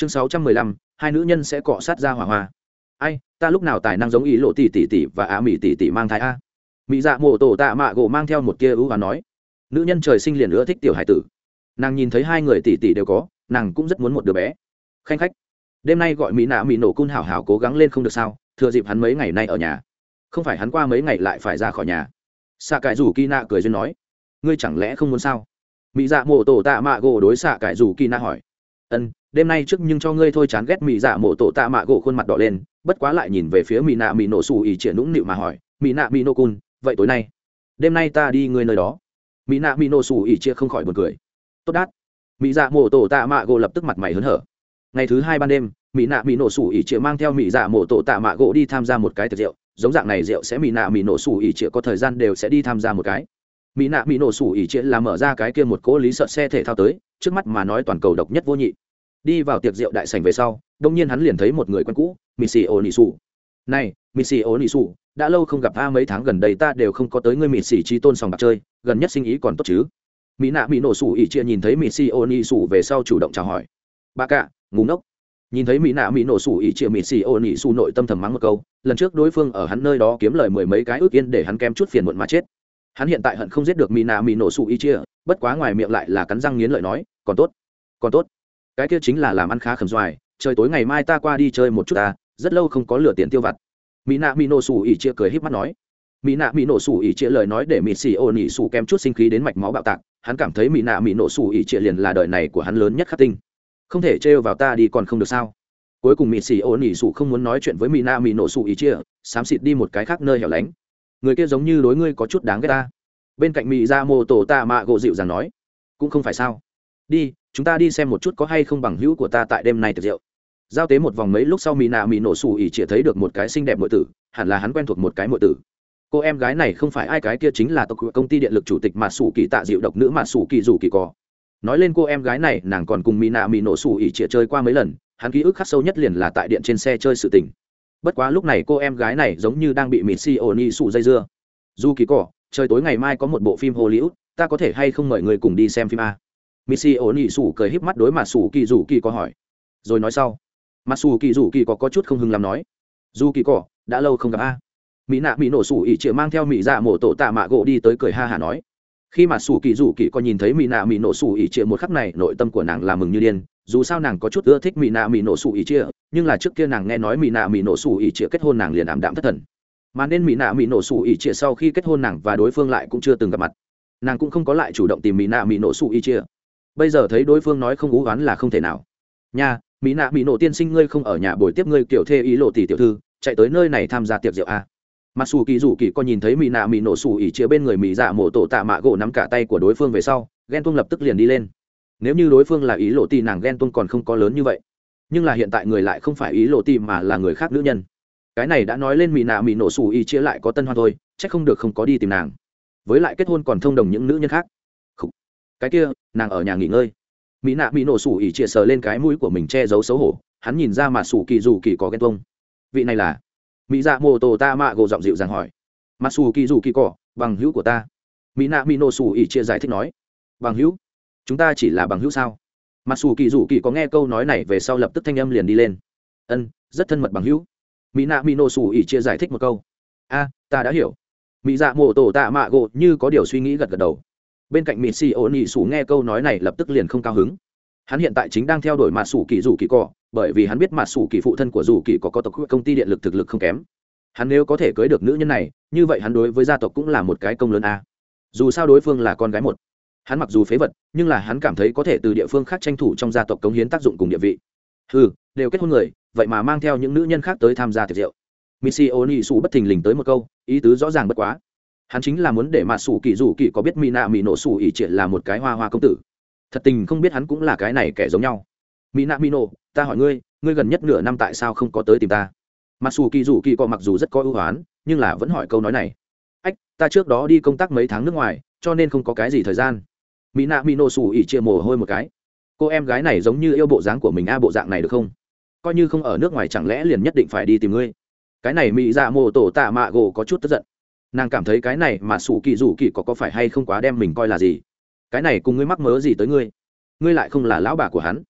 chương sáu trăm mười lăm, hai nữ nhân sẽ cọ sát ra hỏa hoa. Ai, ta lúc nào tài năng giống ý lộ tỷ tỷ tỷ và á mỹ tỷ tỷ mang thai a? Mỹ dạ mộ tổ tạ mạ gỗ mang theo một kia ưu và nói. Nữ nhân trời sinh liền ưa thích tiểu hải tử. Nàng nhìn thấy hai người tỷ tỷ đều có, nàng cũng rất muốn một đứa bé. Khanh khách, đêm nay gọi mỹ nạ mỹ nổ cun hảo hảo cố gắng lên không được sao, thừa dịp hắn mấy ngày nay ở nhà. Không phải hắn qua mấy ngày lại phải ra khỏi nhà. Xạ cải rủ kỳ nạ cười duyên nói. Ngươi chẳng lẽ không muốn sao? Mỹ dạ mộ tổ tạ mạ gỗ đối xạ cải rủ kỳ nạ hỏi ân, đêm nay trước nhưng cho ngươi thôi chán ghét mỹ dạ mộ tổ tạ mạ gỗ khuôn mặt đỏ lên, bất quá lại nhìn về phía mỹ nạ mỹ nổ xù ỉ trịa nũng nịu mà hỏi mỹ nạ mỹ nổ cun vậy tối nay, đêm nay ta đi ngươi nơi đó. Mỹ nạ mỹ nổ xù ỉ trịa không khỏi b u ồ n cười. Tốt đát. Mỹ dạ mộ tổ tạ mạ gỗ lập tức mặt mày hớn hở. Ngày thứ hai ban đêm mỹ nạ mỹ nổ xù ỉ trịa mang theo mỹ dạ mộ tổ tạ mạ gỗ đi tham gia một cái tiệc rượu, giống dạng này rượu sẽ mỹ nạ mỹ nổ xù ỉ trịa có thời gian đều sẽ đi tham gia một cái mỹ nạ mỹ nổ sủ ỉ chia là mở ra cái kia một cỗ lý sợ xe thể thao tới trước mắt mà nói toàn cầu độc nhất vô nhị. Đi vào tiệc rượu đại sành về sau đông nhiên hắn liền thấy một người quen cũ missy ô nị sủ. này missy ô nị sủ, đã lâu không gặp a mấy tháng gần đây ta đều không có tới ngươi mì xì chi tôn sòng bạc chơi gần nhất sinh ý còn tốt chứ? Mỹ nạ mỹ nổ sủ ỉ chia nhìn thấy mỹ xì ô nị sủ về sau chủ động chào hỏi. Ba cạ ngủ ngốc. Nhìn thấy mỹ nạ mỹ nổ sủ ỉ chia mỹ xì ô nị sủ nội tâm thầm mắng một câu lần trước đối phương ở hắn nơi đó kiếm lời mười mấy cái ước yên để hắn kém chút phiền muộn mà chết hắn hiện tại hận không giết được mỹ nạ mỹ nổ sụ y chia bất quá ngoài miệng lại là cắn răng nghiến lợi nói, còn tốt còn tốt. Cái kia chính là làm ăn khá khẩm doài trời tối ngày mai ta qua đi chơi một chút ta, rất lâu không có lửa tiền tiêu vặt. Mỹ nạ mỹ nổ sụ y chia cười h í p mắt nói. Mỹ nạ mỹ nổ sủ ỉ chia lời nói để mỹ xì ô nỉ sủ kem chút sinh khí đến mạch máu bạo tạc, hắn cảm thấy mỹ nạ mỹ nổ sủ ỉ chia liền là đời này của hắn lớn nhất khắc tinh. Không thể trêu vào ta đi còn không được sao? Cuối cùng mỹ xì ô nỉ sủ không muốn nói chuyện với mỹ nạ mỹ nổ sủ ỉ chia xám xịt đi một cái khác nơi hẻo lánh người kia giống như đối ngươi có chút đáng ghét ta. Bên cạnh mỹ ra dạ mô tổ tạ mạ gỗ dịu dàng nói, cũng không phải sao. Đi, chúng ta đi xem một chút có hay không bằng hữu của ta tại đêm nay tiệc rượu. Giao tế một vòng mấy lúc sau mỹ nạ mỹ nổ xù ỉ chỉ thấy được một cái xinh đẹp mọi tử, hẳn là hắn quen thuộc một cái mọi tử. Cô em gái này không phải ai cái kia chính là tộc công ty điện lực chủ tịch mà xù kỳ tạ dịu độc nữ mà xù kỳ rủ kỳ cò. Nói lên cô em gái này, nàng còn cùng mỹ nạ mỹ nổ xù ỉ chỉ chơi qua mấy lần, hắn ký ức khắc sâu nhất liền là tại điện trên xe chơi sự tình bất quá lúc này cô em gái này giống như đang bị mịt si ô ni sụ dây dưa. Dù kỳ cỏ trời tối ngày mai có một bộ phim hollywood ta có thể hay không mời người cùng đi xem phim a? Missy ổ nỉ sụ cười híp mắt đối mặt sủ kỳ rủ kỳ có hỏi. Rồi nói sau. Mặt dù kỳ rủ kỳ có, có chút không hưng làm nói. Dù kỳ cỏ đã lâu không gặp a. Mỹ nạ mỹ nổ sủ ỉ chịa mang theo mỹ dạ mổ tổ tạ mạ gỗ đi tới cười ha hả nói khi mà sủ kỳ dù kỳ có nhìn thấy mỹ nạ mỹ nổ sủ ỉ chia một khắc này, nội tâm của nàng là mừng như điên. Dù sao nàng có chút ưa thích mỹ nạ mỹ nổ sủ ỉ chia nhưng là trước kia nàng nghe nói mỹ nạ mỹ nổ sủ ỉ chia kết hôn nàng liền ảm đạm thất thần. Mà nên mỹ nạ mỹ nổ sủ ỉ chia sau khi kết hôn nàng và đối phương lại cũng chưa từng gặp mặt. Nàng cũng không có lại chủ động tìm mỹ nạ mỹ nổ sủ ỉ chia bây giờ thấy đối phương nói không ú oán là không thể nào. Nha mỹ nạ mỹ nổ tiên sinh ngươi không ở nhà buổi tiếp ngươi, kiểu thê ý lộ tỷ tiểu thư, chạy tới nơi này tham gia tiệc rượu a mà xù kỳ dù kỳ có nhìn thấy mỹ nạ mỹ nổ xù ỉ chia bên người mỹ dạ mổ tổ tạ mạ gỗ nắm cả tay của đối phương về sau, ghen tuông lập tức liền đi lên. Nếu như đối phương là ý lộ tì, nàng ghen tuông còn không có lớn như vậy. Nhưng là hiện tại người lại không phải ý lộ tì mà là người khác nữ nhân. Cái này đã nói lên mỹ nạ mỹ nổ xù ỉ chia lại có tân hoa thôi c h ắ c không được không có đi tìm nàng. Với lại kết hôn còn thông đồng những nữ nhân khác. Cái kia, nàng ở nhà nghỉ ngơi. Mỹ nạ mỹ nổ xù ỉ chia sờ lên cái mũi của mình che giấu xấu hổ, hắn nhìn ra mà xù kỳ dù kỳ có ghen tuông. Vị này là mỹ dạ mô tô ta mạ gồ giọng dịu dàng hỏi. Mặc dù kỳ dù kỳ cỏ, bằng hữu của ta. Mỹ nạ mỹ nổ sủ ỉ chia giải thích nói. Bằng hữu? Chúng ta chỉ là bằng hữu sao? Mặc dù kỳ dù kỳ có nghe câu nói này về sau lập tức thanh âm liền đi lên. Ân, rất thân mật bằng hữu. Mỹ nạ mỹ nổ sủ ỉ chia giải thích một câu. A, ta đã hiểu. Mỹ dạ mô Tô tạ mạ gỗ như có điều suy nghĩ gật gật đầu. Bên cạnh mỹ xì ô nị sủ nghe câu nói này lập tức liền không cao hứng. Hắn hiện tại chính đang theo đuổi mặt xù kỳ dù kỳ cỏ bởi vì hắn biết mặt sủ kỳ phụ thân của rủ kỳ có có tộc công ty điện lực thực lực không kém. Hắn nếu có thể cưới được nữ nhân này, như vậy hắn đối với gia tộc cũng là một cái công lớn a. Dù sao đối phương là con gái một. Hắn mặc dù phế vật, nhưng là hắn cảm thấy có thể từ địa phương khác tranh thủ trong gia tộc cống hiến tác dụng cùng địa vị. Ừ đều kết hôn người, vậy mà mang theo những nữ nhân khác tới tham gia tiệc rượu. Missy ô nị sủ bất thình lình tới một câu, ý tứ rõ ràng bất quá. Hắn chính là muốn để mà sủ kỳ dù kỳ có biết mỹ nạ mỹ nổ sủ ỉ triệt là một cái hoa hoa công tử. Thật tình không biết hắn cũng là cái này kẻ giống nhau mỹ nạ mỹ nổ, ta hỏi ngươi ngươi gần nhất nửa năm tại sao không có tới tìm ta? Mặc dù kỳ dù kỳ có mặc dù rất có ưu hoán, nhưng là vẫn hỏi câu nói này. Ách, ta trước đó đi công tác mấy tháng nước ngoài, cho nên không có cái gì thời gian. Mỹ nạ mỹ nổ xù ỉ chia mồ hôi một cái. Cô em gái này giống như yêu bộ dáng của mình a bộ dạng này được không? Coi như không ở nước ngoài chẳng lẽ liền nhất định phải đi tìm ngươi? Cái này mỹ dạ mô tổ tạ mạ gỗ có chút tức giận. Nàng cảm thấy cái này mà sủ kỳ dù kỳ có có phải hay không quá đem mình coi là gì? Cái này cùng ngươi mắc mớ gì tới ngươi? Ngươi lại không là lão bà của hắn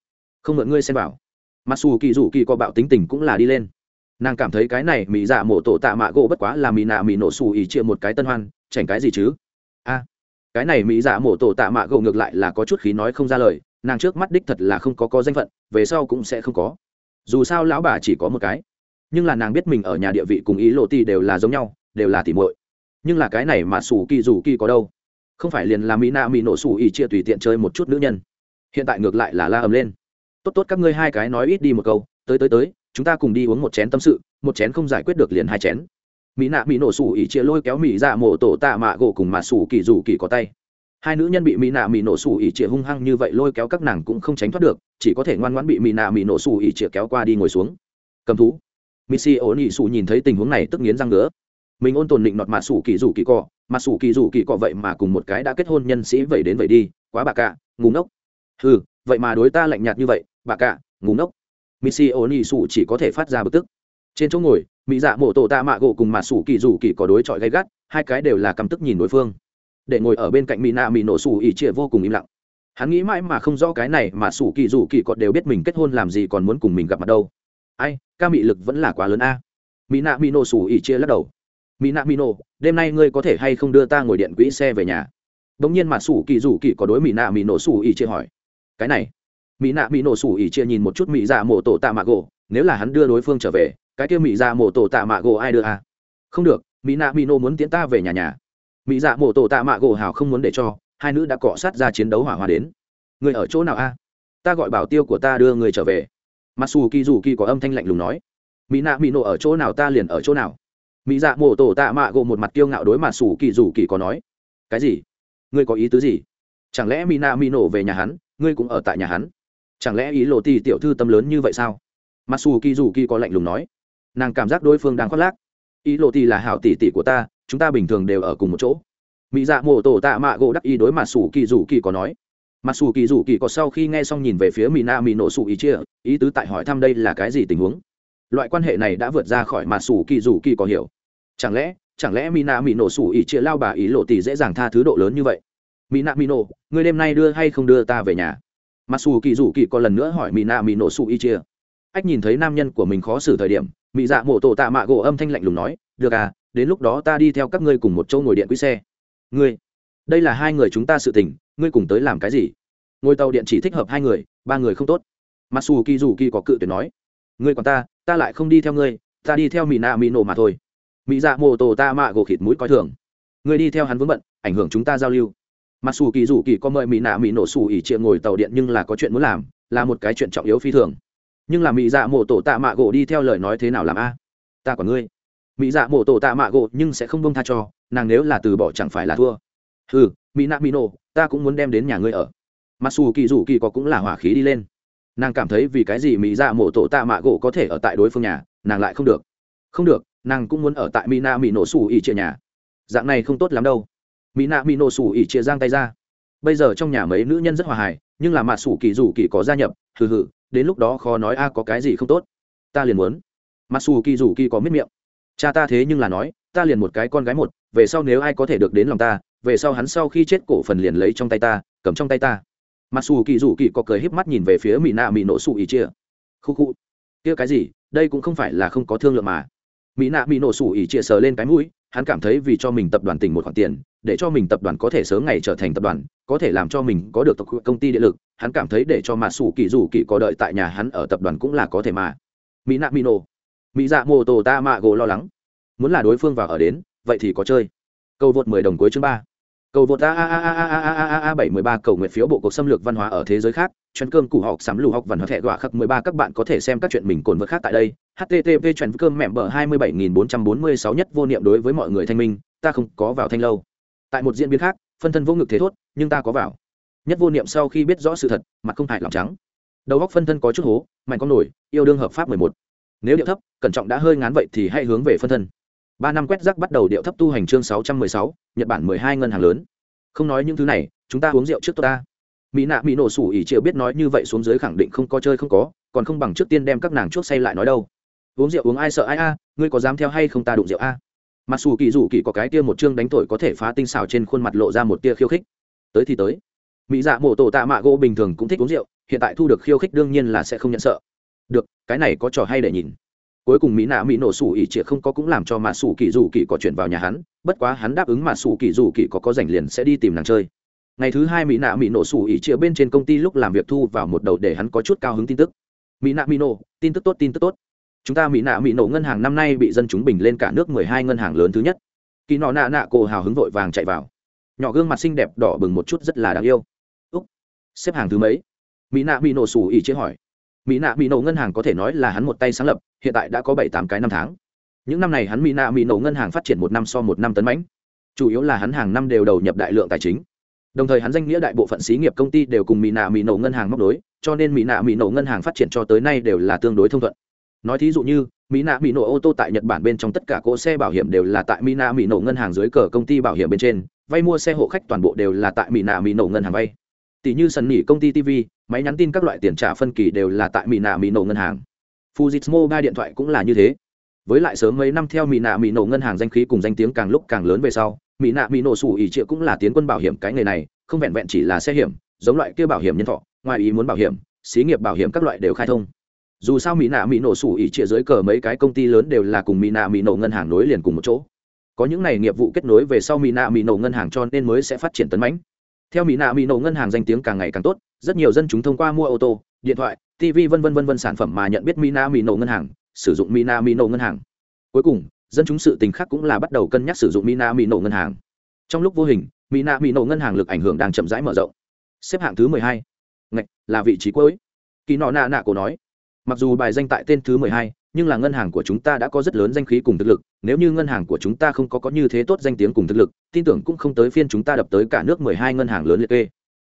không mượn ngươi xem bảo mặc dù kỳ dù kỳ có bạo tính tình cũng là đi lên. Nàng cảm thấy cái này mỹ dạ mổ tổ tạ mạ gỗ bất quá là mỹ nạ mỹ nổ xù ỉ chia một cái tân hoan, chảnh cái gì chứ? A, cái này mỹ dạ mổ tổ tạ mạ gỗ ngược lại là có chút khí nói không ra lời, nàng trước mắt đích thật là không có có danh phận, về sau cũng sẽ không có. Dù sao lão bà chỉ có một cái. Nhưng là nàng biết mình ở nhà địa vị cùng ý lộ ti đều là giống nhau, đều là tỉ muội. Nhưng là cái này mà xù kỳ dù kỳ có đâu? Không phải liền là mỹ nạ mỹ nổ sủ ỉ chia tùy tiện chơi một chút nữ nhân. Hiện tại ngược lại là la ầm lên tốt tốt các ngươi hai cái nói ít đi một câu, tới tới tới, chúng ta cùng đi uống một chén tâm sự, một chén không giải quyết được liền hai chén. Mỹ nạ mỹ nổ sủ ỉ chia lôi kéo mỹ dạ mổ tổ tạ mạ gỗ cùng mạ sủ kỳ dù kỳ có tay. Hai nữ nhân bị mỹ nạ mỹ nổ sủ ỉ chia hung hăng như vậy lôi kéo các nàng cũng không tránh thoát được, chỉ có thể ngoan ngoãn bị mỹ nạ mỹ nổ sủ ỉ chia kéo qua đi ngồi xuống. Cầm thú. Missy ổn ỉ sủ nhìn thấy tình huống này tức nghiến răng nữa mình ôn tồn định nọt mạ sủ kỳ dù kỳ cọ mạ sủ kỳ dù kỳ cọ vậy mà cùng một cái đã kết hôn nhân sĩ vậy đến vậy đi, quá bà cạ ngủ ngốc. Ừ vậy mà đối ta lạnh nhạt như vậy bà cạ ngủ ngốc. Missy ổn ỉ sủ chỉ có thể phát ra bực tức. Trên chỗ ngồi, mỹ dạ Mổ tổ tạ mạ gỗ cùng mà sủ kỳ rủ kỳ có đối chọi gay gắt, hai cái đều là căm tức nhìn đối phương. Để ngồi ở bên cạnh mỹ nạ mỹ nổ sủ ỉ trịa vô cùng im lặng. Hắn nghĩ mãi mà không rõ cái này mà sủ kỳ rủ kỳ còn đều biết mình kết hôn làm gì còn muốn cùng mình gặp mặt đâu. Ai, ca mị lực vẫn là quá lớn a. Mỹ nạ mỹ nổ sủ ỉ chia lắc đầu. Mỹ nạ mỹ nổ, đêm nay ngươi có thể hay không đưa ta ngồi điện quỹ xe về nhà? Bỗng nhiên mà sủ kỳ rủ kỳ có đối mỹ nạ mỹ nổ sủ ỉ chia hỏi. Cái này mỹ nạ mỹ nổ sủ ỉ chia nhìn một chút mỹ dạ mổ tổ tạ mạ gỗ, nếu là hắn đưa đối phương trở về, cái kia mỹ dạ mổ tổ tạ mạ gỗ ai đưa à? không được, mỹ nạ mỹ nổ muốn tiễn ta về nhà nhà. Mỹ dạ mổ tổ tạ mạ gỗ hào không muốn để cho, hai nữ đã cọ sát ra chiến đấu hỏa hoa đến. Người ở chỗ nào a ta gọi bảo tiêu của ta đưa người trở về. Mặc dù kỳ dù kỳ có âm thanh lạnh lùng nói. Mỹ nạ mỹ nổ ở chỗ nào ta liền ở chỗ nào. Mỹ dạ mổ tổ tạ mạ gỗ một mặt kiêu ngạo đối mặt xù kỳ dù kỳ có nói. Cái gì? Ngươi có ý tứ gì? Chẳng lẽ mỹ nạ mỹ nổ về nhà hắn, ngươi cũng ở tại nhà hắn? Chẳng lẽ ý lộ ti tiểu thư tâm lớn như vậy sao? Mặc dù kỳ dù kỳ có lạnh lùng nói. Nàng cảm giác đối phương đang khoác lác. Ý lộ ti là hảo tỷ tỷ của ta, chúng ta bình thường đều ở cùng một chỗ. Mỹ dạ mổ tổ tạ mạ gỗ đắc ý đối mặt sủ kỳ dù kỳ có nói. Mặc dù kỳ dù kỳ có sau khi nghe xong nhìn về phía mỹ na mỹ nổ sủ ý chia, ý tứ tại hỏi thăm đây là cái gì tình huống. Loại quan hệ này đã vượt ra khỏi mặt sủ kỳ dù kỳ có hiểu. Chẳng lẽ chẳng lẽ mỹ na mỹ nổ sủ ý chia lao bà ý lộ tỷ dễ dàng tha thứ độ lớn như vậy? Mỹ na mỹ nổ, người đêm nay đưa hay không đưa ta về nhà? Mặc dù kỳ dù kỳ có lần nữa hỏi mỹ nạ mỹ nổ sủ y chia. Ách nhìn thấy nam nhân của mình khó xử thời điểm mỹ dạ mổ tổ tạ mạ gỗ âm thanh lạnh lùng nói, được à đến lúc đó ta đi theo các ngươi cùng một chỗ ngồi điện quý xe. Ngươi, đây là hai người chúng ta sự tình, ngươi cùng tới làm cái gì? Ngôi tàu điện chỉ thích hợp hai người, ba người không tốt. Mặc dù kỳ dù kỳ có cự tuyệt nói, ngươi còn ta ta lại không đi theo ngươi, ta đi theo mỹ nạ mỹ nổ mà thôi. Mỹ dạ mô tổ ta mạ gỗ khịt mũi coi thường, ngươi đi theo hắn vướng bận, ảnh hưởng chúng ta giao lưu mặc dù kỳ dù kỳ có mời mỹ nạ mỹ nổ xù ỉ triệu ngồi tàu điện nhưng là có chuyện muốn làm, là một cái chuyện trọng yếu phi thường. Nhưng là mỹ dạ mộ tổ tạ mạ gỗ đi theo lời nói thế nào làm a? Ta còn ngươi. Mỹ dạ mộ tổ tạ mạ gỗ nhưng sẽ không bông tha cho, nàng nếu là từ bỏ chẳng phải là thua. Ừ mỹ nạ mỹ nổ, ta cũng muốn đem đến nhà ngươi ở. Mặc dù kỳ dù kỳ có cũng là hỏa khí đi lên. Nàng cảm thấy vì cái gì mỹ dạ mộ tổ tạ mạ gỗ có thể ở tại đối phương nhà, nàng lại không được. Không được, nàng cũng muốn ở tại mỹ nạ mỹ nổ xù ỉ chia nhà. Dạng này không tốt lắm đâu mỹ nạ mỹ nổ sủ ỉ chia giang tay ra. Bây giờ trong nhà mấy nữ nhân rất hòa hài, nhưng là mạ sủ kỳ dù kỳ có gia nhập, hừ hừ, đến lúc đó khó nói a, có cái gì không tốt. Ta liền muốn. Mặc dù kỳ dù kỳ có miết miệng. Cha ta thế nhưng là nói, ta liền một cái con gái một, về sau nếu ai có thể được đến lòng ta, về sau hắn sau khi chết cổ phần liền lấy trong tay ta, cầm trong tay ta. Mặc dù kỳ dù kỳ có cười híp mắt nhìn về phía mỹ nạ mỹ nổ sụ ý chia. Khu khu. Kia cái gì, đây cũng không phải là không có thương lượng mà mỹ nạ mỹ nổ sủ ỉ chia sờ lên cái mũi, hắn cảm thấy vì cho mình tập đoàn tỉnh một khoản tiền, để cho mình tập đoàn có thể sớm ngày trở thành tập đoàn, có thể làm cho mình có được tập công ty điện lực, hắn cảm thấy để cho mà sủ kỳ dù kỳ có đợi tại nhà hắn ở tập đoàn cũng là có thể mà. Mỹ nạ mỹ nổ. Mỹ dạ mô tô ta mạ gỗ lo lắng. Muốn là đối phương vào ở đến, vậy thì có chơi. Câu vượt mười đồng cuối chương ba cầu vượt a a a a a a a a a bảy mười ba cầu nguyện phiếu bộ cuộc xâm lược văn hóa ở thế giới khác chuẩn cơm củ học sắm lù học văn hóa thẻ gọa khắc mười ba các bạn có thể xem các chuyện mình cồn vượt khác tại đây http chuẩn cơm mẹm bờ hai mươi bảy nghìn bốn trăm bốn mươi sáu nhất vô niệm đối với mọi người thanh minh ta không có vào thanh lâu tại một diễn biến khác phân thân vô ngực thế thốt nhưng ta có vào nhất vô niệm sau khi biết rõ sự thật mặt không hại lòng trắng đầu góc phân thân có chút hố mạnh con nổi yêu đương hợp pháp mười một nếu điệu thấp cẩn trọng đã hơi ngán vậy thì hãy hướng về phân thân ba năm quét rác bắt đầu điệu thấp tu hành chương sáu trăm mười sáu, nhật bản mười hai ngân hàng lớn. Không nói những thứ này, chúng ta uống rượu trước tôi ta. Mỹ nạ mỹ nổ sủ ỉ triệu biết nói như vậy xuống dưới khẳng định không có chơi không có, còn không bằng trước tiên đem các nàng chuốc say lại nói đâu. Uống rượu uống ai sợ ai a, ngươi có dám theo hay không ta đụng rượu a? Mặc dù kỳ rủ kỳ có cái tia một chương đánh tội có thể phá tinh xào trên khuôn mặt lộ ra một tia khiêu khích. Tới thì tới. Mỹ dạ mổ tổ tạ mạ gỗ bình thường cũng thích uống rượu, hiện tại thu được khiêu khích đương nhiên là sẽ không nhận sợ. Được, cái này có trò hay để nhìn cuối cùng mỹ nạ mỹ nổ sủ ỉ trịa không có cũng làm cho Mạ sủ kỳ dù kỳ có chuyện vào nhà hắn, bất quá hắn đáp ứng Mạ sủ kỳ dù kỳ có có rảnh liền sẽ đi tìm nàng chơi. Ngày thứ hai mỹ nạ mỹ nổ sủ ỉ trịa bên trên công ty lúc làm việc thu vào một đầu để hắn có chút cao hứng tin tức. Mỹ nạ mỹ nổ, tin tức tốt, tin tức tốt. Chúng ta mỹ nạ mỹ nổ ngân hàng năm nay bị dân chúng bình lên cả nước mười hai ngân hàng lớn thứ nhất. Kỳ nọ nạ nạ cô hào hứng vội vàng chạy vào. Nhỏ gương mặt xinh đẹp đỏ bừng một chút rất là đáng yêu. Úc, xếp hàng thứ mấy? Mỹ nạ mỹ nổ sủ ỉ chế hỏi mỹ nạ mỹ nổ ngân hàng có thể nói là hắn một tay sáng lập, hiện tại đã có bảy tám cái năm tháng. Những năm này hắn mỹ nạ mỹ nổ ngân hàng phát triển một năm so một năm tấn mãnh. Chủ yếu là hắn hàng năm đều đầu nhập đại lượng tài chính. Đồng thời hắn danh nghĩa đại bộ phận xí nghiệp công ty đều cùng mỹ nạ mỹ nổ ngân hàng móc đối cho nên mỹ nạ mỹ nổ ngân hàng phát triển cho tới nay đều là tương đối thông thuận. Nói thí dụ như, mỹ nạ mỹ nổ ô tô tại nhật bản bên trong tất cả cỗ xe bảo hiểm đều là tại mỹ nạ mỹ nổ ngân hàng dưới cờ công ty bảo hiểm bên trên, vay mua xe hộ khách toàn bộ đều là tại mỹ nạ mỹ nổ ngân hàng vay. Tỷ như sân nghỉ công ty tv máy nhắn tin các loại tiền trả phân kỳ đều là tại mỹ nạ mỹ nổ ngân hàng. Fujitsu mobile điện thoại cũng là như thế. Với lại sớm mấy năm theo mỹ nạ mỹ nổ ngân hàng danh khí cùng danh tiếng càng lúc càng lớn về sau mỹ nạ mỹ nổ sủ ỉ triệu cũng là tiến quân bảo hiểm cái nghề này, không vẹn vẹn chỉ là xe hiểm, giống loại kia bảo hiểm nhân thọ, ngoài ý muốn bảo hiểm, xí nghiệp bảo hiểm các loại đều khai thông. Dù sao mỹ nạ mỹ nổ sủ ỉ trịa dưới cờ mấy cái công ty lớn đều là cùng mỹ nạ mỹ nổ ngân hàng nối liền cùng một chỗ. Có những này nghiệp vụ kết nối về sau mỹ nạ mỹ nổ ngân hàng cho nên mới sẽ phát triển tấn mãnh theo mỹ nạ mỹ nổ ngân hàng danh tiếng càng ngày càng tốt, rất nhiều dân chúng thông qua mua ô tô, điện thoại tv vân vân vân vân sản phẩm mà nhận biết mỹ nạ mỹ nổ ngân hàng, sử dụng mỹ nạ mỹ nổ ngân hàng. Cuối cùng, dân chúng sự tình khác cũng là bắt đầu cân nhắc sử dụng mỹ nạ mỹ nổ ngân hàng. Trong lúc vô hình, mỹ nạ mỹ nổ ngân hàng lực ảnh hưởng đang chậm rãi mở rộng. Xếp hạng thứ mười hai. Ngạch là vị trí cuối. Kỳ nọ nạ nạ cổ nói. Mặc dù bài danh tại tên thứ mười hai nhưng là ngân hàng của chúng ta đã có rất lớn danh khí cùng thực lực, nếu như ngân hàng của chúng ta không có có như thế tốt danh tiếng cùng thực lực, tin tưởng cũng không tới phiên chúng ta đập tới cả nước mười hai ngân hàng lớn liệt kê.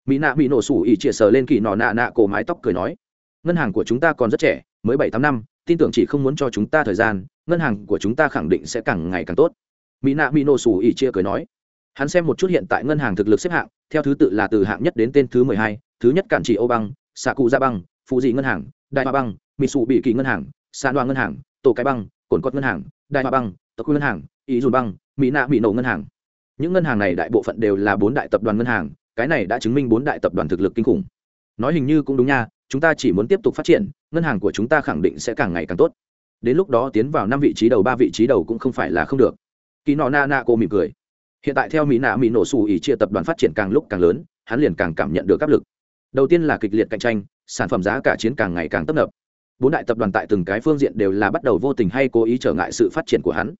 Mỹ nạ bị nổ sủ ỉ chĩa sờ lên kỳ nọ nạ nạ cổ mái tóc cười nói, ngân hàng của chúng ta còn rất trẻ, mới bảy tám năm, tin tưởng chỉ không muốn cho chúng ta thời gian, ngân hàng của chúng ta khẳng định sẽ càng ngày càng tốt. Mỹ nạ bị nổ sủ ỉ chia cười nói, hắn xem một chút hiện tại ngân hàng thực lực xếp hạng, theo thứ tự là từ hạng nhất đến tên thứ mười hai, thứ nhất cản chỉ ô băng xạ cụ gia băng phụ dị ngân hàng đại hoa băng mỹ sủ bị kỳ ngân hàng san đoàn ngân hàng, tổ cái băng, cồn cốt ngân hàng đại hoa băng, tộc ngân hàng, ý dùn băng, mỹ nạ mỹ nổ ngân hàng. Những ngân hàng này đại bộ phận đều là bốn đại tập đoàn ngân hàng, cái này đã chứng minh bốn đại tập đoàn thực lực kinh khủng. Nói hình như cũng đúng nha, chúng ta chỉ muốn tiếp tục phát triển, ngân hàng của chúng ta khẳng định sẽ càng ngày càng tốt. Đến lúc đó tiến vào năm vị trí đầu, ba vị trí đầu cũng không phải là không được. Kỳ nọ na na cô mỉm cười. Hiện tại theo mỹ nạ mỹ nổ xù ỉ chia tập đoàn phát triển càng lúc càng lớn, hắn liền càng cảm nhận được áp lực. Đầu tiên là kịch liệt cạnh tranh, sản phẩm giá cả chiến càng ngày càng tấp nập bốn đại tập đoàn tại từng cái phương diện đều là bắt đầu vô tình hay cố ý trở ngại sự phát triển của hắn.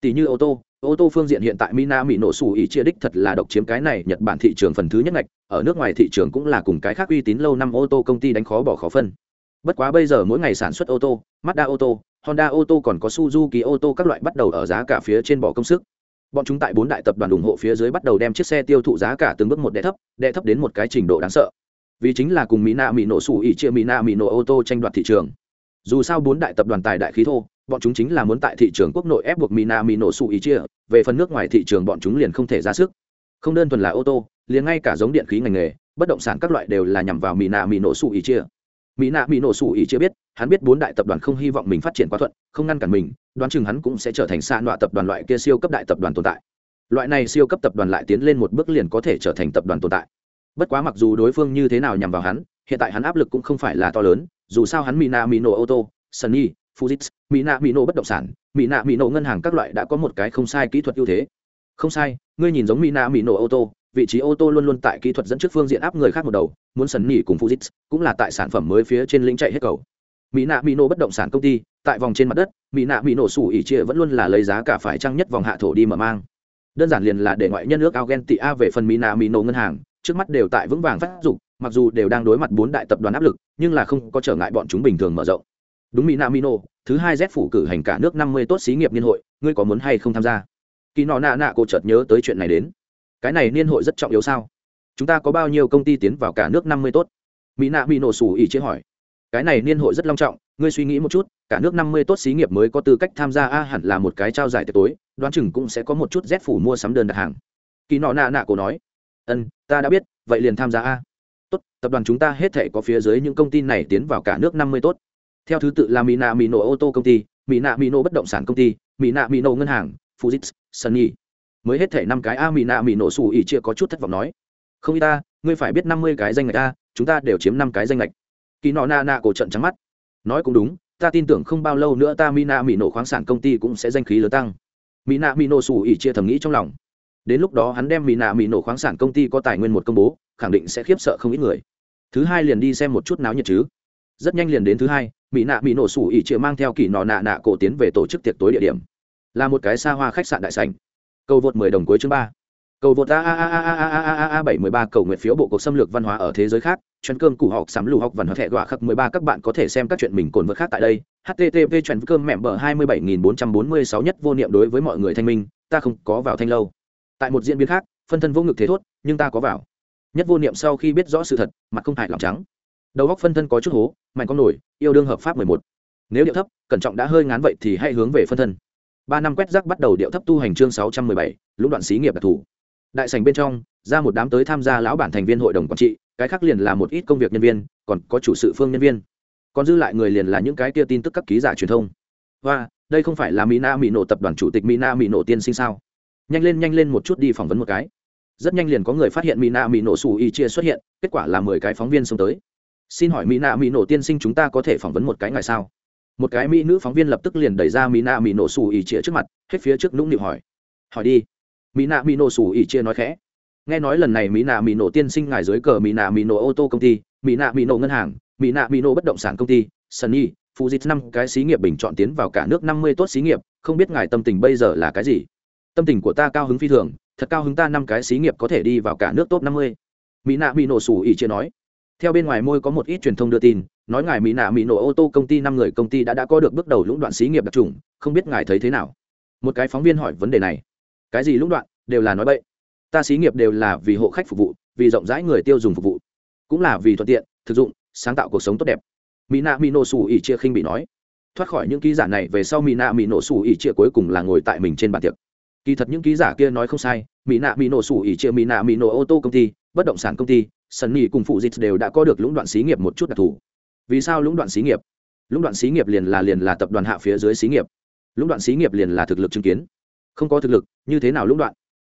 Tỷ như ô tô ô tô phương diện hiện tại mina mỹ nổ xù ý chia đích thật là độc chiếm cái này nhật bản thị trường phần thứ nhất ngạch, ở nước ngoài thị trường cũng là cùng cái khác uy tín lâu năm ô tô công ty đánh khó bỏ khó phân. Bất quá bây giờ mỗi ngày sản xuất ô tô, mazda ô tô, honda ô tô còn có suzuki ô tô các loại bắt đầu ở giá cả phía trên bỏ công sức. Bọn chúng tại bốn đại tập đoàn ủng hộ phía dưới bắt đầu đem chiếc xe tiêu thụ giá cả từng bước một đệ thấp đệ thấp đến một cái trình độ đáng sợ vì chính là cùng mỹ nạ mỹ nổ sủ ỉ chia mỹ nạ mỹ nổ ô tô tranh đoạt thị trường. Dù sao bốn đại tập đoàn tài đại khí thô, bọn chúng chính là muốn tại thị trường quốc nội ép buộc mỹ nạ mỹ nổ sủ ỉ chia, về phần nước ngoài thị trường bọn chúng liền không thể ra sức. Không đơn thuần là ô tô, liền ngay cả giống điện khí ngành nghề, bất động sản các loại đều là nhằm vào mỹ nạ mỹ nổ sủ ỉ chia. Mỹ nạ mỹ nổ sủ ỉ chia biết, hắn biết bốn đại tập đoàn không hy vọng mình phát triển quá thuận, không ngăn cản mình, đoán chừng hắn cũng sẽ trở thành xa nọa tập đoàn loại kia siêu cấp đại tập đoàn tồn tại. Loại này siêu cấp tập đoàn lại tiến lên một bước liền có thể trở thành tập đoàn tồn tại bất quá mặc dù đối phương như thế nào nhằm vào hắn, hiện tại hắn áp lực cũng không phải là to lớn, dù sao hắn mina mino ô tô sunny fujits mina mino bất động sản mina mino ngân hàng các loại đã có một cái không sai kỹ thuật ưu thế. Không sai, ngươi nhìn giống mina mino ô tô vị trí ô tô luôn luôn tại kỹ thuật dẫn trước phương diện áp người khác một đầu, muốn sunny cùng fujits cũng là tại sản phẩm mới phía trên lĩnh chạy hết cầu. Mỹ nạ mỹ nổ bất động sản công ty, tại vòng trên mặt đất mỹ nạ mỹ nổ sủ ỉ chia vẫn luôn là lấy giá cả phải trăng nhất vòng hạ thổ đi mở mang. Đơn giản liền là để ngoại nhân nước ao ghen tị a về phần mỹ nạ mỹ nổ ngân hàng trước mắt đều tại vững vàng phát dục, mặc dù đều đang đối mặt bốn đại tập đoàn áp lực, nhưng là không có trở ngại bọn chúng bình thường mở rộng. Đúng mỹ nam mino, thứ hai z phủ cử hành cả nước năm mươi tốt xí nghiệp niên hội, ngươi có muốn hay không tham gia? Kỳ nọ nạ nạ cô chợt nhớ tới chuyện này đến. Cái này niên hội rất trọng yếu sao? Chúng ta có bao nhiêu công ty tiến vào cả nước năm mươi tốt? Mỹ nạ mỹ nổ xù ỉ chế hỏi. Cái này niên hội rất long trọng, ngươi suy nghĩ một chút, cả nước năm mươi tốt xí nghiệp mới có tư cách tham gia a, hẳn là một cái trao giải tiệc tối, đoán chừng cũng sẽ có một chút z phủ mua sắm đơn đặt hàng. Kỳ nọ nạ nạ cô nói ân, ta đã biết, vậy liền tham gia a. Tốt, tập đoàn chúng ta hết thể có phía dưới những công ty này tiến vào cả nước năm mươi tốt. Theo thứ tự là mỹ nạ mỹ nổ ô tô công ty mỹ nạ mỹ nổ bất động sản công ty mỹ nạ mỹ nổ ngân hàng fujits sunny. Mới hết thể năm cái a mỹ nạ mỹ nổ xù ỉ chia có chút thất vọng nói. Không y ta, ngươi phải biết năm mươi cái danh ngạch a, chúng ta đều chiếm năm cái danh ngạch. Kỳ nọ na na cổ trận trắng mắt. Nói cũng đúng, ta tin tưởng không bao lâu nữa ta mỹ nạ mỹ nổ khoáng sản công ty cũng sẽ danh khí lớn tăng. Mỹ nạ mỹ nổ xù ỉ chia thầm nghĩ trong lòng đến lúc đó hắn đem mina mỹ nổ khoáng sản công ty có tài nguyên một công bố, khẳng định sẽ khiếp sợ không ít người. Thứ hai liền đi xem một chút náo nhiệt chứ. Rất nhanh liền đến thứ hai mỹ nạ mỹ nổ sủ ỉ chia mang theo kỳ nọ nạ nạ cổ tiến về tổ chức tiệc tối địa điểm. Là một cái xa hoa khách sạn đại sành cầu vượt mười đồng cuối chương ba. Cầu vượt a a a a a a a a bảy mươi ba cầu nguyện phiếu bộ cuộc xâm lược văn hóa ở thế giới khác, chuyên cơm củ học, sắm lù học, văn hóa thẻ gọa khắc mười ba, các bạn có thể xem các chuyện mình cồn vượt khác tại đây. Http chuyên cơm mẹm bờ hai mươi bảy nghìn bốn trăm bốn mươi sáu nhất vô niệm đối với mọi người thanh minh, ta không có vào thanh lâu tại một diễn biến khác, phân thân vô ngực thế thốt, nhưng ta có vào. Nhất vô niệm sau khi biết rõ sự thật, mặt không hại lòng trắng. Đầu góc phân thân có chút hố, mạnh con nổi, yêu đương hợp pháp mười một. Nếu điệu thấp, cẩn trọng đã hơi ngán vậy thì hãy hướng về phân thân. Ba năm quét rác bắt đầu điệu thấp tu hành chương sáu trăm mười bảy, lũng đoạn xí nghiệp đặc thù. Đại sành bên trong, ra một đám tới tham gia lão bản thành viên hội đồng quản trị, cái khác liền là một ít công việc nhân viên, còn có chủ sự phương nhân viên. Còn dư lại người liền là những cái kia tin tức các ký giả truyền thông. Và đây không phải là mỹ na mỹ nổ tập đoàn chủ tịch mỹ na mỹ nổ tiên sinh sao? Nhanh lên nhanh lên một chút đi phỏng vấn một cái. Rất nhanh liền có người phát hiện mỹ nạ mỹ nổ xù y chia xuất hiện, kết quả là mười cái phóng viên xông tới. Xin hỏi mỹ nạ mỹ nổ tiên sinh chúng ta có thể phỏng vấn một cái ngày sao? Một cái mỹ nữ phóng viên lập tức liền đẩy ra mỹ nạ mỹ nổ xù y chia trước mặt, hết phía trước nũng nịu hỏi. Hỏi đi. Mỹ nạ mỹ nổ xù y chia nói khẽ. Nghe nói lần này mỹ nạ mỹ nổ tiên sinh ngài dưới cờ mỹ nạ mỹ nổ ô tô công ty mỹ nạ mỹ nổ ngân hàng mỹ nạ mỹ nổ bất động sản công ty, sunny fujit năm cái xí nghiệp bình chọn tiến vào cả nước năm mươi tốt xí nghiệp, không biết ngài tâm tình bây giờ là cái gì? Tâm tình của ta cao hứng phi thường, thật cao hứng ta năm cái xí nghiệp có thể đi vào cả nước top năm mươi. Mỹ nạ mỹ nổ sủ ỉ chia nói. Theo bên ngoài môi có một ít truyền thông đưa tin, nói ngài mỹ nạ mỹ nổ ô tô công ty năm người công ty đã đã có được bước đầu lũng đoạn xí nghiệp đặc trùng, không biết ngài thấy thế nào? Một cái phóng viên hỏi vấn đề này. Cái gì lũng đoạn? Đều là nói bậy. Ta xí nghiệp đều là vì hộ khách phục vụ, vì rộng rãi người tiêu dùng phục vụ, cũng là vì thuận tiện, thực dụng, sáng tạo cuộc sống tốt đẹp. Mỹ nạ mỹ nổ sủ ỉ chia khinh bị nói. Thoát khỏi những ký giả này về sau, mỹ nạ mỹ nổ sủ ỉ chia cuối cùng là ngồi tại mình trên bàn tiệc kỳ thật những ký giả kia nói không sai, mỹ nạ mỹ nổ sủ ỉ chia mỹ nạ mỹ nổ ô tô công ty, bất động sản công ty sân mỹ cùng phụ dịch đều đã có được lũng đoạn xí nghiệp một chút đặc thù. Vì sao lũng đoạn xí nghiệp? Lũng đoạn xí nghiệp liền là liền là tập đoàn hạ phía dưới xí nghiệp. Lũng đoạn xí nghiệp liền là thực lực chứng kiến. Không có thực lực, như thế nào lũng đoạn?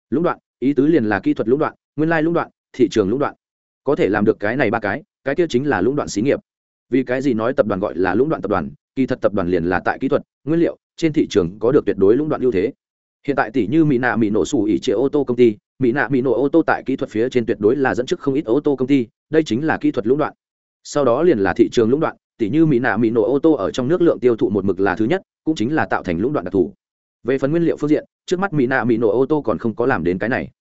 Lũng đoạn, ý tứ liền là kỹ thuật lũng đoạn, nguyên lai lũng đoạn, thị trường lũng đoạn. Có thể làm được cái này ba cái cái kia chính là lũng đoạn xí nghiệp. Vì cái gì nói tập đoàn gọi là lũng đoạn tập đoàn, kỳ thật tập đoàn liền là tại kỹ thuật, nguyên liệu, trên thị trường có được tuyệt đối lũng đoạn ưu thế hiện tại tỷ như mỹ nạ mỹ nổ sủ ỉ chế ô tô công ty mỹ nạ mỹ nổ ô tô tại kỹ thuật phía trên tuyệt đối là dẫn trước không ít ô tô công ty, đây chính là kỹ thuật lũng đoạn. Sau đó liền là thị trường lũng đoạn tỷ như mỹ nạ mỹ nổ ô tô ở trong nước lượng tiêu thụ một mực là thứ nhất, cũng chính là tạo thành lũng đoạn đặc thù. Về phần nguyên liệu phương diện, trước mắt mỹ nạ mỹ nổ ô tô còn không có làm đến cái này.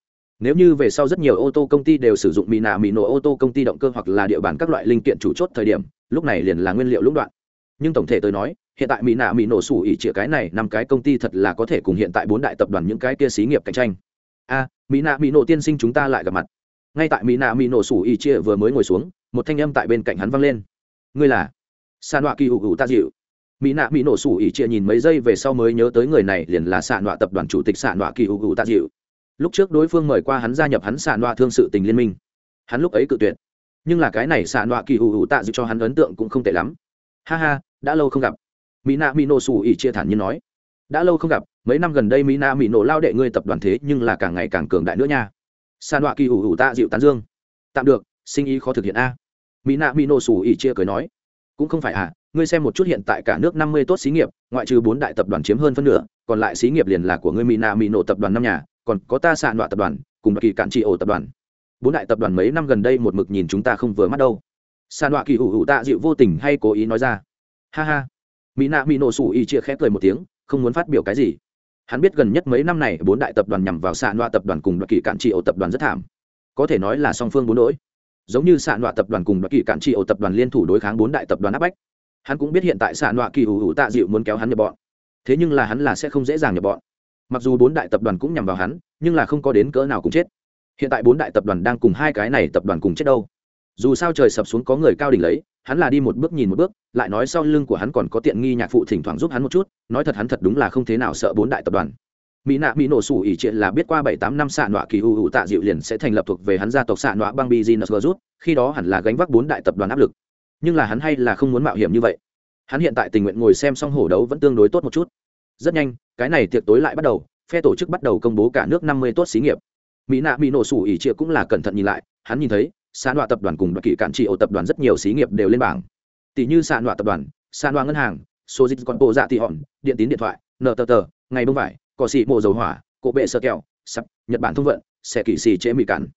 Nếu như về sau rất nhiều ô tô công ty đều sử dụng mỹ nạ mỹ nổ ô tô công ty động cơ hoặc là địa bàn các loại linh kiện chủ chốt thời điểm, lúc này liền là nguyên liệu lũng đoạn. Nhưng tổng thể tôi nói hiện tại mỹ nạ mỹ nổ sủ ỉ chĩa cái này năm cái công ty thật là có thể cùng hiện tại bốn đại tập đoàn những cái kia xí nghiệp cạnh tranh. A, mỹ nạ mỹ nổ tiên sinh chúng ta lại gặp mặt. Ngay tại mỹ nạ mỹ nổ sủ ỉ chia vừa mới ngồi xuống, một thanh âm tại bên cạnh hắn văng lên. Ngươi là? Sa nọa kỳ hữu hữu ta dịu. Mỹ nạ mỹ nổ sủ ỉ chia nhìn mấy giây về sau mới nhớ tới người này liền là xạ nọa tập đoàn chủ tịch xạ nọa kỳ hữu hữu ta dịu. Lúc trước đối phương mời qua hắn gia nhập hắn xạ nọa thương sự tình liên minh. Hắn lúc ấy cự tuyệt. Nhưng là cái này xạ nọa kỳ hữu hữu tạ dịu cho hắn ấn tượng cũng không tệ lắm. Ha ha, đã lâu không gặp mỹ nạ mỹ nổ sủ ỉ chia thản nhiên nói, đã lâu không gặp, mấy năm gần đây mỹ nạ mỹ nổ lao đệ ngươi tập đoàn thế nhưng là càng ngày càng cường đại nữa nha. San đoạ kỳ ủ ủ tạ dịu tán dương. Tạm được, sinh ý khó thực hiện a. Mỹ nạ mỹ nổ sủ ỉ chia cười nói, cũng không phải à ngươi xem một chút hiện tại cả nước năm mươi tốt xí nghiệp, ngoại trừ bốn đại tập đoàn chiếm hơn phân nửa, còn lại xí nghiệp liền là của ngươi mỹ nạ mỹ nổ tập đoàn năm nhà, còn có ta sạn đoạ tập đoàn, cùng kỳ cạn trị ổ tập đoàn. Bốn đại tập đoàn mấy năm gần đây một mực nhìn chúng ta không vừa mắt đâu. Sàn đoạ kỳ ủ ủ tạ dịu vô tình hay cố ý nói ra. Ha ha mỹ nạ mỹ nổ sủ ỉ chia khẽ cười một tiếng, không muốn phát biểu cái gì. Hắn biết gần nhất mấy năm này, bốn đại tập đoàn nhằm vào sạn đoạ tập đoàn cùng đoạt kỳ cạn trị ổ tập đoàn rất thảm. Có thể nói là song phương bốn đỗi giống như sạn đoạ tập đoàn cùng đoạt kỳ cạn trị ổ tập đoàn liên thủ đối kháng bốn đại tập đoàn áp bách. Hắn cũng biết hiện tại sạn đoạ kỳ ủ ủ tạ dịu muốn kéo hắn nhập bọn. Thế nhưng là hắn là sẽ không dễ dàng nhập bọn. Mặc dù bốn đại tập đoàn cũng nhằm vào hắn, nhưng là không có đến cỡ nào cũng chết. Hiện tại bốn đại tập đoàn đang cùng hai cái này tập đoàn cùng chết đâu. Dù sao trời sập xuống có người cao đỉnh lấy hắn là đi một bước nhìn một bước, lại nói sau lưng của hắn còn có tiện nghi nhạc phụ thỉnh thoảng giúp hắn một chút, nói thật hắn thật đúng là không thế nào sợ bốn đại tập đoàn. Mỹ nạ mỹ nổ sủ ỉ triệt là biết qua bảy tám năm xạ nọa kỳ u u tạ dịu liền sẽ thành lập thuộc về hắn gia tộc xạ nọa băng business rút, khi đó hẳn là gánh vác bốn đại tập đoàn áp lực. Nhưng là hắn hay là không muốn mạo hiểm như vậy. Hắn hiện tại tình nguyện ngồi xem xong hổ đấu vẫn tương đối tốt một chút. Rất nhanh, cái này tiệc tối lại bắt đầu, phe tổ chức bắt đầu công bố cả nước năm mươi tốt xí nghiệp. Mỹ nạ mỹ nổ sủ ỉ triệt cũng là cẩn thận nhìn lại, hắn nhìn thấy xã nọa tập đoàn cùng đoạt kỳ cản trị ổ tập đoàn rất nhiều xí nghiệp đều lên bảng. Tỷ như sàn nọa tập đoàn sàn nọa ngân hàng số dịch còn bộ dạ tỷ hòn, điện tín điện thoại nợ tờ tờ, ngày bông vải cỏ xị mộ dầu hỏa cộ bệ sơ kẹo sắp nhật bản thông vận xe kỷ xì chế mỹ cản.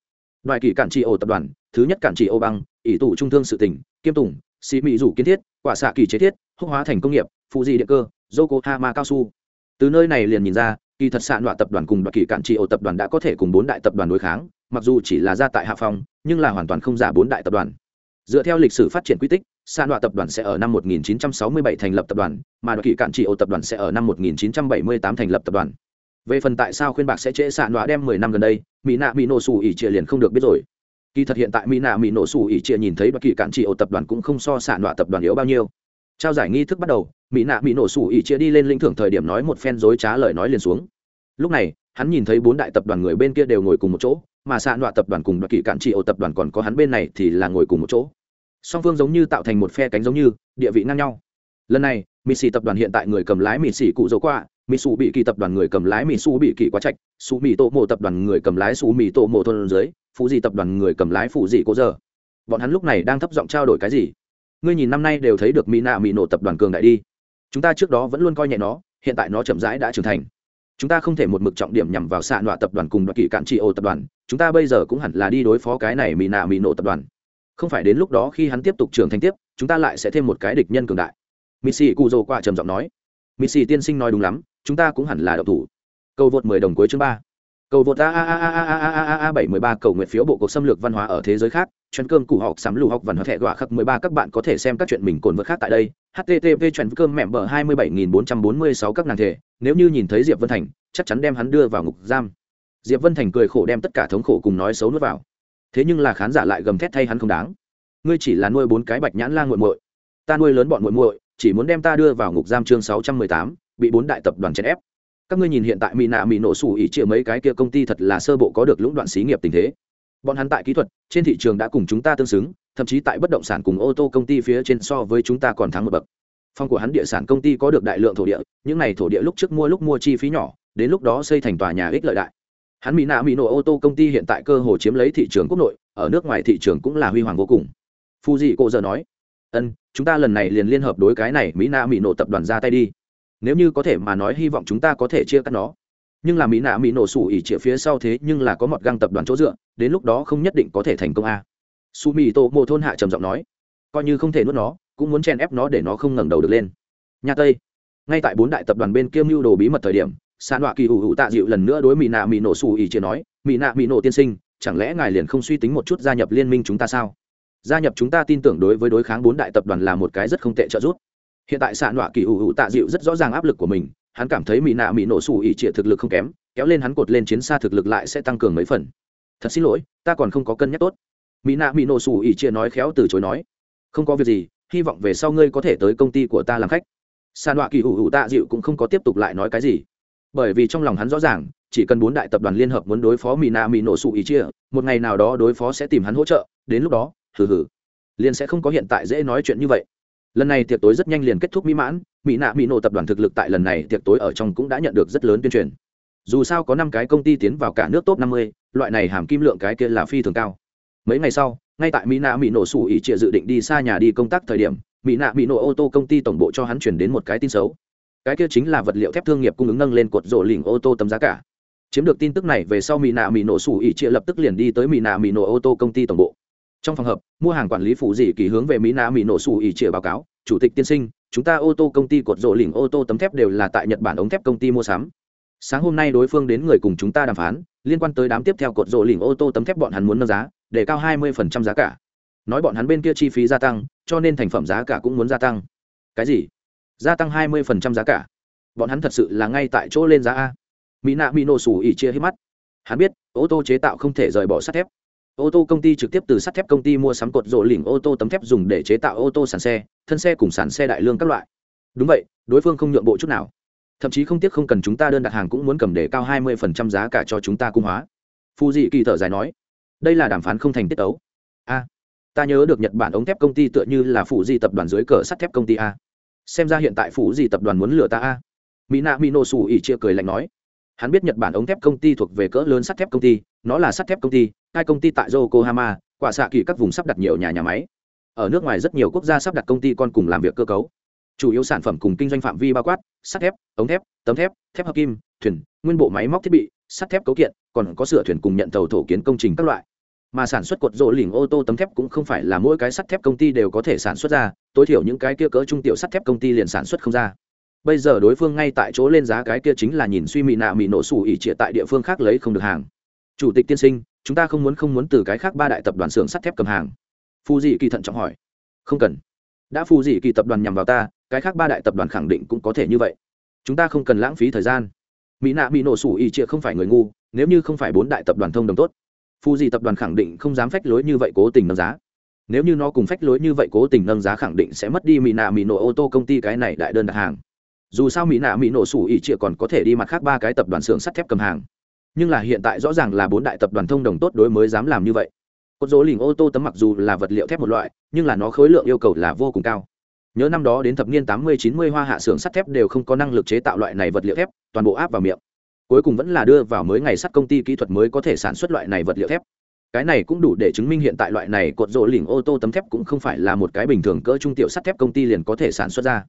Đoài kỷ cản trị ổ tập đoàn, thứ nhất cản trị ổ băng, ỷ tủ trung thương sự tỉnh kiêm tùng, xì mỹ rủ kiến thiết, quả xạ kỳ chế thiết hốc hóa thành công nghiệp, phụ di điện cơ, yokohama cao su. Từ nơi này liền nhìn ra, kỳ thật xạ nọa tập đoàn cùng đoạt kỳ cản trị ổ tập đoàn đã có thể cùng bốn đại tập đoàn đối kháng mặc dù chỉ là ra tại hạ phòng nhưng là hoàn toàn không giả bốn đại tập đoàn. Dựa theo lịch sử phát triển quy tích sạn đoạ tập đoàn sẽ ở năm 1967 thành lập tập đoàn, mà đoạt kỳ cản trị ô tập đoàn sẽ ở năm 1978 thành lập tập đoàn. Về phần tại sao khuyên bạc sẽ trễ sạn đoạ đem mười năm gần đây, mỹ nạ mỹ nổ xù ỉ chia liền không được biết rồi. Kỳ thật hiện tại mỹ nạ mỹ nổ xù ỉ chia nhìn thấy đoạt kỳ cản trị ô tập đoàn cũng không so sạn đoạ tập đoàn yếu bao nhiêu. Trao giải nghi thức bắt đầu, mỹ nạ mỹ nổ xù ỉ chia đi lên linh thưởng thời điểm nói một phen dối trá lời nói liền xuống. Lúc này, hắn nhìn thấy bốn đại tập đoàn người bên kia đều ngồi cùng một chỗ mà xạ đoạ tập đoàn cùng đoạt kỳ cản trị ổ tập đoàn còn có hắn bên này thì là ngồi cùng một chỗ. Song phương giống như tạo thành một phe cánh giống như, địa vị ngang nhau. Lần này mỹ xì tập đoàn hiện tại người cầm lái mỹ xì cụ dấu qua mỹ xù bị kỳ tập đoàn người cầm lái mỹ xù bị kỳ quá trạch xù mỹ tổ mộ tập đoàn người cầm lái xù mỹ tổ mộ thôn dưới phụ dị tập đoàn người cầm lái phụ dị cố giờ. Bọn hắn lúc này đang thấp giọng trao đổi cái gì? Ngươi nhìn năm nay đều thấy được mỹ nạ mỹ nổ tập đoàn cường đại đi. Chúng ta trước đó vẫn luôn coi nhẹ nó, hiện tại nó chậm rãi đã trưởng thành chúng ta không thể một mực trọng điểm nhằm vào xạ nọa tập đoàn cùng đoạt kỳ cạn trị ô tập đoàn, chúng ta bây giờ cũng hẳn là đi đối phó cái này mỹ nạ mỹ nổ tập đoàn. Không phải đến lúc đó khi hắn tiếp tục trưởng thành tiếp, chúng ta lại sẽ thêm một cái địch nhân cường đại. Missy cu dô qua trầm giọng nói. Missy tiên sinh nói đúng lắm, chúng ta cũng hẳn là đậu thủ. Câu vượt mười đồng cuối chương ba cầu vượt a a a a a a a a bảy mười ba cầu nguyện phiếu bộ cuộc xâm lược văn hóa ở thế giới khác chuyên cơm củ học sắm lù học văn hóa thẻ gọa khắc mười ba các bạn có thể xem các chuyện mình cồn vượt khác tại đây http chuyện cơm mẹm bờ hai mươi bảy nghìn bốn trăm bốn mươi sáu các nàng thể nếu như nhìn thấy diệp vân thành chắc chắn đem hắn đưa vào ngục giam diệp vân thành cười khổ đem tất cả thống khổ cùng nói xấu nuốt vào thế nhưng là khán giả lại gầm thét thay hắn không đáng ngươi chỉ là nuôi bốn cái bạch nhãn la nguội muội ta nuôi lớn bọn muội muội chỉ muốn đem ta đưa vào ngục giam chương sáu trăm mười tám bị bốn đại tập đoàn chèn ép các ngươi nhìn hiện tại mỹ nạ mỹ nổ sủ ỉ chĩa mấy cái kia công ty thật là sơ bộ có được lũng đoạn xí nghiệp tình thế. Bọn hắn tại kỹ thuật, trên thị trường đã cùng chúng ta tương xứng, thậm chí tại bất động sản cùng ô tô công ty phía trên so với chúng ta còn thắng một bậc. Phong của hắn địa sản công ty có được đại lượng thổ địa, những này thổ địa lúc trước mua lúc mua chi phí nhỏ, đến lúc đó xây thành tòa nhà ích lợi đại. Hắn mỹ nạ mỹ nổ ô tô công ty hiện tại cơ hồ chiếm lấy thị trường quốc nội, ở nước ngoài thị trường cũng là huy hoàng vô cùng. Phu dị cô giờ nói, ân, chúng ta lần này liền liên hợp đối cái này mỹ nạ mỹ nổ tập đoàn ra tay đi nếu như có thể mà nói hy vọng chúng ta có thể chia cắt nó. Nhưng là mỹ nạ mỹ nổ sủ ỉ chĩa phía sau thế nhưng là có một găng tập đoàn chỗ dựa, đến lúc đó không nhất định có thể thành công a. Su mỹ tô mộ thôn hạ trầm giọng nói, coi như không thể nuốt nó, cũng muốn chen ép nó để nó không ngẩng đầu được lên. Nhà tây, ngay tại bốn đại tập đoàn bên kia mưu đồ bí mật thời điểm sàn họa kỳ hữu hữu tạ dịu lần nữa đối mỹ nạ mỹ nổ sủ ỉ chĩa nói, mỹ nạ mỹ nổ tiên sinh, chẳng lẽ ngài liền không suy tính một chút gia nhập liên minh chúng ta sao? Gia nhập chúng ta tin tưởng đối với đối kháng bốn đại tập đoàn là một cái rất không tệ trợ giúp hiện tại xạ nọa kỳ ủ ủ tạ dịu rất rõ ràng áp lực của mình, hắn cảm thấy mỹ nạ mỹ nổ xù ỉ trịa thực lực không kém, kéo lên hắn cột lên chiến xa thực lực lại sẽ tăng cường mấy phần. Thật xin lỗi, ta còn không có cân nhắc tốt. Mỹ nạ mỹ nổ xù ỉ trịa nói khéo từ chối nói, không có việc gì, hy vọng về sau ngươi có thể tới công ty của ta làm khách. Xạ nọa kỳ ủ ủ tạ dịu cũng không có tiếp tục lại nói cái gì. Bởi vì trong lòng hắn rõ ràng, chỉ cần bốn đại tập đoàn liên hợp muốn đối phó mỹ nạ mỹ nổ xù ỉ trịa, một ngày nào đó đối phó sẽ tìm hắn hỗ trợ, đến lúc đó, hừ hừ, liền sẽ không có hiện tại dễ nói chuyện như vậy lần này tiệc tối rất nhanh liền kết thúc mỹ mãn, mỹ nạ mỹ nổ tập đoàn thực lực tại lần này tiệc tối ở trong cũng đã nhận được rất lớn tuyên truyền. Dù sao có năm cái công ty tiến vào cả nước top năm mươi, loại này hàm kim lượng cái kia là phi thường cao. Mấy ngày sau, ngay tại mỹ nạ mỹ nổ sủ ỉ trịa dự định đi xa nhà đi công tác thời điểm, mỹ nạ mỹ nổ ô tô công ty tổng bộ cho hắn chuyển đến một cái tin xấu. Cái kia chính là vật liệu thép thương nghiệp cung ứng nâng lên cột rổ lỉnh ô tô tấm giá cả. Chiếm được tin tức này về sau mỹ nạ mỹ nổ sủ ỉ trịa lập tức liền đi tới mỹ nạ mỹ nổ ô tô công ty tổng bộ trong phòng hợp mua hàng quản lý phụ dị kỳ hướng về mỹ nạ mỹ nổ xù ỉ chĩa báo cáo, chủ tịch tiên sinh, chúng ta ô tô công ty cột rộ lỉnh ô tô tấm thép đều là tại nhật bản ống thép công ty mua sắm. Sáng hôm nay đối phương đến người cùng chúng ta đàm phán, liên quan tới đám tiếp theo cột rộ lỉnh ô tô tấm thép bọn hắn muốn nâng giá, để cao hai mươi giá cả. Nói bọn hắn bên kia chi phí gia tăng, cho nên thành phẩm giá cả cũng muốn gia tăng. Cái gì? Gia tăng hai mươi giá cả? Bọn hắn thật sự là ngay tại chỗ lên giá a? Mỹ nạ mỹ nổ xù ỉ chia hết mắt. Hắn biết, ô tô chế tạo không thể rời bỏ sắt thép ô tô công ty trực tiếp từ sắt thép công ty mua sắm cột rộ lỉnh ô tô tấm thép dùng để chế tạo ô tô sản xe, thân xe cùng sản xe đại lương các loại. Đúng vậy, đối phương không nhượng bộ chút nào. Thậm chí không tiếc không cần chúng ta đơn đặt hàng cũng muốn cầm để cao hai mươi phần trăm giá cả cho chúng ta cung hóa. Phu dị kỳ thở dài nói, đây là đàm phán không thành tiết ấu. A, ta nhớ được nhật bản ống thép công ty tựa như là phụ di tập đoàn dưới cờ sắt thép công ty a. Xem ra hiện tại phụ di tập đoàn muốn lừa ta a. Mỹ nạ mỹ nổ xù ỉ chia cười lạnh nói hắn biết nhật bản ống thép công ty thuộc về cỡ lớn sắt thép công ty, nó là sắt thép công ty, hai công ty tại yokohama, quả xạ kỳ các vùng sắp đặt nhiều nhà nhà máy. Ở nước ngoài rất nhiều quốc gia sắp đặt công ty con cùng làm việc cơ cấu. Chủ yếu sản phẩm cùng kinh doanh phạm vi bao quát, sắt thép, ống thép, tấm thép thép hợp kim, thuyền, nguyên bộ máy móc thiết bị, sắt thép cấu kiện, còn có sửa thuyền cùng nhận tàu thổ kiến công trình các loại. Mà sản xuất cột rỗ lỉnh ô tô tấm thép cũng không phải là mỗi cái sắt thép công ty đều có thể sản xuất ra, tối thiểu những cái kia cỡ trung tiểu sắt thép công ty liền sản xuất không ra bây giờ đối phương ngay tại chỗ lên giá cái kia chính là nhìn suy mị nạ mị nổ sủ ỉ trịa tại địa phương khác lấy không được hàng. Chủ tịch tiên sinh, chúng ta không muốn không muốn từ cái khác ba đại tập đoàn xưởng sắt thép cầm hàng. Phù dị kỳ thận trọng hỏi. Không cần. Đã phù dị kỳ tập đoàn nhằm vào ta, cái khác ba đại tập đoàn khẳng định cũng có thể như vậy. Chúng ta không cần lãng phí thời gian. Mỹ nạ bị nổ sủ ỉ trịa không phải người ngu, nếu như không phải bốn đại tập đoàn thông đồng tốt phù dị tập đoàn khẳng định không dám phách lối như vậy cố tình nâng giá. Nếu như nó cùng phách lối như vậy cố tình nâng giá khẳng định sẽ mất đi mỹ nạ mỹ nổ ô tô công ty cái này đại đơn đặt hàng dù sao mỹ nạ mỹ nổ sủ ỉ trịa còn có thể đi mặt khác ba cái tập đoàn xưởng sắt thép cầm hàng. Nhưng là hiện tại rõ ràng là bốn đại tập đoàn thông đồng tốt đối mới dám làm như vậy. Cốt dỗ lình ô tô tấm mặc dù là vật liệu thép một loại, nhưng là nó khối lượng yêu cầu là vô cùng cao. Nhớ năm đó đến thập niên tám mươi, chín mươi hoa hạ xưởng sắt thép đều không có năng lực chế tạo loại này vật liệu thép, toàn bộ áp vào miệng. Cuối cùng vẫn là đưa vào mới ngày sắt công ty kỹ thuật mới có thể sản xuất loại này vật liệu thép. Cái này cũng đủ để chứng minh hiện tại loại này cột rỗ lỉnh ô tô tấm thép cũng không phải là một cái bình thường cỡ trung tiểu sắt thép công ty liền có thể sản xuất ra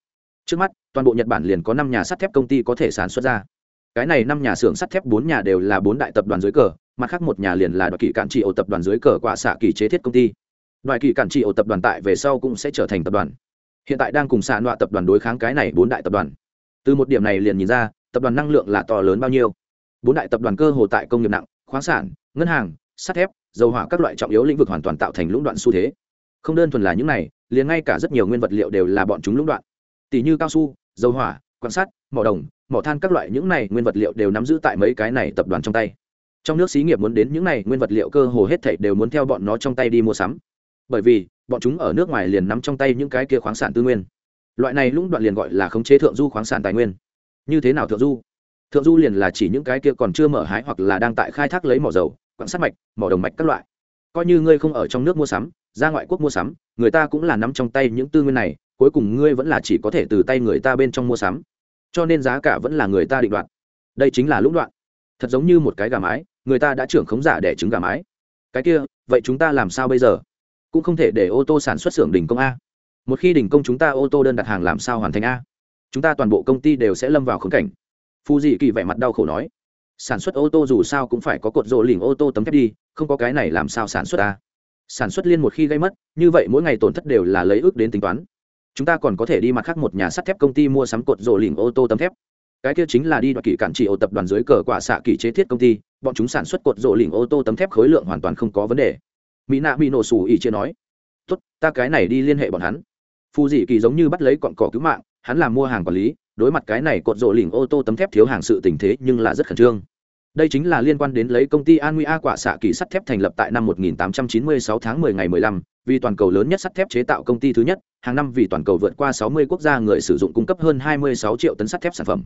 trước mắt, toàn bộ nhật bản liền có năm nhà sắt thép công ty có thể sản xuất ra. Cái này năm nhà xưởng sắt thép bốn nhà đều là bốn đại tập đoàn dưới cờ, mặt khác một nhà liền là đoàn kỳ cản trị ổ tập đoàn dưới cờ quả xạ kỳ chế thiết công ty. Đoàn kỳ cản trị ổ tập đoàn tại về sau cũng sẽ trở thành tập đoàn. Hiện tại đang cùng xạ nọa tập đoàn đối kháng cái này bốn đại tập đoàn. Từ một điểm này liền nhìn ra, tập đoàn năng lượng là to lớn bao nhiêu. Bốn đại tập đoàn cơ hồ tại công nghiệp nặng, khoáng sản, ngân hàng, sắt thép, dầu hỏa các loại trọng yếu lĩnh vực hoàn toàn tạo thành lũng đoạn xu thế. Không đơn thuần là những này, liền ngay cả rất nhiều nguyên vật liệu đều là bọn chúng lũng đoạn tỷ như cao su, dầu hỏa quan sát mỏ đồng, mỏ than các loại những này nguyên vật liệu đều nắm giữ tại mấy cái này tập đoàn trong tay. Trong nước xí nghiệp muốn đến những này nguyên vật liệu cơ hồ hết thảy đều muốn theo bọn nó trong tay đi mua sắm. Bởi vì, bọn chúng ở nước ngoài liền nắm trong tay những cái kia khoáng sản tư nguyên. Loại này lũng đoạn liền gọi là khống chế thượng du khoáng sản tài nguyên. Như thế nào thượng du? Thượng du liền là chỉ những cái kia còn chưa mở hái hoặc là đang tại khai thác lấy mỏ dầu, quặng sắt mạch, mỏ đồng mạch các loại. Coi như ngươi không ở trong nước mua sắm, ra ngoại quốc mua sắm, người ta cũng là nắm trong tay những tư nguyên này cuối cùng ngươi vẫn là chỉ có thể từ tay người ta bên trong mua sắm. Cho nên giá cả vẫn là người ta định đoạt. Đây chính là lũng đoạn. Thật giống như một cái gà mái, người ta đã trưởng khống giả để trứng gà mái. Cái kia, vậy chúng ta làm sao bây giờ? Cũng không thể để ô tô sản xuất xưởng đình công a. Một khi đình công chúng ta ô tô đơn đặt hàng làm sao hoàn thành a? Chúng ta toàn bộ công ty đều sẽ lâm vào khống cảnh. Phù dị kỳ vẻ mặt đau khổ nói. Sản xuất ô tô dù sao cũng phải có cột rộ lỉnh ô tô tấm thép đi, không có cái này làm sao sản xuất a? Sản xuất liên một khi gây mất, như vậy mỗi ngày tổn thất đều là lấy ước đến tính toán chúng ta còn có thể đi mặt khác một nhà sắt thép công ty mua sắm cột rổ lỉnh ô tô tấm thép. Cái kia chính là đi đoạt kỷ cản trị ô tập đoàn dưới cờ quả xạ kỳ chế thiết công ty, bọn chúng sản xuất cột rổ lỉnh ô tô tấm thép khối lượng hoàn toàn không có vấn đề. Mỹ nạ bị nổ sủ ỉ chia nói, tốt, ta cái này đi liên hệ bọn hắn. Phù dị kỳ giống như bắt lấy cọn cỏ cứu mạng, hắn làm mua hàng quản lý, đối mặt cái này cột rổ lỉnh ô tô tấm thép thiếu hàng sự tình thế nhưng là rất khẩn trương đây chính là liên quan đến lấy công ty an nguy a quả xạ kỳ sắt thép thành lập tại năm 1896 tháng 10 ngày 15, vì toàn cầu lớn nhất sắt thép chế tạo công ty thứ nhất hàng năm vì toàn cầu vượt qua 60 quốc gia người sử dụng cung cấp hơn 26 triệu tấn sắt thép sản phẩm.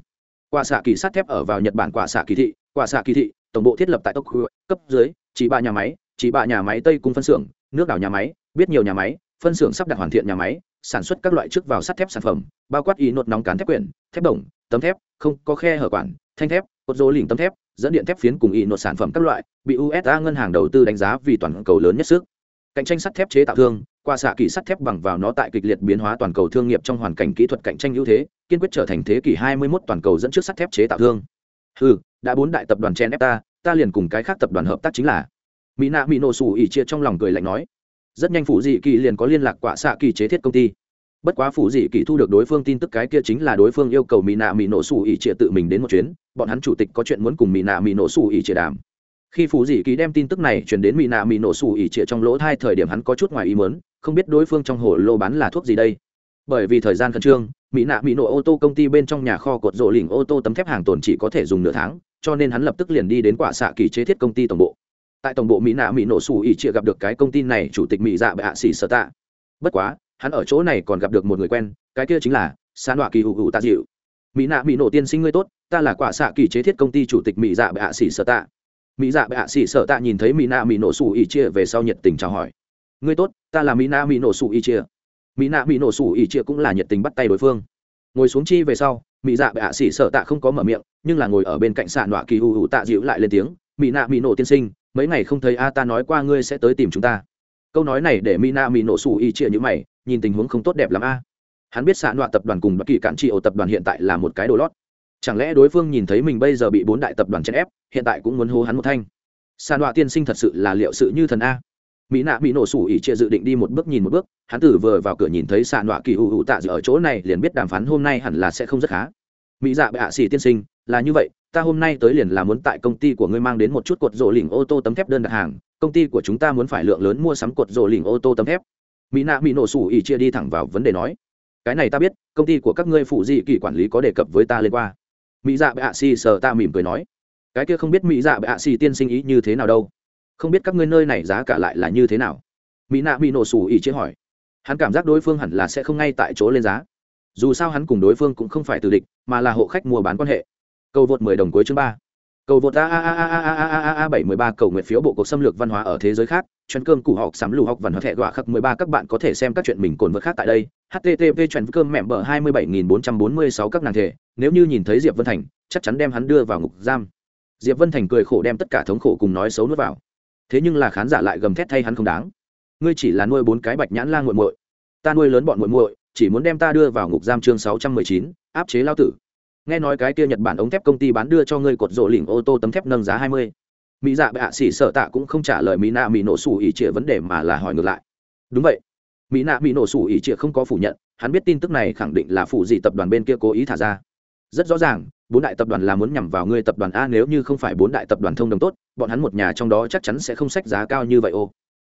Quả xạ kỳ sắt thép ở vào nhật bản quả xạ kỳ thị quả xạ kỳ thị tổng bộ thiết lập tại tokyo cấp dưới chỉ ba nhà máy chỉ ba nhà máy tây cung phân xưởng nước đảo nhà máy biết nhiều nhà máy phân xưởng sắp đặt hoàn thiện nhà máy sản xuất các loại trước vào sắt thép sản phẩm bao quát ý nốt nóng cán thép quyển thép đồng tấm thép không có khe hở quản thanh thép cột rô lỉnh tấm thép, dẫn điện thép phiến cùng y nốt sản phẩm các loại, bị usa ngân hàng đầu tư đánh giá vì toàn cầu lớn nhất sức. Cạnh tranh sắt thép chế tạo thương, qua xạ kỳ sắt thép bằng vào nó tại kịch liệt biến hóa toàn cầu thương nghiệp trong hoàn cảnh kỹ thuật cạnh tranh ưu thế, kiên quyết trở thành thế kỷ 21 toàn cầu dẫn trước sắt thép chế tạo thương. Ừ đã bốn đại tập đoàn chen ép ta ta liền cùng cái khác tập đoàn hợp tác chính là. Mỹ nạ mỹ nổ sủ ỉ chia trong lòng cười lạnh nói. Rất nhanh phụ dị kỳ liền có liên lạc quả xạ kỳ chế thiết công ty bất quá phủ dị kỳ thu được đối phương tin tức cái kia chính là đối phương yêu cầu mỹ nạ mỹ nổ sủ ỉ trịa tự mình đến một chuyến, bọn hắn chủ tịch có chuyện muốn cùng mỹ nạ mỹ nổ sủ ỉ trịa đàm. Khi phủ dị kỳ đem tin tức này chuyển đến mỹ nạ mỹ nổ sủ ỉ trịa trong lỗ thai thời điểm hắn có chút ngoài ý mớn không biết đối phương trong hồ lô bán là thuốc gì đây. Bởi vì thời gian khẩn trương mỹ nạ mỹ nổ ô tô công ty bên trong nhà kho cột rộ lỉnh ô tô tấm thép hàng tồn chỉ có thể dùng nửa tháng, cho nên hắn lập tức liền đi đến quả xạ kỳ chế thiết công ty tổng bộ. Tại tổng bộ mỹ nạ mỹ nổ xù ỉ trịa gặp được cái công ty này chủ tịch mỹ dạ bệ hạ xỉ sở tạ. Bất quá hắn ở chỗ này còn gặp được một người quen, cái kia chính là san đoạ kỳ hữu hữu tạ dịu. Mỹ nạ mỹ nổ tiên sinh ngươi tốt, ta là quả xạ kỳ chế thiết công ty chủ tịch mỹ dạ bệ hạ xỉ sở tạ. Mỹ dạ bệ hạ xỉ sở tạ nhìn thấy mỹ nạ mỹ nổ xù ỉ chia về sau nhiệt tình chào hỏi. Ngươi tốt, ta là mỹ nạ mỹ nổ xù ỉ chia. Mỹ nạ mỹ nổ xù ỉ chia cũng là nhiệt tình bắt tay đối phương. Ngồi xuống chi về sau, mỹ dạ bệ hạ xỉ sở tạ không có mở miệng, nhưng là ngồi ở bên cạnh xạ đọa kỳ hữu hữu tạ dịu lại lên tiếng, mỹ nạ mỹ nổ tiên sinh, mấy ngày không thấy a, ta nói qua ngươi sẽ tới tìm chúng ta câu nói này để mina mỹ nổ xù y chia như mày, nhìn tình huống không tốt đẹp l ắ m a. Hắn biết xạ nọa tập đoàn cùng bất kỳ cản trị ổ tập đoàn hiện tại là một cái đồ lót. Chẳng lẽ đối phương nhìn thấy mình bây giờ bị bốn đại tập đoàn chèn ép, hiện tại cũng muốn hô hắn một thanh? Xạ nọa tiên sinh thật sự là liệu sự như thần a. Mỹ nạ bị nổ sủ ỉ chia dự định đi một bước nhìn một bước, hắn tử vừa vào cửa nhìn thấy xạ nọa kỳ hữu hữu tạ dự ở chỗ này, liền biết đàm phán hôm nay hẳn là sẽ không rất khá. Mỹ dạ bệ hạ xỉ tiên sinh là như vậy, ta hôm nay tới liền là muốn tại công ty của ngươi mang đến một chút cột rổ lỉnh ô tô tấm thép đơn đặt hàng, công ty của chúng ta muốn phải lượng lớn mua sắm cột rổ lỉnh ô tô tấm thép. Mỹ nạ mỹ nổ sủ ỉ chia đi thẳng vào vấn đề nói. Cái này ta biết, công ty của các ngươi phụ dị kỳ quản lý có đề cập với ta lên qua. Mỹ dạ bệ hạ xì sờ ta mỉm cười nói. Cái kia không biết mỹ dạ bệ hạ xì tiên sinh ý như thế nào đâu. Không biết các ngươi nơi này giá cả lại là như thế nào. Mỹ nạ mỹ nổ sủ ỉ chia hỏi. Hắn cảm giác đối phương hẳn là sẽ không ngay tại chỗ lên giá. Dù sao hắn cùng đối phương cũng không phải từ địch, mà là hộ khách mua bán quan hệ cầu vượt mười đồng cuối chương ba cầu vượt a a a a a a a a bảy mười ba cầu nguyện phiếu bộ cuộc xâm lược văn hóa ở thế giới khác chuyên cơm củ học sắm lù học văn hóa thẻ gọa khắc mười ba các bạn có thể xem các chuyện mình cồn vượt khác tại đây http chuyên cơm mẹm bở hai mươi bảy nghìn bốn trăm bốn mươi sáu các nàng thể nếu như nhìn thấy diệp vân thành chắc chắn đem hắn đưa vào ngục giam diệp vân thành cười khổ đem tất cả thống khổ cùng nói xấu nuốt vào thế nhưng là khán giả lại gầm thét thay hắn không đáng ngươi chỉ là nuôi bốn cái bạch nhãn la nguội muội ta nuôi lớn bọn muội muội chỉ muốn đem ta đưa vào ngục giam chương sáu trăm mười chín áp chế lao tử nghe nói cái kia nhật bản ống thép công ty bán đưa cho ngươi cột rộ lỉnh ô tô tấm thép nâng giá hai mươi. Mỹ dạ bệ hạ xỉ sợ tạ cũng không trả lời mỹ nạ mỹ nổ sủ ỉ trịa vấn đề mà là hỏi ngược lại. Đúng vậy. Mỹ nạ mỹ nổ sủ ỉ trịa không có phủ nhận, hắn biết tin tức này khẳng định là phụ gì tập đoàn bên kia cố ý thả ra. Rất rõ ràng, bốn đại tập đoàn là muốn nhằm vào ngươi tập đoàn a nếu như không phải bốn đại tập đoàn thông đồng tốt, bọn hắn một nhà trong đó chắc chắn sẽ không sách giá cao như vậy ô.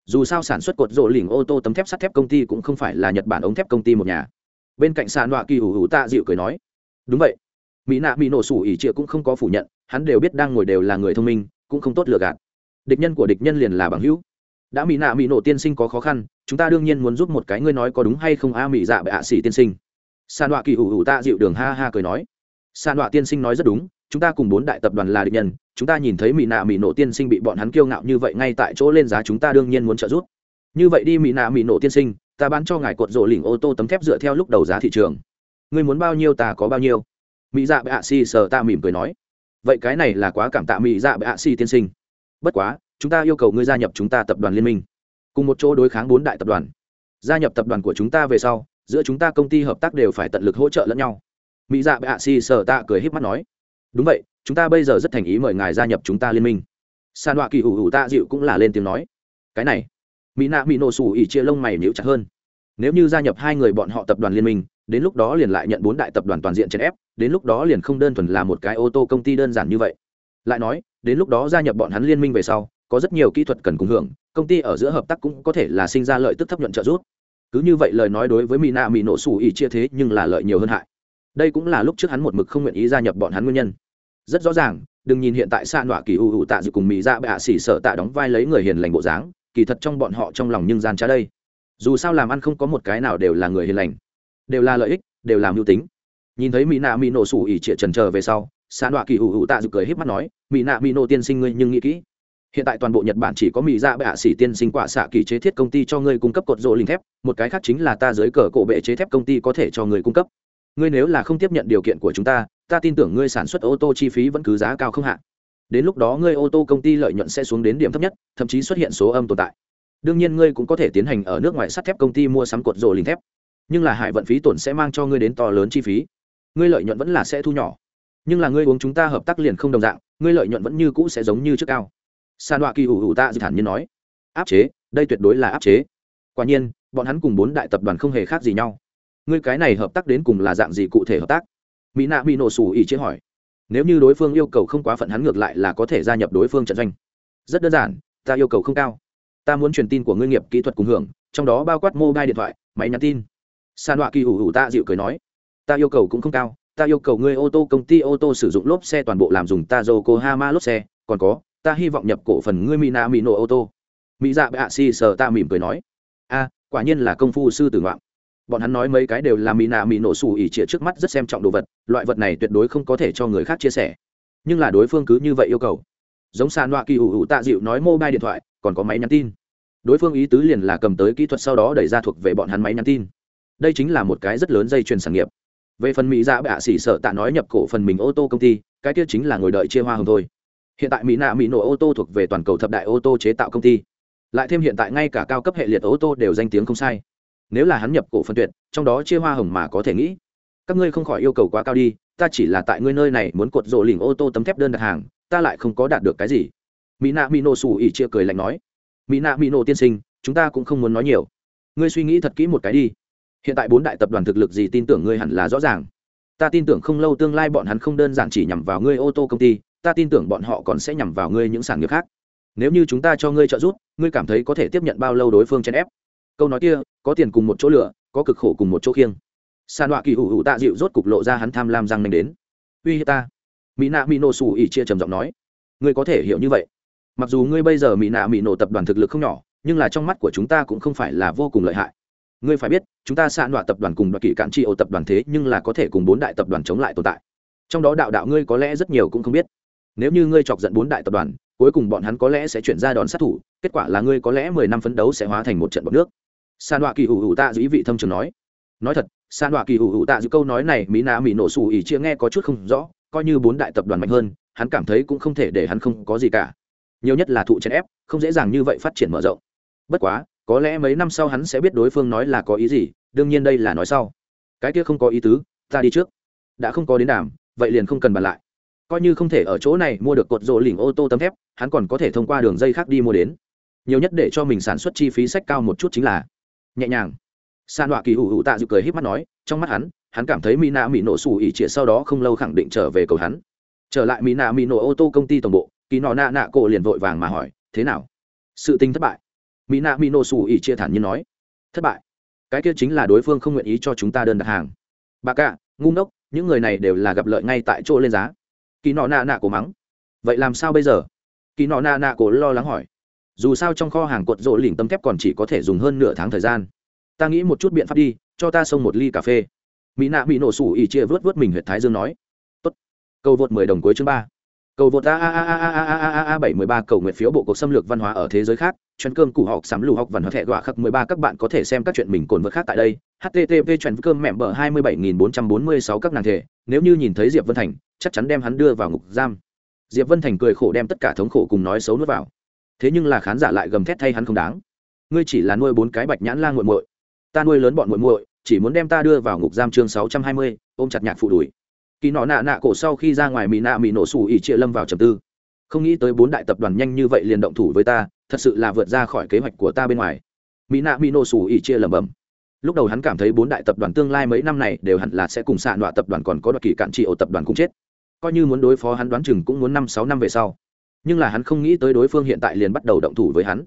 Dù sao sản xuất cột rộ lỉnh ô tô tấm thép sắt thép công ty cũng không phải là nhật bản ống thép công ty một nhà. Bên cạnh sàn nọa kỳ hủ hủ tạ dịu cười nói, đúng vậy mỹ nạ mỹ nổ sủ ỉ trịa cũng không có phủ nhận, hắn đều biết đang ngồi đều là người thông minh, cũng không tốt lừa gạt. Địch nhân của địch nhân liền là bằng hữu. Đã mỹ nạ mỹ nổ tiên sinh có khó khăn, chúng ta đương nhiên muốn giúp một cái ngươi nói có đúng hay không? A mỹ dạ bệ hạ sĩ tiên sinh. San đọa kỳ hủ hủ tạ dịu đường ha ha cười nói. San đọa tiên sinh nói rất đúng, chúng ta cùng bốn đại tập đoàn là địch nhân, chúng ta nhìn thấy mỹ nạ mỹ nổ tiên sinh bị bọn hắn kiêu ngạo như vậy ngay tại chỗ lên giá chúng ta đương nhiên muốn trợ giúp. Như vậy đi mỹ nạ mỹ nổ tiên sinh, ta bán cho ngài cột rổ lỉnh ô tô tấm thép dựa theo lúc đầu giá thị trường. Ngươi muốn bao nhiêu ta có bao nhiêu? Mỹ dạ bệ hạ si sờ ta mỉm cười nói, vậy cái này là quá cảm tạ mỹ dạ bệ hạ si tiên sinh. Bất quá, chúng ta yêu cầu ngươi gia nhập chúng ta tập đoàn liên minh. Cùng một chỗ đối kháng bốn đại tập đoàn. Gia nhập tập đoàn của chúng ta về sau, giữa chúng ta công ty hợp tác đều phải tận lực hỗ trợ lẫn nhau. Mỹ dạ bệ hạ si sờ ta cười híp mắt nói, đúng vậy, chúng ta bây giờ rất thành ý mời ngài gia nhập chúng ta liên minh. San họa kỳ ủ ủ ta dịu cũng là lên tiếng nói, cái này. Mỹ nạ mỹ nổ sủ ỉ chia lông mày níu chặt hơn. Nếu như gia nhập hai người bọn họ tập đoàn liên minh đến lúc đó liền lại nhận bốn đại tập đoàn toàn diện chèn ép, đến lúc đó liền không đơn thuần là một cái ô tô công ty đơn giản như vậy. Lại nói, đến lúc đó gia nhập bọn hắn liên minh về sau, có rất nhiều kỹ thuật cần cùng hưởng, công ty ở giữa hợp tác cũng có thể là sinh ra lợi tức thấp nhuận trợ giúp. Cứ như vậy lời nói đối với mỹ nạ mỹ nổ xù ỉ chia thế nhưng là lợi nhiều hơn hại. Đây cũng là lúc trước hắn một mực không nguyện ý gia nhập bọn hắn nguyên nhân. Rất rõ ràng, đừng nhìn hiện tại xa nọa kỳ ưu hữu tạ dự cùng mỹ dạ bạ xỉ sợ tạ đóng vai lấy người hiền lành bộ dáng, kỳ thật trong bọn họ trong lòng nhưng gian trá đây. Dù sao làm ăn không có một cái nào đều là người hiền lành đều là lợi ích, đều làm mưu tính. Nhìn thấy mỹ nạ mỹ nổ sủ ỉ trịa trần trờ về sau xã đọa kỳ hữu ủ tạ dự cười h í p mắt nói mỹ nạ mỹ nổ tiên sinh ngươi nhưng nghĩ kỹ. Hiện tại toàn bộ nhật bản chỉ có mỹ dạ bệ hạ xỉ tiên sinh quả xạ kỳ chế thiết công ty cho ngươi cung cấp cột rỗ linh thép, một cái khác chính là ta dưới cờ cổ bệ chế thép công ty có thể cho ngươi cung cấp. Ngươi nếu là không tiếp nhận điều kiện của chúng ta ta tin tưởng ngươi sản xuất ô tô chi phí vẫn cứ giá cao không hạ. đến lúc đó ngươi ô tô công ty lợi nhuận sẽ xuống đến điểm thấp nhất, thậm chí xuất hiện số âm tồn tại. Đương nhiên ngươi cũng có thể tiến hành ở nước ngoài sắt thép công ty mua sắm cột rỗ linh thép nhưng là hải vận phí tổn sẽ mang cho ngươi đến to lớn chi phí. Ngươi lợi nhuận vẫn là sẽ thu nhỏ. Nhưng là ngươi uống chúng ta hợp tác liền không đồng dạng, ngươi lợi nhuận vẫn như cũ sẽ giống như trước cao. San họa kỳ hủ ủ ta dự thản nhiên nói. Áp chế, đây tuyệt đối là áp chế. Quả nhiên, bọn hắn cùng bốn đại tập đoàn không hề khác gì nhau. Ngươi cái này hợp tác đến cùng là dạng gì cụ thể hợp tác? Mỹ nạ bị nổ xù ý chế hỏi. Nếu như đối phương yêu cầu không quá phận hắn ngược lại là có thể gia nhập đối phương trận doanh. Rất đơn giản, ta yêu cầu không cao. Ta muốn truyền tin của ngươi nghiệp kỹ thuật cùng hưởng, trong đó bao quát mobile điện thoại, máy nhắn tin san họa kỳ ủ ủ ta dịu cười nói, ta yêu cầu cũng không cao, ta yêu cầu ngươi ô tô công ty ô tô sử dụng lốp xe toàn bộ làm dùng ta yokohama lốp xe, còn có, ta hy vọng nhập cổ phần ngươi mina mino ô tô. Mỹ dạ bạ si sờ ta mỉm cười nói, a, quả nhiên là công phu sư tử ngoạn. Bọn hắn nói mấy cái đều là mỹ nạ mỹ nổ xù ỉ chĩa trước mắt rất xem trọng đồ vật, loại vật này tuyệt đối không có thể cho người khác chia sẻ. Nhưng là đối phương cứ như vậy yêu cầu. Giống sàn đoạ kỳ ủ ủ tạ dịu nói mobile điện thoại, còn có máy nhắn tin. Đối phương ý tứ liền là cầm tới kỹ thuật sau đó đẩy ra thuộc về bọn hắn máy nhắn tin đây chính là một cái rất lớn dây chuyền sản nghiệp. Về phần mỹ dạ bạ xỉ sợ tạ nói nhập cổ phần mình ô tô công ty, cái kia chính là ngồi đợi chia hoa hồng thôi. Hiện tại mỹ nạ mỹ nổ ô tô thuộc về toàn cầu thập đại ô tô chế tạo công ty. Lại thêm hiện tại ngay cả cao cấp hệ liệt ô tô đều danh tiếng không sai. Nếu là hắn nhập cổ phần tuyệt, trong đó chia hoa hồng mà có thể nghĩ. Các ngươi không khỏi yêu cầu quá cao đi, ta chỉ là tại ngươi nơi này muốn cột rộ lỉnh ô tô tấm thép đơn đặt hàng, ta lại không có đạt được cái gì. Mỹ nạ mỹ nổ xù ỉ chia cười lạnh nói. Mỹ nạ mỹ nổ tiên sinh, chúng ta cũng không muốn nói nhiều. Ngươi suy nghĩ thật kỹ một cái đi hiện tại bốn đại tập đoàn thực lực gì tin tưởng ngươi hẳn là rõ ràng. Ta tin tưởng không lâu tương lai bọn hắn không đơn giản chỉ nhằm vào ngươi ô tô công ty, ta tin tưởng bọn họ còn sẽ nhằm vào ngươi những sản nghiệp khác. Nếu như chúng ta cho ngươi trợ giúp, ngươi cảm thấy có thể tiếp nhận bao lâu đối phương chèn ép? Câu nói kia, có tiền cùng một chỗ lửa, có cực khổ cùng một chỗ khiêng. Sàn họa kỳ hữu hữu tạ dịu rốt cục lộ ra hắn tham lam răng nanh đến. Uy hiếp ta. Mỹ nạ mỹ nổ xù ỉ chia trầm giọng nói. Ngươi có thể hiểu như vậy. Mặc dù ngươi bây giờ mỹ nạ mỹ nổ tập đoàn thực lực không nhỏ, nhưng là trong mắt của chúng ta cũng không phải là vô cùng lợi hại ngươi phải biết, chúng ta xạ đoạ tập đoàn cùng đoạn kỷ cạn tri ô tập đoàn thế nhưng là có thể cùng bốn đại tập đoàn chống lại tồn tại. Trong đó đạo đạo ngươi có lẽ rất nhiều cũng không biết. Nếu như ngươi chọc giận bốn đại tập đoàn, cuối cùng bọn hắn có lẽ sẽ chuyển ra đón sát thủ, kết quả là ngươi có lẽ mười năm phấn đấu sẽ hóa thành một trận bọc nước. San đoạ kỳ hủ hủ tạ dĩ vị thâm trường nói. Nói thật san đoạ kỳ hủ hủ tạ dĩ câu nói này mỹ nạ mỹ nổ xù ỉ chia nghe có chút không rõ, coi như bốn đại tập đoàn mạnh hơn, hắn cảm thấy cũng không thể để hắn không có gì cả. Nhiều nhất là thụ chèn ép, không dễ dàng như vậy phát triển mở rộng. Bất quá có lẽ mấy năm sau hắn sẽ biết đối phương nói là có ý gì, đương nhiên đây là nói sau. Cái kia không có ý tứ, ta đi trước. Đã không có đến đàm, vậy liền không cần bàn lại. Coi như không thể ở chỗ này mua được cột rỗ lỉnh ô tô tấm thép, hắn còn có thể thông qua đường dây khác đi mua đến. Nhiều nhất để cho mình sản xuất chi phí sách cao một chút chính là nhẹ nhàng. San họa kỳ hủ hủ tạ dự cười h í p mắt nói, trong mắt hắn hắn cảm thấy mỹ nạ mỹ nổ xù ỉ trịa sau đó không lâu khẳng định trở về cầu hắn. Trở lại mỹ nạ mỹ nổ ô tô công ty tổng bộ, kỳ nọ nạ nạ cổ liền vội vàng mà hỏi, thế nào? Sự tình thất bại? Mỹ nạ mỹ nổ xù ỉ chia thản nhiên nói, thất bại. Cái kia chính là đối phương không nguyện ý cho chúng ta đơn đặt hàng. Bà cạ ngu ngốc, những người này đều là gặp lợi ngay tại chỗ lên giá. Kỳ nọ nạ nạ cổ mắng, vậy làm sao bây giờ? Kỳ nọ nạ nạ cổ lo lắng hỏi, dù sao trong kho hàng cột rỗ lỉnh tấm thép còn chỉ có thể dùng hơn nửa tháng thời gian. Ta nghĩ một chút biện pháp đi, cho ta xông một ly cà phê. Mỹ nạ bị nổ sủ ỉ chia vớt vớt mình huyện thái dương nói, Tốt. Cầu vượt mười đồng cuối chương ba cầu vượt a a a a a a a a a bảy mười ba cầu nguyện phiếu bộ cuộc xâm lược văn hóa ở thế giới khác Chuyến cơm củ học sắm lù học văn hóa thẻ gọa khắc mười ba các bạn có thể xem các chuyện mình cồn vượt khác tại đây http chuyên cơm mẹm bờ hai mươi bảy nghìn bốn trăm bốn mươi sáu các nàng thể nếu như nhìn thấy diệp vân thành chắc chắn đem hắn đưa vào ngục giam diệp vân thành cười khổ đem tất cả thống khổ cùng nói xấu nuốt vào thế nhưng là khán giả lại gầm thét thay hắn không đáng ngươi chỉ là nuôi bốn cái bạch nhãn la g u muội ta nuôi lớn bọn muội muội chỉ muốn đem ta đưa vào ngục giam chương sáu trăm hai mươi ôm chặt nhạc phụ đùi kỳ nọ nạ nạ cổ sau khi ra ngoài mỹ nạ mỹ nổ xù ỉ chia lâm vào trầm tư. Không nghĩ tới bốn đại tập đoàn nhanh như vậy liền động thủ với ta, thật sự là vượt ra khỏi kế hoạch của ta bên ngoài. Mỹ nạ mỹ nổ xù ỉ chia lẩm bẩm. Lúc đầu hắn cảm thấy bốn đại tập đoàn tương lai mấy năm này đều hẳn là sẽ cùng xạ nọa tập đoàn còn có đoạt kỳ cạn trị ổ tập đoàn cũng chết. Coi như muốn đối phó hắn đoán chừng cũng muốn năm sáu năm về sau. Nhưng là hắn không nghĩ tới đối phương hiện tại liền bắt đầu động thủ với hắn.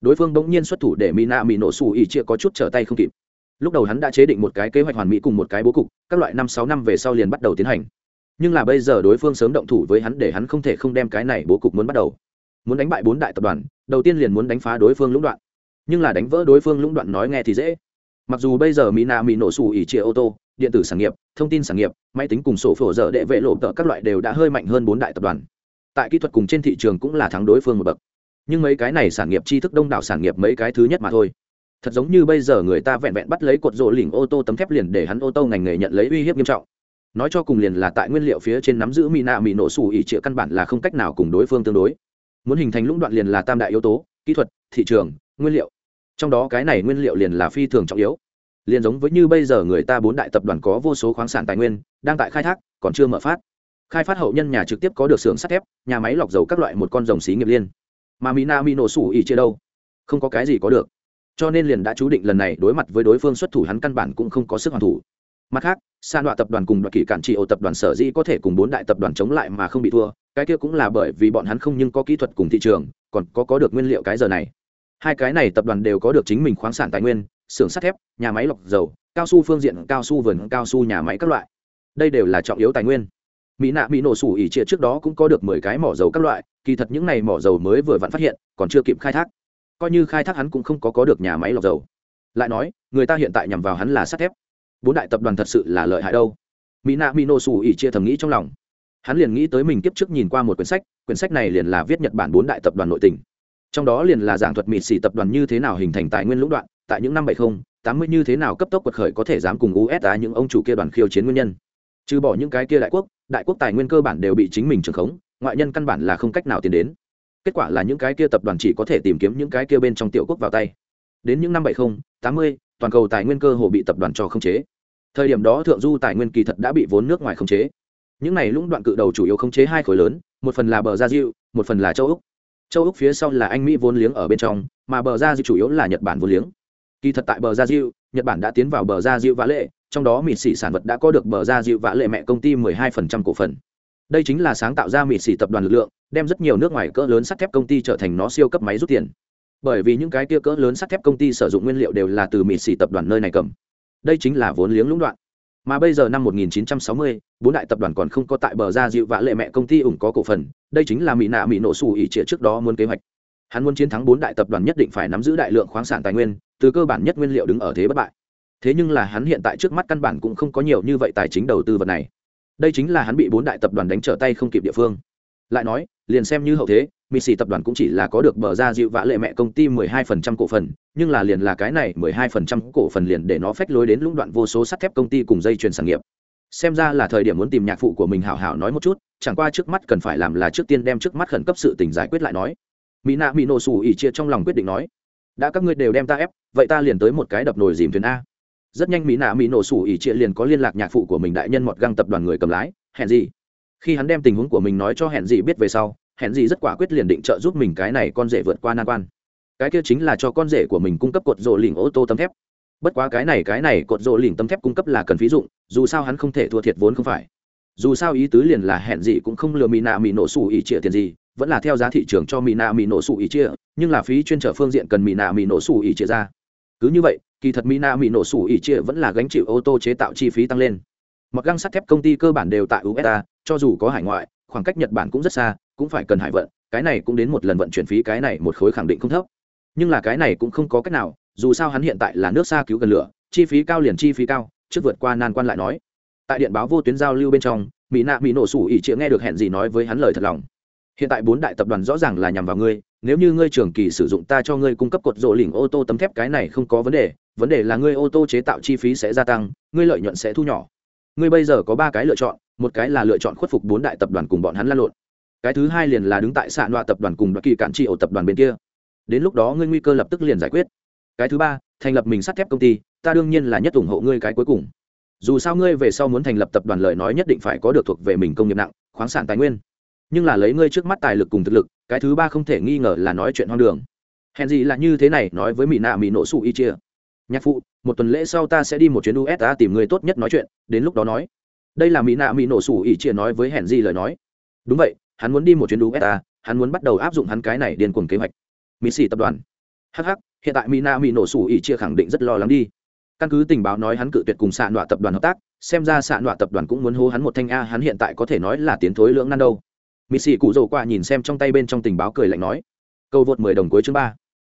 Đối phương bỗng nhiên xuất thủ để mỹ nạ mỹ nổ xù ỉ chia có chút trở tay không kịp lúc đầu hắn đã chế định một cái kế hoạch hoàn mỹ cùng một cái bố cục, các loại năm sáu năm về sau liền bắt đầu tiến hành. Nhưng là bây giờ đối phương sớm động thủ với hắn để hắn không thể không đem cái này bố cục muốn bắt đầu. Muốn đánh bại bốn đại tập đoàn, đầu tiên liền muốn đánh phá đối phương lũng đoạn. Nhưng là đánh vỡ đối phương lũng đoạn nói nghe thì dễ. Mặc dù bây giờ mỹ nạ mỹ nổ xù ỉ chia ô tô, điện tử sản nghiệp, thông tin sản nghiệp, máy tính cùng sổ phổ dở đệ vệ lộ tợ các loại đều đã hơi mạnh hơn bốn đại tập đoàn. Tại kỹ thuật cùng trên thị trường cũng là thắng đối phương một bậc. Nhưng mấy cái này sản nghiệp tri thức đông đảo sản nghiệp mấy cái thứ nhất mà thôi thật giống như bây giờ người ta vẹn vẹn bắt lấy cột rỗ lỉnh ô tô tấm thép liền để hắn ô tô ngành nghề nhận lấy uy hiếp nghiêm trọng. Nói cho cùng liền là tại nguyên liệu phía trên nắm giữ mỹ nạ mỹ nổ xù ỉ trịa căn bản là không cách nào cùng đối phương tương đối. Muốn hình thành lũng đoạn liền là tam đại yếu tố, kỹ thuật, thị trường, nguyên liệu. Trong đó cái này nguyên liệu liền là phi thường trọng yếu. Liền giống với như bây giờ người ta bốn đại tập đoàn có vô số khoáng sản tài nguyên, đang tại khai thác, còn chưa mở phát. Khai phát hậu nhân nhà trực tiếp có được xưởng sắt thép, nhà máy lọc dầu các loại một con rồng xí nghiệp liên. Mà mina mi nổ sủ ỉ chia đâu? Không có cái gì có được cho nên liền đã chú định lần này đối mặt với đối phương xuất thủ hắn căn bản cũng không có sức hoàn thủ. Mặt khác san đoạn tập đoàn cùng đoạn kỷ cản trị ổ tập đoàn sở dĩ có thể cùng bốn đại tập đoàn chống lại mà không bị thua, cái kia cũng là bởi vì bọn hắn không nhưng có kỹ thuật cùng thị trường, còn có có được nguyên liệu cái giờ này. Hai cái này tập đoàn đều có được chính mình khoáng sản tài nguyên, xưởng sắt thép, nhà máy lọc dầu, cao su phương diện, cao su vườn, cao su nhà máy các loại. Đây đều là trọng yếu tài nguyên. Mỹ nạ mỹ nổ sủ ỉ trịa trước đó cũng có được mười cái mỏ dầu các loại, kỳ thật những n à y mỏ dầu mới vừa vặn phát hiện, còn chưa kịp khai thác coi như khai thác hắn cũng không có có được nhà máy lọc dầu. Lại nói, người ta hiện tại nhằm vào hắn là sắt thép. Bốn đại tập đoàn thật sự là lợi hại đâu. Mỹ nạ mỹ nổ ỉ chia thầm nghĩ trong lòng. Hắn liền nghĩ tới mình kiếp trước nhìn qua một quyển sách quyển sách này liền là viết nhật bản bốn đại tập đoàn nội tình. Trong đó liền là giảng thuật mịt xỉ tập đoàn như thế nào hình thành tài nguyên lũng đoạn, tại những năm bảy mươi tám mươi như thế nào cấp tốc quật khởi có thể dám cùng usa những ông chủ kia đoàn khiêu chiến nguyên nhân. Trừ bỏ những cái kia đại quốc đại quốc tài nguyên cơ bản đều bị chính mình trường khống, ngoại nhân căn bản là không cách nào tiến đến kết quả là những cái kia tập đoàn chỉ có thể tìm kiếm những cái kia bên trong tiểu quốc vào tay. Đến những năm bảy mươi tám mươi, toàn cầu tài nguyên cơ hồ bị tập đoàn cho khống chế. Thời điểm đó thượng du tài nguyên kỳ thật đã bị vốn nước ngoài khống chế. Những này lũng đoạn cự đầu chủ yếu khống chế hai khối lớn, một phần là bờ gia diệu một phần là châu úc. Châu úc phía sau là anh mỹ vốn liếng ở bên trong, mà bờ gia diệu chủ yếu là nhật bản vốn liếng. Kỳ thật tại bờ gia diệu nhật bản đã tiến vào bờ gia diệu vã lệ, trong đó mịt xỉ sản vật đã có được bờ gia diệu vã lệ mẹ công ty 12% cổ phần. Đây chính là sáng tạo ra mịt xỉ tập đoàn lực lượng đem rất nhiều nước ngoài cỡ lớn sắt thép công ty trở thành nó siêu cấp máy rút tiền. Bởi vì những cái kia cỡ lớn sắt thép công ty sử dụng nguyên liệu đều là từ mịt xỉ tập đoàn nơi này cầm. Đây chính là vốn liếng lũng đoạn. Mà bây giờ năm 1960, bốn đại tập đoàn còn không có tại bờ ra dịu vã lệ mẹ công ty ủng có cổ phần đây chính là mỹ nạ mỹ nổ xù ỉ trịa trước đó muốn kế hoạch. Hắn muốn chiến thắng bốn đại tập đoàn nhất định phải nắm giữ đại lượng khoáng sản tài nguyên từ cơ bản nhất nguyên liệu đứng ở thế bất bại. Thế nhưng là hắn hiện tại trước mắt căn bản cũng không có nhiều như vậy tài chính đầu tư vật này. Đây chính là hắn bị bốn đại tập đoàn đánh trở tay không kịp địa phương lại nói, liền xem như hậu thế mỹ sĩ tập đoàn cũng chỉ là có được bờ ra dịu vã lệ mẹ công ty 12% cổ phần, nhưng là liền là cái này 12% cổ phần liền để nó phách lối đến lũng đoạn vô số sắt thép công ty cùng dây chuyền sản nghiệp. Xem ra là thời điểm muốn tìm nhạc phụ của mình hảo hảo nói một chút, chẳng qua trước mắt cần phải làm là trước tiên đem trước mắt khẩn cấp sự tình giải quyết lại nói. Mỹ nạ mỹ nổ xù ỉ chia trong lòng quyết định nói, đã các ngươi đều đem ta ép, vậy ta liền tới một cái đập nồi dìm thuyền a. Rất nhanh mỹ nạ mỹ nổ xù ỉ chia liền có liên lạc nhạc phụ của mình đại nhân mọt găng tập đoàn người cầm lái, hẹn gì? Khi hắn đem tình huống của mình nói cho hẹn Dị biết về sau, hẹn Dị rất quả quyết liền định trợ giúp mình cái này con rể vượt qua nan quan. Cái kia chính là cho con rể của mình cung cấp cột rộ lỉnh ô tô tấm thép. Bất quá cái này cái này cột rộ lỉnh tấm thép cung cấp là cần phí dụng, dù sao hắn không thể thua thiệt vốn không phải. Dù sao ý tứ liền là hẹn gì cũng không lừa mỹ nạ mỹ nổ xù ỉ trịa tiền gì, vẫn là theo giá thị trường cho mỹ nạ mỹ nổ xù ỉ trịa, nhưng là phí chuyên trở phương diện cần mỹ nạ mỹ nổ xù ỉ trịa ra. Cứ như vậy, kỳ thật mỹ nạ mỹ nổ xù ỉ trịa vẫn là gánh chịu ô tô chế tạo chi phí tăng lên mặc găng sắt thép công ty cơ bản đều tại usa cho dù có hải ngoại, khoảng cách nhật bản cũng rất xa, cũng phải cần hải vận, cái này cũng đến một lần vận chuyển phí, cái này một khối khẳng định không thấp. Nhưng là cái này cũng không có cách nào, dù sao hắn hiện tại là nước xa cứu gần lửa, chi phí cao liền chi phí cao, trước vượt qua nan quan lại nói. Tại điện báo vô tuyến giao lưu bên trong, mỹ nạ mỹ nổ sủ ỉ chịa nghe được hẹn gì nói với hắn lời thật lòng. Hiện tại bốn đại tập đoàn rõ ràng là nhằm vào ngươi, nếu như ngươi trường kỳ sử dụng ta cho ngươi cung cấp cột rộ lỉnh ô tô tấm thép, cái này không có vấn đề vấn đề là ngươi ô tô chế tạo chi phí sẽ gia tăng, ngươi lợi nhuận sẽ thu nhỏ ngươi bây giờ có ba cái lựa chọn, một cái là lựa chọn khuất phục bốn đại tập đoàn cùng bọn hắn lan lộn, cái thứ hai liền là đứng tại xạ loa tập đoàn cùng đoạn kỳ cản trị ổ tập đoàn bên kia. Đến lúc đó ngươi nguy cơ lập tức liền giải quyết. Cái thứ ba, thành lập mình sắt thép công ty, ta đương nhiên là nhất ủng hộ ngươi cái cuối cùng. Dù sao ngươi về sau muốn thành lập tập đoàn lời nói nhất định phải có được thuộc về mình công nghiệp nặng, khoáng sản tài nguyên. Nhưng là lấy ngươi trước mắt tài lực cùng thực lực, cái thứ ba không thể nghi ngờ là nói chuyện hoang đường. Hèn gì là như thế này, nói với mỹ nạ mỹ nổ sụ y chia nhạc phụ, một tuần lễ sau ta sẽ đi một chuyến usa tìm người tốt nhất nói chuyện, đến lúc đó nói. Đây là mỹ nạ mỹ nổ sủ ỉ chia nói với hèn di lời nói. Đúng vậy, hắn muốn đi một chuyến usa hắn muốn bắt đầu áp dụng hắn cái này điên cuồng kế hoạch. Mỹ xỉ tập đoàn. Hh hiện tại mỹ nạ mỹ nổ sủ ỉ chia khẳng định rất lo lắng đi. Căn cứ tình báo nói hắn cự tuyệt cùng xạ nọa tập đoàn hợp tác, xem ra xạ nọa tập đoàn cũng muốn hô hắn một thanh a, hắn hiện tại có thể nói là tiến thối lưỡng nan đâu. Mỹ xỉ cụ dầu qua nhìn xem trong tay bên trong tình báo cười lạnh nói. Câu vượt mười đồng cuối chương ba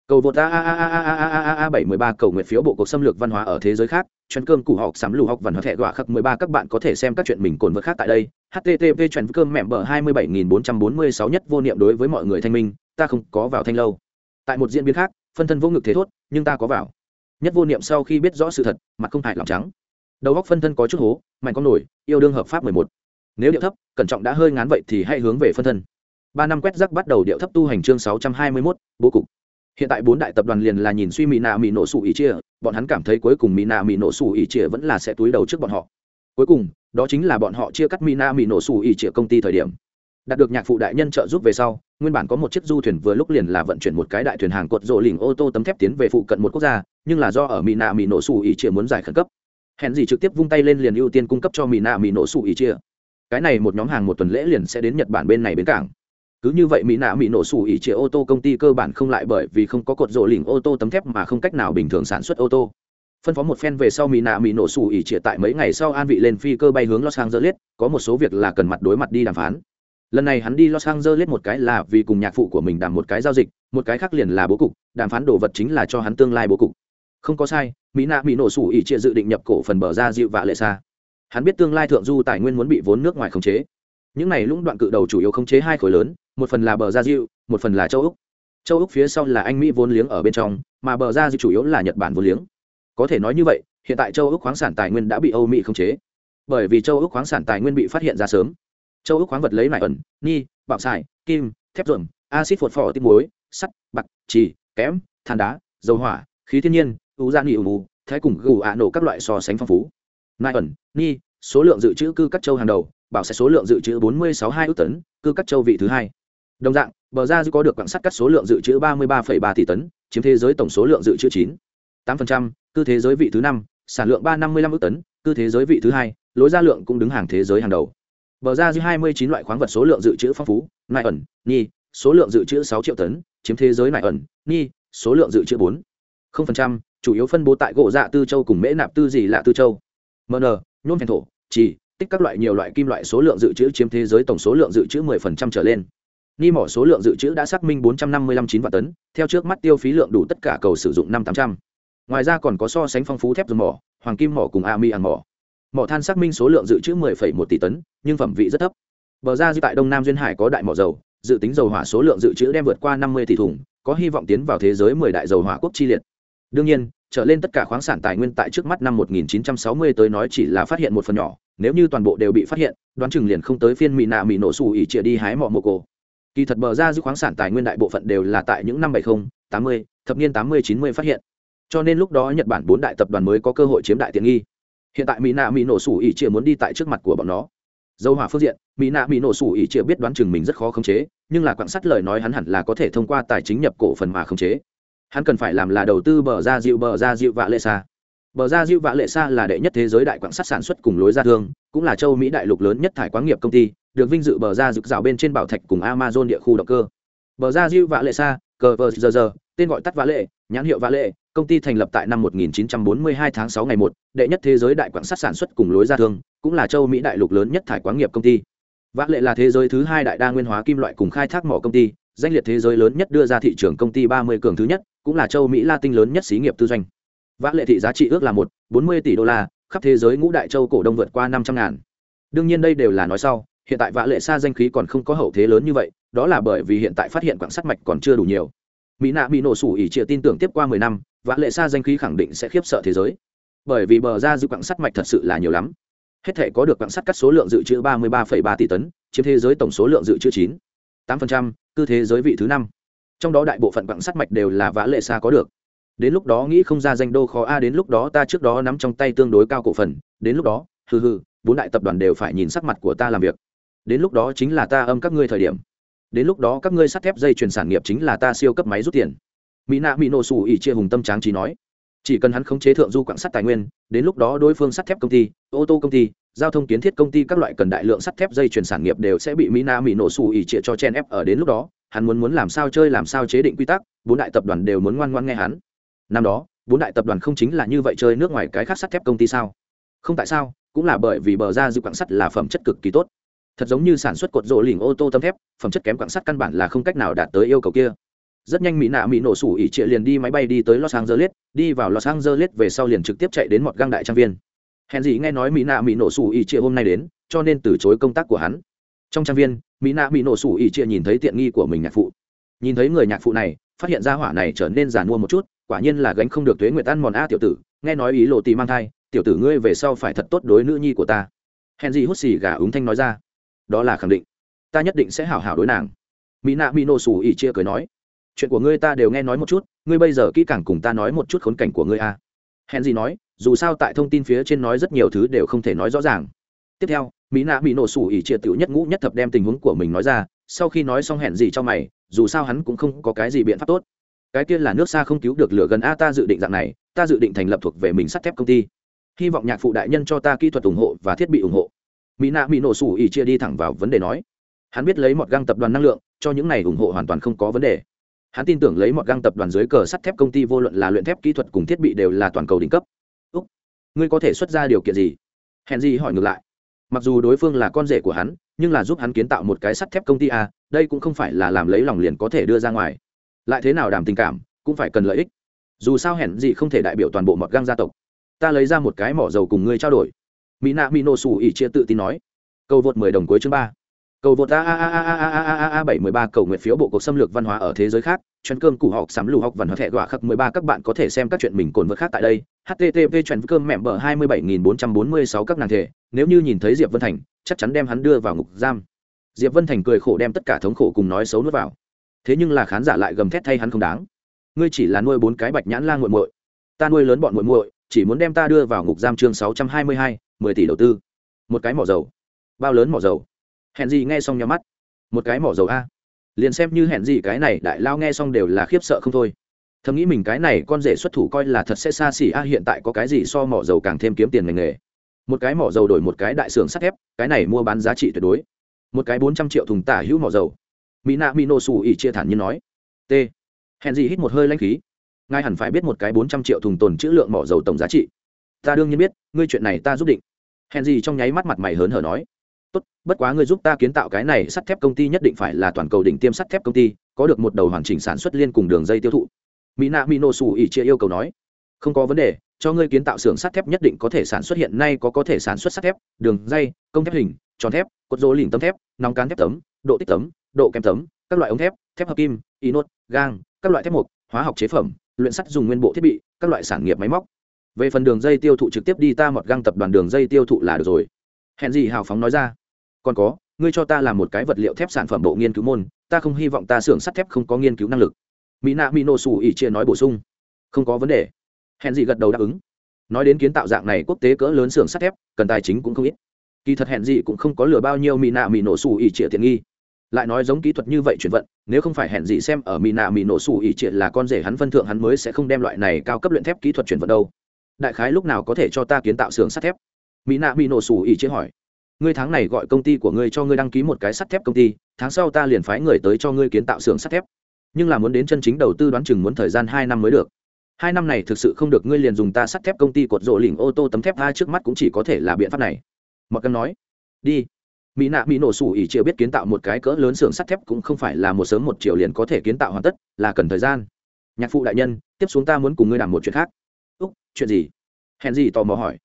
cầu vượt a a a a a a a a bảy mươi ba cầu nguyện phiếu bộ cuộc xâm lược văn hóa ở thế giới khác chuyên cơm củ học sắm lù học văn hóa thẻ gọa khắc mười ba các bạn có thể xem các chuyện mình cồn vượt khác tại đây http chuyên cơm mẹm bờ hai mươi bảy nghìn bốn trăm bốn mươi sáu nhất vô niệm đối với mọi người thanh minh ta không có vào thanh lâu tại một diễn biến khác phân thân vô ngực thế thốt nhưng ta có vào nhất vô niệm sau khi biết rõ sự thật mặt không hại lòng trắng đầu góc phân thân có chút hố mạnh con nổi yêu đương hợp pháp mười một nếu điệu thấp cẩn trọng đã hơi ngán vậy thì hãy hướng về phân thân ba năm quét rắc bắt đầu điệu thấp tu hành chương sáu trăm hai mươi mốt bố cục hiện tại bốn đại tập đoàn liền là nhìn suy mỹ nạ mỹ nổ sủ ý chia bọn hắn cảm thấy cuối cùng mỹ nạ mỹ nổ sủ ý chia vẫn là sẽ túi đầu trước bọn họ. Cuối cùng, đó chính là bọn họ chia cắt mỹ nạ mỹ nổ sủ ý chia công ty thời điểm. Đạt được nhạc phụ đại nhân trợ giúp về sau, nguyên bản có một chiếc du thuyền vừa lúc liền là vận chuyển một cái đại thuyền hàng cột rộ lỉnh ô tô tấm thép tiến về phụ cận một quốc gia, nhưng là do ở mỹ nạ mỹ nổ sủ ý chia muốn giải khẩn cấp. Hẹn gì trực tiếp vung tay lên liền ưu tiên cung cấp cho mỹ nạ mỹ nổ sủ ý chia cái này một nhóm hàng một tuần lễ liền sẽ đến nhật bản bên này bến cảng cứ như vậy mỹ nạ mỹ nổ sủ ỉ chia ô tô công ty cơ bản không lại bởi vì không có cột rộ lỉnh ô tô tấm thép mà không cách nào bình thường sản xuất ô tô. Phân phó một phen về sau mỹ nạ mỹ nổ sủ ỉ chia tại mấy ngày sau an vị lên phi cơ bay hướng los angeles, có một số việc là cần mặt đối mặt đi đàm phán. Lần này hắn đi los angeles một cái là vì cùng nhạc phụ của mình đàm một cái giao dịch, một cái khác liền là bố cục, đàm phán đồ vật chính là cho hắn tương lai bố cục. Không có sai, mỹ nạ mỹ nổ sủ ỉ chia dự định nhập cổ phần bờ ra dịu vạ lệ xa hắn biết tương lai thượng du tài nguyên muốn bị vốn nước ngoài khống chế. Những này lũng đoạn cự đầu chủ yếu khống chế hai khối lớn một phần là bờ gia diệu một phần là châu úc. Châu úc phía sau là anh mỹ vốn liếng ở bên trong, mà bờ gia diệu chủ yếu là nhật bản vốn liếng. Có thể nói như vậy, hiện tại châu úc khoáng sản tài nguyên đã bị âu mỹ khống chế. Bởi vì châu úc khoáng sản tài nguyên bị phát hiện ra sớm. Châu úc khoáng vật lấy nải ẩn, ni, bạo xài, kim, thép ruộng acid phột phò tinh muối, sắt, bạc, trì, kẽm, than đá, dầu hỏa, khí thiên nhiên, u gia nghị ủ thái cùng gù ạ nổ các loại so sánh phong phú. Nai ẩn, ni, số lượng dự trữ cư các châu hàng đầu bảo sẽ số lượng dự trữ bốn mươi sáu hai ước tấn, cư các châu vị thứ hai đồng dạng, bờ ra dư có được quảng sắt cắt số lượng dự trữ ba mươi ba ba tỷ tấn, chiếm thế giới tổng số lượng dự trữ chín. tám cư thế giới vị thứ năm, sản lượng ba năm mươi năm ước tấn, cư thế giới vị thứ hai, lối ra lượng cũng đứng hàng thế giới hàng đầu. Bờ ra dư hai mươi chín loại khoáng vật số lượng dự trữ phong phú, nại ẩn ni số lượng dự trữ sáu triệu tấn, chiếm thế giới nại ẩn ni số lượng dự trữ bốn. không phần trăm, chủ yếu phân bố tại gỗ dạ tư châu cùng mễ nạp tư gì lạ tư châu. Mn nhôm phèn thổ chỉ tích các loại nhiều loại kim loại số lượng dự trữ chiếm thế giới tổng số lượng dự trữ 10% trở lên ni mỏ số lượng dự trữ đã xác minh 455 chín vạn tấn theo trước mắt tiêu phí lượng đủ tất cả cầu sử dụng năm tám trăm. Ngoài ra còn có so sánh phong phú thép dùng mỏ hoàng kim mỏ cùng ami ăn mỏ. Mỏ than xác minh số lượng dự trữ 10,1 tỷ tấn nhưng phẩm vị rất thấp. Bờ ra dư tại đông nam duyên hải có đại mỏ dầu dự tính dầu hỏa số lượng dự trữ đem vượt qua 50 tỷ thùng có hy vọng tiến vào thế giới 10 đại dầu hỏa quốc chi liệt. Đương nhiên trở lên tất cả khoáng sản tài nguyên tại trước mắt năm 1960 tới nói chỉ là phát hiện một phần nhỏ nếu như toàn bộ đều bị phát hiện đoán chừng liền không tới phiên mỹ nạ mỹ nổ xù ỉ đi hái mỏ mồ cổ kỳ thật bờ ra giữ khoáng sản tài nguyên đại bộ phận đều là tại những năm 70, 80, thập niên 80, 90 phát hiện. Cho nên lúc đó nhật bản bốn đại tập đoàn mới có cơ hội chiếm đại tiện nghi. Hiện tại mỹ nạ mỹ nổ sủ ỉ chia muốn đi tại trước mặt của bọn nó. Dầu hỏa phương diện mỹ nạ mỹ nổ sủ ỉ chia biết đoán chừng mình rất khó khống chế nhưng là quạng sắt lời nói hắn hẳn là có thể thông qua tài chính nhập cổ phần mà khống chế. Hắn cần phải làm là đầu tư bờ ra dịu bờ ra dịu vạ lệ xa. Bờ ra dịu vạ lệ xa là đệ nhất thế giới đại quảng sắt sản xuất cùng lối ra thương cũng là châu mỹ đại lục lớn nhất thải quán nghiệp công ty được vinh dự bờ ra rực rào bên trên bảo thạch cùng amazon địa khu động cơ. Bờ ra diêu vạ lệ xa cờ vờ giờ giờ tên gọi tắt vạ lệ nhãn hiệu vạ lệ công ty thành lập tại năm 1942 tháng 6 ngày 1, đệ nhất thế giới đại quảng sắt sản xuất cùng lối ra thương cũng là châu mỹ đại lục lớn nhất thải quán nghiệp công ty. Vã lệ là thế giới thứ hai đại đa nguyên hóa kim loại cùng khai thác mỏ công ty danh liệt thế giới lớn nhất đưa ra thị trường công ty 30 cường thứ nhất cũng là châu mỹ la tinh lớn nhất xí nghiệp tư doanh. Vã lệ thị giá trị ước là một bốn mươi tỷ đô la khắp thế giới ngũ đại châu cổ đông vượt qua năm trăm ngàn. Đương nhiên đây đều là nói sau hiện tại vã lệ xa danh khí còn không có hậu thế lớn như vậy, đó là bởi vì hiện tại phát hiện quảng sắt mạch còn chưa đủ nhiều. Mỹ nạ bị nổ sủ ỉ chia tin tưởng tiếp qua mười năm, vã lệ xa danh khí khẳng định sẽ khiếp sợ thế giới. Bởi vì bờ ra giữ quảng sắt mạch thật sự là nhiều lắm. Hết thể có được quảng sắt cắt số lượng dự trữ ba mươi ba ba tỷ tấn, chiếm thế giới tổng số lượng dự trữ chín tám cư thế giới vị thứ năm. Trong đó đại bộ phận quặng sắt mạch đều là vã lệ xa có được. Đến lúc đó nghĩ không ra danh đô khó a, đến lúc đó ta trước đó nắm trong tay tương đối cao cổ phần, đến lúc đó, hừ hừ, bốn đại tập đoàn đều phải nhìn sắc mặt của ta làm việc đến lúc đó chính là ta âm các ngươi thời điểm. Đến lúc đó các ngươi sắt thép dây chuyển sản nghiệp chính là ta siêu cấp máy rút tiền. Mỹ nạ mỹ nổ xù ỉ chia hùng tâm tráng trí nói. Chỉ cần hắn khống chế thượng du quặng sắt tài nguyên, đến lúc đó đối phương sắt thép công ty, ô tô công ty, giao thông kiến thiết công ty các loại cần đại lượng sắt thép dây chuyển sản nghiệp đều sẽ bị mỹ nạ mỹ nổ xù ỉ chia cho chen ép ở đến lúc đó, hắn muốn muốn làm sao chơi làm sao chế định quy tắc, bốn đại tập đoàn đều muốn ngoan ngoan nghe hắn. Năm đó, bốn đại tập đoàn không chính là như vậy chơi nước ngoài cái khác sắt thép công ty sao? Không tại sao, cũng là bởi vì bờ ra dư quảng sắt là phẩm chất cực kỳ tốt thật giống như sản xuất cột rỗ lỉnh ô tô tấm thép, phẩm chất kém quảng sắt căn bản là không cách nào đạt tới yêu cầu kia. Rất nhanh mỹ nạ mỹ nổ sủ ỉ trịa liền đi máy bay đi tới los angeles, đi vào los angeles về sau liền trực tiếp chạy đến một găng đại trang viên. Hèn gì nghe nói mỹ nạ mỹ nổ sủ ỉ trịa hôm nay đến, cho nên từ chối công tác của hắn. Trong trang viên, mỹ nạ mỹ nổ sủ ỉ trịa nhìn thấy tiện nghi của mình nhạc phụ. Nhìn thấy người nhạc phụ này, phát hiện ra hỏa này trở nên giàn mua một chút, quả nhiên là gánh không được thuế nguyệt ăn mòn a tiểu tử, nghe nói ý lộ tì mang thai, tiểu tử ngươi về sau phải thật tốt đối nữ nhi của ta. Henry hút xì gà ứng thanh nói ra đó là khẳng định. Ta nhất định sẽ hảo hảo đối nàng. Mỹ nạ mỹ nổ sủ ỉ chia cười nói, chuyện của ngươi ta đều nghe nói một chút, ngươi bây giờ kỹ càng cùng ta nói một chút khốn cảnh của ngươi a. Henry nói, dù sao tại thông tin phía trên nói rất nhiều thứ đều không thể nói rõ ràng. Tiếp theo, mỹ nạ bị nổ sủ ỉ chia tiểu nhất ngũ nhất thập đem tình huống của mình nói ra, sau khi nói xong hẹn gì cho mày, dù sao hắn cũng không có cái gì biện pháp tốt. Cái kia là nước xa không cứu được lửa gần a, ta dự định dạng này, ta dự định thành lập thuộc về mình sắt thép công ty. Hy vọng nhạc phụ đại nhân cho ta kỹ thuật ủng hộ và thiết bị ủng hộ mỹ nạ bị nổ sủ ỉ chia đi thẳng vào vấn đề nói. Hắn biết lấy một găng tập đoàn năng lượng, cho những này ủng hộ hoàn toàn không có vấn đề. Hắn tin tưởng lấy một găng tập đoàn dưới cờ sắt thép công ty vô luận là luyện thép kỹ thuật cùng thiết bị đều là toàn cầu đỉnh cấp. Úc, ngươi có thể xuất ra điều kiện gì? Hèn gì hỏi ngược lại. Mặc dù đối phương là con rể của hắn, nhưng là giúp hắn kiến tạo một cái sắt thép công ty a, đây cũng không phải là làm lấy lòng liền có thể đưa ra ngoài. Lại thế nào đảm tình cảm, cũng phải cần lợi ích. Dù sao hẹn gì không thể đại biểu toàn bộ mọt găng gia tộc. Ta lấy ra một cái mỏ dầu cùng ngươi trao đổi mỹ nạ mỹ nổ sủ ỉ chia tự tin nói. Câu vượt mười đồng cuối chương ba. Cầu vượt a a a a a a a a bảy mười ba cầu nguyện phiếu bộ cuộc xâm lược văn hóa ở thế giới khác. Chuyên cơm củ học sắm lù học văn hóa thẻ gọa khắc mười ba, các bạn có thể xem các chuyện mình cồn vượt khác tại đây. Http chuyên cơm mẹm bờ hai mươi bảy nghìn bốn trăm bốn mươi sáu các nàng thể. Nếu như nhìn thấy diệp vân thành, chắc chắn đem hắn đưa vào ngục giam. Diệp vân thành cười khổ đem tất cả thống khổ cùng nói xấu nuốt vào. Thế nhưng là khán giả lại gầm thét thay hắn không đáng. Ngươi chỉ là nuôi bốn cái bạch nhãn la g u muội. Ta nuôi lớn bọn muội muội, chỉ muốn đem ta đưa vào ngục giam chương sáu trăm hai mươi hai mười tỷ đầu tư. Một cái mỏ dầu. Bao lớn mỏ dầu? Hẹn gì nghe xong nhắm mắt. Một cái mỏ dầu a. Liền xem như hẹn gì cái này đại lao nghe xong đều là khiếp sợ không thôi. Thầm nghĩ mình cái này con rể xuất thủ coi là thật sẽ xa xỉ a, hiện tại có cái gì so mỏ dầu càng thêm kiếm tiền ngành nghề. Một cái mỏ dầu đổi một cái đại xưởng sắt thép, cái này mua bán giá trị tuyệt đối. Một cái bốn trăm triệu thùng tả hữu mỏ dầu. Mỹ nạ mỹ nổ xù ỉ chia thản như nói. T. Hẹn gì hít một hơi lanh khí. Ngài hẳn phải biết một cái bốn trăm triệu thùng tồn chữ lượng mỏ dầu tổng giá trị ta đương nhiên biết, ngươi chuyện này ta giúp định. Hèn gì trong nháy mắt mặt mày hớn hở nói. Tốt, bất quá ngươi giúp ta kiến tạo cái này sắt thép công ty nhất định phải là toàn cầu đỉnh tiêm sắt thép công ty, có được một đầu hoàn chỉnh sản xuất liên cùng đường dây tiêu thụ. Mỹ nạ mỹ nổ xù ỉ chia yêu cầu nói. Không có vấn đề, cho ngươi kiến tạo xưởng sắt thép nhất định có thể sản xuất hiện nay có có thể sản xuất sắt thép, đường dây, công thép hình, tròn thép cốt rỗ lìn tấm thép nóng cán thép tấm, độ tích tấm, độ kem tấm, các loại ống thép thép hợp kim inox gang, các loại thép mục hóa học chế phẩm, luyện sắt dùng nguyên bộ thiết bị, các loại sản nghiệp máy móc về phần đường dây tiêu thụ trực tiếp đi ta một găng tập đoàn đường dây tiêu thụ là được rồi. Hẹn gì hào phóng nói ra. Còn có, ngươi cho ta làm một cái vật liệu thép sản phẩm bộ nghiên cứu môn, ta không hy vọng ta xưởng sắt thép không có nghiên cứu năng lực. Mỹ nạ mỹ nổ xù ỉ chia nói bổ sung. Không có vấn đề. Hẹn gì gật đầu đáp ứng. Nói đến kiến tạo dạng này quốc tế cỡ lớn xưởng sắt thép, cần tài chính cũng không ít. Kỳ thật hẹn gì cũng không có lừa bao nhiêu mỹ nạ mỹ nổ xù ỉ chia tiện nghi. Lại nói giống kỹ thuật như vậy chuyển vận, nếu không phải hẹn gì xem ở mỹ nạ mỹ nổ xù ỉ chia là con rể hắn phân thượng hắn mới sẽ không đem loại này cao cấp luyện thép kỹ thuật chuyển vận đâu đại khái lúc nào có thể cho ta kiến tạo xưởng sắt thép? Mỹ nạ bị nổ sủ ỉ chế hỏi. Ngươi tháng này gọi công ty của ngươi cho ngươi đăng ký một cái sắt thép công ty, tháng sau ta liền phái người tới cho ngươi kiến tạo xưởng sắt thép. Nhưng là muốn đến chân chính đầu tư đoán chừng muốn thời gian hai năm mới được. Hai năm này thực sự không được ngươi liền dùng ta sắt thép công ty cột rộ lỉnh ô tô tấm thép hai trước mắt cũng chỉ có thể là biện pháp này. Mặc cân nói, đi. Mỹ nạ mỹ nổ sủ ỉ triệu biết kiến tạo một cái cỡ lớn xưởng sắt thép cũng không phải là một sớm một chiều liền có thể kiến tạo hoàn tất, là cần thời gian. Nhạc phụ đại nhân, tiếp xuống ta muốn cùng ngươi làm một chuyện khác chuyện gì? Hèn gì tò mò hỏi.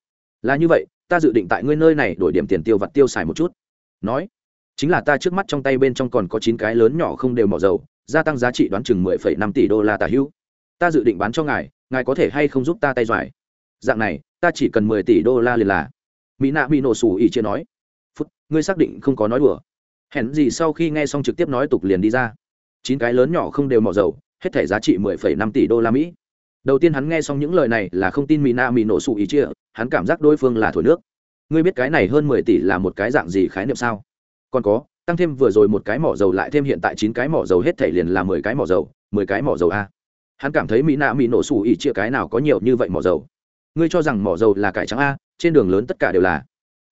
Là như vậy, ta dự định tại ngươi nơi này đổi điểm tiền tiêu vặt tiêu xài một chút. Nói, chính là ta trước mắt trong tay bên trong còn có chín cái lớn nhỏ không đều mỏ dầu, gia tăng giá trị đoán chừng mười phẩy năm tỷ đô la tả hữu. Ta dự định bán cho ngài ngài có thể hay không giúp ta tay doài dạng này, ta chỉ cần mười tỷ đô la liền là. Mỹ nạ bị nổ xù ỉ chia nói. Phút, ngươi xác định không có nói đùa. Hẹn gì sau khi nghe xong trực tiếp nói tục liền đi ra. Chín cái lớn nhỏ không đều mỏ dầu, hết thể giá trị mười phẩy năm tỷ đô la mỹ đầu tiên hắn nghe xong những lời này là không tin mỹ na mỹ nổ sụ ý chia, hắn cảm giác đối phương là thổi nước. Ngươi biết cái này hơn mười tỷ là một cái dạng gì khái niệm sao? Còn có, tăng thêm vừa rồi một cái mỏ dầu lại thêm hiện tại chín cái mỏ dầu hết thể liền là mười cái mỏ dầu, mười cái mỏ dầu a. Hắn cảm thấy mỹ nạ mỹ nổ sủ ỉ chia cái nào có nhiều như vậy mỏ dầu? Ngươi cho rằng mỏ dầu là cải trắng a, trên đường lớn tất cả đều là.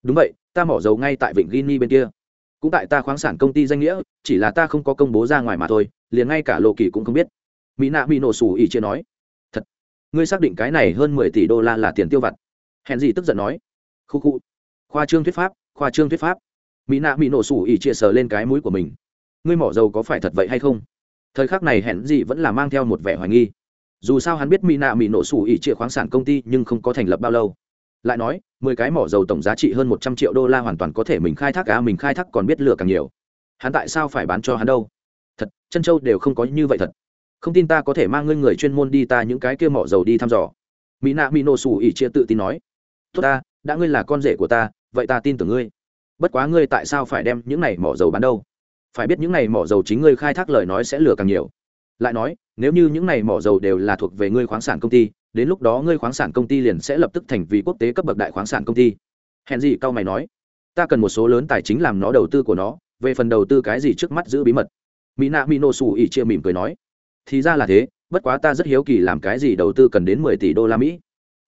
Đúng vậy, ta mỏ dầu ngay tại vịnh Guinea bên kia. Cũng tại ta khoáng sản công ty danh nghĩa, chỉ là ta không có công bố ra ngoài mà thôi, liền ngay cả lộ kỳ cũng không biết. Mỹ nạ mỹ nổ sủ ỉ chia nói ngươi xác định cái này hơn mười tỷ đô la là tiền tiêu vặt. Hèn gì tức giận nói. Khu khu. Khoa trương thuyết pháp, khoa trương thuyết pháp. Mỹ nạ mỹ nổ sủ ỉ chia sờ lên cái mũi của mình. Ngươi mỏ dầu có phải thật vậy hay không? Thời khắc này hẹn gì vẫn là mang theo một vẻ hoài nghi. Dù sao hắn biết mỹ nạ mỹ nổ sủ ỉ chia khoáng sản công ty nhưng không có thành lập bao lâu. Lại nói, mười cái mỏ dầu tổng giá trị hơn một trăm triệu đô la hoàn toàn có thể mình khai thác cả mình khai thác còn biết lựa càng nhiều. Hắn tại sao phải bán cho hắn đâu? Thật, chân châu đều không có như vậy thật không tin ta có thể mang ngươi người chuyên môn đi ta những cái kia mỏ dầu đi thăm dò. Mỹ nạ mỹ nổ xù ỉ chia tự tin nói. Tốt ta, đã ngươi là con rể của ta, vậy ta tin tưởng ngươi. Bất quá ngươi tại sao phải đem những này mỏ dầu bán đâu? Phải biết những này mỏ dầu chính ngươi khai thác lời nói sẽ lừa càng nhiều. Lại nói, nếu như những này mỏ dầu đều là thuộc về ngươi khoáng sản công ty, đến lúc đó ngươi khoáng sản công ty liền sẽ lập tức thành vì quốc tế cấp bậc đại khoáng sản công ty. Hèn gì, cao mày nói. Ta cần một số lớn tài chính làm nó đầu tư của nó, về phần đầu tư cái gì trước mắt giữ bí mật. Mỹ nạ mỹ nổ xù ỉ chia mỉm cười nói thì ra là thế, bất quá ta rất hiếu kỳ làm cái gì đầu tư cần đến mười tỷ đô la mỹ.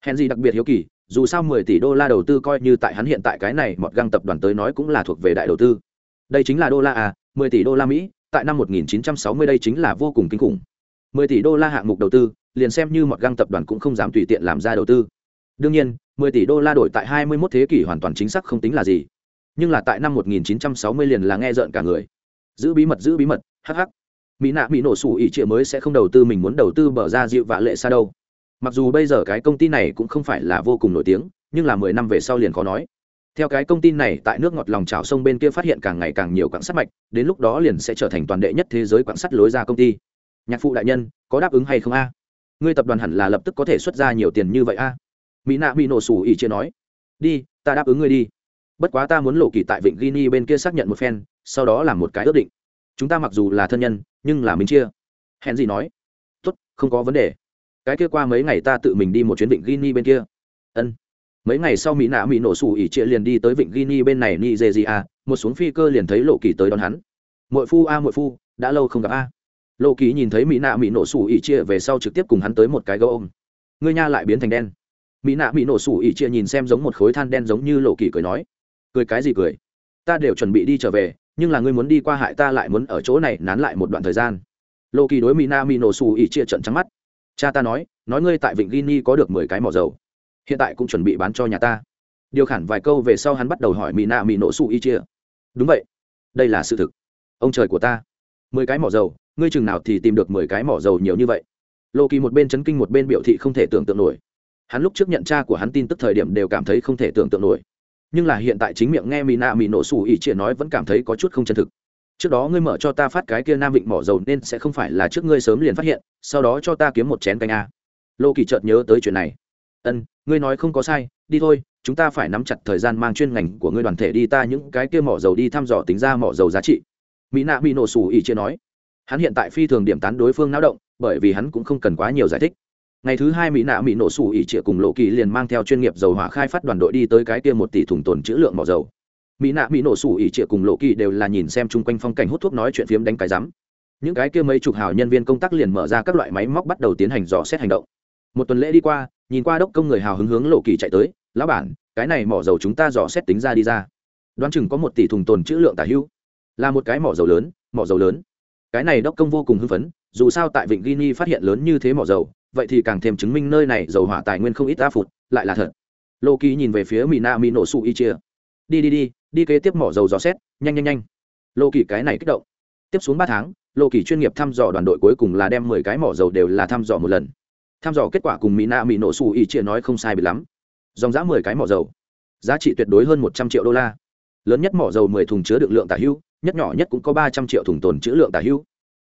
Hèn gì đặc biệt hiếu kỳ, dù sao mười tỷ đô la đầu tư coi như tại hắn hiện tại cái này mọt găng tập đoàn tới nói cũng là thuộc về đại đầu tư. Đây chính là đô la à mười tỷ đô la mỹ, tại năm một nghìn chín trăm sáu mươi đây chính là vô cùng kinh khủng. Mười tỷ đô la hạng mục đầu tư, liền xem như mọt găng tập đoàn cũng không dám tùy tiện làm ra đầu tư. Đương nhiên, mười tỷ đô la đổi tại hai mươi 21 thế kỷ hoàn toàn chính xác không tính là gì. Nhưng là tại năm một nghìn chín trăm sáu mươi liền là nghe rợn cả người. Giữ bí mật, giữ bí mật hh mỹ nạ mỹ nổ sủ ỉ trịa mới sẽ không đầu tư, mình muốn đầu tư bờ ra dịu vạ lệ xa đâu. Mặc dù bây giờ cái công ty này cũng không phải là vô cùng nổi tiếng, nhưng là mười năm về sau liền khó nói. Theo cái công ty này tại nước ngọt lòng trào sông bên kia phát hiện càng ngày càng nhiều quảng sắt mạch, đến lúc đó liền sẽ trở thành toàn đệ nhất thế giới quảng sắt lối ra công ty. Nhạc phụ đại nhân, có đáp ứng hay không a? Ngươi tập đoàn hẳn là lập tức có thể xuất ra nhiều tiền như vậy a? Mỹ nạ mỹ nổ sủ ỉ chia nói. Đi, ta đáp ứng ngươi đi. Bất quá ta muốn lộ kỳ tại vịnh guinea bên kia xác nhận một phen, sau đó làm một cái ước định chúng ta mặc dù là thân nhân nhưng là mình chia. Hẹn gì nói? Tốt không có vấn đề. Cái kia qua mấy ngày ta tự mình đi một chuyến vịnh guinea bên kia. Ân. Mấy ngày sau mỹ nạ mỹ nổ sủ ỉ chia liền đi tới vịnh guinea bên này nigeria một xuống phi cơ liền thấy lộ kỳ tới đón hắn. Mội phu a à, mội phu đã lâu không gặp a. Lộ kỳ nhìn thấy mỹ nạ mỹ nổ sủ ỉ chia về sau trực tiếp cùng hắn tới một cái gấu ôm. Ngươi nha lại biến thành đen. Mỹ nạ mỹ nổ sủ ỉ chia nhìn xem giống một khối than đen giống như lộ kỳ cười nói. Cười cái gì cười? Ta đều chuẩn bị đi trở về nhưng là ngươi muốn đi qua hại ta lại muốn ở chỗ này nán lại một đoạn thời gian. Lộ kỳ đối mina nạ nổ sủ ỉ chia trận trắng mắt. Cha ta nói nói ngươi tại vịnh guinea có được mười cái mỏ dầu. Hiện tại cũng chuẩn bị bán cho nhà ta. Điều khản vài câu về sau hắn bắt đầu hỏi mina nạ nổ sủ ỉ chia. Đúng vậy. Đây là sự thực. Ông trời của ta. Mười cái mỏ dầu, ngươi chừng nào thì tìm được mười cái mỏ dầu nhiều như vậy? Lộ kỳ một bên chấn kinh một bên biểu thị không thể tưởng tượng nổi. Hắn lúc trước nhận cha của hắn tin tức thời điểm đều cảm thấy không thể tưởng tượng nổi nhưng là hiện tại chính miệng nghe mỹ nạ mỹ nổ xù ỉ chia nói vẫn cảm thấy có chút không chân thực. Trước đó ngươi mở cho ta phát cái kia nam vịnh mỏ dầu nên sẽ không phải là trước ngươi sớm liền phát hiện, sau đó cho ta kiếm một chén canh a. Lô kỳ chợt nhớ tới chuyện này. Ân, ngươi nói không có sai, đi thôi, chúng ta phải nắm chặt thời gian mang chuyên ngành của ngươi đoàn thể đi ta những cái kia mỏ dầu đi thăm dò tính ra mỏ dầu giá trị. Mỹ nạ mỹ nổ xù ỉ chia nói. Hắn hiện tại phi thường điểm tán đối phương náo động, bởi vì hắn cũng không cần quá nhiều giải thích ngày thứ hai mỹ nạ mỹ nổ sủ ỉ trịa cùng lộ kỳ liền mang theo chuyên nghiệp dầu hỏa khai phát đoàn đội đi tới cái kia một tỷ thùng tồn chữ lượng mỏ dầu. Mỹ nạ mỹ nổ sủ ỉ trịa cùng lộ kỳ đều là nhìn xem chung quanh phong cảnh hút thuốc nói chuyện phiếm đánh cái rắm. Những cái kia mấy chục hào nhân viên công tác liền mở ra các loại máy móc bắt đầu tiến hành dò xét hành động. Một tuần lễ đi qua, nhìn qua đốc công người hào hứng hướng lộ kỳ chạy tới, lão bản, cái này mỏ dầu chúng ta dò xét tính ra đi ra. Đoán chừng có một tỷ thùng tồn chữ lượng tả hữu. Là một cái mỏ dầu lớn, mỏ dầu lớn. Cái này đốc công vô cùng hưng phấn, dù sao tại vịnh Guinea phát hiện lớn như thế mỏ dầu vậy thì càng thêm chứng minh nơi này dầu hỏa tài nguyên không ít ta phụt, lại là thật. Lô kỳ nhìn về phía mỹ na mỹ nổ su y chia đi đi đi đi kế tiếp mỏ dầu dò xét, nhanh nhanh nhanh. Lô kỳ cái này kích động. Tiếp xuống ba tháng lô kỳ chuyên nghiệp thăm dò đoàn đội cuối cùng là đem mười cái mỏ dầu đều là thăm dò một lần. Thăm dò kết quả cùng mỹ na mỹ nổ su y chia nói không sai bị lắm. Dòng giá mười cái mỏ dầu. Giá trị tuyệt đối hơn một trăm triệu đô la. Lớn nhất mỏ dầu mười thùng chứa được lượng tả hưu, nhất nhỏ nhất cũng có ba trăm triệu thùng tồn chữ lượng tả hưu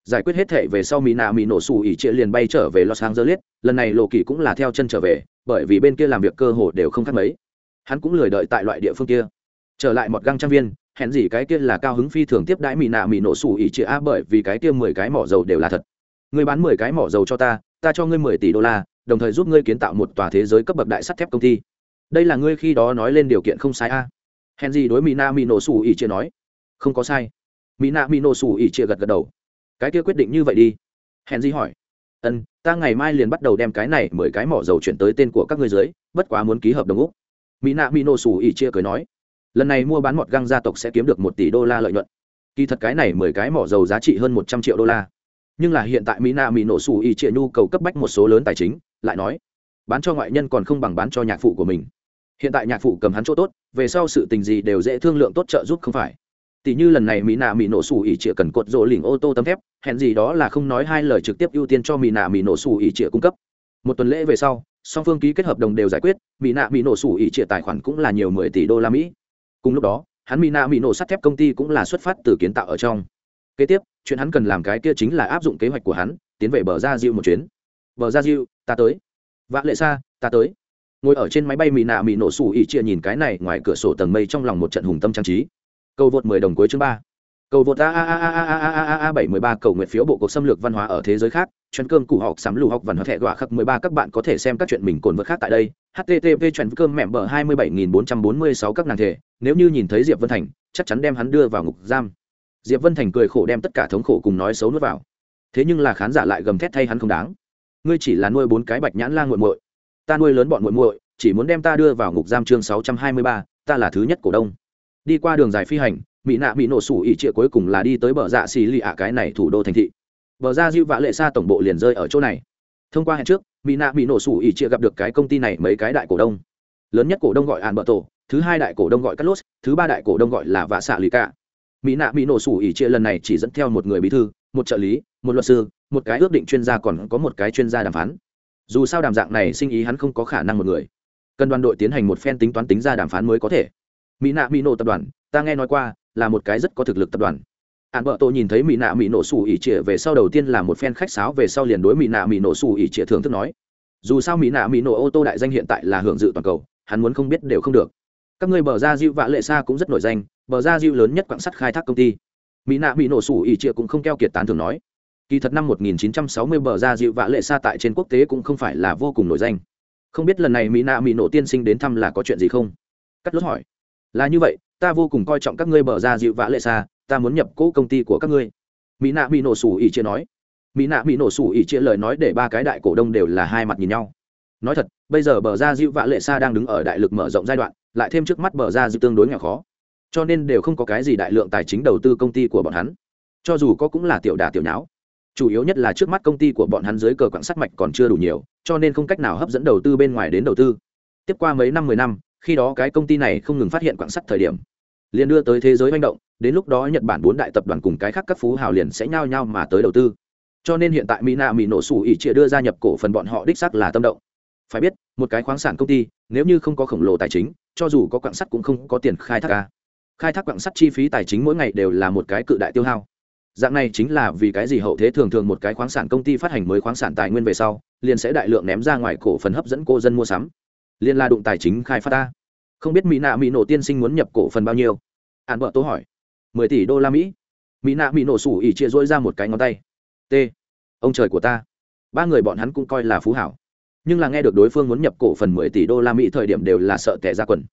giải quyết hết thể về sau mỹ nạ mỹ nổ xù ỉ chia liền bay trở về los angeles. Lần này lộ kỳ cũng là theo chân trở về, bởi vì bên kia làm việc cơ hồ đều không khác mấy. Hắn cũng lười đợi tại loại địa phương kia. Trở lại một găng trang viên, hẹn gì cái kia là cao hứng phi thường tiếp đãi mỹ nạ mỹ nổ xù ỉ chia a bởi vì cái kia mười cái mỏ dầu đều là thật. Ngươi bán mười cái mỏ dầu cho ta ta cho ngươi mười tỷ đô la, đồng thời giúp ngươi kiến tạo một tòa thế giới cấp bậc đại sắt thép công ty. Đây là ngươi khi đó nói lên điều kiện không sai a. Hẹn gì đối mỹ nạ mỹ nổ xù ỉ chia nói. Không có sai. Mỹ nạ mỹ nổ xù ỉ chia gật gật đầu cái kia quyết định như vậy đi. Hèn di hỏi. Ân, ta ngày mai liền bắt đầu đem cái này mười cái mỏ dầu chuyển tới tên của các ngươi dưới, bất quá muốn ký hợp đồng úc. Mỹ nạ mỹ nổ xù ỉ chia cười nói. Lần này mua bán mọt găng gia tộc sẽ kiếm được một tỷ đô la lợi nhuận. Kỳ thật cái này mười cái mỏ dầu giá trị hơn một trăm triệu đô la. Nhưng là hiện tại mỹ nạ mỹ nổ xù ỉ chia nhu cầu cấp bách một số lớn tài chính, lại nói, bán cho ngoại nhân còn không bằng bán cho nhạc phụ của mình. Hiện tại nhạc phụ cầm hắn chỗ tốt, về sau sự tình gì đều dễ thương lượng tốt trợ giúp không phải tỷ như lần này mỹ nạ mỹ nổ xù ỉ trịa cần cột rỗ lỉnh ô tô tấm thép, hẹn gì đó là không nói hai lời trực tiếp ưu tiên cho mỹ nạ mỹ nổ xù ỉ trịa cung cấp. Một tuần lễ về sau, song phương ký kết hợp đồng đều giải quyết, mỹ nạ mỹ nổ xù ỉ trịa tài khoản cũng là nhiều mười tỷ đô la mỹ. Cùng lúc đó, hắn mỹ nạ mỹ nổ sắt thép công ty cũng là xuất phát từ kiến tạo ở trong. Kế tiếp, chuyện hắn cần làm cái kia chính là áp dụng kế hoạch của hắn, tiến về bờ ra diệu một chuyến. Bờ ra diệu ta tới. Vã lệ xa ta tới. Ngồi ở trên máy bay mỹ nạ mỹ nổ xù ỉ chia nhìn cái này, ngoài cửa sổ tầng mây trong lòng một trận hùng tâm trang trí cầu vượt 10 đồng cuối chương 3. cầu vượt a a a a a a a a a bảy mười ba cầu nguyện phiếu bộ cuộc xâm lược văn hóa ở thế giới khác chuyến cơm củ học sắm lù học văn hóa thẻ gọa khắc mười ba các bạn có thể xem các chuyện mình cồn vượt khác tại đây http chuyên cơm mẹm bờ hai mươi bảy nghìn bốn trăm bốn mươi sáu các nàng thể nếu như nhìn thấy diệp vân thành chắc chắn đem hắn đưa vào ngục giam diệp vân thành cười khổ đem tất cả thống khổ cùng nói xấu nuốt vào thế nhưng là khán giả lại gầm thét thay hắn không đáng ngươi chỉ là nuôi bốn cái bạch nhãn la muội muội ta nuôi lớn bọn muội muội chỉ muốn đem ta đưa vào ngục giam chương sáu trăm hai mươi ba ta là thứ nhất cổ đông đi qua đường dài phi hành, mỹ nạ bị nổ sủ ỉ trịa cuối cùng là đi tới bờ dạ xì lì ạ, cái này thủ đô thành thị. Bờ dạ ra diệu vạ lệ xa tổng bộ liền rơi ở chỗ này. Thông qua hẹn trước, mỹ nạ bị nổ sủ ỉ trịa gặp được cái công ty này mấy cái đại cổ đông. Lớn nhất cổ đông gọi ạn bờ tổ, thứ hai đại cổ đông gọi cát lốt thứ ba đại cổ đông gọi là vạ xạ lì cả mỹ nạ bị nổ sủ ỉ trịa lần này chỉ dẫn theo một người bí thư, một trợ lý, một luật sư, một cái ước định chuyên gia còn có một cái chuyên gia đàm phán. Dù sao đàm dạng này sinh ý hắn không có khả năng một người. Cần đoàn đội tiến hành một phen tính toán tính ra đàm phán mới có thể mỹ nạ mỹ nổ tập đoàn, ta nghe nói qua, là một cái rất có thực lực tập đoàn. Hạn vợ tôi nhìn thấy mỹ nạ mỹ nổ xù ỉ trịa về sau đầu tiên là một phen khách sáo về sau liền đối mỹ nạ mỹ nổ xù ỉ trịa thưởng thức nói. Dù sao mỹ nạ mỹ nổ ô tô đại danh hiện tại là hưởng dự toàn cầu, hắn muốn không biết đều không được. Các người bờ ra diệu vạ lệ xa cũng rất nổi danh, bờ ra diệu lớn nhất quảng sắt khai thác công ty. Mỹ nạ mỹ nổ xù ỉ trịa cũng không keo kiệt tán thường nói. Kỳ thật năm 1960 bờ ra dịu vạ lệ xa tại trên quốc tế cũng không phải là vô cùng nổi danh. Không biết lần này mỹ nạ mỹ nổ tiên sinh đến thăm là có chuyện gì không? Cắt lốt hỏi là như vậy, ta vô cùng coi trọng các ngươi bờ ra dịu vã lệ xa, ta muốn nhập cỗ công ty của các ngươi. Mỹ nạ mỹ nổ sủ ỉ chia nói. Mỹ nạ mỹ nổ sủ ỉ chia lời nói để ba cái đại cổ đông đều là hai mặt nhìn nhau. Nói thật, bây giờ bờ ra dịu vã lệ xa đang đứng ở đại lực mở rộng giai đoạn, lại thêm trước mắt bờ ra dịu tương đối nghèo khó. Cho nên đều không có cái gì đại lượng tài chính đầu tư công ty của bọn hắn. Cho dù có cũng là tiểu đà tiểu nháo. Chủ yếu nhất là trước mắt công ty của bọn hắn dưới cờ quảng sắt mạch còn chưa đủ nhiều, cho nên không cách nào hấp dẫn đầu tư bên ngoài đến đầu tư. Tiếp qua mấy năm, mười năm khi đó cái công ty này không ngừng phát hiện quảng sắt thời điểm, liền đưa tới thế giới manh động, đến lúc đó nhật bản bốn đại tập đoàn cùng cái khác các phú hào liền sẽ nhao nhao mà tới đầu tư. Cho nên hiện tại mỹ nạ mỹ nổ sủ ỉ chia đưa ra nhập cổ phần bọn họ đích sắc là tâm động. Phải biết, một cái khoáng sản công ty, nếu như không có khổng lồ tài chính, cho dù có quặng sắt cũng không có tiền khai thác ca. Khai thác quặng sắt chi phí tài chính mỗi ngày đều là một cái cự đại tiêu hao. Dạng này chính là vì cái gì hậu thế thường thường một cái khoáng sản công ty phát hành mới khoáng sản tài nguyên về sau, liền sẽ đại lượng ném ra ngoài cổ phần hấp dẫn cô dân mua sắm liên la đụng tài chính khai phát ta. Không biết mỹ nạ mỹ nổ tiên sinh muốn nhập cổ phần bao nhiêu? Hạn vợ tố hỏi. Mười tỷ đô la mỹ. Mỹ nạ mỹ nổ sủ ỉ chia dỗi ra một cái ngón tay. T. Ông trời của ta. Ba người bọn hắn cũng coi là phú hảo. Nhưng là nghe được đối phương muốn nhập cổ phần mười tỷ đô la mỹ thời điểm đều là sợ tẻ ra quần.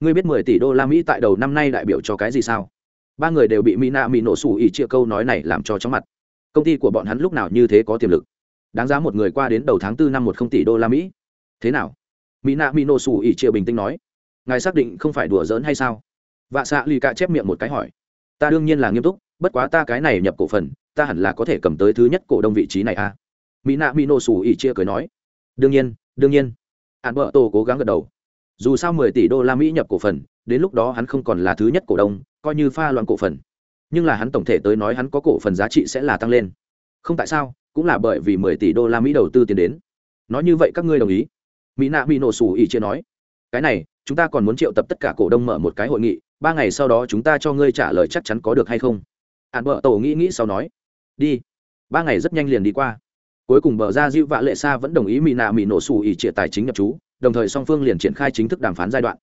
Ngươi biết mười tỷ đô la mỹ tại đầu năm nay đại biểu cho cái gì sao? Ba người đều bị mỹ nạ mỹ nổ sủ ỉ chia câu nói này làm cho chóng mặt. Công ty của bọn hắn lúc nào như thế có tiềm lực? Đáng giá một người qua đến đầu tháng tư năm một không tỷ đô la mỹ. Thế nào? Mỹ nạ mỹ nổ sủ ỉ chia bình tĩnh nói, ngài xác định không phải đùa giỡn hay sao? Vạ xạ lì cạ chép miệng một cái hỏi, ta đương nhiên là nghiêm túc, bất quá ta cái này nhập cổ phần, ta hẳn là có thể cầm tới thứ nhất cổ đông vị trí này à? Mỹ nạ mỹ nổ sủ ỉ chia cười nói, đương nhiên đương nhiên. Hạn vợ tổ cố gắng gật đầu, dù sao mười tỷ đô la mỹ nhập cổ phần, đến lúc đó hắn không còn là thứ nhất cổ đông, coi như pha loạn cổ phần. Nhưng là hắn tổng thể tới nói hắn có cổ phần giá trị sẽ là tăng lên. Không tại sao, cũng là bởi vì mười tỷ đô la mỹ đầu tư tiền đến. Nói như vậy các ngươi đồng ý mỹ nạ mỹ nổ sủ ỉ chia nói cái này chúng ta còn muốn triệu tập tất cả cổ đông mở một cái hội nghị ba ngày sau đó chúng ta cho ngươi trả lời chắc chắn có được hay không? Hạn bợ tổ nghĩ nghĩ sau nói đi ba ngày rất nhanh liền đi qua. Cuối cùng bờ ra dịu vạ lệ Sa vẫn đồng ý mỹ nạ mỹ nổ sủ ỉ trịa tài chính nhập chú, đồng thời song phương liền triển khai chính thức đàm phán giai đoạn.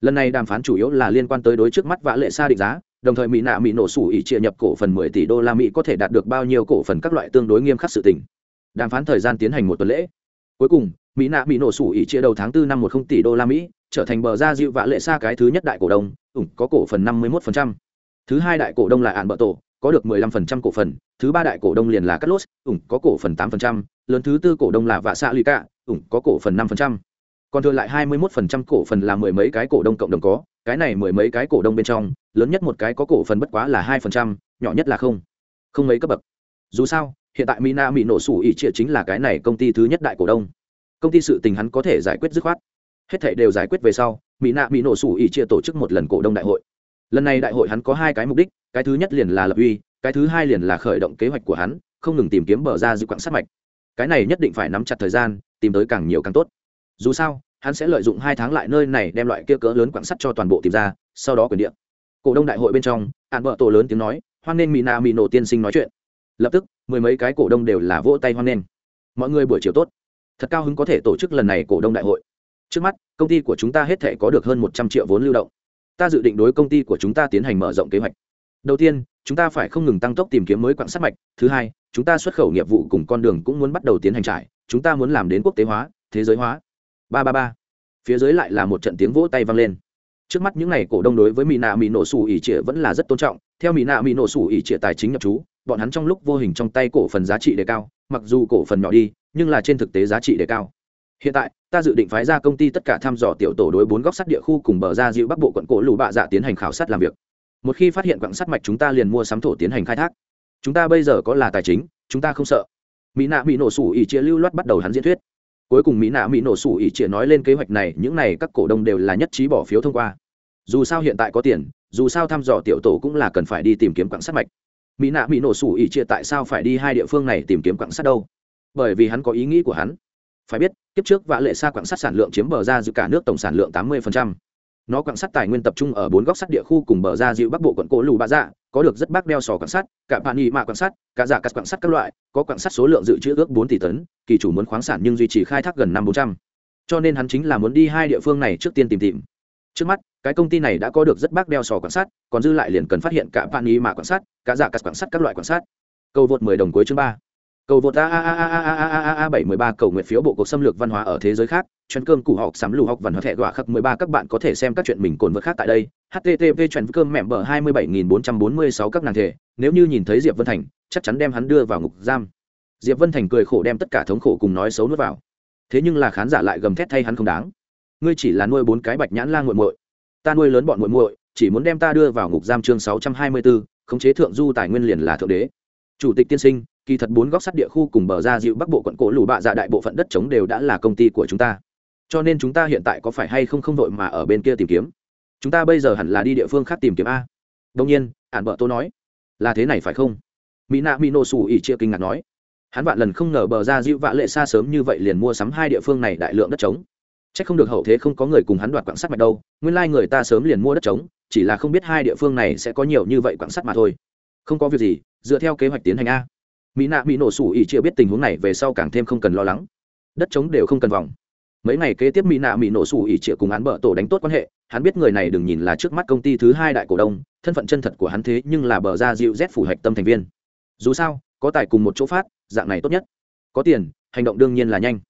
Lần này đàm phán chủ yếu là liên quan tới đối trước mắt vạ lệ Sa định giá đồng thời mỹ nạ mỹ nổ sủ ỉ trịa nhập cổ phần mười tỷ đô la mỹ có thể đạt được bao nhiêu cổ phần các loại tương đối nghiêm khắc sự tỉnh đàm phán thời gian tiến hành một tuần lễ. Cuối cùng mỹ nạ bị nổ sủ ỉ chia đầu tháng 4 năm một không tỷ đô la mỹ trở thành bờ ra dịu vạ lệ xa cái thứ nhất đại cổ đông ủng có cổ phần 51%. thứ hai đại cổ đông là ạn bợ tổ có được 15% cổ phần, thứ ba đại cổ đông liền là Carlos, Lốt, ủng có cổ phần 8%, lớn thứ tư cổ đông là Vạ Xạ lụy Cả, ủng có cổ phần 5%. Còn thừa lại 21% cổ phần là mười mấy cái cổ đông cộng đồng có, cái này mười mấy cái cổ đông bên trong, lớn nhất một cái có cổ phần bất quá là 2%, nhỏ nhất là không. Không mấy cấp bậc. Dù sao, hiện tại Mina Mỹ nổ sủ ỉ chia chính là cái này công ty thứ nhất đại cổ đông. Công ty sự tình hắn có thể giải quyết dứt khoát. Hết thảy đều giải quyết về sau, Mỹ nạ Mỹ nổ sủ ỉ chia tổ chức một lần cổ đông đại hội. Lần này đại hội hắn có hai cái mục đích, cái thứ nhất liền là lập uy cái thứ hai liền là khởi động kế hoạch của hắn không ngừng tìm kiếm bờ ra dự quặng sát mạch. Cái này nhất định phải nắm chặt thời gian tìm tới càng nhiều càng tốt. Dù sao hắn sẽ lợi dụng hai tháng lại nơi này đem loại kia cỡ lớn quặng sắt cho toàn bộ tìm ra sau đó quyền điện cổ đông đại hội bên trong hạn vợ tổ lớn tiếng nói hoan nên mỹ nạ mỹ nổ tiên sinh nói chuyện. Lập tức mười mấy cái cổ đông đều là vỗ tay hoan nghênh. Mọi người buổi chiều tốt thật cao hứng có thể tổ chức lần này cổ đông đại hội. Trước mắt, công ty của chúng ta hết thể có được hơn một trăm triệu vốn lưu động. Ta dự định đối công ty của chúng ta tiến hành mở rộng kế hoạch. Đầu tiên, chúng ta phải không ngừng tăng tốc tìm kiếm mới quặng sắt mạch. Thứ hai, chúng ta xuất khẩu nghiệp vụ cùng con đường cũng muốn bắt đầu tiến hành trải. Chúng ta muốn làm đến quốc tế hóa, thế giới hóa. Ba ba ba. Phía dưới lại là một trận tiếng vỗ tay vang lên trước mắt những n à y cổ đông đối với mỹ nạ mỹ nổ sủ ỉ trịa vẫn là rất tôn trọng. Theo mỹ nạ mỹ nổ sủ ỉ trịa tài chính nhập trú bọn hắn trong lúc vô hình trong tay cổ phần giá trị đề cao, mặc dù cổ phần nhỏ đi, nhưng là trên thực tế giá trị đề cao. Hiện tại, ta dự định phái ra công ty tất cả thăm dò tiểu tổ đối bốn góc sắt địa khu cùng bờ ra dịu bắc bộ quận cổ lù bạ dạ tiến hành khảo sát làm việc. Một khi phát hiện quặng sắt mạch chúng ta liền mua sắm thổ tiến hành khai thác. Chúng ta bây giờ có là tài chính, chúng ta không sợ. Mỹ nạ mỹ nổ sủ ỉ chia lưu loát bắt đầu hắn diễn thuyết. Cuối cùng mỹ nạ mỹ nổ sủ ỉ chia nói lên kế hoạch này, những này các cổ đông đều là nhất trí bỏ phiếu thông qua dù sao hiện tại có tiền, dù sao thăm dò tiểu tổ cũng là cần phải đi tìm kiếm quặng sắt mạch. Mỹ nạ mỹ nổ sủ ỉ chia tại sao phải đi hai địa phương này tìm kiếm quặng sắt đâu? Bởi vì hắn có ý nghĩ của hắn. Phải biết, kiếp trước vã lệ xa quặng sắt sản lượng chiếm bờ ra giữa cả nước tổng sản lượng tám mươi nó quặng sắt tài nguyên tập trung ở bốn góc sắt địa khu cùng bờ ra dịu bắc bộ quận cổ lù bạ dạ có được rất bác đeo sò quặng sắt, cả bạn nghị mạ quặng sắt, cả giả cắt quặng sắt các loại, có quặng sắt số lượng dự trữ ước bốn tỷ tấn, kỳ chủ muốn khoáng sản nhưng duy trì khai thác gần năm bốn trăm. Cho nên hắn chính là muốn đi hai địa phương này trước tiên tìm tìm trước mắt cái công ty này đã có được rất bác đeo sò quan sát còn dư lại liền cần phát hiện cả bạn ý mà quan sát cả giả cắt quan sát các loại quan sát cầu vượt 10 đồng cuối chương 3. cầu vượt a a a a a a a 73 cầu nguyện phiếu bộ cuộc xâm lược văn hóa ở thế giới khác chuyến cơm củ học sắm lù học văn hóa thẻ gọa khắc 13 các bạn có thể xem các chuyện mình cồn vượt khác tại đây http chuyến cơm mẹm bờ 27446 các nàng thể nếu như nhìn thấy diệp vân thành chắc chắn đem hắn đưa vào ngục giam diệp vân thành cười khổ đem tất cả thống khổ cùng nói xấu nuốt vào thế nhưng là khán giả lại gầm thét thay hắn không đáng ngươi chỉ là nuôi bốn cái bạch nhãn la muội muội. Ta nuôi lớn bọn muội muội, chỉ muốn đem ta đưa vào ngục giam chương sáu trăm hai mươi bốn khống chế thượng du tài nguyên liền là thượng đế. Chủ tịch tiên sinh, kỳ thật bốn góc sắt địa khu cùng bờ ra dịu bắc bộ quận cổ lù bạ dạ đại bộ phận đất trống đều đã là công ty của chúng ta. Cho nên chúng ta hiện tại có phải hay không không vội mà ở bên kia tìm kiếm? Chúng ta bây giờ hẳn là đi địa phương khác tìm kiếm a. Đông nhiên ản bợ tô nói, là thế này phải không? Mỹ nạ mỹ nổ xù ỉ chia kinh ngạc nói, hắn vạn lần không ngờ bờ ra dịu vạ lệ xa sớm như vậy liền mua sắm hai địa phương này đại lượng đất trống. Chắc không được hậu thế không có người cùng hắn đoạt quặng sắt mạch đâu, nguyên lai người ta sớm liền mua đất trống, chỉ là không biết hai địa phương này sẽ có nhiều như vậy quặng sắt mà thôi. Không có việc gì, dựa theo kế hoạch tiến hành a. Mỹ nạ mỹ nổ sủ ỉ chưa biết tình huống này về sau càng thêm không cần lo lắng. Đất trống đều không cần vòng. Mấy ngày kế tiếp mỹ nạ mỹ nổ sủ ỉ chia cùng án bợ tổ đánh tốt quan hệ, hắn biết người này đừng nhìn là trước mắt công ty thứ hai đại cổ đông, thân phận chân thật của hắn thế nhưng là bờ ra dịu z phủ hạch tâm thành viên. Dù sao, có tài cùng một chỗ phát, dạng này tốt nhất. Có tiền, hành động đương nhiên là nhanh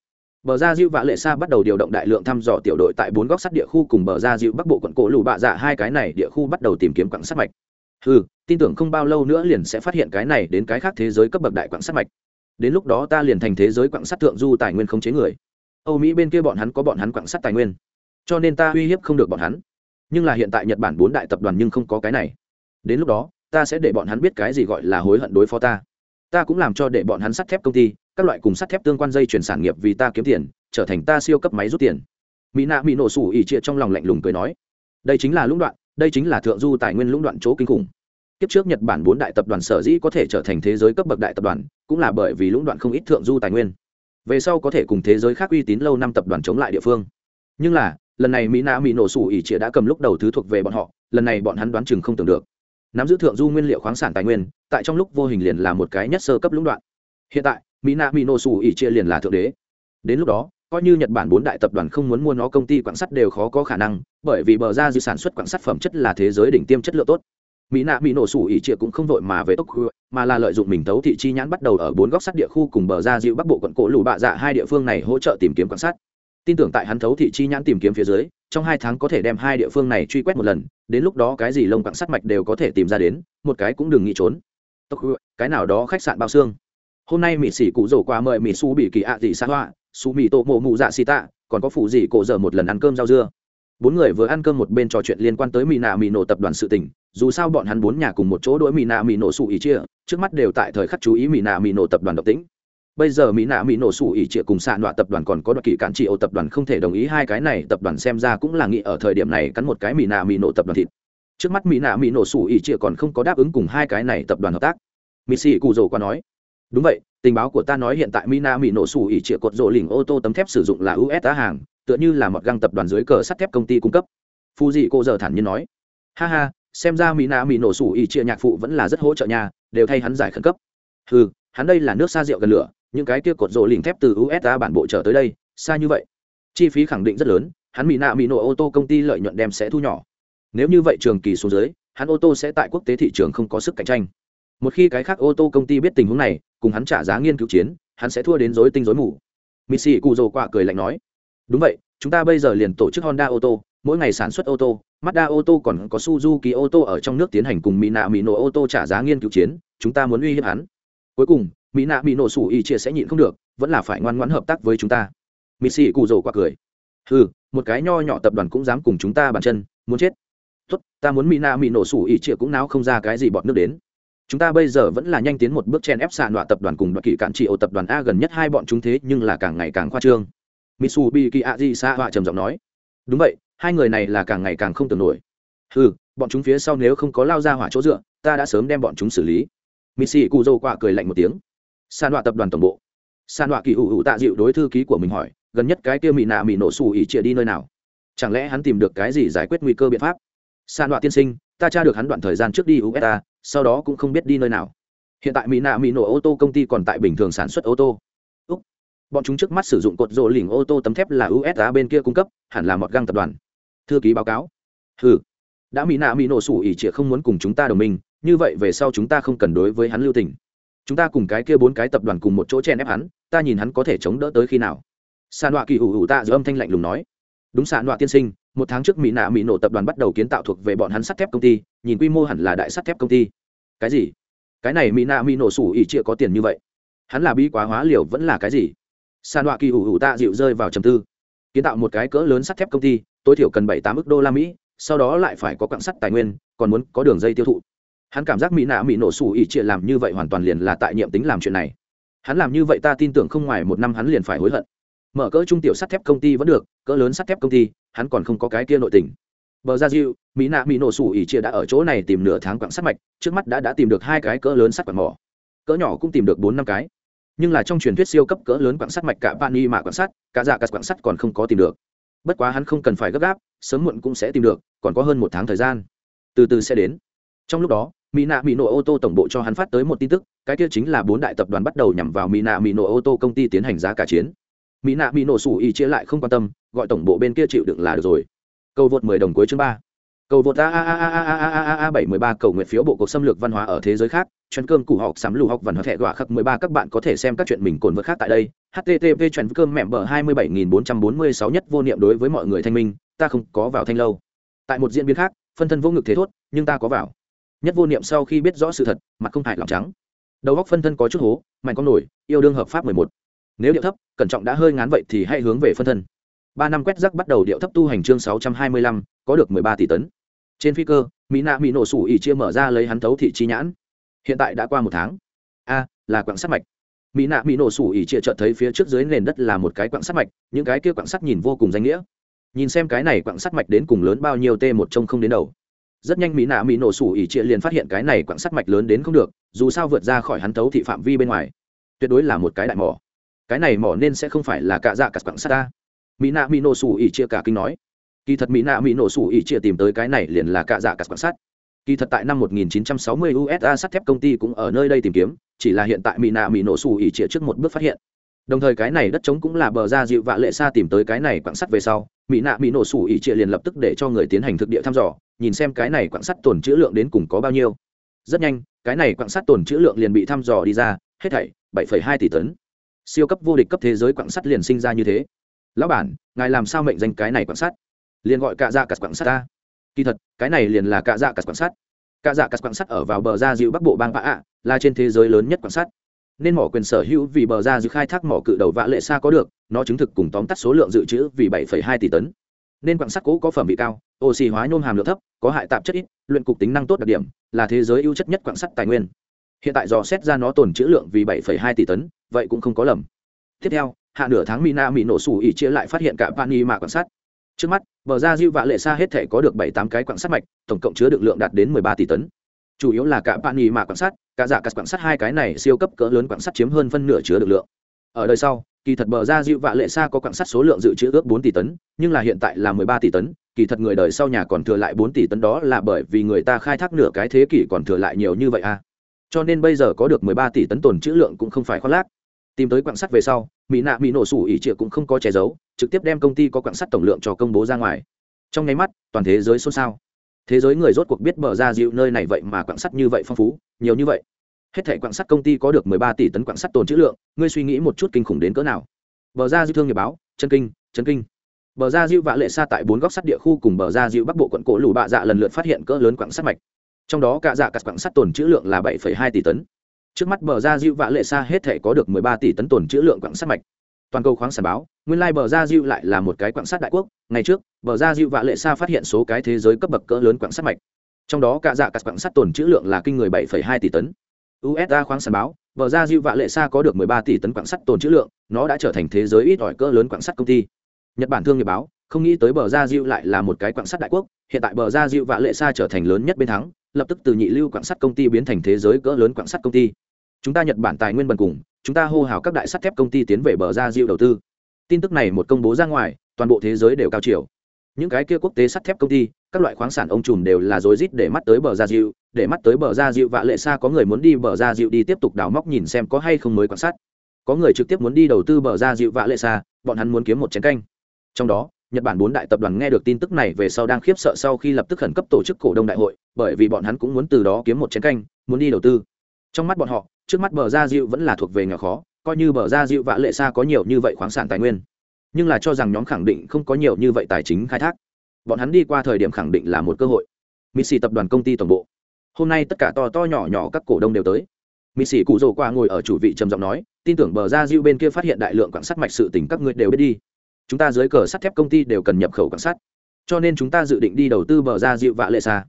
bờ ra dịu vạ lệ Sa bắt đầu điều động đại lượng thăm dò tiểu đội tại bốn góc sắt địa khu cùng bờ ra dịu bắc bộ quận cổ lù bạ dạ hai cái này địa khu bắt đầu tìm kiếm quặng sắt mạch. Ừ tin tưởng không bao lâu nữa liền sẽ phát hiện cái này đến cái khác thế giới cấp bậc đại quặng sắt mạch. Đến lúc đó ta liền thành thế giới quặng sắt thượng du tài nguyên không chế người. Âu mỹ bên kia bọn hắn có bọn hắn quặng sắt tài nguyên, cho nên ta uy hiếp không được bọn hắn. Nhưng là hiện tại nhật bản bốn đại tập đoàn nhưng không có cái này. Đến lúc đó, ta sẽ để bọn hắn biết cái gì gọi là hối hận đối phó ta. Ta cũng làm cho để bọn hắn sắt thép công ty các loại cùng sắt thép tương quan dây chuyển sản nghiệp vì ta kiếm tiền, trở thành ta siêu cấp máy rút tiền. Mỹ nạ mỹ nổ sủ ỉ chia trong lòng lạnh lùng cười nói, đây chính là lũng đoạn, đây chính là thượng du tài nguyên lũng đoạn chỗ kinh khủng. Kiếp trước nhật bản bốn đại tập đoàn sở dĩ có thể trở thành thế giới cấp bậc đại tập đoàn, cũng là bởi vì lũng đoạn không ít thượng du tài nguyên. Về sau có thể cùng thế giới khác uy tín lâu năm tập đoàn chống lại địa phương. Nhưng là, lần này mỹ nạ mỹ nổ sủ ỉ chia đã cầm lúc đầu thứ thuộc về bọn họ, lần này bọn hắn đoán chừng không tưởng được. Nắm giữ thượng du nguyên liệu khoáng sản tài nguyên, tại trong lúc vô hình liền là một cái nhất sơ cấp lũng đoạn. Hiện tại mỹ nạ mỹ nổ sủ ỉ chia liền là thượng đế. Đến lúc đó, coi như nhật bản bốn đại tập đoàn không muốn mua nó, công ty quảng sắt đều khó có khả năng, bởi vì bờ ra dư sản xuất quảng sắt phẩm chất là thế giới đỉnh tiêm chất lượng tốt. Mỹ nạ mỹ nổ sủ ỉ chia cũng không vội mà về tốc mà là lợi dụng mình tấu thị chi nhãn bắt đầu ở bốn góc sắt địa khu cùng bờ ra dịu bắc bộ quận cổ lù bạ dạ hai địa phương này hỗ trợ tìm kiếm quan sát tin tưởng tại hắn thấu thị chi nhãn tìm kiếm phía dưới, trong hai tháng có thể đem hai địa phương này truy quét một lần, đến lúc đó cái gì lông quặng sắt mạch đều có thể tìm ra đến, một cái cũng đừng nghĩ trốn. Tốc cái nào đó khách sạn bao xương hôm nay mỹ sĩ cụ rổ qua mời mỹ su bị kỳ ạ dị xa hoa su mỹ tổ mộ mụ dạ xì tạ, còn có phụ dị cổ dở một lần ăn cơm rau dưa. Bốn người vừa ăn cơm một bên trò chuyện liên quan tới mỹ nạ mỹ nổ tập đoàn sự tỉnh dù sao bọn hắn bốn nhà cùng một chỗ đ ổ i mỹ nạ mỹ nổ sủ ý chia, trước mắt đều tại thời khắc chú ý mỹ nạ mỹ nổ tập đoàn độc tính bây giờ mỹ nạ mỹ nổ sủ ỉ trịa cùng xạ nọa tập đoàn còn có đoạt kỳ cản trị ô tập đoàn không thể đồng ý hai cái này, tập đoàn xem ra cũng là nghĩ ở thời điểm này cắn một cái mỹ nạ mỹ nổ tập đoàn thịt. Trước mắt mỹ nạ mỹ nổ sủ ỉ trịa còn không có đáp ứng cùng hai cái này tập đoàn hợp tác. Mỹ sĩ cụ dầu qua nói đúng vậy, tình báo của ta nói hiện tại mina mỹ nổ sủ ỉ trịa cột rộ lỉnh ô tô tấm thép sử dụng là usa hàng, tựa như là một găng tập đoàn dưới cờ sắt thép công ty cung cấp. Phu dị cô giờ thản nhiên nói. Ha ha, xem ra mỹ nạ mỹ nổ sủ ỉ trịa nhạc phụ vẫn là rất hỗ trợ nhà đều thay hắn giải khẩn cấp. Ừ hắn đây là nước xa rượu gần lửa, những cái kia cột rộ lỉnh thép từ usa bản bộ trở tới đây, xa như vậy. Chi phí khẳng định rất lớn, hắn mỹ nạ mỹ nổ ô tô công ty lợi nhuận đem sẽ thu nhỏ. Nếu như vậy trường kỳ xuống dưới, hắn ô tô sẽ tại quốc tế thị trường không có sức cạnh tranh một khi cái khác ô tô công ty biết tình huống này, cùng hắn trả giá nghiên cứu chiến, hắn sẽ thua đến dối tinh dối mù. Missy cụ dồ quạ cười lạnh nói, đúng vậy, chúng ta bây giờ liền tổ chức honda ô tô mỗi ngày sản xuất ô tô, mazda ô tô còn có suzuki ô tô ở trong nước tiến hành cùng mỹ nạ mỹ nổ ô tô trả giá nghiên cứu chiến, chúng ta muốn uy hiếp hắn. Cuối cùng mỹ nạ mỹ nổ sủ ý chia sẽ nhịn không được, vẫn là phải ngoan ngoãn hợp tác với chúng ta. Missy cụ dồ quạ cười ừ một cái nho nhỏ tập đoàn cũng dám cùng chúng ta bàn chân, muốn chết. Tốt, ta muốn mỹ nạ mỹ nổ sủ ý chia cũng náo không ra cái gì bọn nước đến chúng ta bây giờ vẫn là nhanh tiến một bước chen ép xạ nọa tập đoàn cùng đoạt kỷ cản trị ô tập đoàn a gần nhất hai bọn chúng thế nhưng là càng ngày càng khoa trương. Mitsubishi aji xạ họa trầm giọng nói. Đúng vậy, hai người này là càng ngày càng không tưởng nổi. Ừ bọn chúng phía sau nếu không có lao ra hỏa chỗ dựa, ta đã sớm đem bọn chúng xử lý. Mitsi cu dâu quạ cười lạnh một tiếng. San đọa tập đoàn tổng bộ. San đọa kỳ hữu hữu tạ dịu đối thư ký của mình hỏi, gần nhất cái kia mỹ nạ mỹ nổ xù ỉ chia đi nơi nào? Chẳng lẽ hắn tìm được cái gì giải quyết nguy cơ biện pháp? San đọa tiên sinh, ta tra được hắn đoạn thời gian trước đi usa sau đó cũng không biết đi nơi nào. Hiện tại mỹ nạ mỹ nổ ô tô công ty còn tại bình thường sản xuất ô tô. Úc. bọn chúng trước mắt sử dụng cột rộ lỉnh ô tô tấm thép là usa bên kia cung cấp, hẳn là một găng tập đoàn. Thư ký báo cáo. Ừ đã mỹ nạ mỹ nổ sủ ỉ trịa không muốn cùng chúng ta đồng minh, như vậy về sau chúng ta không cần đối với hắn lưu tình. Chúng ta cùng cái kia bốn cái tập đoàn cùng một chỗ chen ép hắn, ta nhìn hắn có thể chống đỡ tới khi nào. Sàn đọa kỳ ủ ủ tạ giữa âm thanh lạnh lùng nói. Đúng sàn đọa tiên sinh một tháng trước mỹ nạ mỹ nổ tập đoàn bắt đầu kiến tạo thuộc về bọn hắn sắt thép công ty, nhìn quy mô hẳn là đại sắt thép công ty. Cái gì? Cái này mỹ nạ mỹ nổ sủ ỉ chia có tiền như vậy? Hắn là bi quá hóa liều vẫn là cái gì? San họa kỳ ủ ủ tạ dịu rơi vào trầm tư. Kiến tạo một cái cỡ lớn sắt thép công ty, tối thiểu cần bảy tám ước đô la mỹ, sau đó lại phải có quặng sắt tài nguyên, còn muốn có đường dây tiêu thụ. Hắn cảm giác mỹ nạ mỹ nổ sủ ỉ chia làm như vậy hoàn toàn liền là tại nhiệm tính làm chuyện này. Hắn làm như vậy ta tin tưởng không ngoài một năm hắn liền phải hối hận mở cỡ trung tiểu sắt thép công ty vẫn được, cỡ lớn sắt thép công ty, hắn còn không có cái kia nội tình. Bờ ra diệu mỹ nạ mỹ nổ sủ ỉ chia đã ở chỗ này tìm nửa tháng quặng sắt mạch, trước mắt đã đã tìm được hai cái cỡ lớn sắt quặng mỏ. Cỡ nhỏ cũng tìm được bốn năm cái. Nhưng là trong truyền thuyết siêu cấp cỡ lớn quặng sắt mạch cả pani mạ quặng sắt, cả dạ cả quặng sắt còn không có tìm được. Bất quá hắn không cần phải gấp gáp, sớm muộn cũng sẽ tìm được, còn có hơn một tháng thời gian. Từ từ sẽ đến. Trong lúc đó, mỹ nạ mỹ nổ ô tô tổng bộ cho hắn phát tới một tin tức, cái kia chính là bốn đại tập đoàn bắt đầu nhằm vào mỹ nạ mỹ nổ ô tô công ty tiến hành giá cả chiến mỹ nạ bị nổ sủ ý chia lại không quan tâm gọi tổng bộ bên kia chịu đựng là được rồi cầu vượt mười đồng cuối chương ba cầu vượt a a a a a a a a a bảy mười ba cầu nguyện phiếu bộ cuộc xâm lược văn hóa ở thế giới khác chuyên cơm củ học sắm lù học văn hóa thẻ gọa khắc mười ba các bạn có thể xem các chuyện mình cồn vượt khác tại đây http chuyên cơm mẹm bờ hai mươi bảy nghìn bốn trăm bốn mươi sáu nhất vô niệm đối với mọi người thanh minh ta không có vào thanh lâu tại một diễn biến khác phân thân vô ngực thế thốt nhưng ta có vào nhất vô niệm sau khi biết rõ sự thật mặt không hại lòng trắng đầu góc phân thân có chút hố mạnh con nổi yêu đương hợp pháp mười một nếu điệu thấp, cẩn trọng đã hơi ngán vậy thì hãy hướng về phân thân. Ba năm quét rắc bắt đầu điệu thấp tu hành chương sáu trăm hai mươi lăm, có được mười ba tỷ tấn. Trên phi cơ, mỹ nạ mỹ nổ sủ ỉ chia mở ra lấy hắn thấu thị chi nhãn. Hiện tại đã qua một tháng. A, là quặng sắt mạch. Mỹ nạ mỹ nổ sủ ỉ chia chợt thấy phía trước dưới nền đất là một cái quặng sắt mạch, những cái kia quặng sắt nhìn vô cùng danh nghĩa. Nhìn xem cái này quặng sắt mạch đến cùng lớn bao nhiêu t một trông không đến đầu. Rất nhanh mỹ nạ mỹ nổ sủ ỉ chia liền phát hiện cái này quặng sắt mạch lớn đến không được, dù sao vượt ra khỏi hắn thấu thị phạm vi bên ngoài. Tuyệt đối là một cái đại mỏ cái này mỏ nên sẽ không phải là cạ dạ cặp quặng sắt ta. Mỹ nạ mỹ nổ sủ ỉ chia cả kinh nói. Kỳ thật mỹ nạ mỹ nổ sủ ỉ chia tìm tới cái này liền là cạ dạ cặp quặng sắt. Kỳ thật tại năm 1960 usa sắt thép công ty cũng ở nơi đây tìm kiếm chỉ là hiện tại mỹ nạ mỹ nổ sủ ỉ chia trước một bước phát hiện. Đồng thời cái này đất trống cũng là bờ ra dịu vạ lệ xa tìm tới cái này quặng sắt về sau mỹ nạ mỹ nổ sủ ỉ chia liền lập tức để cho người tiến hành thực địa thăm dò nhìn xem cái này quặng sắt tồn chữ lượng đến cùng có bao nhiêu. Rất nhanh cái này quặng sắt tồn chữ lượng liền bị thăm dò đi ra hết thảy 7,2 tỷ tấn siêu cấp vô địch cấp thế giới quặng sắt liền sinh ra như thế. Lão bản ngài làm sao mệnh danh cái này quặng sắt? Liền gọi cạ dạ cắt quặng sắt ta. Kỳ thật cái này liền là cạ dạ cắt quặng sắt. Cạ dạ cắt quặng sắt ở vào bờ ra dịu bắc bộ bang bạ ạ là trên thế giới lớn nhất quặng sắt. Nên mỏ quyền sở hữu vì bờ ra dịu khai thác mỏ cự đầu vạ lệ xa có được nó chứng thực cùng tóm tắt số lượng dự trữ vì 7,2 tỷ tấn. Nên quặng sắt cố có phẩm vị cao oxy hóa nhôm hàm lượng thấp có hại tạp chất ít luyện cục tính năng tốt đặc điểm là thế giới ưu chất nhất quặng sắt tài nguyên. Hiện tại dò xét ra nó tồn trữ lượng vì 7,2 tỷ tấn vậy cũng không có lầm. Tiếp theo, hạ nửa tháng mina mỹ nổ sủ ỉ chia lại phát hiện cả pani mạ quan sát trước mắt, bờ ra diêu vạ lệ xa hết thể có được bảy tám cái quặng sắt mạch, tổng cộng chứa được lượng đạt đến 13 tỷ tấn. Chủ yếu là cả pani mạ quan sát cả giả cắt quặng sắt hai cái này siêu cấp cỡ lớn quặng sắt chiếm hơn phân nửa chứa được lượng. Ở đời sau, kỳ thật bờ ra diệu vạ lệ xa có quặng sắt số lượng dự trữ ước bốn tỷ tấn, nhưng là hiện tại là mười ba tỷ tấn, kỳ thật người đời sau nhà còn thừa lại bốn tỷ tấn đó là bởi vì người ta khai thác nửa cái thế kỷ còn thừa lại nhiều như vậy à. Cho nên bây giờ có được mười ba tỷ tấn tồn trữ lượng cũng không phải khoác lác tìm tới quặng sắt về sau, mỹ nạ mỹ nổ sủ ỉ trịa cũng không có che giấu, trực tiếp đem công ty có quặng sắt tổng lượng cho công bố ra ngoài. Trong nháy mắt, toàn thế giới xôn xao. Thế giới người rốt cuộc biết bờ ra dịu nơi này vậy mà quặng sắt như vậy phong phú, nhiều như vậy. Hết thẻ quặng sắt công ty có được mười ba tỷ tấn quặng sắt tồn trữ lượng, ngươi suy nghĩ một chút kinh khủng đến cỡ nào? Bờ ra dịu thương nghiệp báo, chân kinh chân kinh. Bờ ra dịu vạ lệ xa tại bốn góc sắt địa khu cùng bờ ra dịu bắc bộ quận cổ lù bạ dạ lần lượt phát hiện cỡ lớn quặng sắt mạch. Trong đó cả dạ cắt quặng sắt tồn trữ lượng là bảy hai tỷ tấn trước mắt bờ ra dịu vạ lệ xa hết thể có được mười ba tỷ tấn tồn trữ lượng quặng sắt mạch. Toàn cầu khoáng sản báo, nguyên lai bờ ra dịu lại là một cái quặng sắt đại quốc. Ngày trước, bờ ra dịu vạ lệ xa phát hiện số cái thế giới cấp bậc cỡ lớn quặng sắt mạch. Trong đó cả dạ các quặng sắt tồn trữ lượng là kinh người bảy hai tỷ tấn. Usa khoáng sản báo, bờ ra dịu vạ lệ xa có được mười ba tỷ tấn quặng sắt tồn trữ lượng, nó đã trở thành thế giới ít ỏi cỡ lớn quặng sắt công ty. Nhật bản thương nghiệp báo, không nghĩ tới bờ ra dịu lại là một cái quặng sắt đại quốc. Hiện tại bờ ra dịu vạ lệ xa trở thành lớn nhất bên thắng, lập tức từ nhị lưu quặng sắt công ty biến thành thế giới cỡ lớn quặng sắt công ty chúng ta nhật bản tài nguyên bần cùng, chúng ta hô hào các đại sắt thép công ty tiến về bờ ra diệu đầu tư. Tin tức này một công bố ra ngoài, toàn bộ thế giới đều cao chiều. Những cái kia quốc tế sắt thép công ty, các loại khoáng sản ông trùm đều là rối rít để mắt tới bờ ra diệu để mắt tới bờ ra diệu vạ lệ xa có người muốn đi bờ ra diệu đi tiếp tục đào móc nhìn xem có hay không mới quan sát. Có người trực tiếp muốn đi đầu tư bờ ra dịu vạ lệ xa, bọn hắn muốn kiếm một chén canh. Trong đó, nhật bản bốn đại tập đoàn nghe được tin tức này về sau đang khiếp sợ sau khi lập tức khẩn cấp tổ chức cổ đông đại hội, bởi vì bọn hắn cũng muốn từ đó kiếm một chén canh, muốn đi đầu tư trong mắt bọn họ, trước mắt bờ gia diệu vẫn là thuộc về nghèo khó, coi như bờ gia diệu vạ lệ xa có nhiều như vậy khoáng sản tài nguyên. Nhưng là cho rằng nhóm khẳng định không có nhiều như vậy tài chính khai thác. Bọn hắn đi qua thời điểm khẳng định là một cơ hội. Missy tập đoàn công ty tổng bộ. Hôm nay tất cả to to nhỏ nhỏ các cổ đông đều tới. Missy cụ rồ qua ngồi ở chủ vị trầm giọng nói, tin tưởng bờ gia diệu bên kia phát hiện đại lượng quảng sắt mạch sự tỉnh các ngươi đều biết đi. Chúng ta dưới cờ sắt thép công ty đều cần nhập khẩu quảng sắt. Cho nên chúng ta dự định đi đầu tư bờ gia diệu vạ lệ xa.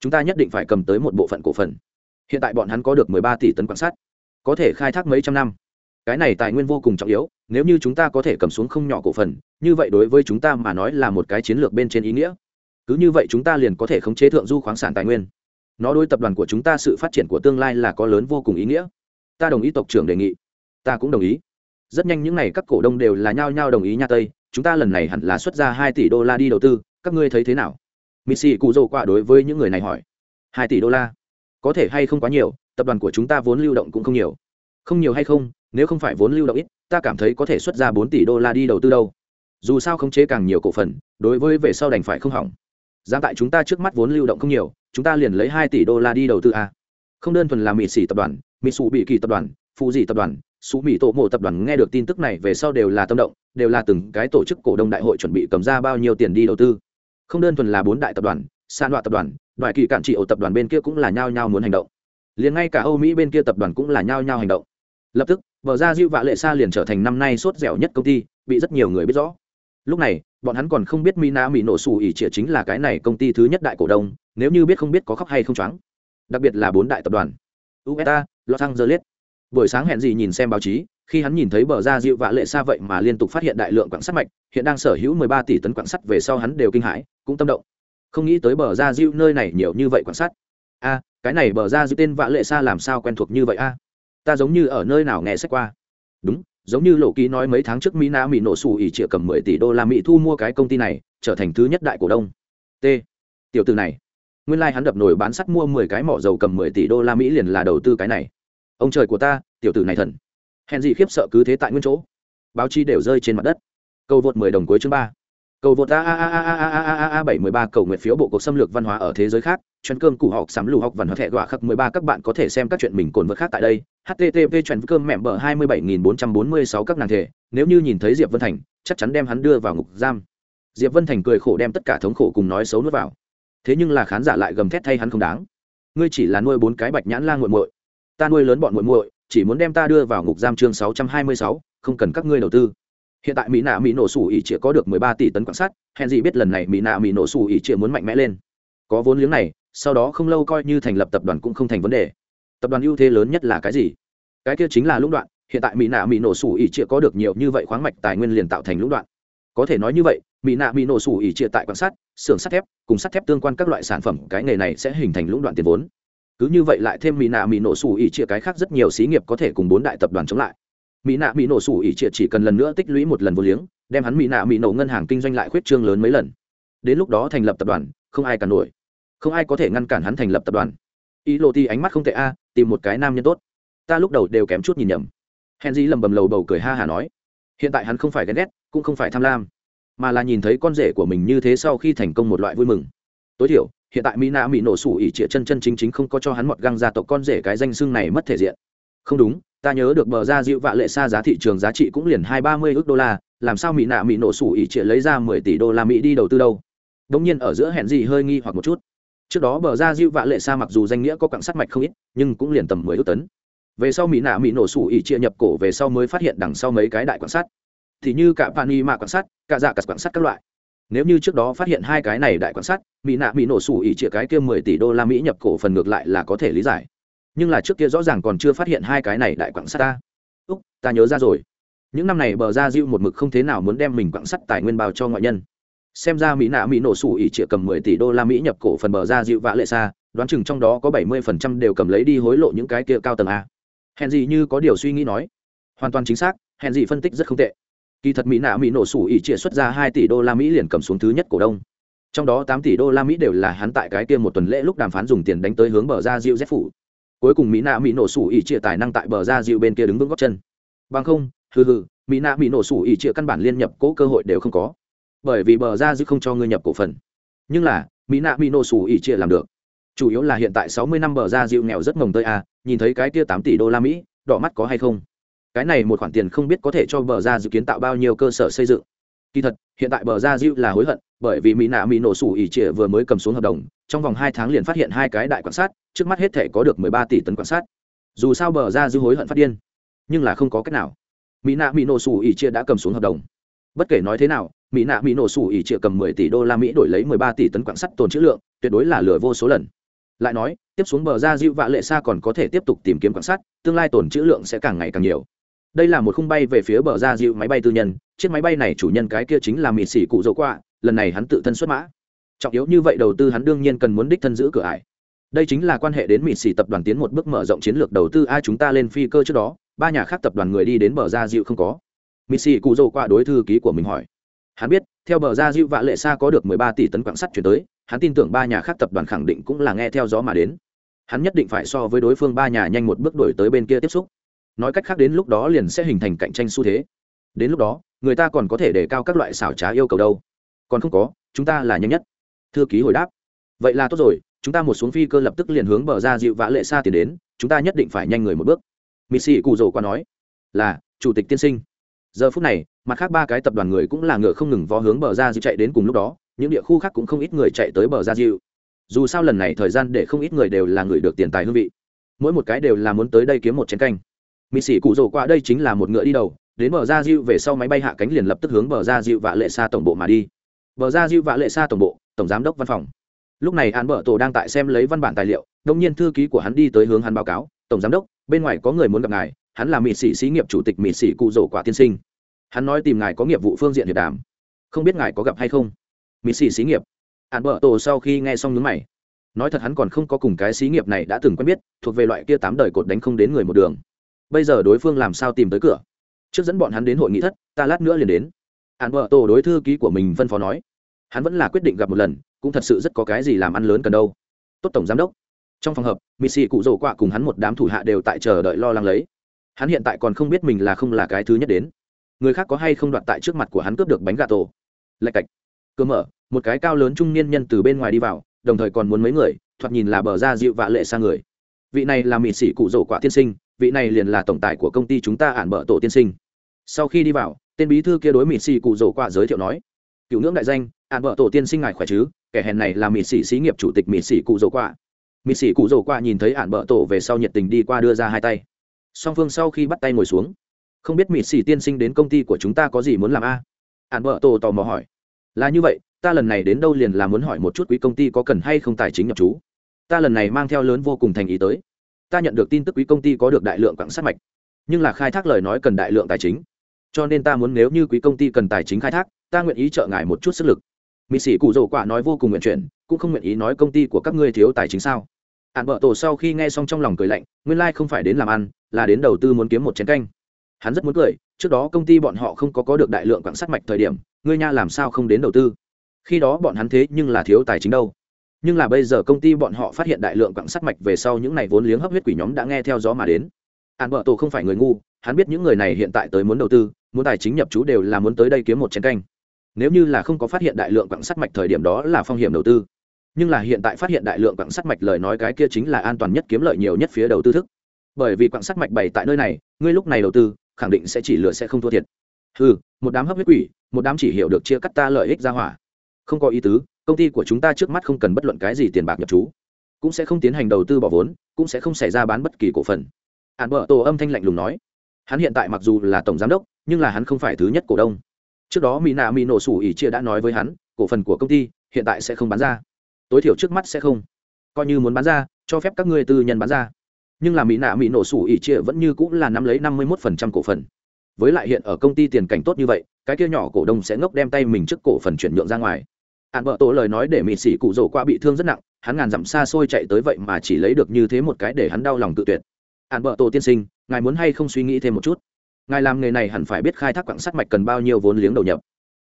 Chúng ta nhất định phải cầm tới một bộ phận cổ phần hiện tại bọn hắn có được 13 tỷ tấn quan sắt có thể khai thác mấy trăm năm. Cái này tài nguyên vô cùng trọng yếu, nếu như chúng ta có thể cầm xuống không nhỏ cổ phần, như vậy đối với chúng ta mà nói là một cái chiến lược bên trên ý nghĩa. Cứ như vậy chúng ta liền có thể khống chế thượng du khoáng sản tài nguyên. Nó đối tập đoàn của chúng ta sự phát triển của tương lai là có lớn vô cùng ý nghĩa. Ta đồng ý tộc trưởng đề nghị. Ta cũng đồng ý. Rất nhanh những n à y các cổ đông đều là nhao nhao đồng ý nha tây, chúng ta lần này hẳn là xuất ra hai tỷ đô la đi đầu tư, các ngươi thấy thế nào? Missy cụ dầu quạ đối với những người này hỏi. Hai tỷ đô la? Có thể hay không quá nhiều, tập đoàn của chúng ta vốn lưu động cũng không nhiều. Không nhiều hay không, nếu không phải vốn lưu động ít, ta cảm thấy có thể xuất ra bốn tỷ đô la đi đầu tư đâu. Dù sao khống chế càng nhiều cổ phần, đối với về sau đành phải không hỏng. Giá tại chúng ta trước mắt vốn lưu động không nhiều, chúng ta liền lấy hai tỷ đô la đi đầu tư a. Không đơn thuần là mỹ xỉ tập đoàn mỹ sụ bị kỳ tập đoàn phụ dị tập đoàn sụ mỹ tổ mộ tập đoàn nghe được tin tức này về sau đều là tâm động, đều là từng cái tổ chức cổ đông đại hội chuẩn bị cầm ra bao nhiêu tiền đi đầu tư. Không đơn thuần là bốn đại tập đoàn, san đoạn tập đoàn đoại kỳ cản trị ổ tập đoàn bên kia cũng là nhao nhao muốn hành động. Liền ngay cả âu mỹ bên kia tập đoàn cũng là nhao nhao hành động. Lập tức vở ra diệu vạ lệ xa liền trở thành năm nay sốt dẻo nhất công ty, bị rất nhiều người biết rõ. Lúc này, bọn hắn còn không biết mina mỹ nổ xù ỉ trịa chính là cái này công ty thứ nhất đại cổ đông, nếu như biết không biết có khóc hay không choáng. Đặc biệt là bốn đại tập đoàn. Usa los angeles. Buổi sáng hẹn gì nhìn xem báo chí, khi hắn nhìn thấy bờ ra dịu vạ lệ xa vậy mà liên tục phát hiện đại lượng quảng sắt mạch, hiện đang sở hữu 13 tỷ tấn quảng sắt về sau hắn đều kinh hãi, cũng tâm động không nghĩ tới bờ ra diêu nơi này nhiều như vậy quan sát. a, cái này bờ ra diêu tên vạ lệ xa làm sao quen thuộc như vậy a? Ta giống như ở nơi nào nghe sách qua. Đúng, giống như lộ ký nói mấy tháng trước mỹ na mỹ nổ xù ỉ chĩa cầm mười tỷ đô la mỹ thu mua cái công ty này, trở thành thứ nhất đại cổ đông. T, tiểu từ này. Nguyên lai hắn đập nổi bán sắt mua mười cái mỏ dầu cầm mười tỷ đô la mỹ liền là đầu tư cái này. Ông trời của ta, tiểu tử này thần. Hèn gì khiếp sợ cứ thế tại nguyên chỗ. Báo chí đều rơi trên mặt đất. Câu vượt mười đồng cuối chương ba cầu vượt a a a a a a a a bảy mười ba cầu nguyện phiếu bộ cuộc xâm lược văn hóa ở thế giới khác chuyên cơm củ học sắm lù học văn hóa thẻ gọa khắc mười ba các bạn có thể xem các chuyện mình cồn vượt khác tại đây http chuyên cơm mẹm bờ hai mươi bảy nghìn bốn trăm bốn mươi sáu các nàng thể nếu như nhìn thấy diệp vân thành chắc chắn đem hắn đưa vào ngục giam diệp vân thành cười khổ đem tất cả thống khổ cùng nói xấu nuốt vào thế nhưng là khán giả lại gầm thét thay hắn không đáng ngươi chỉ là nuôi bốn cái bạch nhãn la nguội muội ta nuôi lớn bọn muội muội chỉ muốn đem ta đưa vào ngục giam chương sáu trăm hai mươi sáu không cần các ngươi đầu tư hiện tại mỹ nạ mỹ nổ sủ ỉ chĩa có được mười ba tỷ tấn quan sát hèn gì biết lần này mỹ nạ mỹ nổ sủ ỉ chĩa muốn mạnh mẽ lên. Có vốn liếng này, sau đó không lâu coi như thành lập tập đoàn cũng không thành vấn đề. Tập đoàn ưu thế lớn nhất là cái gì? Cái kia chính là lũng đoạn, hiện tại mỹ nạ mỹ nổ sủ ỉ chĩa có được nhiều như vậy khoáng mạch tài nguyên liền tạo thành lũng đoạn. Có thể nói như vậy, mỹ nạ mỹ nổ sủ ỉ chĩa tại quan sát xưởng sắt thép cùng sắt thép tương quan các loại sản phẩm, cái nghề này sẽ hình thành lũng đoạn tiền vốn. Cứ như vậy lại thêm mỹ nạ mỹ nổ sủ ỉ chĩa cái khác rất nhiều xí nghiệp có thể cùng bốn đại tập đoàn chống lại mỹ nạ mỹ nổ sủ ỉ triệt chỉ cần lần nữa tích lũy một lần vô liếng, đem hắn mỹ nạ mỹ nổ ngân hàng kinh doanh lại khuyết trương lớn mấy lần. Đến lúc đó thành lập tập đoàn, không ai cản nổi. Không ai có thể ngăn cản hắn thành lập tập đoàn. Ý lộ ti ánh mắt không tệ a, tìm một cái nam nhân tốt. Ta lúc đầu đều kém chút nhìn nhầm. Henry lầm bầm lầu bầu cười ha hà nói. Hiện tại hắn không phải ghen ghét, cũng không phải tham lam, mà là nhìn thấy con rể của mình như thế sau khi thành công một loại vui mừng. Tối thiểu, hiện tại mỹ nạ mỹ nổ sủ ỉ trịa chân chân chính chính không có cho hắn mọt găng gia tộc con rể cái danh xưng này mất thể diện không đúng, ta nhớ được bờ ra dịu vạ lệ xa giá thị trường giá trị cũng liền hai ba mươi ước đô la, làm sao mỹ nạ mỹ nổ sủ ỉ trịa lấy ra mười tỷ đô la mỹ đi đầu tư đâu? Đống nhiên ở giữa hẹn gì hơi nghi hoặc một chút. Trước đó bờ ra dịu vạ lệ xa mặc dù danh nghĩa có quặng sắt mạch không ít, nhưng cũng liền tầm mười ước tấn. Về sau mỹ nạ mỹ nổ sủ ỉ trịa nhập cổ về sau mới phát hiện đằng sau mấy cái đại quặng sắt. Thì như cả pani mạ quặng sắt, cả dạ cả quặng sắt các loại. Nếu như trước đó phát hiện hai cái này đại quặng sắt mỹ nạ mỹ nổ sủ ỉ trịa cái kia mười tỷ đô la mỹ nhập cổ phần ngược lại là có thể lý giải nhưng là trước kia rõ ràng còn chưa phát hiện hai cái này đại quặng sắt ta. Úc, ta nhớ ra rồi. Những năm này bờ ra diêu một mực không thế nào muốn đem mình quặng sắt tài nguyên bao cho ngoại nhân. Xem ra mỹ nạ mỹ nổ sủ ỉ trịa cầm mười tỷ đô la mỹ nhập cổ phần bờ ra diệu vã lệ xa, đoán chừng trong đó có bảy mươi phần trăm đều cầm lấy đi hối lộ những cái kia cao tầng a. Hèn gì như có điều suy nghĩ nói. Hoàn toàn chính xác, hèn gì phân tích rất không tệ. Kỳ thật mỹ nạ mỹ nổ sủ ỉ trịa xuất ra hai tỷ đô la mỹ liền cầm xuống thứ nhất cổ đông. Trong đó tám tỷ đô la mỹ đều là hắn tại cái kia một tuần lễ lúc đàm phán dùng tiền đánh tới hướng bờ ra diệu dép phủ cuối cùng mỹ nạ mỹ nổ sủ ỉ chia tài năng tại bờ ra dịu bên kia đứng vững góc chân. Bằng không, hừ hừ, mỹ nạ mỹ nổ sủ ỉ chia căn bản liên nhập cố cơ hội đều không có. Bởi vì bờ ra dịu không cho ngươi nhập cổ phần. Nhưng là, mỹ nạ mỹ nổ sủ ỉ chia làm được. Chủ yếu là hiện tại sáu mươi năm bờ ra dịu nghèo rất mồng tơi à nhìn thấy cái kia tám tỷ đô la mỹ, đỏ mắt có hay không? Cái này một khoản tiền không biết có thể cho bờ ra dự kiến tạo bao nhiêu cơ sở xây dựng. Kỳ thật, hiện tại bờ ra dịu là hối hận bởi vì mỹ nạ mỹ nổ sủ ỉ trịa vừa mới cầm xuống hợp đồng, trong vòng hai tháng liền phát hiện hai cái đại quan sát, trước mắt hết thể có được mười ba tỷ tấn quan sát. Dù sao bờ ra dư hối hận phát điên, nhưng là không có cách nào. Mỹ nạ mỹ nổ sủ ỉ trịa đã cầm xuống hợp đồng. Bất kể nói thế nào, mỹ nạ mỹ nổ sủ ỉ trịa cầm mười tỷ đô la mỹ đổi lấy mười ba tỷ tấn quan sát tồn chữ lượng, tuyệt đối là lừa vô số lần. Lại nói, tiếp xuống bờ ra dịu vạ lệ xa còn có thể tiếp tục tìm kiếm quan sát, tương lai tồn chữ lượng sẽ càng ngày càng nhiều. Đây là một khung bay về phía bờ ra dịu máy bay tư nhân, chiếc máy bay này chủ nhân cái kia chính là mỹ sĩ cụ dỗ qua lần này hắn tự thân xuất mã. Trọng yếu như vậy đầu tư hắn đương nhiên cần muốn đích thân giữ cửa ải. Đây chính là quan hệ đến mỹ xỉ tập đoàn tiến một bước mở rộng chiến lược đầu tư ai chúng ta lên phi cơ trước đó, ba nhà khác tập đoàn người đi đến bờ gia dịu không có. Mỹ xỉ cụ dỗ qua đối thư ký của mình hỏi. Hắn biết, theo bờ gia dịu vạ lệ xa có được mười ba tỷ tấn quảng sắt chuyển tới, hắn tin tưởng ba nhà khác tập đoàn khẳng định cũng là nghe theo gió mà đến. Hắn nhất định phải so với đối phương ba nhà nhanh một bước đổi tới bên kia tiếp xúc. Nói cách khác đến lúc đó liền sẽ hình thành cạnh tranh xu thế. Đến lúc đó, người ta còn có thể đề cao các loại xảo trá yêu cầu đâu còn không có, chúng ta là nhanh nhất. Thư ký hồi đáp. Vậy là tốt rồi, chúng ta một xuống phi cơ lập tức liền hướng bờ ra dịu vã lệ xa tiến đến, chúng ta nhất định phải nhanh người một bước. Missy cụ rồ qua nói. Là, chủ tịch tiên sinh. Giờ phút này, mặt khác ba cái tập đoàn người cũng là ngựa không ngừng vó hướng bờ ra dịu chạy đến cùng lúc đó, những địa khu khác cũng không ít người chạy tới bờ ra dịu. Dù sao lần này thời gian để không ít người đều là người được tiền tài hương vị. Mỗi một cái đều là muốn tới đây kiếm một chén canh. Mỹ sĩ cụ rồ qua đây chính là một ngựa đi đầu, đến bờ ra diệu về sau máy bay hạ cánh liền lập tức hướng bờ ra diệu và lệ xa tổng bộ mà đi bờ ra diệu và lệ xa tổng bộ, tổng giám đốc văn phòng. Lúc này an bờ tổ đang tại xem lấy văn bản tài liệu, đông nhiên thư ký của hắn đi tới hướng hắn báo cáo, tổng giám đốc, bên ngoài có người muốn gặp ngài, hắn là mỹ sĩ xí nghiệp chủ tịch mỹ sĩ cụ rổ quả tiên sinh. Hắn nói tìm ngài có nghiệp vụ phương diện hiệp đàm. Không biết ngài có gặp hay không? Mỹ sĩ xí nghiệp. An bờ tổ sau khi nghe xong nhướng mày. Nói thật hắn còn không có cùng cái xí nghiệp này đã từng quen biết, thuộc về loại kia tám đời cột đánh không đến người một đường. Bây giờ đối phương làm sao tìm tới cửa? Trước dẫn bọn hắn đến hội nghị thất, ta lát nữa liền đến hắn vợ tổ đối thư ký của mình phân phó nói, hắn vẫn là quyết định gặp một lần, cũng thật sự rất có cái gì làm ăn lớn cần đâu. Tốt tổng giám đốc. Trong phòng hợp mỹ sĩ cụ rổ quạ cùng hắn một đám thủ hạ đều tại chờ đợi lo lắng lấy. Hắn hiện tại còn không biết mình là không là cái thứ nhất đến. Người khác có hay không đoạt tại trước mặt của hắn cướp được bánh gà tổ? Lạch cạch. Cơ mở, một cái cao lớn trung niên nhân từ bên ngoài đi vào, đồng thời còn muốn mấy người, thoạt nhìn là bờ ra dịu vạ lệ sang người. Vị này là mỹ sĩ cụ rổ quạ tiên sinh, vị này liền là tổng tài của công ty chúng ta ản bợ tổ tiên sinh. Sau khi đi vào tên bí thư kia đối mỹ xì cụ rổ qua giới thiệu nói, cựu ngưỡng đại danh ạn vợ tổ tiên sinh ngài khỏe chứ? Kẻ hèn này là mỹ xì xí nghiệp chủ tịch mỹ xì cụ rổ qua mỹ xì cụ rổ qua nhìn thấy ạn vợ tổ về sau nhiệt tình đi qua đưa ra hai tay. Song phương sau khi bắt tay ngồi xuống, không biết mỹ xì tiên sinh đến công ty của chúng ta có gì muốn làm a? à? vợ tổ tò mò hỏi, là như vậy, ta lần này đến đâu liền là muốn hỏi một chút quý công ty có cần hay không tài chính nhập chú? Ta lần này mang theo lớn vô cùng thành ý tới. Ta nhận được tin tức quý công ty có được đại lượng quảng sát mạch. Nhưng là khai thác lời nói cần đại lượng tài chính cho nên ta muốn nếu như quý công ty cần tài chính khai thác, ta nguyện ý trợ ngài một chút sức lực. Mỹ sĩ cụ dầu quả nói vô cùng nguyện chuyển, cũng không nguyện ý nói công ty của các ngươi thiếu tài chính sao. Hạn vợ tổ sau khi nghe xong trong lòng cười lạnh, nguyên lai、like、không phải đến làm ăn, là đến đầu tư muốn kiếm một chén canh. Hắn rất muốn cười, trước đó công ty bọn họ không có có được đại lượng quảng sắt mạch thời điểm, ngươi nha làm sao không đến đầu tư? Khi đó bọn hắn thế nhưng là thiếu tài chính đâu. Nhưng là bây giờ công ty bọn họ phát hiện đại lượng quặng sắt mạch về sau những này vốn liếng hấp huyết quỷ nhóm đã nghe theo gió mà đến. An vợ tổ không phải người ngu hắn biết những người này hiện tại tới muốn đầu tư, muốn tài chính nhập chú đều là muốn tới đây kiếm một chén canh. Nếu như là không có phát hiện đại lượng quặng sắt mạch thời điểm đó là phong hiểm đầu tư. Nhưng là hiện tại phát hiện đại lượng quặng sắt mạch lời nói cái kia chính là an toàn nhất kiếm lợi nhiều nhất phía đầu tư thức. Bởi vì quặng sắt mạch bày tại nơi này, ngươi lúc này đầu tư, khẳng định sẽ chỉ lựa sẽ không thua thiệt. Ừ một đám hấp huyết quỷ, một đám chỉ hiểu được chia cắt ta lợi ích ra hỏa. Không có ý tứ, công ty của chúng ta trước mắt không cần bất luận cái gì tiền bạc nhập trú cũng sẽ không tiến hành đầu tư bỏ vốn, cũng sẽ không xảy ra bán bất kỳ cổ phần. Hạn bợ tổ âm thanh lạnh lùng nói hắn hiện tại mặc dù là tổng giám đốc, nhưng là hắn không phải thứ nhất cổ đông. Trước đó mỹ nạ mỹ nổ sủ ỉ chia đã nói với hắn, cổ phần của công ty hiện tại sẽ không bán ra. Tối thiểu trước mắt sẽ không. Coi như muốn bán ra, cho phép các ngươi tư nhân bán ra. Nhưng là mỹ nạ mỹ nổ sủ ỉ chia vẫn như cũng là nắm lấy năm mươi một phần trăm cổ phần. Với lại hiện ở công ty tiền cảnh tốt như vậy, cái kia nhỏ cổ đông sẽ ngốc đem tay mình trước cổ phần chuyển nhượng ra ngoài. Ạn vợ tổ lời nói để mỹ sĩ cụ rổ qua bị thương rất nặng, hắn ngàn dặm xa xôi chạy tới vậy mà chỉ lấy được như thế một cái để hắn đau lòng tự tuyệt ạn bợ tổ tiên sinh, ngài muốn hay không suy nghĩ thêm một chút? Ngài làm nghề này hẳn phải biết khai thác quặng sắt mạch cần bao nhiêu vốn liếng đầu nhập.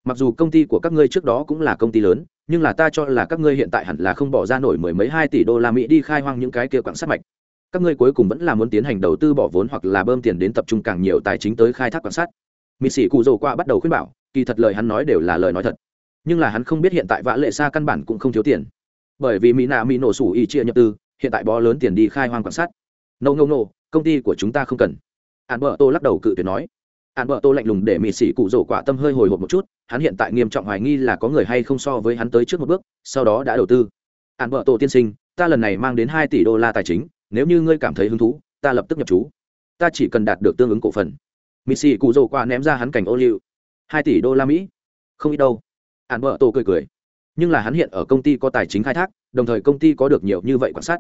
Mặc dù công ty của các ngươi trước đó cũng là công ty lớn, nhưng là ta cho là các ngươi hiện tại hẳn là không bỏ ra nổi mười mấy hai tỷ đô la mỹ đi khai hoang những cái kia quặng sắt mạch. Các ngươi cuối cùng vẫn là muốn tiến hành đầu tư bỏ vốn hoặc là bơm tiền đến tập trung càng nhiều tài chính tới khai thác quặng sắt. Mỹ sĩ cụ rổ qua bắt đầu khuyên bảo, kỳ thật lời hắn nói đều là lời nói thật. Nhưng là hắn không biết hiện tại vã lệ xa căn bản cũng không thiếu tiền. Bởi vì mỹ nạ mỹ nổ sủ y chia nhập tư, hiện tại bó lớn tiền đi khai hoang quan sắt no no no, công ty của chúng ta không cần. Ạn bợ tô lắc đầu cự tuyệt nói. Ạn bợ tô lạnh lùng để mị sĩ cụ rổ quả tâm hơi hồi hộp một chút, hắn hiện tại nghiêm trọng hoài nghi là có người hay không so với hắn tới trước một bước, sau đó đã đầu tư. Ạn bợ tô tiên sinh, ta lần này mang đến hai tỷ đô la tài chính, nếu như ngươi cảm thấy hứng thú, ta lập tức nhập chú ta chỉ cần đạt được tương ứng cổ phần. Mị sĩ cụ rổ quả ném ra hắn cảnh ô liu. Hai tỷ đô la mỹ? Không ít đâu. Ạn bợ tô cười cười. Nhưng là hắn hiện ở công ty có tài chính khai thác, đồng thời công ty có được nhiều như vậy quan sát.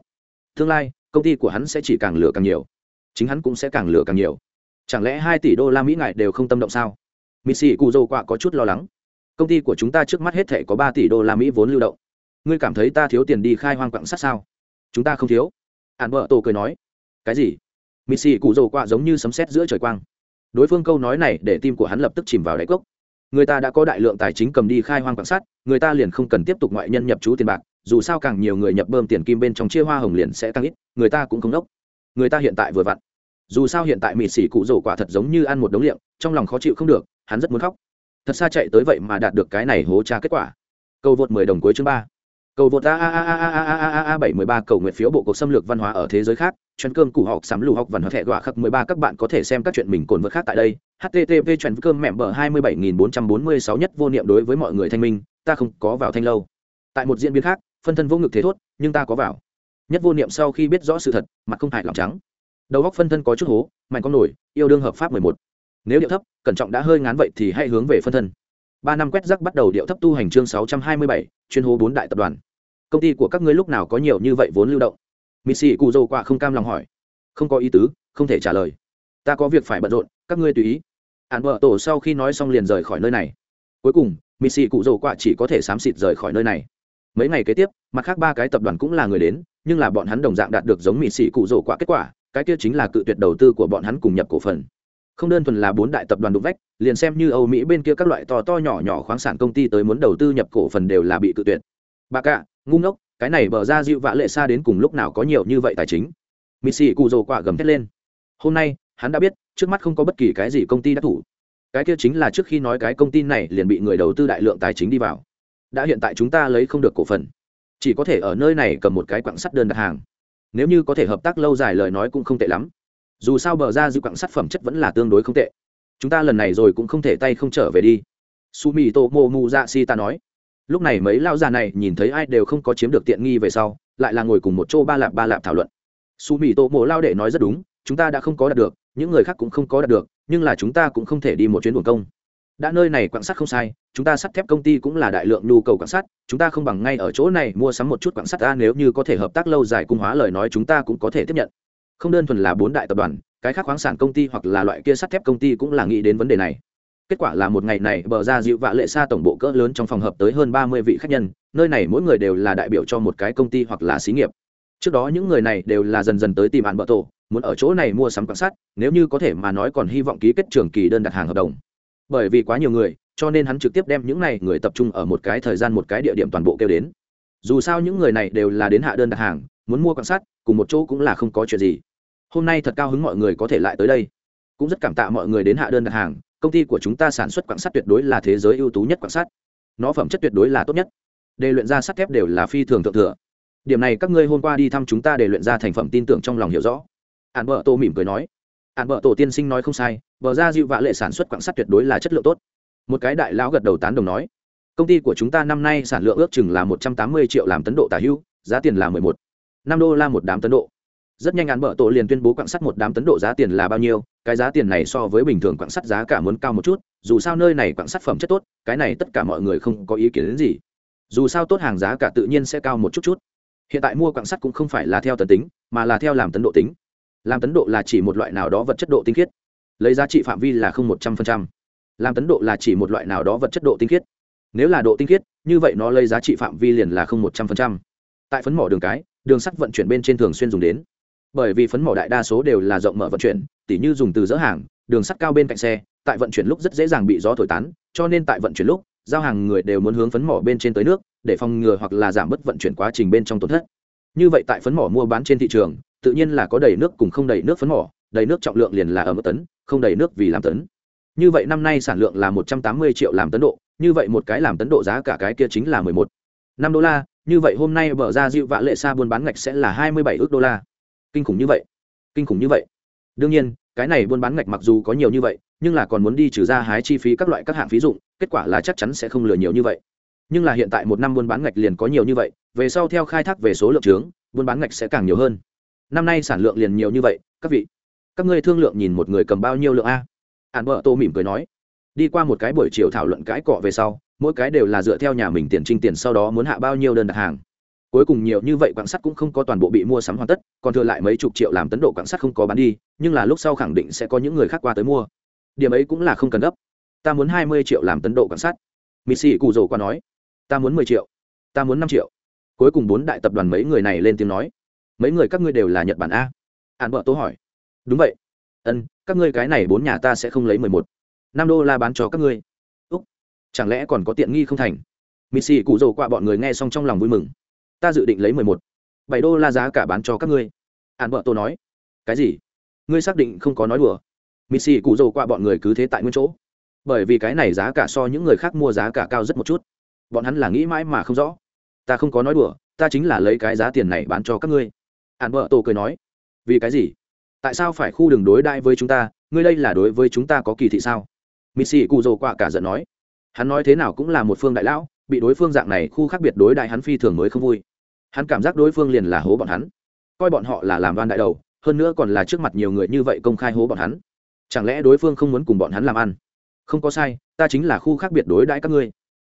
Tương lai công ty của hắn sẽ chỉ càng lừa càng nhiều. Chính hắn cũng sẽ càng lừa càng nhiều. Chẳng lẽ hai tỷ đô la mỹ ngài đều không tâm động sao? Missy cụ dô quạ có chút lo lắng. Công ty của chúng ta trước mắt hết thể có ba tỷ đô la mỹ vốn lưu động. Ngươi cảm thấy ta thiếu tiền đi khai hoang quặng sát sao? Chúng ta không thiếu. Ạn vợ tổ cười nói. Cái gì? Missy cụ dô quạ giống như sấm sét giữa trời quang. Đối phương câu nói này để tim của hắn lập tức chìm vào đáy cốc. Người ta đã có đại lượng tài chính cầm đi khai hoang quặng sắt, người ta liền không cần tiếp tục ngoại nhân nhập trú tiền bạc dù sao càng nhiều người nhập bơm tiền kim bên trong chia hoa hồng liền sẽ tăng ít người ta cũng không đốc người ta hiện tại vừa vặn dù sao hiện tại mịt xỉ cụ rổ quả thật giống như ăn một đống liệm trong lòng khó chịu không được hắn rất muốn khóc thật xa chạy tới vậy mà đạt được cái này hố tra kết quả câu vượt mười đồng cuối chương ba cầu vượt a a a a a a a a bảy mười ba cầu nguyện phiếu bộ cuộc xâm lược văn hóa ở thế giới khác chuyên cơm củ học sắm lù học văn hóa thẻ gọa khắc mười ba các bạn có thể xem các chuyện mình cồn vượt khác tại đây http chuyên cơm mẹm bờ hai mươi bảy nghìn bốn trăm bốn mươi sáu nhất vô niệm đối với mọi người thanh minh ta không có vào thanh lâu tại một diễn biến khác phân thân vô ngực thế thốt, nhưng ta có vào. Nhất vô niệm sau khi biết rõ sự thật, mặt không hại lòng trắng. Đầu góc phân thân có chút hố, mạnh con nổi, yêu đương hợp pháp mười một. Nếu điệu thấp, cẩn trọng đã hơi ngán vậy thì hãy hướng về phân thân. Ba năm quét rắc bắt đầu điệu thấp tu hành chương sáu trăm hai mươi bảy, chuyên hố bốn đại tập đoàn. Công ty của các ngươi lúc nào có nhiều như vậy vốn lưu động? Missy cụ dâu quạ không cam lòng hỏi. Không có ý tứ, không thể trả lời. Ta có việc phải bận rộn, các ngươi tùy ý. Ạn vợ tổ sau khi nói xong liền rời khỏi nơi này. Cuối cùng missy cụ dâu quạ chỉ có thể xám xịt rời khỏi nơi này mấy ngày kế tiếp, mặt khác ba cái tập đoàn cũng là người đến, nhưng là bọn hắn đồng dạng đạt được giống mỹ sĩ cụ rổ quả kết quả, cái kia chính là cự tuyệt đầu tư của bọn hắn cùng nhập cổ phần. Không đơn thuần là bốn đại tập đoàn đụng vách, liền xem như âu mỹ bên kia các loại to to nhỏ nhỏ khoáng sản công ty tới muốn đầu tư nhập cổ phần đều là bị cự tuyệt. Bà cạ ngu ngốc, cái này bờ ra dịu vạ lệ xa đến cùng lúc nào có nhiều như vậy tài chính? Mỹ sĩ cụ rổ quả gầm thét lên. Hôm nay, hắn đã biết, trước mắt không có bất kỳ cái gì công ty đã thủ. Cái kia chính là trước khi nói cái công ty này liền bị người đầu tư đại lượng tài chính đi vào đã hiện tại chúng ta lấy không được cổ phần. Chỉ có thể ở nơi này cầm một cái quặng sắt đơn đặt hàng. Nếu như có thể hợp tác lâu dài lời nói cũng không tệ lắm. Dù sao bờ ra dự quặng sắt phẩm chất vẫn là tương đối không tệ. Chúng ta lần này rồi cũng không thể tay không trở về đi. Su mi tô mô mu dạ si ta nói. Lúc này mấy lao già này nhìn thấy ai đều không có chiếm được tiện nghi về sau, lại là ngồi cùng một chỗ ba lạp ba lạp thảo luận. Su mi tô mô lao đệ nói rất đúng, chúng ta đã không có đạt được, những người khác cũng không có đạt được, nhưng là chúng ta cũng không thể đi một chuyến buồn công. Đã nơi này quặng sắt không sai chúng ta sắt thép công ty cũng là đại lượng nhu cầu quặng sắt chúng ta không bằng ngay ở chỗ này mua sắm một chút quặng sắt ta, nếu như có thể hợp tác lâu dài cung hóa lời nói chúng ta cũng có thể tiếp nhận. Không đơn thuần là bốn đại tập đoàn, cái khác khoáng sản công ty hoặc là loại kia sắt thép công ty cũng là nghĩ đến vấn đề này. Kết quả là một ngày này, bờ ra dịu vạ lệ xa tổng bộ cỡ lớn trong phòng hợp tới hơn ba mươi vị khách nhân, nơi này mỗi người đều là đại biểu cho một cái công ty hoặc là xí nghiệp. Trước đó những người này đều là dần dần tới tìm hạn bờ tổ, muốn ở chỗ này mua sắm quặng sắt nếu như có thể mà nói còn hy vọng ký kết trường kỳ đơn đặt hàng hợp đồng. Bởi vì quá nhiều người cho nên hắn trực tiếp đem những này người tập trung ở một cái thời gian một cái địa điểm toàn bộ kêu đến. Dù sao những người này đều là đến hạ đơn đặt hàng, muốn mua quan sát, cùng một chỗ cũng là không có chuyện gì. Hôm nay thật cao hứng mọi người có thể lại tới đây. Cũng rất cảm tạ mọi người đến hạ đơn đặt hàng, công ty của chúng ta sản xuất quan sắt tuyệt đối là thế giới ưu tú nhất quan sắt nó phẩm chất tuyệt đối là tốt nhất. Để luyện ra sắt thép đều là phi thường thượng thừa. Điểm này các ngươi hôm qua đi thăm chúng ta để luyện ra thành phẩm tin tưởng trong lòng hiểu rõ. Ạn vợ tô mỉm cười nói. Ạn vợ tổ tiên sinh nói không sai, bờ ra dịu vạ lệ sản xuất quạng sắt tuyệt đối là chất lượng tốt một cái đại lão gật đầu tán đồng nói, công ty của chúng ta năm nay sản lượng ước chừng là một trăm tám mươi triệu làm tấn độ tả hữu giá tiền là mười một, năm đô la một đám tấn độ. Rất nhanh án bợ tổ liền tuyên bố quạng sắt một đám tấn độ giá tiền là bao nhiêu, cái giá tiền này so với bình thường quạng sắt giá cả muốn cao một chút, dù sao nơi này quạng sắt phẩm chất tốt, cái này tất cả mọi người không có ý kiến đến gì. Dù sao tốt hàng giá cả tự nhiên sẽ cao một chút chút. Hiện tại mua quạng sắt cũng không phải là theo tần tính, mà là theo làm tấn độ tính. Làm tấn độ là chỉ một loại nào đó vật chất độ tinh khiết. Lấy giá trị phạm vi là không một trăm phần trăm làm tấn độ là chỉ một loại nào đó vật chất độ tinh khiết. Nếu là độ tinh khiết, như vậy nó lấy giá trị phạm vi liền là không một trăm phần trăm. Tại phấn mỏ đường cái, đường sắt vận chuyển bên trên thường xuyên dùng đến. Bởi vì phấn mỏ đại đa số đều là rộng mở vận chuyển, tỉ như dùng từ dỡ hàng, đường sắt cao bên cạnh xe, tại vận chuyển lúc rất dễ dàng bị gió thổi tán, cho nên tại vận chuyển lúc, giao hàng người đều muốn hướng phấn mỏ bên trên tới nước, để phòng ngừa hoặc là giảm bớt vận chuyển quá trình bên trong tổn thất. Như vậy tại phấn mỏ mua bán trên thị trường, tự nhiên là có đầy nước cùng không đầy nước phấn mỏ, đầy nước trọng lượng liền là ở một tấn, không đầy nước vì làm tấn như vậy năm nay sản lượng là một trăm tám mươi triệu làm tấn độ, như vậy một cái làm tấn độ giá cả cái kia chính là mười một. Năm đô la, như vậy hôm nay bờ ra dịu vạ lệ xa buôn bán ngạch sẽ là hai mươi bảy ước đô la. Kinh khủng như vậy. Kinh khủng như vậy. Đương nhiên, cái này buôn bán ngạch mặc dù có nhiều như vậy, nhưng là còn muốn đi trừ ra hái chi phí các loại các hạng phí dụng, kết quả là chắc chắn sẽ không lừa nhiều như vậy. Nhưng là hiện tại một năm buôn bán ngạch liền có nhiều như vậy, về sau theo khai thác về số lượng trướng, buôn bán ngạch sẽ càng nhiều hơn. Năm nay sản lượng liền nhiều như vậy, các vị, các ngươi thương lượng nhìn một người cầm bao nhiêu lượng a? Ạn vợ tô mỉm cười nói, đi qua một cái buổi chiều thảo luận cãi cọ về sau, mỗi cái đều là dựa theo nhà mình tiền trinh tiền sau đó muốn hạ bao nhiêu đơn đặt hàng. Cuối cùng nhiều như vậy quạng sắt cũng không có toàn bộ bị mua sắm hoàn tất, còn thừa lại mấy chục triệu làm tấn độ quạng sắt không có bán đi, nhưng là lúc sau khẳng định sẽ có những người khác qua tới mua. Điểm ấy cũng là không cần gấp. Ta muốn hai mươi triệu làm tấn độ quạng sắt. Missy cụ rồ qua nói, ta muốn mười triệu, ta muốn năm triệu. Cuối cùng bốn đại tập đoàn mấy người này lên tiếng nói, mấy người các ngươi đều là nhật bản a. An vợ tố hỏi, đúng vậy ân, các ngươi cái này bốn nhà ta sẽ không lấy mười một. Năm đô la bán cho các ngươi. Úc, chẳng lẽ còn có tiện nghi không thành? Missy cụ rồ qua bọn người nghe xong trong lòng vui mừng. Ta dự định lấy mười một. Bảy đô la giá cả bán cho các ngươi. Ạn vợ tô nói. Cái gì? Ngươi xác định không có nói đùa. Missy cụ rồ qua bọn người cứ thế tại nguyên chỗ. Bởi vì cái này giá cả so những người khác mua giá cả cao rất một chút. Bọn hắn là nghĩ mãi mà không rõ. Ta không có nói đùa, ta chính là lấy cái giá tiền này bán cho các ngươi. Ạn vợ tôi cười nói. Vì cái gì? Tại sao phải khu đường đối đãi với chúng ta? Ngươi đây là đối với chúng ta có kỳ thị sao? Missy cụ rồ qua cả giận nói. Hắn nói thế nào cũng là một phương đại lão, bị đối phương dạng này khu khác biệt đối đại hắn phi thường mới không vui. Hắn cảm giác đối phương liền là hố bọn hắn. Coi bọn họ là làm đoan đại đầu, hơn nữa còn là trước mặt nhiều người như vậy công khai hố bọn hắn. Chẳng lẽ đối phương không muốn cùng bọn hắn làm ăn? Không có sai, ta chính là khu khác biệt đối đãi các ngươi.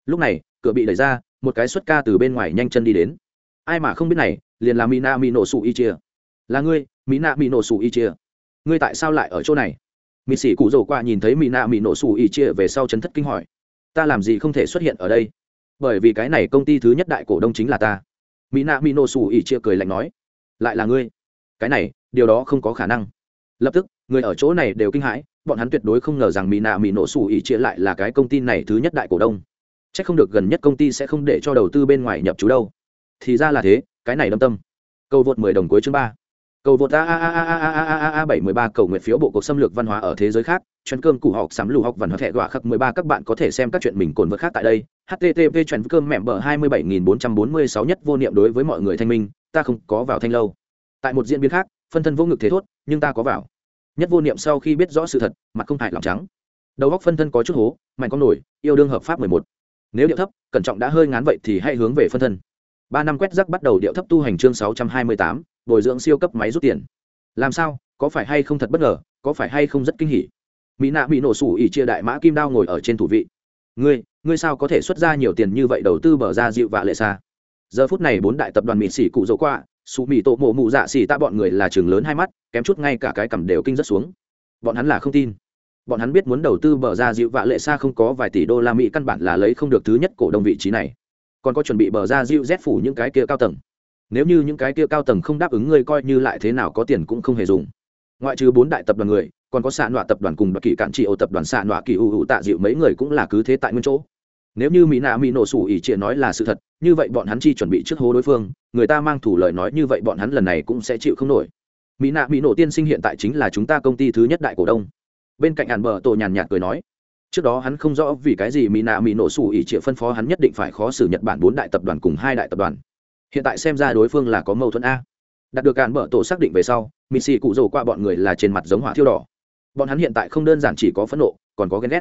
Lúc này, cửa bị đẩy ra, một cái xuất ca từ bên ngoài nhanh chân đi đến. Ai mà không biết này, liền là mina mỹ nổ sụ y chia là ngươi, mỹ nạ mỹ nổ sụ y chia. Ngươi tại sao lại ở chỗ này? Mỹ sĩ cụ rổ qua nhìn thấy mỹ nạ mỹ nổ sụ y chia về sau chấn thất kinh hỏi. Ta làm gì không thể xuất hiện ở đây? Bởi vì cái này công ty thứ nhất đại cổ đông chính là ta. Mỹ nạ mỹ nổ xù y chia cười lạnh nói. Lại là ngươi. Cái này, điều đó không có khả năng. Lập tức, người ở chỗ này đều kinh hãi, bọn hắn tuyệt đối không ngờ rằng mỹ nạ mỹ nổ xù ỉ chia lại là cái công ty này thứ nhất đại cổ đông. C h ắ c không được gần nhất công ty sẽ không để cho đầu tư bên ngoài nhập chú đâu. Thì ra là thế, cái này đâm tâm. Câu vượt mười đồng cuối chương ba cầu vượt a a a a a a a a a, bảy mười ba cầu nguyện phiếu bộ cuộc xâm lược văn hóa ở thế giới khác. Chuyên cơm củ học sắm lù học văn hóa thẻ gọa khắc mười ba, các bạn có thể xem các chuyện mình cồn vượt khác tại đây. Http chuyên cơm mẹm bờ hai mươi bảy nghìn bốn trăm bốn mươi sáu nhất vô niệm đối với mọi người thanh minh. Ta không có vào thanh lâu. Tại một diễn biến khác, phân thân vô ngực thế thốt, nhưng ta có vào. Nhất vô niệm sau khi biết rõ sự thật, mặt không hại lòng trắng. Đầu góc phân thân có chút hố, mạnh con nổi, yêu đương hợp pháp mười một. Nếu điệu thấp, cẩn trọng đã hơi ngán vậy thì hãy hướng về phân thân ba năm quét rắc bắt đầu điệu thấp tu hành chương sáu trăm hai mươi tám, bồi dưỡng siêu cấp máy rút tiền. Làm sao? Có phải hay không thật bất ngờ? Có phải hay không rất kinh hỉ? Mỹ nạ bị nổ sủ ỉ chia đại mã kim đao ngồi ở trên thủ vị. Ngươi ngươi sao có thể xuất ra nhiều tiền như vậy đầu tư bờ ra dịu vạ lệ xa? Giờ phút này bốn đại tập đoàn mỹ xỉ cụ dỗ qua sụ mỹ tổ mộ mụ dạ xỉ tạ bọn người là trường lớn hai mắt, kém chút ngay cả cái cầm đều kinh rất xuống. Bọn hắn là không tin. Bọn hắn biết muốn đầu tư bờ ra dịu vạ lệ xa không có vài tỷ đô la mỹ căn bản là lấy không được thứ nhất cổ đông vị trí này còn có chuẩn bị bờ ra dịu rét phủ những cái kia cao tầng. Nếu như những cái kia cao tầng không đáp ứng ngươi coi như lại thế nào có tiền cũng không hề dùng. Ngoại trừ bốn đại tập đoàn người, còn có xạ nọa tập đoàn cùng đặc kỳ cạn trị ô tập đoàn xạ nọa kỳ ưu hữu tạ dịu mấy người cũng là cứ thế tại nguyên chỗ. Nếu như mỹ nạ mỹ nổ sủ ỉ trịa nói là sự thật, như vậy bọn hắn chi chuẩn bị trước hố đối phương, người ta mang thủ lời nói như vậy bọn hắn lần này cũng sẽ chịu không nổi. Mỹ nạ mỹ nổ tiên sinh hiện tại chính là chúng ta công ty thứ nhất đại cổ đông. Bên cạnh ản bờ tổ nhàn nhạt cười nói trước đó hắn không rõ vì cái gì mỹ nạ mỹ nổ sủ ỉ triệt phân phó, hắn nhất định phải khó xử nhật bản bốn đại tập đoàn cùng hai đại tập đoàn. Hiện tại xem ra đối phương là có mâu thuẫn a. Đạt được cản mở tổ xác định về sau mỹ xì cụ rồ qua bọn người là trên mặt giống hỏa thiêu đỏ. Bọn hắn hiện tại không đơn giản chỉ có phẫn nộ, còn có ghen ghét.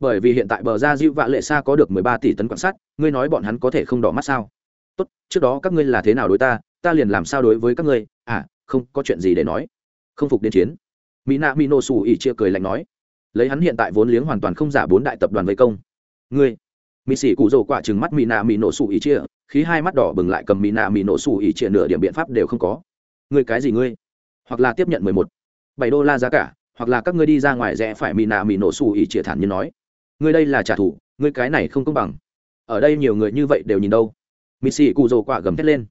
Bởi vì hiện tại bờ ra dịu vạ lệ xa có được mười ba tỷ tấn quan sát, ngươi nói bọn hắn có thể không đỏ mắt sao? Tốt, trước đó các ngươi là thế nào đối ta ta liền làm sao đối với các ngươi? À không có chuyện gì để nói. Không phục đến chiến. Mỹ nạ mỹ nổ sủ ỉ chia cười lạnh nói lấy hắn hiện tại vốn liếng hoàn toàn không giả bốn đại tập đoàn vây công. Ngươi mỹ sĩ cụ rồ quả chừng mắt mỹ nạ mỹ nổ sủ ý chia, khí hai mắt đỏ bừng lại cầm mỹ nạ mỹ nổ sủ ý chia nửa điểm biện pháp đều không có. Ngươi cái gì ngươi? Hoặc là tiếp nhận mười một, bảy đô la giá cả, hoặc là các ngươi đi ra ngoài rẽ phải mỹ nạ mỹ nổ sủ ý chia thản nhiên nói. Ngươi đây là trả thù, ngươi cái này không công bằng. Ở đây nhiều người như vậy đều nhìn đâu. Mỹ sĩ cụ rồ quả gầm thét lên.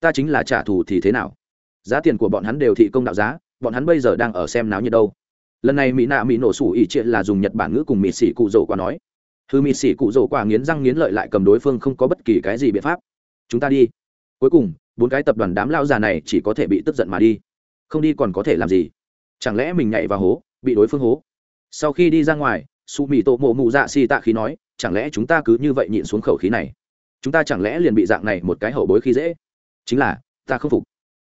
Ta chính là trả thù thì thế nào? Giá tiền của bọn hắn đều thị công đạo giá, bọn hắn bây giờ đang ở xem náo nhiệt đâu lần này mỹ nạ mỹ nổ sủ ỉ triệt là dùng nhật bản ngữ cùng mỹ sĩ cụ rồ quả nói. Thư mỹ sĩ cụ rồ quả nghiến răng nghiến lợi lại cầm đối phương không có bất kỳ cái gì biện pháp. Chúng ta đi. Cuối cùng, bốn cái tập đoàn đám lao già này chỉ có thể bị tức giận mà đi. Không đi còn có thể làm gì? Chẳng lẽ mình nhảy vào hố, bị đối phương hố? Sau khi đi ra ngoài, su mì tổ mộ mụ dạ xì tạ khí nói, chẳng lẽ chúng ta cứ như vậy nhịn xuống khẩu khí này? Chúng ta chẳng lẽ liền bị dạng này một cái hậu bối khi dễ? Chính là, ta không phục.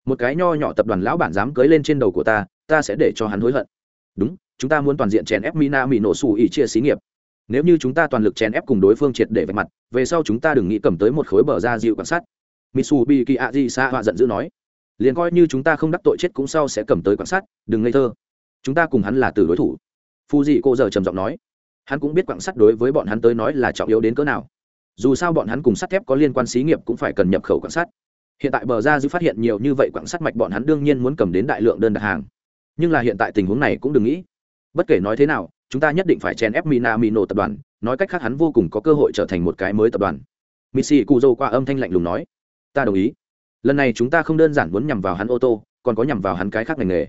Một cái nho nhỏ tập đoàn lão bản dám cưới lên trên đầu của ta ta sẽ để cho hắn hối hận đúng, chúng ta muốn toàn diện chèn ép mina mỹ nổ xù ỉ chia xí nghiệp. Nếu như chúng ta toàn lực chèn ép cùng đối phương triệt để vạch mặt, về sau chúng ta đừng nghĩ cầm tới một khối bờ ra dịu quan sát. Mitsubi ki a di sa họa giận dữ nói, liền coi như chúng ta không đắc tội chết cũng sau sẽ cầm tới quan sát, đừng ngây thơ. Chúng ta cùng hắn là từ đối thủ. Phu dị cô giờ trầm giọng nói, hắn cũng biết quặng sắt đối với bọn hắn tới nói là trọng yếu đến cỡ nào. Dù sao bọn hắn cùng sắt thép có liên quan xí nghiệp cũng phải cần nhập khẩu quặng sắt hiện tại bờ ra dư phát hiện nhiều như vậy quặng sắt mạch, bọn hắn đương nhiên muốn cầm đến đại lượng đơn đặt hàng nhưng là hiện tại tình huống này cũng đừng nghĩ. Bất kể nói thế nào, chúng ta nhất định phải chèn ép mina mino tập đoàn, nói cách khác hắn vô cùng có cơ hội trở thành một cái mới tập đoàn. Missy dâu qua âm thanh lạnh lùng nói, ta đồng ý. Lần này chúng ta không đơn giản muốn nhằm vào hắn ô tô, còn có nhằm vào hắn cái khác ngành nghề.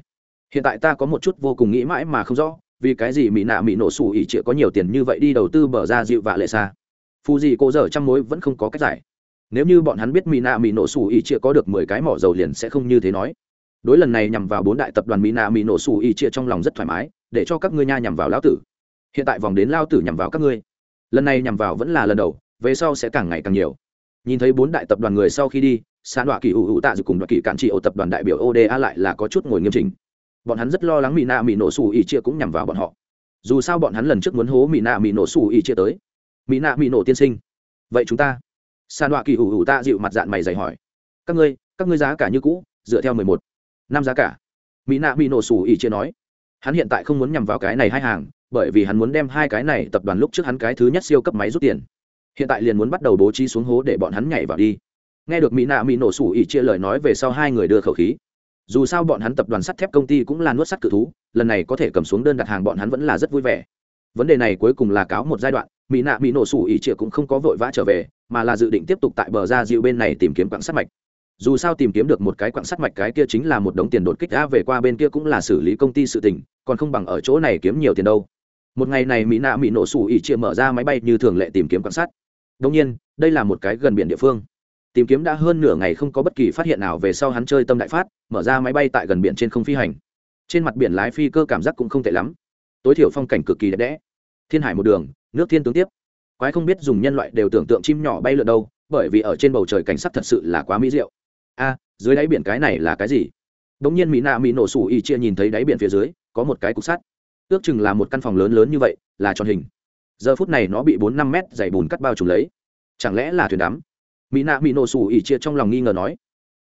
Hiện tại ta có một chút vô cùng nghĩ mãi mà không rõ, vì cái gì mỹ nạ mỹ nổ xù ỉ chịa có nhiều tiền như vậy đi đầu tư bở ra dịu vạ lệ xa. Phù gì cô dở trăm mối vẫn không có cách giải. Nếu như bọn hắn biết mỹ nạ mỹ nổ xù ỉ chịa có được mười cái mỏ dầu liền sẽ không như thế nói đối lần này nhằm vào bốn đại tập đoàn mỹ nạ mỹ nổ xù y chia trong lòng rất thoải mái, để cho các ngươi nha nhằm vào lão tử. Hiện tại vòng đến lao tử nhằm vào các ngươi. Lần này nhằm vào vẫn là lần đầu, về sau sẽ càng ngày càng nhiều. Nhìn thấy bốn đại tập đoàn người sau khi đi sàn đoạ kỳ ủ ủ tạ dự cùng đoạ kỳ cản trị ổ tập đoàn đại biểu oda lại là có chút ngồi nghiêm chỉnh. Bọn hắn rất lo lắng mỹ nạ mỹ nổ xù ỉ chia cũng nhằm vào bọn họ. Dù sao bọn hắn lần trước muốn hố mỹ nạ mỹ nổ xù ỉ chia tới. Mỹ nạ mỹ nổ tiên sinh. Vậy chúng ta? Sàn đoạ kỳ ủ ủ tạ dịu mặt dạng mày dày hỏi. Các ngươi các ngươi giá cả như cũ, dựa theo mười một năm giá cả. Mỹ nạ mỹ nổ sủ ỉ chia nói, hắn hiện tại không muốn nhằm vào cái này hai hàng, bởi vì hắn muốn đem hai cái này tập đoàn lúc trước hắn cái thứ nhất siêu cấp máy rút tiền. Hiện tại liền muốn bắt đầu bố trí xuống hố để bọn hắn nhảy vào đi. Nghe được mỹ nạ mỹ nổ sủ ỉ chia lời nói về sau hai người đưa khẩu khí. Dù sao bọn hắn tập đoàn sắt thép công ty cũng là nuốt sắt cự thú, lần này có thể cầm xuống đơn đặt hàng bọn hắn vẫn là rất vui vẻ. Vấn đề này cuối cùng là cáo một giai đoạn, mỹ nạ mỹ nổ sủ ỉ chia cũng không có vội vã trở về, mà là dự định tiếp tục tại bờ ra dịu bên này tìm kiếm quặng sắt mạch dù sao tìm kiếm được một cái quặng sắt mạch cái kia chính là một đống tiền đột kích đã về qua bên kia cũng là xử lý công ty sự tình, còn không bằng ở chỗ này kiếm nhiều tiền đâu. Một ngày này mỹ nạ mỹ nổ sủ ỉ chia mở ra máy bay như thường lệ tìm kiếm quặng sắt. Đông nhiên, đây là một cái gần biển địa phương. Tìm kiếm đã hơn nửa ngày không có bất kỳ phát hiện nào về sau hắn chơi tâm đại phát, mở ra máy bay tại gần biển trên không phi hành. Trên mặt biển lái phi cơ cảm giác cũng không tệ lắm. Tối thiểu phong cảnh cực kỳ đẹp đẽ. Thiên hải một đường, nước thiên tướng tiếp. Quái không biết dùng nhân loại đều tưởng tượng chim nhỏ bay lượn đâu, bởi vì ở trên bầu trời cảnh sắc thật sự là quá mỹ diệu a, dưới đáy biển cái này là cái gì? Đ ỗ n g nhiên mỹ nạ mỹ nổ sủ ỉ chia nhìn thấy đáy biển phía dưới, có một cái cục sắt. Ước chừng là một căn phòng lớn lớn như vậy, là tròn hình. Giờ phút này nó bị bốn năm mét dày bùn cắt bao trùm lấy. Chẳng lẽ là thuyền đắm? Mỹ nạ mỹ nổ sủ ỉ chia trong lòng nghi ngờ nói.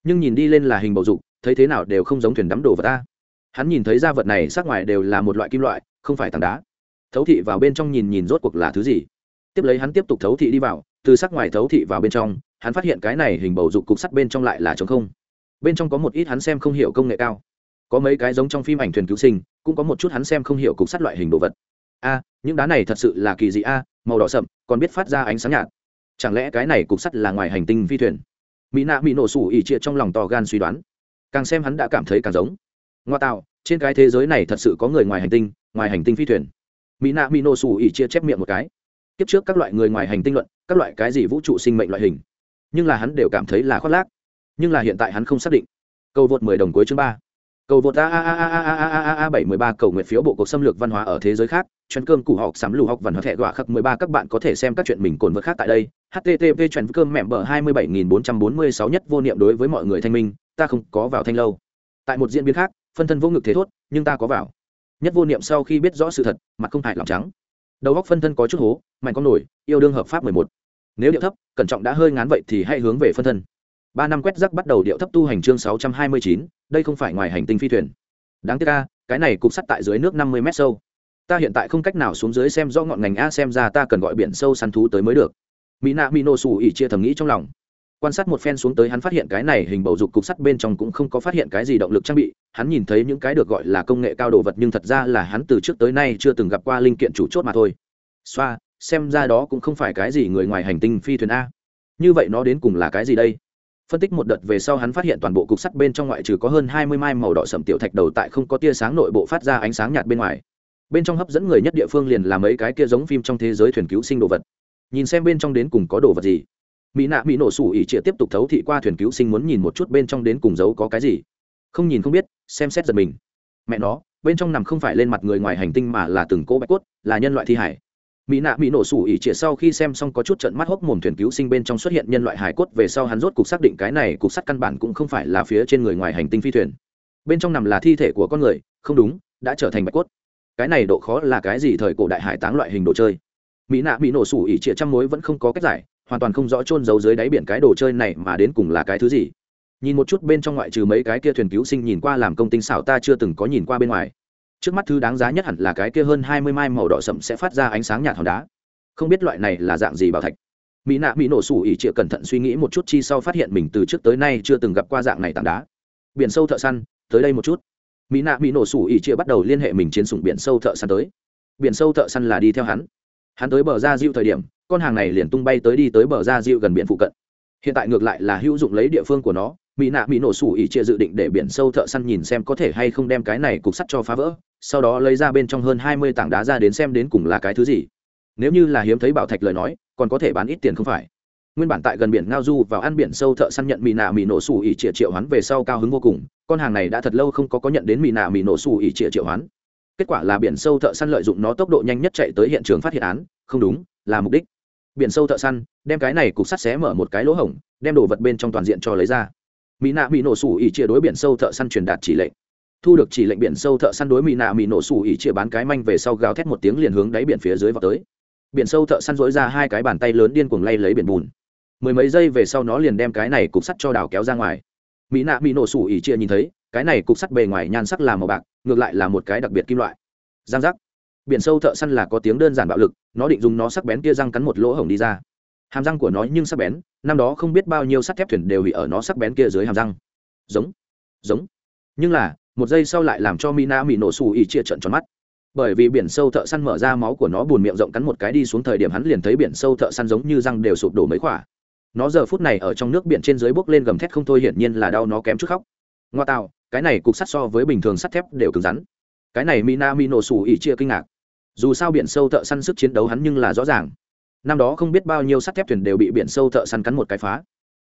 Nhưng nhìn đi lên là hình bầu dục, thấy thế nào đều không giống thuyền đắm đồ vật ta. Hắn nhìn thấy ra vật này sắc ngoài đều là một loại kim loại, không phải tảng đá. Thấu thị vào bên trong nhìn nhìn rốt cuộc là thứ gì? Tiếp lấy hắn tiếp tục thấu thị đi vào, từ sắc ngoài thấu thị vào bên trong hắn phát hiện cái này hình bầu dục cục sắt bên trong lại là trống không. Bên trong có một ít hắn xem không hiểu công nghệ cao. Có mấy cái giống trong phim ảnh thuyền cứu sinh, cũng có một chút hắn xem không hiểu cục sắt loại hình đồ vật. A, những đá này thật sự là kỳ dị a, màu đỏ sậm, còn biết phát ra ánh sáng nhạt. Chẳng lẽ cái này cục sắt là ngoài hành tinh phi thuyền? Mỹ nạ bị nổ sủ ỉ trịa trong lòng to gan suy đoán. Càng xem hắn đã cảm thấy càng giống. Ngoa tạo, trên cái thế giới này thật sự có người ngoài hành tinh, ngoài hành tinh phi thuyền. Mỹ nạ bị nổ sủ ỉ chia chép miệng một cái. Kiếp trước các loại người ngoài hành tinh luận, các loại cái gì vũ trụ sinh mệnh loại hình? Nhưng là hắn đều cảm thấy là khoác lác. Nhưng là hiện tại hắn không xác định. Câu vượt mười đồng cuối chương ba. Cầu vượt a a a a a a a a a bảy mươi ba cầu nguyện phiếu bộ cuộc xâm lược văn hóa ở thế giới khác. Chuẩn cơm củ học sắm lù học văn hóa thẻ gọa khắc mười ba các bạn có thể xem các chuyện mình cồn vượt khác tại đây. Http chuẩn cơm mẹm bờ hai mươi bảy nghìn bốn trăm bốn mươi sáu nhất vô niệm đối với mọi người thanh minh, ta không có vào thanh lâu. Tại một diễn biến khác, phân thân vô ngực thế thốt, nhưng ta có vào. Nhất vô niệm sau khi biết rõ sự thật, mặt không hại lòng trắng. Đầu góc phân thân có chút hố mạnh con nổi, yêu đương hợp pháp mười một nếu điệu thấp, cẩn trọng đã hơi ngán vậy thì hãy hướng về phân thân. Ba năm quét rắc bắt đầu điệu thấp tu hành chương sáu trăm hai mươi chín, đây không phải ngoài hành tinh phi thuyền. Đáng tiếc ca cái này cục sắt tại dưới nước năm mươi mét sâu. Ta hiện tại không cách nào xuống dưới xem rõ ngọn ngành a xem ra ta cần gọi biển sâu săn thú tới mới được. Mỹ nạ mỹ nổ xù ỉ chia thầm nghĩ trong lòng. Quan sát một phen xuống tới hắn phát hiện cái này hình bầu dục cục sắt bên trong cũng không có phát hiện cái gì động lực trang bị. Hắn nhìn thấy những cái được gọi là công nghệ cao đồ vật nhưng thật ra là hắn từ trước tới nay chưa từng gặp qua linh kiện chủ chốt mà thôi. Xoa xem ra đó cũng không phải cái gì người ngoài hành tinh phi thuyền a. Như vậy nó đến cùng là cái gì đây? Phân tích một đợt về sau hắn phát hiện toàn bộ cục sắt bên trong ngoại trừ có hơn hai mươi mai màu đỏ sầm tiểu thạch đầu tại không có tia sáng nội bộ phát ra ánh sáng nhạt bên ngoài. Bên trong hấp dẫn người nhất địa phương liền là mấy cái kia giống phim trong thế giới thuyền cứu sinh đồ vật. Nhìn xem bên trong đến cùng có đồ vật gì. Mỹ nạ mỹ nổ sủ ỉ trịa tiếp tục thấu thị qua thuyền cứu sinh muốn nhìn một chút bên trong đến cùng giấu có cái gì. Không nhìn không biết, xem xét giật mình. Mẹ nó, bên trong nằm không phải lên mặt người ngoài hành tinh mà là từng cỗ bạch cốt, là nhân loại thi hải mỹ nạ mỹ nổ sủ ỉ trịa sau khi xem xong có chút trận mắt hốc mồm thuyền cứu sinh bên trong xuất hiện nhân loại hải cốt về sau hắn rốt cục xác định cái này cục sắt căn bản cũng không phải là phía trên người ngoài hành tinh phi thuyền. Bên trong nằm là thi thể của con người, không đúng, đã trở thành bạch cốt. Cái này độ khó là cái gì thời cổ đại hải táng loại hình đồ chơi? Mỹ nạ mỹ nổ sủ ỉ trịa trăm mối vẫn không có cách giải, hoàn toàn không rõ trôn giấu dưới đáy biển cái đồ chơi này mà đến cùng là cái thứ gì. Nhìn một chút bên trong ngoại trừ mấy cái kia thuyền cứu sinh nhìn qua làm công tinh xảo ta chưa từng có nhìn qua bên ngoài trước mắt thứ đáng giá nhất hẳn là cái kia hơn hai mươi mai màu đỏ sậm sẽ phát ra ánh sáng nhạt hòn đá. Không biết loại này là dạng gì bảo thạch. Mỹ nạ, mỹ nổ sủ ỉ trịa cẩn thận suy nghĩ một chút chi sau phát hiện mình từ trước tới nay chưa từng gặp qua dạng này tảng đá. Biển sâu thợ săn, tới đây một chút. Mỹ nạ, mỹ nổ sủ ỉ trịa bắt đầu liên hệ mình chiến sủng biển sâu thợ săn tới. Biển sâu thợ săn là đi theo hắn. Hắn tới bờ ra diệu thời điểm, con hàng này liền tung bay tới đi tới bờ ra diệu gần biển phụ cận. Hiện tại ngược lại là hữu dụng lấy địa phương của nó. Mỹ nạ, mỹ nổ sủ ỉ chia dự định để biển sâu thợ săn nhìn xem có thể hay không đem cái này cục sắt cho phá vỡ sau đó lấy ra bên trong hơn hai mươi tảng đá ra đến xem đến cùng là cái thứ gì. Nếu như là hiếm thấy bảo thạch lời nói, còn có thể bán ít tiền không phải? Nguyên bản tại gần biển ngao du vào ăn biển sâu thợ săn nhận mì nạ mì nổ sủ ỉ triệu triệu hoán về sau cao hứng vô cùng, con hàng này đã thật lâu không có có nhận đến mì nạ mì nổ sủ ỉ triệu triệu hoán. Kết quả là biển sâu thợ săn lợi dụng nó tốc độ nhanh nhất chạy tới hiện trường phát hiện án, không đúng, là mục đích. Biển sâu thợ săn, đem cái này cục sắt xé mở một cái lỗ hổng, đem đồ vật bên trong toàn diện cho lấy ra. Mỹ nạ mỹ nổ sủ ỉ chia đối biển sâu thợ săn truyền đạt chỉ lệnh thu được chỉ lệnh biển sâu thợ săn đối mỹ nạ mỹ nổ sủ ỉ chia bán cái manh về sau gào thét một tiếng liền hướng đáy biển phía dưới vào tới. Biển sâu thợ săn dối ra hai cái bàn tay lớn điên cuồng lay lấy biển bùn. Mười mấy giây về sau nó liền đem cái này cục sắt cho đào kéo ra ngoài. Mỹ nạ mỹ nổ sủ ỉ chia nhìn thấy, cái này cục sắt bề ngoài nhan sắc là màu bạc, ngược lại là một cái đặc biệt kim loại. Giang giác. Biển sâu thợ săn là có tiếng đơn giản bạo lực, nó định dùng nó sắc bén kia răng cắn một lỗ hổng đi ra. Hàm răng của nó nhưng sắc bén, năm đó không biết bao nhiêu sắt thép thuyền đều bị ở nó sắc bén kia dưới hàm răng. Giống. Giống. Nhưng là một giây sau lại làm cho mina mỹ nổ xù ỉ chia trận tròn mắt. Bởi vì biển sâu thợ săn mở ra máu của nó buồn miệng rộng cắn một cái đi xuống thời điểm hắn liền thấy biển sâu thợ săn giống như răng đều sụp đổ mấy khỏa. Nó giờ phút này ở trong nước biển trên dưới bốc lên gầm thét không thôi hiển nhiên là đau nó kém chút khóc. Ngoa tạo, cái này cục sắt so với bình thường sắt thép đều cứng rắn. Cái này mina mi nổ xù ỉ chia kinh ngạc. Dù sao biển sâu thợ săn sức chiến đấu hắn nhưng là rõ ràng. Năm đó không biết bao nhiêu sắt thép thuyền đều bị biển sâu thợ săn cắn một cái phá.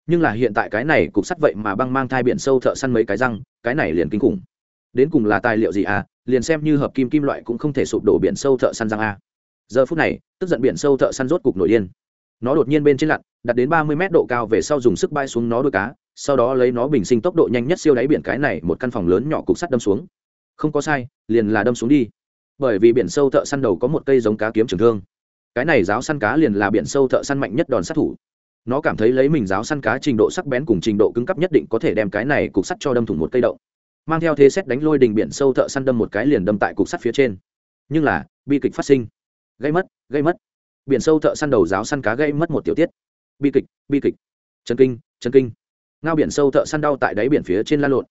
Nhưng là hiện tại cái này cục sắt vậy mà băng mang thai biển sâu thợ săn mấy cái răng, cái này liền kinh khủng đến cùng là tài liệu gì à liền xem như hợp kim kim loại cũng không thể sụp đổ biển sâu thợ săn răng a giờ phút này, tức giận biển sâu thợ săn rốt cục nổi điên. Nó đột nhiên bên trên lặn, đặt đến ba mươi mét độ cao về sau dùng sức bay xuống nó đuôi cá, sau đó lấy nó bình sinh tốc độ nhanh nhất siêu đáy biển cái này một căn phòng lớn nhỏ cục sắt đâm xuống. Không có sai, liền là đâm xuống đi. Bởi vì biển sâu thợ săn đầu có một cây giống cá kiếm trường thương. Cái này giáo săn cá liền là biển sâu thợ săn mạnh nhất đòn sát thủ. Nó cảm thấy lấy mình giáo săn cá trình độ sắc bén cùng trình độ cứng cấp nhất định có thể đem cái này cục sắt cho đâm thủng một cây đậu mang theo thế xét đánh lôi đình biển sâu thợ săn đâm một cái liền đâm tại cục sắt phía trên. Nhưng là, bi kịch phát sinh. Gây mất gây mất. Biển sâu thợ săn đầu giáo săn cá gây mất một tiểu tiết. Bi kịch bi kịch. Chân kinh chân kinh. Ngao biển sâu thợ săn đau tại đáy biển phía trên la lộn.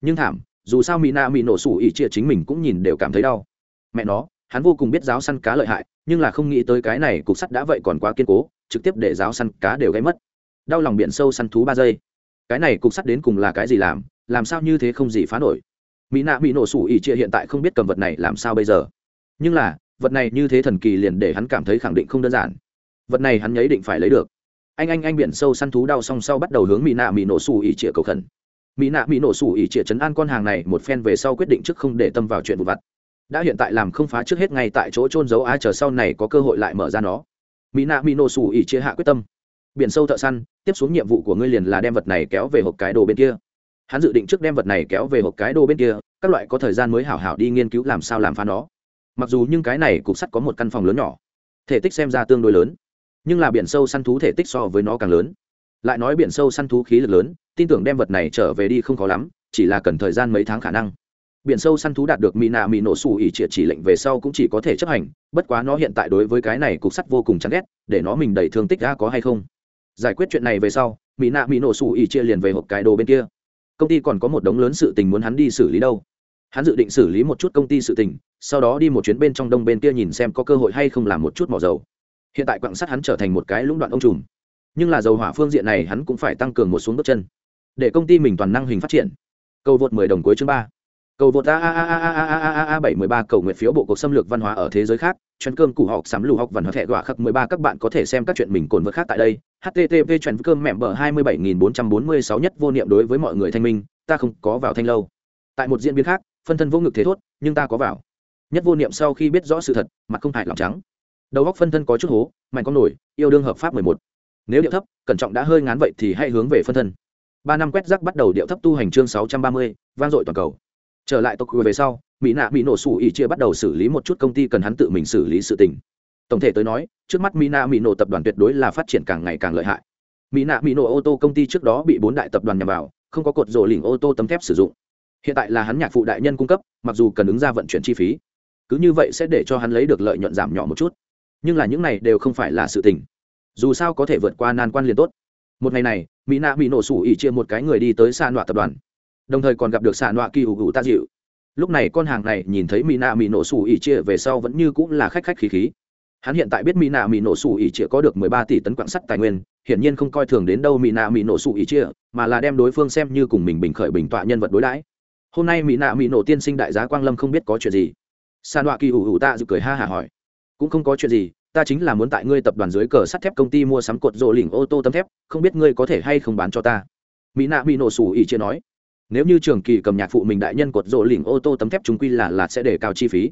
Nhưng thảm, dù sao mỹ na mỹ nổ sủ ỉ chia chính mình cũng nhìn đều cảm thấy đau. Mẹ nó, hắn vô cùng biết giáo săn cá lợi hại, nhưng là không nghĩ tới cái này cục sắt đã vậy còn quá kiên cố, trực tiếp để giáo săn cá đều gây mất. Đau lòng biển sâu săn thú ba giây. Cái này cục sắt đến cùng là cái gì làm? Làm sao như thế không gì phá nổi. Mỹ nạ bị nổ sủ ỉ chia hiện tại không biết cầm vật này làm sao bây giờ. Nhưng là, vật này như thế thần kỳ liền để hắn cảm thấy khẳng định không đơn giản. Vật này hắn nhấy định phải lấy được. Anh anh anh biển sâu săn thú đau song sau bắt đầu hướng mỹ nạ mỹ nổ sủ ỉ chia cầu khẩn. Mỹ nạ mỹ nổ sủ ỉ chia chấn an con hàng này một phen về sau quyết định trước không để tâm vào chuyện vụ vặt. Đã hiện tại làm không phá trước hết ngay tại chỗ trôn giấu ai chờ sau này có cơ hội lại mở ra nó. Mỹ nạ mỹ nổ sủ ỉ chia hạ quyết tâm. Biển sâu thợ săn, tiếp xuống nhiệm vụ của ngươi liền là đem vật này kéo về hộp cái đồ bên kia hắn dự định trước đem vật này kéo về hộp cái đồ bên kia, các loại có thời gian mới hảo hảo đi nghiên cứu làm sao làm phá nó. Mặc dù nhưng cái này cục sắt có một căn phòng lớn nhỏ, thể tích xem ra tương đối lớn, nhưng là biển sâu săn thú thể tích so với nó càng lớn. Lại nói biển sâu săn thú khí lực lớn, tin tưởng đem vật này trở về đi không khó lắm, chỉ là cần thời gian mấy tháng khả năng. Biển sâu săn thú đạt được mỹ nạ mỹ nổ xù ỉ triệt chỉ lệnh về sau cũng chỉ có thể chấp hành, bất quá nó hiện tại đối với cái này cục sắt vô cùng chán ghét, để nó mình đầy thương tích ra có hay không. Giải quyết chuyện này về sau mỹ nạ mỹ nổ xù ỉ chia liền về hộp cái đồ bên kia công ty còn có một đống lớn sự tình muốn hắn đi xử lý đâu. Hắn dự định xử lý một chút công ty sự tình, sau đó đi một chuyến bên trong đông bên kia nhìn xem có cơ hội hay không làm một chút mỏ dầu. Hiện tại quạng sắt hắn trở thành một cái lũng đoạn ông trùm. Nhưng là dầu hỏa phương diện này hắn cũng phải tăng cường một xuống bước chân. Để công ty mình toàn năng hình phát triển. Cầu vượt mười đồng cuối chương ba cầu vượt a a a a a a a a a bảy mười ba cầu nguyện phiếu bộ cuộc xâm lược văn hóa ở thế giới khác Chuyến cơm củ học sắm lù học văn hóa thẻ gọa khắc mười ba các bạn có thể xem các chuyện mình cồn vượt khác tại đây http chuyên cơm mẹm bờ hai mươi bảy nghìn bốn trăm bốn mươi sáu nhất vô niệm đối với mọi người thanh minh ta không có vào thanh lâu tại một diễn biến khác phân thân vô ngực thế thốt nhưng ta có vào nhất vô niệm sau khi biết rõ sự thật mặt không hại lòng trắng đầu góc phân thân có chút hố mạnh con nổi yêu đương hợp pháp mười một nếu điệu thấp cẩn trọng đã hơi ngán vậy thì hãy hướng về phân thân ba năm quét rác bắt đầu điệu thấp tu hành chương sáu trăm ba mươi vang dội toàn cầu trở lại tộc về sau, mỹ nạ mỹ nổ sủ ỉ chia bắt đầu xử lý một chút công ty cần hắn tự mình xử lý sự tình. Tổng thể tới nói, trước mắt mỹ nạ mỹ nổ tập đoàn tuyệt đối là phát triển càng ngày càng lợi hại. Mỹ nạ mỹ nổ ô tô công ty trước đó bị bốn đại tập đoàn nhằm vào, không có cột rổ lỉnh ô tô tấm thép sử dụng. Hiện tại là hắn nhạc phụ đại nhân cung cấp, mặc dù cần ứng ra vận chuyển chi phí, cứ như vậy sẽ để cho hắn lấy được lợi nhuận giảm nhỏ một chút. Nhưng là những này đều không phải là sự tình. Dù sao có thể vượt qua nan quan liền tốt. Một ngày này, mỹ nạ mỹ nổ sủ ỉ chia một cái người đi tới xa nọa tập đoàn đồng thời còn gặp được xạ nọa kỳ hữu hữu ta dịu. Lúc này con hàng này nhìn thấy mỹ nạ mỹ nổ sủ ỉ chia về sau vẫn như cũng là khách khách khí khí. Hắn hiện tại biết mỹ nạ mỹ nổ sủ ỉ chia có được mười ba tỷ tấn quạng sắt tài nguyên, hiển nhiên không coi thường đến đâu mỹ nạ mỹ nổ sủ ỉ chia mà là đem đối phương xem như cùng mình bình khởi bình tọa nhân vật đối đãi. Hôm nay mỹ nạ mỹ nổ tiên sinh đại giá quang lâm không biết có chuyện gì. Sa đọa kỳ hữu hữu ta dự cười ha hả hỏi. Cũng không có chuyện gì, ta chính là muốn tại ngươi tập đoàn dưới cờ sắt thép công ty mua sắm cột rộ lỉnh ô tô tấm thép, không biết ngươi có thể hay không bán cho ta. Mỹ nạ mỹ nổ sủ ỉ chia nói nếu như trường kỳ cầm nhạc phụ mình đại nhân cột rộ lỉnh ô tô tấm thép chúng quy là là sẽ để cao chi phí.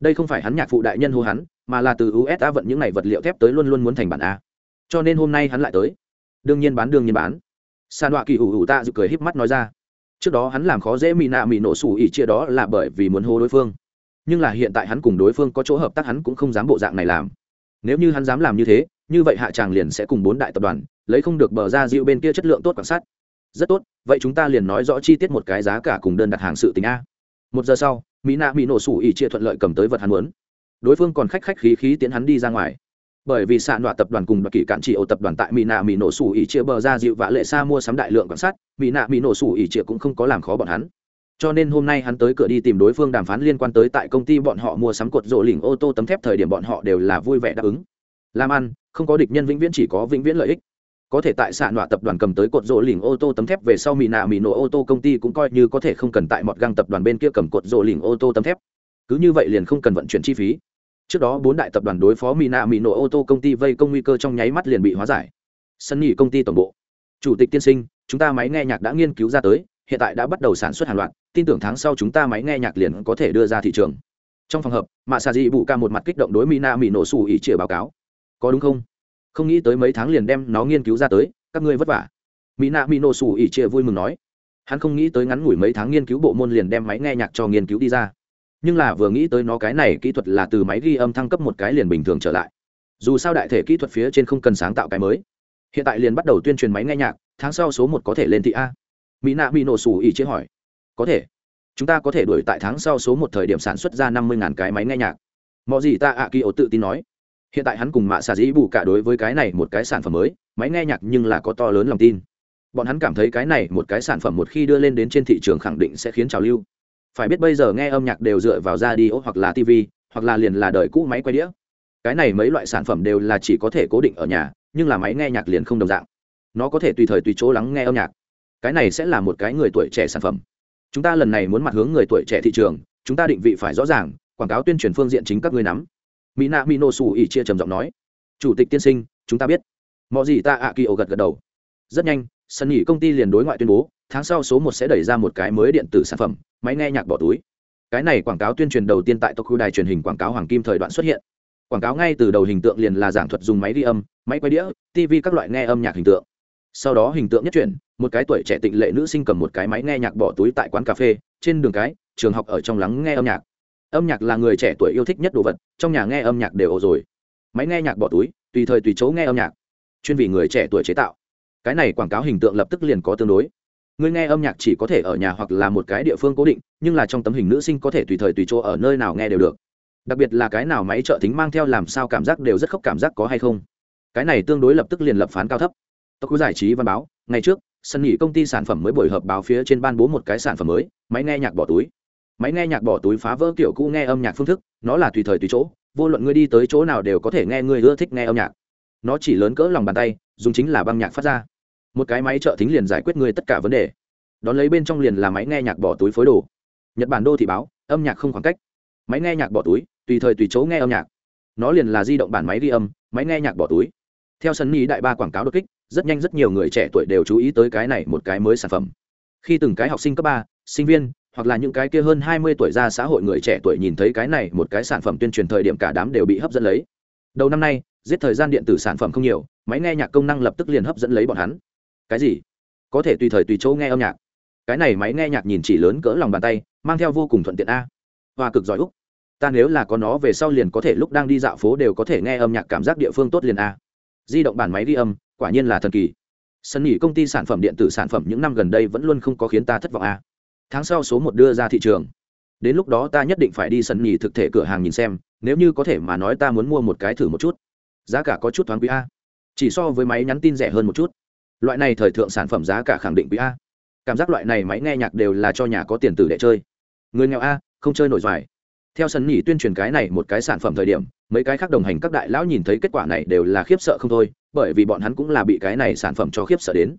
Đây không phải hắn nhạc phụ đại nhân hô hắn, mà là từ usa vận những này vật liệu thép tới luôn luôn muốn thành bản a. Cho nên hôm nay hắn lại tới. Đương nhiên bán, đương nhiên bán. San họa kỳ hủ hủ ta dự cười híp mắt nói ra. Trước đó hắn làm khó dễ mỹ nạ mỹ nổ sủ ỉ chia đó là bởi vì muốn hô đối phương. Nhưng là hiện tại hắn cùng đối phương có chỗ hợp tác hắn cũng không dám bộ dạng này làm. Nếu như hắn dám làm như thế, như vậy hạ tràng liền sẽ cùng bốn đại tập đoàn, lấy không được bờ ra dịu bên kia chất lượng tốt quan sát rất tốt, vậy chúng ta liền nói rõ chi tiết một cái giá cả cùng đơn đặt hàng sự tình a. Một giờ sau, mỹ nạ mỹ nổ sủ ỉ chia thuận lợi cầm tới vật hắn muốn. Đối phương còn khách khách khí khí tiến hắn đi ra ngoài. Bởi vì xạ nọa tập đoàn cùng đặc kỷ cạn trị ổ tập đoàn tại mỹ nạ mỹ nổ sủ ỉ chia bờ ra dịu vạ lệ xa mua sắm đại lượng quan sát, mỹ nạ mỹ nổ sủ ỉ chia cũng không có làm khó bọn hắn. Cho nên hôm nay hắn tới cửa đi tìm đối phương đàm phán liên quan tới tại công ty bọn họ mua sắm cột rộ lỉnh ô tô tấm thép thời điểm bọn họ đều là vui vẻ đáp ứng. Làm ăn, không có địch nhân vĩnh viễn chỉ có vĩnh viễn lợi ích có thể tại xạ nọa tập đoàn cầm tới cột rỗ lỉnh ô tô tấm thép về sau mì nạ mì nổ ô tô công ty cũng coi như có thể không cần tại mọt găng tập đoàn bên kia cầm cột rỗ lỉnh ô tô tấm thép. Cứ như vậy liền không cần vận chuyển chi phí. Trước đó, bốn đại tập đoàn đối phó mì nạ mì nổ ô tô công ty vây công nguy cơ trong nháy mắt liền bị hóa giải. Sân nghỉ công ty tổng bộ. Chủ tịch tiên sinh, chúng ta máy nghe nhạc đã nghiên cứu ra tới, hiện tại đã bắt đầu sản xuất hàng loạt, tin tưởng tháng sau chúng ta máy nghe nhạc liền có thể đưa ra thị trường. Trong phòng hợp mạ xà dị bụ ca một mặt kích động đối mina mỹ nổ xù ỉ chĩa báo cáo. Có đúng không? Không nghĩ tới mấy tháng liền đem nó nghiên cứu ra tới, các ngươi vất vả. Mina mỹ nổ sủ ỉ chia vui mừng nói. Hắn không nghĩ tới ngắn ngủi mấy tháng nghiên cứu bộ môn liền đem máy nghe nhạc cho nghiên cứu đi ra. Nhưng là vừa nghĩ tới nó cái này kỹ thuật là từ máy ghi âm thăng cấp một cái liền bình thường trở lại. Dù sao đại thể kỹ thuật phía trên không cần sáng tạo cái mới. Hiện tại liền bắt đầu tuyên truyền máy nghe nhạc, tháng sau số một có thể lên thị a. Mỹ nạ bị nổ sủ ỉ chế hỏi. Có thể. Chúng ta có thể đuổi tại tháng sau số một thời điểm sản xuất ra năm mươi cái máy nghe nhạc. Mọi gì ta ạ kỳ ổ tự tin nói hiện tại hắn cùng mạ xà dĩ bù cả đối với cái này một cái sản phẩm mới, máy nghe nhạc nhưng là có to lớn lòng tin. Bọn hắn cảm thấy cái này một cái sản phẩm một khi đưa lên đến trên thị trường khẳng định sẽ khiến trào lưu. Phải biết bây giờ nghe âm nhạc đều dựa vào ra đi hoặc là tv hoặc là liền là đời cũ máy quay đĩa. Cái này mấy loại sản phẩm đều là chỉ có thể cố định ở nhà, nhưng là máy nghe nhạc liền không đồng dạng. Nó có thể tùy thời tùy chỗ lắng nghe âm nhạc. Cái này sẽ là một cái người tuổi trẻ sản phẩm. Chúng ta lần này muốn mặt hướng người tuổi trẻ thị trường, chúng ta định vị phải rõ ràng, quảng cáo tuyên truyền phương diện chính các ngươi nắm mỹ nạ mỹ nổ xù ỉ chia trầm giọng nói. Chủ tịch tiên sinh, chúng ta biết. Mọi gì ta ạ kỳ ổ gật gật đầu. Rất nhanh, sân nghỉ công ty liền đối ngoại tuyên bố, tháng sau số một sẽ đẩy ra một cái mới điện tử sản phẩm, máy nghe nhạc bỏ túi. Cái này quảng cáo tuyên truyền đầu tiên tại Tokyo đài truyền hình quảng cáo hoàng kim thời đoạn xuất hiện. Quảng cáo ngay từ đầu hình tượng liền là giảng thuật dùng máy ghi âm, máy quay đĩa tv các loại nghe âm nhạc hình tượng. Sau đó hình tượng nhất chuyển, một cái tuổi trẻ tịnh lệ nữ sinh cầm một cái máy nghe nhạc bỏ túi tại quán cà phê, trên đường cái, trường học ở trong lắng nghe âm nhạc âm nhạc là người trẻ tuổi yêu thích nhất đồ vật, trong nhà nghe âm nhạc đều ồ rồi. Máy nghe nhạc bỏ túi, tùy thời tùy chỗ nghe âm nhạc. Chuyên vì người trẻ tuổi chế tạo. Cái này quảng cáo hình tượng lập tức liền có tương đối. Người nghe âm nhạc chỉ có thể ở nhà hoặc là một cái địa phương cố định, nhưng là trong tấm hình nữ sinh có thể tùy thời tùy chỗ ở nơi nào nghe đều được. Đặc biệt là cái nào máy trợ thính mang theo làm sao cảm giác đều rất khóc cảm giác có hay không. Cái này tương đối lập tức liền lập phán cao thấp. Tộc giải trí văn báo, ngày trước sân nghỉ công ty sản phẩm mới buổi họp báo phía trên ban bố một cái sản phẩm mới, máy nghe nhạc bỏ túi máy nghe nhạc bỏ túi phá vỡ kiểu cũ nghe âm nhạc phương thức, nó là tùy thời tùy chỗ, vô luận ngươi đi tới chỗ nào đều có thể nghe ngươi ưa thích nghe âm nhạc. Nó chỉ lớn cỡ lòng bàn tay, dùng chính là băng nhạc phát ra. Một cái máy trợ thính liền giải quyết ngươi tất cả vấn đề. Đón lấy bên trong liền là máy nghe nhạc bỏ túi phối đồ. Nhật bản đô thị báo, âm nhạc không khoảng cách. Máy nghe nhạc bỏ túi, tùy thời tùy chỗ nghe âm nhạc. Nó liền là di động bản máy ghi âm, máy nghe nhạc bỏ túi. Theo sân ni đại ba quảng cáo đột kích, rất nhanh rất nhiều người trẻ tuổi đều chú ý tới cái này một cái mới sản phẩm. Khi từng cái học sinh cấp ba, sinh viên hoặc là những cái kia hơn hai mươi tuổi ra xã hội người trẻ tuổi nhìn thấy cái này một cái sản phẩm tuyên truyền thời điểm cả đám đều bị hấp dẫn lấy. Đầu năm nay, giết thời gian điện tử sản phẩm không nhiều, máy nghe nhạc công năng lập tức liền hấp dẫn lấy bọn hắn. Cái gì? Có thể tùy thời tùy chỗ nghe âm nhạc. Cái này máy nghe nhạc nhìn chỉ lớn cỡ lòng bàn tay, mang theo vô cùng thuận tiện a. Hoa cực giỏi úc. Ta nếu là có nó về sau liền có thể lúc đang đi dạo phố đều có thể nghe âm nhạc cảm giác địa phương tốt liền a. Di động bản máy ghi âm, quả nhiên là thần kỳ. Sân nghỉ công ty sản phẩm điện tử sản phẩm những năm gần đây vẫn luôn không có khiến ta thất vọng a tháng sau số một đưa ra thị trường. Đến lúc đó ta nhất định phải đi sân nghỉ thực thể cửa hàng nhìn xem, nếu như có thể mà nói ta muốn mua một cái thử một chút. Giá cả có chút thoáng quý a. Chỉ so với máy nhắn tin rẻ hơn một chút. Loại này thời thượng sản phẩm giá cả khẳng định quý a. Cảm giác loại này máy nghe nhạc đều là cho nhà có tiền tử để chơi. Người nghèo a, không chơi nổi doài theo sân nhì tuyên truyền cái này một cái sản phẩm thời điểm, mấy cái khác đồng hành các đại lão nhìn thấy kết quả này đều là khiếp sợ không thôi, bởi vì bọn hắn cũng là bị cái này sản phẩm cho khiếp sợ đến.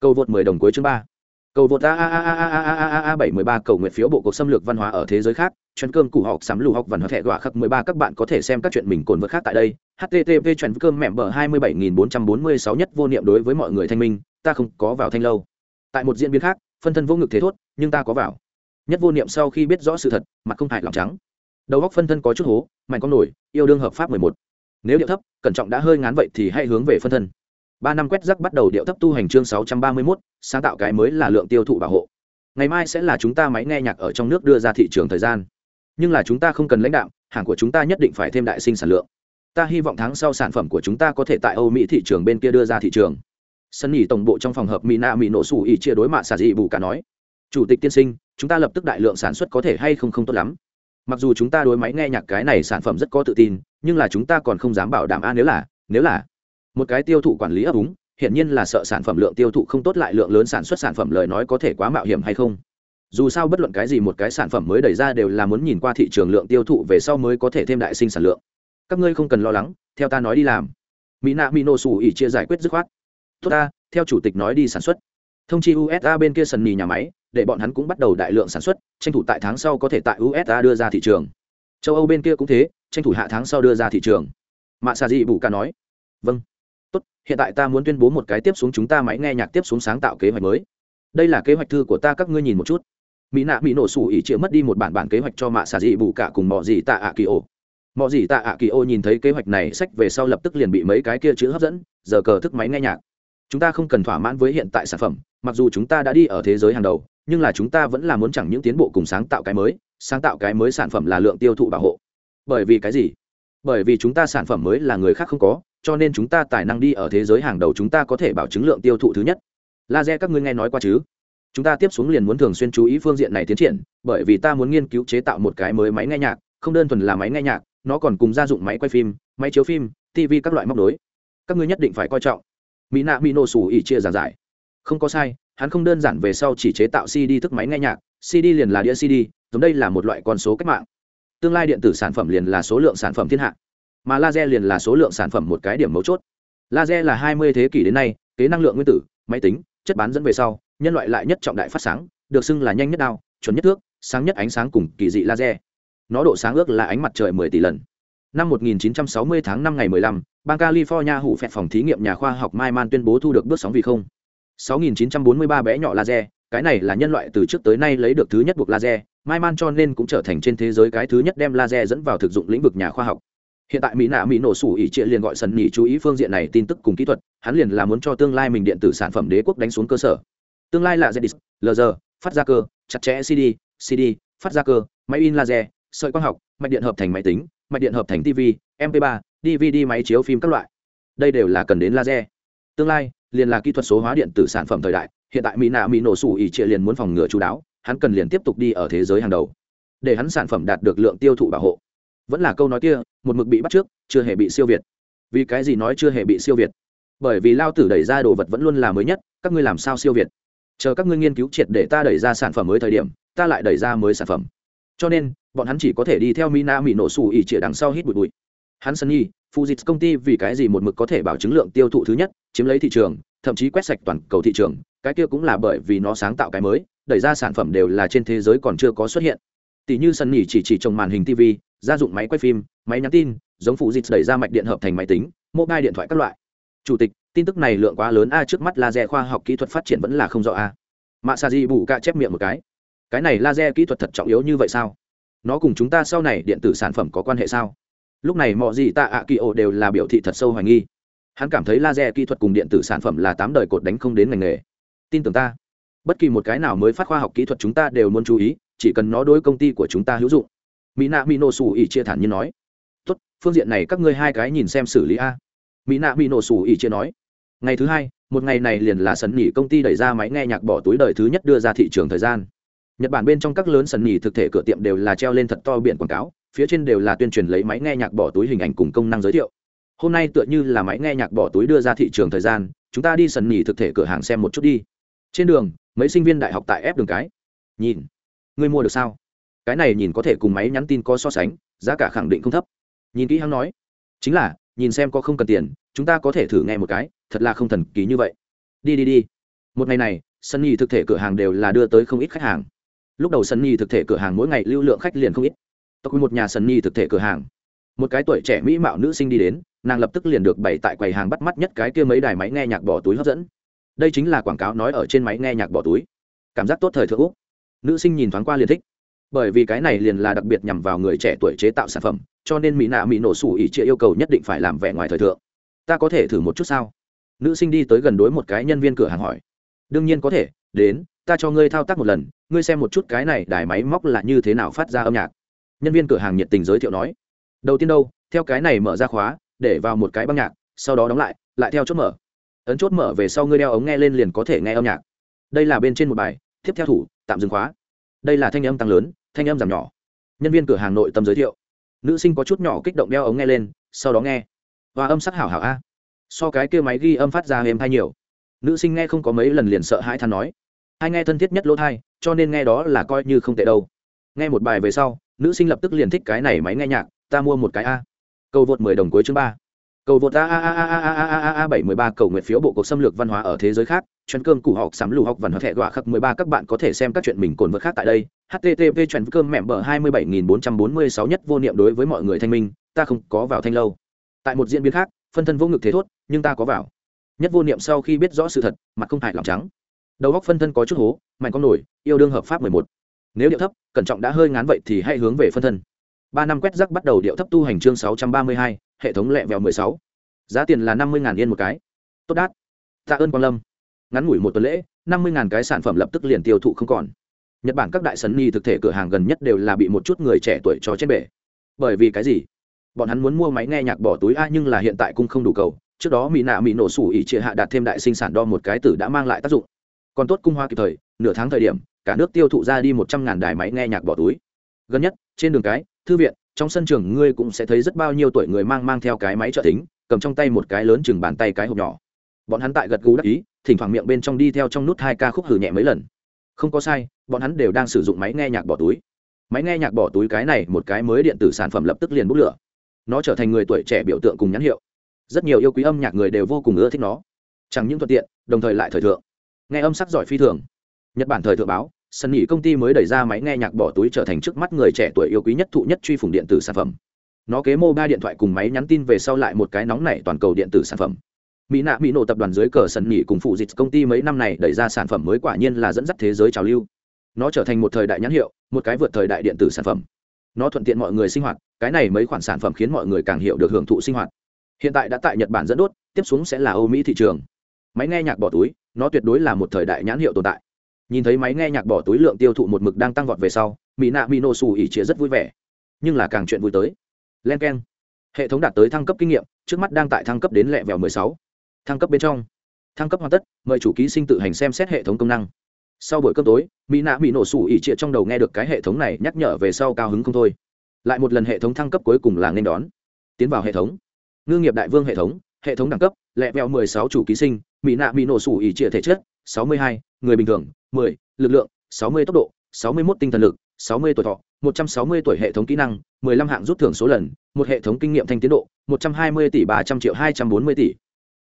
Câu vượt mười đồng cuối chương ba cầu vượt a a a a a a a a bảy mười ba cầu nguyện phiếu bộ cuộc xâm lược văn hóa ở thế giới khác chuyên cơm củ học sắm lù học văn hóa thẻ gọa khắc mười ba các bạn có thể xem các chuyện mình cồn vượt khác tại đây http chuyên cơm mẹm bờ hai mươi bảy nghìn bốn trăm bốn mươi sáu nhất vô niệm đối với mọi người thanh minh ta không có vào thanh lâu tại một diễn biến khác phân thân vô ngực thế thốt nhưng ta có vào nhất vô niệm sau khi biết rõ sự thật mặt không hại lòng trắng đầu góc phân thân có chút hố mạnh con nổi yêu đương hợp pháp mười một nếu điệu thấp cẩn trọng đã hơi ngán vậy thì hãy hướng về phân thân ba năm quét rắc bắt đầu điệu thấp tu hành chương sáu trăm ba mươi mốt, sáng tạo cái mới là lượng tiêu thụ bảo hộ. Ngày mai sẽ là chúng ta máy nghe nhạc ở trong nước đưa ra thị trường thời gian. Nhưng là chúng ta không cần lãnh đạo, hàng của chúng ta nhất định phải thêm đại sinh sản lượng. Ta hy vọng tháng sau sản phẩm của chúng ta có thể tại âu mỹ thị trường bên kia đưa ra thị trường. Sân nghỉ tổng bộ trong phòng hợp mỹ na mỹ nổ xù ỉ chia đối mạ xà dị bù cả nói, chủ tịch tiên sinh, chúng ta lập tức đại lượng sản xuất có thể hay không không tốt lắm. Mặc dù chúng ta đối máy nghe nhạc cái này sản phẩm rất có tự tin, nhưng là chúng ta còn không dám bảo đảm a nếu là nếu là một cái tiêu thụ quản lý ấp úng hiện nhiên là sợ sản phẩm lượng tiêu thụ không tốt lại lượng lớn sản xuất sản phẩm lời nói có thể quá mạo hiểm hay không. Dù sao bất luận cái gì một cái sản phẩm mới đẩy ra đều là muốn nhìn qua thị trường lượng tiêu thụ về sau mới có thể thêm đại sinh sản lượng. Các ngươi không cần lo lắng, theo ta nói đi làm. Mỹ nạ mỹ nổ xù ỉ chia giải quyết dứt khoát. Tốt ta, theo chủ tịch nói đi sản xuất. Thông chi usa bên kia sần mì nhà máy, để bọn hắn cũng bắt đầu đại lượng sản xuất, tranh thủ tại tháng sau có thể tại usa đưa ra thị trường. Châu âu bên kia cũng thế, tranh thủ hạ tháng sau đưa ra thị trường. Mạ xà dị bù ca nói. Vâng tốt, hiện tại ta muốn tuyên bố một cái tiếp xuống chúng ta máy nghe nhạc tiếp xuống sáng tạo kế hoạch mới. Đây là kế hoạch thư của ta, các ngươi nhìn một chút. Mỹ nạ mỹ nổ sủ ỉ chịu mất đi một bản bản kế hoạch cho mạ xà dị bù cả cùng mọi gì tạ ạ kỳ ô. Mọi gì tạ ạ kỳ ô nhìn thấy kế hoạch này, sách về sau lập tức liền bị mấy cái kia chữ hấp dẫn, giờ cờ thức máy nghe nhạc. Chúng ta không cần thỏa mãn với hiện tại sản phẩm, mặc dù chúng ta đã đi ở thế giới hàng đầu, nhưng là chúng ta vẫn là muốn chẳng những tiến bộ cùng sáng tạo cái mới, sáng tạo cái mới sản phẩm là lượng tiêu thụ bảo hộ. Bởi vì cái gì? Bởi vì chúng ta sản phẩm mới là người khác không có cho nên chúng ta tài năng đi ở thế giới hàng đầu chúng ta có thể bảo chứng lượng tiêu thụ thứ nhất. Laser các ngươi nghe nói qua chứ? Chúng ta tiếp xuống liền muốn thường xuyên chú ý phương diện này tiến triển, bởi vì ta muốn nghiên cứu chế tạo một cái mới máy nghe nhạc, không đơn thuần là máy nghe nhạc, nó còn cùng gia dụng máy quay phim, máy chiếu phim tv các loại móc đối các ngươi nhất định phải coi trọng. Mỹ nạ mỹ nổ sủ ỉ chia giảng giải. Không có sai, hắn không đơn giản về sau chỉ chế tạo cd thức máy nghe nhạc cd liền là đĩa cd giống đây là một loại con số cách mạng. Tương lai điện tử sản phẩm liền là số lượng sản phẩm thiên hạ mà laser liền là số lượng sản phẩm một cái điểm mấu chốt. Laser là hai mươi thế kỷ đến nay kế năng lượng nguyên tử máy tính chất bán dẫn về sau nhân loại lại nhất trọng đại phát sáng được xưng là nhanh nhất đao chuẩn nhất thước sáng nhất ánh sáng cùng kỳ dị laser. Nó độ sáng ước là ánh mặt trời 10 tỷ lần. Năm 1960 tháng 5 ngày 15, bang California hủ phẹt phòng thí nghiệm nhà khoa học Mai Man tuyên bố thu được bước sóng vì không. 6.943 bé nhỏ laser, cái này là nhân loại từ trước tới nay lấy được thứ nhất buộc laser, Mai Man cho nên cũng trở thành trên thế giới cái thứ nhất đem laser dẫn vào thực dụng lĩnh vực nhà khoa học. Hiện tại Mỹ nạ Mỹ nổ sủ ỉ trịa liền gọi sần nhỉ chú ý phương diện này tin tức cùng kỹ thuật, hắn liền là muốn cho tương lai mình điện tử sản phẩm đế quốc đánh xuống cơ sở. Tương lai là Zedis, LR, phát ra cơ, chặt chẽ CD, CD, phát ra cơ, máy in laser, sợi quang học, mạch điện hợp thành máy tính, mạch điện hợp thành TV, MP3, DVD máy chiếu phim các loại. Đây đều là cần đến laser. Tương lai, liền là kỹ thuật số hóa điện tử sản phẩm thời đại hiện tại mỹ nạ mỹ nổ sủ ỉ trịa liền muốn phòng ngừa chú đáo hắn cần liền tiếp tục đi ở thế giới hàng đầu để hắn sản phẩm đạt được lượng tiêu thụ bảo hộ vẫn là câu nói kia một mực bị bắt trước chưa hề bị siêu việt. Vì cái gì nói chưa hề bị siêu việt? Bởi vì lao tử đẩy ra đồ vật vẫn luôn là mới nhất các ngươi làm sao siêu việt? Chờ các ngươi nghiên cứu triệt để ta đẩy ra sản phẩm mới thời điểm ta lại đẩy ra mới sản phẩm. Cho nên bọn hắn chỉ có thể đi theo mina mỹ nổ xù ỉ chĩa đằng sau hít bụi bụi. Hắn sân nhi Fujitsu công ty vì cái gì một mực có thể bảo chứng lượng tiêu thụ thứ nhất, chiếm lấy thị trường, thậm chí quét sạch toàn cầu thị trường, cái kia cũng là bởi vì nó sáng tạo cái mới, đẩy ra sản phẩm đều là trên thế giới còn chưa có xuất hiện. Tỷ như sân nghỉ chỉ chỉ trồng màn hình TV, gia dụng máy quay phim, máy nhắn tin, giống phụ dịch đẩy ra mạch điện hợp thành máy tính, mobile điện thoại các loại. Chủ tịch, tin tức này lượng quá lớn a trước mắt laser khoa học kỹ thuật phát triển vẫn là không rõ a. Masaji bù ca chép miệng một cái. cái này laser kỹ thuật thật trọng yếu như vậy sao nó cùng chúng ta sau này điện tử sản phẩm có quan hệ sao lúc này mọi gì tạ ạ kỳ ổ đều là biểu thị thật sâu hoài nghi hắn cảm thấy laser kỹ thuật cùng điện tử sản phẩm là tám đời cột đánh không đến ngành nghề tin tưởng ta bất kỳ một cái nào mới phát khoa học kỹ thuật chúng ta đều muốn chú ý chỉ cần nó đối công ty của chúng ta hữu dụng mỹ nạ mỹ nổ xù ỉ chia thản như nói. Tốt, phương diện này các ngươi hai cái nhìn xem xử lý a. Mỹ nạ mỹ nổ xù ỉ chia nói. Ngày thứ hai, một ngày này liền là sần nhỉ công ty đẩy ra máy nghe nhạc bỏ túi đời thứ nhất đưa ra thị trường thời gian. Nhật bản bên trong các lớn sần nhỉ thực thể cửa tiệm đều là treo lên thật to biển quảng cáo, phía trên đều là tuyên truyền lấy máy nghe nhạc bỏ túi hình ảnh cùng công năng giới thiệu. Hôm nay tựa như là máy nghe nhạc bỏ túi đưa ra thị trường thời gian, chúng ta đi sần nhỉ thực thể cửa hàng xem một chút đi. Trên đường, mấy sinh viên đại học tại ép đường cái. Nhìn, ngươi mua được sao? Cái này nhìn có thể cùng máy nhắn tin có so sánh, giá cả khẳng định không thấp. Nhìn kỹ hắn nói, chính là, nhìn xem có không cần tiền, chúng ta có thể thử nghe một cái, thật là không thần kỳ như vậy. Đi đi đi. Một ngày này sân nhi thực thể cửa hàng đều là đưa tới không ít khách hàng. Lúc đầu sân nhi thực thể cửa hàng mỗi ngày lưu lượng khách liền không ít. Tôi một nhà sân nhi thực thể cửa hàng. Một cái tuổi trẻ mỹ mạo nữ sinh đi đến, nàng lập tức liền được bày tại quầy hàng bắt mắt nhất cái kia mấy đài máy nghe nhạc bỏ túi hấp dẫn. Đây chính là quảng cáo nói ở trên máy nghe nhạc bỏ túi. Cảm giác tốt thời thượng úc. Nữ sinh nhìn thoáng qua liền thích bởi vì cái này liền là đặc biệt nhằm vào người trẻ tuổi chế tạo sản phẩm, cho nên mỹ nạ mỹ nổ sủ ỉ chia yêu cầu nhất định phải làm vẻ ngoài thời thượng. Ta có thể thử một chút sao? Nữ sinh đi tới gần đối một cái nhân viên cửa hàng hỏi. Đương nhiên có thể, đến, ta cho ngươi thao tác một lần, ngươi xem một chút cái này đài máy móc là như thế nào phát ra âm nhạc. Nhân viên cửa hàng nhiệt tình giới thiệu nói. Đầu tiên đâu, theo cái này mở ra khóa, để vào một cái băng nhạc, sau đó đóng lại lại theo chốt mở. Ấn chốt mở về sau ngươi đeo ống nghe lên liền có thể nghe âm nhạc. Đây là bên trên một bài, tiếp theo thủ, tạm dừng khóa. Đây là thanh âm tăng lớn thanh âm giảm nhỏ. Nhân viên cửa hàng nội tâm giới thiệu. Nữ sinh có chút nhỏ kích động đeo ống nghe lên, sau đó nghe. Và âm sắc hảo hảo a. So cái kia máy ghi âm phát ra êm hay nhiều. Nữ sinh nghe không có mấy lần liền sợ hãi than nói. Hai nghe thân thiết nhất lỗ thai, cho nên nghe đó là coi như không tệ đâu. Nghe một bài về sau, nữ sinh lập tức liền thích cái này máy nghe nhạc, ta mua một cái a. Cầu vượt mười đồng cuối chương ba cầu vượt a a a a a a a a bảy mười ba cầu nguyện phiếu bộ cuộc xâm lược văn hóa ở thế giới khác chuyên cơm củ học sắm lù học văn hóa thẻ gọa khắc mười ba các bạn có thể xem các chuyện mình cồn vượt khác tại đây http chuyên cơm mẹm bờ hai mươi bảy nghìn bốn trăm bốn mươi sáu nhất vô niệm đối với mọi người thanh minh ta không có vào thanh lâu tại một diễn biến khác phân thân vô ngực thế thốt nhưng ta có vào nhất vô niệm sau khi biết rõ sự thật mặt không hại lòng trắng đầu góc phân thân có chút hố mạnh con nổi yêu đương hợp pháp mười một nếu điệu thấp cẩn trọng đã hơi ngán vậy thì hãy hướng về phân thân ba năm quét rắc bắt đầu điệu thấp tu hành chương sáu trăm ba mươi hai hệ thống lẹ vẹo mười sáu. Giá tiền là năm mươi yên một cái. Tốt đát. Tạ ơn quang lâm. Ngắn ngủi một tuần lễ, năm mươi cái sản phẩm lập tức liền tiêu thụ không còn. Nhật bản các đại sấn ni thực thể cửa hàng gần nhất đều là bị một chút người trẻ tuổi cho chết bể. Bởi vì cái gì? Bọn hắn muốn mua máy nghe nhạc bỏ túi a nhưng là hiện tại cung không đủ cầu. Trước đó mỹ nạ mỹ nổ sủ ỉ chia hạ đạt thêm đại sinh sản đo một cái tử đã mang lại tác dụng. Còn tốt cung hoa kịp thời, nửa tháng thời điểm, cả nước tiêu thụ ra đi một trăm ngàn đài máy nghe nhạc bỏ túi. Gần nhất, trên đường cái, thư viện trong sân trường ngươi cũng sẽ thấy rất bao nhiêu tuổi người mang mang theo cái máy trợ tính cầm trong tay một cái lớn chừng bàn tay cái hộp nhỏ. Bọn hắn tại gật gù đắc ý, thỉnh thoảng miệng bên trong đi theo trong nút hai ca khúc hử nhẹ mấy lần. Không có sai, bọn hắn đều đang sử dụng máy nghe nhạc bỏ túi. Máy nghe nhạc bỏ túi cái này một cái mới điện tử sản phẩm lập tức liền bút lửa. Nó trở thành người tuổi trẻ biểu tượng cùng nhãn hiệu. Rất nhiều yêu quý âm nhạc người đều vô cùng ưa thích nó. Chẳng những thuận tiện, đồng thời lại thời thượng. Nghe âm sắc giỏi phi thường. Nhật bản thời thượng báo sân nghỉ công ty mới đẩy ra máy nghe nhạc bỏ túi trở thành trước mắt người trẻ tuổi yêu quý nhất thụ nhất truy phủng điện tử sản phẩm. Nó kế mô ba điện thoại cùng máy nhắn tin về sau lại một cái nóng nảy toàn cầu điện tử sản phẩm. Mỹ nạ mỹ nổ tập đoàn dưới cờ sân nghỉ cùng phụ dịch công ty mấy năm này đẩy ra sản phẩm mới quả nhiên là dẫn dắt thế giới trào lưu. Nó trở thành một thời đại nhãn hiệu, một cái vượt thời đại điện tử sản phẩm. Nó thuận tiện mọi người sinh hoạt, cái này mấy khoản sản phẩm khiến mọi người càng hiểu được hưởng thụ sinh hoạt. Hiện tại đã tại nhật bản dẫn đốt, tiếp xuống sẽ là âu mỹ thị trường. Máy nghe nhạc bỏ túi, nó tuyệt đối là một thời đại nhãn hiệu tồn tại nhìn thấy máy nghe nhạc bỏ túi lượng tiêu thụ một mực đang tăng vọt về sau, mỹ nạ mỹ nổ xù ỉ chĩa rất vui vẻ. Nhưng là càng chuyện vui tới. Len k e n hệ thống đạt tới thăng cấp kinh nghiệm, trước mắt đang tại thăng cấp đến lẹ vẹo mười sáu. Thăng cấp bên trong. Thăng cấp hoàn tất, mời chủ ký sinh tự hành xem xét hệ thống công năng. Sau buổi cơm tối, mỹ nạ mỹ nổ sủ ỉ trịa trong đầu nghe được cái hệ thống này nhắc nhở về sau cao hứng không thôi. Lại một lần hệ thống thăng cấp cuối cùng là nên đón. Tiến vào hệ thống. Ngư nghiệp đại vương hệ thống hệ thống đẳng cấp, lẹ vẹo mười sáu chủ ký sinh, mỹ nạ mỹ nổ sủ ỉ trịa thể chất, sáu mươi hai, người bình thường mười, lực lượng, sáu mươi tốc độ, sáu mươi mốt tinh thần lực, sáu mươi tuổi thọ, một trăm sáu mươi tuổi hệ thống kỹ năng, mười lăm hạng rút thưởng số lần, một hệ thống kinh nghiệm thanh tiến độ, một trăm hai mươi tỷ ba trăm triệu hai trăm bốn mươi tỷ.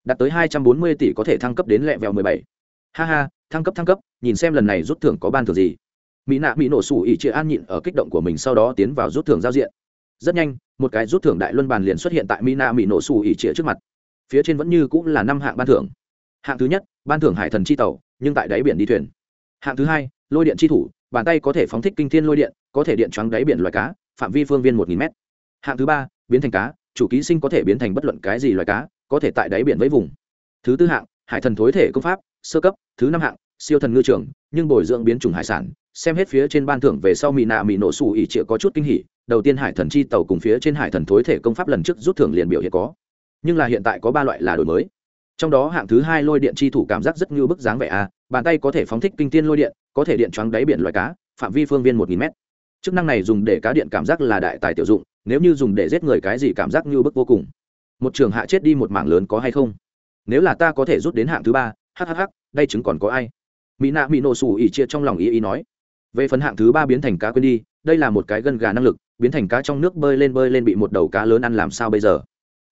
Đạt tới hai trăm bốn mươi tỷ có thể thăng cấp đến lẹ vẹo mười bảy. Ha ha, thăng cấp thăng cấp, nhìn xem lần này rút thưởng có ban thưởng gì. Mỹ nạ bị nổ sủ ỉ chia an nhịn ở kích động của mình sau đó tiến vào rút thưởng giao diện. Rất nhanh, một cái rút thưởng đại luân bàn liền xuất hiện tại mỹ nạ mỹ nổ sủ ỉ chia trước mặt. Phía trên vẫn như cũng là năm hạng ban thưởng. Hạng thứ nhất, ban thưởng hải thần chi tàu, nhưng tại đáy biển đi thuyền hạng thứ hai, lôi điện chi thủ, bàn tay có thể phóng thích kinh thiên lôi điện, có thể điện choáng đáy biển loài cá, phạm vi phương viên một nghìn m hạng thứ ba, biến thành cá, chủ ký sinh có thể biến thành bất luận cái gì loài cá, có thể tại đáy biển với vùng. Thứ tư hạng, hải thần thối thể công pháp, sơ cấp. Thứ năm hạng, siêu thần ngư trường, nhưng bồi dưỡng biến chủng hải sản, xem hết phía trên ban thưởng về sau mì nạ mì nổ xù ỉ trịa có chút kinh hỉ, đầu tiên hải thần chi tàu cùng phía trên hải thần thối thể công pháp lần trước rút thưởng liền biểu hiện có. Nhưng là hiện tại có ba loại là đổi mới trong đó hạng thứ hai lôi điện chi thủ cảm giác rất như bức dáng vẻ a, bàn tay có thể phóng thích kinh tiên lôi điện, có thể điện choáng đáy biển loài cá, phạm vi phương viên một nghìn mét. chức năng này dùng để cá điện cảm giác là đại tài tiểu dụng, nếu như dùng để giết người cái gì cảm giác như bức vô cùng. Một trường hạ chết đi một mảng lớn có hay không? Nếu là ta có thể rút đến hạng thứ ba hhh đây chứng còn có ai? Mỹ nạ mỹ nổ xù ỉ chia trong lòng ý ý nói. Về phần hạng thứ ba biến thành cá quên đi, đây là một cái gân gà năng lực, biến thành cá trong nước bơi lên bơi lên bị một đầu cá lớn ăn làm sao bây giờ?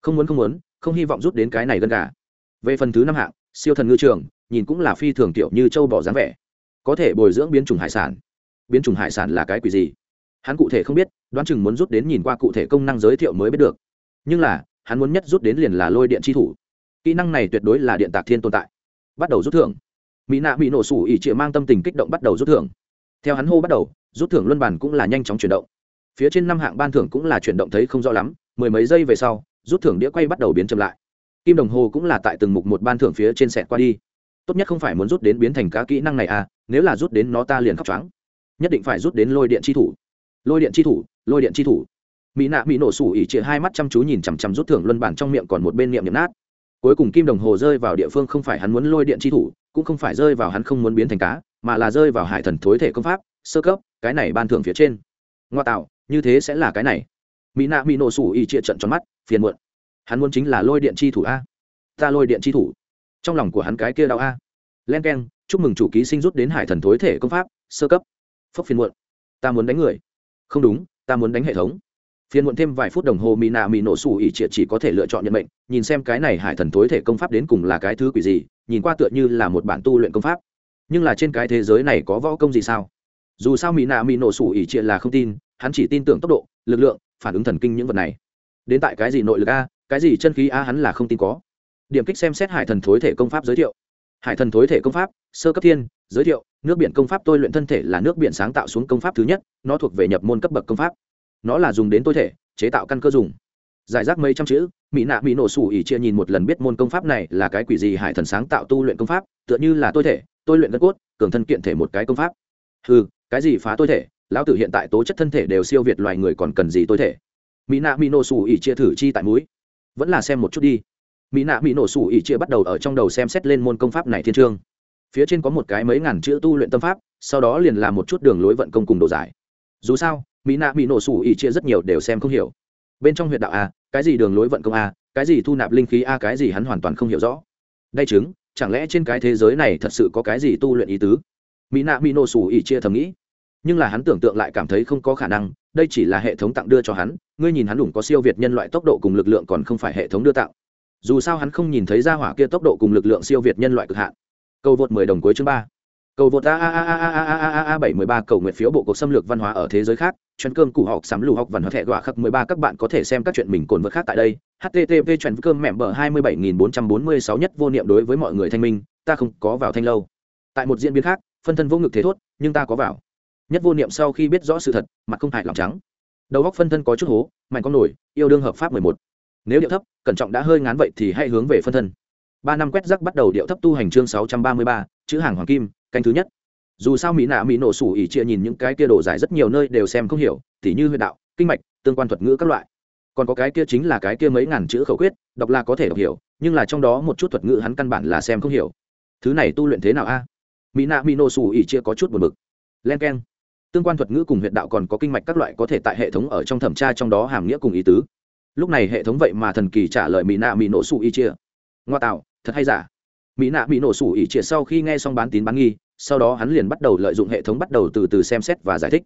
Không muốn không muốn, không hy vọng rút đến cái này gân gà về phần thứ năm hạng, siêu thần ngư trường, nhìn cũng là phi thường tiểu như châu bò dáng vẻ. Có thể bồi dưỡng biến chủng hải sản. Biến chủng hải sản là cái quỷ gì? Hắn cụ thể không biết, đoán chừng muốn rút đến nhìn qua cụ thể công năng giới thiệu mới biết được. Nhưng là, hắn muốn nhất rút đến liền là lôi điện chi thủ. Kỹ năng này tuyệt đối là điện tạc thiên tồn tại. Bắt đầu rút thưởng. Mỹ nạ bị nổ sủ ỉ trịa mang tâm tình kích động bắt đầu rút thưởng. Theo hắn hô bắt đầu, rút thưởng luân bản cũng là nhanh chóng chuyển động. Phía trên năm hạng ban thưởng cũng là chuyển động thấy không rõ lắm, mười mấy giây về sau, rút thưởng đĩa quay bắt đầu biến chậm lại kim đồng hồ cũng là tại từng mục một ban thưởng phía trên sẹt qua đi. Tốt nhất không phải muốn rút đến biến thành cá kỹ năng này à nếu là rút đến nó ta liền khóc trắng. nhất định phải rút đến lôi điện chi thủ. Lôi điện chi thủ, lôi điện chi thủ. Mỹ nạ mỹ nổ sủ ỉ chĩa hai mắt chăm chú nhìn chằm chằm rút thưởng luân bản trong miệng còn một bên miệng nhấm nát. Cuối cùng kim đồng hồ rơi vào địa phương không phải hắn muốn lôi điện chi thủ, cũng không phải rơi vào hắn không muốn biến thành cá, mà là rơi vào hải thần thối thể công pháp, sơ cấp, cái này ban thưởng phía trên. Ngoa tạo, như thế sẽ là cái này. Mỹ nạ mỹ nổ sủ ỉ chĩa trận tròn mắt, phiền muộn hắn muốn chính là lôi điện chi thủ a. Ta lôi điện chi thủ. Trong lòng của hắn cái kia đau a. Len k e n chúc mừng chủ ký sinh rút đến hải thần thối thể công pháp, sơ cấp. Phốc phiền muộn. Ta muốn đánh người. Không đúng, ta muốn đánh hệ thống. Phiền muộn thêm vài phút đồng hồ mỹ nạ mỹ nổ xù ỉ triệt chỉ có thể lựa chọn nhận mệnh, nhìn xem cái này hải thần thối thể công pháp đến cùng là cái thứ quỷ gì, nhìn qua tựa như là một bản tu luyện công pháp. Nhưng là trên cái thế giới này có võ công gì sao? Dù sao mỹ nạ mỹ nổ xù ỉ triệt là không tin, hắn chỉ tin tưởng tốc độ, lực lượng, phản ứng thần kinh những vật này. Đến tại cái gì nội lực a? Cái gì chân khí a hắn là không tin có. Điểm kích xem xét hải thần thối thể công pháp giới thiệu. Hải thần thối thể công pháp, sơ cấp thiên, giới thiệu, nước biển công pháp tôi luyện thân thể là nước biển sáng tạo xuống công pháp thứ nhất, nó thuộc về nhập môn cấp bậc công pháp. Nó là dùng đến tôi thể, chế tạo căn cơ dùng. Giải rác mấy trăm chữ, mỹ nạ mỹ nổ sủ ỉ chia nhìn một lần biết môn công pháp này là cái quỷ gì hải thần sáng tạo tu luyện công pháp, tựa như là tôi thể, tôi luyện gân cốt, cường thân kiện thể một cái công pháp. Ừ cái gì phá tôi thể, lão tử hiện tại tố chất thân thể đều siêu việt loài người còn cần gì tôi thể. Mỹ nạ mỹ nổ sủ ỉ chia thử chi tại mũi vẫn là xem một chút đi. Mỹ nạ mỹ nổ sủ ỉ chia bắt đầu ở trong đầu xem xét lên môn công pháp này thiên trương. Phía trên có một cái mấy ngàn chữ tu luyện tâm pháp, sau đó liền làm một chút đường lối vận công cùng đồ giải. Dù sao, mỹ nạ mỹ nổ sủ ỉ chia rất nhiều đều xem không hiểu. Bên trong huyện đạo a, cái gì đường lối vận công a, cái gì thu nạp linh khí a, cái gì hắn hoàn toàn không hiểu rõ. Đây chứng, chẳng lẽ trên cái thế giới này thật sự có cái gì tu luyện ý tứ? Mỹ nạ mỹ nổ sủ ỉ chia thầm nghĩ, nhưng là hắn tưởng tượng lại cảm thấy không có khả năng đây chỉ là hệ thống tặng đưa cho hắn, ngươi nhìn hắn đủ có siêu việt nhân loại tốc độ cùng lực lượng còn không phải hệ thống đưa tặng. Dù sao hắn không nhìn thấy ra hỏa kia tốc độ cùng lực lượng siêu việt nhân loại cực hạn. Câu vượt mười đồng cuối chương ba. Cầu vượt a a a a a a a a a bảy mười ba cầu nguyện phiếu bộ cuộc xâm lược văn hóa ở thế giới khác chuyên cơm củ học sắm lù học văn hóa thẻ gọa khắc mười ba các bạn có thể xem các chuyện mình cồn vượt khác tại đây. Http chuyên cơm mẹm bờ hai mươi bảy nghìn bốn trăm bốn mươi sáu nhất vô niệm đối với mọi người thanh minh, ta không có vào thanh lâu. Tại một diễn biến khác, phân thân vô ngực thế thốt, nhưng ta có vào nhất vô niệm sau khi biết rõ sự thật, mặt không hại lòng trắng. Đầu góc phân thân có chút hố, mạnh con nổi, yêu đương hợp pháp mười một. Nếu điệu thấp, cẩn trọng đã hơi ngán vậy thì hãy hướng về phân thân. Ba năm quét rắc bắt đầu điệu thấp tu hành chương sáu trăm ba mươi ba, chữ hàng hoàng kim, canh thứ nhất. Dù sao mỹ nạ mỹ nổ sủ ỉ chia nhìn những cái kia đổ dài rất nhiều nơi đều xem không hiểu, tỉ như huyện đạo, kinh mạch, tương quan thuật ngữ các loại. Còn có cái kia chính là cái kia mấy ngàn chữ khẩu quyết đọc là có thể đọc hiểu, nhưng là trong đó một chút thuật ngữ hắn căn bản là xem không hiểu. Thứ này tu luyện thế nào a? Mỹ nạ mỹ nổ sủ ỉ chia có chút buồn bực. Len k e n tương quan thuật ngữ cùng huyện đạo còn có kinh mạch các loại có thể tại hệ thống ở trong thẩm tra trong đó hàm nghĩa cùng ý tứ. Lúc này hệ thống vậy mà thần kỳ trả lời mỹ nạ mỹ nổ sủ ý chia ngoa tạo, thật hay giả? Mỹ nạ mỹ nổ sủ ý chia sau khi nghe xong bán tín bán nghi, sau đó hắn liền bắt đầu lợi dụng hệ thống bắt đầu từ từ xem xét và giải thích.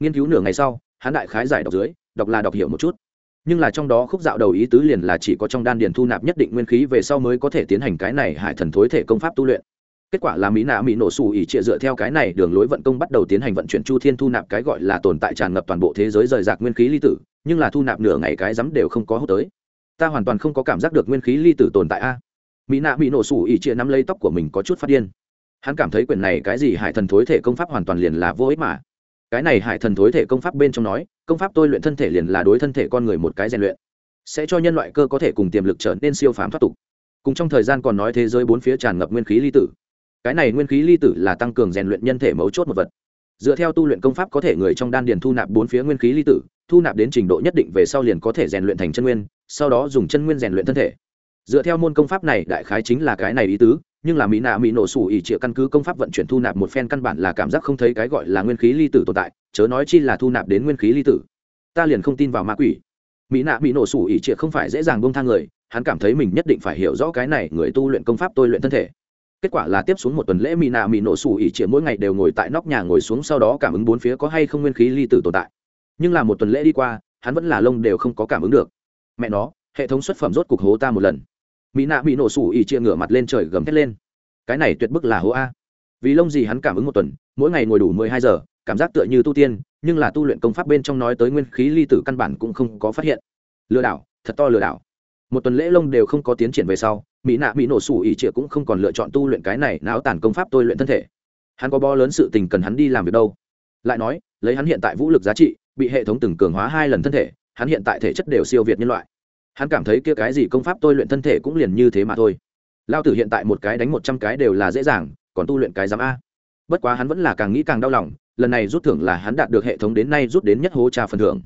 Nghiên cứu nửa ngày sau, hắn đại khái giải đọc dưới, đọc là đọc hiểu một chút. Nhưng là trong đó khúc dạo đầu ý tứ liền là chỉ có trong đan điền thu nạp nhất định nguyên khí về sau mới có thể tiến hành cái này hải thần thối thể công pháp tu luyện kết quả là mỹ nạ mỹ nổ xù ỉ trịa dựa theo cái này đường lối vận công bắt đầu tiến hành vận chuyển chu thiên thu nạp cái gọi là tồn tại tràn ngập toàn bộ thế giới rời rạc nguyên khí ly tử, nhưng là thu nạp nửa ngày cái rắm đều không có hút tới. Ta hoàn toàn không có cảm giác được nguyên khí ly tử tồn tại a. Mỹ nạ mỹ nổ xù ỉ trịa nắm lấy tóc của mình có chút phát điên. Hắn cảm thấy quyền này cái gì hải thần thối thể công pháp hoàn toàn liền là vô ích mà. Cái này hải thần thối thể công pháp bên trong nói, công pháp tôi luyện thân thể liền là đối thân thể con người một cái rèn luyện. Sẽ cho nhân loại cơ có thể cùng tiềm lực trở nên siêu phàm thoát tục. Cùng trong thời gian còn nói thế giới bốn phía tràn ngập nguyên khí ly tử cái này nguyên khí ly tử là tăng cường rèn luyện nhân thể mấu chốt một vật. Dựa theo tu luyện công pháp có thể người trong đan điền thu nạp bốn phía nguyên khí ly tử, thu nạp đến trình độ nhất định về sau liền có thể rèn luyện thành chân nguyên, sau đó dùng chân nguyên rèn luyện thân thể. Dựa theo môn công pháp này, đại khái chính là cái này ý tứ, nhưng là mỹ nạ mỹ nổ sủ ỉ trịa căn cứ công pháp vận chuyển thu nạp một phen căn bản là cảm giác không thấy cái gọi là nguyên khí ly tử tồn tại, chớ nói chi là thu nạp đến nguyên khí ly tử. Ta liền không tin vào ma quỷ. Mỹ nạ mỹ nổ sủ ỉ trịa không phải dễ dàng bông thang người, hắn cảm thấy mình nhất định phải hiểu rõ cái này, người tu luyện công pháp tôi luyện thân thể kết quả là tiếp xuống một tuần lễ mỹ nạ mỹ nổ sủ ỉ trịa mỗi ngày đều ngồi tại nóc nhà ngồi xuống sau đó cảm ứng bốn phía có hay không nguyên khí ly tử tồn tại. Nhưng là một tuần lễ đi qua, hắn vẫn là lông đều không có cảm ứng được. Mẹ nó, hệ thống xuất phẩm rốt cục hố ta một lần. Mỹ nạ mỹ nổ sủ ỉ chia ngửa mặt lên trời gầm thét lên. Cái này tuyệt bức là hố a. Vì lông gì hắn cảm ứng một tuần, mỗi ngày ngồi đủ mười hai giờ, cảm giác tựa như tu tiên, nhưng là tu luyện công pháp bên trong nói tới nguyên khí ly tử căn bản cũng không có phát hiện. Lừa đảo, thật to lừa đảo. Một tuần lễ lông đều không có tiến triển về sau mỹ nạ mỹ nổ sủ ỉ trịa cũng không còn lựa chọn tu luyện cái này não tàn công pháp tôi luyện thân thể. Hắn có bo lớn sự tình cần hắn đi làm việc đâu. Lại nói, lấy hắn hiện tại vũ lực giá trị, bị hệ thống từng cường hóa hai lần thân thể, hắn hiện tại thể chất đều siêu việt nhân loại. Hắn cảm thấy kia cái gì công pháp tôi luyện thân thể cũng liền như thế mà thôi. Lao tử hiện tại một cái đánh một trăm cái đều là dễ dàng, còn tu luyện cái giám a. Bất quá hắn vẫn là càng nghĩ càng đau lòng, lần này rút thưởng là hắn đạt được hệ thống đến nay rút đến nhất hố trà phần thưởng.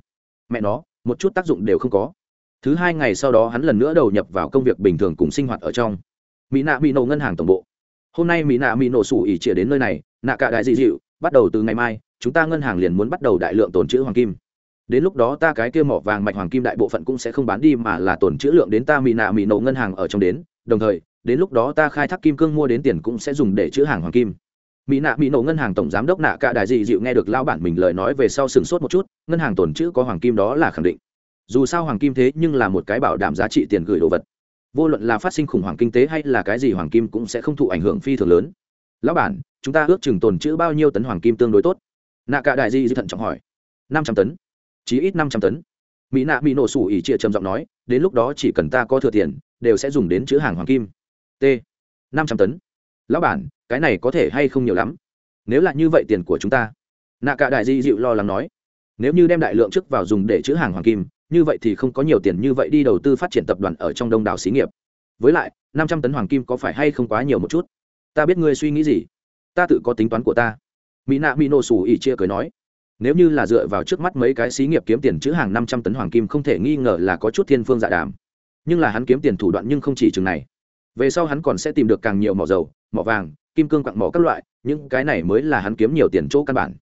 Mẹ nó, một chút tác dụng đều không có thứ hai ngày sau đó hắn lần nữa đầu nhập vào công việc bình thường cùng sinh hoạt ở trong. Mỹ nạ mỹ nổ ngân hàng tổng bộ. Hôm nay mỹ nạ mỹ nổ sủ ỉ chĩa đến nơi này, nạ cả đại dị dịu, bắt đầu từ ngày mai, chúng ta ngân hàng liền muốn bắt đầu đại lượng tồn chữ hoàng kim. Đến lúc đó ta cái kia mỏ vàng mạch hoàng kim đại bộ phận cũng sẽ không bán đi mà là tồn chữ lượng đến ta mỹ nạ mỹ nổ ngân hàng ở trong đến. Đồng thời, đến lúc đó ta khai thác kim cương mua đến tiền cũng sẽ dùng để chữ hàng hoàng kim. Mỹ nạ mỹ nổ ngân hàng tổng giám đốc nạ cả đại dị dịu nghe được lao bản mình lời nói về sau sừng sốt một chút, ngân hàng tồn chữ có hoàng kim đó là khẳng định dù sao hoàng kim thế nhưng là một cái bảo đảm giá trị tiền gửi đồ vật. Vô luận là phát sinh khủng hoảng kinh tế hay là cái gì hoàng kim cũng sẽ không thụ ảnh hưởng phi thường lớn. Lão bản, chúng ta ước chừng tồn chữ bao nhiêu tấn hoàng kim tương đối tốt? Nạ cả đại di di thận trọng hỏi. Năm trăm tấn. Chí ít năm trăm tấn. Mỹ nạ bị nổ sủ ỉ chia trầm giọng nói, đến lúc đó chỉ cần ta có thừa tiền, đều sẽ dùng đến chữ hàng hoàng kim. T. Năm trăm tấn. Lão bản, cái này có thể hay không nhiều lắm? Nếu là như vậy tiền của chúng ta. Nạ cả đại di dịu lo lắng nói. Nếu như đem đại lượng trước vào dùng để chữ hàng hoàng kim như vậy thì không có nhiều tiền như vậy đi đầu tư phát triển tập đoàn ở trong đông đảo xí nghiệp. Với lại, năm trăm tấn hoàng kim có phải hay không quá nhiều một chút? Ta biết ngươi suy nghĩ gì. Ta tự có tính toán của ta. Mỹ nạ mỹ nổ sủ ỉ chia cười nói. Nếu như là dựa vào trước mắt mấy cái xí nghiệp kiếm tiền chữ hàng năm trăm tấn hoàng kim không thể nghi ngờ là có chút thiên phương dạ đàm. Nhưng là hắn kiếm tiền thủ đoạn nhưng không chỉ chừng này. Về sau hắn còn sẽ tìm được càng nhiều mỏ dầu, mỏ vàng, kim cương quặng mỏ các loại, những cái này mới là hắn kiếm nhiều tiền chỗ căn bản.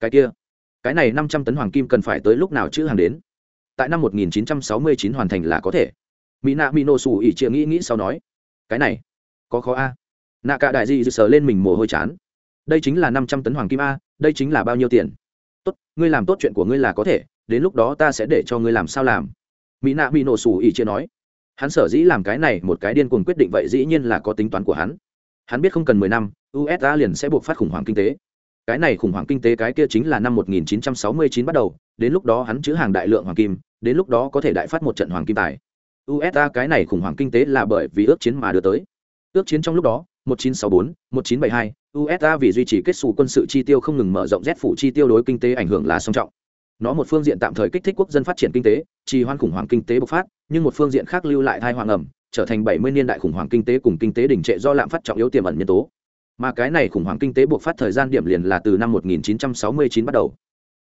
Cái kia, cái này năm trăm tấn hoàng kim cần phải tới lúc nào chữ hàng đến? Tại năm 1969 hoàn thành là có thể. Mỹ nạ mỹ nổ xù ỉ chia nghĩ nghĩ sau nói, cái này, có khó a? Nạ cả đại di sờ lên mình mồ hôi chán. Đây chính là năm trăm tấn hoàng kim a, đây chính là bao nhiêu tiền? Tốt, ngươi làm tốt chuyện của ngươi là có thể, đến lúc đó ta sẽ để cho ngươi làm sao làm. Mỹ nạ mỹ nổ xù ỉ chia nói. Hắn sở dĩ làm cái này một cái điên cuồng quyết định vậy dĩ nhiên là có tính toán của hắn. Hắn biết không cần mười năm usa liền sẽ buộc phát khủng hoảng kinh tế. Cái này khủng hoảng kinh tế cái kia chính là năm 1969 bắt đầu, đến lúc đó hắn chữ hàng đại lượng hoàng kim đến lúc đó có thể đại phát một trận hoàng kim tài usa cái này khủng hoảng kinh tế là bởi vì ước chiến mà đưa tới ước chiến trong lúc đó 1964, 1972, USA vì duy trì kết xù quân sự chi tiêu không ngừng mở rộng Z phủ chi tiêu đối kinh tế ảnh hưởng là song trọng. Nó một phương diện tạm thời kích thích quốc dân phát triển kinh tế, trì hoãn khủng hoảng kinh tế bộc phát, nhưng một phương diện khác lưu lại thai hoàng ẩm, trở thành 70 niên đại khủng hoảng kinh tế cùng kinh tế đỉnh trệ do lạm phát trọng yếu tiềm ẩn nhân tố. Mà cái này khủng hoảng kinh tế bộc phát thời gian điểm liền là từ năm 1969 bắt đầu.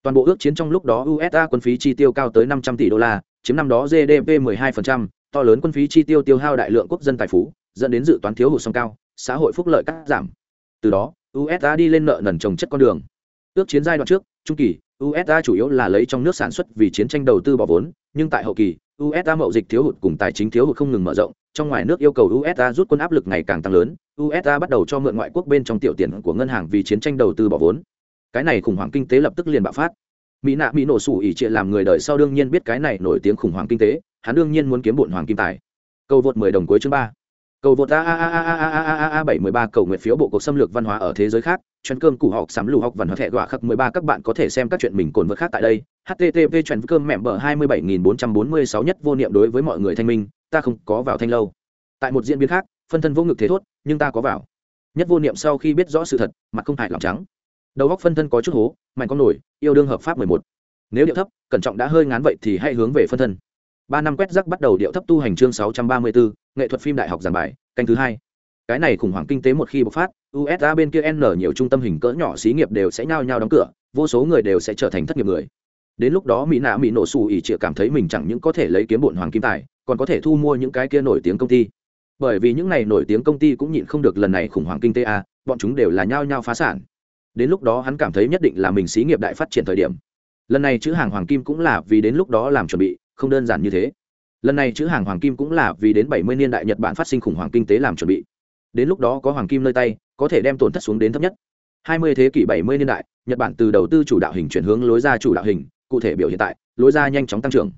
Toàn bộ ước chiến trong lúc đó USA quân phí chi tiêu cao tới 500 tỷ đô la, chiếm năm đó GDP 12%, to lớn quân phí chi tiêu tiêu hao đại lượng quốc dân tài phú, dẫn đến dự toán thiếu hụt song cao, xã hội phúc lợi cắt giảm. Từ đó, USA đi lên nợ nần trồng chất con đường. Ước chiến giai đoạn trước, trung kỳ, USA chủ yếu là lấy trong nước sản xuất vì chiến tranh đầu tư bỏ vốn, nhưng tại hậu kỳ, USA mậu dịch thiếu hụt cùng tài chính thiếu hụt không ngừng mở rộng, trong ngoài nước yêu cầu USA rút quân áp lực ngày càng tăng lớn, USA bắt đầu cho mượn ngoại quốc bên trong tiểu tiền của ngân hàng vì chiến tranh đầu tư bỏ vốn. Cái này khủng hoảng kinh tế lập tức liền bạo phát. Mỹ nạ Mỹ nổ sủ ỉ trịa làm người đời sau đương nhiên biết cái này nổi tiếng khủng hoảng kinh tế, hắn đương nhiên muốn kiếm bổn hoàng kim tài. Câu vượt 10 đồng cuối chương ba cầu vượt a a a a a a a a bảy mười ba cầu nguyện phiếu bộ cuộc xâm lược văn hóa ở thế giới khác chuyên cơm củ học sắm lù học văn hóa thẻ gọa khắc mười ba các bạn có thể xem các chuyện mình cồn vượt khác tại đây http chuyên cơm mẹm bờ hai mươi bảy nghìn bốn trăm bốn mươi sáu nhất vô niệm đối với mọi người thanh minh ta không có vào thanh lâu tại một diễn biến khác phân thân vô ngực thế thốt nhưng ta có vào nhất vô niệm sau khi biết rõ sự thật mặt không hại lòng trắng đầu góc phân thân có chút hố, mạnh con nổi, yêu đương hợp pháp mười một. Nếu điệu thấp, cẩn trọng đã hơi ngán vậy thì hãy hướng về phân thân. Ba năm quét rắc bắt đầu điệu thấp tu hành chương sáu trăm ba mươi bốn, nghệ thuật phim đại học giảng bài, canh thứ hai. Cái này khủng hoảng kinh tế một khi bộc phát usa bên kia n nhiều trung tâm hình cỡ nhỏ xí nghiệp đều sẽ nhao nhao đóng cửa, vô số người đều sẽ trở thành thất nghiệp người. Đến lúc đó mỹ nạ mỹ nổ xù ỉ chịa cảm thấy mình chẳng những có thể lấy kiếm bổn hoàng kim tài, còn có thể thu mua những cái kia nổi tiếng công ty. Bởi vì những này nổi tiếng công ty cũng nhịn không được lần này khủng hoảng kinh tế a, bọn chúng đều là nhao nhao phá sản đến lúc đó hắn cảm thấy nhất định là mình xí nghiệp đại phát triển thời điểm. Lần này chữ hàng hoàng kim cũng là vì đến lúc đó làm chuẩn bị, không đơn giản như thế. Lần này chữ hàng hoàng kim cũng là vì đến bảy mươi niên đại nhật bản phát sinh khủng hoảng kinh tế làm chuẩn bị. Đến lúc đó có hoàng kim nơi tay, có thể đem tổn thất xuống đến thấp nhất. Hai mươi thế kỷ bảy mươi niên đại, nhật bản từ đầu tư chủ đạo hình chuyển hướng lối ra chủ đạo hình, cụ thể biểu hiện tại, lối ra nhanh chóng tăng trưởng.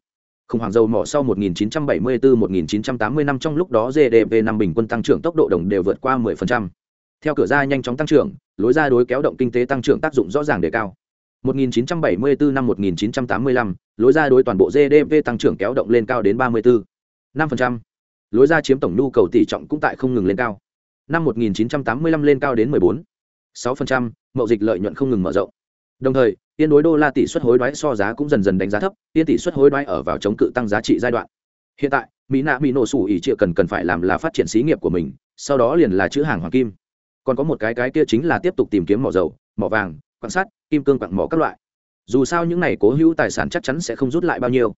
Khủng hoảng dầu mỏ sau 1974-1980 năm trong lúc đó GDP năm bình quân tăng trưởng tốc độ đồng đều vượt qua 10%. Theo cửa ra nhanh chóng tăng trưởng, lối ra đối kéo động kinh tế tăng trưởng tác dụng rõ ràng đề cao. 1974 năm 1985, lối ra đối toàn bộ GDP tăng trưởng kéo động lên cao đến 34. 5%. Lối ra chiếm tổng nhu cầu tỷ trọng cũng tại không ngừng lên cao. Năm 1985 lên cao đến 14. 6%, mậu dịch lợi nhuận không ngừng mở rộng. Đồng thời, tiên đối đô la tỷ suất hối đoái so giá cũng dần dần đánh giá thấp, tiên tỷ suất hối đoái ở vào chống cự tăng giá trị giai đoạn. Hiện tại, Mỹ nạ Mỹ nổ sủ ỉ triệu cần cần phải làm là phát triển xí nghiệp của mình, sau đó liền là chữ hàng hoàng kim. Còn có một cái cái kia chính là tiếp tục tìm kiếm mỏ dầu, mỏ vàng, quan sát, kim cương quặng mỏ các loại. Dù sao những này cố hữu tài sản chắc chắn sẽ không rút lại bao nhiêu.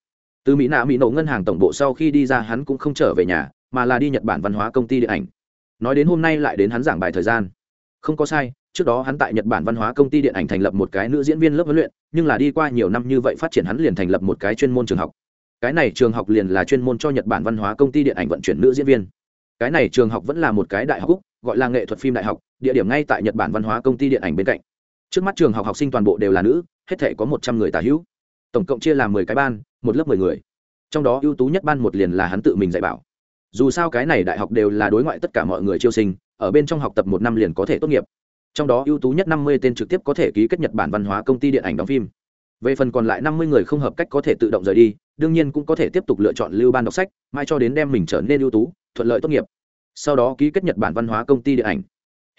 Từ Mỹ nạ Mỹ nổ ngân hàng tổng bộ sau khi đi ra hắn cũng không trở về nhà, mà là đi Nhật Bản văn hóa công ty điện ảnh. Nói đến hôm nay lại đến hắn giảng bài thời gian. Không có sai, trước đó hắn tại Nhật Bản văn hóa công ty điện ảnh thành lập một cái nữ diễn viên lớp huấn luyện, nhưng là đi qua nhiều năm như vậy phát triển hắn liền thành lập một cái chuyên môn trường học. Cái này trường học liền là chuyên môn cho Nhật Bản văn hóa công ty điện ảnh vận chuyển nữ diễn viên. Cái này trường học vẫn là một cái đại học Úc, gọi là nghệ thuật phim đại học, địa điểm ngay tại Nhật Bản văn hóa công ty điện ảnh bên cạnh. Trước mắt trường học học sinh toàn bộ đều là nữ, hết thể có một trăm người tà hữu. Tổng cộng chia làm mười cái ban, một lớp mười người. Trong đó ưu tú nhất ban một liền là hắn tự mình dạy bảo. Dù sao cái này đại học đều là đối ngoại tất cả mọi người chiêu sinh, ở bên trong học tập một năm liền có thể tốt nghiệp trong đó ưu tú nhất năm mươi tên trực tiếp có thể ký kết nhật bản văn hóa công ty điện ảnh đóng phim về phần còn lại năm mươi người không hợp cách có thể tự động rời đi đương nhiên cũng có thể tiếp tục lựa chọn lưu ban đọc sách mai cho đến đem mình trở nên ưu tú thuận lợi tốt nghiệp sau đó ký kết nhật bản văn hóa công ty điện ảnh.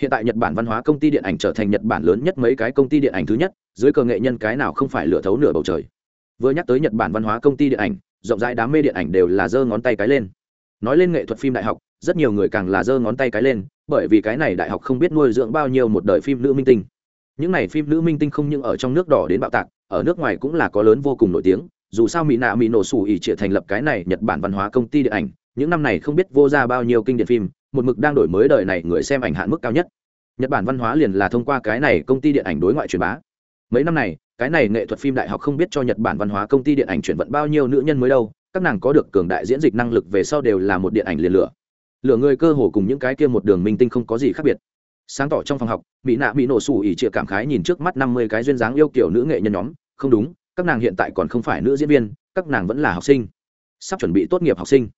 Hiện tại nhật bản văn hóa công ty điện ảnh trở thành nhật bản lớn nhất mấy cái công ty điện ảnh thứ nhất, dưới cờ nghệ nhân cái nào không phải lựa thấu nửa bầu trời. Vừa nhắc tới nhật bản văn hóa công ty điện ảnh, rộng rãi đám mê điện ảnh đều là giơ ngón tay cái lên. Nói lên nghệ thuật phim đại học, rất nhiều người càng là giơ ngón tay cái lên, bởi vì cái này đại học không biết nuôi dưỡng bao nhiêu một đời phim nữ minh tinh. Những này phim nữ minh tinh không những ở trong nước đỏ đến bạo tạc, ở nước ngoài cũng là có lớn vô cùng nổi tiếng. Dù sao mỹ nạ mỹ nổ sủ ỉ trịa thành lập cái này nhật bản văn hóa công ty điện ảnh những năm này không biết vô ra bao nhiêu kinh điển phim, một mực đang đổi mới đời này người xem ảnh hạn mức cao nhất. Nhật bản văn hóa liền là thông qua cái này công ty điện ảnh đối ngoại truyền bá. Mấy năm này, cái này nghệ thuật phim đại học không biết cho nhật bản văn hóa công ty điện ảnh chuyển vận bao nhiêu nữ nhân mới đâu, các nàng có được cường đại diễn dịch năng lực về sau đều là một điện ảnh liền lửa. Lửa người cơ hồ cùng những cái kia một đường minh tinh không có gì khác biệt. Sáng tỏ trong phòng học, mỹ nạ mỹ nổ sủ ỉ trịa cảm khái nhìn trước mắt năm mươi cái duyên dáng yêu kiểu nữ nghệ nhân nhóm, không đúng, các nàng hiện tại còn không phải nữ diễn viên, các nàng vẫn là học sinh. Sắp chuẩn bị tốt nghiệp học sinh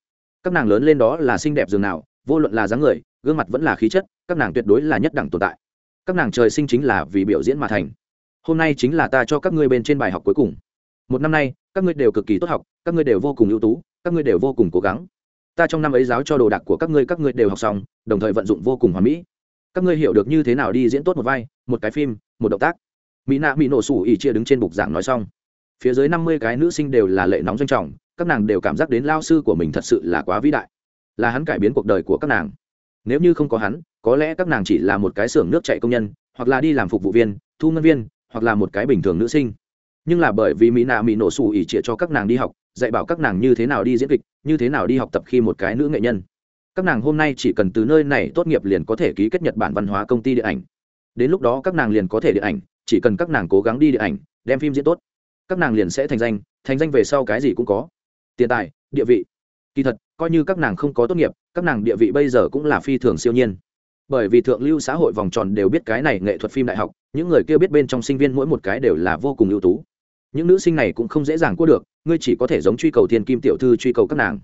các nàng lớn lên đó là xinh đẹp dường nào, vô luận là dáng người, gương mặt vẫn là khí chất, các nàng tuyệt đối là nhất đẳng tồn tại. Các nàng trời sinh chính là vì biểu diễn mà thành. Hôm nay chính là ta cho các ngươi bên trên bài học cuối cùng. Một năm nay, các ngươi đều cực kỳ tốt học, các ngươi đều vô cùng ưu tú, các ngươi đều vô cùng cố gắng. Ta trong năm ấy giáo cho đồ đạc của các ngươi các ngươi đều học xong, đồng thời vận dụng vô cùng hoàn mỹ. Các ngươi hiểu được như thế nào đi diễn tốt một vai, một cái phim, một động tác. Mỹ nạ mỹ nổ sủ ỉ chia đứng trên bục giảng nói xong. Phía dưới năm mươi cái nữ sinh đều là lệ nóng doanh trọng các nàng đều cảm giác đến lao sư của mình thật sự là quá vĩ đại, là hắn cải biến cuộc đời của các nàng. Nếu như không có hắn, có lẽ các nàng chỉ là một cái xưởng nước chạy công nhân, hoặc là đi làm phục vụ viên, thu ngân viên, hoặc là một cái bình thường nữ sinh. Nhưng là bởi vì mỹ nạ mỹ nổ xù ỉ trịa cho các nàng đi học, dạy bảo các nàng như thế nào đi diễn kịch, như thế nào đi học tập khi một cái nữ nghệ nhân. Các nàng hôm nay chỉ cần từ nơi này tốt nghiệp liền có thể ký kết nhật bản văn hóa công ty điện ảnh. Đến lúc đó các nàng liền có thể điện ảnh, chỉ cần các nàng cố gắng đi điện ảnh, đem phim diễn tốt, các nàng liền sẽ thành danh thành danh về sau cái gì cũng có tiền tài, địa vị. Kỳ thật, coi như các nàng không có tốt nghiệp, các nàng địa vị bây giờ cũng là phi thường siêu nhiên. Bởi vì thượng lưu xã hội vòng tròn đều biết cái này nghệ thuật phim đại học, những người kia biết bên trong sinh viên mỗi một cái đều là vô cùng ưu tú. Những nữ sinh này cũng không dễ dàng cua được, ngươi chỉ có thể giống truy cầu thiên kim tiểu thư truy cầu các nàng.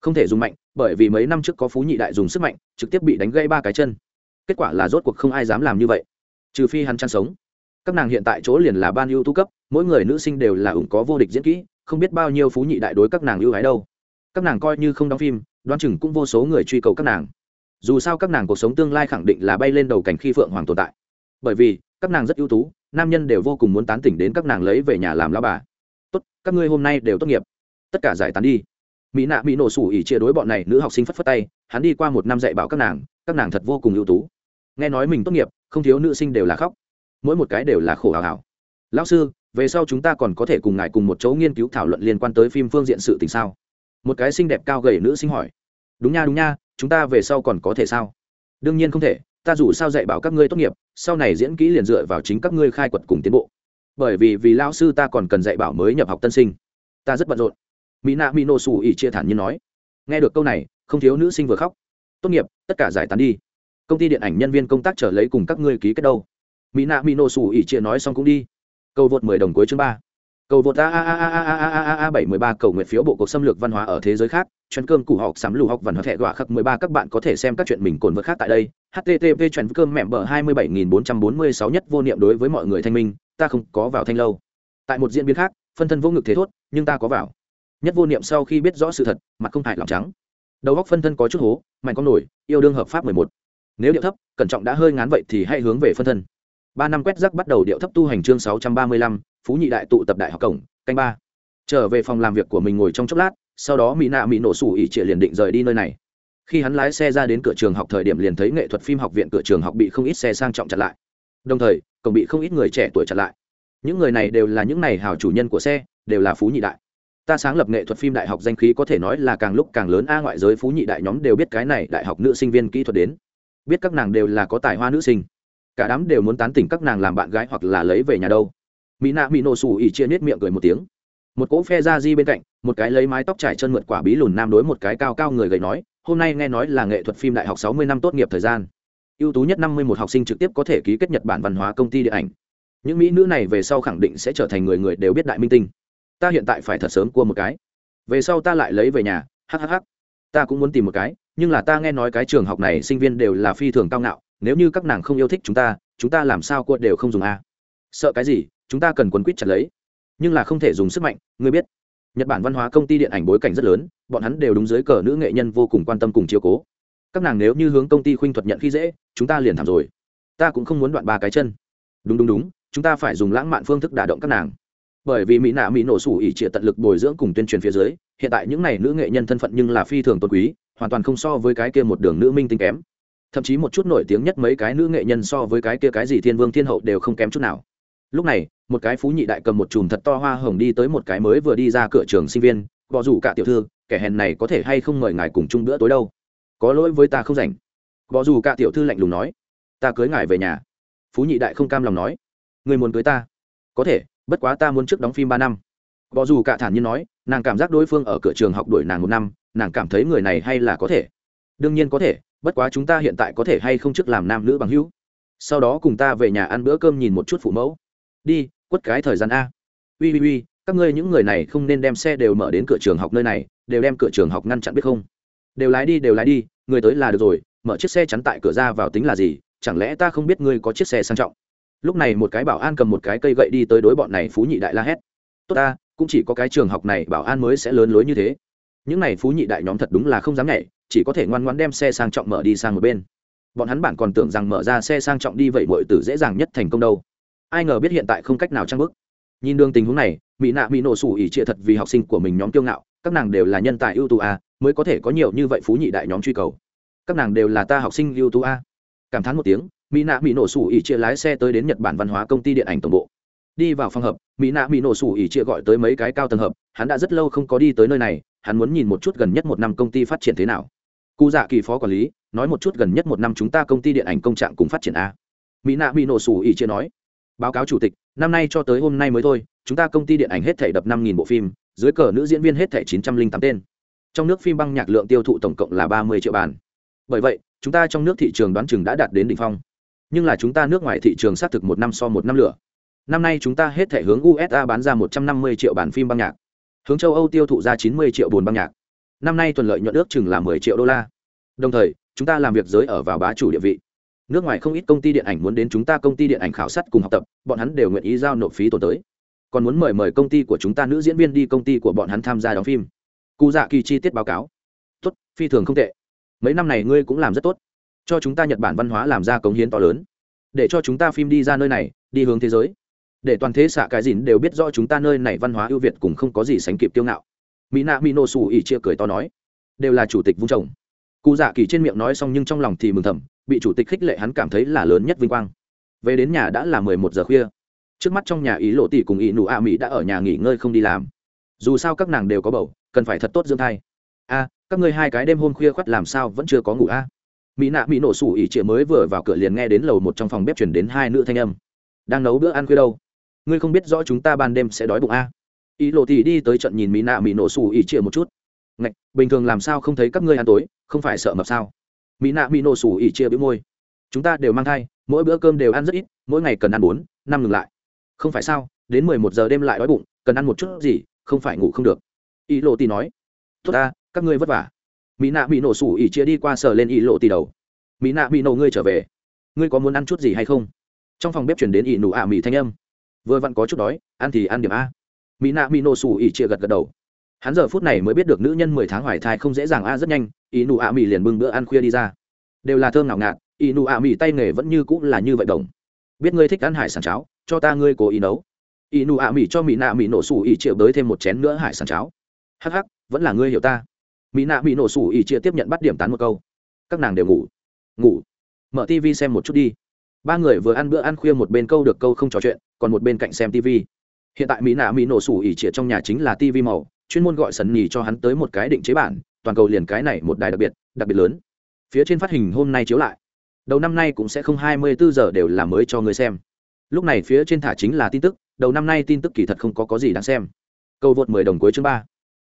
Không thể dùng mạnh, bởi vì mấy năm trước có phú nhị đại dùng sức mạnh, trực tiếp bị đánh gãy ba cái chân. Kết quả là rốt cuộc không ai dám làm như vậy. Trừ phi hắn chăn sống. Các nàng hiện tại chỗ liền là ban ưu tú cấp, mỗi người nữ sinh đều là ủng có vô địch diễn kỹ không biết bao nhiêu phú nhị đại đối các nàng ưu ái đâu. Các nàng coi như không đóng phim, đoán chừng cũng vô số người truy cầu các nàng. Dù sao các nàng cuộc sống tương lai khẳng định là bay lên đầu cảnh khi phượng hoàng tồn tại. Bởi vì, các nàng rất ưu tú, nam nhân đều vô cùng muốn tán tỉnh đến các nàng lấy về nhà làm lao bà. Tốt, các ngươi hôm nay đều tốt nghiệp. Tất cả giải tán đi. Mỹ nạ mỹ nổ sủ ỉ chia đối bọn này nữ học sinh phất phất tay, hắn đi qua một năm dạy bảo các nàng các nàng thật vô cùng ưu tú. Nghe nói mình tốt nghiệp, không thiếu nữ sinh đều là khóc. Mỗi một cái đều là khổ hào hào. Lão sư về sau chúng ta còn có thể cùng ngài cùng một chỗ nghiên cứu thảo luận liên quan tới phim phương diện sự tình sao? Một cái xinh đẹp cao gầy nữ sinh hỏi. Đúng nha đúng nha, chúng ta về sau còn có thể sao? Đương nhiên không thể, ta dù sao dạy bảo các ngươi tốt nghiệp, sau này diễn kỹ liền dựa vào chính các ngươi khai quật cùng tiến bộ. Bởi vì vì lao sư ta còn cần dạy bảo mới nhập học tân sinh. Ta rất bận rộn. Mỹ nạ mỹ nô xù ỉ chia thản nhiên nói. Nghe được câu này, không thiếu nữ sinh vừa khóc. Tốt nghiệp, tất cả giải tán đi. Công ty điện ảnh nhân viên công tác trở lấy cùng các ngươi ký kết đâu. Mỹ nạ mỹ nô xù ỉ chia nói xong cũng đi cầu vượt mười đồng cuối chương ba cầu vượt a a a a a a a a bảy mười ba cầu nguyện phiếu bộ cuộc xâm lược văn hóa ở thế giới khác chuyên cơm củ học sắm lù học văn hóa thẻ gọa khắc mười ba các bạn có thể xem các chuyện mình cồn vượt khác tại đây http chuyển cơm mẹm bờ hai mươi bảy nghìn bốn trăm bốn mươi sáu nhất vô niệm đối với mọi người thanh minh ta không có vào thanh lâu tại một diễn biến khác phân thân vô ngực thế thốt nhưng ta có vào nhất vô niệm sau khi biết rõ sự thật mặt không hại lòng trắng đầu góc phân thân có chút hố mạnh con nổi yêu đương hợp pháp mười một nếu điệu thấp cẩn trọng đã hơi ngán vậy thì hãy hướng về phân thân ba năm quét rác bắt đầu điệu thấp tu hành chương sáu trăm ba mươi lăm, phú nhị đại tụ tập đại học cổng, canh ba. Trở về phòng làm việc của mình ngồi trong chốc lát, sau đó mỹ nạ mỹ nổ sủ ỉ trịa liền định rời đi nơi này. Khi hắn lái xe ra đến cửa trường học thời điểm liền thấy nghệ thuật phim học viện cửa trường học bị không ít xe sang trọng chặn lại. Đồng thời cổng bị không ít người trẻ tuổi chặn lại. Những người này đều là những này hào chủ nhân của xe, đều là phú nhị đại. Ta sáng lập nghệ thuật phim đại học danh khí có thể nói là càng lúc càng lớn, a ngoại giới phú nhị đại nhóm đều biết cái này đại học nữ sinh viên kỹ thuật đến. Biết các nàng đều là có tài hoa nữ sinh cả đám đều muốn tán tỉnh các nàng làm bạn gái hoặc là lấy về nhà đâu. Mỹ nạ mỹ nổ xù ỉ chia nết miệng cười một tiếng. Một cỗ phe ra di bên cạnh, một cái lấy mái tóc trải chân mượt quả bí lùn nam đối một cái cao cao người gầy nói, hôm nay nghe nói là nghệ thuật phim đại học sáu mươi năm tốt nghiệp thời gian. Ưu tú nhất năm mươi một học sinh trực tiếp có thể ký kết nhật bản văn hóa công ty điện ảnh. Những mỹ nữ này về sau khẳng định sẽ trở thành người người đều biết đại minh tinh. Ta hiện tại phải thật sớm cua một cái. Về sau ta lại lấy về nhà hhh ta cũng muốn tìm một cái, nhưng là ta nghe nói cái trường học này sinh viên đều là phi thường cao ngạo nếu như các nàng không yêu thích chúng ta chúng ta làm sao cua đều không dùng a sợ cái gì? Chúng ta cần quấn quýt chặt lấy. Nhưng là không thể dùng sức mạnh, ngươi biết. Nhật bản văn hóa công ty điện ảnh bối cảnh rất lớn, bọn hắn đều đúng dưới cờ nữ nghệ nhân vô cùng quan tâm cùng chiếu cố. Các nàng nếu như hướng công ty khuynh thuật nhận khi dễ, chúng ta liền thảm rồi. Ta cũng không muốn đoạn ba cái chân. Đúng đúng đúng, chúng ta phải dùng lãng mạn phương thức đả động các nàng. Bởi vì mỹ nạ mỹ nổ sủ ỉ trịa tận lực bồi dưỡng cùng tuyên truyền phía dưới, hiện tại những n à y nữ nghệ nhân thân phận nhưng là phi thường tôn quý, hoàn toàn không so với cái kia một đường nữ minh tinh kém thậm chí một chút nổi tiếng nhất mấy cái nữ nghệ nhân so với cái kia cái gì thiên vương thiên hậu đều không kém chút nào. Lúc này, một cái phú nhị đại cầm một chùm thật to hoa hồng đi tới một cái mới vừa đi ra cửa trường sinh viên bỏ rủ cả tiểu thư, kẻ hèn này có thể hay không mời ngài cùng chung bữa tối đâu? Có lỗi với ta không rảnh. Bỏ dù cả tiểu thư lạnh lùng nói, ta cưới ngài về nhà. Phú nhị đại không cam lòng nói, người muốn cưới ta? Có thể, bất quá ta muốn trước đóng phim ba năm. Bỏ dù cả thản nhiên nói, nàng cảm giác đối phương ở cửa trường học đuổi nàng một năm, nàng cảm thấy người này hay là có thể. Đương nhiên có thể bất quá chúng ta hiện tại có thể hay không trước làm nam nữ bằng hữu? Sau đó cùng ta về nhà ăn bữa cơm nhìn một chút phụ mẫu. Đi, quất cái thời gian a. Ui ui ui các ngươi những người này không nên đem xe đều mở đến cửa trường học nơi này, đều đem cửa trường học ngăn chặn biết không? Đều lái đi, đều lái đi, người tới là được rồi, mở chiếc xe chắn tại cửa ra vào tính là gì? Chẳng lẽ ta không biết ngươi có chiếc xe sang trọng? Lúc này một cái bảo an cầm một cái cây gậy đi tới đối bọn này phú nhị đại la hét. Tốt ta, cũng chỉ có cái trường học này bảo an mới sẽ lớn lối như thế những này phú nhị đại nhóm thật đúng là không dám nhảy, chỉ có thể ngoan ngoan đem xe sang trọng mở đi sang một bên. Bọn hắn bản còn tưởng rằng mở ra xe sang trọng đi vậy mọi tử dễ dàng nhất thành công đâu. Ai ngờ biết hiện tại không cách nào trang bức nhìn đường tình huống này mỹ nạ mỹ nổ sủ ỉ trịa thật vì học sinh của mình nhóm kiêu ngạo, các nàng đều là nhân tài ưu tú a, mới có thể có nhiều như vậy phú nhị đại nhóm truy cầu. Các nàng đều là ta học sinh ưu tú a. Cảm thán một tiếng mỹ nạ mỹ nổ sủ ỉ trịa lái xe tới đến nhật bản văn hóa công ty điện ảnh tổng bộ. Đi vào phòng hợp mỹ nạ mỹ nổ sủ ỉ trịa gọi tới mấy cái cao tầng hợp hắn đã rất lâu không có đi tới nơi này hắn muốn nhìn một chút gần nhất một năm công ty phát triển thế nào. Cụ dạ kỳ phó quản lý, nói một chút gần nhất một năm chúng ta công ty điện ảnh công trạng cùng phát triển a. Mỹ nạ mỹ nổ sủ ỉ chia nói, báo cáo chủ tịch, năm nay cho tới hôm nay mới thôi, chúng ta công ty điện ảnh hết thể đập năm nghìn bộ phim, dưới cờ nữ diễn viên hết thể chín trăm linh tám tên. Trong nước phim băng nhạc lượng tiêu thụ tổng cộng là ba mươi triệu bản. Bởi vậy, chúng ta trong nước thị trường đoán chừng đã đạt đến đỉnh phong. Nhưng là chúng ta nước ngoài thị trường xác thực một năm so một năm lửa. Năm nay chúng ta hết thể hướng usa bán ra một trăm năm mươi triệu bản phim băng nhạc hướng châu âu tiêu thụ ra chín mươi triệu bồn băng nhạc. Năm nay tuần lợi nhuận ước chừng là mười triệu đô la. Đồng thời, chúng ta làm việc giới ở vào bá chủ địa vị. Nước ngoài không ít công ty điện ảnh muốn đến chúng ta công ty điện ảnh khảo sát cùng học tập, bọn hắn đều nguyện ý giao nộp phí tổn tới. Còn muốn mời mời công ty của chúng ta nữ diễn viên đi công ty của bọn hắn tham gia đóng phim. Cụ dạ kỳ chi tiết báo cáo. Tốt, phi thường không tệ. Mấy năm này ngươi cũng làm rất tốt. Cho chúng ta nhật bản văn hóa làm ra cống hiến to lớn. Để cho chúng ta phim đi ra nơi này, đi hướng thế giới để toàn thế xạ cái dìn đều biết rõ chúng ta nơi này văn hóa ưu việt cùng không có gì sánh kịp tiêu ngạo. Mỹ nạ mỹ nổ xù ỉ chia cười to nói, đều là chủ tịch vung chồng. Cụ dạ kỳ trên miệng nói xong nhưng trong lòng thì mừng thầm, bị chủ tịch khích lệ hắn cảm thấy là lớn nhất vinh quang. Về đến nhà đã là mười một giờ khuya. Trước mắt trong nhà ý lộ tỷ cùng ý nụ a mỹ đã ở nhà nghỉ ngơi không đi làm. Dù sao các nàng đều có bầu, cần phải thật tốt dưỡng thai. A, các ngươi hai cái đêm hôm khuya khoắt làm sao vẫn chưa có ngủ a? Mỹ nạ mỹ nổ sủ ỉ chĩa mới vừa vào cửa liền nghe đến lầu một trong phòng bếp chuyển đến hai nữ thanh âm. Đang nấu bữa ăn khuya đâu? Ngươi không biết rõ chúng ta ban đêm sẽ đói bụng a. Ý lộ tỷ đi tới trận nhìn mỹ nạ mỹ nổ sủ ỉ chia một chút. Ngạch, bình thường làm sao không thấy các ngươi ăn tối không phải sợ mập sao? Mỹ nạ mỹ nổ sủ ỉ chia bĩu môi. Chúng ta đều mang thai mỗi bữa cơm đều ăn rất ít mỗi ngày cần ăn bốn năm ngừng lại. Không phải sao đến mười một giờ đêm lại đói bụng cần ăn một chút gì không phải ngủ không được. Ý lộ tỷ nói. Tốt ta các ngươi vất vả. Mỹ nạ bị nổ sủ ỉ chia đi qua sờ lên ý lộ tỷ đầu. Mỹ nạ bị nổ ngươi trở về. Ngươi có muốn ăn chút gì hay không? Trong phòng bếp chuyển đến ỉ nụ ạ à mỹ thanh âm vừa vặn có chút đói, ăn thì ăn điểm a. Mỹ nạ mỹ nổ xù ỉ chia gật gật đầu. Hắn giờ phút này mới biết được nữ nhân mười tháng hoài thai không dễ dàng a rất nhanh, ý nụ ạ mỹ liền bưng bữa ăn khuya đi ra. Đều là thơm ngào ngạt, ý nụ ạ mỹ tay nghề vẫn như cũng là như vậy đồng. Biết ngươi thích ăn hải sản cháo, cho ta ngươi cố ý nấu. Ý nụ ạ mỹ cho mỹ nạ mỹ nổ xù ỉ triệu tới thêm một chén nữa hải sản cháo. Hắc hắc, vẫn là ngươi hiểu ta. Mỹ nạ mỹ nổ xù ỉ chia tiếp nhận bắt điểm tán một câu. Các nàng đều ngủ. Ngủ. Mở tv xem một chút đi ba người vừa ăn bữa ăn khuya một bên câu được câu không trò chuyện, còn một bên cạnh xem tv hiện tại mỹ nạ mỹ nổ sủ ỉ trịa trong nhà chính là tv màu, chuyên môn gọi sần nhì cho hắn tới một cái định chế bản, toàn cầu liền cái này một đài đặc biệt đặc biệt lớn. Phía trên phát hình hôm nay chiếu lại. Đầu năm nay cũng sẽ không hai mươi bốn giờ đều là mới cho người xem. Lúc này phía trên thả chính là tin tức, đầu năm nay tin tức kỳ thật không có có gì đáng xem. Câu vượt mười đồng cuối chương ba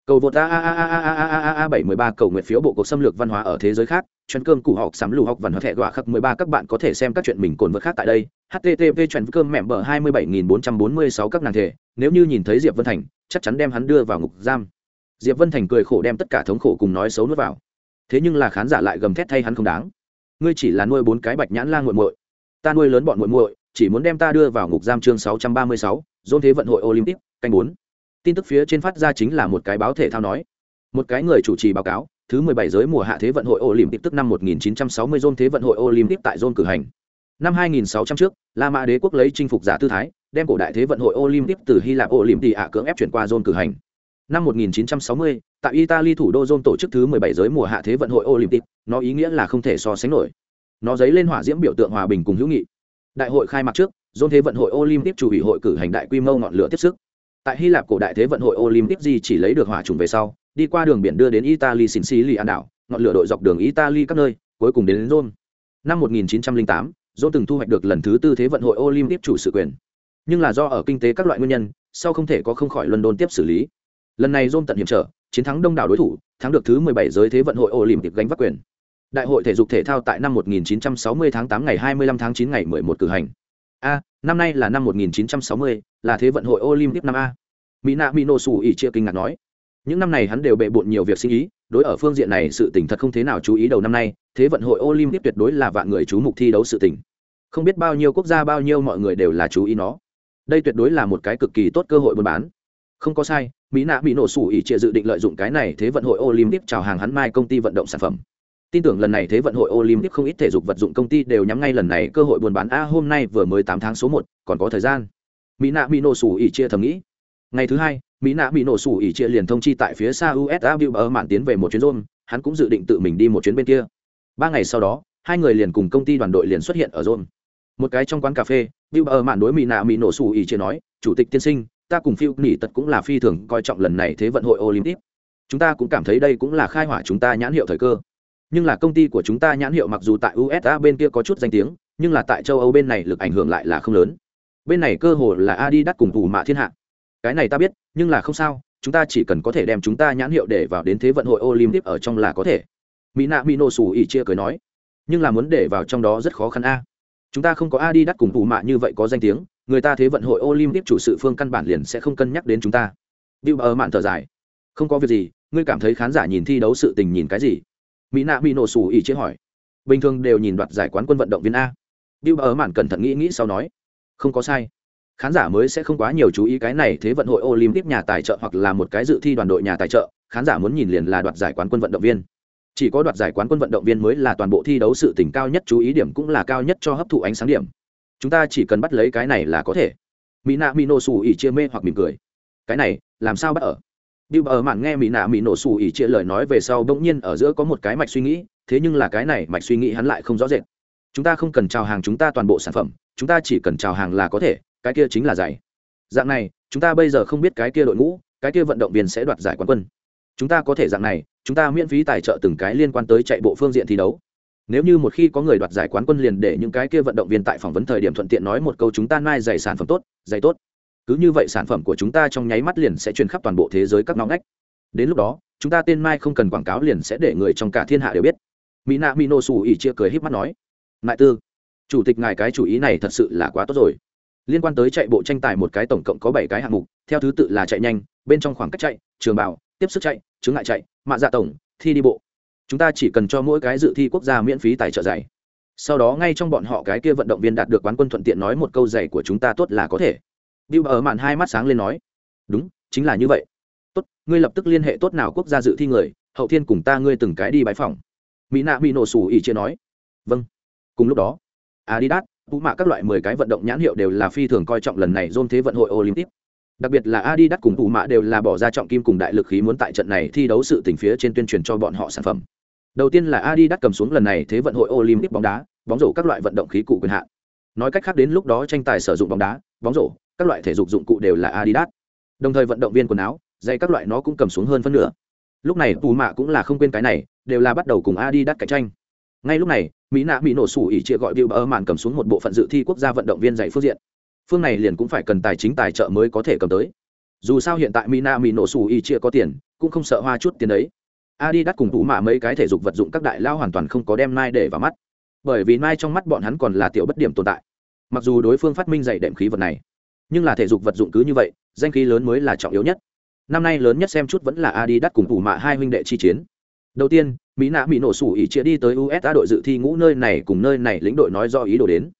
cầu vượt a a a a a a a a bảy mười ba cầu nguyện phiếu bộ cuộc xâm lược văn hóa ở thế giới khác chuẩn cơm củ học sắm lù học văn hóa thẻ gọa khắc mười ba các bạn có thể xem các chuyện mình cồn vượt khác tại đây http chuẩn cơm mẹm bờ hai mươi bảy nghìn bốn trăm bốn mươi sáu các nàng thể nếu như nhìn thấy diệp vân thành chắc chắn đem hắn đưa vào ngục giam diệp vân thành cười khổ đem tất cả thống khổ cùng nói xấu nuốt vào thế nhưng là khán giả lại gầm thét thay hắn không đáng ngươi chỉ là nuôi bốn cái bạch nhãn la nguội muội ta nuôi lớn bọn muội muội chỉ muốn đem ta đưa vào ngục giam chương sáu trăm ba mươi sáu dôn thế vận hội olympic canh bốn tin tức phía trên phát ra chính là một cái báo thể thao nói một cái người chủ trì báo cáo thứ 17 giới mùa hạ thế vận hội Olympic tức năm 1960 zone thế vận hội Olympic tại zone cử hành. Năm 2600 trước, La Mã đế quốc lấy chinh phục giả tư thái, đem cổ đại thế vận hội Olympic từ Hy Lạp Olympic ạ cưỡng ép chuyển qua zone cử hành. Năm 1960, tại Italy thủ đô zone tổ chức thứ 17 giới mùa hạ thế vận hội Olympic, nó ý nghĩa là không thể so sánh nổi. Nó giấy lên hỏa diễm biểu tượng hòa bình cùng hữu nghị. Đại hội khai mạc trước, zone thế vận hội Olympic chủ ủy hội cử hành đại quy mô ngọn lửa tiếp sức tại hy lạp cổ đại thế vận hội olympic gì chỉ lấy được hỏa trùng về sau đi qua đường biển đưa đến italy xin xí lì an đảo ngọn lửa đội dọc đường italy các nơi cuối cùng đến, đến rome. Năm 1908, rome từng thu hoạch được lần thứ tư thế vận hội olympic chủ sự quyền. Nhưng là do ở kinh tế các loại nguyên nhân sau không thể có không khỏi london tiếp xử lý. Lần này rome tận hiểm trở chiến thắng đông đảo đối thủ thắng được thứ 17 giới thế vận hội olympic gánh vác quyền. Đại hội thể dục thể thao tại năm 1960 tháng 8 ngày 25 tháng 9 ngày 11 cử hành a năm nay là năm 1960, là thế vận hội olympic năm a. Mỹ nạ mỹ nổ xù ỉ chia kinh ngạc nói. Những năm này hắn đều bệ bộn nhiều việc sinh ý đối ở phương diện này sự tỉnh thật không thế nào chú ý đầu năm nay thế vận hội olympic tuyệt đối là vạn người chú mục thi đấu sự tỉnh không biết bao nhiêu quốc gia bao nhiêu mọi người đều là chú ý nó. Đây tuyệt đối là một cái cực kỳ tốt cơ hội buôn bán. Không có sai mỹ nạ bị nổ sủ ỉ trịa dự định lợi dụng cái này thế vận hội olympic chào hàng hắn mai công ty vận động sản phẩm tin tưởng lần này thế vận hội olympic không ít thể dục vật dụng công ty đều nhắm ngay lần này cơ hội buôn bán. A hôm nay vừa mới tám tháng số một, còn có thời gian. Mỹ nạ mỹ nổ sủ ỉ chia thầm nghĩ. Ngày thứ hai mỹ nạ mỹ nổ sủ ỉ chia liền thông chi tại phía xa usa bưu bờ mạn tiến về một chuyến rôn. Hắn cũng dự định tự mình đi một chuyến bên kia. Ba ngày sau đó, hai người liền cùng công ty đoàn đội liền xuất hiện ở rôn. Một cái trong quán cà phê bưu bờ mạn đối mỹ nạ mỹ nổ sủ ỉ chia nói, chủ tịch tiên sinh, ta cùng phiêu nỉ tật cũng là phi thường coi trọng lần này thế vận hội olympic. Chúng ta cũng cảm thấy đây cũng là khai hỏa chúng ta nhãn hiệu thời cơ nhưng là công ty của chúng ta nhãn hiệu mặc dù tại usa bên kia có chút danh tiếng, nhưng là tại châu âu bên này lực ảnh hưởng lại là không lớn. Bên này cơ hồ là adidas cùng thủ mạ thiên hạ. Cái này ta biết, nhưng là không sao, chúng ta chỉ cần có thể đem chúng ta nhãn hiệu để vào đến thế vận hội olympic ở trong là có thể. Mỹ nạ mỹ nổ xù ỉ chia cười nói. Nhưng là muốn để vào trong đó rất khó khăn a. Chúng ta không có adidas cùng thủ mạ như vậy có danh tiếng, người ta thế vận hội olympic chủ sự phương căn bản liền sẽ không cân nhắc đến chúng ta. Bill ở mạn thở dài. Không có việc gì, ngươi cảm thấy khán giả nhìn thi đấu sự tình nhìn cái gì? Mỹ nạ bị nổ sủ ỉ chế hỏi. Bình thường đều nhìn đoạt giải quán quân vận động viên a. Bill ở mạn cẩn thận nghĩ nghĩ sau nói. Không có sai. Khán giả mới sẽ không quá nhiều chú ý cái này thế vận hội olympic nhà tài trợ hoặc là một cái dự thi đoàn đội nhà tài trợ. Khán giả muốn nhìn liền là đoạt giải quán quân vận động viên. Chỉ có đoạt giải quán quân vận động viên mới là toàn bộ thi đấu sự tỉnh cao nhất chú ý điểm cũng là cao nhất cho hấp thụ ánh sáng điểm. Chúng ta chỉ cần bắt lấy cái này là có thể. Mỹ nạ mỹ nổ xù ỉ chia mê hoặc mỉm cười. Cái này, làm sao bắt ở? Điều ở mạn nghe mỹ nạ mỹ nổ sủ ỉ chia lời nói về sau bỗng nhiên ở giữa có một cái mạch suy nghĩ, thế nhưng là cái này mạch suy nghĩ hắn lại không rõ rệt. Chúng ta không cần chào hàng chúng ta toàn bộ sản phẩm, chúng ta chỉ cần chào hàng là có thể, cái kia chính là giải dạng này, chúng ta bây giờ không biết cái kia đội ngũ, cái kia vận động viên sẽ đoạt giải quán quân. Chúng ta có thể dạng này, chúng ta miễn phí tài trợ từng cái liên quan tới chạy bộ phương diện thi đấu. Nếu như một khi có người đoạt giải quán quân liền để những cái kia vận động viên tại phỏng vấn thời điểm thuận tiện nói một câu chúng ta nai giày sản phẩm tốt, giày tốt cứ như vậy sản phẩm của chúng ta trong nháy mắt liền sẽ truyền khắp toàn bộ thế giới các ngõ ngách. Đến lúc đó, chúng ta tên mai không cần quảng cáo liền sẽ để người trong cả thiên hạ đều biết. Mỹ nạ mỹ nô xù ỉ chia cười h í p mắt nói. Mại tư, chủ tịch ngài cái chủ ý này thật sự là quá tốt rồi. Liên quan tới chạy bộ tranh tài một cái tổng cộng có bảy cái hạng mục, theo thứ tự là chạy nhanh, bên trong khoảng cách chạy, trường bảo tiếp sức chạy chứng ngại chạy, mạ dạ tổng, thi đi bộ. Chúng ta chỉ cần cho mỗi cái dự thi quốc gia miễn phí tài trợ giày sau đó ngay trong bọn họ cái kia vận động viên đạt được quán quân thuận tiện nói một câu giày của chúng ta tốt là có thể. Bill ở màn hai mắt sáng lên nói, đúng, chính là như vậy. Tốt, ngươi lập tức liên hệ tốt nào quốc gia dự thi người, hậu thiên cùng ta ngươi từng cái đi bãi phòng mỹ nạ bị nổ sủ ỉ chia nói vâng. Cùng lúc đó, adidas, vũ mạ các loại mười cái vận động nhãn hiệu đều là phi thường coi trọng lần này dôn thế vận hội olympic. Đặc biệt là adidas cùng vũ mạ đều là bỏ ra trọng kim cùng đại lực khí muốn tại trận này thi đấu sự tình phía trên tuyên truyền cho bọn họ sản phẩm. Đầu tiên là adidas cầm xuống lần này thế vận hội olympic bóng đá, bóng rổ các loại vận động khí cụ quyền hạn. Nói cách khác đến lúc đó tranh tài sử dụng bóng đá, bóng rổ các loại thể dục dụng cụ đều là adidas. Đồng thời vận động viên quần áo dây các loại nó cũng cầm xuống hơn phân nửa. Lúc này tú mạ cũng là không quên cái này, đều là bắt đầu cùng adidas cạnh tranh. Ngay lúc này, mỹ nạ mỹ nổ sủ ỉ chia gọi bill bờ cầm xuống một bộ phận dự thi quốc gia vận động viên dạy phương diện. Phương này liền cũng phải cần tài chính tài trợ mới có thể cầm tới. Dù sao hiện tại mỹ nạ mỹ nổ sủ ỉ chia có tiền, cũng không sợ hoa chút tiền đấy. Adidas cùng tú mạ mấy cái thể dục vật dụng các đại lao hoàn toàn không có đem nai để vào mắt. Bởi vì nai trong mắt bọn hắn còn là tiểu bất điểm tồn tại. Mặc dù đối phương phát minh dạy đệm khí vật này nhưng là thể dục vật dụng cứ như vậy, danh khí lớn mới là trọng yếu nhất. Năm nay lớn nhất xem chút vẫn là adidas cùng thủ mạ hai huynh đệ chi chiến. Đầu tiên, mỹ nạ mỹ nổ sủ ỉ chia đi tới usa đội dự thi ngũ nơi này cùng nơi này lĩnh đội nói do ý đồ đến.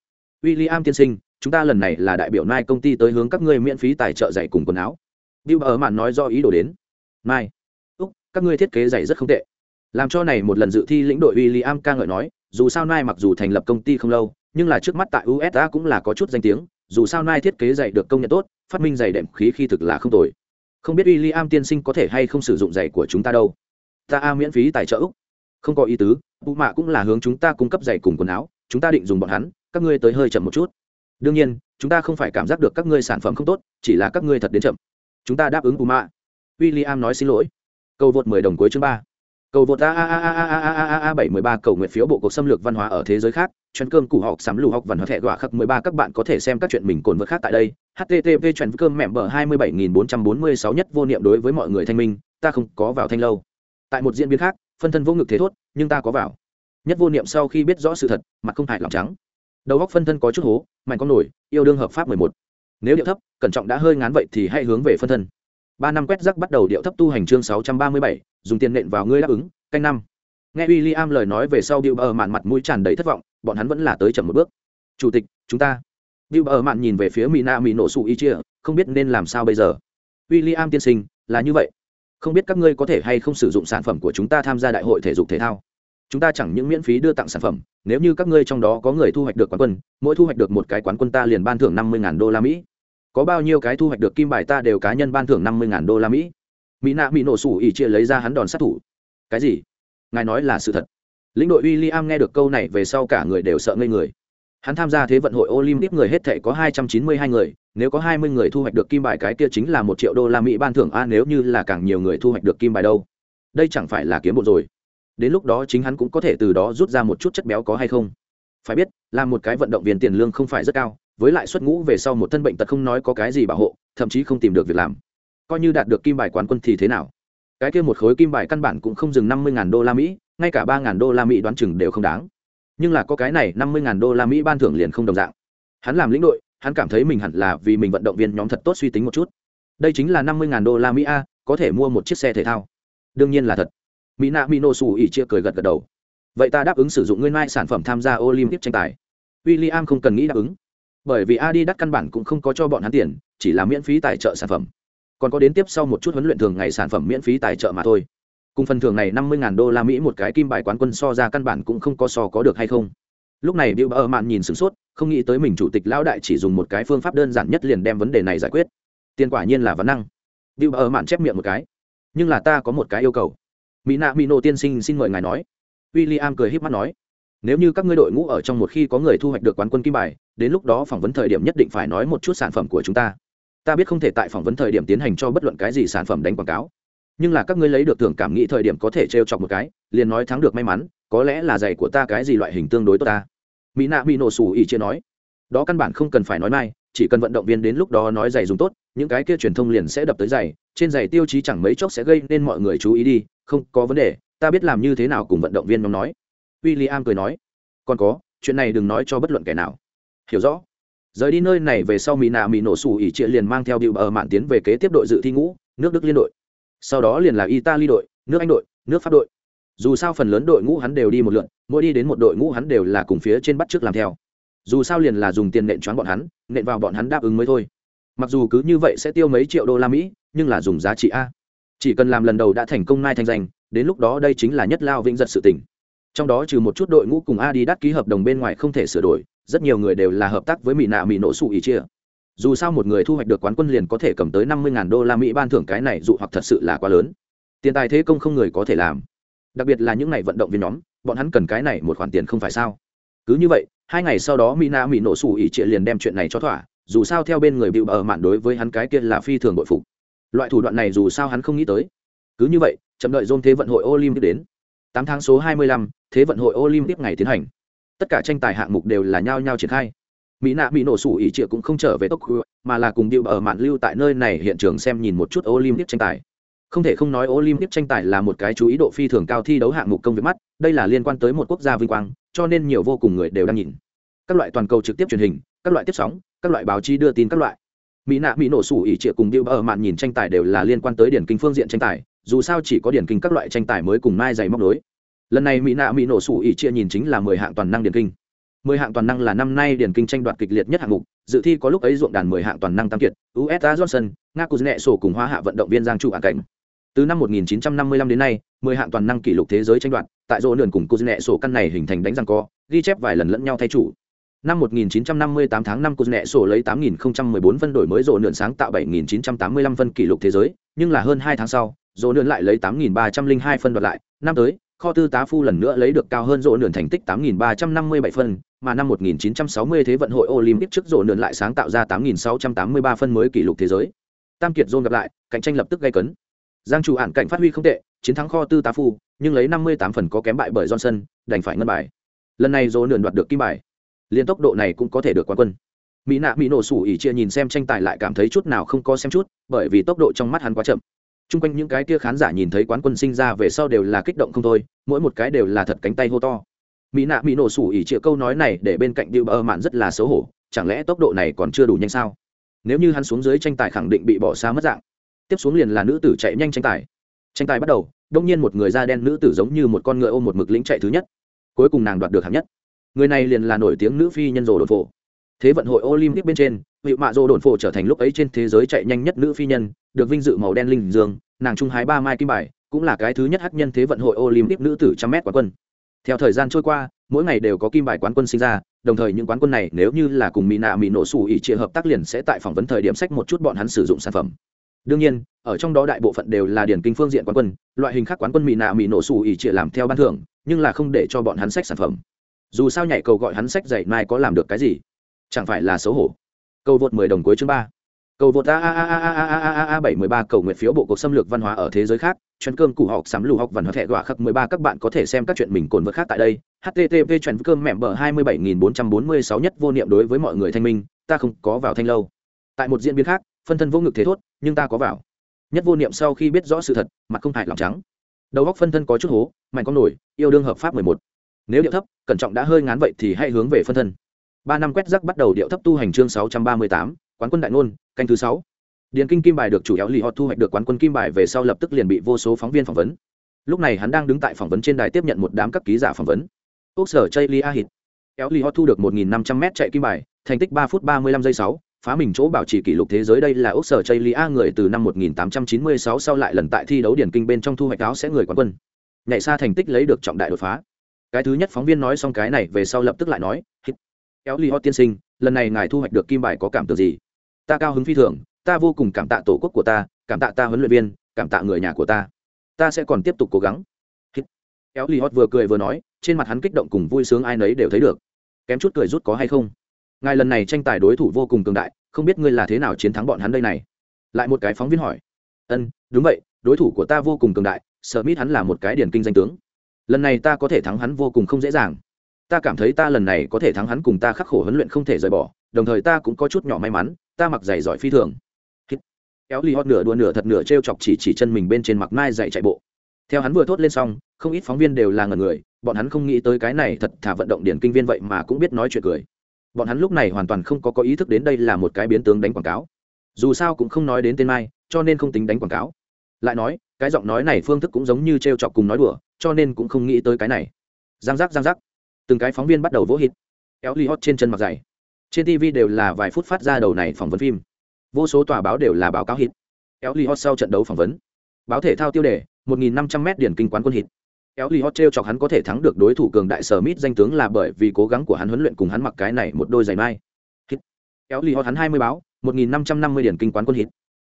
William tiên sinh, chúng ta lần này là đại biểu nai công ty tới hướng các ngươi miễn phí tài trợ giày cùng quần áo. Bill ở mạn nói do ý đồ đến. Mai úc, các ngươi thiết kế giày rất không tệ. Làm cho này một lần dự thi lĩnh đội William ca ngợi nói, dù sao nai mặc dù thành lập công ty không lâu, nhưng là trước mắt tại usa cũng là có chút danh tiếng dù sao nai thiết kế giày được công nhận tốt, phát minh giày đệm khí khi thực là không tồi. Không biết w i l l i am tiên sinh có thể hay không sử dụng giày của chúng ta đâu. Ta a miễn phí tài trợ. Úc không có ý tứ bụ mạ cũng là hướng chúng ta cung cấp giày cùng quần áo, chúng ta định dùng bọn hắn, các ngươi tới hơi chậm một chút. Đương nhiên, chúng ta không phải cảm giác được các ngươi sản phẩm không tốt, chỉ là các ngươi thật đến chậm. Chúng ta đáp ứng bụ mạ. W i l l i am nói xin lỗi. Cầu vượt mười đồng cuối chương ba cầu vượt a a a a a a a a bảy mười ba cầu nguyện phiếu bộ cuộc xâm lược văn hóa ở thế giới khác chuyên cơm củ học sắm lù học văn hóa thẻ gọa khắc mười ba các bạn có thể xem các chuyện mình cồn vượt khác tại đây http chuyên cơm mẹm bờ hai mươi bảy nghìn bốn trăm bốn mươi sáu nhất vô niệm đối với mọi người thanh minh ta không có vào thanh lâu tại một diễn biến khác phân thân vô ngực thế thốt nhưng ta có vào nhất vô niệm sau khi biết rõ sự thật mặt không hại lòng trắng đầu góc phân thân có chút hố mạnh con nổi yêu đương hợp pháp mười một nếu điệu thấp cẩn trọng đã hơi ngán vậy thì hãy hướng về phân thân ba năm quét rắc bắt đầu điệu thấp tu hành chương sáu trăm ba mươi bảy, dùng tiền nện vào ngươi đáp ứng, canh năm. Nghe w i l l i am lời nói về sau điệu bờ mạn mặt mũi tràn đầy thất vọng, bọn hắn vẫn là tới chậm một bước. Chủ tịch, chúng ta. Điệu bờ mạn nhìn về phía mỹ na mỹ nổ sụ y chia, không biết nên làm sao bây giờ? W i l l i am tiên sinh, là như vậy. Không biết các ngươi có thể hay không sử dụng sản phẩm của chúng ta tham gia đại hội thể dục thể thao. Chúng ta chẳng những miễn phí đưa tặng sản phẩm, nếu như các ngươi trong đó có người thu hoạch được quán quân, mỗi thu hoạch được một cái quán quân ta liền ban thưởng năm mươi đô la mỹ có bao nhiêu cái thu hoạch được kim bài ta đều cá nhân ban thưởng năm mươi đô la mỹ. Mỹ nạ mỹ nổ sủ ỉ chia lấy ra hắn đòn sát thủ. Cái gì? Ngài nói là sự thật. Lĩnh đội w i l l i am nghe được câu này về sau cả người đều sợ ngây người. Hắn tham gia thế vận hội olympic người hết thể có hai trăm chín mươi hai người, nếu có hai mươi người thu hoạch được kim bài cái kia chính là một triệu đô la mỹ ban thưởng a, nếu như là càng nhiều người thu hoạch được kim bài đâu? Đây chẳng phải là kiếm bộ rồi. Đến lúc đó chính hắn cũng có thể từ đó rút ra một chút chất béo có hay không? Phải biết, là một cái vận động viên tiền lương không phải rất cao với lại xuất ngũ về sau một thân bệnh tật không nói có cái gì bảo hộ, thậm chí không tìm được việc làm. Coi như đạt được kim bài quán quân thì thế nào? Cái kia một khối kim bài căn bản cũng không dừng năm mươi đô la mỹ, ngay cả ba đô la mỹ đoán chừng đều không đáng. Nhưng là có cái này năm mươi đô la mỹ ban thưởng liền không đồng dạng. Hắn làm lĩnh đội, hắn cảm thấy mình hẳn là vì mình vận động viên nhóm thật tốt suy tính một chút. Đây chính là năm mươi đô la mỹ a, có thể mua một chiếc xe thể thao. Đương nhiên là thật. Mỹ nạ mỹ nô xù ỉ chia cười gật gật đầu. Vậy ta đáp ứng sử dụng nguyên mai sản phẩm tham gia olympic tranh tài. W i l l i am không cần nghĩ đáp ứng bởi vì adi đắt căn bản cũng không có cho bọn hắn tiền, chỉ là miễn phí tài trợ sản phẩm. Còn có đến tiếp sau một chút huấn luyện thường ngày sản phẩm miễn phí tài trợ mà thôi. Cùng phần thưởng này năm mươi đô la mỹ một cái kim bài quán quân so ra căn bản cũng không có so có được hay không. Lúc này bill bờ mạn nhìn sửng sốt, không nghĩ tới mình chủ tịch lão đại chỉ dùng một cái phương pháp đơn giản nhất liền đem vấn đề này giải quyết. Tiền quả nhiên là vấn năng. Bill bờ mạn chép miệng một cái. Nhưng là ta có một cái yêu cầu. Mỹ nạ tiên sinh xin mời ngài nói. William cười híp mắt nói nếu như các ngươi đội ngũ ở trong một khi có người thu hoạch được quán quân kim bài, đến lúc đó phỏng vấn thời điểm nhất định phải nói một chút sản phẩm của chúng ta. Ta biết không thể tại phỏng vấn thời điểm tiến hành cho bất luận cái gì sản phẩm đánh quảng cáo. Nhưng là các ngươi lấy được tưởng cảm nghĩ thời điểm có thể t r e o chọc một cái, liền nói thắng được may mắn, có lẽ là giày của ta cái gì loại hình tương đối tốt ta. Mỹ nạ mỹ nổ xù ỉ chia nói. Đó căn bản không cần phải nói mai, chỉ cần vận động viên đến lúc đó nói giày dùng tốt, những cái kia truyền thông liền sẽ đập tới giày, trên giày tiêu chí chẳng mấy chốc sẽ gây nên mọi người chú ý đi, không có vấn đề, ta biết làm như thế nào cùng vận động viên nhóm nói w i l l i am cười nói, còn có, chuyện này đừng nói cho bất luận kẻ nào. Hiểu rõ. Rời đi nơi này về sau mỹ nạ mỹ nổ sủ ỉ trịa liền mang theo điệu bờ mạn tiến về kế tiếp đội dự thi ngũ, nước đức liên đội. Sau đó liền là italy đội, nước anh đội, nước pháp đội. Dù sao phần lớn đội ngũ hắn đều đi một lượn, mỗi đi đến một đội ngũ hắn đều là cùng phía trên bắt trước làm theo. Dù sao liền là dùng tiền nện choáng bọn hắn, nện vào bọn hắn đáp ứng mới thôi. Mặc dù cứ như vậy sẽ tiêu mấy triệu đô la mỹ, nhưng là dùng giá trị a. Chỉ cần làm lần đầu đã thành công nai thành danh, đến lúc đó đây chính là nhất lao vĩnh giật sự tỉnh trong đó trừ một chút đội ngũ cùng adi ký hợp đồng bên ngoài không thể sửa đổi, rất nhiều người đều là hợp tác với mỹ nạ mỹ nổ sụ ý chia. Dù sao một người thu hoạch được quán quân liền có thể cầm tới năm mươi đô la mỹ ban thưởng cái này dụ hoặc thật sự là quá lớn. Tiền tài thế công không người có thể làm. Đặc biệt là những ngày vận động viên nhóm, bọn hắn cần cái này một khoản tiền không phải sao? Cứ như vậy, hai ngày sau đó mỹ nạ mỹ nổ sủ ỉ trịa liền đem chuyện này cho thỏa, dù sao theo bên người bịu ở mạn đối với hắn cái kia là phi thường bội phục. Loại thủ đoạn này dù sao hắn không nghĩ tới. Cứ như vậy, chậm đợi dôn thế vận hội olympic đến. Tám tháng số hai mươi lăm thế vận hội olympic ngày tiến hành. Tất cả tranh tài hạng mục đều là nhau nhau triển khai. Mỹ nạ bị nổ sủ ý triệu cũng không trở về tốc mà là cùng điệu ở mạn lưu tại nơi này hiện trường xem nhìn một chút olympic tranh tài. Không thể không nói olympic tranh tài là một cái chú ý độ phi thường cao thi đấu hạng mục công việc mắt, đây là liên quan tới một quốc gia vinh quang, cho nên nhiều vô cùng người đều đang nhìn. Các loại toàn cầu trực tiếp truyền hình, các loại tiếp sóng, các loại báo chí đưa tin các loại. Mỹ nạ mỹ nổ sủ ỉ trịa cùng điệu ở mạn nhìn tranh tài đều là liên quan tới điển kinh phương diện tranh tài, dù sao chỉ có điển kinh các loại tranh tài mới cùng mai dày móc đối lần này mỹ nạ mỹ nổ sủ ỉ chia nhìn chính là mười hạng toàn năng điển kinh. Mười hạng toàn năng là năm nay điển kinh tranh đoạt kịch liệt nhất hạng mục dự thi có lúc ấy ruộng đàn mười hạng toàn năng tam kiệt usa johnson nga kuzne sổ cùng hoa hạ vận động viên giang trụ hạ cảnh. Từ năm 1955 đến nay mười hạng toàn năng kỷ lục thế giới tranh đoạt tại rỗ lượn cùng kuzne sổ căn này hình thành đánh răng co ghi chép vài lần lẫn nhau thay chủ. Năm 1958 tháng năm Kuzne sổ lấy 8014 phân đổi mới rộ nượn sáng tạo 7985 phân kỷ lục thế giới, nhưng là hơn 2 tháng sau, rộ nượn lại lấy 8302 phân đoạt lại, năm tới, kho tư tá phu lần nữa lấy được cao hơn rộ nườn thành tích 8.357 phân, mà năm 1960 thế vận hội Olympic trước rộ nườn lại sáng tạo ra 8.683 phân mới kỷ lục thế giới. Tam Kiệt Zone gặp lại, cạnh tranh lập tức gay cấn. Giang chủ ản cảnh phát huy không tệ, chiến thắng kho tư tá phu, nhưng lấy 58 phần có kém bại bởi Johnson, đành phải ngân bài. Lần này rộ nườn đoạt được kim bài. Liên tốc độ này cũng có thể được quán quân. Mỹ nạ Mỹ nổ sủ ỉ chia nhìn xem tranh tài lại cảm thấy chút nào không có xem chút, bởi vì tốc độ trong mắt hắn quá chậm chung quanh những cái kia khán giả nhìn thấy quán quân sinh ra về sau đều là kích động không thôi, mỗi một cái đều là thật cánh tay hô to. Mỹ nạ mỹ nổ sủ ỉ chịa câu nói này để bên cạnh điệu bờ mạn rất là xấu hổ, chẳng lẽ tốc độ này còn chưa đủ nhanh sao? Nếu như hắn xuống dưới tranh tài khẳng định bị bỏ xa mất dạng. Tiếp xuống liền là nữ tử chạy nhanh tranh tài. Tranh tài bắt đầu, đông nhiên một người da đen nữ tử giống như một con ngựa ôm một mực lĩnh chạy thứ nhất. Cuối cùng nàng đoạt được hạng nhất. Người này liền là nổi tiếng nữ phi nhân rồ đột phổ thế vận hội olympic bên trên vị mạ dô đồn phổ trở thành lúc ấy trên thế giới chạy nhanh nhất nữ phi nhân, được vinh dự màu đen linh dương, nàng trung hái ba mai kim bài, cũng là cái thứ nhất hát nhân thế vận hội olympic nữ tử trăm mét quán quân. Theo thời gian trôi qua, mỗi ngày đều có kim bài quán quân sinh ra, đồng thời những quán quân này nếu như là cùng mỹ nạ mỹ nổ xù ỉ chia hợp tác liền sẽ tại phỏng vấn thời điểm sách một chút bọn hắn sử dụng sản phẩm. Đương nhiên, ở trong đó đại bộ phận đều là điển kinh phương diện quán quân, loại hình khác quán quân mỹ nạ mỹ nổ xù ỉ chia làm theo ban thưởng, nhưng là không để cho bọn hắn sách sản phẩm. Dù sao nhảy cầu gọi hắn sách dạy mai có làm được cái gì? Chẳng phải là xấu hổ. Cầu vượt mười đồng cuối chương ba. Cầu vượt a a a a a a a a bảy mười ba cầu nguyện phiếu bộ cuộc xâm lược văn hóa ở thế giới khác chuyên cơm củ học sắm lù học văn hóa thẻ gọa khắc mười ba các bạn có thể xem các chuyện mình cồn vượt khác tại đây. Http chuyên cơm mẹm bờ hai mươi bảy nghìn bốn trăm bốn mươi sáu nhất vô niệm đối với mọi người thanh minh, ta không có vào thanh lâu. Tại một diễn biến khác, phân thân vô ngực thế thốt, nhưng ta có vào. Nhất vô niệm sau khi biết rõ sự thật, mặt không hại lòng trắng. Đầu góc phân thân có chút hố, mạnh con nổi, yêu đương hợp pháp mười một. Nếu điệu thấp, cẩn trọng đã hơi ngán vậy thì hãy hướng về phân thân ba năm quét rắc bắt đầu điệu thấp tu hành chương sáu trăm ba mươi tám, quán quân đại ngôn, canh thứ sáu. Điền kinh kim bài được chủ yếu lì họ thu hoạch được quán quân kim bài về sau lập tức liền bị vô số phóng viên phỏng vấn. Lúc này hắn đang đứng tại phỏng vấn trên đài tiếp nhận một đám các ký giả phỏng vấn. Quốc sở chây li a hít kéo li họ thu được một nghìn năm trăm m chạy kim bài, thành tích ba phút ba mươi lăm giây sáu, phá mình chỗ bảo trì kỷ lục thế giới đây là ốc sở chây a người từ năm 1896 sau lại lần tại thi đấu điển kinh bên trong thu hoạch áo sẽ người quán quân. Nhảy xa thành tích lấy được trọng đại đột phá. Cái thứ nhất phóng viên nói xong cái này về sau lập tức lại nói hít. Éo li hot tiên sinh, lần này ngài thu hoạch được kim bài có cảm tưởng gì? Ta cao hứng phi thường, ta vô cùng cảm tạ tổ quốc của ta, cảm tạ ta huấn luyện viên, cảm tạ người nhà của ta. Ta sẽ còn tiếp tục cố gắng. Éo li hot vừa cười vừa nói, trên mặt hắn kích động cùng vui sướng ai nấy đều thấy được. Kém chút cười rút có hay không? Ngài lần này tranh tài đối thủ vô cùng cường đại, không biết ngươi là thế nào chiến thắng bọn hắn đây này. Lại một cái phóng viên hỏi. Ân, đúng vậy, đối thủ của ta vô cùng cường đại sở mít hắn là một cái điển kinh danh tướng. Lần này ta có thể thắng hắn vô cùng không dễ dàng ta cảm thấy ta lần này có thể thắng hắn cùng ta khắc khổ huấn luyện không thể rời bỏ, đồng thời ta cũng có chút nhỏ may mắn, ta mặc giày giỏi phi thường. Kéo ly hót nửa đua nửa thật nửa t r e o chọc chỉ chỉ chân mình bên trên mặc mai dạy chạy bộ. Theo hắn vừa thốt lên xong, không ít phóng viên đều là ngần người, bọn hắn không nghĩ tới cái này thật thả vận động điển kinh viên vậy mà cũng biết nói chuyện cười. Bọn hắn lúc này hoàn toàn không có có ý thức đến đây là một cái biến tướng đánh quảng cáo. Dù sao cũng không nói đến tên mai, cho nên không tính đánh quảng cáo. Lại nói, cái giọng nói này phương thức cũng giống như t r e o chọc cùng nói đùa, cho nên cũng không nghĩ tới cái này. Giang giác giang giác từng cái phóng viên bắt đầu vỗ hít. Éo li hót trên chân mặt dày. Trên tv đều là vài phút phát ra đầu này phỏng vấn phim. Vô số tòa báo đều là báo cáo hít. Éo li hót sau trận đấu phỏng vấn. Báo thể thao tiêu đề 1.500 m điển kinh quán quân hít. Éo li hót t chọc hắn có thể thắng được đối thủ cường đại sở mít danh tướng là bởi vì cố gắng của hắn huấn luyện cùng hắn mặc cái này một đôi giày mai. Hít. Éo li hót hắn 20 báo 1.550 điển kinh quán quân hít.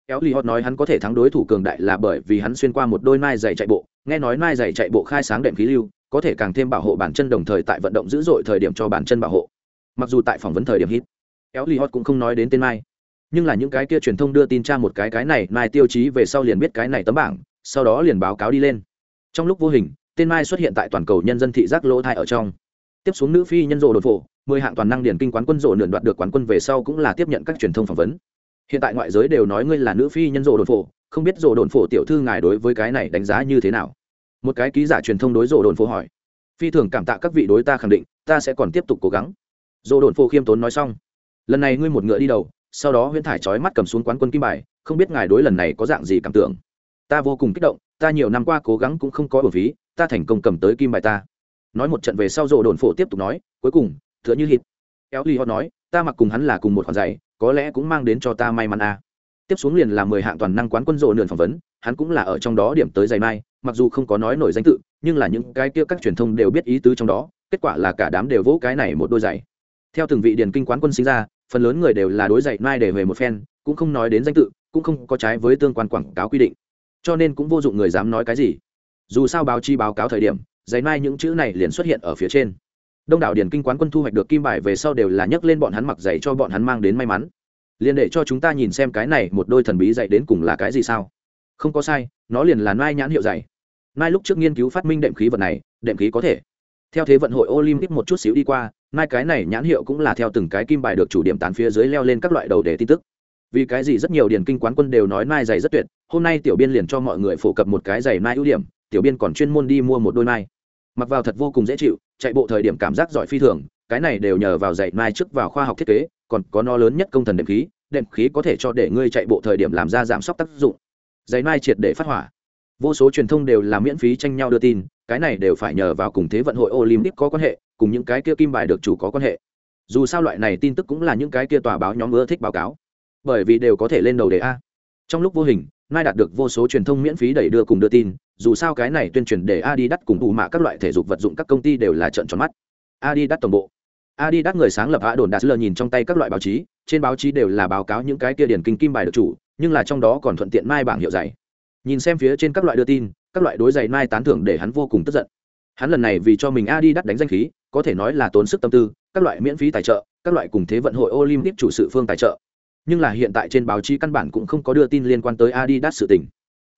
Kéo Li Hot nói hắn có thể thắng đối thủ cường đại là bởi vì hắn xuyên qua một đôi mai giày chạy bộ, nghe nói mai giày chạy bộ khai sáng đệm khí lưu, có thể càng thêm bảo hộ bản chân đồng thời tại vận động dữ dội thời điểm cho bản chân bảo hộ. Mặc dù tại phỏng vấn thời điểm hít, Kéo Li Hot cũng không nói đến tên mai, nhưng là những cái kia truyền thông đưa tin tra một cái cái này mai tiêu chí về sau liền biết cái này tấm bảng, sau đó liền báo cáo đi lên. Trong lúc vô hình, tên mai xuất hiện tại toàn cầu nhân dân thị giác lỗ thai ở trong. Tiếp xuống nữ phi nhân rộ đột phổ, mười hạng toàn năng điển kinh quán quân rộ lượn đoạt được quán quân về sau cũng là tiếp nhận các truyền thông phỏng vấn hiện tại ngoại giới đều nói ngươi là nữ phi nhân rộ đồn phổ, không biết rộ đồn phổ tiểu thư ngài đối với cái này đánh giá như thế nào? Một cái ký giả truyền thông đối rộ đồn phổ hỏi. Phi thường cảm tạ các vị đối ta khẳng định, ta sẽ còn tiếp tục cố gắng. Rộ đồn phổ khiêm tốn nói xong. Lần này ngươi một ngựa đi đầu, sau đó huyễn thải trói mắt cầm xuống quán quân kim bài, không biết ngài đối lần này có dạng gì cảm tưởng. Ta vô cùng kích động, ta nhiều năm qua cố gắng cũng không có bổ phí, ta thành công cầm tới kim bài ta. Nói một trận về sau rộ đồn phổ tiếp tục nói, cuối cùng, tựa như hít éo ly họ nói, ta mặc cùng hắn là cùng một khoản giày có lẽ cũng mang đến cho ta may mắn a à. tiếp xuống liền là mười hạng toàn năng quán quân rộ nườn phỏng vấn, hắn cũng là ở trong đó điểm tới giày mai, mặc dù không có nói nổi danh tự, nhưng là những cái kia các truyền thông đều biết ý tứ trong đó, kết quả là cả đám đều vỗ cái này một đôi giày. Theo từng vị điền kinh quán quân sinh ra, phần lớn người đều là đối giày mai để về một phen, cũng không nói đến danh tự, cũng không có trái với tương quan quảng cáo quy định. Cho nên cũng vô dụng người dám nói cái gì. Dù sao báo chi báo cáo thời điểm, giày mai những chữ này liền xuất hiện ở phía trên đông đảo điển kinh quán quân thu hoạch được kim bài về sau đều là nhấc lên bọn hắn mặc giày cho bọn hắn mang đến may mắn. Liền để cho chúng ta nhìn xem cái này một đôi thần bí dạy đến cùng là cái gì sao? Không có sai, nó liền là nai nhãn hiệu dạy nai lúc trước nghiên cứu phát minh đệm khí vật này, đệm khí có thể. Theo thế vận hội olympic một chút xíu đi qua, nai cái này nhãn hiệu cũng là theo từng cái kim bài được chủ điểm tán phía dưới leo lên các loại đầu để tin tức. Vì cái gì rất nhiều điển kinh quán quân đều nói nai giày rất tuyệt, hôm nay tiểu biên liền cho mọi người phổ cập một cái giày nai ưu điểm, tiểu biên còn chuyên môn đi mua một đôi nai mặc vào thật vô cùng dễ chịu, chạy bộ thời điểm cảm giác giỏi phi thường, cái này đều nhờ vào dạy mai trước vào khoa học thiết kế, còn có nó lớn nhất công thần đệm khí đệm khí có thể cho để ngươi chạy bộ thời điểm làm ra giảm sốc tác dụng. Dạy mai triệt để phát hỏa. Vô số truyền thông đều là miễn phí tranh nhau đưa tin, cái này đều phải nhờ vào cùng thế vận hội olympic có quan hệ, cùng những cái kia kim bài được chủ có quan hệ. Dù sao loại này tin tức cũng là những cái kia tòa báo nhóm ưa thích báo cáo. Bởi vì đều có thể lên đầu đề a. Trong lúc vô hình nai đạt được vô số truyền thông miễn phí đẩy đưa cùng đưa tin dù sao cái này tuyên truyền để Adidas cùng tù mạ các loại thể dục vật dụng các công ty đều là trợn tròn mắt. Adidas tổng bộ. Adidas người sáng lập Hạ Đồn Dassler nhìn trong tay các loại báo chí, trên báo chí đều là báo cáo những cái kia điển kinh kim bài được chủ, nhưng là trong đó còn thuận tiện mai bảng hiệu giày. Nhìn xem phía trên các loại đưa tin, các loại đối giày mai tán thưởng để hắn vô cùng tức giận. Hắn lần này vì cho mình Adidas đánh danh khí, có thể nói là tốn sức tâm tư, các loại miễn phí tài trợ, các loại cùng thế vận hội Olympic chủ sự phương tài trợ. Nhưng là hiện tại trên báo chí căn bản cũng không có đưa tin liên quan tới Adidas sự tình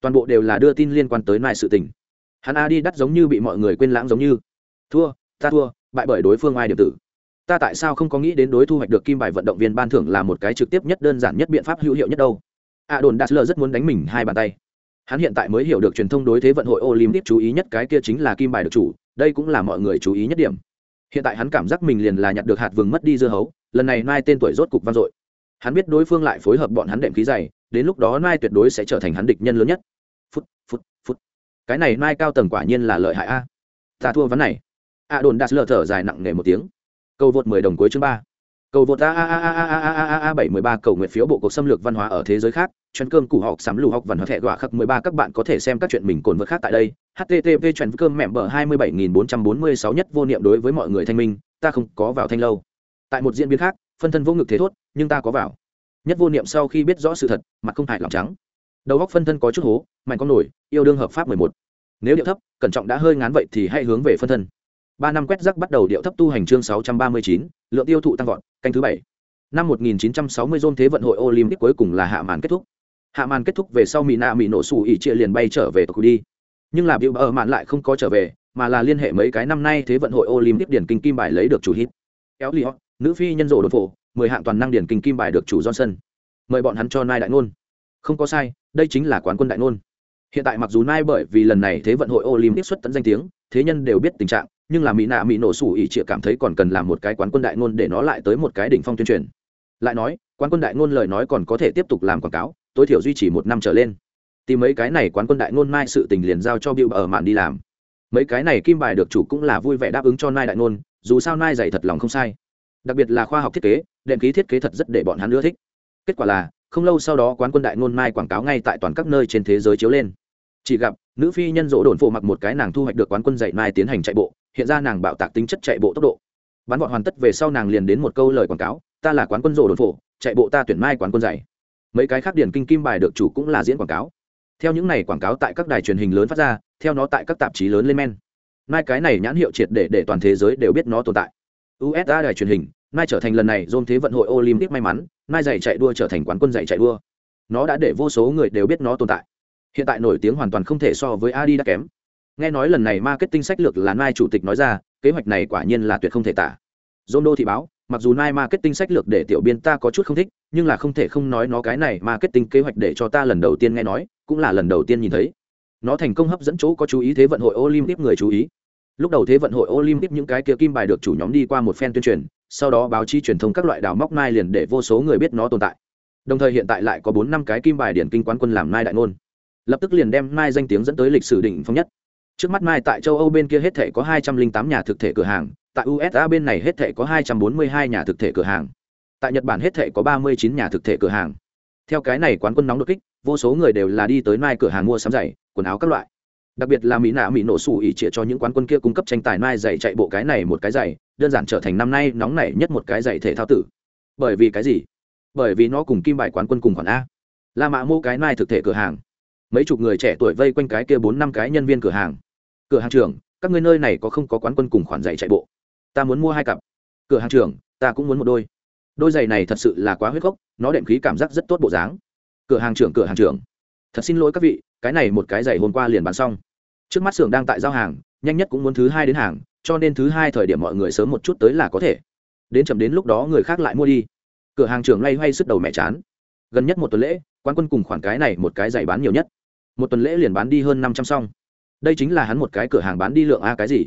toàn bộ đều là đưa tin liên quan tới nai sự tình. Hắn a đi đắt giống như bị mọi người quên lãng giống như. Thua, ta thua, bại bởi đối phương ai điểm tử. Ta tại sao không có nghĩ đến đối thu hoạch được kim bài vận động viên ban thưởng là một cái trực tiếp nhất đơn giản nhất biện pháp hữu hiệu nhất đâu. A đồn đạt lờ rất muốn đánh mình hai bàn tay. Hắn hiện tại mới hiểu được truyền thông đối thế vận hội olympic chú ý nhất cái kia chính là kim bài được chủ, đây cũng là mọi người chú ý nhất điểm. Hiện tại hắn cảm giác mình liền là nhặt được hạt vừng mất đi dưa hấu, lần này mai tên tuổi rốt cục vang dội. Hắn biết đối phương lại phối hợp bọn hắn đệm khí dày đến lúc đó nai tuyệt đối sẽ trở thành hắn địch nhân lớn nhất. Phút phút phút. Cái này nai cao tầng quả nhiên là lợi hại a. Ta thua ván này. A đồn đạt lờ thở dài nặng nề một tiếng. Câu vượt mười đồng cuối chương ba. Cầu vượt a a a a a a a a bảy mười ba cầu nguyện phiếu bộ cuộc xâm lược văn hóa ở thế giới khác. Chuyên cơm củ học sắm lù học văn hóa thẻ gọa khắc mười ba. Các bạn có thể xem các chuyện mình cồn vượt khác tại đây. Http chuyên cơm mẹm bờ hai mươi bảy nghìn bốn trăm bốn mươi sáu nhất vô niệm đối với mọi người thanh minh. Ta không có vào thanh lâu. Tại một diễn biến khác, phân thân vô ngực thế thốt, nhưng ta có vào nhất vô niệm sau khi biết rõ sự thật, mặt không hại lòng trắng. Đầu góc phân thân có chút hố, mạnh con nổi, yêu đương hợp pháp mười một. Nếu điệu thấp, cẩn trọng đã hơi ngán vậy thì hãy hướng về phân thân. Ba năm quét rắc bắt đầu điệu thấp tu hành chương sáu trăm ba mươi chín, lượng tiêu thụ tăng vọt, canh thứ bảy. Năm một nghìn chín trăm sáu mươi dôn thế vận hội olympic cuối cùng là hạ màn kết thúc. Hạ màn kết thúc về sau mỹ nạ mỹ nổ xù ỉ chia liền bay trở về tokyo đi. Nhưng là biểu ở màn lại không có trở về, mà là liên hệ mấy cái năm nay thế vận hội olympic điển kinh kim bài lấy được chủ hit. Kéo li nữ phi nhân rộ đột phổ mười hạng toàn năng điển kinh kim bài được chủ johnson. Mời bọn hắn cho nai đại ngôn. Không có sai, đây chính là quán quân đại ngôn. Hiện tại mặc dù nai bởi vì lần này thế vận hội olympic xuất tận danh tiếng, thế nhân đều biết tình trạng, nhưng là mỹ nạ mỹ nổ sủ ỉ chịa cảm thấy còn cần làm một cái quán quân đại ngôn để nó lại tới một cái đỉnh phong tuyên truyền. Lại nói, quán quân đại ngôn lời nói còn có thể tiếp tục làm quảng cáo, tối thiểu duy trì một năm trở lên. Tìm mấy cái này quán quân đại ngôn mai sự tình liền giao cho bill ở mạn đi làm. Mấy cái này kim bài được chủ cũng là vui vẻ đáp ứng cho nai đại ngôn, dù sao nai dạy thật lòng không sai đặc biệt là khoa học thiết kế, đệm ký thiết kế thật rất để bọn hắn ưa thích. Kết quả là, không lâu sau đó quán quân đại ngôn mai quảng cáo ngay tại toàn các nơi trên thế giới chiếu lên. Chỉ gặp, nữ phi nhân rỗ đồn phụ mặc một cái nàng thu hoạch được quán quân dạy mai tiến hành chạy bộ, hiện ra nàng bạo tạc tính chất chạy bộ tốc độ. Bắn bọn hoàn tất về sau nàng liền đến một câu lời quảng cáo, ta là quán quân rỗ đồn phụ chạy bộ ta tuyển mai quán quân dạy. Mấy cái khác điển kinh kim bài được chủ cũng là diễn quảng cáo. Theo những này quảng cáo tại các đài truyền hình lớn phát ra, theo nó tại các tạp chí lớn lên men. Mai cái này nhãn hiệu triệt để để toàn thế giới đều biết nó tồn tại. Usa đài truyền hình Nai trở thành lần này dôn thế vận hội olympic may mắn, Nai giày chạy đua trở thành quán quân giày chạy đua. Nó đã để vô số người đều biết nó tồn tại. Hiện tại nổi tiếng hoàn toàn không thể so với adi đã kém. Nghe nói lần này marketing sách lược là Nai chủ tịch nói ra, kế hoạch này quả nhiên là tuyệt không thể tả. Dôn đô thị báo, mặc dù nai marketing sách lược để tiểu biên ta có chút không thích, nhưng là không thể không nói nó cái này marketing kế hoạch để cho ta lần đầu tiên nghe nói, cũng là lần đầu tiên nhìn thấy. Nó thành công hấp dẫn chỗ có chú ý thế vận hội olympic người chú ý. Lúc đầu thế vận hội olympic những cái kia kim bài được chủ nhóm đi qua một phen tuyên truyền sau đó báo chí truyền thông các loại đào móc mai liền để vô số người biết nó tồn tại. Đồng thời hiện tại lại có bốn năm cái kim bài điển kinh quán quân làm mai đại ngôn. Lập tức liền đem mai danh tiếng dẫn tới lịch sử đỉnh phong nhất. Trước mắt mai tại châu âu bên kia hết thể có hai trăm linh tám nhà thực thể cửa hàng, tại usa bên này hết thể có hai trăm bốn mươi hai nhà thực thể cửa hàng. Tại nhật bản hết thể có ba mươi chín nhà thực thể cửa hàng. Theo cái này quán quân nóng đột kích, vô số người đều là đi tới mai cửa hàng mua sắm giày, quần áo các loại. Đặc biệt là mỹ nạ mỹ nổ sủ ỉ trịa cho những quán quân kia cung cấp tranh tài mai giày chạy bộ cái này một cái giày đơn giản trở thành năm nay nóng nảy nhất một cái giày thể thao tử. Bởi vì cái gì? Bởi vì nó cùng kim bài quán quân cùng khoản a. La mạ mua cái mai thực thể cửa hàng. Mấy chục người trẻ tuổi vây quanh cái kia bốn năm cái nhân viên cửa hàng. Cửa hàng trưởng, các ngươi nơi này có không có quán quân cùng khoản giày chạy bộ? Ta muốn mua hai cặp. Cửa hàng trưởng, ta cũng muốn một đôi. Đôi giày này thật sự là quá huyết gốc, nó đệm khí cảm giác rất tốt bộ dáng. Cửa hàng trưởng, cửa hàng trưởng. Thật xin lỗi các vị, cái này một cái giày hôm qua liền bán xong. Trước mắt xưởng đang tại giao hàng, nhanh nhất cũng muốn thứ hai đến hàng cho nên thứ hai thời điểm mọi người sớm một chút tới là có thể. Đến chậm đến lúc đó người khác lại mua đi. Cửa hàng trưởng loay hoay sức đầu mẹ chán. Gần nhất một tuần lễ quan quân cùng khoản cái này một cái giày bán nhiều nhất. Một tuần lễ liền bán đi hơn năm trăm xong. Đây chính là hắn một cái cửa hàng bán đi lượng a cái gì?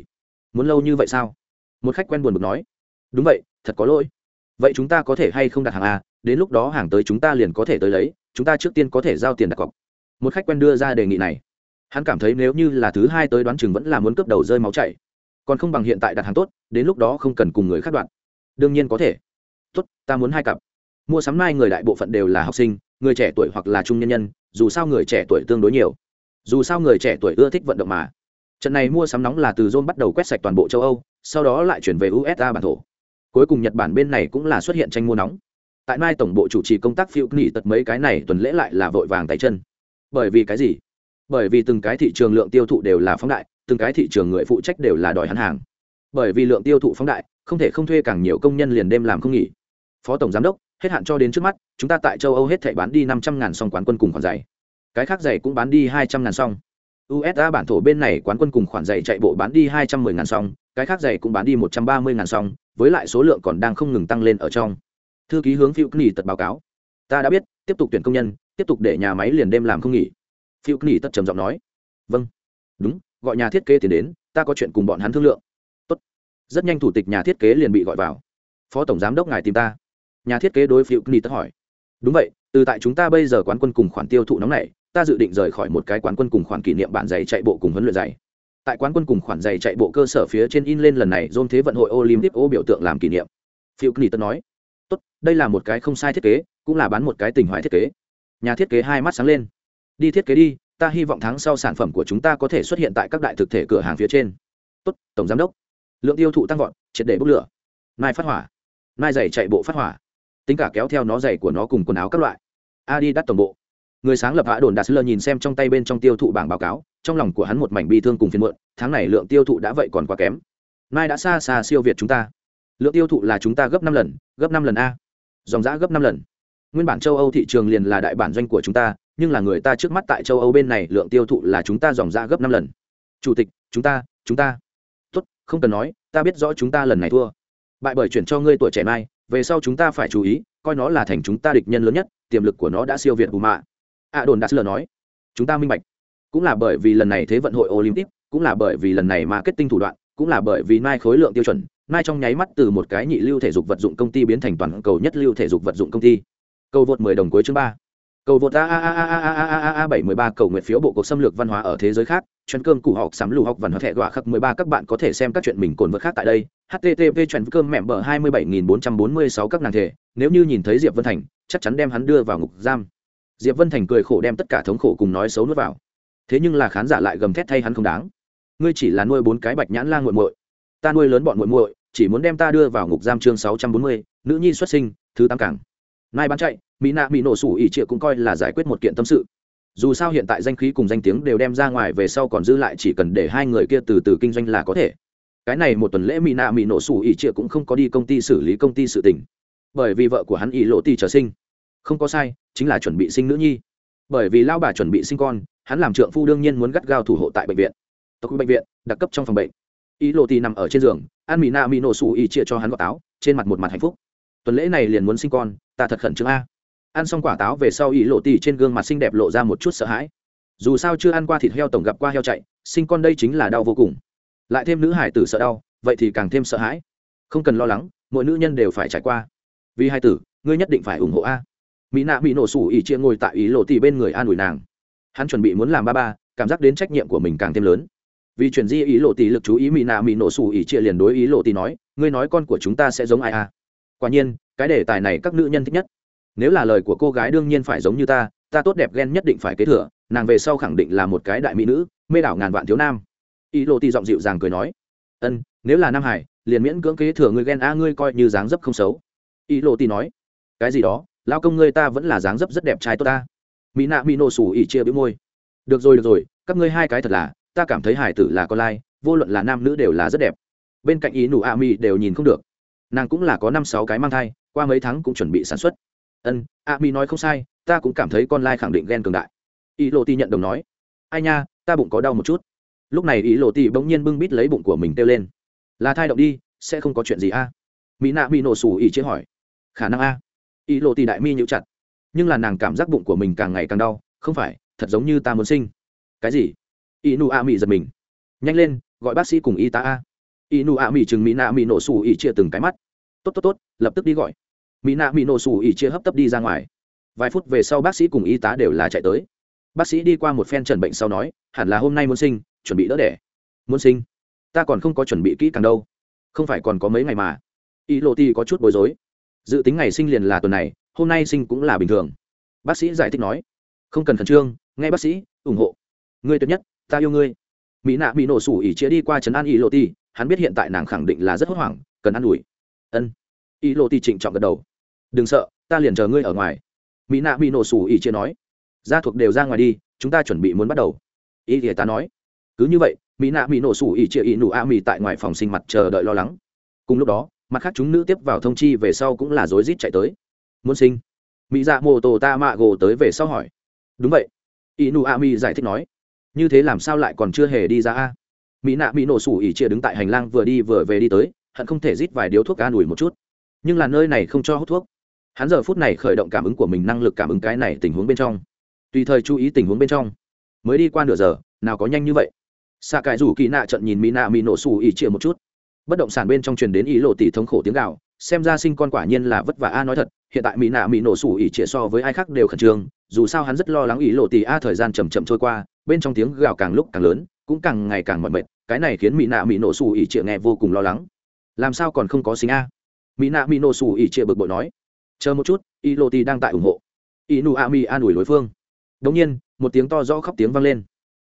Muốn lâu như vậy sao? Một khách quen buồn bực nói. Đúng vậy, thật có lỗi. Vậy chúng ta có thể hay không đặt hàng a? Đến lúc đó hàng tới chúng ta liền có thể tới lấy, chúng ta trước tiên có thể giao tiền đặt cọc. Một khách quen đưa ra đề nghị này. Hắn cảm thấy nếu như là thứ hai tới đoán chừng vẫn là muốn cướp đầu rơi máu chảy còn không bằng hiện tại đặt hàng tốt, đến lúc đó không cần cùng người khác đoạn đương nhiên có thể. Tốt, ta muốn hai cặp. Mua sắm mai người đại bộ phận đều là học sinh, người trẻ tuổi hoặc là trung nhân nhân, dù sao người trẻ tuổi tương đối nhiều. Dù sao người trẻ tuổi ưa thích vận động mà. Trận này mua sắm nóng là từ John bắt đầu quét sạch toàn bộ châu âu, sau đó lại chuyển về usa bản thổ. Cuối cùng nhật bản bên này cũng là xuất hiện tranh mua nóng. Tại mai tổng bộ chủ trì công tác phiêu nghỉ tật mấy cái này tuần lễ lại là vội vàng tay chân. Bởi vì cái gì? Bởi vì từng cái thị trường lượng tiêu thụ đều là phóng đại từng cái thị trường người phụ trách đều là đòi hắn hàng. Bởi vì lượng tiêu thụ phóng đại, không thể không thuê càng nhiều công nhân liền đêm làm không nghỉ. Phó tổng giám đốc, hết hạn cho đến trước mắt, chúng ta tại châu âu hết thể bán đi năm trăm ngàn song quán quân cùng khoản giày. Cái khác giày cũng bán đi hai trăm ngàn song. Usa bản thổ bên này quán quân cùng khoản giày chạy bộ bán đi hai trăm mười ngàn song, cái khác giày cũng bán đi một trăm ba mươi ngàn song, với lại số lượng còn đang không ngừng tăng lên ở trong. Thư ký hướng phiêu nghỉ tật báo cáo. Ta đã biết, tiếp tục tuyển công nhân, tiếp tục để nhà máy liền đêm làm không nghỉ. Phiêu nghỉ tật trầm giọng nói. Vâng. Đúng gọi nhà thiết kế tiền đến, ta có chuyện cùng bọn hắn thương lượng. Tốt. rất nhanh thủ tịch nhà thiết kế liền bị gọi vào. Phó tổng giám đốc ngài tìm ta. Nhà thiết kế đối phiêu nghỉ tất hỏi. Đúng vậy, từ tại chúng ta bây giờ quán quân cùng khoản tiêu thụ nóng này, ta dự định rời khỏi một cái quán quân cùng khoản kỷ niệm bản giày chạy bộ cùng huấn luyện giày. Tại quán quân cùng khoản giày chạy bộ cơ sở phía trên in lên lần này dôn thế vận hội olympic ô biểu tượng làm kỷ niệm. Phiêu nghỉ tất nói. Tốt, đây là một cái không sai thiết kế, cũng là bán một cái tình hoài thiết kế. Nhà thiết kế hai mắt sáng lên. Đi thiết kế đi ta hy vọng tháng sau sản phẩm của chúng ta có thể xuất hiện tại các đại thực thể cửa hàng phía trên. Tốt, tổng giám đốc. Lượng tiêu thụ tăng vọt, triệt để bốc lửa. Mai phát hỏa. Mai giày chạy bộ phát hỏa. Tính cả kéo theo nó giày của nó cùng quần áo các loại. A đi đắt tổng bộ. Người sáng lập hạ đồn đạt lơ nhìn xem trong tay bên trong tiêu thụ bảng báo cáo, trong lòng của hắn một mảnh bi thương cùng phiên muộn, tháng này lượng tiêu thụ đã vậy còn quá kém. Mai đã xa xa siêu việt chúng ta. Lượng tiêu thụ là chúng ta gấp năm lần, gấp năm lần a. Dòng giã gấp năm lần. Nguyên bản châu âu thị trường liền là đại bản doanh của chúng ta nhưng là người ta trước mắt tại châu âu bên này lượng tiêu thụ là chúng ta dòng ra gấp năm lần. Chủ tịch, chúng ta chúng ta. Tốt, không cần nói, ta biết rõ chúng ta lần này thua. Bại bởi chuyển cho ngươi tuổi trẻ mai, về sau chúng ta phải chú ý, coi nó là thành chúng ta địch nhân lớn nhất, tiềm lực của nó đã siêu việt bù mạ. A đồn đã lờ nói, chúng ta minh bạch. Cũng là bởi vì lần này thế vận hội olympic, cũng là bởi vì lần này marketing thủ đoạn, cũng là bởi vì mai khối lượng tiêu chuẩn mai trong nháy mắt từ một cái nhị lưu thể dục vật dụng công ty biến thành toàn cầu nhất lưu thể dục vật dụng công ty. Cầu vượt 10 đồng cuối chương 3 cầu vượt a a a a a a a a bảy mười ba cầu nguyện phiếu bộ cuộc xâm lược văn hóa ở thế giới khác chuyên cơm củ học sắm lù học văn hóa thẻ gọa khắc 13 các bạn có thể xem các chuyện mình cồn vượt khác tại đây http chuyên cơm mẹm bờ 27446 các nàng thể nếu như nhìn thấy diệp vân thành chắc chắn đem hắn đưa vào ngục giam diệp vân thành cười khổ đem tất cả thống khổ cùng nói xấu nuốt vào thế nhưng là khán giả lại gầm thét thay hắn không đáng ngươi chỉ là nuôi bốn cái bạch nhãn la nguội muội ta nuôi lớn bọn muội muội chỉ muốn đem ta đưa vào ngục giam chương sáu trăm bốn mươi nữ nhi xuất sinh thứ tám cảng Nai bán chạy mỹ nạ bị nổ sủ ỉ trịa cũng coi là giải quyết một kiện tâm sự. Dù sao hiện tại danh khí cùng danh tiếng đều đem ra ngoài về sau còn giữ lại chỉ cần để hai người kia từ từ kinh doanh là có thể. Cái này một tuần lễ mỹ nạ mỹ nổ sủ ỉ trịa cũng không có đi công ty xử lý công ty sự tình. Bởi vì vợ của hắn ỉ lộ ti trở sinh. Không có sai, chính là chuẩn bị sinh nữ nhi. Bởi vì lao bà chuẩn bị sinh con, hắn làm trượng phu đương nhiên muốn gắt gao thủ hộ tại bệnh viện. Tộc bệnh viện, đặc cấp trong phòng bệnh. Ý lộ tì nằm ở trên giường an mỹ na mỹ nổ sủ ý chia cho hắn gọt táo trên mặt một mặt hạnh phúc. Tuần lễ này liền muốn sinh con, ta thật khẩn trương a ăn xong quả táo về sau ý lộ tỉ trên gương mặt xinh đẹp lộ ra một chút sợ hãi. Dù sao chưa ăn qua thịt heo tổng gặp qua heo chạy, sinh con đây chính là đau vô cùng. Lại thêm nữ hải tử sợ đau, vậy thì càng thêm sợ hãi. Không cần lo lắng, mỗi nữ nhân đều phải trải qua. Vì hai tử, ngươi nhất định phải ủng hộ a. Mỹ nạ bị nổ sủ ỉ chia ngồi tại ý lộ tỉ bên người an ủi nàng. Hắn chuẩn bị muốn làm ba ba, cảm giác đến trách nhiệm của mình càng thêm lớn. Vì chuyển di ý lộ tỷ lực chú ý mỹ nạ mỹ nổ sủ ỉ chia liền đối ý lộ tỷ nói, ngươi nói con của chúng ta sẽ giống ai à quả nhiên, cái đề tài này các nữ nhân thích nhất nếu là lời của cô gái đương nhiên phải giống như ta ta tốt đẹp ghen nhất định phải kế thừa, nàng về sau khẳng định là một cái đại mỹ nữ, mê đảo ngàn vạn thiếu nam. Ý lộ ti giọng dịu dàng cười nói, ân, nếu là nam hải, liền miễn cưỡng kế thừa ngươi ghen a ngươi coi như dáng dấp không xấu. Ý lộ ti nói, cái gì đó lao công ngươi ta vẫn là dáng dấp rất đẹp trai tốt ta. Mỹ nạ mỹ nổ sủ ỉ chia bĩu môi, được rồi được rồi, các ngươi hai cái thật là, ta cảm thấy hải tử là con lai, vô luận là nam nữ đều là rất đẹp. Bên cạnh ý nụ a mi đều nhìn không được. Nàng cũng là có năm sáu cái mang thai, qua mấy tháng cũng chuẩn bị sản xuất ân a mi nói không sai, ta cũng cảm thấy con lai khẳng định ghen cường đại. Ý lộ ti nhận đồng nói, ai nha, ta bụng có đau một chút. Lúc này ý lộ ti bỗng nhiên bưng bít lấy bụng của mình kêu lên, là thai động đi, sẽ không có chuyện gì a? Mỹ nạ Mi nổ xù ý chế hỏi, khả năng a? Ý lộ ti đại mi nhịu chặt, nhưng là nàng cảm giác bụng của mình càng ngày càng đau, không phải, thật giống như ta muốn sinh. Cái gì? Inu a mỹ giật mình, nhanh lên, gọi bác sĩ cùng y tá a. Inu a mỹ chừng mỹ nạ mỹ nổ xù ý chia từng cái mắt, tốt tốt tốt, lập tức đi gọi mỹ nạ mỹ nổ sủ ỉ chia hấp tấp đi ra ngoài. Vài phút về sau bác sĩ cùng y tá đều là chạy tới. Bác sĩ đi qua một phen trần bệnh sau nói, hẳn là hôm nay muốn sinh, chuẩn bị đỡ đẻ. Muốn sinh? Ta còn không có chuẩn bị kỹ càng đâu. Không phải còn có mấy ngày mà. Y lộ ti có chút bối rối. Dự tính ngày sinh liền là tuần này, hôm nay sinh cũng là bình thường. Bác sĩ giải thích nói, không cần khẩn trương, nghe bác sĩ, ủng hộ. Ngươi tuyệt nhất, ta yêu ngươi. Mỹ nạ bị nổ sủ ỉ chia đi qua trấn an Y lộ ti, hắn biết hiện tại nàng khẳng định là rất hốt hoảng, cần an ủi. Ân. Y lộ ti trịnh trọng gật đầu đừng sợ, ta liền chờ ngươi ở ngoài. Mỹ nạ bị nổ sủ ỉ chia nói. Ra thuộc đều ra ngoài đi, chúng ta chuẩn bị muốn bắt đầu. Ý thì ta nói. Cứ như vậy, mỹ nạ bị nổ sủ ỉ chia ỉ nụ a mỹ tại ngoài phòng sinh mặt chờ đợi lo lắng. Cùng lúc đó, mặt khác chúng nữ tiếp vào thông chi về sau cũng là rối rít chạy tới. Muốn sinh? Mỹ dạ mô tô ta mạ gồ tới về sau hỏi. Đúng vậy. Ỷ nụ a mi giải thích nói. Như thế làm sao lại còn chưa hề đi ra a? Mỹ nạ mỹ nổ sủ ỉ chia đứng tại hành lang vừa đi vừa về đi tới, hận không thể rít vài điếu thuốc an nùi một chút. Nhưng là nơi này không cho hút thuốc hắn giờ phút này khởi động cảm ứng của mình năng lực cảm ứng cái này tình huống bên trong. Tùy thời chú ý tình huống bên trong. Mới đi qua nửa giờ, nào có nhanh như vậy. Xạ cải rủ kỳ nạ trận nhìn mỹ nạ mỹ nổ sủ ỉ chịa một chút. Bất động sản bên trong truyền đến ý lộ tỷ thống khổ tiếng gạo xem ra sinh con quả nhiên là vất vả a nói thật, hiện tại mỹ nạ mỹ nổ sủ ỉ chịa so với ai khác đều khẩn trương, dù sao hắn rất lo lắng ý lộ tỷ a thời gian chầm chậm trôi qua, bên trong tiếng gào càng lúc càng lớn, cũng càng ngày càng mỏi mệt, cái này khiến mỹ nạ mỹ nổ sủ ỉ chịa nghe vô cùng lo lắng. Làm sao còn không có sinh a? Mỹ nạ mỹ nổ xù ỉ chịa bực bội nói chờ một chút y Lô tì đang tại ủng hộ. Y nu a mi an ủi đối phương. Đống nhiên một tiếng to rõ khóc tiếng vang lên.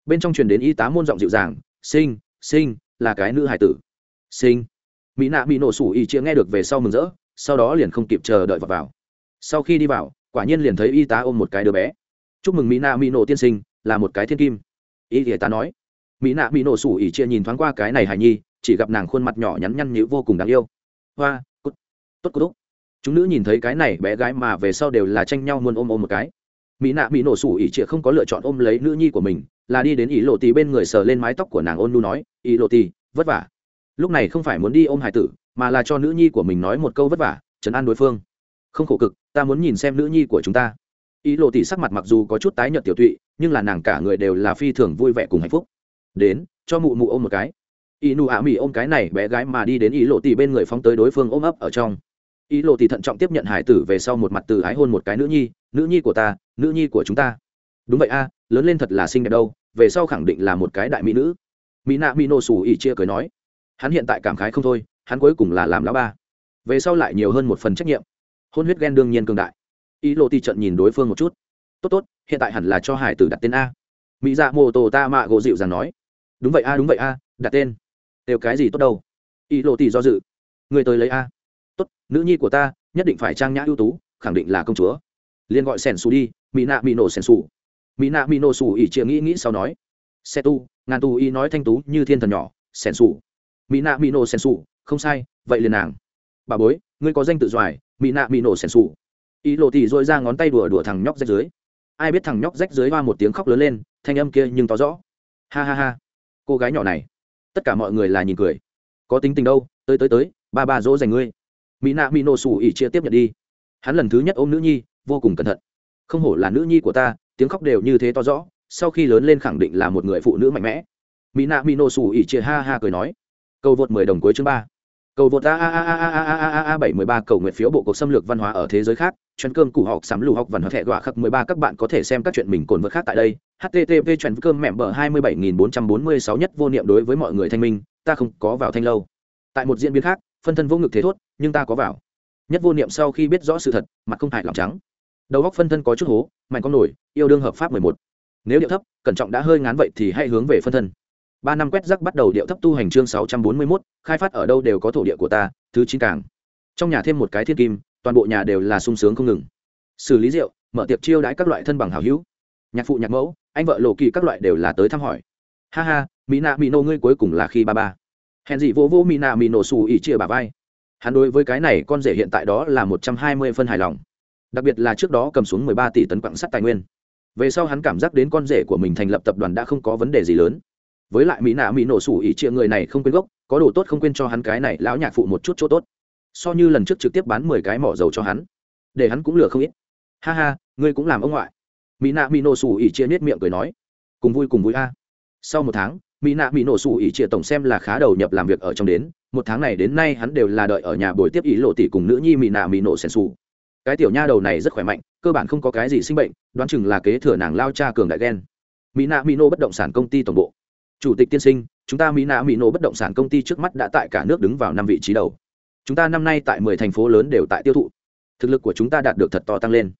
Bên trong truyền đến y tá môn giọng dịu dàng sinh sinh là cái nữ hải tử. Sinh. Mỹ nạ bị nổ sủ Y chia nghe được về sau mừng rỡ sau đó liền không kịp chờ đợi vào, vào. sau khi đi vào quả nhiên liền thấy y tá ôm một cái đứa bé. Chúc mừng mỹ nạ mỹ nổ tiên sinh là một cái thiên kim. Y tá nói. Mỹ nạ mỹ nổ sủ ỉ chia nhìn thoáng qua cái này hài nhi chỉ gặp nàng khuôn mặt nhỏ nhắn nhăn nhữ vô cùng đáng yêu. Hoa cút tốt cút chúng nữ nhìn thấy cái này bé gái mà về sau đều là tranh nhau muốn ôm ôm một cái. Mỹ nạ mỹ nổ sủ ỉ trịa không có lựa chọn ôm lấy nữ nhi của mình, là đi đến ỷ lộ tì bên người sờ lên mái tóc của nàng ôn nu nói, ỷ lộ tì, vất vả. Lúc này không phải muốn đi ôm hải tử, mà là cho nữ nhi của mình nói một câu vất vả chấn an đối phương. Không khổ cực, ta muốn nhìn xem nữ nhi của chúng ta. Ý lộ tì sắc mặt mặc dù có chút tái nhợt tiểu tụy, nhưng là nàng cả người đều là phi thường vui vẻ cùng hạnh phúc. Đến, cho mụ mụ ôm một cái. Ý nụ ả mì ôm cái này bé gái mà đi đến ý lộ tì bên người phóng tới đối phương ôm ấp ở trong ý lộ thì thận trọng tiếp nhận hải tử về sau một mặt từ ái hôn một cái nữ nhi nữ nhi của ta, nữ nhi của chúng ta. Đúng vậy a, lớn lên thật là xinh đẹp đâu, về sau khẳng định là một cái đại mỹ nữ. Mỹ nạ mỹ Nô xù ỉ chia cười nói. Hắn hiện tại cảm khái không thôi, hắn cuối cùng là làm lão ba. Về sau lại nhiều hơn một phần trách nhiệm. Hôn huyết ghen đương nhiên cường đại. Ý lộ thì trận nhìn đối phương một chút. Tốt tốt, hiện tại hẳn là cho hải tử đặt tên a. Mỹ dạ mô tô ta mạ gỗ dịu rằng nói. Đúng vậy a, đúng vậy a, đặt tên. Đều cái gì tốt đâu. Ý lộ thì do dự. Người tới lấy a nữ nhi của ta nhất định phải trang nhã ưu tú, khẳng định là công chúa. Liền gọi sẻn xù đi mỹ nạ mỹ nổ sẻn xù. Mỹ nạ mỹ nổ xù ỉ chịa nghĩ nghĩ sau nói, xe tu, ngàn tu y nói thanh tú như thiên thần nhỏ, sẻn xù. Mỹ nạ mỹ nổ sẻn xù, không sai, vậy liền nàng. Bà bối, ngươi có danh tự doài mỹ nạ mỹ nổ sẻn xù. Ý lộ tỉ dội ra ngón tay đùa đùa thằng nhóc rách dưới. Ai biết thằng nhóc rách dưới hoa một tiếng khóc lớn lên, thanh âm kia nhưng to rõ. Ha ha ha. Cô gái nhỏ này. Tất cả mọi người là nhìn cười. Có tính tình đâu, tới tới tới, ba ba dỗ dành ngươi mỹ nạ mỹ nổ xù ỉ chia tiếp nhận đi hắn lần thứ nhất ôm nữ nhi vô cùng cẩn thận không hổ là nữ nhi của ta tiếng khóc đều như thế to rõ sau khi lớn lên khẳng định là một người phụ nữ mạnh mẽ mỹ nạ mỹ nổ xù ỉ chia ha ha cười nói câu vượt mười đồng cuối chương ba cầu vượt a a a a a a a a bảy mười ba cầu nguyện phiếu bộ cuộc xâm lược văn hóa ở thế giới khác chuyên cơm củ học sắm lù học văn hóa thẻ gọa khắc mười ba các bạn có thể xem các chuyện mình cồn vượt khác tại đây http chuyên cơm mẹm bờ hai mươi bảy nghìn bốn trăm bốn mươi sáu nhất vô niệm đối với mọi người thanh minh ta không có vào thanh lâu tại một diễn biến khác phân thân vô ngực thế thốt, nhưng ta có vào. Nhất vô niệm sau khi biết rõ sự thật, mặt không hại lòng trắng. Đầu góc phân thân có chút hố, mạnh con nổi, yêu đương hợp pháp mười một. Nếu điệu thấp, cẩn trọng đã hơi ngán vậy thì hãy hướng về phân thân. Ba năm quét rắc bắt đầu điệu thấp tu hành chương sáu trăm bốn mươi mốt, khai phát ở đâu đều có thổ địa của ta, thứ chín càng. Trong nhà thêm một cái thiên kim, toàn bộ nhà đều là sung sướng không ngừng. Xử lý rượu, mở tiệc chiêu đãi các loại thân bằng hào hữu. Nhạc phụ nhạc mẫu, anh vợ lộ kỳ các loại đều là tới thăm hỏi. Ha ha, mỹ nạ mỹ nô ngươi cuối cùng là khi ba ba hèn dị vô vô mỹ nạ mỹ nổ xù ỉ chia bà vai. Hắn đối với cái này con rể hiện tại đó là một trăm hai mươi phân hài lòng. Đặc biệt là trước đó cầm xuống mười ba tỷ tấn quặng sắt tài nguyên. Về sau hắn cảm giác đến con rể của mình thành lập tập đoàn đã không có vấn đề gì lớn. Với lại mỹ nạ mỹ nổ sủ ỉ chia người này không quên gốc, có đồ tốt không quên cho hắn cái này lão nhạc phụ một chút chỗ tốt. So như lần trước trực tiếp bán mười cái mỏ dầu cho hắn, để hắn cũng lừa không ít. Ha ha, ngươi cũng làm ông ngoại. Mỹ nạ mỹ nổ sủ ỉ chia nết miệng cười nói, cùng vui cùng vui a. Sau một tháng mỹ nạ mỹ nổ sủ ỉ trịa tổng xem là khá đầu nhập làm việc ở trong đến, một tháng này đến nay hắn đều là đợi ở nhà buổi tiếp ý lộ tỷ cùng nữ nhi mỹ nạ mỹ nổ sen sủ cái tiểu nha đầu này rất khỏe mạnh, cơ bản không có cái gì sinh bệnh, đoán chừng là kế thừa nàng lao cha cường đại ghen mỹ nạ mỹ Nổ bất động sản công ty tổng bộ. Chủ tịch tiên sinh, chúng ta mỹ nạ mỹ Nổ bất động sản công ty trước mắt đã tại cả nước đứng vào năm vị trí đầu. Chúng ta năm nay tại mười thành phố lớn đều tại tiêu thụ. Thực lực của chúng ta đạt được thật to tăng lên.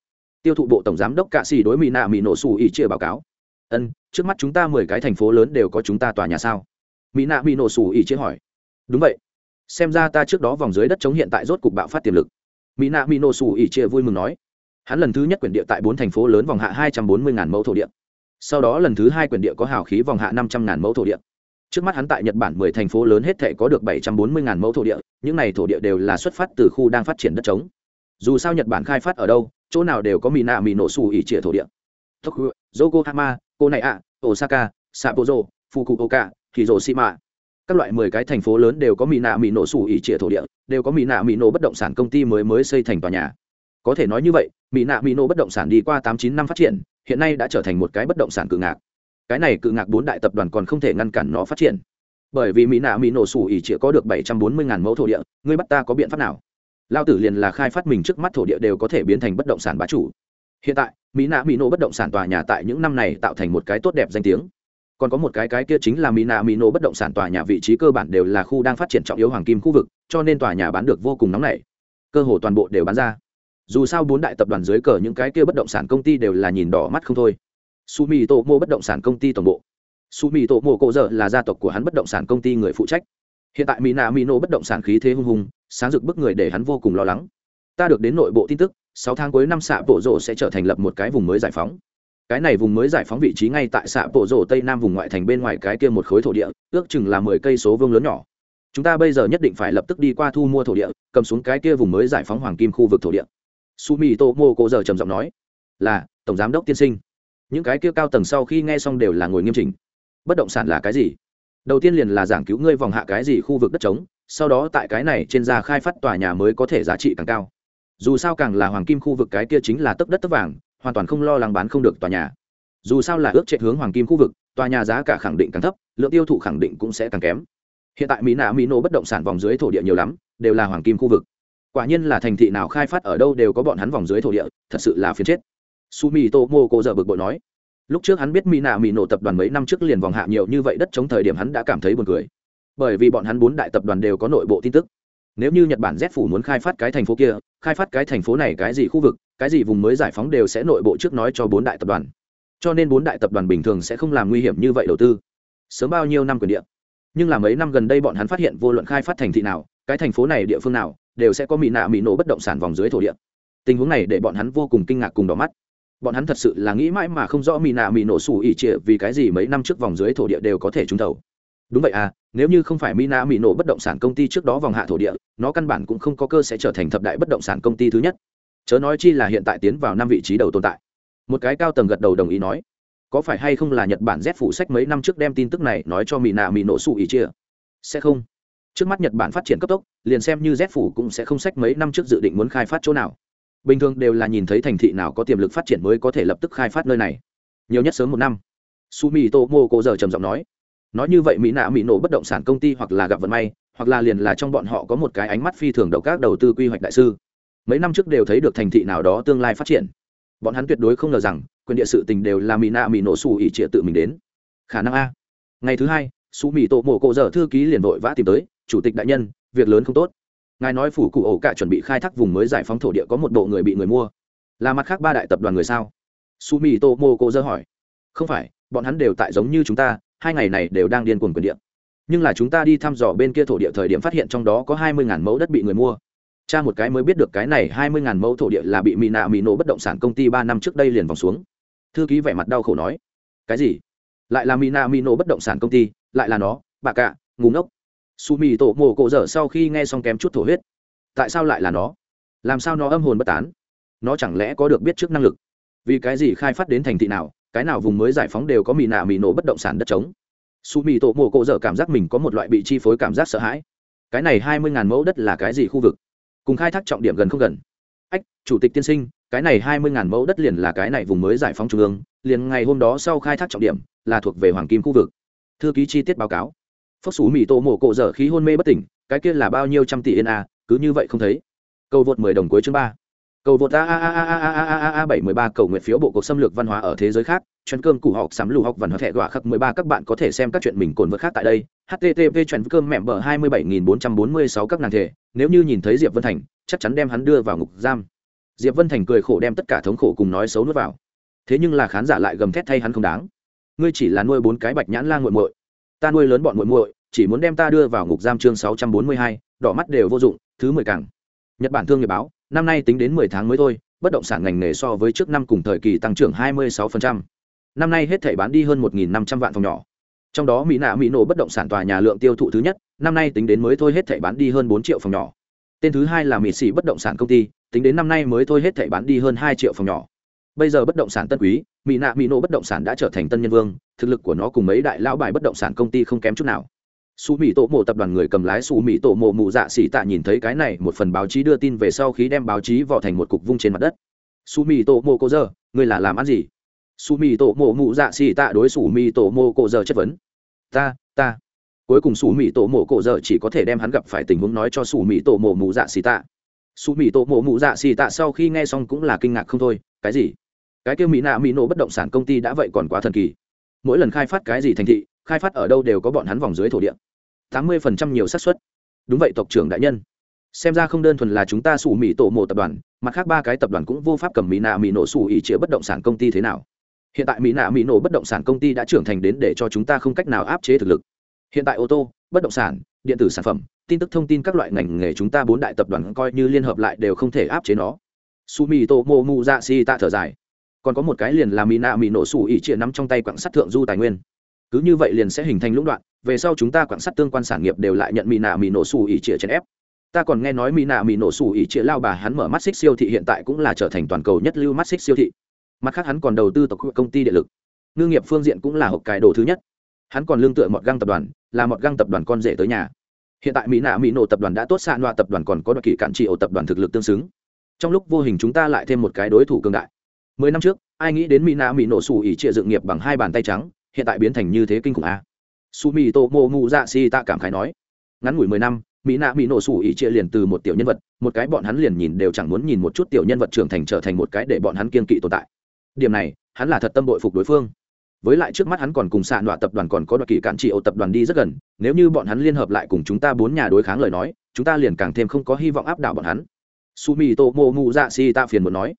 Tiêu thụ bộ tổng giám đốc cạ xì đối mỹ nạ mỹ nổ xù ỉ chia báo cáo ân, trước mắt chúng ta mười cái thành phố lớn đều có chúng ta tòa nhà sao? Mỹ nạ bị nổ sủ ỉ chia hỏi. Đúng vậy. Xem ra ta trước đó vòng dưới đất chống hiện tại rốt cục bạo phát tiềm lực. Mỹ nạ mỹ nổ sủ ỉ chia vui mừng nói. Hắn lần thứ nhất quyển địa tại bốn thành phố lớn vòng hạ hai trăm bốn mươi mẫu thổ địa. Sau đó lần thứ hai quyển địa có hào khí vòng hạ năm trăm mẫu thổ địa. Trước mắt hắn tại nhật bản mười thành phố lớn hết thể có được bảy trăm bốn mươi mẫu thổ địa, những này thổ địa đều là xuất phát từ khu đang phát triển đất trống. Dù sao nhật bản khai phát ở đâu, chỗ nào đều có mỹ nạ mỹ nổ xù ỉ trịa thổ địa. Yokohama cô này ạ, osaka, sapporo, fukuoka, hiroshima. Các loại mười cái thành phố lớn đều có mỹ nạ mỹ nổ sủ ỉ trịa thổ địa, đều có mỹ nạ mỹ nổ bất động sản công ty mới mới xây thành tòa nhà. Có thể nói như vậy mỹ nạ mỹ nổ bất động sản đi qua tám chín năm phát triển, hiện nay đã trở thành một cái bất động sản cự ngạc. Cái này cự ngạc bốn đại tập đoàn còn không thể ngăn cản nó phát triển. Bởi vì mỹ nạ mỹ nổ sủ ỉ trịa có được bảy trăm bốn mươi ngàn mẫu thổ địa, ngươi bắt ta có biện pháp nào? Lao tử liền là khai phát mình trước mắt thổ địa đều có thể biến thành bất động sản bá chủ hiện tại, mỹ nạ mỹ nổ bất động sản tòa nhà tại những năm này tạo thành một cái tốt đẹp danh tiếng. Còn có một cái cái kia chính là mỹ nạ mỹ nô bất động sản tòa nhà vị trí cơ bản đều là khu đang phát triển trọng yếu hoàng kim khu vực, cho nên tòa nhà bán được vô cùng nóng nảy. Cơ hồ toàn bộ đều bán ra. Dù sao bốn đại tập đoàn dưới cờ những cái kia bất động sản công ty đều là nhìn đỏ mắt không thôi. Su mì tổ mô bất động sản công ty toàn bộ. Su mì tổ mô cộ dở là gia tộc của hắn bất động sản công ty người phụ trách. Hiện tại mỹ nạ mỹ nổ bất động sản khí thế hung hùng, sáng rực bức người để hắn vô cùng lo lắng. Ta được đến nội bộ tin tức sáu tháng cuối năm xạ bộ rộ sẽ trở thành lập một cái vùng mới giải phóng. Cái này vùng mới giải phóng vị trí ngay tại xạ bộ rộ tây nam vùng ngoại thành bên ngoài cái kia một khối thổ địa, ước chừng là mười cây số vương lớn nhỏ. Chúng ta bây giờ nhất định phải lập tức đi qua thu mua thổ địa, cầm xuống cái kia vùng mới giải phóng hoàng kim khu vực thổ địa. Su mi tô mô giờ trầm giọng nói, là, tổng giám đốc tiên sinh. Những cái kia cao tầng sau khi nghe xong đều là ngồi nghiêm chỉnh. Bất động sản là cái gì? Đầu tiên liền là giảng cứu ngươi vòng hạ cái gì khu vực đất trống, sau đó tại cái này trên ra khai phát tòa nhà mới có thể giá trị càng cao dù sao càng là hoàng kim khu vực cái kia chính là tấp đất tấp vàng, hoàn toàn không lo lắng bán không được tòa nhà. Dù sao là ước chạy hướng hoàng kim khu vực, tòa nhà giá cả khẳng định càng thấp, lượng tiêu thụ khẳng định cũng sẽ càng kém. Hiện tại mỹ nạ mỹ nổ bất động sản vòng dưới thổ địa nhiều lắm, đều là hoàng kim khu vực. Quả nhiên là thành thị nào khai phát ở đâu đều có bọn hắn vòng dưới thổ địa, thật sự là phiền chết. Su mi tô mô cô giờ bực bội nói. Lúc trước hắn biết mỹ nạ mỹ nổ tập đoàn mấy năm trước liền vòng hạ nhiều như vậy đất chống thời điểm hắn đã cảm thấy buồn cười. Bởi vì bọn hắn bốn đại tập đoàn đều có nội bộ tin tức nếu như nhật bản z phủ muốn khai phát cái thành phố kia, khai phát cái thành phố này cái gì khu vực, cái gì vùng mới giải phóng đều sẽ nội bộ trước nói cho bốn đại tập đoàn. Cho nên bốn đại tập đoàn bình thường sẽ không làm nguy hiểm như vậy đầu tư. Sớm bao nhiêu năm quyền địa. Nhưng là mấy năm gần đây bọn hắn phát hiện vô luận khai phát thành thị nào, cái thành phố này địa phương nào, đều sẽ có mỹ nạ mỹ nổ bất động sản vòng dưới thổ địa. Tình huống này để bọn hắn vô cùng kinh ngạc cùng đỏ mắt. Bọn hắn thật sự là nghĩ mãi mà không rõ mỹ nạ mỹ nổ sủ ỉ trịa vì cái gì mấy năm trước vòng dưới thổ địa đều có thể trúng thầu đúng vậy à nếu như không phải mina mỹ nổ bất động sản công ty trước đó vòng hạ thổ địa, nó căn bản cũng không có cơ sẽ trở thành thập đại bất động sản công ty thứ nhất. Chớ nói chi là hiện tại tiến vào năm vị trí đầu tồn tại. Một cái cao tầng gật đầu đồng ý nói. Có phải hay không là nhật bản z phụ sách mấy năm trước đem tin tức này nói cho mỹ nạ mỹ nổ xù ý chia? Sẽ không. Trước mắt nhật bản phát triển cấp tốc, liền xem như z phủ cũng sẽ không sách mấy năm trước dự định muốn khai phát chỗ nào. Bình thường đều là nhìn thấy thành thị nào có tiềm lực phát triển mới có thể lập tức khai phát nơi này. Nhiều nhất sớm một năm. Su mỹ tô mô cô giờ trầm giọng nói nói như vậy, mỹ nạ mỹ nổ bất động sản công ty hoặc là gặp vận may, hoặc là liền là trong bọn họ có một cái ánh mắt phi thường đầu các đầu tư quy hoạch đại sư. Mấy năm trước đều thấy được thành thị nào đó tương lai phát triển. Bọn hắn tuyệt đối không ngờ rằng, quyền địa sự tình đều là mỹ nạ mỹ nổ xù ỉ trịa tự mình đến. Khả năng a. Ngày thứ hai xù mỹ tổ mộ cộ dở thư ký liền vội vã tìm tới, chủ tịch đại nhân, việc lớn không tốt. Ngài nói phủ cụ ổ cả chuẩn bị khai thác vùng mới giải phóng thổ địa có một bộ người bị người mua. Là mặt khác ba đại tập đoàn người sao? Su mì tô mô cô dơ hỏi. Không phải, bọn hắn đều tại giống như chúng ta hai ngày này đều đang điên cuồng quyền địa. Nhưng là chúng ta đi thăm dò bên kia thổ địa thời điểm phát hiện trong đó có hai mươi mẫu đất bị người mua. Cha một cái mới biết được cái này hai mươi mẫu thổ địa là bị mỹ nạ mỹ nổ bất động sản công ty ba năm trước đây liền vòng xuống. Thư ký vẻ mặt đau khổ nói, cái gì? Lại là mỹ nạ mỹ nổ bất động sản công ty, lại là nó, bà cạ ngủ ngốc. Su mì tổ mồ cổ dở sau khi nghe xong kém chút thổ huyết. Tại sao lại là nó? Làm sao nó âm hồn bất tán? Nó chẳng lẽ có được biết trước năng lực? Vì cái gì khai phát đến thành thị nào? Cái nào vùng mới giải phóng đều có mì nạ mì nổ bất động sản đất trống. Su mì tổ mồ cổ dở cảm giác mình có một loại bị chi phối cảm giác sợ hãi. Cái này hai mươi ngàn mẫu đất là cái gì khu vực? Cùng khai thác trọng điểm gần không gần. Ách, chủ tịch tiên sinh, cái này hai mươi ngàn mẫu đất liền là cái này vùng mới giải phóng trung ương, liền ngày hôm đó sau khai thác trọng điểm, là thuộc về hoàng kim khu vực. Thư ký chi tiết báo cáo. Phốc xú mì tô mổ cộ dở khí hôn mê bất tỉnh, cái kia là bao nhiêu trăm tỷ yên a, cứ như vậy không thấy. Câu vượt mười đồng cuối chương ba cầu vượt a a a a a a a a bảy mười ba cầu nguyện phiếu bộ cuộc xâm lược văn hóa ở thế giới khác chuyên cơm củ học sắm lù học văn hóa thẻ gọa khắc mười ba các bạn có thể xem các chuyện mình cồn vượt khác tại đây http chuyện cơm mẹm bờ hai mươi bảy nghìn bốn trăm bốn mươi sáu các nàng thể nếu như nhìn thấy diệp vân thành chắc chắn đem hắn đưa vào ngục giam diệp vân thành cười khổ đem tất cả thống khổ cùng nói xấu nuốt vào thế nhưng là khán giả lại gầm thét thay hắn không đáng ngươi chỉ là nuôi bốn cái bạch nhãn la nguội muội ta nuôi lớn bọn muội muội chỉ muốn đem ta đưa vào ngục giam chương sáu trăm bốn mươi hai đỏ mắt đều vô dụng thứ mười càng nhật bản thương nghiệp báo năm nay tính đến mười tháng mới thôi, bất động sản ngành nghề so với trước năm cùng thời kỳ tăng trưởng hai mươi sáu năm nay hết thảy bán đi hơn một năm trăm vạn phòng nhỏ. Trong đó mỹ nạ mỹ nổ bất động sản tòa nhà lượng tiêu thụ thứ nhất, năm nay tính đến mới thôi hết thảy bán đi hơn 4 triệu phòng nhỏ. Tên thứ hai là mỹ sĩ bất động sản công ty, tính đến năm nay mới thôi hết thảy bán đi hơn 2 triệu phòng nhỏ. Bây giờ bất động sản tân quý, mỹ nạ mỹ nổ bất động sản đã trở thành tân nhân vương, thực lực của nó cùng mấy đại lão bài bất động sản công ty không kém chút nào su mỹ tổ mộ tập đoàn người cầm lái su mỹ tổ mộ mụ dạ xỉ tạ nhìn thấy cái này một phần báo chí đưa tin về sau khi đem báo chí vò thành một cục vung trên mặt đất. Su mỹ tổ mộ cô giờ người là làm ăn gì? Su mỹ tổ mộ mụ dạ xỉ tạ đối su mỹ tổ mộ cô giờ chất vấn. Ta ta. Cuối cùng su mỹ tổ mộ cô giờ chỉ có thể đem hắn gặp phải tình huống nói cho su mỹ tổ mộ mụ dạ xỉ tạ. Su mỹ tổ mộ mụ dạ xỉ tạ sau khi nghe xong cũng là kinh ngạc không thôi. Cái gì? Cái kêu mỹ nạ mỹ nổ bất động sản công ty đã vậy còn quá thần kỳ mỗi lần khai phát cái gì thành thị, khai phát ở đâu đều có bọn hắn vòng dưới thổ địa. Tám mươi phần trăm nhiều xác suất. Đúng vậy, tộc trưởng đại nhân. Xem ra không đơn thuần là chúng ta sủ mỹ tổ mộ tập đoàn mặt khác ba cái tập đoàn cũng vô pháp cầm mỹ nạ mỹ nổ sủ ỉ chĩa bất động sản công ty thế nào. Hiện tại mỹ nạ mỹ nổ bất động sản công ty đã trưởng thành đến để cho chúng ta không cách nào áp chế thực lực. Hiện tại ô tô, bất động sản, điện tử sản phẩm, tin tức thông tin các loại ngành nghề chúng ta bốn đại tập đoàn coi như liên hợp lại đều không thể áp chế nó. Su mi tô mô mu dạ si tạ thở dài còn có một cái liền là mỹ nạ mỹ nổ sủ ỉ chia nắm trong tay quảng sắt thượng du tài nguyên. Cứ như vậy liền sẽ hình thành lũng đoạn, về sau chúng ta quảng sắt tương quan sản nghiệp đều lại nhận mỹ nạ mỹ nổ sủ ỉ chia chèn ép. Ta còn nghe nói mỹ nạ mỹ nổ sủ ỉ chia lao bà hắn mở mắt xích siêu thị hiện tại cũng là trở thành toàn cầu nhất lưu mắt xích siêu thị. Mặt khác hắn còn đầu tư tộc công ty điện lực. Ngư nghiệp phương diện cũng là hộp cải đồ thứ nhất. Hắn còn lương tựa mọt găng tập đoàn, là mọt găng tập đoàn con rể tới nhà. Hiện tại mỹ nạ mỹ nổ tập đoàn đã tốt xạ loa tập đoàn còn có đặc kỳ cản trị ổ tập đoàn thực lực tương xứng. Trong lúc vô hình chúng ta lại thêm một cái đối thủ cương đại mười năm trước, ai nghĩ đến mỹ nạ mỹ nổ xù ỉ trịa dựng nghiệp bằng hai bàn tay trắng, hiện tại biến thành như thế kinh khủng a. Su mỹ tô mô mù dạ si tạ cảm khái nói, ngắn ngủi mười năm mỹ nạ mỹ nổ xù ỉ trịa liền từ một tiểu nhân vật, một cái bọn hắn liền nhìn đều chẳng muốn nhìn một chút tiểu nhân vật trưởng thành trở thành một cái để bọn hắn kiên kỵ tồn tại. Điểm này, hắn là thật tâm đội phục đối phương. Với lại trước mắt hắn còn cùng xạ nọa tập đoàn còn có đoạt kỳ cản trị ổ tập đoàn đi rất gần, nếu như bọn hắn liên hợp lại cùng chúng ta bốn nhà đối kháng lời nói, chúng ta liền càng thêm không có hy vọng áp đảo bọn hắn. Sumi tô mô mù dạ si ta phiền muốn nói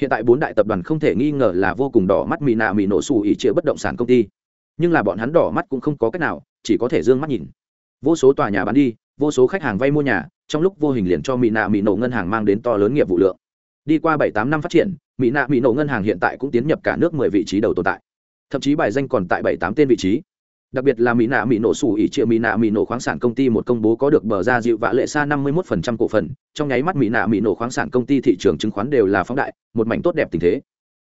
hiện tại bốn đại tập đoàn không thể nghi ngờ là vô cùng đỏ mắt mỹ nạ mỹ nổ xù ỉ chĩa bất động sản công ty. Nhưng là bọn hắn đỏ mắt cũng không có cách nào, chỉ có thể d ư ơ n g mắt nhìn. Vô số tòa nhà bán đi, vô số khách hàng vay mua nhà, trong lúc vô hình liền cho mỹ nạ mỹ nổ ngân hàng mang đến to lớn nghiệp vụ lượng. Đi qua bảy tám năm phát triển mỹ nạ mỹ nổ ngân hàng hiện tại cũng tiến nhập cả nước mười vị trí đầu tồn tại. Thậm chí bài danh còn tại bảy tám tên vị trí đặc biệt là mỹ nạ mỹ nổ sủ ỉ triệu mỹ nạ mỹ nổ khoáng sản công ty một công bố có được bờ ra dịu vã lệ xa năm mươi một phần trăm cổ phần trong nháy mắt mỹ nạ mỹ nổ khoáng sản công ty thị trường chứng khoán đều là phóng đại một mảnh tốt đẹp tình thế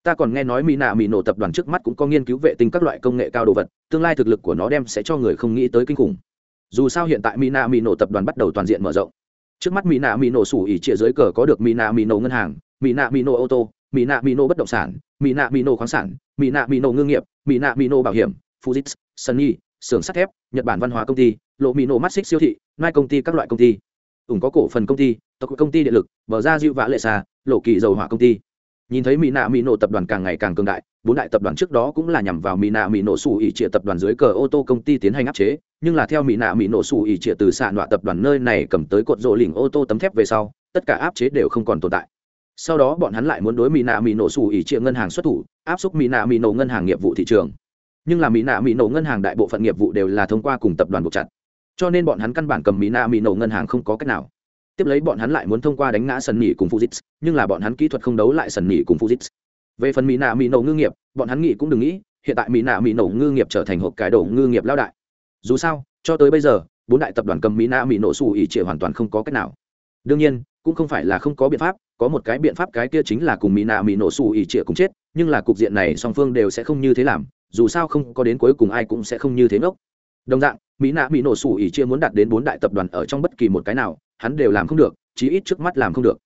ta còn nghe nói mỹ nạ mỹ nổ tập đoàn trước mắt cũng có nghiên cứu vệ tinh các loại công nghệ cao đồ vật tương lai thực lực của nó đem sẽ cho người không nghĩ tới kinh khủng dù sao hiện tại mỹ nạ mỹ nổ tập đoàn bắt đầu toàn diện mở rộng trước mắt mỹ nạ mỹ nổ sủ ỉ trịa dưới cờ có được mỹ nạ mỹ nổ ngân hàng mỹ nạ mỹ nổ ô tô mỹ nạ mỹ nổ bất động sản mỹ nạ mỹ nổ khoáng sản mỹ nạ mỹ nổ ngư nghiệp mỹ nạ mỹ nổ bảo hiểm fujits sunny xưởng sắt thép, nhật bản văn hóa công ty, lộ mỹ nổ mắt xích siêu thị mai công ty các loại công ty. Ủng có cổ phần công ty, tộc công ty điện lực, bờ ra dịu vã lệ xa lộ kỳ dầu hỏa công ty. Nhìn thấy mỹ nạ mỹ nổ tập đoàn càng ngày càng cường đại, bốn đại tập đoàn trước đó cũng là nhằm vào mỹ nạ mỹ nổ xù ỉ trịa tập đoàn dưới cờ ô tô công ty tiến hành áp chế, nhưng là theo mỹ nạ mỹ nổ xù ỉ trịa từ xạ nọa tập đoàn nơi này cầm tới cột rộ lỉnh ô tô tấm thép về sau, tất cả áp chế đều không còn tồn tại. Sau đó bọn hắn lại muốn đối mỹ nạ mỹ nổ xù ỉ trịa ngân hàng xuất thủ, áp xúc mỹ nạ mỹ nổ ngân hàng nghiệp vụ thị trường nhưng là mỹ nạ mỹ nổ ngân hàng đại bộ phận nghiệp vụ đều là thông qua cùng tập đoàn buộc chặt. Cho nên bọn hắn căn bản cầm mỹ nạ mỹ nổ ngân hàng không có cách nào. Tiếp lấy bọn hắn lại muốn thông qua đánh ngã sần nỉ cùng fujits nhưng là bọn hắn kỹ thuật không đấu lại sần nỉ cùng fujits về phần mỹ nạ mỹ nổ ngư nghiệp, bọn hắn nghĩ cũng đừng nghĩ, hiện tại mỹ nạ mỹ nổ ngư nghiệp trở thành hộp cái đổ ngư nghiệp lao đại. Dù sao, cho tới bây giờ, bốn đại tập đoàn cầm mỹ nạ mỹ nổ xù ỉ trịa hoàn toàn không có cách nào. Đương nhiên, cũng không phải là không có biện pháp, có một cái biện pháp cái kia chính là cùng mỹ nạ mỹ nổ xù ỉ trịa cùng chết, nhưng là cục diện này song phương đều sẽ không như thế làm dù sao không có đến cuối cùng ai cũng sẽ không như thế ngốc. Đồng dạng, mỹ nạ mỹ nổ sủ ỉ chia muốn đạt đến bốn đại tập đoàn ở trong bất kỳ một cái nào, hắn đều làm không được, chí ít trước mắt làm không được.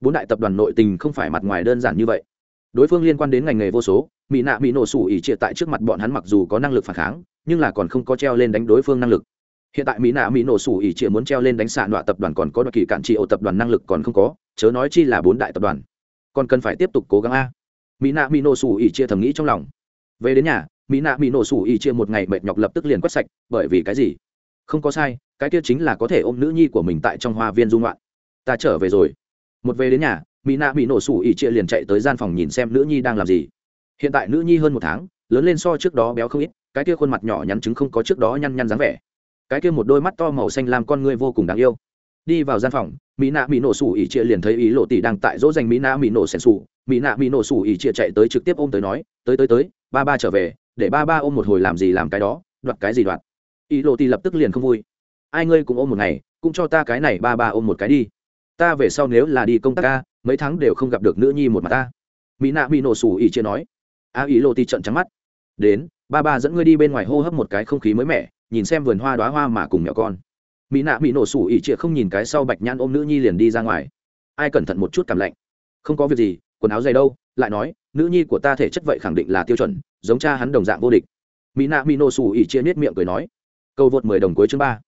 Bốn đại tập đoàn nội tình không phải mặt ngoài đơn giản như vậy. Đối phương liên quan đến ngành nghề vô số, mỹ nạ mỹ nổ sủ ỉ chia tại trước mặt bọn hắn mặc dù có năng lực phản kháng, nhưng là còn không có treo lên đánh đối phương năng lực. Hiện tại mỹ nạ mỹ nổ sủ ỉ chia muốn treo lên đánh xạ nọa tập đoàn còn có đặc kỳ cản trị ổ tập đoàn năng lực còn không có, chớ nói chi là bốn đại tập đoàn. Còn cần phải tiếp tục cố gắng a. Mỹ nạ mỹ nổ sủ ỉ chia thầm nghĩ trong lòng. Về đến nhà mỹ nạ mỹ nổ sủ y chia một ngày mệt nhọc lập tức liền quét sạch, bởi vì cái gì? Không có sai, cái kia chính là có thể ôm nữ nhi của mình tại trong hoa viên dung loạn ta trở về rồi. Một về đến nhà, mỹ nạ mỹ nổ sủ y chia liền chạy tới gian phòng nhìn xem nữ nhi đang làm gì. Hiện tại nữ nhi hơn một tháng, lớn lên so trước đó béo không ít, cái kia khuôn mặt nhỏ nhắn chứng không có trước đó nhăn nhăn dáng vẻ. Cái kia một đôi mắt to màu xanh làm con người vô cùng đáng yêu. Đi vào gian phòng, mỹ nạ mỹ nổ sủ ỉ chia liền thấy ý lộ tỷ đang tại dỗ dành mỹ nạ mỹ nổ sen sủ. Mỹ nạ mỹ nổ sủ ỉ chia chạy tới trực tiếp ôm tới nói, tới tới tới, ba ba trở về để ba ba ôm một hồi làm gì làm cái đó, đoạt cái gì đoạt. Ý lộ thì lập tức liền không vui. Ai ngươi cũng ôm một ngày, cũng cho ta cái này ba ba ôm một cái đi. Ta về sau nếu là đi công tác ca, mấy tháng đều không gặp được nữ nhi một mặt ta. Mỹ nạ mỹ nổ sủ ỉ chia nói. A ý lộ thì trận trắng mắt. Đến, ba ba dẫn ngươi đi bên ngoài hô hấp một cái không khí mới mẻ, nhìn xem vườn hoa đoá hoa mà cùng mẹo con. Mỹ nạ mỹ nổ sủ ỉ chia không nhìn cái sau bạch nhãn ôm nữ nhi liền đi ra ngoài. Ai cẩn thận một chút cảm lạnh. Không có việc gì, quần áo dày đâu lại nói, nữ nhi của ta thể chất vậy khẳng định là tiêu chuẩn, giống cha hắn đồng dạng vô địch. Mỹ nạ mỹ nổ xù ỉ chia nết miệng cười nói câu vượt mười đồng cuối chương ba.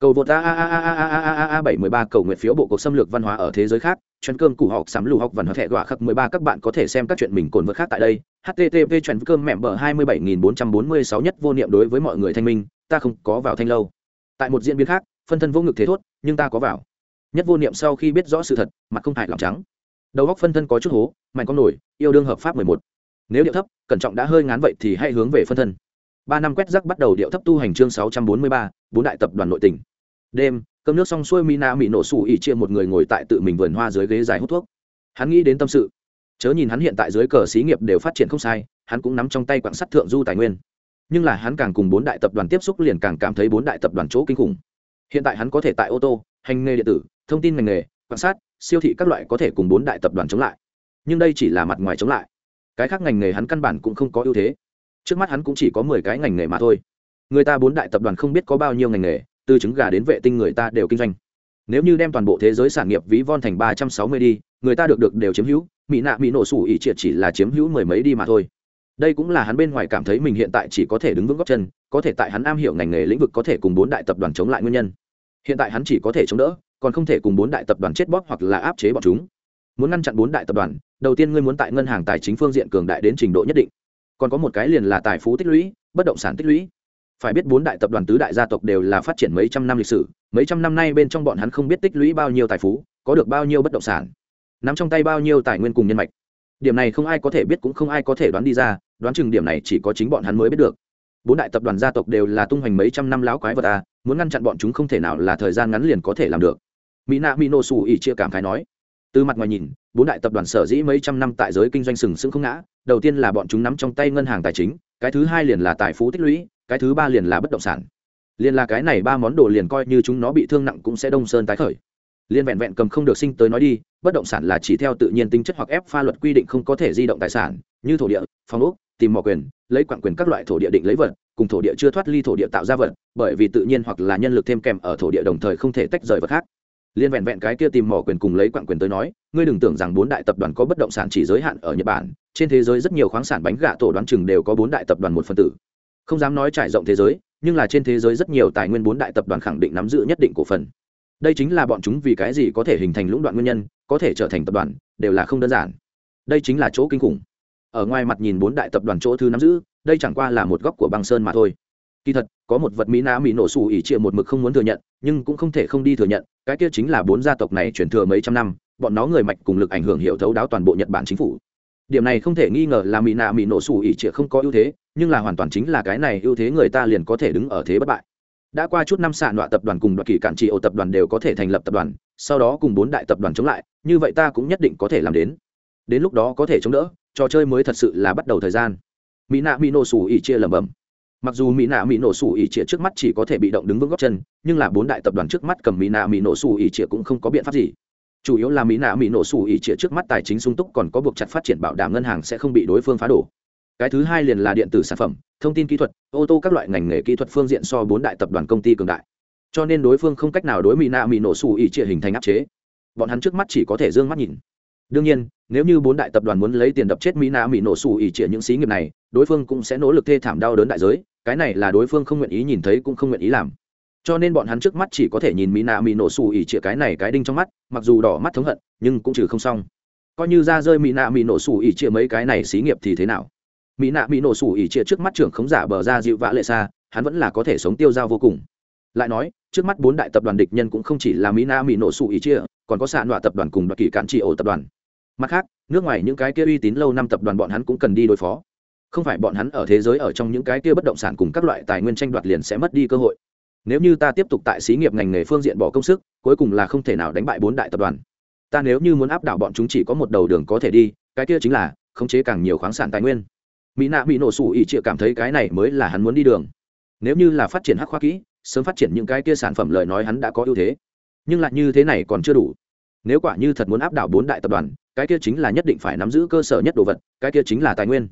Cầu vượt a a a a a a a a a bảy mười ba cầu nguyện phiếu bộ cuộc xâm lược văn hóa ở thế giới khác, Chuyến cơm củ học sắm lù học văn hóa thẻ gọa khắc mười ba các bạn có thể xem các chuyện mình cồn vượt khác tại đây. Http chuẩn cơm mẹm bờ hai mươi bảy nghìn bốn trăm bốn mươi sáu nhất vô niệm đối với mọi người thanh minh, ta không có vào thanh lâu. Tại một diễn biến khác, phân thân vô ngực thế thốt, nhưng ta có vào. Nhất vô niệm sau khi biết rõ sự thật, mặt không hại lòng trắng đầu góc phân thân có chút hố, mạnh con nổi, yêu đương hợp pháp mười một. Nếu điệu thấp, cẩn trọng đã hơi ngán vậy thì hãy hướng về phân thân. Ba năm quét rắc bắt đầu điệu thấp tu hành chương sáu trăm bốn mươi ba, bốn đại tập đoàn nội tỉnh đêm, cơm nước xong xuôi mina mỹ nổ xù ỉ chia một người ngồi tại tự mình vườn hoa dưới ghế dài hút thuốc. Hắn nghĩ đến tâm sự. Chớ nhìn hắn hiện tại dưới cờ xí nghiệp đều phát triển không sai, hắn cũng nắm trong tay quảng sắt thượng du tài nguyên. Nhưng là hắn càng cùng bốn đại tập đoàn tiếp xúc liền càng cảm thấy bốn đại tập đoàn chỗ kinh khủng. Hiện tại hắn có thể tại ô tô, hành nghề điện tử, thông tin ngành nghề quan sát siêu thị các loại có thể cùng bốn đại tập đoàn chống lại. Nhưng đây chỉ là mặt ngoài chống lại. Cái khác ngành nghề hắn căn bản cũng không có ưu thế. Trước mắt hắn cũng chỉ có mười cái ngành nghề mà thôi. Người ta bốn đại tập đoàn không biết có bao nhiêu ngành nghề, từ trứng gà đến vệ tinh người ta đều kinh doanh. Nếu như đem toàn bộ thế giới sản nghiệp ví von thành ba trăm sáu mươi đi, người ta được được đều chiếm hữu mỹ nạ mỹ nổ sủ ỉ triệt chỉ là chiếm hữu mười mấy đi mà thôi. Đây cũng là hắn bên ngoài cảm thấy mình hiện tại chỉ có thể đứng vững góc chân, có thể tại hắn am hiểu ngành nghề lĩnh vực có thể cùng bốn đại tập đoàn chống lại nguyên nhân. Hiện tại hắn chỉ có thể chống đỡ còn không thể cùng bốn đại tập đoàn chết bóp hoặc là áp chế bọn chúng. Muốn ngăn chặn bốn đại tập đoàn, đầu tiên ngươi muốn tại ngân hàng tài chính phương diện cường đại đến trình độ nhất định. Còn có một cái liền là tài phú tích lũy, bất động sản tích lũy. Phải biết bốn đại tập đoàn tứ đại gia tộc đều là phát triển mấy trăm năm lịch sử, mấy trăm năm nay bên trong bọn hắn không biết tích lũy bao nhiêu tài phú, có được bao nhiêu bất động sản. Nắm trong tay bao nhiêu tài nguyên cùng nhân mạch. Điểm này không ai có thể biết cũng không ai có thể đoán đi ra, đoán chừng điểm này chỉ có chính bọn hắn mới biết được. Bốn đại tập đoàn gia tộc đều là tung hoành mấy trăm năm láo quái vật à muốn ngăn chặn bọn chúng không thể nào là thời gian ngắn liền có thể làm được mỹ nạ mỹ nổ xù ỉ chia cảm khái nói. Từ mặt ngoài nhìn, bốn đại tập đoàn sở dĩ mấy trăm năm tại giới kinh doanh sừng sững không ngã, đầu tiên là bọn chúng nắm trong tay ngân hàng tài chính, cái thứ hai liền là tài phú tích lũy, cái thứ ba liền là bất động sản. Liền là cái này ba món đồ liền coi như chúng nó bị thương nặng cũng sẽ đông sơn tái khởi. Liên vẹn vẹn cầm không được sinh tới nói đi, bất động sản là chỉ theo tự nhiên tính chất hoặc ép pha luật quy định không có thể di động tài sản, như thổ địa, phòng ốc, tìm mỏ quyền, lấy quản quyền các loại thổ địa định lấy vật, cùng thổ địa chưa thoát ly thổ địa tạo ra vật, bởi vì tự nhiên hoặc là nhân lực thêm kèm ở thổ địa đồng thời không thể tách rời vật khác liên vẹn vẹn cái kia tìm mỏ quyền cùng lấy quặng quyền tới nói, ngươi đừng tưởng rằng bốn đại tập đoàn có bất động sản chỉ giới hạn ở nhật bản, trên thế giới rất nhiều khoáng sản bánh gạ tổ đoán chừng đều có bốn đại tập đoàn một phần tử. Không dám nói trải rộng thế giới, nhưng là trên thế giới rất nhiều tài nguyên bốn đại tập đoàn khẳng định nắm giữ nhất định cổ phần. Đây chính là bọn chúng vì cái gì có thể hình thành lũng đoạn nguyên nhân, có thể trở thành tập đoàn, đều là không đơn giản. Đây chính là chỗ kinh khủng. Ở ngoài mặt nhìn bốn đại tập đoàn chỗ thứ nắm giữ, đây chẳng qua là một góc của băng sơn mà thôi. Kỳ thật có một vật mỹ nã mỹ nổ xù ỉ trịa một mực không muốn thừa nhận, nhưng cũng không thể không đi thừa nhận, cái kia chính là bốn gia tộc này chuyển thừa mấy trăm năm, bọn nó người mạch cùng lực ảnh hưởng hiệu thấu đáo toàn bộ nhật bản chính phủ. Điểm này không thể nghi ngờ là mỹ nạ mỹ nổ xù ỉ trịa không có ưu thế, nhưng là hoàn toàn chính là cái này ưu thế người ta liền có thể đứng ở thế bất bại. Đã qua chút năm xạ nọa tập đoàn cùng đoạt kỳ cản trị ổ tập đoàn đều có thể thành lập tập đoàn, sau đó cùng bốn đại tập đoàn chống lại, như vậy ta cũng nhất định có thể làm đến. Đến lúc đó có thể chống đỡ, trò chơi mới thật sự là bắt đầu thời gian. Mỹ nạ mỹ nổ xù ỉ chia lẩm bẩm mặc dù mỹ nạ mỹ nổ sủ ỉ trịa trước mắt chỉ có thể bị động đứng vững góc chân, nhưng là bốn đại tập đoàn trước mắt cầm mỹ nạ mỹ nổ sủ ỉ trịa cũng không có biện pháp gì. Chủ yếu là mỹ nạ mỹ nổ sủ ỉ trịa trước mắt tài chính sung túc còn có buộc chặt phát triển bảo đảm ngân hàng sẽ không bị đối phương phá đổ. Cái thứ hai liền là điện tử sản phẩm, thông tin kỹ thuật, ô tô các loại ngành nghề kỹ thuật phương diện so bốn đại tập đoàn công ty cường đại. Cho nên đối phương không cách nào đối mỹ nạ mỹ nổ sủ ỉ trịa hình thành áp chế. Bọn hắn trước mắt chỉ có thể d ư ơ n g mắt nhìn. Đương nhiên, nếu như bốn đại tập đoàn muốn lấy tiền đập chết mỹ nạ mỹ nổ sủ ỉ trịa những xí nghiệp này, đối phương cũng sẽ nỗ lực thê thảm đau đớn đại giới cái này là đối phương không nguyện ý nhìn thấy cũng không nguyện ý làm. Cho nên bọn hắn trước mắt chỉ có thể nhìn mỹ nạ mỹ nổ sủ ỉ chia cái này cái đinh trong mắt, mặc dù đỏ mắt thống hận, nhưng cũng trừ không xong. Coi như ra rơi mỹ nạ mỹ nổ sủ ỉ chia mấy cái này xí nghiệp thì thế nào? Mỹ nạ mỹ nổ sủ ỉ chia trước mắt trưởng khống giả bờ ra dịu vã lệ xa, hắn vẫn là có thể sống tiêu dao vô cùng. Lại nói, trước mắt bốn đại tập đoàn địch nhân cũng không chỉ là mỹ nạ mỹ nổ sủ ỉ chia còn có xạ nọa tập đoàn cùng đoạt kỳ cạn trị ổ tập đoàn. Mặt khác, nước ngoài những cái kia uy tín lâu năm tập đoàn bọn hắn cũng cần đi đối phó không phải bọn hắn ở thế giới ở trong những cái kia bất động sản cùng các loại tài nguyên tranh đoạt liền sẽ mất đi cơ hội. Nếu như ta tiếp tục tại xí nghiệp ngành nghề phương diện bỏ công sức, cuối cùng là không thể nào đánh bại bốn đại tập đoàn. Ta nếu như muốn áp đảo bọn chúng chỉ có một đầu đường có thể đi, cái kia chính là khống chế càng nhiều khoáng sản tài nguyên. Mỹ nạ bị nổ sủ ỉ chịa cảm thấy cái này mới là hắn muốn đi đường. Nếu như là phát triển hắc khoa kỹ, sớm phát triển những cái kia sản phẩm lời nói hắn đã có ưu thế. Nhưng lại như thế này còn chưa đủ. Nếu quả như thật muốn áp đảo bốn đại tập đoàn, cái kia chính là nhất định phải nắm giữ cơ sở nhất đồ vật, cái kia chính là tài nguyên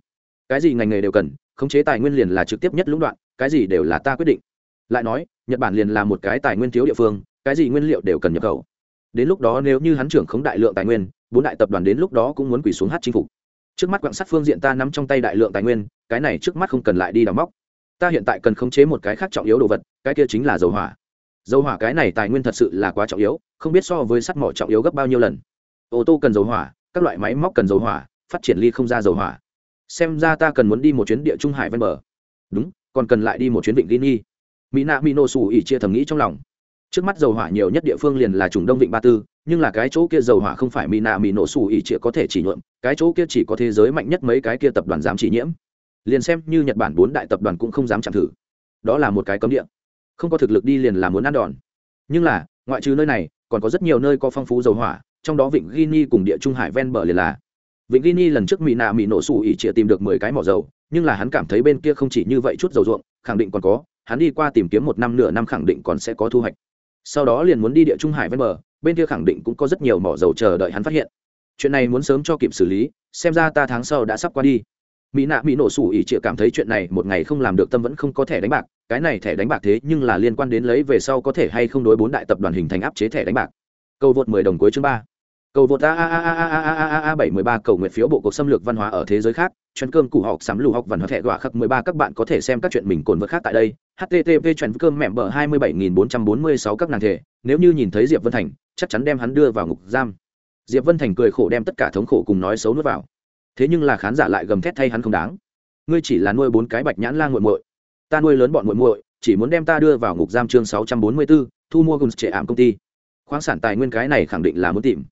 cái gì ngành nghề đều cần, khống chế tài nguyên liền là trực tiếp nhất lũng đoạn, cái gì đều là ta quyết định. Lại nói, nhật bản liền là một cái tài nguyên thiếu địa phương, cái gì nguyên liệu đều cần nhập khẩu. Đến lúc đó nếu như hắn trưởng khống đại lượng tài nguyên, bốn đại tập đoàn đến lúc đó cũng muốn quỳ xuống hát chinh phục. Trước mắt quạng sắt phương diện ta nắm trong tay đại lượng tài nguyên, cái này trước mắt không cần lại đi đào móc. Ta hiện tại cần khống chế một cái khác trọng yếu đồ vật, cái kia chính là dầu hỏa. Dầu hỏa cái này tài nguyên thật sự là quá trọng yếu, không biết so với sắt mỏ trọng yếu gấp bao nhiêu lần. Ô tô cần dầu hỏa, các loại máy móc cần dầu hỏa, phát triển ly không ra dầu hỏa xem ra ta cần muốn đi một chuyến địa trung hải ven bờ. Đúng, còn cần lại đi một chuyến vịnh guinea. Mỹ nạ mỹ nổ xù ỉ chia thầm nghĩ trong lòng. Trước mắt dầu hỏa nhiều nhất địa phương liền là trùng đông vịnh ba tư, nhưng là cái chỗ kia dầu hỏa không phải mỹ nạ mỹ nổ xù ỉ chia có thể chỉ nhuộm, cái chỗ kia chỉ có thế giới mạnh nhất mấy cái kia tập đoàn dám chỉ nhiễm. Liền xem như nhật bản bốn đại tập đoàn cũng không dám chạm thử. Đó là một cái cấm địa. Không có thực lực đi liền là muốn ăn đòn. Nhưng là, ngoại trừ nơi này, còn có rất nhiều nơi có phong phú dầu hỏa, trong đó vịnh guinea cùng địa trung hải ven bờ liền là vịnh guinea lần trước mỹ nạ mỹ nổ xù ỉ chĩa tìm được mười cái mỏ dầu, nhưng là hắn cảm thấy bên kia không chỉ như vậy chút dầu ruộng, khẳng định còn có, hắn đi qua tìm kiếm một năm nửa năm khẳng định còn sẽ có thu hoạch. Sau đó liền muốn đi địa trung hải ven bờ, bên kia khẳng định cũng có rất nhiều mỏ dầu chờ đợi hắn phát hiện. Chuyện này muốn sớm cho kịp xử lý, xem ra ta tháng sau đã sắp qua đi. Mỹ nạ mỹ nổ sủ ỉ chịa cảm thấy chuyện này một ngày không làm được tâm vẫn không có thẻ đánh bạc, cái này thẻ đánh bạc thế nhưng là liên quan đến lấy về sau có thể hay không đối bốn đại tập đoàn hình thành áp chế thẻ đánh bạc. Câu vượt mười đồng cuối chương ba cầu vượt a a a a a a a a bảy mười ba cầu nguyện phiếu bộ cuộc xâm lược văn hóa ở thế giới khác chuyên cơm củ học sắm lù học văn hóa thẻ gọa khắc mười ba các bạn có thể xem các chuyện mình cồn vượt khác tại đây http chuyên cơm mẹm bờ hai mươi bảy nghìn bốn trăm bốn mươi sáu các nàng thể nếu như nhìn thấy diệp vân thành chắc chắn đem hắn đưa vào ngục giam diệp vân thành cười khổ đem tất cả thống khổ cùng nói xấu nuốt vào thế nhưng là khán giả lại gầm thét thay hắn không đáng ngươi chỉ là nuôi bốn cái bạch nhãn la nguội muội ta nuôi lớn bọn muội muội chỉ muốn đem ta đưa vào ngục giam chương sáu trăm bốn mươi bốn thu mua gùn trệ ảm công ty khoáng sản tài nguyên cái này khẳng định là muốn tìm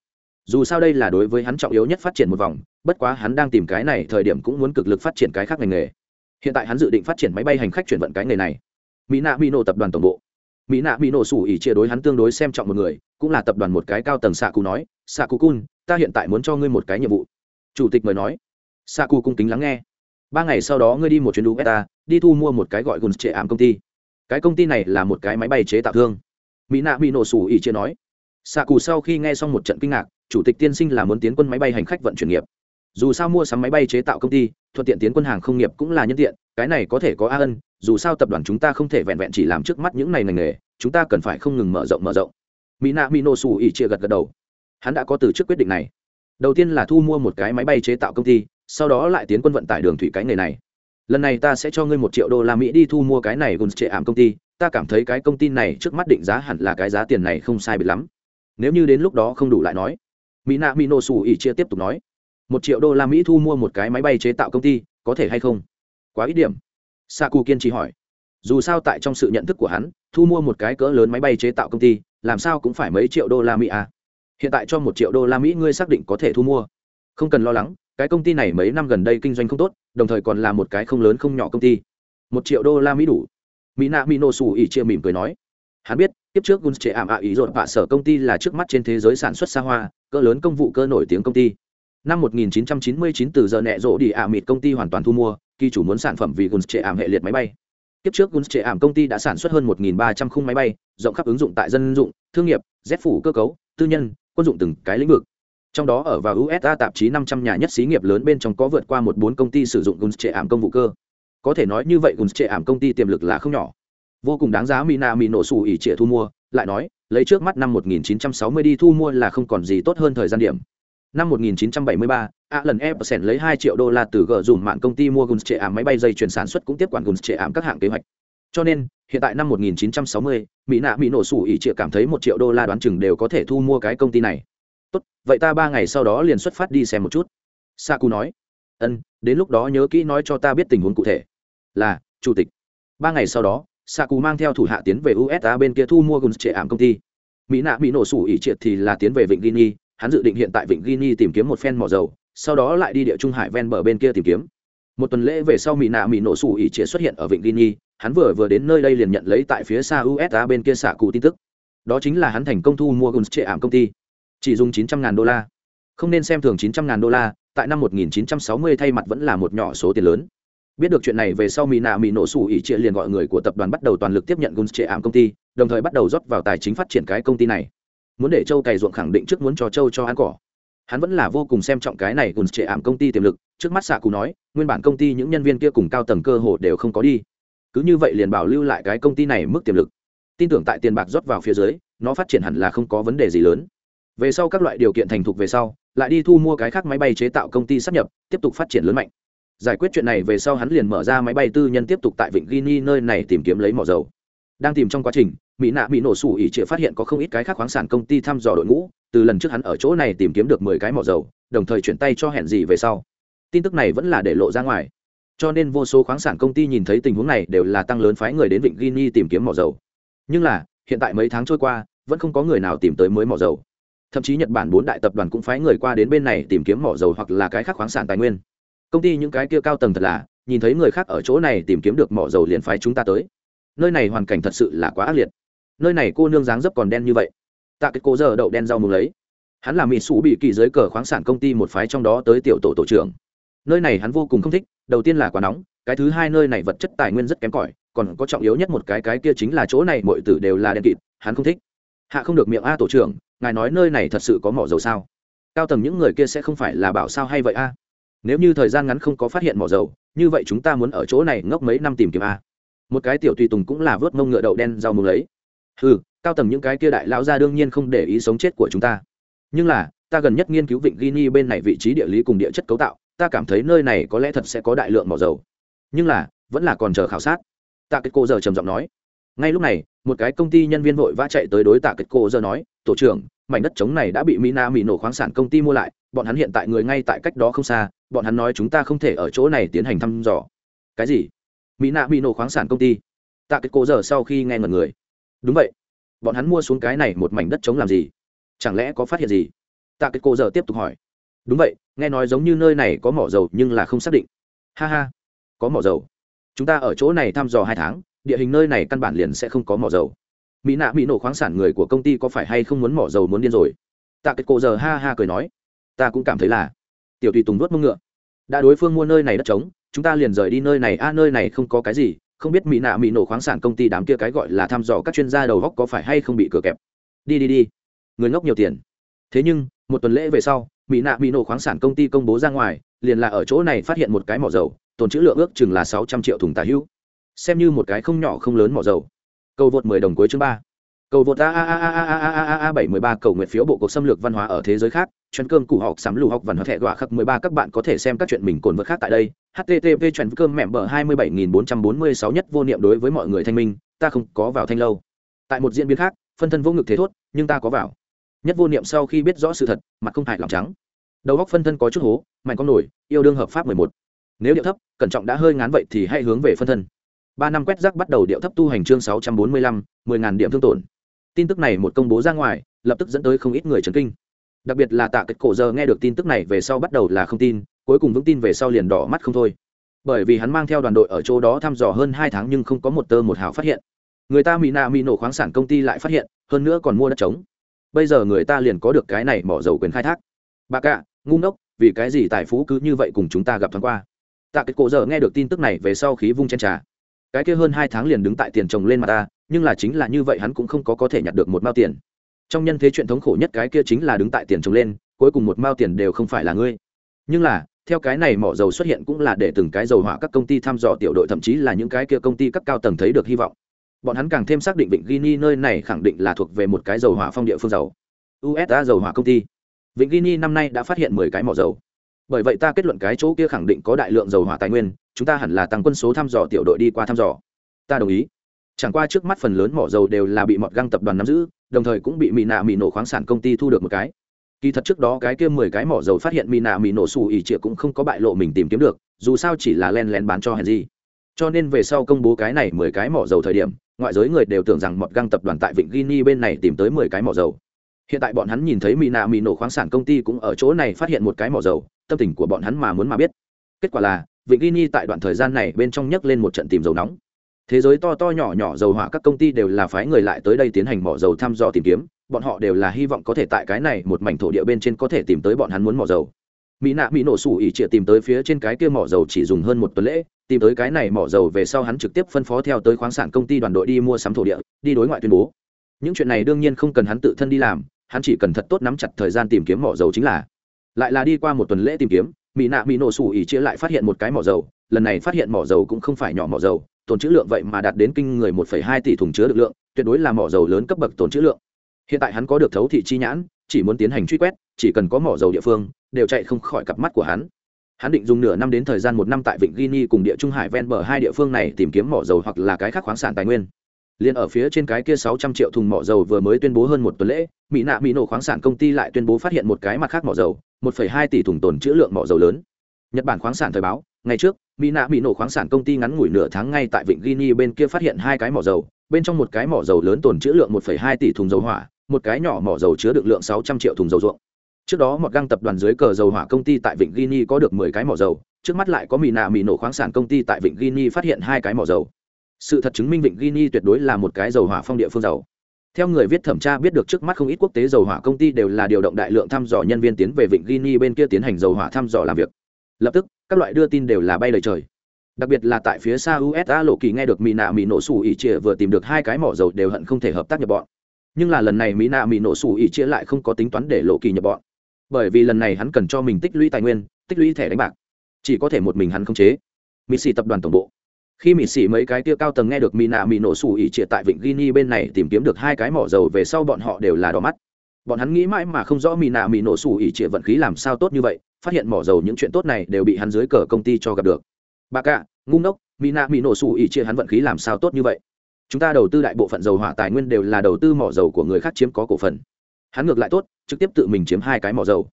dù sao đây là đối với hắn trọng yếu nhất phát triển một vòng, bất quá hắn đang tìm cái này thời điểm cũng muốn cực lực phát triển cái khác ngành nghề. Hiện tại hắn dự định phát triển máy bay hành khách chuyển vận cái nghề này. Mỹ nạ mỹ nổ tập đoàn tổng bộ. Mỹ nạ mỹ nổ sủ ỉ chia đối hắn tương đối xem trọng một người, cũng là tập đoàn một cái cao tầng xạ cụ nói xạ cụ cun ta hiện tại muốn cho ngươi một cái nhiệm vụ. Chủ tịch mời nói. Xạ cụ cung kính lắng nghe. Ba ngày sau đó ngươi đi một chuyến đu beta đi thu mua một cái gọi gùn trệ ảm công ty. Cái công ty này là một cái máy bay chế tạo thương. Mỹ nạ mỹ nổ sủ ỉ chia nói. Xạ cụ sau khi nghe xong một trận kinh ngạc chủ tịch tiên sinh là muốn tiến quân máy bay hành khách vận chuyển nghiệp. Dù sao mua sắm máy bay chế tạo công ty, thuận tiện tiến quân hàng không nghiệp cũng là nhân tiện, cái này có thể có a ân, dù sao tập đoàn chúng ta không thể vẹn vẹn chỉ làm trước mắt những này ngành nghề, chúng ta cần phải không ngừng mở rộng mở rộng. Mina mino su ỉ chia gật gật đầu. Hắn đã có từ trước quyết định này. Đầu tiên là thu mua một cái máy bay chế tạo công ty, sau đó lại tiến quân vận tải đường thủy cái nghề này. Lần này ta sẽ cho ngươi một triệu đô la mỹ đi thu mua cái này gồm trệ ảm công ty, ta cảm thấy cái công ty này trước mắt định giá hẳn là cái giá tiền này không sai biệt lắm. Nếu như đến lúc đó không đủ lại nói mỹ nạ mỹ nổ sủ ỉ chia tiếp tục nói, một triệu đô la mỹ thu mua một cái máy bay chế tạo công ty, có thể hay không? Quá ít điểm. Sa cù kiên trì hỏi, dù sao tại trong sự nhận thức của hắn, thu mua một cái cỡ lớn máy bay chế tạo công ty, làm sao cũng phải mấy triệu đô la mỹ à? Hiện tại cho một triệu đô la mỹ ngươi xác định có thể thu mua. Không cần lo lắng, cái công ty này mấy năm gần đây kinh doanh không tốt, đồng thời còn là một cái không lớn không nhỏ công ty. Một triệu đô la mỹ đủ. Mỹ nạ mỹ nổ xù ỉ chia mỉm cười nói, hắn biết tiếp trước guns chế ảm ạ ý rộn vạ sở công ty là trước mắt trên thế giới sản xuất xa hoa cỡ lớn công vụ cơ nổi tiếng công ty. Năm 1999 từ giờ nẹ rỗ đi ả mịt công ty hoàn toàn thu mua, kỳ chủ muốn sản phẩm vì guns chế ảm hệ liệt máy bay. Tiếp trước guns chế ảm công ty đã sản xuất hơn 1.300 khung máy bay, rộng khắp ứng dụng tại dân dụng, thương nghiệp, z phủ cơ cấu, tư nhân, quân dụng từng cái lĩnh vực. Trong đó ở vào usa tạp chí 500 nhà nhất xí nghiệp lớn bên trong có vượt qua một bốn công ty sử dụng guns chế ảm công vụ cơ. Có thể nói như vậy guns chế ảm công ty tiềm lực là không nhỏ. Vô cùng đáng giá mina Mino nổ ỷ trẻ thu mua, lại nói lấy trước mắt năm 1960 đi thu mua là không còn gì tốt hơn thời gian điểm. Năm 1973, a lần epson lấy 2 triệu đô la từ gỡ dùm mạng công ty mua guns trệ ảm máy bay dây chuyển sản xuất cũng tiếp quản guns trệ ảm các hạng kế hoạch. Cho nên hiện tại năm 1960, mỹ nạ mỹ nổ sủ ý trịa cảm thấy một triệu đô la đoán chừng đều có thể thu mua cái công ty này. Tốt vậy ta ba ngày sau đó liền xuất phát đi xem một chút. Saku nói. Ân đến lúc đó nhớ kỹ nói cho ta biết tình huống cụ thể. Là chủ tịch. Ba ngày sau đó Saku mang theo thủ hạ tiến về USA bên kia thu mua Guns trệ ảm công ty. Mỹ nạ bị nổ sủ ỉ triệt thì là tiến về Vịnh Guinea, hắn dự định hiện tại Vịnh Guinea tìm kiếm một phen mỏ dầu, sau đó lại đi địa trung hải ven bờ bên kia tìm kiếm. Một tuần lễ về sau Mỹ nạ Mỹ nổ sủ ỉ triệt xuất hiện ở Vịnh Guinea, hắn vừa vừa đến nơi đây liền nhận lấy tại phía xa USA bên kia xạ cụ tin tức. Đó chính là hắn thành công thu mua Guns trệ ảm công ty, chỉ dùng 900 ngàn đô la. Không nên xem thường 900 ngàn đô la, tại năm 1960 thay mặt vẫn là một nhỏ số tiền lớn biết được chuyện này về sau mỹ nạ mỹ nổ sủ ỉ trịa liền gọi người của tập đoàn bắt đầu toàn lực tiếp nhận guns trệ ảm công ty, đồng thời bắt đầu rót vào tài chính phát triển cái công ty này. Muốn để châu cày ruộng khẳng định trước muốn cho châu cho ăn cỏ. Hắn vẫn là vô cùng xem trọng cái này guns trệ ảm công ty tiềm lực, trước mắt xạ cụ nói, nguyên bản công ty những nhân viên kia cùng cao tầng cơ hồ đều không có đi. Cứ như vậy liền bảo lưu lại cái công ty này mức tiềm lực. Tin tưởng tại tiền bạc rót vào phía dưới, nó phát triển hẳn là không có vấn đề gì lớn. Về sau các loại điều kiện thành thục về sau, lại đi thu mua cái khác máy bay chế tạo công ty sắp nhập, tiếp tục phát triển lớn mạnh giải quyết chuyện này về sau hắn liền mở ra máy bay tư nhân tiếp tục tại vịnh guinea nơi này tìm kiếm lấy mỏ dầu. Đang tìm trong quá trình, mỹ nạ bị nổ sủ ỉ trịa phát hiện có không ít cái khác khoáng sản công ty thăm dò đội ngũ, từ lần trước hắn ở chỗ này tìm kiếm được mười cái mỏ dầu, đồng thời chuyển tay cho hẹn gì về sau. Tin tức này vẫn là để lộ ra ngoài. Cho nên vô số khoáng sản công ty nhìn thấy tình huống này đều là tăng lớn phái người đến vịnh guinea tìm kiếm mỏ dầu. Nhưng là, hiện tại mấy tháng trôi qua, vẫn không có người nào tìm tới mới mỏ dầu. Thậm chí nhật bản bốn đại tập đoàn cũng phái người qua đến bên này tìm kiếm mỏ dầu hoặc là cái khác khoáng sản tài nguyên công ty những cái kia cao tầng thật là, nhìn thấy người khác ở chỗ này tìm kiếm được mỏ dầu liền phái chúng ta tới. Nơi này hoàn cảnh thật sự là quá ác liệt. Nơi này cô nương dáng dấp còn đen như vậy. Tạ cái cô giờ đậu đen rau mù lấy. Hắn là mỹ sủ bị kỳ dưới cờ khoáng sản công ty một phái trong đó tới tiểu tổ tổ trưởng. Nơi này hắn vô cùng không thích, đầu tiên là quá nóng, cái thứ hai nơi này vật chất tài nguyên rất kém cỏi, còn có trọng yếu nhất một cái cái kia chính là chỗ này mọi tử đều là đen kịt, hắn không thích. Hạ không được miệng a tổ trưởng, ngài nói nơi này thật sự có mỏ dầu sao? Cao tầng những người kia sẽ không phải là bảo sao hay vậy a? Nếu như thời gian ngắn không có phát hiện mỏ dầu, như vậy chúng ta muốn ở chỗ này ngốc mấy năm tìm kiếm a. Một cái tiểu tùy tùng cũng là vớt mông ngựa đậu đen rau mùng lấy. Ừ cao tầng những cái kia đại lão ra đương nhiên không để ý sống chết của chúng ta. Nhưng là, ta gần nhất nghiên cứu vịnh Guinea bên này vị trí địa lý cùng địa chất cấu tạo, ta cảm thấy nơi này có lẽ thật sẽ có đại lượng mỏ dầu. Nhưng là, vẫn là còn chờ khảo sát. Tạ kết cô giờ trầm giọng nói. Ngay lúc này, một cái công ty nhân viên vội vã chạy tới đối tạ kết cô giờ nói, tổ trưởng mảnh đất trống này đã bị mina mỹ nổ khoáng sản công ty mua lại, bọn hắn hiện tại người ngay tại cách đó không xa, bọn hắn nói chúng ta không thể ở chỗ này tiến hành thăm dò. Cái gì? Mỹ mỹ nổ khoáng sản công ty? Tạ kết cô giờ sau khi nghe ngần người. Đúng vậy. Bọn hắn mua xuống cái này một mảnh đất trống làm gì? Chẳng lẽ có phát hiện gì? Tạ kết cô giờ tiếp tục hỏi. Đúng vậy, nghe nói giống như nơi này có mỏ dầu nhưng là không xác định. Ha ha, có mỏ dầu. Chúng ta ở chỗ này thăm dò hai tháng, địa hình nơi này căn bản liền sẽ không có mỏ dầu mỹ nạ mỹ nổ khoáng sản người của công ty có phải hay không muốn mỏ dầu muốn điên rồi? Tạ kết cô giờ ha ha cười nói. Ta cũng cảm thấy là. Tiểu tùy tùng nuốt mông ngựa. Đã đối phương mua nơi này đất trống, chúng ta liền rời đi nơi này. A, nơi này không có cái gì. Không biết mỹ nạ mỹ nổ khoáng sản công ty đám kia cái gọi là thăm dò các chuyên gia đầu góc có phải hay không bị cửa kẹp. Đi đi đi. Người ngốc nhiều tiền. Thế nhưng, một tuần lễ về sau, mỹ nạ mỹ nổ khoáng sản công ty công bố ra ngoài, liền là ở chỗ này phát hiện một cái mỏ dầu, tồn trữ lượng ước chừng là sáu trăm triệu thùng tà hữu xem như một cái không nhỏ không lớn mỏ dầu cầu vượt mười đồng cuối chương ba cầu vượt a a a a a a a a bảy mười ba cầu nguyện phiếu bộ cuộc xâm lược văn hóa ở thế giới khác chuyên cơm củ học sắm lù học văn hóa thẻ gọa khắc mười ba các bạn có thể xem các chuyện mình cồn vượt khác tại đây http chuẩn cơm mẹm bờ hai mươi bảy nghìn bốn trăm bốn mươi sáu nhất vô niệm đối với mọi người thanh minh ta không có vào thanh lâu tại một diễn biến khác phân thân vô ngực thế thốt nhưng ta có vào nhất vô niệm sau khi biết rõ sự thật mặt không hại lòng trắng đầu góc phân thân có chút hố mạnh con nổi yêu đương hợp pháp mười một nếu điệu thấp cẩn trọng đã hơi ngán vậy thì hãy hướng về phân thân ba năm quét rác bắt đầu điệu thấp tu hành chương sáu trăm bốn mươi lăm, mười ngàn điểm thương tổn. Tin tức này một công bố ra ngoài, lập tức dẫn tới không ít người chấn kinh. Đặc biệt là tạ kịch cổ giờ nghe được tin tức này về sau bắt đầu là không tin, cuối cùng vững tin về sau liền đỏ mắt không thôi. Bởi vì hắn mang theo đoàn đội ở chỗ đó thăm dò hơn hai tháng nhưng không có một tơ một hào phát hiện. Người ta mỹ nạ mỹ nổ khoáng sản công ty lại phát hiện, hơn nữa còn mua đất trống. Bây giờ người ta liền có được cái này mỏ dầu quyền khai thác. Bà cạ ngu ngốc, vì cái gì tài phú cứ như vậy cùng chúng ta gặp thoáng qua? Tạ kịch cổ giờ nghe được tin tức này về sau khí vung chen trà cái kia hơn hai tháng liền đứng tại tiền chồng lên mặt ta, nhưng là chính là như vậy hắn cũng không có có thể nhặt được một mao tiền. Trong nhân thế chuyện thống khổ nhất cái kia chính là đứng tại tiền chồng lên, cuối cùng một mao tiền đều không phải là ngươi. Nhưng là, theo cái này mỏ dầu xuất hiện cũng là để từng cái dầu hỏa các công ty thăm dò tiểu đội, thậm chí là những cái kia công ty cấp cao tầng thấy được hy vọng. Bọn hắn càng thêm xác định vịnh Guinea nơi này khẳng định là thuộc về một cái dầu hỏa phong địa phương dầu. Usa dầu hỏa công ty. Vịnh Guinea năm nay đã phát hiện mười cái mỏ dầu. Bởi vậy ta kết luận cái chỗ kia khẳng định có đại lượng dầu hỏa tài nguyên chúng ta hẳn là tăng quân số thăm dò tiểu đội đi qua thăm dò. Ta đồng ý. Chẳng qua trước mắt phần lớn mỏ dầu đều là bị mọt găng tập đoàn nắm giữ, đồng thời cũng bị mỹ nạ mỹ nổ khoáng sản công ty thu được một cái. Kỳ thật trước đó cái kia mười cái mỏ dầu phát hiện mỹ nạ mỹ nổ xù ỉ trịa cũng không có bại lộ mình tìm kiếm được, dù sao chỉ là len lén bán cho hèn gì cho nên về sau công bố cái này mười cái mỏ dầu thời điểm, ngoại giới người đều tưởng rằng mọt găng tập đoàn tại vịnh guinea bên này tìm tới mười cái mỏ dầu. Hiện tại bọn hắn nhìn thấy mỹ nạ mỹ nổ khoáng sản công ty cũng ở chỗ này phát hiện một cái mỏ dầu, tâm tình của bọn hắn mà muốn mà biết. Kết quả là vịnh guinea tại đoạn thời gian này bên trong nhấc lên một trận tìm dầu nóng. Thế giới to to nhỏ nhỏ dầu hỏa các công ty đều là phái người lại tới đây tiến hành mỏ dầu thăm dò tìm kiếm. Bọn họ đều là hy vọng có thể tại cái này một mảnh thổ địa bên trên có thể tìm tới bọn hắn muốn mỏ dầu. Mỹ nạ mỹ nổ sủ ỉ trịa tìm tới phía trên cái kia mỏ dầu chỉ dùng hơn một tuần lễ. Tìm tới cái này mỏ dầu về sau hắn trực tiếp phân phó theo tới khoáng sản công ty đoàn đội đi mua sắm thổ địa, đi đối ngoại tuyên bố. Những chuyện này đương nhiên không cần hắn tự thân đi làm, hắn chỉ cần thật tốt nắm chặt thời gian tìm kiếm mỏ dầu chính là. Lại là đi qua một tuần lễ tìm kiếm mỹ nạ mỹ nổ sủ ỉ chia lại phát hiện một cái mỏ dầu lần này phát hiện mỏ dầu cũng không phải nhỏ mỏ dầu tồn trữ lượng vậy mà đạt đến kinh người 1,2 tỷ thùng chứa được lượng tuyệt đối là mỏ dầu lớn cấp bậc tồn trữ lượng. Hiện tại hắn có được thấu thị chi nhãn chỉ muốn tiến hành truy quét chỉ cần có mỏ dầu địa phương đều chạy không khỏi cặp mắt của hắn. Hắn định dùng nửa năm đến thời gian một năm tại vịnh guinea cùng địa trung hải ven bờ hai địa phương này tìm kiếm mỏ dầu hoặc là cái khác khoáng sản tài nguyên liền ở phía trên cái kia sáu trăm triệu thùng mỏ dầu vừa mới tuyên bố hơn một tuần lễ mỹ nạ mỹ nổ khoáng sản công ty lại tuyên bố phát hiện một cái mặt khác mỏ dầu một phẩy hai tỷ thùng tồn trữ lượng mỏ dầu lớn. Nhật bản khoáng sản thời báo ngày trước mỹ nạ Mỹ nổ khoáng sản công ty ngắn ngủi nửa tháng ngay tại vịnh guinea bên kia phát hiện hai cái mỏ dầu bên trong một cái mỏ dầu lớn tồn trữ lượng 1,2 tỷ thùng dầu hỏa một cái nhỏ mỏ dầu chứa được lượng 600 triệu thùng dầu ruộng. Trước đó một găng tập đoàn dưới cờ dầu hỏa công ty tại vịnh guinea có được 10 cái mỏ dầu trước mắt lại có mỹ nạ mỹ nổ khoáng sản công ty tại vịnh guinea phát hiện hai cái mỏ dầu sự thật chứng minh vịnh guinea tuyệt đối là một cái dầu hỏa phong địa phương giàu. theo người viết thẩm tra biết được trước mắt không ít quốc tế dầu hỏa công ty đều là điều động đại lượng thăm dò nhân viên tiến về vịnh guinea bên kia tiến hành dầu hỏa thăm dò làm việc. Lập tức, các loại đưa tin đều là bay lời trời. Đặc biệt là tại phía xa usa lộ kỳ nghe được mỹ nạ mỹ nổ sủ ỉ chia vừa tìm được hai cái mỏ dầu đều hận không thể hợp tác nhập bọn. Nhưng là lần này mỹ nạ mỹ nổ sủ ỉ chia lại không có tính toán để lộ kỳ nhập bọn. Bởi vì lần này hắn cần cho mình tích lũy tài nguyên, tích lũy thẻ đánh bạc. Chỉ có thể một mình hắn không chế. Mỹ xì tập đoàn tổng bộ khi mỹ xỉ mấy cái kia cao tầng nghe được mỹ nạ mỹ nổ xù ỉ chia tại vịnh guinea bên này tìm kiếm được hai cái mỏ dầu về sau bọn họ đều là đỏ mắt. Bọn hắn nghĩ mãi mà không rõ mỹ nạ mỹ nổ xù ỉ chia vận khí làm sao tốt như vậy, phát hiện mỏ dầu những chuyện tốt này đều bị hắn dưới cờ công ty cho gặp được. Bà cạ ngu ngốc mỹ nạ mỹ nổ xù ỉ chia hắn vận khí làm sao tốt như vậy? Chúng ta đầu tư đại bộ phận dầu hỏa tài nguyên đều là đầu tư mỏ dầu của người khác chiếm có cổ phần. Hắn ngược lại tốt, trực tiếp tự mình chiếm hai cái mỏ dầu.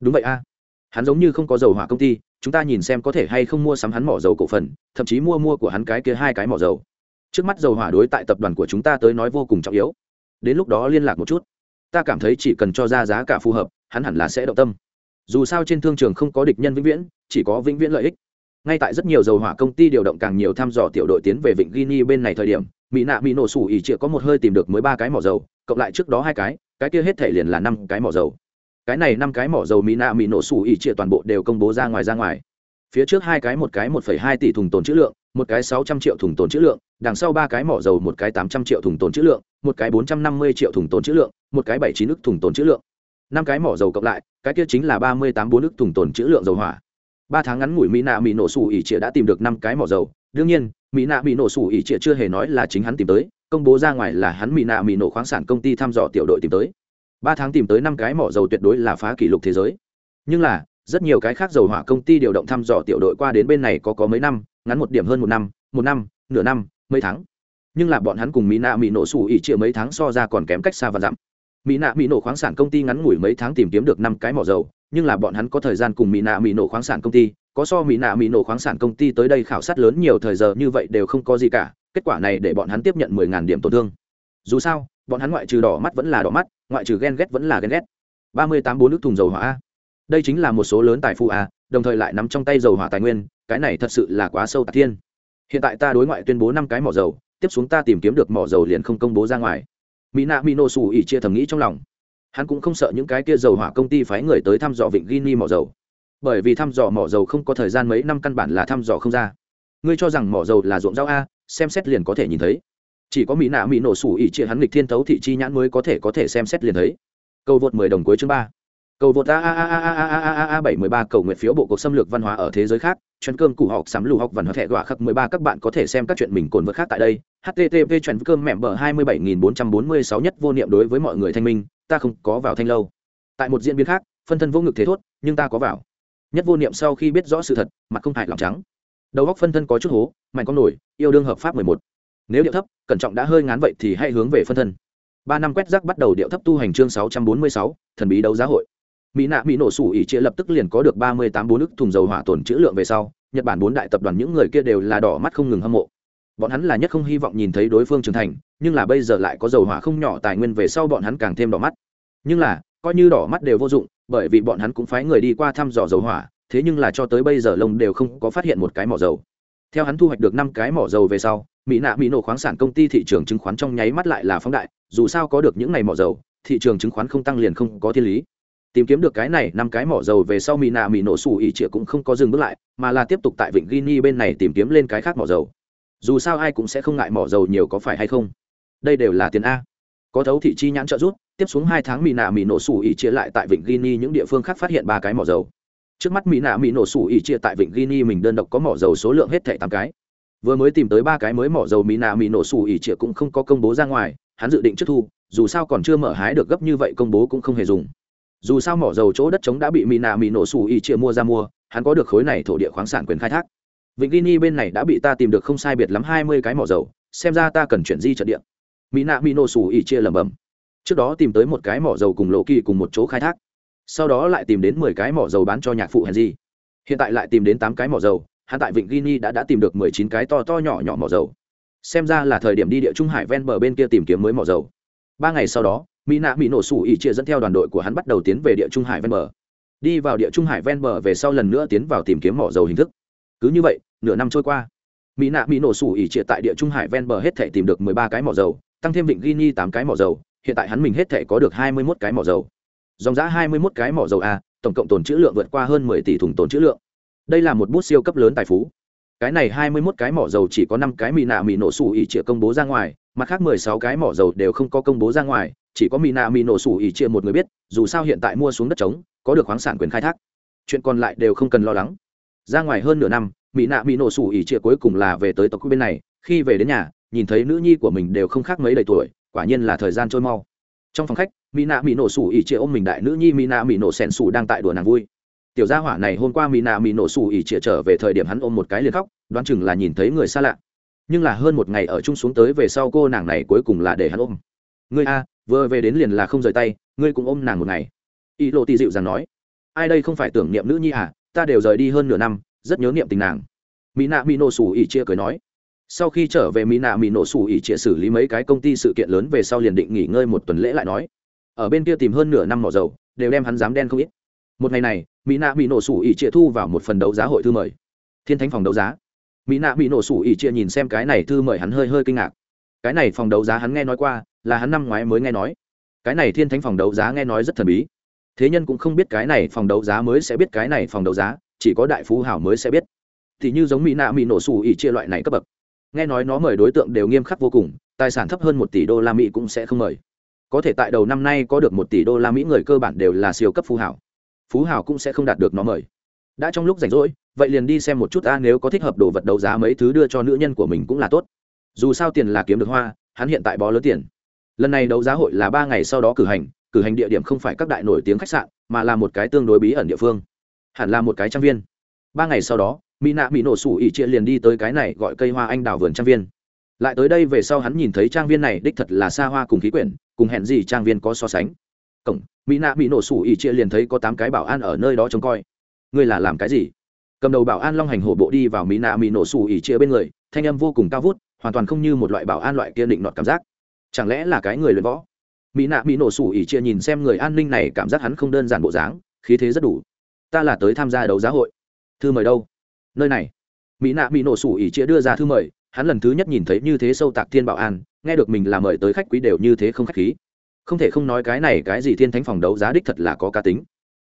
Đúng vậy a. Hắn giống như không có dầu hỏa công ty chúng ta nhìn xem có thể hay không mua sắm hắn mỏ dầu cổ phần, thậm chí mua mua của hắn cái kia hai cái mỏ dầu. Trước mắt dầu hỏa đối tại tập đoàn của chúng ta tới nói vô cùng trọng yếu. Đến lúc đó liên lạc một chút. Ta cảm thấy chỉ cần cho ra giá cả phù hợp, hắn hẳn là sẽ động tâm. Dù sao trên thương trường không có địch nhân vĩnh viễn, chỉ có vĩnh viễn lợi ích. Ngay tại rất nhiều dầu hỏa công ty điều động càng nhiều thăm dò tiểu đội tiến về vịnh guinea bên này thời điểm, mỹ nạ mỹ nổ sủ ỉ chĩa có một hơi tìm được mới ba cái mỏ dầu, cộng lại trước đó hai cái cái kia hết thể liền là năm cái mỏ dầu cái này năm cái mỏ dầu mỹ nạ mỹ nổ sủ ỉ trịa toàn bộ đều công bố ra ngoài ra ngoài. Phía trước hai cái, một cái một phẩy hai tỷ thùng tồn chữ lượng, một cái sáu trăm triệu thùng tồn chữ lượng, đằng sau ba cái mỏ dầu, một cái tám trăm triệu thùng tồn chữ lượng, một cái bốn trăm năm mươi triệu thùng tồn chữ lượng, một cái bảy chín ức thùng tồn chữ lượng. Năm cái mỏ dầu cộng lại, cái kia chính là ba mươi tám bốn ức thùng tồn chữ lượng dầu hỏa. Ba tháng ngắn ngủi mỹ nạ mỹ nổ sủ ỉ trịa đã tìm được năm cái mỏ dầu. Đương nhiên mỹ nạ mỹ nổ sủ ỉ trịa chưa hề nói là chính hắn tìm tới, công bố ra ngoài là hắn mỹ nạ mỹ nổ khoáng sản công ty thăm dò tiểu đội tìm tới ba tháng tìm tới năm cái mỏ dầu tuyệt đối là phá kỷ lục thế giới. Nhưng là, rất nhiều cái khác dầu hỏa công ty điều động thăm dò tiểu đội qua đến bên này có có mấy năm, ngắn một điểm hơn một năm một năm, nửa năm, mấy tháng. Nhưng là bọn hắn cùng mỹ nạ mỹ nổ sủ ỉ trịa mấy tháng so ra còn kém cách xa và dặm. Mỹ nạ mỹ nổ khoáng sản công ty ngắn ngủi mấy tháng tìm kiếm được năm cái mỏ dầu, nhưng là bọn hắn có thời gian cùng mỹ nạ mỹ nổ khoáng sản công ty, có so mỹ nạ mỹ nổ khoáng sản công ty tới đây khảo sát lớn nhiều thời giờ như vậy đều không có gì cả, kết quả này để bọn hắn tiếp nhận mười ngàn điểm tổn thương. Dù sao bọn hắn ngoại trừ đỏ mắt vẫn là đỏ mắt, ngoại trừ ghen ghét vẫn là ghen ghét. Ba mươi tám bốn nước thùng dầu hỏa a. Đây chính là một số lớn tài phụ a, đồng thời lại nắm trong tay dầu hỏa tài nguyên, cái này thật sự là quá sâu tạc thiên. Hiện tại ta đối ngoại tuyên bố năm cái mỏ dầu, tiếp xuống ta tìm kiếm được mỏ dầu liền không công bố ra ngoài. Mỹ nạ mỹ nổ xù ỉ chia thầm nghĩ trong lòng. Hắn cũng không sợ những cái kia dầu hỏa công ty phái người tới thăm dò vịnh guinea mỏ dầu. Bởi vì thăm dò mỏ dầu không có thời gian mấy năm căn bản là thăm dò không ra. Ngươi cho rằng mỏ dầu là ruộng rau a, xem xét liền có thể nhìn thấy chỉ có mỹ nạ mỹ nổ sủ ỉ chia hắn lịch thiên thấu thị chi nhãn mới có thể có thể xem xét liền thấy. Câu vượt mười đồng cuối chương ba. Cầu vượt a a a a a a a a bảy mười ba cầu nguyện phiếu bộ cuộc xâm lược văn hóa ở thế giới khác. Chuyên cơm củ học sắm lù học văn hóa thẻ gọa khắc mười ba các bạn có thể xem các chuyện mình cồn vượt khác tại đây. Http chuyện cơm mẹm bờ hai mươi bảy nghìn bốn trăm bốn mươi sáu nhất vô niệm đối với mọi người thanh minh. Ta không có vào thanh lâu. Tại một diễn biến khác, phân thân vô ngực thế thốt, nhưng ta có vào. Nhất vô niệm sau khi biết rõ sự thật, mặt không hại lòng trắng. Đầu góc phân thân có chút hố, mạnh con nổi, yêu đương hợp pháp mười một nếu điệu thấp, cẩn trọng đã hơi ngán vậy thì hãy hướng về phân thân. Ba năm quét rác bắt đầu điệu thấp tu hành chương sáu trăm bốn mươi sáu, thần bí đấu giá hội. Mỹ nạ mỹ nổ sủ ỉ chia lập tức liền có được ba mươi tám bốn ức thùng dầu hỏa tồn chữ lượng về sau, nhật bản bốn đại tập đoàn những người kia đều là đỏ mắt không ngừng hâm mộ. Bọn hắn là nhất không hy vọng nhìn thấy đối phương trưởng thành, nhưng là bây giờ lại có dầu hỏa không nhỏ tài nguyên về sau bọn hắn càng thêm đỏ mắt. Nhưng là, coi như đỏ mắt đều vô dụng, bởi vì bọn hắn cũng phái người đi qua thăm dò dầu hỏa, thế nhưng là cho tới bây giờ lông đều không có phát hiện một cái mỏ dầu theo hắn thu hoạch được năm cái mỏ dầu về sau, mỹ nạ mỹ nổ khoáng sản công ty thị trường chứng khoán trong nháy mắt lại là phóng đại, dù sao có được những ngày mỏ dầu, thị trường chứng khoán không tăng liền không có thiên lý. Tìm kiếm được cái này, năm cái mỏ dầu về sau mỹ nạ mỹ nổ xù ỉ trịa cũng không có dừng bước lại, mà là tiếp tục tại vịnh guinea bên này tìm kiếm lên cái khác mỏ dầu. Dù sao ai cũng sẽ không ngại mỏ dầu nhiều có phải hay không. Đây đều là tiền a. Có thấu thị chi nhãn trợ rút tiếp xuống hai tháng mỹ nạ mỹ nổ xù ỉ trịa lại tại vịnh guinea những địa phương khác phát hiện ba cái mỏ dầu trước mắt mỹ nạ mỹ nổ sủ ỉ chia tại vịnh guinea mình đơn độc có mỏ dầu số lượng hết thẻ tám cái. Vừa mới tìm tới ba cái mới mỏ dầu mỹ nạ mỹ nổ sủ ỉ chia cũng không có công bố ra ngoài, hắn dự định trước thu, dù sao còn chưa mở hái được gấp như vậy công bố cũng không hề dùng. Dù sao mỏ dầu chỗ đất trống đã bị mỹ nạ mỹ nổ sủ ỉ chia mua ra mua, hắn có được khối này thổ địa khoáng sản quyền khai thác. Vịnh guinea bên này đã bị ta tìm được không sai biệt lắm hai mươi cái mỏ dầu, xem ra ta cần chuyển di trận địa. Mỹ nạ mỹ nổ sủ ỉ chia lẩm bẩm. Trước đó tìm tới một cái mỏ dầu cùng lộ kỳ cùng một chỗ khai thác sau đó lại tìm đến mười cái mỏ dầu bán cho nhạc phụ hèn gì. hiện tại lại tìm đến tám cái mỏ dầu, hắn tại vịnh guinea đã đã tìm được mười chín cái to to nhỏ nhỏ mỏ dầu. Xem ra là thời điểm đi địa trung hải ven bờ bên kia tìm kiếm mới mỏ dầu. Ba ngày sau đó, mỹ nạ mỹ nổ sủ ỉ chia dẫn theo đoàn đội của hắn bắt đầu tiến về địa trung hải ven bờ. Đi vào địa trung hải ven bờ về sau lần nữa tiến vào tìm kiếm mỏ dầu hình thức. Cứ như vậy, nửa năm trôi qua, mỹ nạ mỹ nổ sủ ỉ chia tại địa trung hải ven bờ hết thể tìm được mười ba cái mỏ dầu, tăng thêm vịnh guinea tám cái mỏ dầu, hiện tại hắn mình hết thể có được hai mươi mốt cái mỏ dầu dòng giá hai mươi mốt cái mỏ dầu a, tổng cộng tồn trữ lượng vượt qua hơn mười tỷ thùng tồn trữ lượng. Đây là một bút siêu cấp lớn tài phú. Cái này hai mươi mốt cái mỏ dầu chỉ có năm cái mì nạ mì nổ sủ ỉ chia công bố ra ngoài, mặt khác mười sáu cái mỏ dầu đều không có công bố ra ngoài, chỉ có mì nạ mì nổ sủ ỉ chia một người biết, dù sao hiện tại mua xuống đất trống, có được khoáng sản quyền khai thác. Chuyện còn lại đều không cần lo lắng. Ra ngoài hơn nửa năm mỹ nạ mỹ nổ sủ ỉ chia cuối cùng là về tới tộc bên này, khi về đến nhà, nhìn thấy nữ nhi của mình đều không khác mấy đầy tuổi, quả nhiên là thời gian trôi mau. Trong phòng khách mỹ nạ mỹ nổ sủ ỉ chia ôm mình đại nữ nhi, mỹ nạ mỹ nổ sẻn sủ đang tại đùa nàng vui. Tiểu gia hỏa này hôm qua mỹ nạ mỹ nổ sủ ỉ chia trở về thời điểm hắn ôm một cái liền khóc, đoán chừng là nhìn thấy người xa lạ. Nhưng là hơn một ngày ở chung xuống tới về sau cô nàng này cuối cùng là để hắn ôm. Ngươi a, vừa về đến liền là không rời tay, ngươi cũng ôm nàng một ngày. Y lộ tì dịu rằng nói. Ai đây không phải tưởng niệm nữ nhi à ta đều rời đi hơn nửa năm, rất nhớ niệm tình nàng. Mỹ nạ mỹ nổ sủ ỉ chia cười nói. Sau khi trở về, mỹ nạ mỹ nổ sủ ỉ chia xử lý mấy cái công ty sự kiện lớn về sau liền định nghỉ ngơi một tuần lễ lại nói ở bên kia tìm hơn nửa năm mỏ dầu, đều đem hắn dám đen không ít. Một ngày này, mỹ nạ bị nổ sủ ỉ chia thu vào một phần đấu giá hội thư mời. Thiên thánh phòng đấu giá. Mỹ nạ bị nổ sủ ỉ chia nhìn xem cái này thư mời hắn hơi hơi kinh ngạc. Cái này phòng đấu giá hắn nghe nói qua, là hắn năm ngoái mới nghe nói. Cái này thiên thánh phòng đấu giá nghe nói rất thần bí. Thế nhân cũng không biết cái này phòng đấu giá mới sẽ biết cái này phòng đấu giá, chỉ có đại phú hảo mới sẽ biết. Thì như giống mỹ nạ mỹ nổ sủ ỉ chia loại này cấp bậc. Nghe nói nó mời đối tượng đều nghiêm khắc vô cùng, tài sản thấp hơn một tỷ đô la mỹ cũng sẽ không mời có thể tại đầu năm nay có được một tỷ đô la mỹ người cơ bản đều là siêu cấp phú hảo. Phú hảo cũng sẽ không đạt được nó mời. Đã trong lúc rảnh rỗi, vậy liền đi xem một chút ta nếu có thích hợp đồ vật đấu giá mấy thứ đưa cho nữ nhân của mình cũng là tốt. Dù sao tiền là kiếm được hoa, hắn hiện tại bó lớn tiền. Lần này đấu giá hội là ba ngày sau đó cử hành cử hành địa điểm không phải các đại nổi tiếng khách sạn, mà là một cái tương đối bí ẩn địa phương. Hẳn là một cái trang viên. Ba ngày sau đó mỹ nạ bị nổ sủ ỉ chia liền đi tới cái này gọi cây hoa anh đào vườn trang viên. Lại tới đây về sau hắn nhìn thấy trang viên này đích thật là xa hoa cùng khí quyển cùng hẹn gì trang viên có so sánh. Cổng, mỹ nạ bị nổ sủ ỉ chia liền thấy có tám cái bảo an ở nơi đó trông coi. Ngươi là làm cái gì? Cầm đầu bảo an long hành hổ bộ đi vào mỹ nạ mỹ nổ sủ ỉ chia bên người, thanh âm vô cùng cao vút, hoàn toàn không như một loại bảo an loại kia định nọt cảm giác. Chẳng lẽ là cái người luyện võ? Mỹ nạ mỹ nổ sủ ỉ chia nhìn xem người an ninh này, cảm giác hắn không đơn giản bộ dáng, khí thế rất đủ. Ta là tới tham gia đấu giá hội. Thư mời đâu? Nơi này. Mỹ nạ mỹ nổ sủ ỉ chia đưa ra thư mời, hắn lần thứ nhất nhìn thấy như thế sâu tạc thiên bảo an nghe được mình là mời tới khách quý đều như thế không khách khí. Không thể không nói cái này cái gì thiên thánh phòng đấu giá đích thật là có cá tính.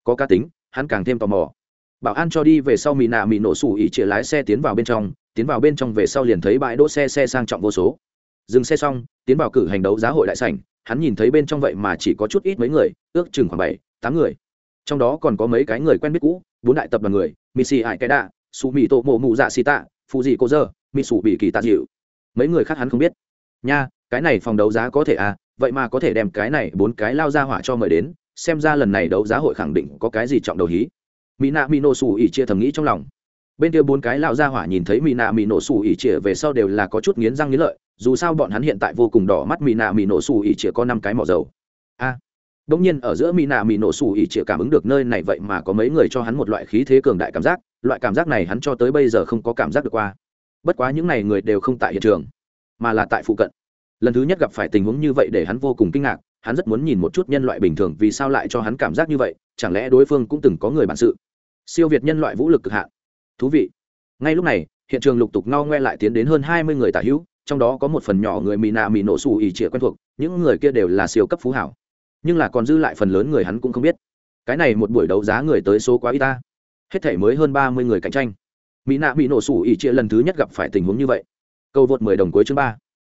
Có cá tính, hắn càng thêm tò mò. Bảo an cho đi về sau mì nạ mì nổ sủ ỉ chĩa lái xe tiến vào bên trong, tiến vào bên trong về sau liền thấy bãi đỗ xe xe sang trọng vô số. Dừng xe xong, tiến vào cử hành đấu giá hội đại sảnh, hắn nhìn thấy bên trong vậy mà chỉ có chút ít mấy người, ước chừng khoảng bảy, tám người. Trong đó còn có mấy cái người quen biết cũ, bốn đại tập đoàn người, missy ải cái đạ su mì tô mộ mụ dạ xì tạ phụ dị cô dơ mì sủ bị kỳ tạ dịu mấy người khác hắn không biết nha cái này phòng đấu giá có thể à? Vậy mà có thể đem cái này bốn cái lao ra hỏa cho mời đến xem ra lần này đấu giá hội khẳng định có cái gì trọng đầu hí. Mỹ nạ mỹ nổ xù ỉ chia thầm nghĩ trong lòng. Bên kia bốn cái lao ra hỏa nhìn thấy mỹ nạ mỹ nổ xù ỉ chia về sau đều là có chút nghiến răng nghiến lợi dù sao bọn hắn hiện tại vô cùng đỏ mắt mỹ nạ mỹ nổ xù ỉ chia có năm cái mỏ dầu. A. À, Đông nhiên ở giữa Mỹ Nạ Mỹ nổ xù ỉ chia cảm ứng được nơi này vậy mà có mấy người cho hắn một loại khí thế cường đại cảm giác, loại cảm giác này hắn cho tới bây giờ không có cảm giác được qua. Bất quá những này người đều không tại hiện trường, mà là tại phụ cận. Lần thứ nhất gặp phải tình huống như vậy để hắn vô cùng kinh ngạc, hắn rất muốn nhìn một chút nhân loại bình thường vì sao lại cho hắn cảm giác như vậy, chẳng lẽ đối phương cũng từng có người bản sự. Siêu việt nhân loại vũ lực cực hạn. Thú vị. Ngay lúc này, hiện trường lục tục ngao ngoe lại tiến đến hơn hai mươi người tả hữu, trong đó có một phần nhỏ người Mỹ Nạ Mỹ nổ sủ ỉ chĩa quen thuộc, những người kia đều là siêu cấp phú hảo nhưng là còn dư lại phần lớn người hắn cũng không biết cái này một buổi đấu giá người tới số quá ít ta hết thể mới hơn ba mươi người cạnh tranh mỹ nạ bị nổ sủ ỉ chia lần thứ nhất gặp phải tình huống như vậy cầu vượt mười đồng cuối chương ba.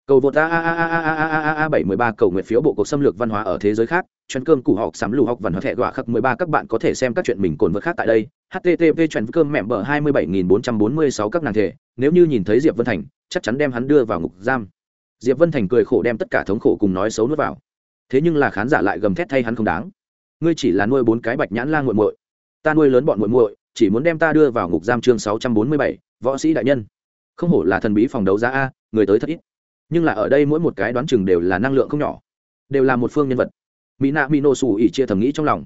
Cầu vượt a a a a a a a a a bảy mười ba cầu nguyện phiếu bộ cuộc xâm lược văn hóa ở thế giới khác. Chuyên cơm củ học sắm lù học văn hóa thẻ gọa khắc mười ba các bạn có thể xem các chuyện mình cồn vượt khác tại đây. Http chuyên cơm mẹm bờ hai mươi bảy nghìn bốn trăm bốn mươi sáu các nàng thể. Nếu như nhìn thấy diệp vân thành, chắc chắn đem hắn đưa vào ngục giam. Diệp vân thành cười khổ đem tất cả thống khổ cùng nói xấu nuốt vào. Thế nhưng là khán giả lại gầm thét thay hắn không đáng. Ngươi chỉ là nuôi bốn cái bạch nhãn lang muội muội. Ta nuôi lớn bọn muội muội, chỉ muốn đem ta đưa vào ngục giam chương sáu trăm bốn mươi bảy, võ sĩ đại nhân không hổ là thần bí phòng đấu giá a, người tới thật ít. Nhưng là ở đây mỗi một cái đoán chừng đều là năng lượng không nhỏ, đều là một phương nhân vật. Mỹ nạ mỹ nổ xù ỉ chia thầm nghĩ trong lòng.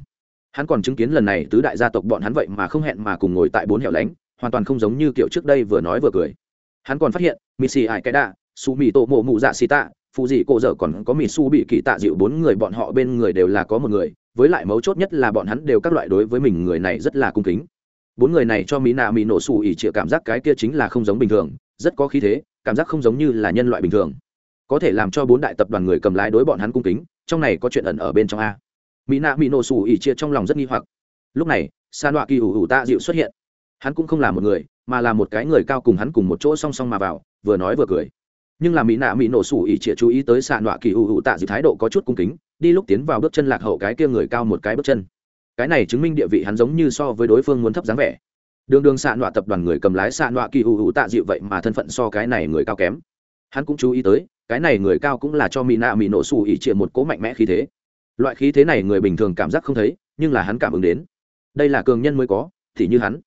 Hắn còn chứng kiến lần này tứ đại gia tộc bọn hắn vậy mà không hẹn mà cùng ngồi tại bốn hẻo lánh, hoàn toàn không giống như kiểu trước đây vừa nói vừa cười. Hắn còn phát hiện mỹ xì ải cái đạ su mì tổ mộ mụ dạ xì tạ phụ dị cổ dở còn có mì su bị kỳ tạ dịu bốn người bọn họ bên người đều là có một người, với lại mấu chốt nhất là bọn hắn đều các loại đối với mình người này rất là cung kính. Bốn người này cho mỹ nạ mỹ nổ xù ỉ chịa cảm giác cái kia chính là không giống bình thường rất có khí thế, cảm giác không giống như là nhân loại bình thường. Có thể làm cho bốn đại tập đoàn người cầm lái đối bọn hắn cung kính, trong này có chuyện ẩn ở bên trong a. Mỹ nạ mỹ nổ xù ỉ chia trong lòng rất nghi hoặc. Lúc này sa nọa kỳ ủ ủ tạ dịu xuất hiện. Hắn cũng không là một người, mà là một cái người cao cùng hắn cùng một chỗ song song mà vào, vừa nói vừa cười. Nhưng là mỹ nạ mỹ nổ xù ỉ chia chú ý tới San nọa kỳ ủ ủ tạ dịu thái độ có chút cung kính, đi lúc tiến vào bước chân lạc hậu cái kia người cao một cái bước chân. Cái này chứng minh địa vị hắn giống như so với đối phương muốn thấp dáng vẻ đường đường xạ nọa tập đoàn người cầm lái xạ nọa kỳ hữu ủ tạ dịu vậy mà thân phận so cái này người cao kém. Hắn cũng chú ý tới, cái này người cao cũng là cho mỹ nạ mỹ nổ xù ỉ trịa một cố mạnh mẽ khí thế. Loại khí thế này người bình thường cảm giác không thấy, nhưng là hắn cảm ứng đến. Đây là cường nhân mới có, thì như hắn.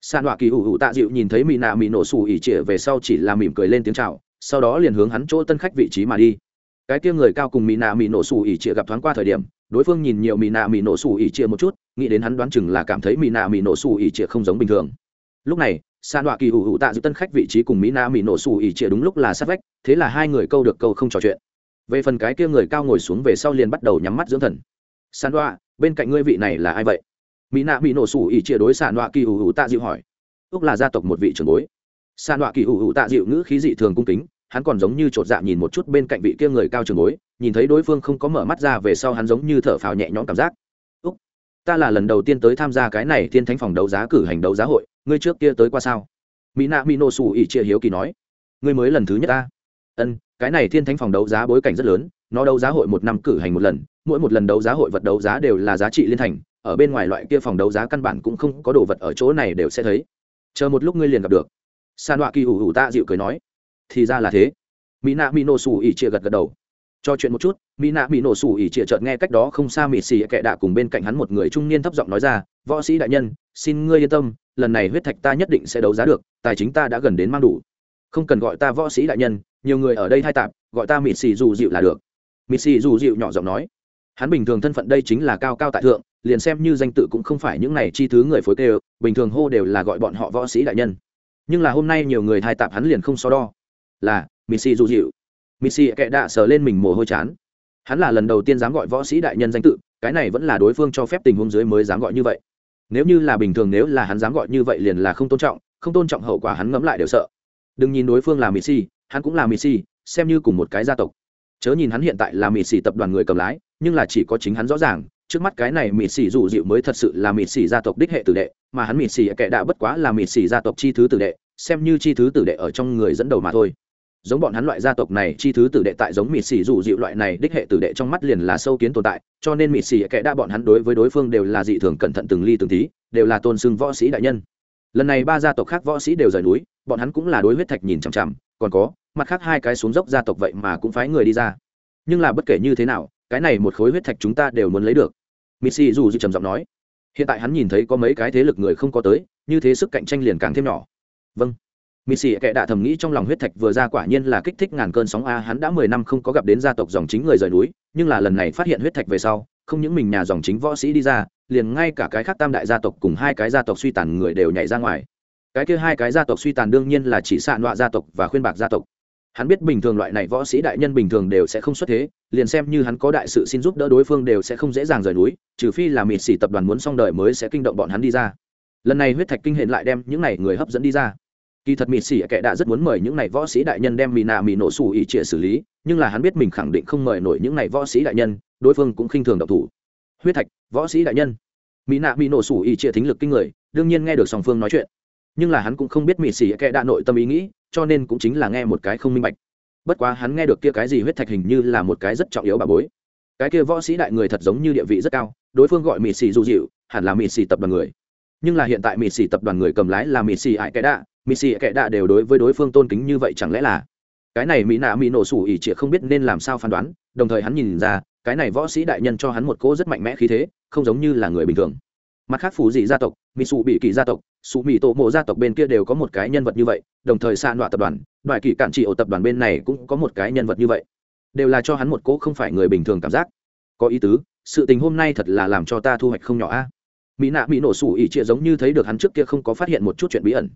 Xạ nọa kỳ hữu ủ tạ dịu nhìn thấy mỹ nạ mỹ nổ xù ỉ trịa về sau chỉ là mỉm cười lên tiếng chào, sau đó liền hướng hắn chỗ tân khách vị trí mà đi. Cái kia người cao cùng mỹ nạ mỹ nổ xù ỉ trịa gặp thoáng qua thời điểm đối phương nhìn nhiều mỹ nạ mỹ nổ xù ỉ trịa một chút, nghĩ đến hắn đoán chừng là cảm thấy mỹ nạ mỹ nổ xù ỉ trịa không giống bình thường. Lúc này, San nọa kỳ hữu hữu tạ giữ tân khách vị trí cùng mỹ nạ mỹ nổ xù ỉ trịa đúng lúc là sát vách, thế là hai người câu được câu không trò chuyện. Về phần cái kia người cao ngồi xuống về sau liền bắt đầu nhắm mắt dưỡng thần. San đoa bên cạnh ngươi vị này là ai vậy? Mỹ nạ mỹ nổ sủ ỉ chia đối San đoạ kỳ hữu hữu tạ dịu hỏi. Úc là gia tộc một vị trưởng bối. San đoạ kỳ hữu hữu tạ dịu ngữ khí dị thường cung kính, hắn còn giống như chột dạ nhìn một chút bên cạnh vị kia người cao trưởng bối nhìn thấy đối phương không có mở mắt ra về sau hắn giống như thở phào nhẹ nhõm cảm giác. Úc, ta là lần đầu tiên tới tham gia cái này thiên thánh phòng đấu giá cử hành đấu giá hội, ngươi trước kia tới qua sao? Mỹ nạ mỹ nổ xù ỉ chia hiếu kỳ nói. Ngươi mới lần thứ nhất ta. Ân, cái này thiên thánh phòng đấu giá bối cảnh rất lớn, nó đấu giá hội một năm cử hành một lần, mỗi một lần đấu giá hội vật đấu giá đều là giá trị liên thành, ở bên ngoài loại kia phòng đấu giá căn bản cũng không có đồ vật ở chỗ này đều sẽ thấy. Chờ một lúc ngươi liền gặp được. San đoạ kỳ ủ ủ ta dịu cười nói. Thì ra là thế. Mỹ nạ mỹ nổ xù ỉ chia gật gật đầu cho chuyện một chút, mỹ nạ mỹ nổ sủ ỉ chia trợt nghe cách đó không xa mỹ xì kệ đạ cùng bên cạnh hắn một người trung niên thấp giọng nói ra, võ sĩ đại nhân, xin ngươi yên tâm, lần này huyết thạch ta nhất định sẽ đấu giá được, tài chính ta đã gần đến mang đủ. Không cần gọi ta võ sĩ đại nhân, nhiều người ở đây thay tạp, gọi ta mỹ xì dù dịu là được. Mỹ xì dù dịu nhỏ giọng nói. Hắn bình thường thân phận đây chính là cao cao tại thượng, liền xem như danh tự cũng không phải những này chi thứ người phối kêu, bình thường hô đều là gọi bọn họ võ sĩ đại nhân. Nhưng là hôm nay nhiều người thai tạp hắn liền không so đo. Là missy dù dịu missy kệ đạ sờ lên mình mồ hôi chán. Hắn là lần đầu tiên dám gọi võ sĩ đại nhân danh tự, cái này vẫn là đối phương cho phép tình huống dưới mới dám gọi như vậy. Nếu như là bình thường, nếu là hắn dám gọi như vậy liền là không tôn trọng, không tôn trọng hậu quả hắn ngẫm lại đều sợ. Đừng nhìn đối phương là missy, hắn cũng là missy, xem như cùng một cái gia tộc. Chớ nhìn hắn hiện tại là missy tập đoàn người cầm lái, nhưng là chỉ có chính hắn rõ ràng, trước mắt cái này mịt xỉ dù dịu mới thật sự là mịt xỉ gia tộc đích hệ tử đệ, mà hắn mịt xỉ kệ đã bất quá là mịt xỉ gia tộc chi thứ tử đệ, xem như chi thứ tử đệ ở trong người dẫn đầu mà thôi giống bọn hắn loại gia tộc này, chi thứ tử đệ tại giống mịt xỉ dù dịu loại này, đích hệ tử đệ trong mắt liền là sâu kiến tồn tại, cho nên mịt xỉ kẻ đã bọn hắn đối với đối phương đều là dị thường cẩn thận từng ly từng tí, đều là tôn xưng võ sĩ đại nhân. Lần này ba gia tộc khác võ sĩ đều rời núi, bọn hắn cũng là đối huyết thạch nhìn chằm chằm, còn có, mặt khác hai cái xuống dốc gia tộc vậy mà cũng phái người đi ra. Nhưng là bất kể như thế nào, cái này một khối huyết thạch chúng ta đều muốn lấy được. Missy dù dịu trầm giọng nói. Hiện tại hắn nhìn thấy có mấy cái thế lực người không có tới, như thế sức cạnh tranh liền càng thêm nhỏ. Vâng missy kệ đạ thầm nghĩ trong lòng huyết thạch vừa ra quả nhiên là kích thích ngàn cơn sóng a, hắn đã mười năm không có gặp đến gia tộc dòng chính người rời núi, nhưng là lần này phát hiện huyết thạch về sau, không những mình nhà dòng chính võ sĩ đi ra, liền ngay cả cái khác tam đại gia tộc cùng hai cái gia tộc suy tàn người đều nhảy ra ngoài. Cái kia hai cái gia tộc suy tàn đương nhiên là chỉ xạ nọa gia tộc và khuyên bạc gia tộc. Hắn biết bình thường loại này võ sĩ đại nhân bình thường đều sẽ không xuất thế, liền xem như hắn có đại sự xin giúp đỡ đối phương đều sẽ không dễ dàng rời núi, trừ phi là mịt xỉ tập đoàn muốn xong đời mới sẽ kinh động bọn hắn đi ra. Lần này huyết thạch kinh hiện lại đem những này người hấp dẫn đi ra kỳ thật mịt xỉ kệ đã rất muốn mời những này võ sĩ đại nhân đem mì nạ mì nổ xù ỉ trịa xử lý, nhưng là hắn biết mình khẳng định không mời nổi những này võ sĩ đại nhân, đối phương cũng khinh thường độc thủ. Huyết thạch, võ sĩ đại nhân. Mỹ nạ mỹ nổ xù ỉ trịa thính lực kinh người, đương nhiên nghe được song phương nói chuyện. Nhưng là hắn cũng không biết mỹ xỉ kệ đã nội tâm ý nghĩ, cho nên cũng chính là nghe một cái không minh bạch. Bất quá hắn nghe được kia cái gì huyết thạch hình như là một cái rất trọng yếu bà bối. Cái kia võ sĩ đại người thật giống như địa vị rất cao, đối phương gọi mỹ xì dù dịu, hẳn là mỹ xì tập đoàn người. Nhưng là hiện tại mỹ xì tập đoàn người cầm lái là mỹ xì ải kẻ đạ mỹ sĩ kẻ đạ đều đối với đối phương tôn kính như vậy chẳng lẽ là? Cái này mỹ nạ mỹ nổ sủ ỉ chỉ không biết nên làm sao phán đoán, đồng thời hắn nhìn ra, cái này võ sĩ đại nhân cho hắn một cỗ rất mạnh mẽ khí thế, không giống như là người bình thường. Mặt khác phù dị gia tộc mỹ sụ bị kỳ gia tộc, sụ mỹ tổ mộ gia tộc bên kia đều có một cái nhân vật như vậy, đồng thời xa nọa tập đoàn, đoại kỳ cản trị ổ tập đoàn bên này cũng có một cái nhân vật như vậy. Đều là cho hắn một cỗ không phải người bình thường cảm giác. Có ý tứ, sự tình hôm nay thật là làm cho ta thu hoạch không nhỏ a. Mỹ nạ mỹ nổ sủ ỉ trịa giống như thấy được hắn trước kia không có phát hiện một chút chuyện bí ẩn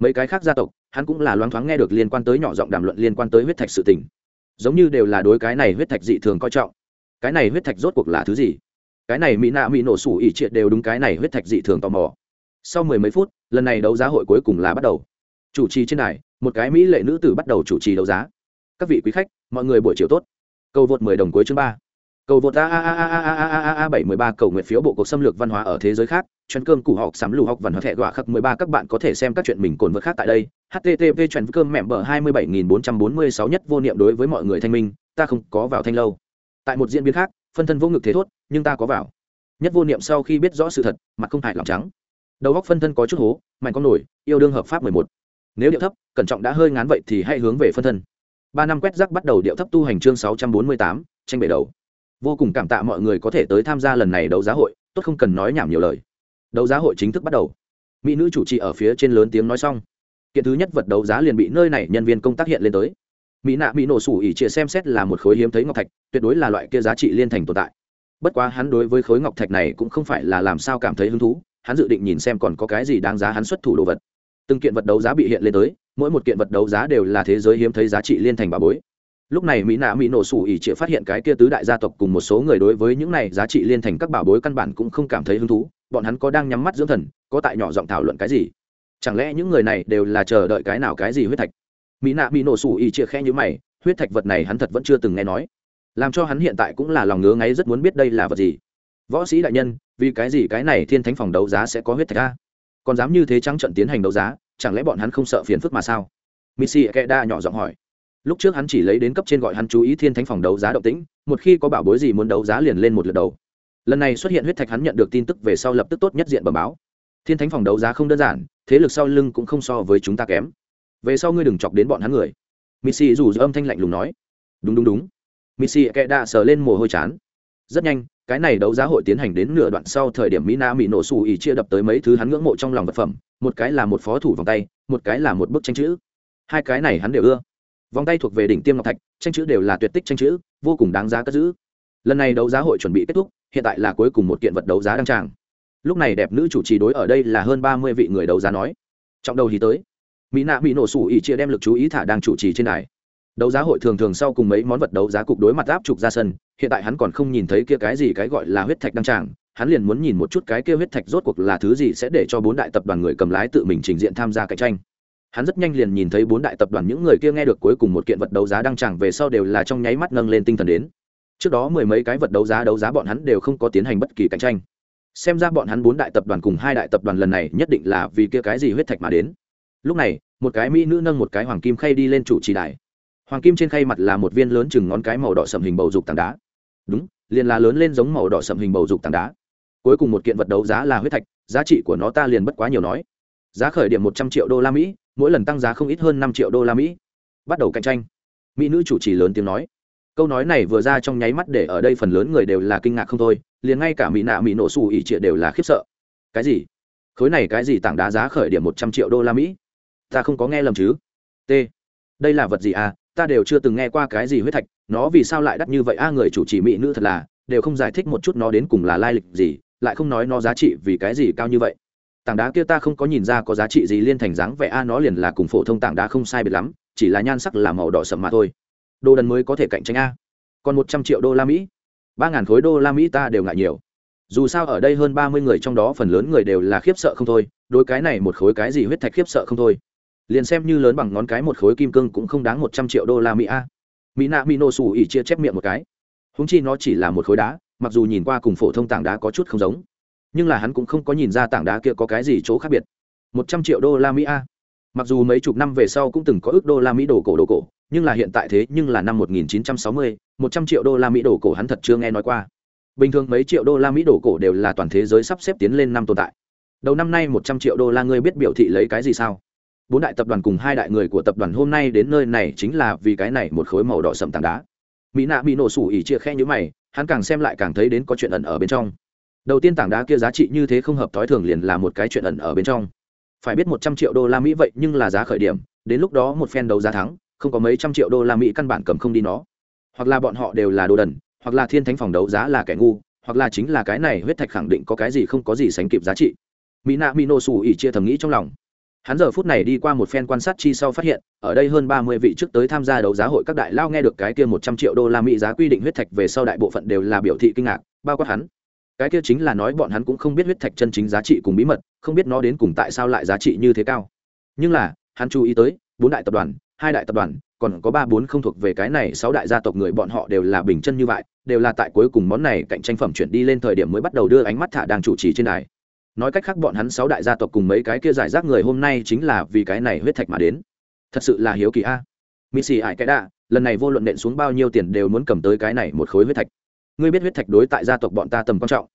mấy cái khác gia tộc, hắn cũng là loáng thoáng nghe được liên quan tới nhỏ giọng đàm luận liên quan tới huyết thạch sự tình. Giống như đều là đối cái này huyết thạch dị thường coi trọng. Cái này huyết thạch rốt cuộc là thứ gì? Cái này mỹ nạ mỹ nổ sủ ỉ triệt đều đúng cái này huyết thạch dị thường tò mò. Sau mười mấy phút, lần này đấu giá hội cuối cùng là bắt đầu. Chủ trì trên đài, một cái mỹ lệ nữ tử bắt đầu chủ trì đấu giá. Các vị quý khách, mọi người buổi chiều tốt. Cầu vượt mười đồng cuối chương ba cầu vượt a a a a a a a a a bảy mười ba cầu nguyện phiếu bộ cuộc xâm lược văn hóa ở thế giới khác chuyên cơm củ học sắm lù học văn hóa thẻ gọa khắc mười ba các bạn có thể xem các chuyện mình cồn vượt khác tại đây http chuyên cơm mẹm bờ hai mươi bảy nghìn bốn trăm bốn mươi sáu nhất vô niệm đối với mọi người thanh minh ta không có vào thanh lâu tại một diễn biến khác phân thân vô ngực thế thốt nhưng ta có vào nhất vô niệm sau khi biết rõ sự thật mặt không hại lòng trắng đầu góc phân thân có chút hố mạnh con nổi yêu đương hợp pháp mười một nếu điệu thấp cẩn trọng đã hơi ngán vậy thì hãy hướng về phân thân ba năm quét rác bắt đầu điệu thấp tu hành chương sáu trăm bốn mươi tám tranh bể đầu vô cùng cảm tạ mọi người có thể tới tham gia lần này đấu giá hội, tốt không cần nói nhảm nhiều lời. Đấu giá hội chính thức bắt đầu. Mỹ nữ chủ trì ở phía trên lớn tiếng nói xong. Kiện thứ nhất vật đấu giá liền bị nơi này nhân viên công tác hiện lên tới. Mỹ nạ bị nổ sủ ỉ chia xem xét là một khối hiếm thấy ngọc thạch, tuyệt đối là loại kia giá trị liên thành tồn tại. Bất quá hắn đối với khối ngọc thạch này cũng không phải là làm sao cảm thấy hứng thú, hắn dự định nhìn xem còn có cái gì đáng giá hắn xuất thủ đồ vật. Từng kiện vật đấu giá bị hiện lên tới, mỗi một kiện vật đấu giá đều là thế giới hiếm thấy giá trị liên thành bà bối lúc này mỹ nạ mỹ nổ sủ ỉ chĩa phát hiện cái kia tứ đại gia tộc cùng một số người đối với những này giá trị liên thành các bảo bối căn bản cũng không cảm thấy hứng thú, bọn hắn có đang nhắm mắt dưỡng thần, có tại nhỏ giọng thảo luận cái gì? Chẳng lẽ những người này đều là chờ đợi cái nào cái gì huyết thạch? Mỹ nạ mỹ nổ sủ ỉ chĩa khe như mày, huyết thạch vật này hắn thật vẫn chưa từng nghe nói. Làm cho hắn hiện tại cũng là lòng ngứa ngáy rất muốn biết đây là vật gì. Võ sĩ đại nhân, vì cái gì cái này thiên thánh phòng đấu giá sẽ có huyết thạch a? Còn dám như thế trắng trận tiến hành đấu giá, chẳng lẽ bọn hắn không sợ phiền phức mà sao? Missy keda nhỏ giọng hỏi lúc trước hắn chỉ lấy đến cấp trên gọi hắn chú ý thiên thánh phòng đấu giá động tĩnh, một khi có bảo bối gì muốn đấu giá liền lên một lượt đầu. Lần này xuất hiện huyết thạch hắn nhận được tin tức về sau lập tức tốt nhất diện bờ báo. Thiên thánh phòng đấu giá không đơn giản, thế lực sau lưng cũng không so với chúng ta kém. Về sau ngươi đừng chọc đến bọn hắn người. Missy dù âm thanh lạnh lùng nói. Đúng đúng đúng. Missy kệ đạ sờ lên mồ hôi chán. Rất nhanh, cái này đấu giá hội tiến hành đến nửa đoạn sau thời điểm mỹ na mỹ nổ xù ỉ chia đập tới mấy thứ hắn ngưỡng mộ trong lòng vật phẩm, một cái là một phó thủ vòng tay, một cái là một bức tranh chữ. Hai cái này hắn đều ưa vòng tay thuộc về đỉnh tiêm ngọc thạch, tranh chữ đều là tuyệt tích tranh chữ, vô cùng đáng giá cất giữ. Lần này đấu giá hội chuẩn bị kết thúc, hiện tại là cuối cùng một kiện vật đấu giá đăng tràng. Lúc này đẹp nữ chủ trì đối ở đây là hơn ba mươi vị người đấu giá nói. Trọng đầu thì tới. Mỹ nạ bị nổ sủ ỉ chia đem lực chú ý thả đang chủ trì trên đài. Đấu giá hội thường thường sau cùng mấy món vật đấu giá cục đối mặt áp trục ra sân, hiện tại hắn còn không nhìn thấy kia cái gì cái gọi là huyết thạch đăng tràng, hắn liền muốn nhìn một chút cái kia huyết thạch rốt cuộc là thứ gì sẽ để cho bốn đại tập đoàn người cầm lái tự mình trình diện tham gia cạnh tranh hắn rất nhanh liền nhìn thấy bốn đại tập đoàn những người kia nghe được cuối cùng một kiện vật đấu giá đăng tràng về sau đều là trong nháy mắt nâng lên tinh thần đến. Trước đó mười mấy cái vật đấu giá đấu giá bọn hắn đều không có tiến hành bất kỳ cạnh tranh. Xem ra bọn hắn bốn đại tập đoàn cùng hai đại tập đoàn lần này nhất định là vì kia cái gì huyết thạch mà đến. Lúc này, một cái mỹ nữ nâng một cái hoàng kim khay đi lên chủ trì đài. Hoàng kim trên khay mặt là một viên lớn chừng ngón cái màu đỏ sầm hình bầu dục tảng đá. Đúng, liền là lớn lên giống màu đỏ sầm hình bầu dục tảng đá. Cuối cùng một kiện vật đấu giá là huyết thạch, giá trị của nó ta liền bất quá nhiều nói. Giá khởi điểm một trăm triệu đô la mỹ mỗi lần tăng giá không ít hơn năm triệu đô la mỹ. Bắt đầu cạnh tranh. Mỹ nữ chủ trì lớn tiếng nói. Câu nói này vừa ra trong nháy mắt để ở đây phần lớn người đều là kinh ngạc không thôi, liền ngay cả mỹ nạ mỹ nổ xù ỉ trịa đều là khiếp sợ. Cái gì? Khối này cái gì tảng đá giá khởi điểm một trăm triệu đô la mỹ? Ta không có nghe lầm chứ? T. Đây là vật gì à? Ta đều chưa từng nghe qua cái gì huyết thạch, nó vì sao lại đắt như vậy? A, người chủ trì mỹ nữ thật là, đều không giải thích một chút nó đến cùng là lai lịch gì, lại không nói nó giá trị vì cái gì cao như vậy tảng đá kia ta không có nhìn ra có giá trị gì liên thành dáng vẻ a, nó liền là cùng phổ thông tảng đá không sai biệt lắm, chỉ là nhan sắc là màu đỏ sậm mà thôi. Đồ đần mới có thể cạnh tranh a. Còn một trăm triệu đô la mỹ. Ba ngàn khối đô la mỹ ta đều ngại nhiều. Dù sao ở đây hơn ba mươi người trong đó phần lớn người đều là khiếp sợ không thôi đôi cái này một khối cái gì huyết thạch khiếp sợ không thôi. Liền xem như lớn bằng ngón cái một khối kim cương cũng không đáng một trăm triệu đô la mỹ a. Mỹ nạ mỹ nổ xù ỉ chia chép miệng một cái. Húng chi nó chỉ là một khối đá, mặc dù nhìn qua cùng phổ thông tảng đá có chút không giống nhưng là hắn cũng không có nhìn ra tảng đá kia có cái gì chỗ khác biệt. Một trăm triệu đô la mỹ a. Mặc dù mấy chục năm về sau cũng từng có ước đô la mỹ đồ cổ đồ cổ, nhưng là hiện tại thế nhưng là năm một nghìn chín trăm sáu mươi, một trăm triệu đô la mỹ đồ cổ hắn thật chưa nghe nói qua. Bình thường mấy triệu đô la mỹ đồ cổ đều là toàn thế giới sắp xếp tiến lên năm tồn tại. Đầu năm nay một trăm triệu đô la ngươi biết biểu thị lấy cái gì sao? Bốn đại tập đoàn cùng hai đại người của tập đoàn hôm nay đến nơi này chính là vì cái này một khối màu đỏ sậm tảng đá. Mỹ nạ bị nổ sủ ỉ chia khe như mày, hắn càng xem lại càng thấy đến có chuyện ẩn ở bên trong đầu tiên tảng đá kia giá trị như thế không hợp thói thường liền là một cái chuyện ẩn ở bên trong. Phải biết một trăm triệu đô la mỹ vậy nhưng là giá khởi điểm, đến lúc đó một phen đấu giá thắng, không có mấy trăm triệu đô la mỹ căn bản cầm không đi nó. Hoặc là bọn họ đều là đồ đần, hoặc là thiên thánh phòng đấu giá là kẻ ngu, hoặc là chính là cái này huyết thạch khẳng định có cái gì không có gì sánh kịp giá trị. Mỹ nạ mỹ nô xù ỉ chia thầm nghĩ trong lòng. Hắn giờ phút này đi qua một phen quan sát chi sau phát hiện, ở đây hơn ba mươi vị trước tới tham gia đấu giá hội các đại lao nghe được cái kia một trăm triệu đô la mỹ giá quy định huyết thạch về sau đại bộ phận đều là biểu thị kinh ngạc, bao quát hắn cái kia chính là nói bọn hắn cũng không biết huyết thạch chân chính giá trị cùng bí mật, không biết nó đến cùng tại sao lại giá trị như thế cao. Nhưng là, hắn chú ý tới, bốn đại tập đoàn, hai đại tập đoàn, còn có ba bốn không thuộc về cái này sáu đại gia tộc người bọn họ đều là bình chân như vậy, đều là tại cuối cùng món này cạnh tranh phẩm chuyển đi lên thời điểm mới bắt đầu đưa ánh mắt thả đang chủ trì trên đài. Nói cách khác bọn hắn sáu đại gia tộc cùng mấy cái kia giải rác người hôm nay chính là vì cái này huyết thạch mà đến. Thật sự là hiếu kỳ a. Missy ải cái đạ lần này vô luận nện xuống bao nhiêu tiền đều muốn cầm tới cái này một khối huyết thạch ngươi biết huyết thạch đối tại gia tộc bọn ta tầm quan trọng.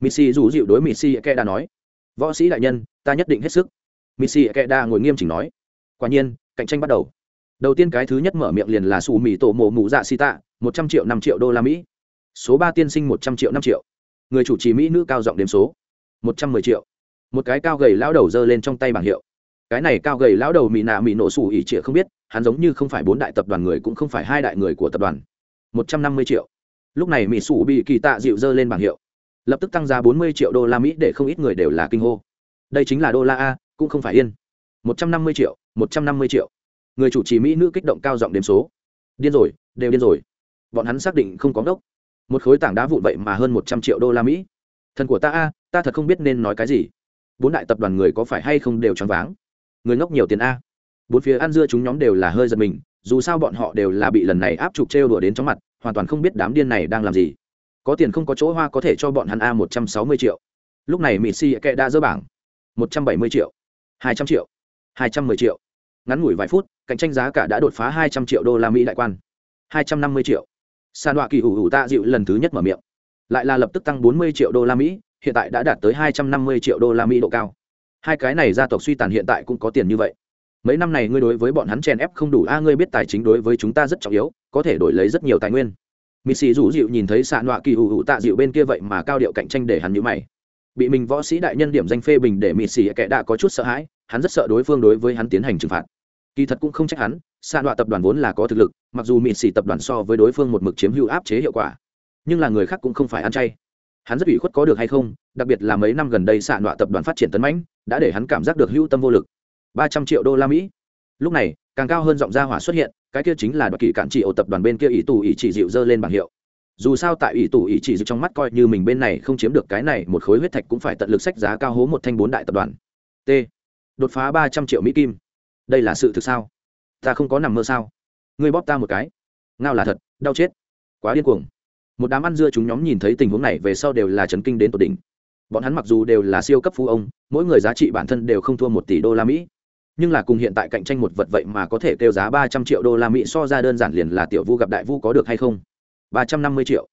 Missy rủ dịu đối missy cái đã nói. Võ sĩ đại nhân, ta nhất định hết sức. Missy cái đã ngồi nghiêm chỉnh nói. Quả nhiên, cạnh tranh bắt đầu. Đầu tiên cái thứ nhất mở miệng liền là xù mì tổ mộ mụ dạ xì tạ, một trăm triệu, năm triệu đô la mỹ. Số ba tiên sinh một trăm triệu, năm triệu. Người chủ trì mỹ nữ cao giọng đếm số. một trăm mười triệu. Một cái cao gầy lão đầu giơ lên trong tay bảng hiệu. Cái này cao gầy lão đầu mỹ nạ mỹ nổ xù ỉ trịa không biết, hắn giống như không phải bốn đại tập đoàn người cũng không phải hai đại người của tập đoàn. một trăm năm mươi triệu lúc này mỹ sủ bị kỳ tạ dịu dơ lên bảng hiệu. Lập tức tăng giá bốn mươi triệu đô la mỹ để không ít người đều là kinh hô. Đây chính là đô la a, cũng không phải yên. một trăm năm mươi triệu, một trăm năm mươi triệu. Người chủ trì mỹ nữ kích động cao giọng đếm số. Điên rồi, đều điên rồi. Bọn hắn xác định không có ngốc. Một khối tảng đá vụn vậy mà hơn một trăm triệu đô la mỹ. Thần của ta a, ta thật không biết nên nói cái gì. Bốn đại tập đoàn người có phải hay không đều choáng váng. Người ngốc nhiều tiền a. Bốn phía ăn dưa chúng nhóm đều là hơi giật mình, dù sao bọn họ đều là bị lần này áp trục trêu đùa đến chóng mặt hoàn toàn không biết đám điên này đang làm gì. Có tiền không có chỗ hoa có thể cho bọn hắn a một trăm sáu mươi triệu. Lúc này mỹ si kệ đã dỡ bảng. một trăm bảy mươi triệu, hai trăm triệu, hai trăm mười triệu. Ngắn ngủi vài phút, cạnh tranh giá cả đã đột phá hai trăm triệu đô la mỹ đại quan. hai trăm năm mươi triệu. San họa kỳ hủ hủ tạ dịu lần thứ nhất mở miệng. Lại là lập tức tăng bốn mươi triệu đô la mỹ, hiện tại đã đạt tới hai trăm năm mươi triệu đô la mỹ độ cao. Hai cái này gia tộc suy tàn hiện tại cũng có tiền như vậy mấy năm này ngươi đối với bọn hắn chèn ép không đủ, a, ngươi biết tài chính đối với chúng ta rất trọng yếu, có thể đổi lấy rất nhiều tài nguyên. Missy rủ dịu nhìn thấy xạ nọa kỳ ủ ủ tạ dịu bên kia vậy mà cao điệu cạnh tranh để hắn nhữ mày. Bị mình võ sĩ đại nhân điểm danh phê bình để missy kẻ đã có chút sợ hãi, hắn rất sợ đối phương đối với hắn tiến hành trừng phạt. Kỳ thật cũng không trách hắn, xạ nọa tập đoàn vốn là có thực lực, mặc dù missy tập đoàn so với đối phương một mực chiếm hữu áp chế hiệu quả, nhưng là người khác cũng không phải ăn chay. Hắn rất ủy khuất có được hay không, đặc biệt là mấy năm gần đây xạ nọa tập đoàn phát triển tấn mãnh, đã để hắn cảm giác được hữu tâm vô lực ba trăm triệu đô la mỹ. Lúc này, càng cao hơn giọng gia hỏa xuất hiện, cái kia chính là đoạt kỳ cản trị ổ tập đoàn bên kia ý tù ý chỉ dịu dơ lên bảng hiệu. Dù sao tại ý tù ý chỉ dịu trong mắt coi như mình bên này không chiếm được cái này, một khối huyết thạch cũng phải tận lực sách giá cao hố một thanh bốn đại tập đoàn. T. Đột phá ba trăm triệu mỹ kim. Đây là sự thực sao? Ta không có nằm mơ sao? Ngươi bóp ta một cái. Ngao là thật, đau chết. Quá điên cuồng. Một đám ăn dưa chúng nhóm nhìn thấy tình huống này về sau đều là chấn kinh đến tột đỉnh. Bọn hắn mặc dù đều là siêu cấp phú ông, mỗi người giá trị bản thân đều không thua một tỷ đô la mỹ nhưng là cùng hiện tại cạnh tranh một vật vậy mà có thể kêu giá ba trăm triệu đô la mỹ so ra đơn giản liền là tiểu vu gặp đại vu có được hay không? ba trăm năm mươi triệu.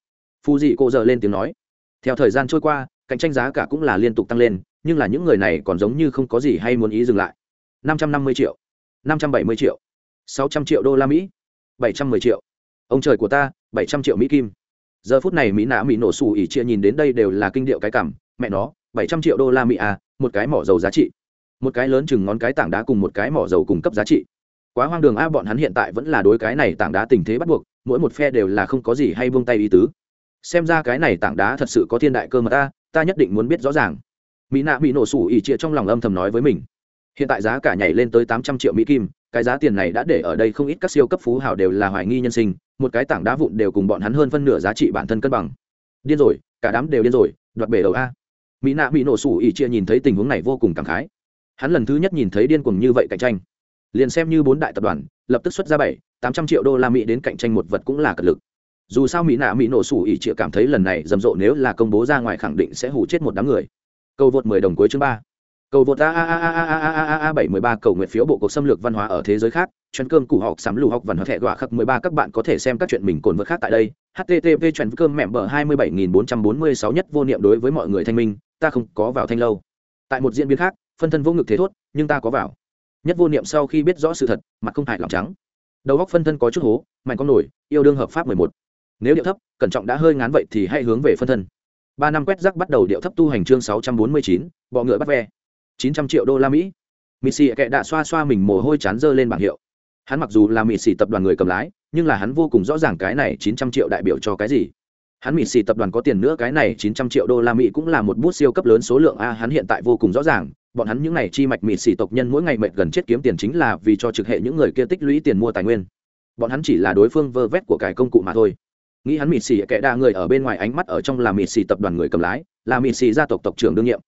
Phu dị cô giờ lên tiếng nói. Theo thời gian trôi qua, cạnh tranh giá cả cũng là liên tục tăng lên, nhưng là những người này còn giống như không có gì hay muốn ý dừng lại. năm trăm năm mươi triệu. năm trăm bảy mươi triệu. sáu trăm triệu đô la mỹ. bảy trăm mười triệu. Ông trời của ta, bảy trăm triệu mỹ kim. Giờ phút này mỹ nạ mỹ nổ xù ỉ chia nhìn đến đây đều là kinh điệu cái cảm. Mẹ nó, bảy trăm triệu đô la mỹ à một cái mỏ dầu giá trị một cái lớn chừng ngón cái tảng đá cùng một cái mỏ dầu cung cấp giá trị. Quá hoang đường a, bọn hắn hiện tại vẫn là đối cái này tảng đá tình thế bắt buộc, mỗi một phe đều là không có gì hay buông tay ý tứ. Xem ra cái này tảng đá thật sự có thiên đại cơ mà ta ta nhất định muốn biết rõ ràng. Mỹ nạ bị nổ sủ ỉ trịa trong lòng âm thầm nói với mình. Hiện tại giá cả nhảy lên tới tám trăm triệu mỹ kim, cái giá tiền này đã để ở đây không ít các siêu cấp phú hào đều là hoài nghi nhân sinh, một cái tảng đá vụn đều cùng bọn hắn hơn phân nửa giá trị bản thân cân bằng. Điên rồi, cả đám đều điên rồi, đoạt bể đầu a. Mỹ nạ bị nổ sủ ỉ chia nhìn thấy tình huống này vô cùng cảm khái hắn lần thứ nhất nhìn thấy điên cuồng như vậy cạnh tranh. Liền xem như bốn đại tập đoàn, lập tức xuất ra bảy, tám trăm triệu đô la mỹ đến cạnh tranh một vật cũng là cật lực. Dù sao mỹ nạ mỹ nổ sủ ỉ chịa cảm thấy lần này rầm rộ nếu là công bố ra ngoài khẳng định sẽ hủ chết một đám người. Câu vượt mười đồng cuối chương ba. Cầu vượt a a a a a a a a bảy mươi ba cầu nguyện phiếu bộ cuộc xâm lược văn hóa ở thế giới khác chuyên cơm củ học sắm lù học văn hóa thẻ gọa khắc mười ba các bạn có thể xem các chuyện mình cồn vượt khác tại đây. Http chuyện cơm mẹm bờ hai mươi bảy nghìn bốn trăm bốn mươi sáu nhất vô niệm đối với mọi người thanh minh, ta không có vào thanh lâu. Tại một diễn biến khác phân thân vô ngực thế thốt, nhưng ta có vào. Nhất vô niệm sau khi biết rõ sự thật, mặt không hại lòng trắng. Đầu góc phân thân có chút hố, mạnh con nổi, yêu đương hợp pháp mười một. Nếu điệu thấp, cẩn trọng đã hơi ngán vậy thì hãy hướng về phân thân. Ba năm quét rắc bắt đầu điệu thấp tu hành chương sáu trăm bốn mươi chín, bọ ngựa bắt ve. Chín trăm triệu đô la mỹ. Missy kệ đã xoa xoa mình mồ hôi chán dơ lên bảng hiệu. Hắn mặc dù là mỹ xì tập đoàn người cầm lái, nhưng là hắn vô cùng rõ ràng cái này chín trăm triệu đại biểu cho cái gì. Hắn mỹ xì tập đoàn có tiền nữa, cái này chín trăm triệu đô la mỹ cũng là một bút siêu cấp lớn số lượng a, hắn hiện tại vô cùng rõ ràng bọn hắn những n à y chi mạch mịt xỉ tộc nhân mỗi ngày mệt gần chết kiếm tiền chính là vì cho trực hệ những người kia tích lũy tiền mua tài nguyên. Bọn hắn chỉ là đối phương vơ vét của cải công cụ mà thôi. Nghĩ hắn mịt xỉ kẻ đa người ở bên ngoài ánh mắt ở trong là mịt xỉ tập đoàn người cầm lái, là mịt xỉ gia tộc tộc trưởng đương nhiệm.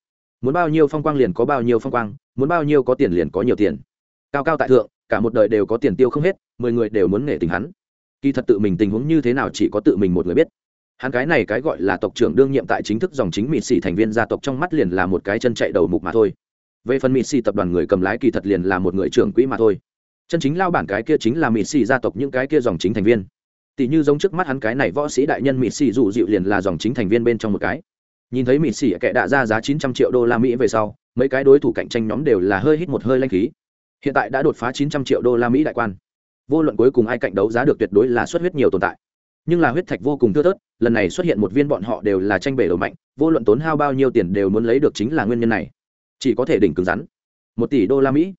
Muốn bao nhiêu phong quang liền có bao nhiêu phong quang, muốn bao nhiêu có tiền liền có nhiều tiền. Cao cao tại thượng, cả một đời đều có tiền tiêu không hết, mười người đều muốn nể tình hắn. Kỳ thật tự mình tình huống như thế nào chỉ có tự mình một người biết. Hắn cái này cái gọi là tộc trưởng đương nhiệm tại chính thức dòng chính mịt xỉ thành viên gia tộc trong mắt liền là một cái chân chạy đầu mục mà thôi về phần mỹ xì tập đoàn người cầm lái kỳ thật liền là một người trưởng quỹ mà thôi. Chân chính lao bản cái kia chính là mỹ xì gia tộc những cái kia dòng chính thành viên. Tỷ như giống trước mắt hắn cái này võ sĩ đại nhân mỹ xì dụ dịu liền là dòng chính thành viên bên trong một cái. Nhìn thấy mỹ xì kệ đạ ra giá chín trăm triệu đô la mỹ về sau, mấy cái đối thủ cạnh tranh nhóm đều là hơi hít một hơi lanh khí. Hiện tại đã đột phá chín trăm triệu đô la mỹ đại quan. Vô luận cuối cùng ai cạnh đấu giá được tuyệt đối là xuất huyết nhiều tồn tại. Nhưng là huyết thạch vô cùng thưa thớt, lần này xuất hiện một viên bọn họ đều là tranh bể đầu mạnh, vô luận tốn hao bao nhiêu tiền đều muốn lấy được chính là nguyên nhân này chỉ có thể đỉnh cứng rắn. Một tỷ đô la mỹ.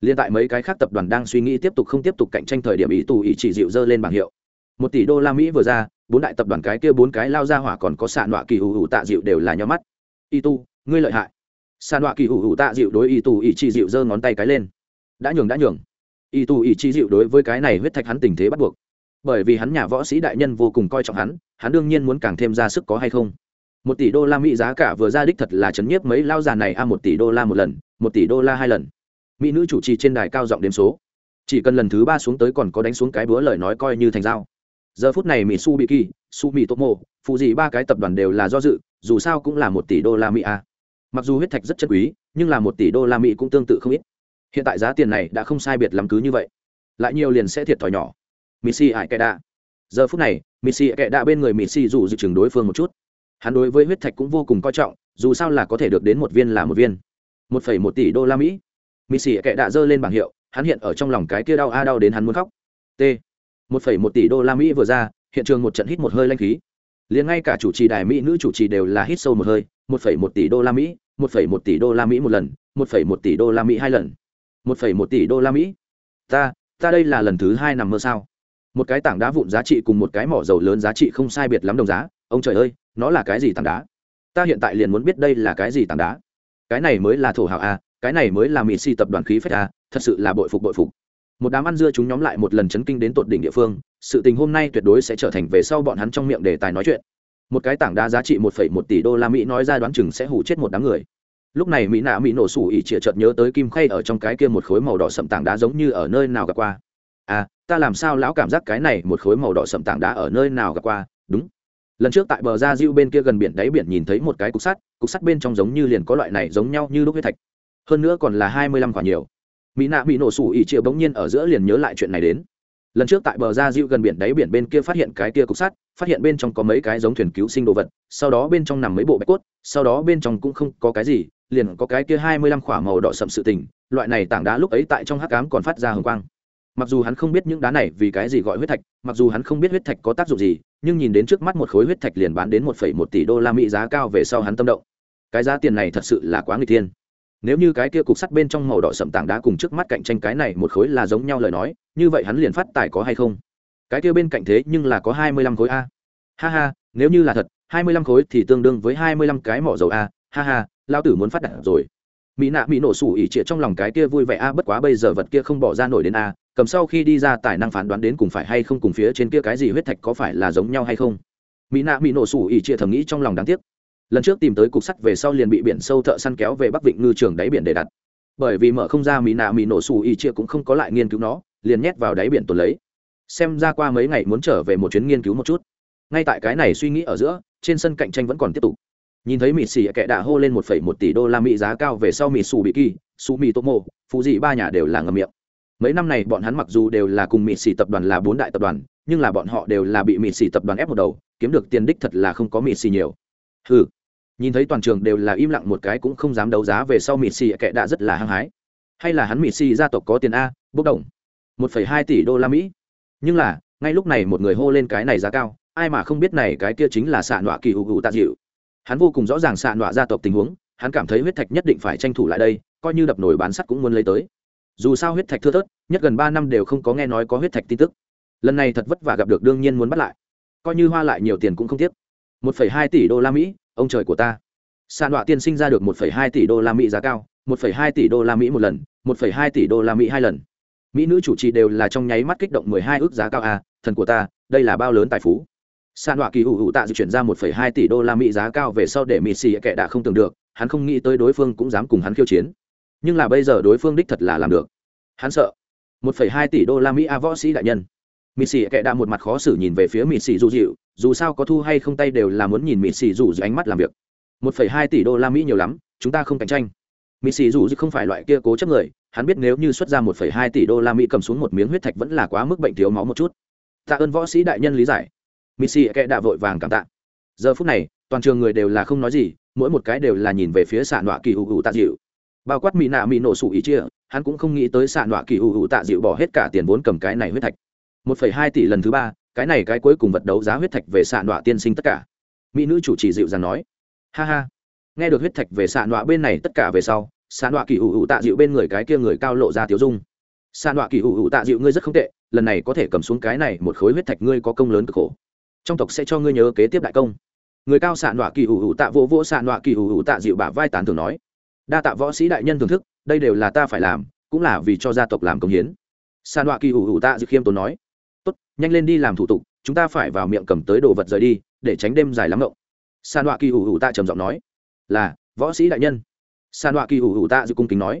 Liên tại mấy cái khác tập đoàn đang suy nghĩ tiếp tục không tiếp tục cạnh tranh thời điểm ý tù ý chỉ dịu dơ lên bảng hiệu. Một tỷ đô la mỹ vừa ra, bốn đại tập đoàn cái kia bốn cái lao ra hỏa còn có xạ nọa kỳ hữu hữu tạ dịu đều là nhau mắt. Y tu ngươi lợi hại. Xạ nọa kỳ hữu hữu tạ dịu đối y tù ý chỉ dịu giơ ngón tay cái lên. Đã nhường đã nhường. Y tù ý chỉ dịu đối với cái này huyết thạch hắn tình thế bắt buộc. Bởi vì hắn nhà võ sĩ đại nhân vô cùng coi trọng hắn hắn đương nhiên muốn càng thêm ra sức có hay không một tỷ đô la mỹ giá cả vừa ra đích thật là chấn nhiếp mấy lao già này. A, một tỷ đô la một lần, một tỷ đô la hai lần. Mỹ nữ chủ trì trên đài cao giọng đếm số. Chỉ cần lần thứ ba xuống tới còn có đánh xuống cái búa lời nói coi như thành dao giờ phút này mỹ su bị kỳ, su mỹ tốt mộ, phụ gì ba cái tập đoàn đều là do dự, dù sao cũng là một tỷ đô la mỹ a. Mặc dù huyết thạch rất chất quý, nhưng là một tỷ đô la mỹ cũng tương tự không ít. Hiện tại giá tiền này đã không sai biệt lắm cứ như vậy. Lại nhiều liền sẽ thiệt thòi nhỏ. Missy ải kệ đạ giờ phút này, missy kệ đạ bên người missy dù dự chừng đối phương một chút hắn đối với huyết thạch cũng vô cùng coi trọng, dù sao là có thể được đến một viên là một viên. Một phẩy một tỷ đô la mỹ. Missy kệ đạ dơ lên bảng hiệu, hắn hiện ở trong lòng cái kia đau a đau đến hắn muốn khóc. T. Một phẩy một tỷ đô la mỹ vừa ra, hiện trường một trận hít một hơi lanh khí. Liền ngay cả chủ trì đài mỹ nữ chủ trì đều là hít sâu một hơi, một phẩy một tỷ đô la mỹ, một phẩy một tỷ đô la mỹ một lần, một phẩy một tỷ đô la mỹ hai lần. Một phẩy một tỷ đô la mỹ. Ta ta đây là lần thứ hai nằm mơ sao? Một cái tảng đá vụn giá trị cùng một cái mỏ dầu lớn giá trị không sai biệt lắm đồng giá. Ông trời ơi nó là cái gì tảng đá? Ta hiện tại liền muốn biết đây là cái gì tảng đá. Cái này mới là thổ hào a cái này mới là mỹ si tập đoàn khí phách a thật sự là bội phục bội phục. Một đám ăn dưa chúng nhóm lại một lần chấn kinh đến tột đỉnh địa phương, sự tình hôm nay tuyệt đối sẽ trở thành về sau bọn hắn trong miệng đề tài nói chuyện. Một cái tảng đá giá trị một phẩy một tỷ đô la mỹ nói ra đoán chừng sẽ hủ chết một đám người. Lúc này mỹ nạ mỹ nổ sủ ỉ chĩa chợt nhớ tới kim khay ở trong cái kia một khối màu đỏ sậm tảng đá giống như ở nơi nào gặp qua. À ta làm sao lão cảm giác cái này một khối màu đỏ sậm tảng đá ở nơi nào gặp qua? Lần trước tại bờ ra diêu bên kia gần biển đáy biển nhìn thấy một cái cục sắt cục sắt bên trong giống như liền có loại này giống nhau như lúc huyết thạch. Hơn nữa còn là hai mươi lăm quả nhiều. Mỹ nạ bị nổ sủ ỉ triệu bỗng nhiên ở giữa liền nhớ lại chuyện này đến. Lần trước tại bờ ra diêu gần biển đáy biển bên kia phát hiện cái kia cục sắt, phát hiện bên trong có mấy cái giống thuyền cứu sinh đồ vật, sau đó bên trong nằm mấy bộ bạch cốt, sau đó bên trong cũng không có cái gì, liền có cái kia hai mươi lăm quả màu đỏ sậm sự tình, loại này tảng đá lúc ấy tại trong hắc ám còn phát ra hồng quang mặc dù hắn không biết những đá này vì cái gì gọi huyết thạch, mặc dù hắn không biết huyết thạch có tác dụng gì, nhưng nhìn đến trước mắt một khối huyết thạch liền bán đến một phẩy một tỷ đô la mỹ giá cao về sau hắn tâm động. Cái giá tiền này thật sự là quá người tiên nếu như cái kia cục sắt bên trong màu đỏ sậm tảng đá cùng trước mắt cạnh tranh cái này một khối là giống nhau lời nói, như vậy hắn liền phát tài có hay không? Cái kia bên cạnh thế nhưng là có hai mươi lăm khối a. Ha ha, nếu như là thật, hai mươi lăm khối thì tương đương với hai mươi lăm cái mỏ dầu a. Ha ha lao tử muốn phát đạt rồi. Mỹ nạ mỹ nổ sủ ỉ trịa trong lòng cái kia vui vẻ a, bất quá bây giờ vật kia không bỏ ra nổi đến a cầm sau khi đi ra tài năng phán đoán đến cùng phải hay không cùng phía trên kia cái gì huyết thạch có phải là giống nhau hay không. Mỹ nạ, mỹ nổ sủ ỉ trịa thầm nghĩ trong lòng đáng tiếc. Lần trước tìm tới cục sắt về sau liền bị biển sâu thợ săn kéo về bắc vịnh ngư trường đáy biển để đặt. Bởi vì mở không ra, mỹ nạ, mỹ nổ sủ ỉ trịa cũng không có lại nghiên cứu nó, liền nhét vào đáy biển tuần lấy. Xem ra qua mấy ngày muốn trở về một chuyến nghiên cứu một chút. Ngay tại cái này suy nghĩ ở giữa, trên sân cạnh tranh vẫn còn tiếp tục. Nhìn thấy mỹ xì kệ đã hô lên một phẩy một tỷ đô la mỹ giá cao về sau mỹ xù bị kỳ su mỹ tô mô phụ dị ba nhà đều là ngầm miệng mấy năm này bọn hắn mặc dù đều là cùng mỹ xì tập đoàn là bốn đại tập đoàn, nhưng là bọn họ đều là bị mỹ xì tập đoàn ép một đầu, kiếm được tiền đích thật là không có mỹ xì nhiều. Ừ nhìn thấy toàn trường đều là im lặng một cái cũng không dám đấu giá về sau mỹ xì kệ đã rất là hăng hái. Hay là hắn mỹ xì gia tộc có tiền a, bốc đồng. Một phẩy hai tỷ đô la mỹ. Nhưng là, ngay lúc này một người hô lên cái này giá cao, ai mà không biết này cái kia chính là xạ nọa kỳ hữu hữu tạ dịu. Hắn vô cùng rõ ràng xạ nọa gia tộc tình huống, hắn cảm thấy huyết thạch nhất định phải tranh thủ lại đây, coi như đập nổi bán sắt cũng muốn lấy tới dù sao huyết thạch thưa thớt, nhất gần ba năm đều không có nghe nói có huyết thạch tin tức. Lần này thật vất vả gặp được đương nhiên muốn bắt lại. Coi như hoa lại nhiều tiền cũng không tiếc. Một phẩy hai tỷ đô la mỹ, ông trời của ta. Sàn đọa tiên sinh ra được một phẩy hai tỷ đô la mỹ giá cao, một phẩy hai tỷ đô la mỹ một lần, một phẩy hai tỷ đô la mỹ hai lần. Mỹ nữ chủ trì đều là trong nháy mắt kích động mười hai ước giá cao à? thần của ta, đây là bao lớn tài phú. Sàn đọa kỳ hữu hữu tạ di chuyển ra một phẩy hai tỷ đô la mỹ giá cao về sau để mỹ xì kệ đã không tưởng được, hắn không nghĩ tới đối phương cũng dám cùng hắn khiêu chiến nhưng là bây giờ đối phương đích thật là làm được. Hắn sợ. Một phẩy hai tỷ đô la mỹ a võ sĩ đại nhân. Mỹ xì kệ đã một mặt khó xử nhìn về phía mỹ xì dù dịu, dù sao có thu hay không tay đều là muốn nhìn mỹ xì dù dịu ánh mắt làm việc. Một phẩy hai tỷ đô la mỹ nhiều lắm, chúng ta không cạnh tranh. Mỹ xì dù dịu không phải loại kia cố chấp người, hắn biết nếu như xuất ra một phẩy hai tỷ đô la mỹ cầm xuống một miếng huyết thạch vẫn là quá mức bệnh thiếu máu một chút. Tạ ơn võ sĩ đại nhân lý giải. Mỹ xì kệ đã vội vàng cảm tạ. Giờ phút này, toàn trường người đều là không nói gì, mỗi một cái đều là nhìn về phía xạ nọa kỳ hữu hữu tạ dịu bao quát mỹ nạ mỹ nổ sủ ý chia, hắn cũng không nghĩ tới xạ nọa kỳ hữu hữu tạ dịu bỏ hết cả tiền vốn cầm cái này huyết thạch. Một phẩy hai tỷ lần thứ ba, cái này cái cuối cùng vật đấu giá huyết thạch về xạ nọa tiên sinh tất cả. Mỹ nữ chủ trì dịu dàng nói. Ha ha. Nghe được huyết thạch về xạ nọa bên này tất cả về sau, xạ nọa kỳ hữu hữu tạ dịu bên người cái kia người cao lộ ra tiếu dung. Xạ nọa kỳ hữu hữu tạ dịu ngươi rất không tệ, lần này có thể cầm xuống cái này một khối huyết thạch ngươi có công lớn cực khổ. Trong tộc sẽ cho ngươi nhớ kế tiếp đại công. Người cao xạ nọa kỳ hữu hữu tạ vỗ vỗ xạ nọa kỳ hữu hữu tạ dịu bả vai tán thường nói đa tạ võ sĩ đại nhân thưởng thức, đây đều là ta phải làm, cũng là vì cho gia tộc làm công hiến. San nọa kỳ Hủ Hủ tạ dự khiêm tốn nói. Tốt, nhanh lên đi làm thủ tục, chúng ta phải vào miệng cầm tới đồ vật rời đi, để tránh đêm dài lắm ngộng. San nọa kỳ Hủ Hủ tạ trầm giọng nói. Là, võ sĩ đại nhân. San nọa kỳ Hủ Hủ tạ dự cung kính nói.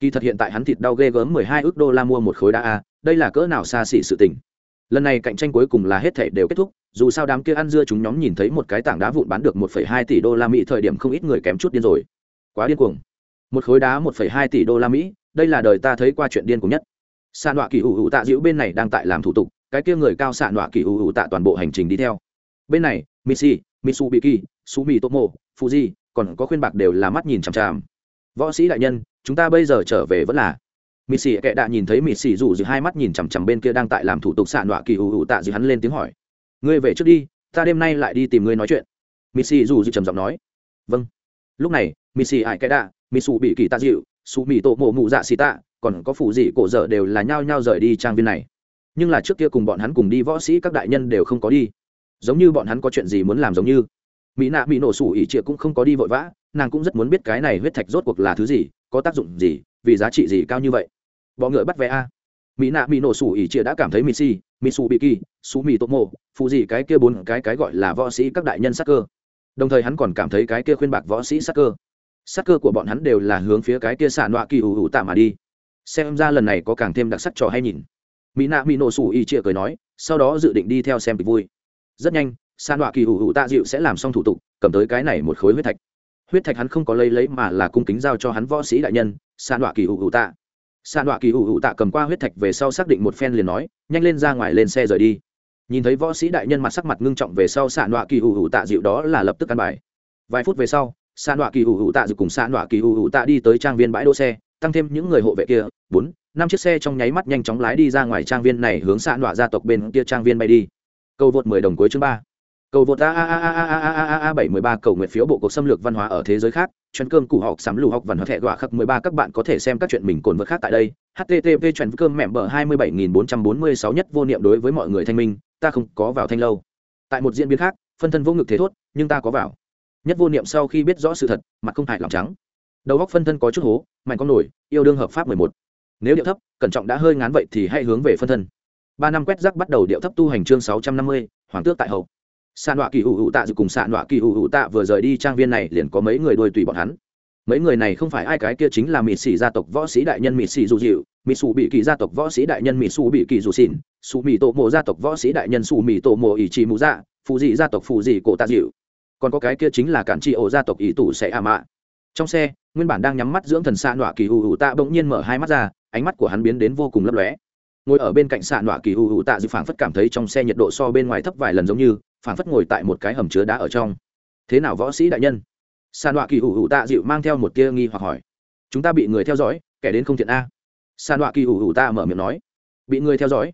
Kỳ thật hiện tại hắn thịt đau ghê gớm mười hai ước đô la mua một khối đá a, đây là cỡ nào xa xỉ sự tình. Lần này cạnh tranh cuối cùng là hết thể đều kết thúc, dù sao đám kia ăn dưa chúng nhóm nhìn thấy một cái tảng đá vụn bán được một phẩy hai tỷ đô la mỹ thời điểm không ít người kém chút điên rồi. Quá điên cuồng một khối đá một phẩy hai tỷ đô la mỹ, đây là đời ta thấy qua chuyện điên cùng nhất. Sàn đoạ kỳ hữu hữu tạ dĩu bên này đang tại làm thủ tục, cái kia người cao sàn đoạ kỳ hữu hữu tạ toàn bộ hành trình đi theo. Bên này missy mitsubiki sumi tomo fuji, còn có khuyên bạc đều là mắt nhìn chằm chằm. Võ sĩ đại nhân, chúng ta bây giờ trở về vẫn là. Mị kệ đạ nhìn thấy mị rủ dù dự hai mắt nhìn chằm chằm bên kia đang tại làm thủ tục xạ nọa kỳ hữu hữu tạ dự hắn lên tiếng hỏi. Ngươi về trước đi, ta đêm nay lại đi tìm ngươi nói chuyện. Mị rủ dù dự trầm giọng nói. Vâng. Lúc này mị xì ải kệ đạ mỹ xù bị kỳ tạ dịu xù mỹ tổ mộ mụ dạ xì tạ, còn có phủ dị cổ dở đều là nhao nhao rời đi trang viên này. Nhưng là trước kia cùng bọn hắn cùng đi võ sĩ các đại nhân đều không có đi. Giống như bọn hắn có chuyện gì muốn làm giống như. Mỹ nạ bị nổ sủ ỉ trịa cũng không có đi vội vã, nàng cũng rất muốn biết cái này huyết thạch rốt cuộc là thứ gì, có tác dụng gì, vì giá trị gì cao như vậy. Bọ ngựa bắt vé a. Mỹ nạ mỹ nổ sủ ỉ chia đã cảm thấy mỹ si mỹ su bị kỳ su mỹ tô mô phụ gì cái kia bốn cái cái gọi là võ sĩ các đại nhân sắc cơ. Đồng thời hắn còn cảm thấy cái kia khuyên bạc võ sĩ sắc cơ sắc cơ của bọn hắn đều là hướng phía cái kia xạ nọa kỳ ủ ủ tạ mà đi. Xem ra lần này có càng thêm đặc sắc trò hay nhìn. Mỹ nạ mỹ nổ sủ y chia cười nói, sau đó dự định đi theo xem kịch vui. Rất nhanh, xạ nọa kỳ ủ ủ tạ dịu sẽ làm xong thủ tục, cầm tới cái này một khối huyết thạch. Huyết thạch hắn không có lấy lấy mà là cung kính giao cho hắn võ sĩ đại nhân, xạ nọa kỳ ủ ủ tạ. Sàn nọa kỳ ủ ủ tạ cầm qua huyết thạch về sau xác định một phen liền nói, nhanh lên ra ngoài lên xe rời đi. Nhìn thấy võ sĩ đại nhân mặt sắc mặt ngưng trọng về sau sàn nọa kỳ ủ ủ tạ dịu đó là lập tức ăn bài. Vài phút về sau sàn đọa kỳ ủ ủ tạ dự cùng sàn đọa kỳ ủ ủ tạ đi tới trang viên bãi đỗ xe, tăng thêm những người hộ vệ kia, bốn, năm chiếc xe trong nháy mắt nhanh chóng lái đi ra ngoài trang viên này hướng sàn đọa gia tộc bên kia trang viên bay đi. Câu vượt mười đồng cuối chương ba. Cầu vượt a a a a a a a a bảy mười ba cầu nguyện phiếu bộ cuộc xâm lược văn hóa ở thế giới khác chuyên cơm củ học sắm lù học văn hóa thẻ gọa khắc mười ba các bạn có thể xem các chuyện mình cồn vật khác tại đây. Http chuyên cơm mẹm bờ hai mươi bảy nghìn bốn trăm bốn mươi sáu nhất vô niệm đối với mọi người thanh minh, ta không có vào thanh lâu. Tại một diễn biến khác, phân thân vô ngực thế thốt, nhưng ta có vào nhất vô niệm sau khi biết rõ sự thật, mặt không hại lòng trắng. Đầu góc phân thân có chút hố, mạnh con nổi, yêu đương hợp pháp mười một. Nếu điệu thấp, cẩn trọng đã hơi ngán vậy thì hãy hướng về phân thân. Ba năm quét rác bắt đầu điệu thấp tu hành chương sáu trăm năm mươi, hoàng tước tại hậu. Xạ nọa kỳ hữu hữu tạ dự cùng xạ nọa kỳ hữu hữu tạ vừa rời đi trang viên này liền có mấy người đuôi tùy bọn hắn. Mấy người này không phải ai cái kia chính là mỹ sĩ gia tộc võ sĩ đại nhân mỹ sĩ dù dịu mỹ sù bị kỳ gia tộc võ sĩ đại nhân mỹ sù bị kỳ dù xỉn sù mỹ tổ mộ gia tộc võ sĩ đại nhân sù mỹ tổ mộ ỷ trì mù dạ phù dị gia tộc phù dị cổ tạ dịu còn có cái kia chính là cản trị ổ gia tộc ý tủ sẽ ả mạ trong xe, nguyên bản đang nhắm mắt dưỡng thần xạ nọa kỳ hù hù tạ bỗng nhiên mở hai mắt ra, ánh mắt của hắn biến đến vô cùng lấp lóe. Ngồi ở bên cạnh xạ nọa kỳ hù hù tạ dự phảng phất cảm thấy trong xe nhiệt độ so bên ngoài thấp vài lần giống như, phảng phất ngồi tại một cái hầm chứa đá ở trong. Thế nào võ sĩ đại nhân? Xạ nọa kỳ hù hù tạ dịu mang theo một tia nghi hoặc hỏi. Chúng ta bị người theo dõi, kẻ đến không thiện a. Xạ nọa kỳ hù hù tạ mở miệng nói. Bị người theo dõi?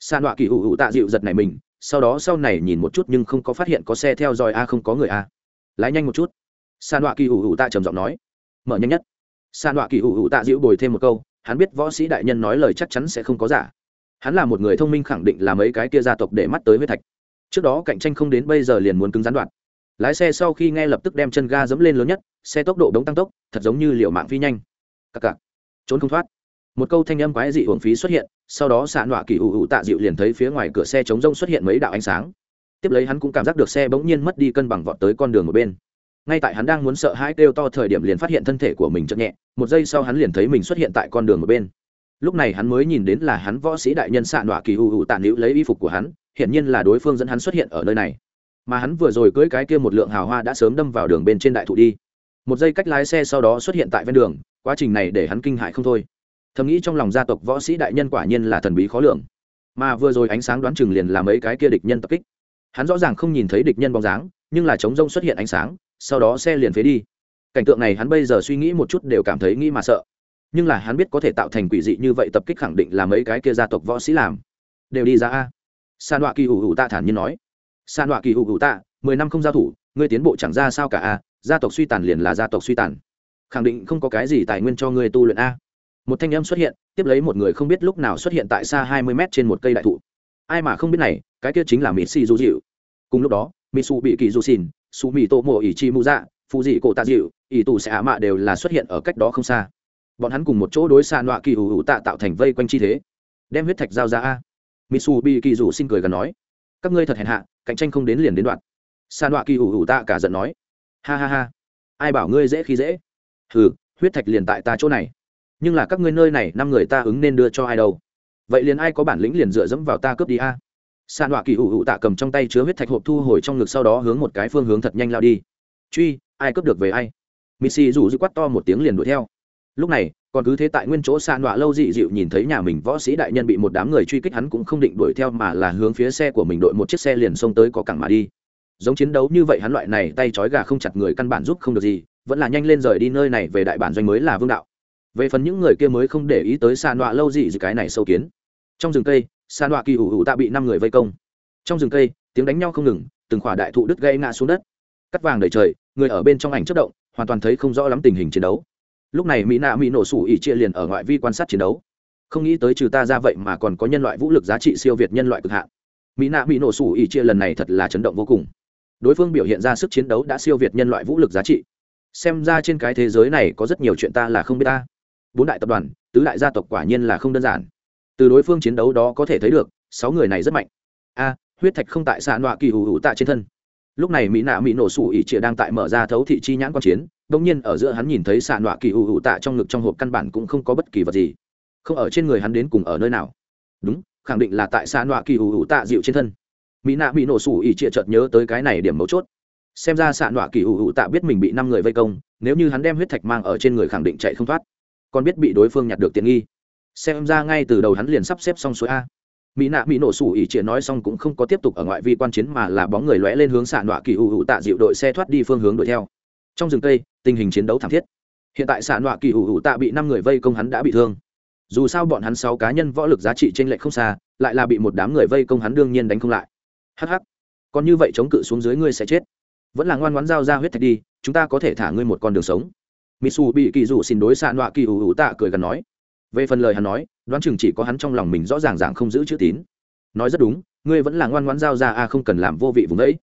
Xạ nọa kỳ hù hù tạ dịu giật này mình sau đó sau này nhìn một chút nhưng không có phát hiện có xe theo dõi a, không có người a. Lái nhanh một chút. San đoạ kỳ ủ ủ tạ trầm giọng nói. Mở nhanh nhất. San đoạ kỳ ủ ủ tạ dịu bồi thêm một câu, hắn biết võ sĩ đại nhân nói lời chắc chắn sẽ không có giả. Hắn là một người thông minh khẳng định là mấy cái kia gia tộc để mắt tới huyết thạch. Trước đó cạnh tranh không đến, bây giờ liền muốn cứng gián đoạn. Lái xe sau khi nghe lập tức đem chân ga dẫm lên lớn nhất, xe tốc độ đống tăng tốc, thật giống như liệu mạng phi nhanh. Cặc cặc. Trốn không thoát một câu thanh âm quái dị uổng phí xuất hiện, sau đó xạ nọa kỳ ủ ủ tạ dịu liền thấy phía ngoài cửa xe chống rông xuất hiện mấy đạo ánh sáng. Tiếp lấy hắn cũng cảm giác được xe bỗng nhiên mất đi cân bằng vọt tới con đường một bên. Ngay tại hắn đang muốn sợ hãi kêu to thời điểm liền phát hiện thân thể của mình chậm nhẹ, một giây sau hắn liền thấy mình xuất hiện tại con đường một bên. Lúc này hắn mới nhìn đến là hắn võ sĩ đại nhân xạ nọa kỳ ủ ủ tạ nữ lấy y phục của hắn, hiển nhiên là đối phương dẫn hắn xuất hiện ở nơi này. Mà hắn vừa rồi cưỡi cái kia một lượng hào hoa đã sớm đâm vào đường bên trên đại thụ đi. Một giây cách lái xe sau đó xuất hiện tại ven đường, quá trình này để hắn kinh hại không thôi thầm nghĩ trong lòng gia tộc võ sĩ đại nhân quả nhiên là thần bí khó lường. Mà vừa rồi ánh sáng đoán chừng liền là mấy cái kia địch nhân tập kích. Hắn rõ ràng không nhìn thấy địch nhân bóng dáng, nhưng là chống rông xuất hiện ánh sáng, sau đó xe liền phế đi. Cảnh tượng này hắn bây giờ suy nghĩ một chút đều cảm thấy nghĩ mà sợ. Nhưng là hắn biết có thể tạo thành quỷ dị như vậy tập kích khẳng định là mấy cái kia gia tộc võ sĩ làm. Đều đi ra a. San đoạ kỳ hủ hủ tạ thản nhiên nói. San đoạ kỳ hủ hủ tạ, mười năm không giao thủ, ngươi tiến bộ chẳng ra sao cả a, gia tộc suy tàn liền là gia tộc suy tàn. Khẳng định không có cái gì tài nguyên cho ngươi tu luyện a một thanh âm xuất hiện, tiếp lấy một người không biết lúc nào xuất hiện tại xa hai mươi mét trên một cây đại thụ. Ai mà không biết này, cái kia chính là mỹ si du dịu cùng lúc đó mỹ su bị kỳ du xin su mỹ tô mộ ỷ chi mu dạ phụ dị cổ tạ dịu ỷ tù sẽ ả mạ đều là xuất hiện ở cách đó không xa. Bọn hắn cùng một chỗ đối xa nọa kỳ hù hù tạ tạo thành vây quanh chi thế. Đem huyết thạch giao ra a. Mitsu bị kỳ dù xin cười gần nói, các ngươi thật hèn hạ, cạnh tranh không đến liền đến đoạn. Xa nọa kỳ hù hù tạ cả giận nói, ha ha ha, ai bảo ngươi dễ khi dễ? Hừ, huyết thạch liền tại ta chỗ này nhưng là các ngươi nơi này năm người ta ứng nên đưa cho ai đâu? Vậy liền ai có bản lĩnh liền dựa dẫm vào ta cướp đi a? San họa kỳ hữu hữu tạ cầm trong tay chứa huyết thạch hộp thu hồi trong ngực sau đó hướng một cái phương hướng thật nhanh lao đi. Truy, ai cướp được về ai? Missy rủ dư quát to một tiếng liền đuổi theo. Lúc này, còn cứ thế tại nguyên chỗ san họa lâu dị dịu nhìn thấy nhà mình võ sĩ đại nhân bị một đám người truy kích hắn cũng không định đuổi theo mà là hướng phía xe của mình đội một chiếc xe liền xông tới có cẳng mà đi. Giống chiến đấu như vậy hắn loại này tay trói gà không chặt người căn bản giúp không được gì, vẫn là nhanh lên rời đi nơi này về đại bản doanh mới là vương đạo về phần những người kia mới không để ý tới xa nọa lâu gì gì cái này sâu kiến. Trong rừng cây xa nọa kỳ ủ ủ tạ bị năm người vây công. Trong rừng cây, tiếng đánh nhau không ngừng, từng khỏa đại thụ đứt gây ngã xuống đất. Cắt vàng đầy trời, người ở bên trong ảnh chất động, hoàn toàn thấy không rõ lắm tình hình chiến đấu. Lúc này mỹ nạ mỹ nổ sủ ỉ chia liền ở ngoại vi quan sát chiến đấu. Không nghĩ tới trừ ta ra vậy mà còn có nhân loại vũ lực giá trị siêu việt nhân loại cực hạn. Mỹ nạ mỹ nổ sủ ỉ chia lần này thật là chấn động vô cùng. Đối phương biểu hiện ra sức chiến đấu đã siêu việt nhân loại vũ lực giá trị. Xem ra trên cái thế giới này có rất nhiều chuyện ta là không biết ta bốn đại tập đoàn, tứ đại gia tộc quả nhiên là không đơn giản. Từ đối phương chiến đấu đó có thể thấy được, sáu người này rất mạnh. A, huyết thạch không tại xạ nọa kỳ hù hù tạ trên thân. Lúc này mỹ nạ mỹ nổ sủ ỉ chia đang tại mở ra thấu thị chi nhãn quan chiến đông nhiên ở giữa hắn nhìn thấy xạ nọa kỳ hù hù tạ trong ngực trong hộp căn bản cũng không có bất kỳ vật gì. Không ở trên người hắn đến cùng ở nơi nào? Đúng, khẳng định là tại xạ nọa kỳ hù hù tạ dịu trên thân. Mỹ nạ bị nổ sủ ỉ trịa chợt nhớ tới cái này điểm mấu chốt. Xem ra xạ nọa kỳ hù hù tạ biết mình bị năm người vây công, nếu như hắn đem huyết thạch mang ở trên người khẳng định chạy không thoát còn biết bị đối phương nhặt được tiện nghi. Xem ra ngay từ đầu hắn liền sắp xếp xong suối a. Mỹ nạ mỹ nổ sủ ỉ trịa nói xong cũng không có tiếp tục ở ngoại vi quan chiến mà là bóng người lóe lên hướng xạ nọa kỳ hữu hữu tạ dịu đội xe thoát đi phương hướng đuổi theo. Trong rừng tây, tình hình chiến đấu thảm thiết. Hiện tại xạ nọa kỳ hữu hữu tạ bị năm người vây công hắn đã bị thương. Dù sao bọn hắn sáu cá nhân võ lực giá trị t r ê n lệch không xa lại là bị một đám người vây công hắn đương nhiên đánh không lại. Hh còn như vậy chống cự xuống dưới ngươi sẽ chết. Vẫn là ngoan ngoãn giao ra huyết thạch đi chúng ta có thể thả ngươi một con đường sống. Misu bị kỳ rủ xin đối xạ nọa kỳ hữu tạ cười gần nói. Về phần lời hắn nói đoán chừng chỉ có hắn trong lòng mình rõ ràng ràng không giữ chữ tín. Nói rất đúng ngươi vẫn là ngoan ngoãn giao ra a không cần làm vô vị vùng ấy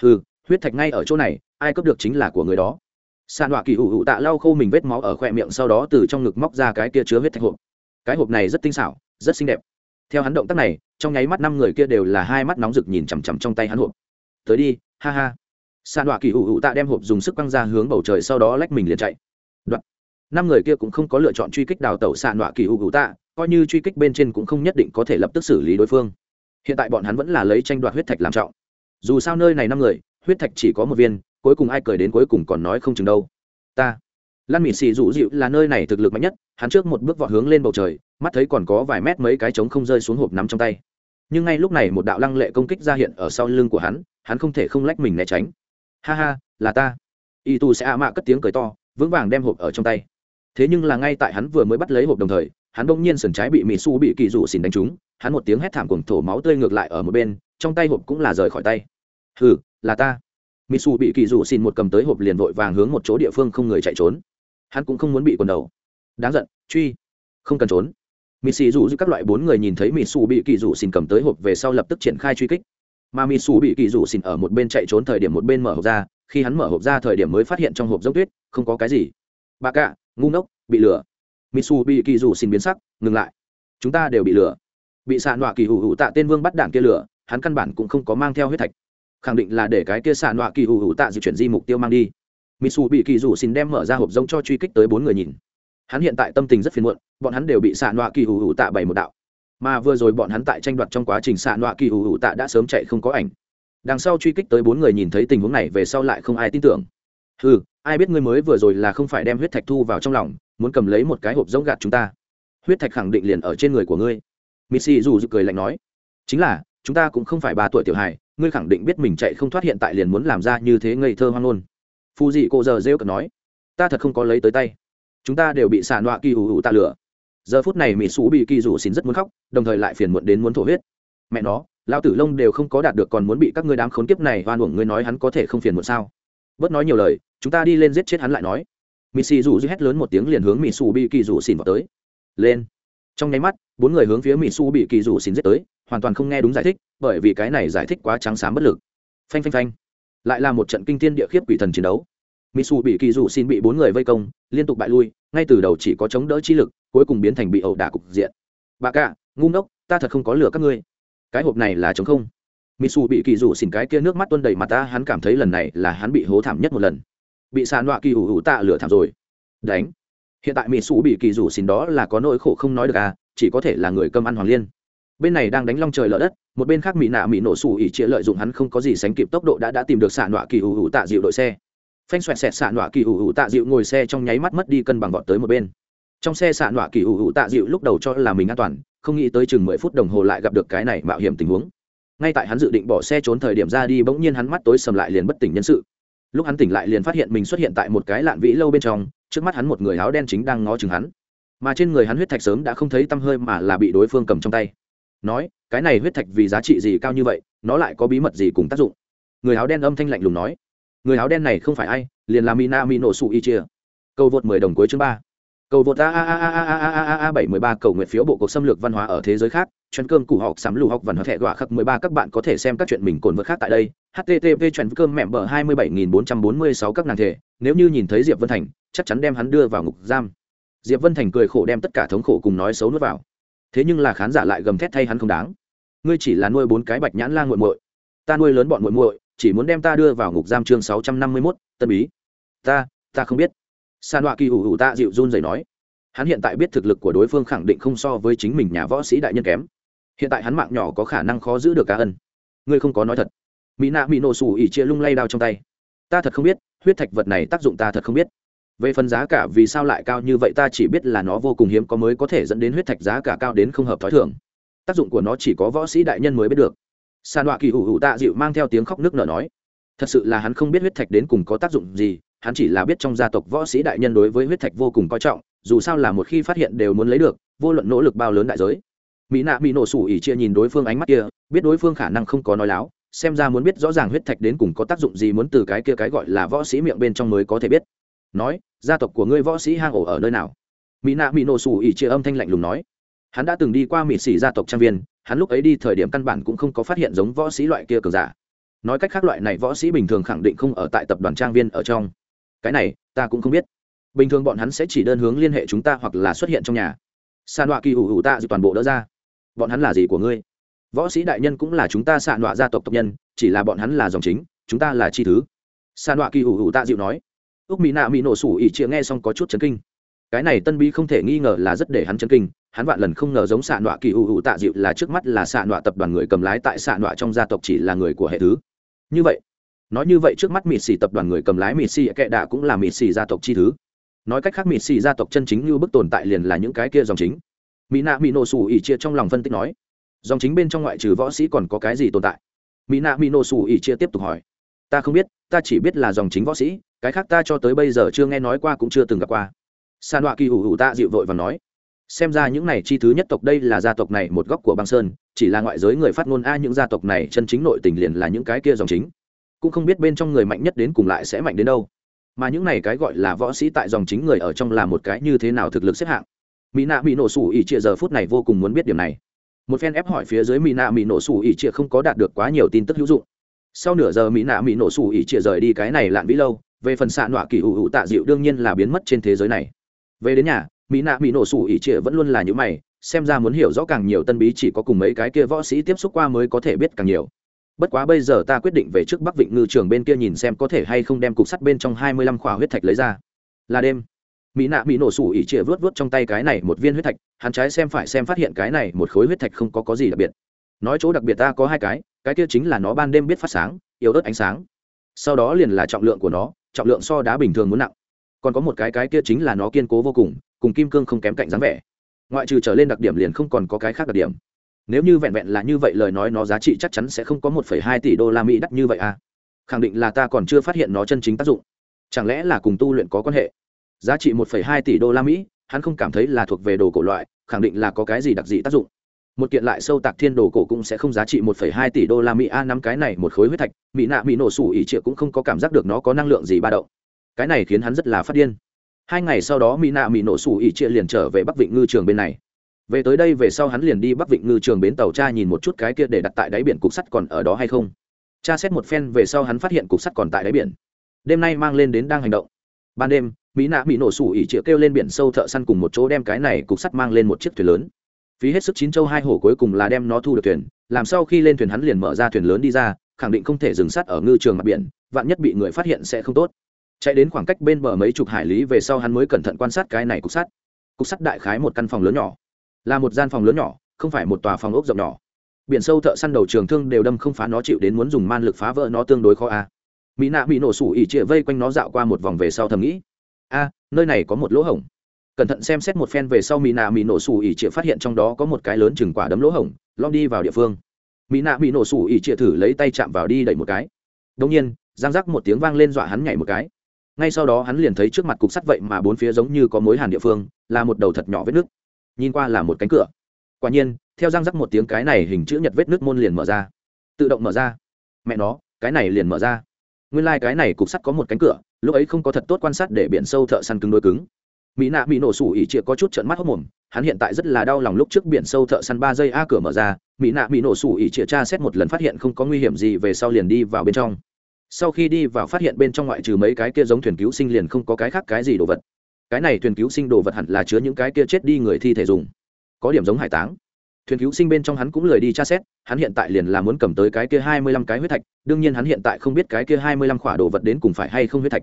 Hừ, huyết thạch ngay ở chỗ này ai cướp được chính là của người đó. Sàn đoạ kỳ ủ ủ tạ lau khô mình vết máu ở khóe miệng sau đó từ trong ngực móc ra cái kia chứa huyết thạch hộp. Cái hộp này rất tinh xảo rất xinh đẹp. Theo hắn động tác này trong nháy mắt năm người kia đều là hai mắt nóng rực nhìn chằm chằm trong tay hắn hộp. Tới đi ha ha. Sàn đoạ kỳ ủ ủ tạ đem hộp dùng sức quăng ra hướng bầu trời sau đó lách mình liền chạy năm người kia cũng không có lựa chọn truy kích đào tẩu xạ nọa kỳ u gù tạ, coi như truy kích bên trên cũng không nhất định có thể lập tức xử lý đối phương. Hiện tại bọn hắn vẫn là lấy tranh đoạt huyết thạch làm trọng. Dù sao nơi này năm người, huyết thạch chỉ có một viên, cuối cùng ai cười đến cuối cùng còn nói không chừng đâu. Ta, lan mỹ xì rủ dịu là nơi này thực lực mạnh nhất, hắn trước một bước vọt hướng lên bầu trời, mắt thấy còn có vài mét mấy cái trống không rơi xuống hộp nắm trong tay. Nhưng ngay lúc này một đạo lăng lệ công kích ra hiện ở sau lưng của hắn hắn không thể không lách mình né tránh. Ha ha, là ta. Y tu sẽ ạ mạ cất tiếng cười to, vững vàng đem hộp ở trong tay thế nhưng là ngay tại hắn vừa mới bắt lấy hộp đồng thời, hắn bỗng nhiên sườn trái bị mỹ su bị kỳ rủ xỉn đánh trúng, hắn một tiếng hét thảm cùng thổ máu tươi ngược lại ở một bên, trong tay hộp cũng là rời khỏi tay. Hừ, là ta. Mitsu bị kỳ rủ xin một cầm tới hộp liền vội vàng hướng một chỗ địa phương không người chạy trốn. Hắn cũng không muốn bị quần đầu. Đáng giận, truy, không cần trốn. Mitsu dù các loại bốn người nhìn thấy mitsu bị kỳ rủ xin cầm tới hộp về sau lập tức triển khai truy kích. Mà mitsu bị kỳ rủ xin ở một bên chạy trốn thời điểm một bên mở hộp ra, khi hắn mở hộp ra thời điểm mới phát hiện trong hộp dốc tuyết, không có cái gì. Bà cạ ngu ngốc, bị lừa. Mitsu bị kỳ dù xin biến sắc, ngừng lại. Chúng ta đều bị lừa. Bị xạ nọa kỳ hủ hủ tạ tên vương bắt đảng kia lừa, hắn căn bản cũng không có mang theo huyết thạch. Khẳng định là để cái kia xạ nọa kỳ hủ hủ tạ di chuyển di mục tiêu mang đi. Mitsu bị kỳ dù xin đem mở ra hộp giống cho truy kích tới bốn người nhìn. Hắn hiện tại tâm tình rất phiền muộn, bọn hắn đều bị xạ nọa kỳ hủ hủ tạ bảy một đạo. Mà vừa rồi bọn hắn tại tranh đoạt trong quá trình xạ nọa kỳ hủ hủ tạ đã sớm chạy không có ảnh. Đằng sau truy kích tới bốn người nhìn thấy tình huống này về sau lại không ai tin tưởng ừ ai biết ngươi mới vừa rồi là không phải đem huyết thạch thu vào trong lòng, muốn cầm lấy một cái hộp giống gạt chúng ta. Huyết thạch khẳng định liền ở trên người của ngươi. Missy dù dự cười lạnh nói. Chính là, chúng ta cũng không phải ba tuổi tiểu hài, ngươi khẳng định biết mình chạy không thoát hiện tại liền muốn làm ra như thế ngây thơ hoang ngôn phù dị cô giờ rêu cợt nói. Ta thật không có lấy tới tay. Chúng ta đều bị xả nọa kỳ hủ hủ tạ lửa. Giờ phút này mỹ xú bị kỳ rủ xin rất muốn khóc, đồng thời lại phiền muộn đến muốn thổ huyết. Mẹ nó, lão tử lông đều không có đạt được còn muốn bị các ngươi đám khốn kiếp này oan uổng, ngươi nói hắn có thể không phiền muộn sao? Bớt nói nhiều lời, chúng ta đi lên giết chết hắn lại nói. Mỹ xì rủ hét lớn một tiếng liền hướng mỹ xù bị kỳ rủ xỉn vào tới. Lên. Trong nháy mắt, bốn người hướng phía mỹ xù bị kỳ rủ xỉn giết tới, hoàn toàn không nghe đúng giải thích, bởi vì cái này giải thích quá trắng xám bất lực. Phanh phanh phanh. Lại là một trận kinh tiên địa khiếp quỷ thần chiến đấu. Mỹ xù bị kỳ rủ xỉn bị bốn người vây công, liên tục bại lui, ngay từ đầu chỉ có chống đỡ chi lực, cuối cùng biến thành bị ẩu đả cục diện. Bà cả, ngu ngốc, ta thật không có lừa các ngươi. Cái hộp này là chống không mỹ xù bị kỳ rủ xỉn cái kia nước mắt tuôn đầy mặt ta, hắn cảm thấy lần này là hắn bị hố thảm nhất một lần. Bị xà nọa kỳ hủ hủ tạ lửa thảm rồi. Đánh. Hiện tại mỹ xù bị kỳ rủ xỉn đó là có nỗi khổ không nói được à chỉ có thể là người cơm ăn hoàng liên. Bên này đang đánh long trời lở đất, một bên khác mỹ nạ mỹ nổ xù ỉ chĩa lợi dụng hắn không có gì sánh kịp tốc độ đã đã tìm được xạ nọa kỳ hủ hủ tạ dịu đội xe. Phanh xoẹt xẹt xạ nọa kỳ hủ hủ tạ dịu ngồi xe trong nháy mắt mất đi cân bằng vọt tới một bên. Trong xe xạ nọa kỳ hủ hủ tạ dịu lúc đầu cho là mình an toàn, không nghĩ tới chừng mười phút đồng hồ lại gặp được cái này mạo hiểm tình huống ngay tại hắn dự định bỏ xe trốn thời điểm ra đi, bỗng nhiên hắn mắt tối sầm lại liền bất tỉnh nhân sự. Lúc hắn tỉnh lại liền phát hiện mình xuất hiện tại một cái lạn vĩ lâu bên trong, trước mắt hắn một người áo đen chính đang ngó chừng hắn. Mà trên người hắn huyết thạch sớm đã không thấy tăm hơi mà là bị đối phương cầm trong tay. Nói, cái này huyết thạch vì giá trị gì cao như vậy, nó lại có bí mật gì cùng tác dụng? Người áo đen âm thanh lạnh lùng nói. Người áo đen này không phải ai, liền là mina mi nổ sụ y chia câu vượt mười đồng cuối chương ba. Cầu vượt a a a a a a a a bảy mười ba, cầu nguyện phiếu bộ cuộc xâm lược văn hóa ở thế giới khác Chuyện cơm củ học sắm lù học văn hóa thẻ gọa khắc mười ba các bạn có thể xem các chuyện mình cồn vượt khác tại đây. Http chuyện cơm mẹm bờ hai mươi bảy nghìn bốn trăm bốn mươi sáu các nàng thể. Nếu như nhìn thấy diệp vân thành chắc chắn đem hắn đưa vào ngục giam. Diệp vân thành cười khổ đem tất cả thống khổ cùng nói xấu nuốt vào. Thế nhưng là khán giả lại gầm thét thay hắn không đáng. Ngươi chỉ là nuôi bốn cái bạch nhãn lang muội muội. Ta nuôi lớn bọn muội muội chỉ muốn đem ta đưa vào ngục giam chương sáu trăm năm mươi 651, tân bí. Ta ta không biết. San đoạ kỳ ủ ủ ta dịu run rẩy nói. Hắn hiện tại biết thực lực của đối phương khẳng định không so với chính mình nhà võ sĩ đại nhân kém hiện tại hắn mạng nhỏ có khả năng khó giữ được cá ân ngươi không có nói thật mỹ nạ mỹ nổ sủ ỉ chia lung lay đao trong tay ta thật không biết huyết thạch vật này tác dụng ta thật không biết về phần giá cả vì sao lại cao như vậy ta chỉ biết là nó vô cùng hiếm có mới có thể dẫn đến huyết thạch giá cả cao đến không hợp t h ó i thường tác dụng của nó chỉ có võ sĩ đại nhân mới biết được sàn họa kỳ hủ hủ tạ dịu mang theo tiếng khóc nước nở nói, thật sự là hắn không biết huyết thạch đến cùng có tác dụng gì, hắn chỉ là biết trong gia tộc võ sĩ đại nhân đối với huyết thạch vô cùng coi trọng, dù sao là một khi phát hiện đều muốn lấy được, vô luận nỗ lực bao lớn đại giới mỹ nạ bị nổ sủ ỉ chia nhìn đối phương ánh mắt kia, biết đối phương khả năng không có nói láo, xem ra muốn biết rõ ràng huyết thạch đến cùng có tác dụng gì muốn từ cái kia cái gọi là võ sĩ miệng bên trong mới có thể biết. Nói, gia tộc của ngươi võ sĩ hang ổ ở nơi nào? Mỹ nạ mỹ nổ sủ ỉ chia âm thanh lạnh lùng nói. Hắn đã từng đi qua mỹ sĩ gia tộc trang viên, hắn lúc ấy đi thời điểm căn bản cũng không có phát hiện giống võ sĩ loại kia cường giả. Nói cách khác loại này võ sĩ bình thường khẳng định không ở tại tập đoàn trang viên ở trong. Cái này, ta cũng không biết. Bình thường bọn hắn sẽ chỉ đơn hướng liên hệ chúng ta hoặc là xuất hiện trong nhà. San đoạ kỳ ủ ủ ta dự toàn bộ đỡ ra bọn hắn là gì của ngươi? Võ sĩ đại nhân cũng là chúng ta xạ đọa gia tộc tộc nhân, chỉ là bọn hắn là dòng chính, chúng ta là chi thứ. Xạ đọa kỳ hủ hủ tạ dịu nói. Ước mỹ nạ mỹ nổ sủ ỉ chĩa nghe xong có chút chấn kinh. Cái này tân bi không thể nghi ngờ là rất để hắn chấn kinh, hắn vạn lần không ngờ giống xạ nọa kỳ hủ hủ tạ dịu là trước mắt là xạ nọa tập đoàn người cầm lái tại xạ nọa trong gia tộc chỉ là người của hệ thứ. Như vậy, nói như vậy trước mắt mịt xì tập đoàn người cầm lái mịt xì kệ đạ cũng là mịt xì gia tộc chi thứ. Nói cách khác mịt xì gia tộc chân chính như bức tồn tại liền là những cái kia dòng chính mỹ nạ mỹ nổ sủ ỉ chia trong lòng phân tích nói, dòng chính bên trong ngoại trừ võ sĩ còn có cái gì tồn tại? Mỹ nạ mỹ nổ sủ ỉ chia tiếp tục hỏi, ta không biết, ta chỉ biết là dòng chính võ sĩ, cái khác ta cho tới bây giờ chưa nghe nói qua cũng chưa từng gặp qua. San họa kỳ hủ hủ ta dịu vội và nói, xem ra những này chi thứ nhất tộc đây là gia tộc này một góc của băng sơn, chỉ là ngoại giới người phát ngôn a những gia tộc này chân chính nội tình liền là những cái kia dòng chính. Cũng không biết bên trong người mạnh nhất đến cùng lại sẽ mạnh đến đâu. Mà những này cái gọi là võ sĩ tại dòng chính người ở trong là một cái như thế nào thực lực xếp hạng mỹ nạ mỹ nổ sủ ỉ trịa giờ phút này vô cùng muốn biết điểm này. Một phen ép hỏi phía dưới mỹ nạ mỹ nổ sủ ỉ trịa không có đạt được quá nhiều tin tức hữu dụng. Sau nửa giờ mỹ nạ mỹ nổ sủ ỉ trịa rời đi cái này lạn vĩ lâu, về phần xạ nọa kỳ ủ ủ tạ dịu đương nhiên là biến mất trên thế giới này. Về đến nhà, mỹ nạ mỹ nổ sủ ỉ trịa vẫn luôn là những mày, xem ra muốn hiểu rõ càng nhiều tân bí chỉ có cùng mấy cái kia võ sĩ tiếp xúc qua mới có thể biết càng nhiều. Bất quá bây giờ ta quyết định về trước bắc vịnh ngư trường bên kia nhìn xem có thể hay không đem cục sắt bên trong hai mươi lăm khỏa huyết thạch lấy ra. Là đêm mỹ nạ mỹ nổ sủ ỉ trịa vớt vớt trong tay cái này một viên huyết thạch, hắn trái xem phải xem phát hiện cái này một khối huyết thạch không có có gì đặc biệt. Nói chỗ đặc biệt ta có hai cái cái kia chính là nó ban đêm biết phát sáng, yếu ớt ánh sáng. Sau đó liền là trọng lượng của nó, trọng lượng so đá bình thường muốn nặng. Còn có một cái cái kia chính là nó kiên cố vô cùng cùng kim cương không kém cạnh dáng vẻ. Ngoại trừ trở lên đặc điểm liền không còn có cái khác đặc điểm. Nếu như vẹn vẹn là như vậy lời nói nó giá trị chắc chắn sẽ không có một phẩy hai tỷ đô la mỹ đắt như vậy à? Khẳng định là ta còn chưa phát hiện nó chân chính tác dụng. Chẳng lẽ là cùng tu luyện có quan hệ? Giá trị một phẩy hai tỷ đô la mỹ, hắn không cảm thấy là thuộc về đồ cổ loại, khẳng định là có cái gì đặc dị tác dụng. Một kiện lại sâu tạc thiên đồ cổ cũng sẽ không giá trị một phẩy hai tỷ đô la mỹ. A năm cái này một khối huyết thạch, mỹ nạ mỹ nổ sủ ỉ triệu cũng không có cảm giác được nó có năng lượng gì ba động. Cái này khiến hắn rất là phát điên. Hai ngày sau đó, mỹ nạ mỹ nổ sủ ỉ triệu liền trở về bắc vịnh ngư trường bên này. Về tới đây, về sau hắn liền đi bắc vịnh ngư trường bến tàu cha nhìn một chút cái kia để đặt tại đáy biển cục sắt còn ở đó hay không. Cha xét một phen, về sau hắn phát hiện cục sắt còn tại đáy biển. Đêm nay mang lên đến đang hành động. Ban đêm mỹ nạ mỹ nổ sủ ỉ chĩa kêu lên biển sâu thợ săn cùng một chỗ đem cái này cục sắt mang lên một chiếc thuyền lớn. Phí hết sức chín châu hai hổ cuối cùng là đem nó thu được thuyền, làm sau khi lên thuyền hắn liền mở ra thuyền lớn đi ra, khẳng định không thể dừng sắt ở ngư trường mặt biển, vạn nhất bị người phát hiện sẽ không tốt. Chạy đến khoảng cách bên bờ mấy chục hải lý về sau hắn mới cẩn thận quan sát cái này cục sắt. Cục sắt đại khái một căn phòng lớn nhỏ. Là một gian phòng lớn nhỏ, không phải một tòa phòng ốc rộng nhỏ. Biển sâu thợ săn đầu trường thương đều đâm không phá nó chịu đến muốn dùng man lực phá vỡ nó tương đối khó a. Mỹ nạ bị nổ sủ ỉ trịa vây quanh nó dạo qua một vòng về sau thầm nghĩ a, nơi này có một lỗ hổng. Cẩn thận xem xét một phen về sau mỹ nạ mỹ nổ sủ ỉ chịa phát hiện trong đó có một cái lớn chừng quả đấm lỗ hổng, lom đi vào địa phương. Mỹ nạ bị nổ sủ ỉ chịa thử lấy tay chạm vào đi đẩy một cái. Đông nhiên, giang rắc một tiếng vang lên dọa hắn nhảy một cái. Ngay sau đó hắn liền thấy trước mặt cục sắt vậy mà bốn phía giống như có mối hàn địa phương, là một đầu thật nhỏ vết nước. Nhìn qua là một cánh cửa. Quả nhiên, theo giang rắc một tiếng cái này hình chữ nhật vết nước môn liền mở ra. Tự động mở ra. Mẹ nó, cái này liền mở ra nguyên lai、like、cái này cục sắt có một cánh cửa, lúc ấy không có thật tốt quan sát để biển sâu thợ săn cứng đôi cứng. Mỹ nạ bị nổ sủ ỉ chịa có chút trận mắt hốc mồm, hắn hiện tại rất là đau lòng lúc trước biển sâu thợ săn ba giây a cửa mở ra, mỹ nạ bị nổ sủ ỉ chịa tra xét một lần phát hiện không có nguy hiểm gì về sau liền đi vào bên trong. Sau khi đi vào phát hiện bên trong ngoại trừ mấy cái kia giống thuyền cứu sinh liền không có cái khác cái gì đồ vật. Cái này thuyền cứu sinh đồ vật hẳn là chứa những cái kia chết đi người thi thể dùng. Có điểm giống hải táng thuyền cứu sinh bên trong hắn cũng lười đi tra xét, hắn hiện tại liền là muốn cầm tới cái kia hai mươi lăm cái huyết thạch, đương nhiên hắn hiện tại không biết cái kia hai mươi lăm khỏa đồ vật đến cùng phải hay không huyết thạch.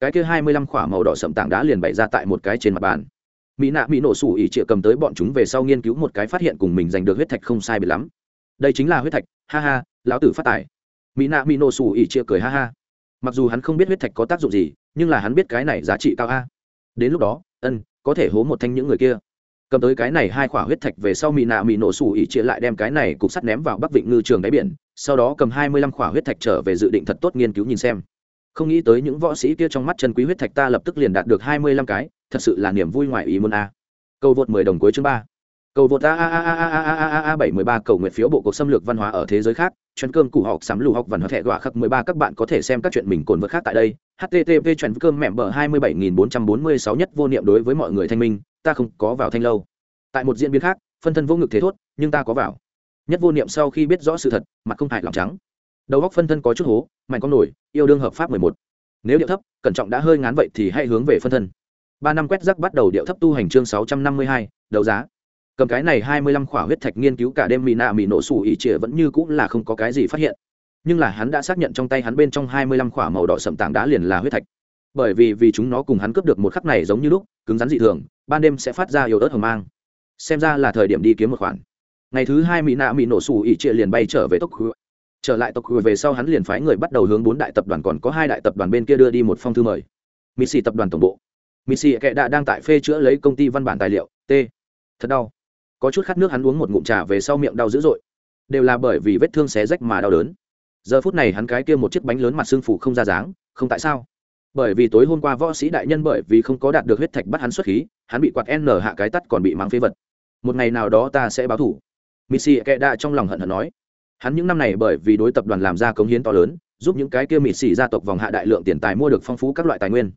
Cái kia hai mươi lăm khỏa màu đỏ sậm tảng đá liền bày ra tại một cái trên mặt bàn. Mỹ nạ, mỹ nổ sủ ỉ trịa cầm tới bọn chúng về sau nghiên cứu một cái phát hiện cùng mình giành được huyết thạch không sai biệt lắm. Đây chính là huyết thạch, ha ha, lão tử phát tài. Mỹ nạ, mỹ nổ sủ ỉ trịa cười ha ha. Mặc dù hắn không biết huyết thạch có tác dụng gì, nhưng là hắn biết cái này giá trị cao a. Đến lúc đó, ân, có thể hố một thanh những người kia cầm tới cái này hai khỏa huyết thạch về sau mỹ nạ mỹ nổ sủ ỉ chia lại đem cái này cục sắt ném vào bắc vịnh ngư trường đáy biển, sau đó cầm hai mươi lăm khỏa huyết thạch trở về dự định thật tốt nghiên cứu nhìn xem. Không nghĩ tới những võ sĩ kia trong mắt chân quý huyết thạch ta lập tức liền đạt được hai mươi lăm cái, thật sự là niềm vui ngoài ý muốn a. Câu vượt mười đồng cuối chương ba. Cầu vượt a a a a a a a a bảy mười ba cầu nguyện phiếu bộ cuộc xâm lược văn hóa ở thế giới khác chuyên cơm củ học sắm lù học văn hóa thẻ gọa khắc mười ba các bạn có thể xem các chuyện mình cồn vượt khác tại đây. Http chuyên cơm mẹm bờ hai mươi bảy nghìn bốn trăm bốn mươi sáu nhất vô niệm đối với mọi người thanh minh ta không có vào thanh lâu. Tại một diễn biến khác, phân thân vô ngực thế thốt, nhưng ta có vào. Nhất vô niệm sau khi biết rõ sự thật, mặt không hại lòng trắng. Đầu góc phân thân có chút hố, mạnh con nổi, yêu đương hợp pháp mười một. Nếu điệu thấp, cẩn trọng đã hơi ngán vậy thì hãy hướng về phân thân. Ba năm quét rắc bắt đầu điệu thấp tu hành chương sáu trăm năm mươi hai, đấu giá. Cầm cái này hai mươi lăm khỏa huyết thạch nghiên cứu cả đêm mì nạ mì nổ sủ ỉ trịa vẫn như cũng là không có cái gì phát hiện. Nhưng là hắn đã xác nhận trong tay hắn bên trong hai mươi lăm khỏa màu đỏ sậm tảng đá liền là huyết thạch. Bởi vì vì chúng nó cùng hắn cướp được một khắc này giống như lúc cứng rắn dị thường, ban đêm sẽ phát ra yếu ớt hồng mang. Xem ra là thời điểm đi kiếm một khoản. Ngày thứ hai, mỹ nạ mỹ nổ sủ ỉ trịa liền bay trở về tốc khu trở lại tộc về sau hắn liền phái người bắt đầu hướng bốn đại tập đoàn còn có hai đại tập đoàn bên kia đưa đi một phong thư mời. Mỹ xì tập đoàn tổng bộ. Mỹ xì kệ đã đang tại phê chữa lấy công ty văn bản tài liệu. T. Thật đau. Có chút khát nước hắn uống một ngụm trà về sau miệng đau dữ dội. Đều là bởi vì vết thương xé rách mà đau đớn. Giờ phút này hắn cái kia một chiếc bánh lớn mặt xương phủ không ra dáng, không tại sao? Bởi vì tối hôm qua võ sĩ đại nhân bởi vì không có đạt được huyết thạch bắt hắn xuất khí, hắn bị quạt n hạ cái tắt còn bị mang phế vật. Một ngày nào đó ta sẽ báo thủ. Missy kệ đa trong lòng hận hận nói. Hắn những năm này bởi vì đối tập đoàn làm ra cống hiến to lớn, giúp những cái kia mịt xỉ gia tộc vòng hạ đại lượng tiền tài mua được phong phú các loại tài nguyên.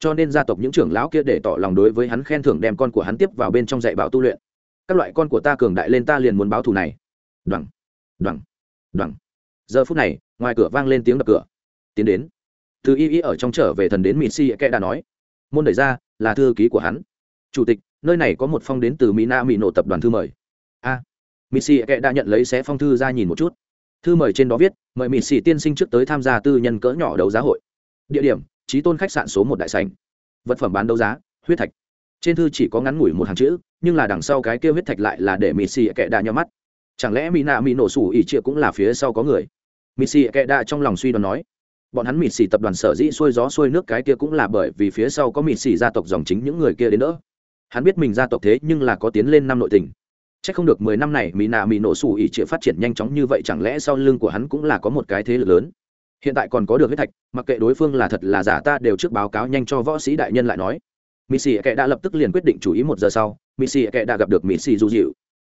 Cho nên gia tộc những trưởng lão kia để tỏ lòng đối với hắn khen thưởng đem con của hắn tiếp vào bên trong dạy bảo tu luyện. Các loại con của ta cường đại lên ta liền muốn báo thù này. Đoằng đoằng đoằng. Giờ phút này, ngoài cửa vang lên tiếng đập cửa. Tiến đến từ y y ở trong trở về thần đến mỹ si kệ đã nói môn đẩy ra là thư ký của hắn. Chủ tịch nơi này có một phong đến từ mỹ na mỹ nổ tập đoàn thư mời. A. À, mỹ si kệ đã nhận lấy xé phong thư ra nhìn một chút. Thư mời trên đó viết mời mỹ sĩ tiên sinh trước tới tham gia tư nhân cỡ nhỏ đấu giá hội. Địa điểm trí tôn khách sạn số một đại sành vật phẩm bán đấu giá huyết thạch. Trên thư chỉ có ngắn ngủi một hàng chữ nhưng là đằng sau cái kia huyết thạch lại là để mỹ sĩ kệ đã nhau mắt. Chẳng lẽ mỹ nạ mỹ nổ sủ ỉ trịa cũng là phía sau có người? Mỹ sĩ kệ đã trong lòng suy đoán nói bọn hắn mịt xỉ tập đoàn sở dĩ xuôi gió xuôi nước cái kia cũng là bởi vì phía sau có mịt xỉ gia tộc dòng chính những người kia đến nữa hắn biết mình gia tộc thế nhưng là có tiến lên năm nội tình Chắc không được mười năm này Mỹ nạ Mỹ nổ sủ ỉ trịa phát triển nhanh chóng như vậy chẳng lẽ sau lưng của hắn cũng là có một cái thế lực lớn. Hiện tại còn có được huyết thạch, mặc kệ đối phương là thật là giả ta đều trước báo cáo nhanh cho võ sĩ đại nhân lại nói. Mỹ sĩ kệ đã lập tức liền quyết định chủ ý một giờ sau, Mỹ sĩ kệ đã gặp được Mỹ sĩ Du Dịu.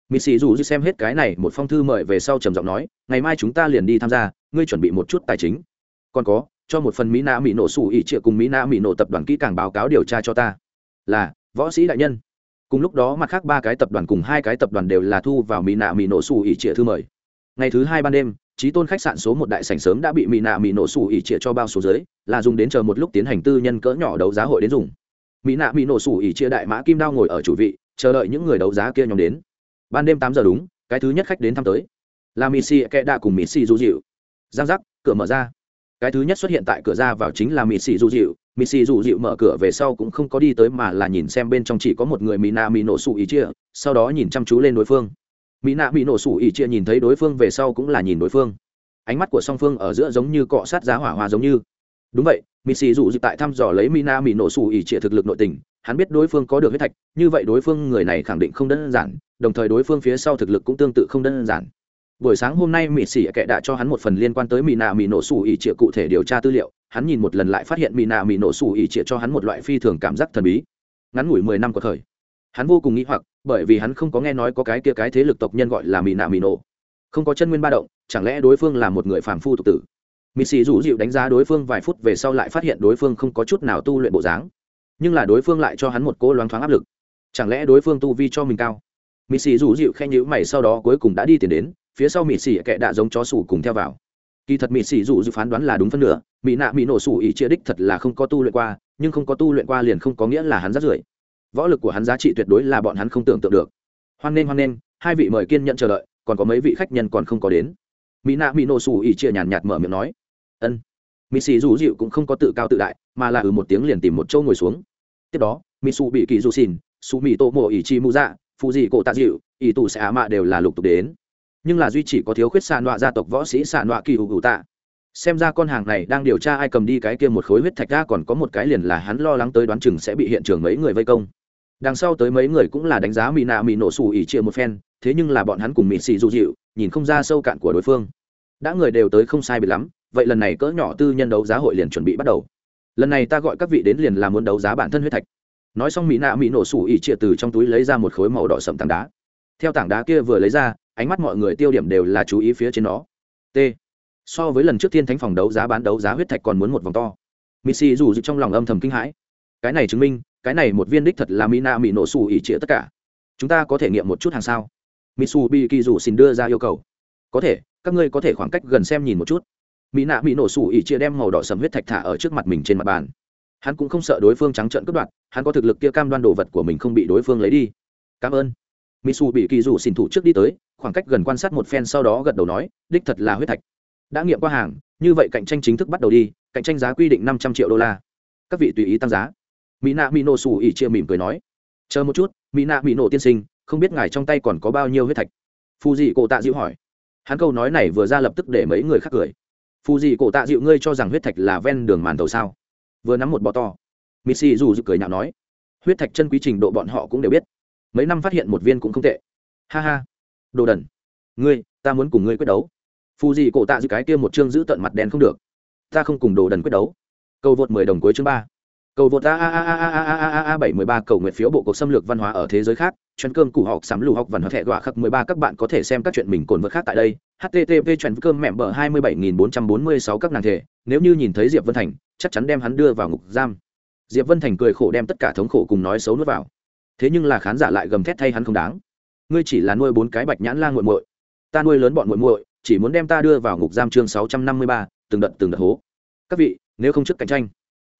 Mỹ sĩ Du Dịu xem hết cái này một phong thư mời về sau trầm giọng nói, ngày mai chúng ta liền đi tham gia, ngươi chuẩn bị một chút tài chính. Còn có, cho một phần Mỹ nạ Mỹ nổ sủ ỉ trịa cùng Mỹ nạ Mỹ nổ tập đoàn kỹ càng báo cáo điều tra cho ta. Là, võ sĩ đại nhân. Cùng lúc đó mặt khác ba cái tập đoàn cùng hai cái tập đoàn đều là thu vào mỹ nạ mỹ nổ sủ ỉ trịa thư mời. Ngày thứ hai ban đêm trí tôn khách sạn số một đại sảnh sớm đã bị mỹ nạ mỹ nổ sủ ỉ trịa cho bao số giới là dùng đến chờ một lúc tiến hành tư nhân cỡ nhỏ đấu giá hội đến dùng. Mỹ nạ mỹ nổ sủ ỉ trịa đại mã kim đao ngồi ở chủ vị chờ đợi những người đấu giá kia nhóm đến. Ban đêm tám giờ đúng cái thứ nhất khách đến thăm tới. Là mỹ xì kệ đạ cùng mỹ xì du dịu giang giác cửa mở ra cái thứ nhất xuất hiện tại cửa ra vào chính là mỹ xì Dù dịu. Mỹ xì dù dịu mở cửa về sau cũng không có đi tới mà là nhìn xem bên trong chỉ có một người mỹ nạ mỹ nổ sủ ý chia, sau đó nhìn chăm chú lên đối phương. Mỹ nạ mỹ nổ sủ ý chia nhìn thấy đối phương về sau cũng là nhìn đối phương. Ánh mắt của song phương ở giữa giống như cọ sát giá hỏa hoa giống như. Đúng vậy mỹ xì dù dịu tại thăm dò lấy mỹ nạ mỹ nổ sủ ý chia thực lực nội tình, hắn biết đối phương có được huyết thạch, như vậy đối phương người này khẳng định không đơn giản, đồng thời đối phương phía sau thực lực cũng tương tự không đơn giản buổi sáng hôm nay mỹ sĩ kệ đã cho hắn một phần liên quan tới mỹ nạ mỹ nổ sủ ỉ trịa cụ thể điều tra tư liệu. Hắn nhìn một lần lại phát hiện mỹ nạ mỹ nổ sủ ỉ trịa cho hắn một loại phi thường cảm giác thần bí. Ngắn ngủi mười năm của thời. Hắn vô cùng nghĩ hoặc, bởi vì hắn không có nghe nói có cái kia cái thế lực tộc nhân gọi là mỹ nạ mỹ nổ. Không có chân nguyên ba động, chẳng lẽ đối phương là một người phàm phu tục tử? Mỹ sĩ rủ dịu đánh giá đối phương vài phút về sau lại phát hiện đối phương không có chút nào tu luyện bộ dáng. Nhưng là đối phương lại cho hắn một cô loáng thoáng áp lực. Chẳng lẽ đối phương tu vi cho mình cao? Mỹ sĩ rủ dịu khen nhữ mày sau đó cuối cùng đã đi tiền đến phía sau mỹ xỉ kệ đã giống chó sủ cùng theo vào. Kỳ thật mỹ xỉ dù dự phán đoán là đúng phân nửa mỹ nạ mỹ nổ sủ ỉ chia đích thật là không có tu luyện qua, nhưng không có tu luyện qua liền không có nghĩa là hắn rất rưởi võ lực của hắn giá trị tuyệt đối là bọn hắn không tưởng tượng được. Hoan nghênh hoan nghênh, hai vị mời kiên nhận chờ đợi, còn có mấy vị khách nhân còn không có đến. Mỹ nạ mỹ nổ sủ ỉ chia nhàn nhạt mở miệng nói, ân. Mỹ xì dù dịu cũng không có tự cao tự đại, mà là ừ một tiếng liền tìm một chỗ ngồi xuống. Tiếp đó mỹ xù bị kỳ dù xin xù mỹ tô mộ ỉ chi mu dạ phụ dị cổ tạ dịu, ỉ tù sẽ á mạ đều là lục tục đến nhưng là duy chỉ có thiếu khuyết xạ nọa gia tộc võ sĩ xạ nọa kỳ hữu tạ. Xem ra con hàng này đang điều tra ai cầm đi cái kia một khối huyết thạch ra còn có một cái liền là hắn lo lắng tới đoán chừng sẽ bị hiện trường mấy người vây công. Đằng sau tới mấy người cũng là đánh giá mỹ nạ mỹ nổ xù ỉ chia một phen, thế nhưng là bọn hắn cùng mỹ xì dụ dịu, nhìn không ra sâu cạn của đối phương. Đã người đều tới không sai bị lắm, vậy lần này cỡ nhỏ tư nhân đấu giá hội liền chuẩn bị bắt đầu. Lần này ta gọi các vị đến liền là muốn đấu giá bản thân huyết thạch. Nói xong mỹ nạ mỹ nổ xù ỉ chia từ trong túi lấy ra một khối màu đỏ sậm tảng đá. Theo tảng đá kia vừa lấy ra ánh mắt mọi người tiêu điểm đều là chú ý phía trên nó. T. So với lần trước thiên thánh phòng đấu giá bán đấu giá huyết thạch còn muốn một vòng to. Missy dù trong lòng âm thầm kinh hãi. Cái này chứng minh, cái này một viên đích thật là mina mỹ nổ xù ỉ trịa tất cả. Chúng ta có thể nghiệm một chút hàng sao? Mitsu bi kỳ dù xin đưa ra yêu cầu. Có thể, các ngươi có thể khoảng cách gần xem nhìn một chút. Mỹ nạ mỹ nổ xù ỉ chia đem màu đỏ sầm huyết thạch thả ở trước mặt mình trên mặt bàn. Hắn cũng không sợ đối phương trắng trợn cướp đoạt, hắn có thực lực kia cam đoan đồ vật của mình không bị đối phương lấy đi. Cảm ơn. Mitsu bị kỳ dù xin thủ trước đi tới, khoảng cách gần quan sát một phen sau đó gật đầu nói, đích thật là huyết thạch. Đã nghiệm qua hàng, như vậy cạnh tranh chính thức bắt đầu đi, cạnh tranh giá quy định năm trăm triệu đô la. Các vị tùy ý tăng giá. Mỹ nạ mỹ nổ xù ỉ chia mỉm cười nói, chờ một chút mỹ nạ mỹ nổ tiên sinh, không biết ngài trong tay còn có bao nhiêu huyết thạch? Phù dị cổ tạ dịu hỏi. Hắn câu nói này vừa ra lập tức để mấy người khác cười. Phù dị cổ tạ dịu ngươi cho rằng huyết thạch là ven đường màn tàu sao? Vừa nắm một bọ to. Missy dù dự cười nhạo nói, huyết thạch chân quý trình độ bọn họ cũng đều biết mấy năm phát hiện một viên cũng không tệ ha ha đồ đần ngươi ta muốn cùng ngươi quyết đấu phù gì cổ tạ giữ cái kia một chương giữ tận mặt đen không được ta không cùng đồ đần quyết đấu cầu vượt mười đồng cuối chương ba cầu vượt a a a a a a a a bảy mười ba cầu nguyện phiếu bộ cuộc xâm lược văn hóa ở thế giới khác chuyên cơm củ học sắm lù học văn hóa thẻ gọa khắc mười ba các bạn có thể xem các chuyện mình cồn vật khác tại đây http chuyên cơm mẹm bờ hai mươi bảy nghìn bốn trăm bốn mươi sáu các nàng thể nếu như nhìn thấy diệp vân thành chắc chắn đem hắn đưa vào ngục giam diệp vân thành cười khổ đem tất cả thống khổ cùng nói xấu nuốt vào thế nhưng là khán giả lại gầm thét thay hắn không đáng. Ngươi chỉ là nuôi bốn cái bạch nhãn la nguội muội. Ta nuôi lớn bọn muội muội, chỉ muốn đem ta đưa vào ngục giam chương sáu trăm năm mươi ba, từng đợt từng đợt hố. Các vị, nếu không trước cạnh tranh.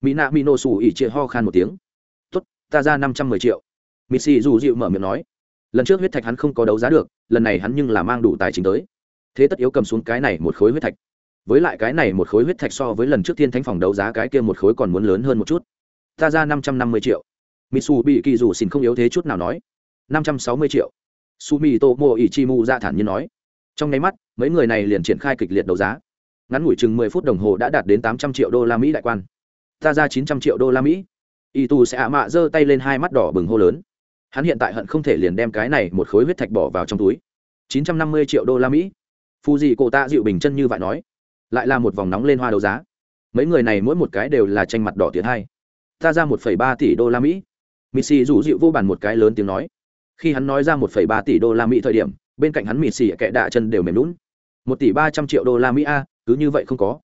Mỹ nạ mỹ nổ sủ ỉ chia ho khan một tiếng. Tốt, ta ra năm trăm mười triệu. Mỹ xì dù dịu mở miệng nói. Lần trước huyết thạch hắn không có đấu giá được, lần này hắn nhưng là mang đủ tài chính tới. Thế tất yếu cầm xuống cái này một khối huyết thạch. Với lại cái này một khối huyết thạch so với lần trước thiên thánh phòng đấu giá cái kia một khối còn muốn lớn hơn một chút. Ta ra năm trăm năm mươi triệu mitsu bị kỳ dù xin không yếu thế chút nào nói. năm trăm sáu mươi triệu. Sumi tomo ichimu ra thản nhiên nói. Trong nháy mắt, mấy người này liền triển khai kịch liệt đấu giá. Ngắn ngủi chừng mười phút đồng hồ đã đạt đến tám trăm triệu đô la mỹ đại quan. Ta ra chín trăm triệu đô la mỹ. Y tu sẽ ạ mạ giơ tay lên hai mắt đỏ bừng hô lớn. Hắn hiện tại hận không thể liền đem cái này một khối huyết thạch bỏ vào trong túi. chín trăm năm mươi triệu đô la mỹ. Phù dị cổ tạ dịu bình chân như vậy nói. Lại là một vòng nóng lên hoa đấu giá. Mấy người này mỗi một cái đều là tranh mặt đỏ tiến hai. Ta ra một phẩy ba tỷ đô la mỹ missy rủ dịu vô bàn một cái lớn tiếng nói. Khi hắn nói ra một phẩy ba tỷ đô la mỹ thời điểm, bên cạnh hắn mì xì kẹ đạ chân đều mềm lún một tỷ ba trăm triệu đô la mỹ a, cứ như vậy không có.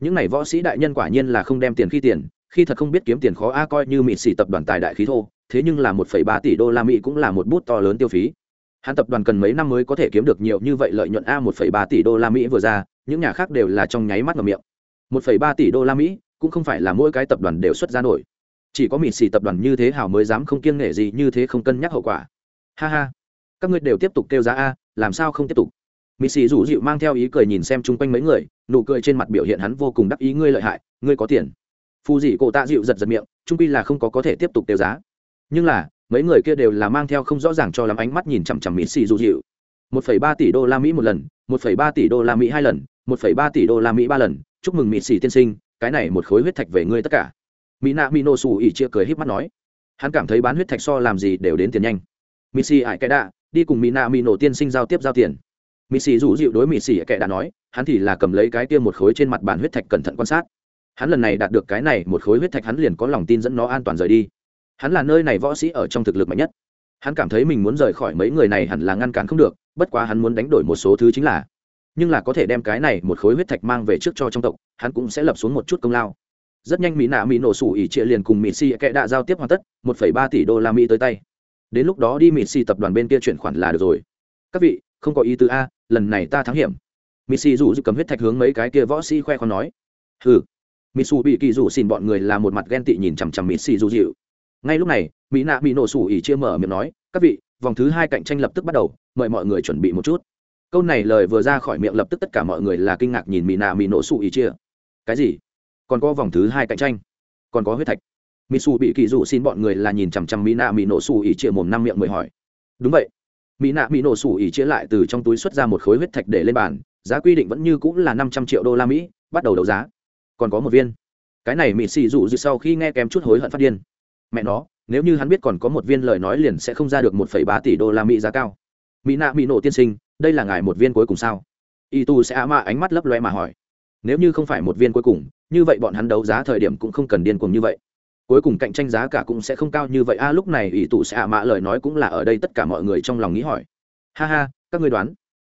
Những n à y võ sĩ đại nhân quả nhiên là không đem tiền khi tiền, khi thật không biết kiếm tiền khó a, coi như mỹ xì tập đoàn tài đại khí thô, thế nhưng là một phẩy ba tỷ đô la mỹ cũng là một bút to lớn tiêu phí. Hắn tập đoàn cần mấy năm mới có thể kiếm được nhiều như vậy lợi nhuận a, một phẩy ba tỷ đô la mỹ vừa ra, những nhà khác đều là trong nháy mắt ngầm miệng. Một phẩy ba tỷ đô la mỹ cũng không phải là mỗi cái tập đoàn đều xuất ra nổi chỉ có mịt xì tập đoàn như thế hảo mới dám không kiêng nể gì như thế không cân nhắc hậu quả. Ha ha. Các ngươi đều tiếp tục kêu giá a, làm sao không tiếp tục? Mịt xì rủ dịu mang theo ý cười nhìn xem chung quanh mấy người, nụ cười trên mặt biểu hiện hắn vô cùng đắc ý ngươi lợi hại, ngươi có tiền. Phù dị cổ tạ dịu giật giật miệng trung pi là không có có thể tiếp tục kêu giá. Nhưng là, mấy người kia đều là mang theo không rõ ràng cho lắm ánh mắt nhìn chằm chằm mịt xì rủ dịu. Một phẩy ba tỷ đô la mỹ một lần, một phẩy ba tỷ đô la mỹ hai lần, một phẩy ba tỷ đô la mỹ ba lần. Chúc mừng mịt xì tiên sinh, cái này một khối huyết thạch về ngươi tất cả mỹ nạ mỹ nổ xù ỉ chia cười híp mắt nói, hắn cảm thấy bán huyết thạch so làm gì đều đến tiền nhanh. Mỹ xì ải kẽ đạ, đi cùng mỹ nạ mỹ nổ tiên sinh giao tiếp giao tiền. Mỹ xì rủ dịu đối mỹ xì kệ đạ nói, hắn thì là cầm lấy cái tiêm một khối trên mặt bàn huyết thạch cẩn thận quan sát. Hắn lần này đạt được cái này một khối huyết thạch hắn liền có lòng tin dẫn nó an toàn rời đi. Hắn là nơi này võ sĩ ở trong thực lực mạnh nhất. Hắn cảm thấy mình muốn rời khỏi mấy người này hẳn là ngăn cản không được, bất quá hắn muốn đánh đổi một số thứ chính là. Nhưng là có thể đem cái này một khối huyết thạch mang về trước cho trong tộc, hắn cũng sẽ lập xuống một chút công lao rất nhanh mỹ nạ mỹ nổ sủ ỉ trịa liền cùng mỹ si kệ đạ giao tiếp hoàn tất, một phẩy ba tỷ đô la mỹ tới tay. Đến lúc đó đi mỹ si tập đoàn bên kia chuyển khoản là được rồi. Các vị, không có ý tứ a, lần này ta thắng hiểm. Mỹ si rủ cầm huyết thạch hướng mấy cái kia võ sĩ khoe con nói. Ừ su bị kỳ rủ xin bọn người là một mặt ghen tị nhìn chằm chằm mỹ xì dù dịu. Ngay lúc này, mỹ nạ bị nổ sủ ỉ chia mở miệng nói, các vị, vòng thứ hai cạnh tranh lập tức bắt đầu, mời mọi người chuẩn bị một chút. Câu này lời vừa ra khỏi miệng lập tức tất cả mọi người là kinh ngạc nhìn mỹ nạ mỹ nổ sủ ỉ chia cái gì? Còn có vòng thứ hai cạnh tranh. Còn có huyết thạch. Mitsu bị kỳ dụ xin bọn người là nhìn chằm chằm mỹ nạ mỹ nổ xù ỉ chia mồm năm miệng mười hỏi. Đúng vậy. Mỹ nạ mỹ nổ xù ỉ chia lại từ trong túi xuất ra một khối huyết thạch để lên bàn, giá quy định vẫn như cũng là năm trăm triệu đô la mỹ, bắt đầu đấu giá. Còn có một viên. Cái này mỹ xì dụ dịu sau khi nghe kém chút hối hận phát điên. Mẹ nó, nếu như hắn biết còn có một viên lời nói liền sẽ không ra được một phẩy ba tỷ đô la mỹ giá cao. Mỹ nạ mỹ nổ tiên sinh, đây là ngài một viên cuối cùng sao? Y tu sẽ á mạ ánh mắt lấp loe mà hỏi nếu như không phải một viên cuối cùng, như vậy bọn hắn đấu giá thời điểm cũng không cần điên cuồng như vậy. Cuối cùng cạnh tranh giá cả cũng sẽ không cao như vậy. A lúc này ỷ tụ sẽ ạ mã lời nói cũng là ở đây tất cả mọi người trong lòng nghĩ hỏi. Ha ha, các ngươi đoán.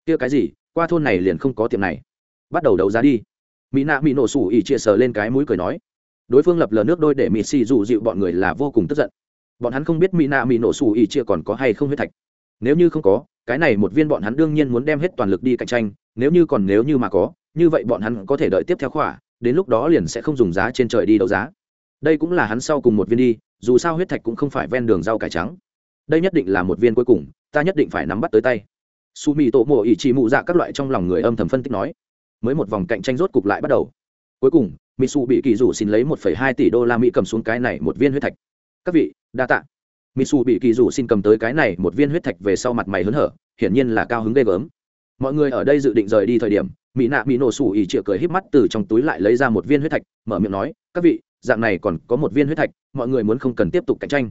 Kia cái gì? Qua thôn này liền không có tiệm này. Bắt đầu đấu giá đi. Mỹ nạ mỹ nổ sủ ỉ chia sờ lên cái mũi cười nói. Đối phương lập lờ nước đôi để mỹ xì dụ dịu bọn người là vô cùng tức giận. Bọn hắn không biết mỹ nạ mỹ nổ sủ ỉ chia còn có hay không huyết thạch. Nếu như không có, cái này một viên bọn hắn đương nhiên muốn đem hết toàn lực đi cạnh tranh. Nếu như còn nếu như mà có như vậy bọn hắn có thể đợi tiếp theo khỏa đến lúc đó liền sẽ không dùng giá trên trời đi đấu giá. Đây cũng là hắn sau cùng một viên đi dù sao huyết thạch cũng không phải ven đường rau cải trắng. Đây nhất định là một viên cuối cùng ta nhất định phải nắm bắt tới tay. Su mì tổ mộ ỉ chỉ mụ dạ các loại trong lòng người âm thầm phân tích nói. Mới một vòng cạnh tranh rốt cục lại bắt đầu. Cuối cùng mitsu bị kỳ rủ xin lấy 1,2 tỷ đô la mỹ cầm xuống cái này một viên huyết thạch. Các vị đa tạ. Mitsu bị kỳ rủ xin cầm tới cái này một viên huyết thạch về sau mặt mày hớn hở hiển nhiên là cao hứng ghê gớm. Mọi người ở đây dự định rời đi thời điểm mỹ nạ mỹ nổ sủ ỉ chĩa cười híp mắt từ trong túi lại lấy ra một viên huyết thạch, mở miệng nói, các vị, dạng này còn có một viên huyết thạch, mọi người muốn không cần tiếp tục cạnh tranh.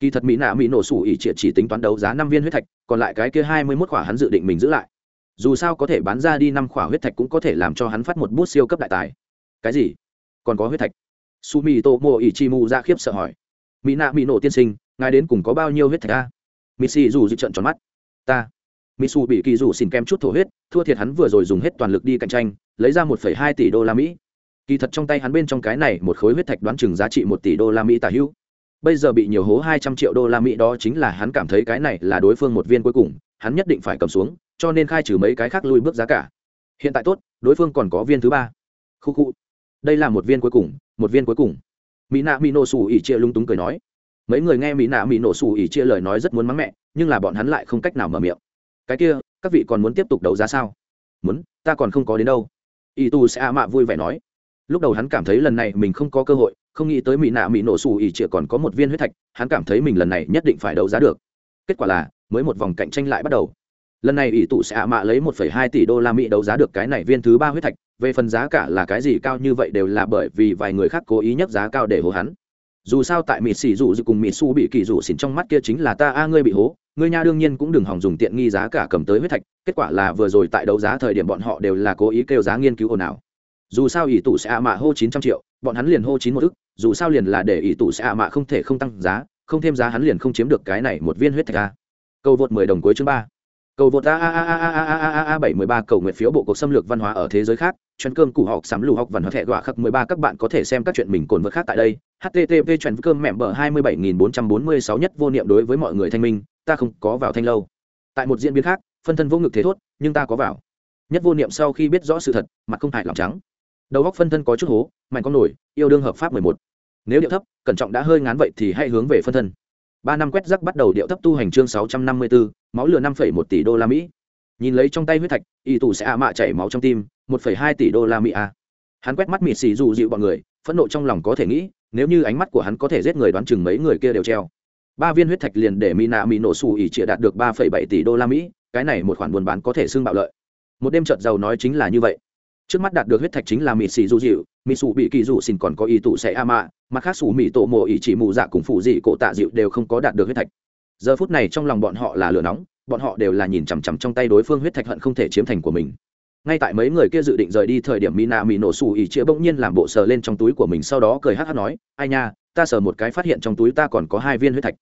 Kỳ thật mỹ nạ mỹ nổ sủ ỉ chĩa chỉ tính toán đấu giá năm viên huyết thạch, còn lại cái kia hai mươi mốt khỏa hắn dự định mình giữ lại. Dù sao có thể bán ra đi năm khỏa huyết thạch cũng có thể làm cho hắn phát một bút siêu cấp đại tài. Cái gì? Còn có huyết thạch? Su mi tô mô ỉ chi mu ra khiếp sợ hỏi. Mỹ nạ mỹ nổ tiên sinh, ngài đến cùng có bao nhiêu huyết thạch a? Mỹ xì dù dự trận tròn mắt. Ta. Mỹ su bị kỳ dù xin kem chút thổ huyết thua thiệt hắn vừa rồi dùng hết toàn lực đi cạnh tranh, lấy ra một phẩy hai tỷ đô la mỹ. Kỳ thật trong tay hắn bên trong cái này một khối huyết thạch đoán chừng giá trị một tỷ đô la mỹ tả hữu. Bây giờ bị nhiều hố hai trăm triệu đô la mỹ đó chính là hắn cảm thấy cái này là đối phương một viên cuối cùng, hắn nhất định phải cầm xuống, cho nên khai trừ mấy cái khác lui bước giá cả. Hiện tại tốt, đối phương còn có viên thứ ba. Khu khu. Đây là một viên cuối cùng, một viên cuối cùng. Mỹ nạ mỹ nổ xù ỉ chia lung túng cười nói. Mấy người nghe mỹ nạ mỹ nổ xù ỉ chia lời nói rất muốn mắng mẹ, nhưng là bọn hắn lại không cách nào mở miệng. Cái kia các vị còn muốn tiếp tục đấu giá sao? Muốn ta còn không có đến đâu. Ỷ tu sẽ ạ mạ vui vẻ nói. Lúc đầu hắn cảm thấy lần này mình không có cơ hội không nghĩ tới mỹ nạ mỹ nổ xù ỉ chia còn có một viên huyết thạch hắn cảm thấy mình lần này nhất định phải đấu giá được. Kết quả là mới một vòng cạnh tranh lại bắt đầu. Lần này ỷ tụ sẽ ạ mạ lấy 1,2 tỷ đô la mỹ đấu giá được cái này viên thứ ba huyết thạch về phần giá cả là cái gì cao như vậy đều là bởi vì vài người khác cố ý nhắc giá cao để hố hắn. Dù sao tại mỹ xì dù cùng mỹ su bị kỳ dù xỉn trong mắt kia chính là ta a ngươi bị hố ngươi nha đương nhiên cũng đừng hỏng dùng tiện nghi giá cả cầm tới huyết thạch kết quả là vừa rồi tại đấu giá thời điểm bọn họ đều là cố ý kêu giá nghiên cứu ồn ào dù sao ỷ tụ sẽ ạ mạ hô chín trăm triệu bọn hắn liền hô chín một ức dù sao liền là để ỷ tụ sẽ ạ mạ không thể không tăng giá không thêm giá hắn liền không chiếm được cái này một viên huyết thạch a cầu vượt mười đồng cuối chương ba cầu vượt a a a a a a a a bảy mười ba cầu nguyện phiếu bộ cuộc xâm lược văn hóa ở thế giới khác chuyên cơm củ học sắm lù học văn hóa thẻ gọa khắc mười ba các bạn có thể xem các chuyện mình cồn vượt khác tại đây http chuyên cơm mẹm bờ hai mươi bảy nghìn bốn trăm bốn mươi sáu nhất vô niệm đối với mọi người thanh minh ta không có vào thanh lâu. Tại một diễn biến khác, phân thân vô ngực thế thốt, nhưng ta có vào. Nhất vô niệm sau khi biết rõ sự thật, mặt không hại lòng trắng. Đầu góc phân thân có chút hố, mạnh con nổi, yêu đương hợp pháp mười một. Nếu điệu thấp, cẩn trọng đã hơi ngán vậy thì hãy hướng về phân thân. Ba năm quét rắc bắt đầu điệu thấp tu hành chương sáu trăm năm mươi bốn máu lửa năm phẩy một tỷ đô la mỹ. Nhìn lấy trong tay huyết thạch, y tù sẽ ạ mạ chảy máu trong tim, một phẩy hai tỷ đô la mỹ a. Hắn quét mắt mịt xì dù dịu bọn người, phẫn nộ trong lòng có thể nghĩ, nếu như ánh mắt của hắn có thể giết người đoán chừng mấy người kia đều treo ba viên huyết thạch liền để mỹ nạ mỹ nổ xù ỉ chĩa đạt được ba phẩy bảy tỷ đô la mỹ, cái này một khoản buôn bán có thể xưng bạo lợi. Một đêm trợt giàu nói chính là như vậy. Trước mắt đạt được huyết thạch chính là mỹ xì du dịu mỹ xù bị kỳ dụ xin còn có ý tụ sẽ a mạ mặt khác xù mỹ tổ mộ ỉ chỉ mù dạ cùng phụ dị cổ tạ dịu đều không có đạt được huyết thạch. Giờ phút này trong lòng bọn họ là lửa nóng, bọn họ đều là nhìn chằm chằm trong tay đối phương huyết thạch hận không thể chiếm thành của mình. Ngay tại mấy người kia dự định rời đi thời điểm mina mỹ nổ xù ỉ chĩa bỗng nhiên làm bộ sờ lên trong túi của mình, sau đó cười hát hát nói, ai nha, ta sờ một cái phát hiện trong túi ta còn có hai viên huyết thạch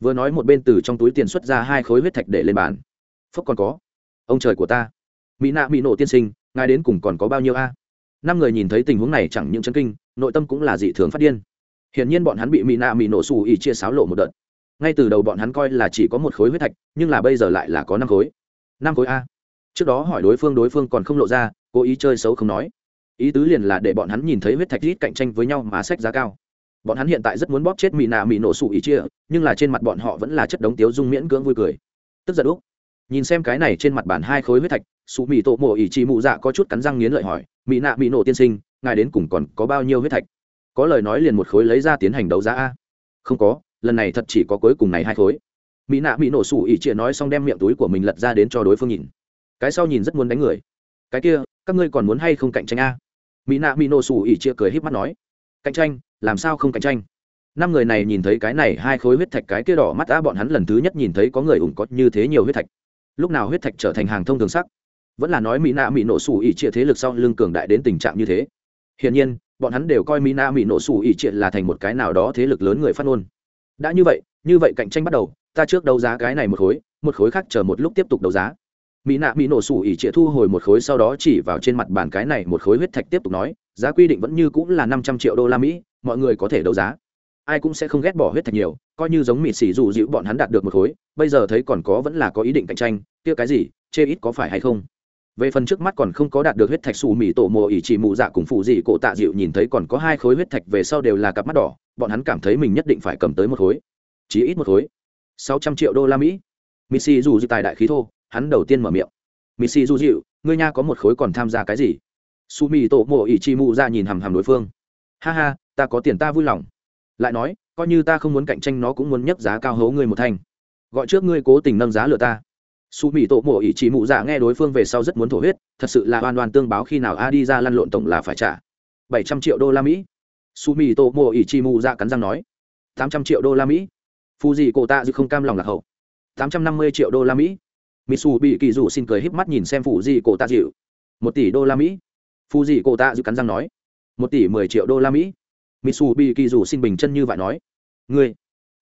vừa nói một bên từ trong túi tiền xuất ra hai khối huyết thạch để lên bàn. Phúc còn có. Ông trời của ta. Mỹ nạ mỹ nổ tiên sinh, ngài đến cùng còn có bao nhiêu a? Năm người nhìn thấy tình huống này chẳng những chân kinh, nội tâm cũng là dị thường phát điên. Hiển nhiên bọn hắn bị mỹ nạ mỹ nổ xù ỉ chia sáo lộ một đợt. Ngay từ đầu bọn hắn coi là chỉ có một khối huyết thạch, nhưng là bây giờ lại là có năm khối. Năm khối a? Trước đó hỏi đối phương đối phương còn không lộ ra, cố ý chơi xấu không nói. Ý tứ liền là để bọn hắn nhìn thấy huyết thạch rít cạnh tranh với nhau mà sách giá cao bọn hắn hiện tại rất muốn bóp chết mỹ nạ mỹ nổ sủ ý chia, nhưng là trên mặt bọn họ vẫn là chất đống tiếu dung miễn cưỡng vui cười. Tức giận úc. Nhìn xem cái này trên mặt bản hai khối huyết thạch, sủ mỹ tổ mộ ý chi mụ dạ có chút cắn răng nghiến lợi hỏi mỹ nạ mỹ nổ tiên sinh, ngài đến cùng còn có bao nhiêu huyết thạch? Có lời nói liền một khối lấy ra tiến hành đấu giá a. Không có, lần này thật chỉ có cuối cùng này hai khối. Mỹ nạ mỹ nổ sủ ỉ chia nói xong đem miệng túi của mình lật ra đến cho đối phương nhìn. Cái sau nhìn rất muốn đánh người. Cái kia, các ngươi còn muốn hay không cạnh tranh a? Mỹ nạ mỹ nổ sủ ỉ chia cười h í p mắt nói. Cạnh tranh? Làm sao không cạnh tranh? Năm người này nhìn thấy cái này hai khối huyết thạch cái kia đỏ mắt đã bọn hắn lần thứ nhất nhìn thấy có người ủng có như thế nhiều huyết thạch. Lúc nào huyết thạch trở thành hàng thông thường sắc? Vẫn là nói mỹ nạ mỹ nổ xù ỉ chia thế lực sau lưng cường đại đến tình trạng như thế. Hiển nhiên, bọn hắn đều coi mỹ nạ mỹ nổ xù ỉ chia là thành một cái nào đó thế lực lớn người phát ngôn. Đã như vậy như vậy cạnh tranh bắt đầu, ta trước đấu giá cái này một khối một khối khác chờ một lúc tiếp tục đấu giá. Mỹ nạ mỹ nổ xù ỉ trịa thu hồi một khối sau đó chỉ vào trên mặt bàn cái này một khối huyết thạch tiếp tục nói giá quy định vẫn như cũng là năm trăm triệu đô la mỹ, mọi người có thể đấu giá. Ai cũng sẽ không ghét bỏ huyết thạch nhiều, coi như giống mịt xỉ dù dịu bọn hắn đạt được một khối, bây giờ thấy còn có vẫn là có ý định cạnh tranh, kia cái gì, chê ít có phải hay không? Về phần trước mắt còn không có đạt được huyết thạch xù mỹ tổ mồ ỉ chỉ mụ dạ cùng phụ dị cổ tạ dịu nhìn thấy còn có hai khối huyết thạch về sau đều là cặp mắt đỏ, bọn hắn cảm thấy mình nhất định phải cầm tới một khối. Chí ít một khối. Sáu trăm triệu đô la mỹ. Missy dù dịu tài đại khí thô, hắn đầu tiên mở miệng. Missy dù dịu, ngươi nha có một khối còn tham gia cái gì? Su mi tổ mộ ỷ chi mụ ra nhìn hằm hằm đối phương. Ha ha, ta có tiền ta vui lòng. Lại nói, coi như ta không muốn cạnh tranh nó cũng muốn nhấc giá cao hấu ngươi một thanh gọi trước ngươi cố tình nâng giá lừa ta. Su mỹ tổ mộ ỷ chỉ mụ ra nghe đối phương về sau rất muốn thổ huyết, thật sự là oan oan tương báo khi nào a đi ra lăn lộn tổng là phải trả bảy trăm triệu đô la mỹ. Su mỹ tổ mộ ỷ chỉ mụ ra cắn răng nói, tám trăm triệu đô la mỹ. Phù gì cổ tạ dự không cam lòng lạc hậu. tám trăm năm mươi triệu đô la mỹ. Mitsu bị kỳ dù xin cười híp mắt nhìn xem phù gì cổ tạ dịu một tỷ đô la mỹ phù dị cổ tạ giữ cắn răng nói, một tỷ mười triệu đô la mỹ. Mitsu bị kỳ dù xin bình chân như vậy nói, ngươi.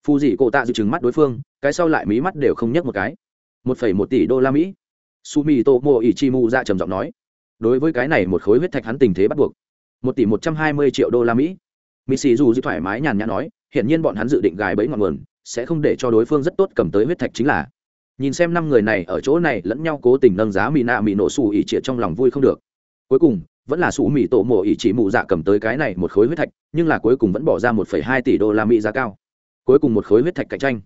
Phù dị cổ tạ giữ trừng mắt đối phương, cái sau lại mí mắt đều không nhấc một cái. Một phẩy một tỷ đô la mỹ? Su mi tô mô ỉ chi mu ra trầm giọng nói. Đối với cái này một khối huyết thạch hắn tình thế bắt buộc. Một tỷ một trăm hai mươi triệu đô la mỹ? Mỹ xì dù dư thoải mái nhàn nhã nói hiện nhiên bọn hắn dự định gài bẫy ngọn nguồn, sẽ không để cho đối phương rất tốt cầm tới huyết thạch chính là. Nhìn xem năm người này ở chỗ này lẫn nhau cố tình nâng giá mỹ nạ mỹ nổ xù ỉ triệt trong lòng vui không được. Cuối cùng vẫn là sủ mỹ tổ mộ ý chỉ mụ dạ cầm tới cái này một khối huyết thạch, nhưng là cuối cùng vẫn bỏ ra một phẩy hai tỷ đô la mỹ giá cao. Cuối cùng một khối huyết thạch cạnh tranh.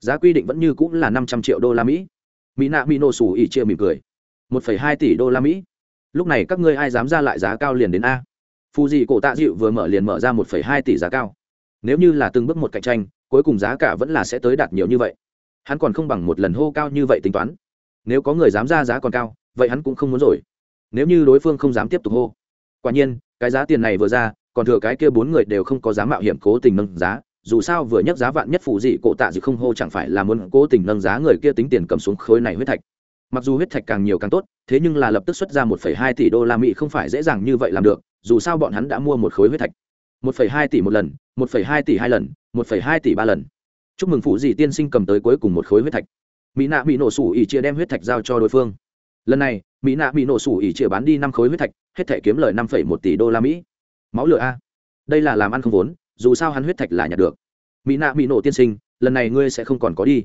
Giá quy định vẫn như cũng là năm trăm triệu đô la mỹ. Mỹ nạ mỹ nổ sủ ý chia mỉm cười. Một phẩy hai tỷ đô la mỹ. Lúc này các ngươi ai dám ra lại giá cao liền đến a. Phù dị cổ tạ dịu vừa mở liền mở ra một phẩy hai tỷ giá cao. Nếu như là từng bước một cạnh tranh, cuối cùng giá cả vẫn là sẽ tới đạt nhiều như vậy. Hắn còn không bằng một lần hô cao như vậy tính toán. Nếu có người dám ra giá còn cao, vậy hắn cũng không muốn rồi nếu như đối phương không dám tiếp tục hô. Quả nhiên, cái giá tiền này vừa ra, còn thừa cái kia bốn người đều không có dám mạo hiểm cố tình nâng giá, dù sao vừa nhắc giá vạn nhất phụ dị cổ tạ dự không hô chẳng phải là muốn cố tình nâng giá người kia tính tiền cầm xuống khối này huyết thạch. Mặc dù huyết thạch càng nhiều càng tốt, thế nhưng là lập tức xuất ra một phẩy hai tỷ đô la mỹ không phải dễ dàng như vậy làm được, dù sao bọn hắn đã mua một khối huyết thạch. một phẩy hai tỷ một lần, một phẩy hai tỷ hai lần, một phẩy hai tỷ ba lần. Chúc mừng phụ dị tiên sinh cầm tới cuối cùng một khối huyết thạch. Mỹ nạ bị nổ sủ ỉ chia đem huyết thạch giao cho đối phương. Lần này mỹ nạ bị nổ sủ ỉ chia bán đi năm khối huyết thạch, hết thể kiếm lời năm phẩy một tỷ đô la mỹ. Máu lửa a. Đây là làm ăn không vốn, dù sao hắn huyết thạch là nhặt được. Mỹ nạ bị nổ tiên sinh, lần này ngươi sẽ không còn có đi.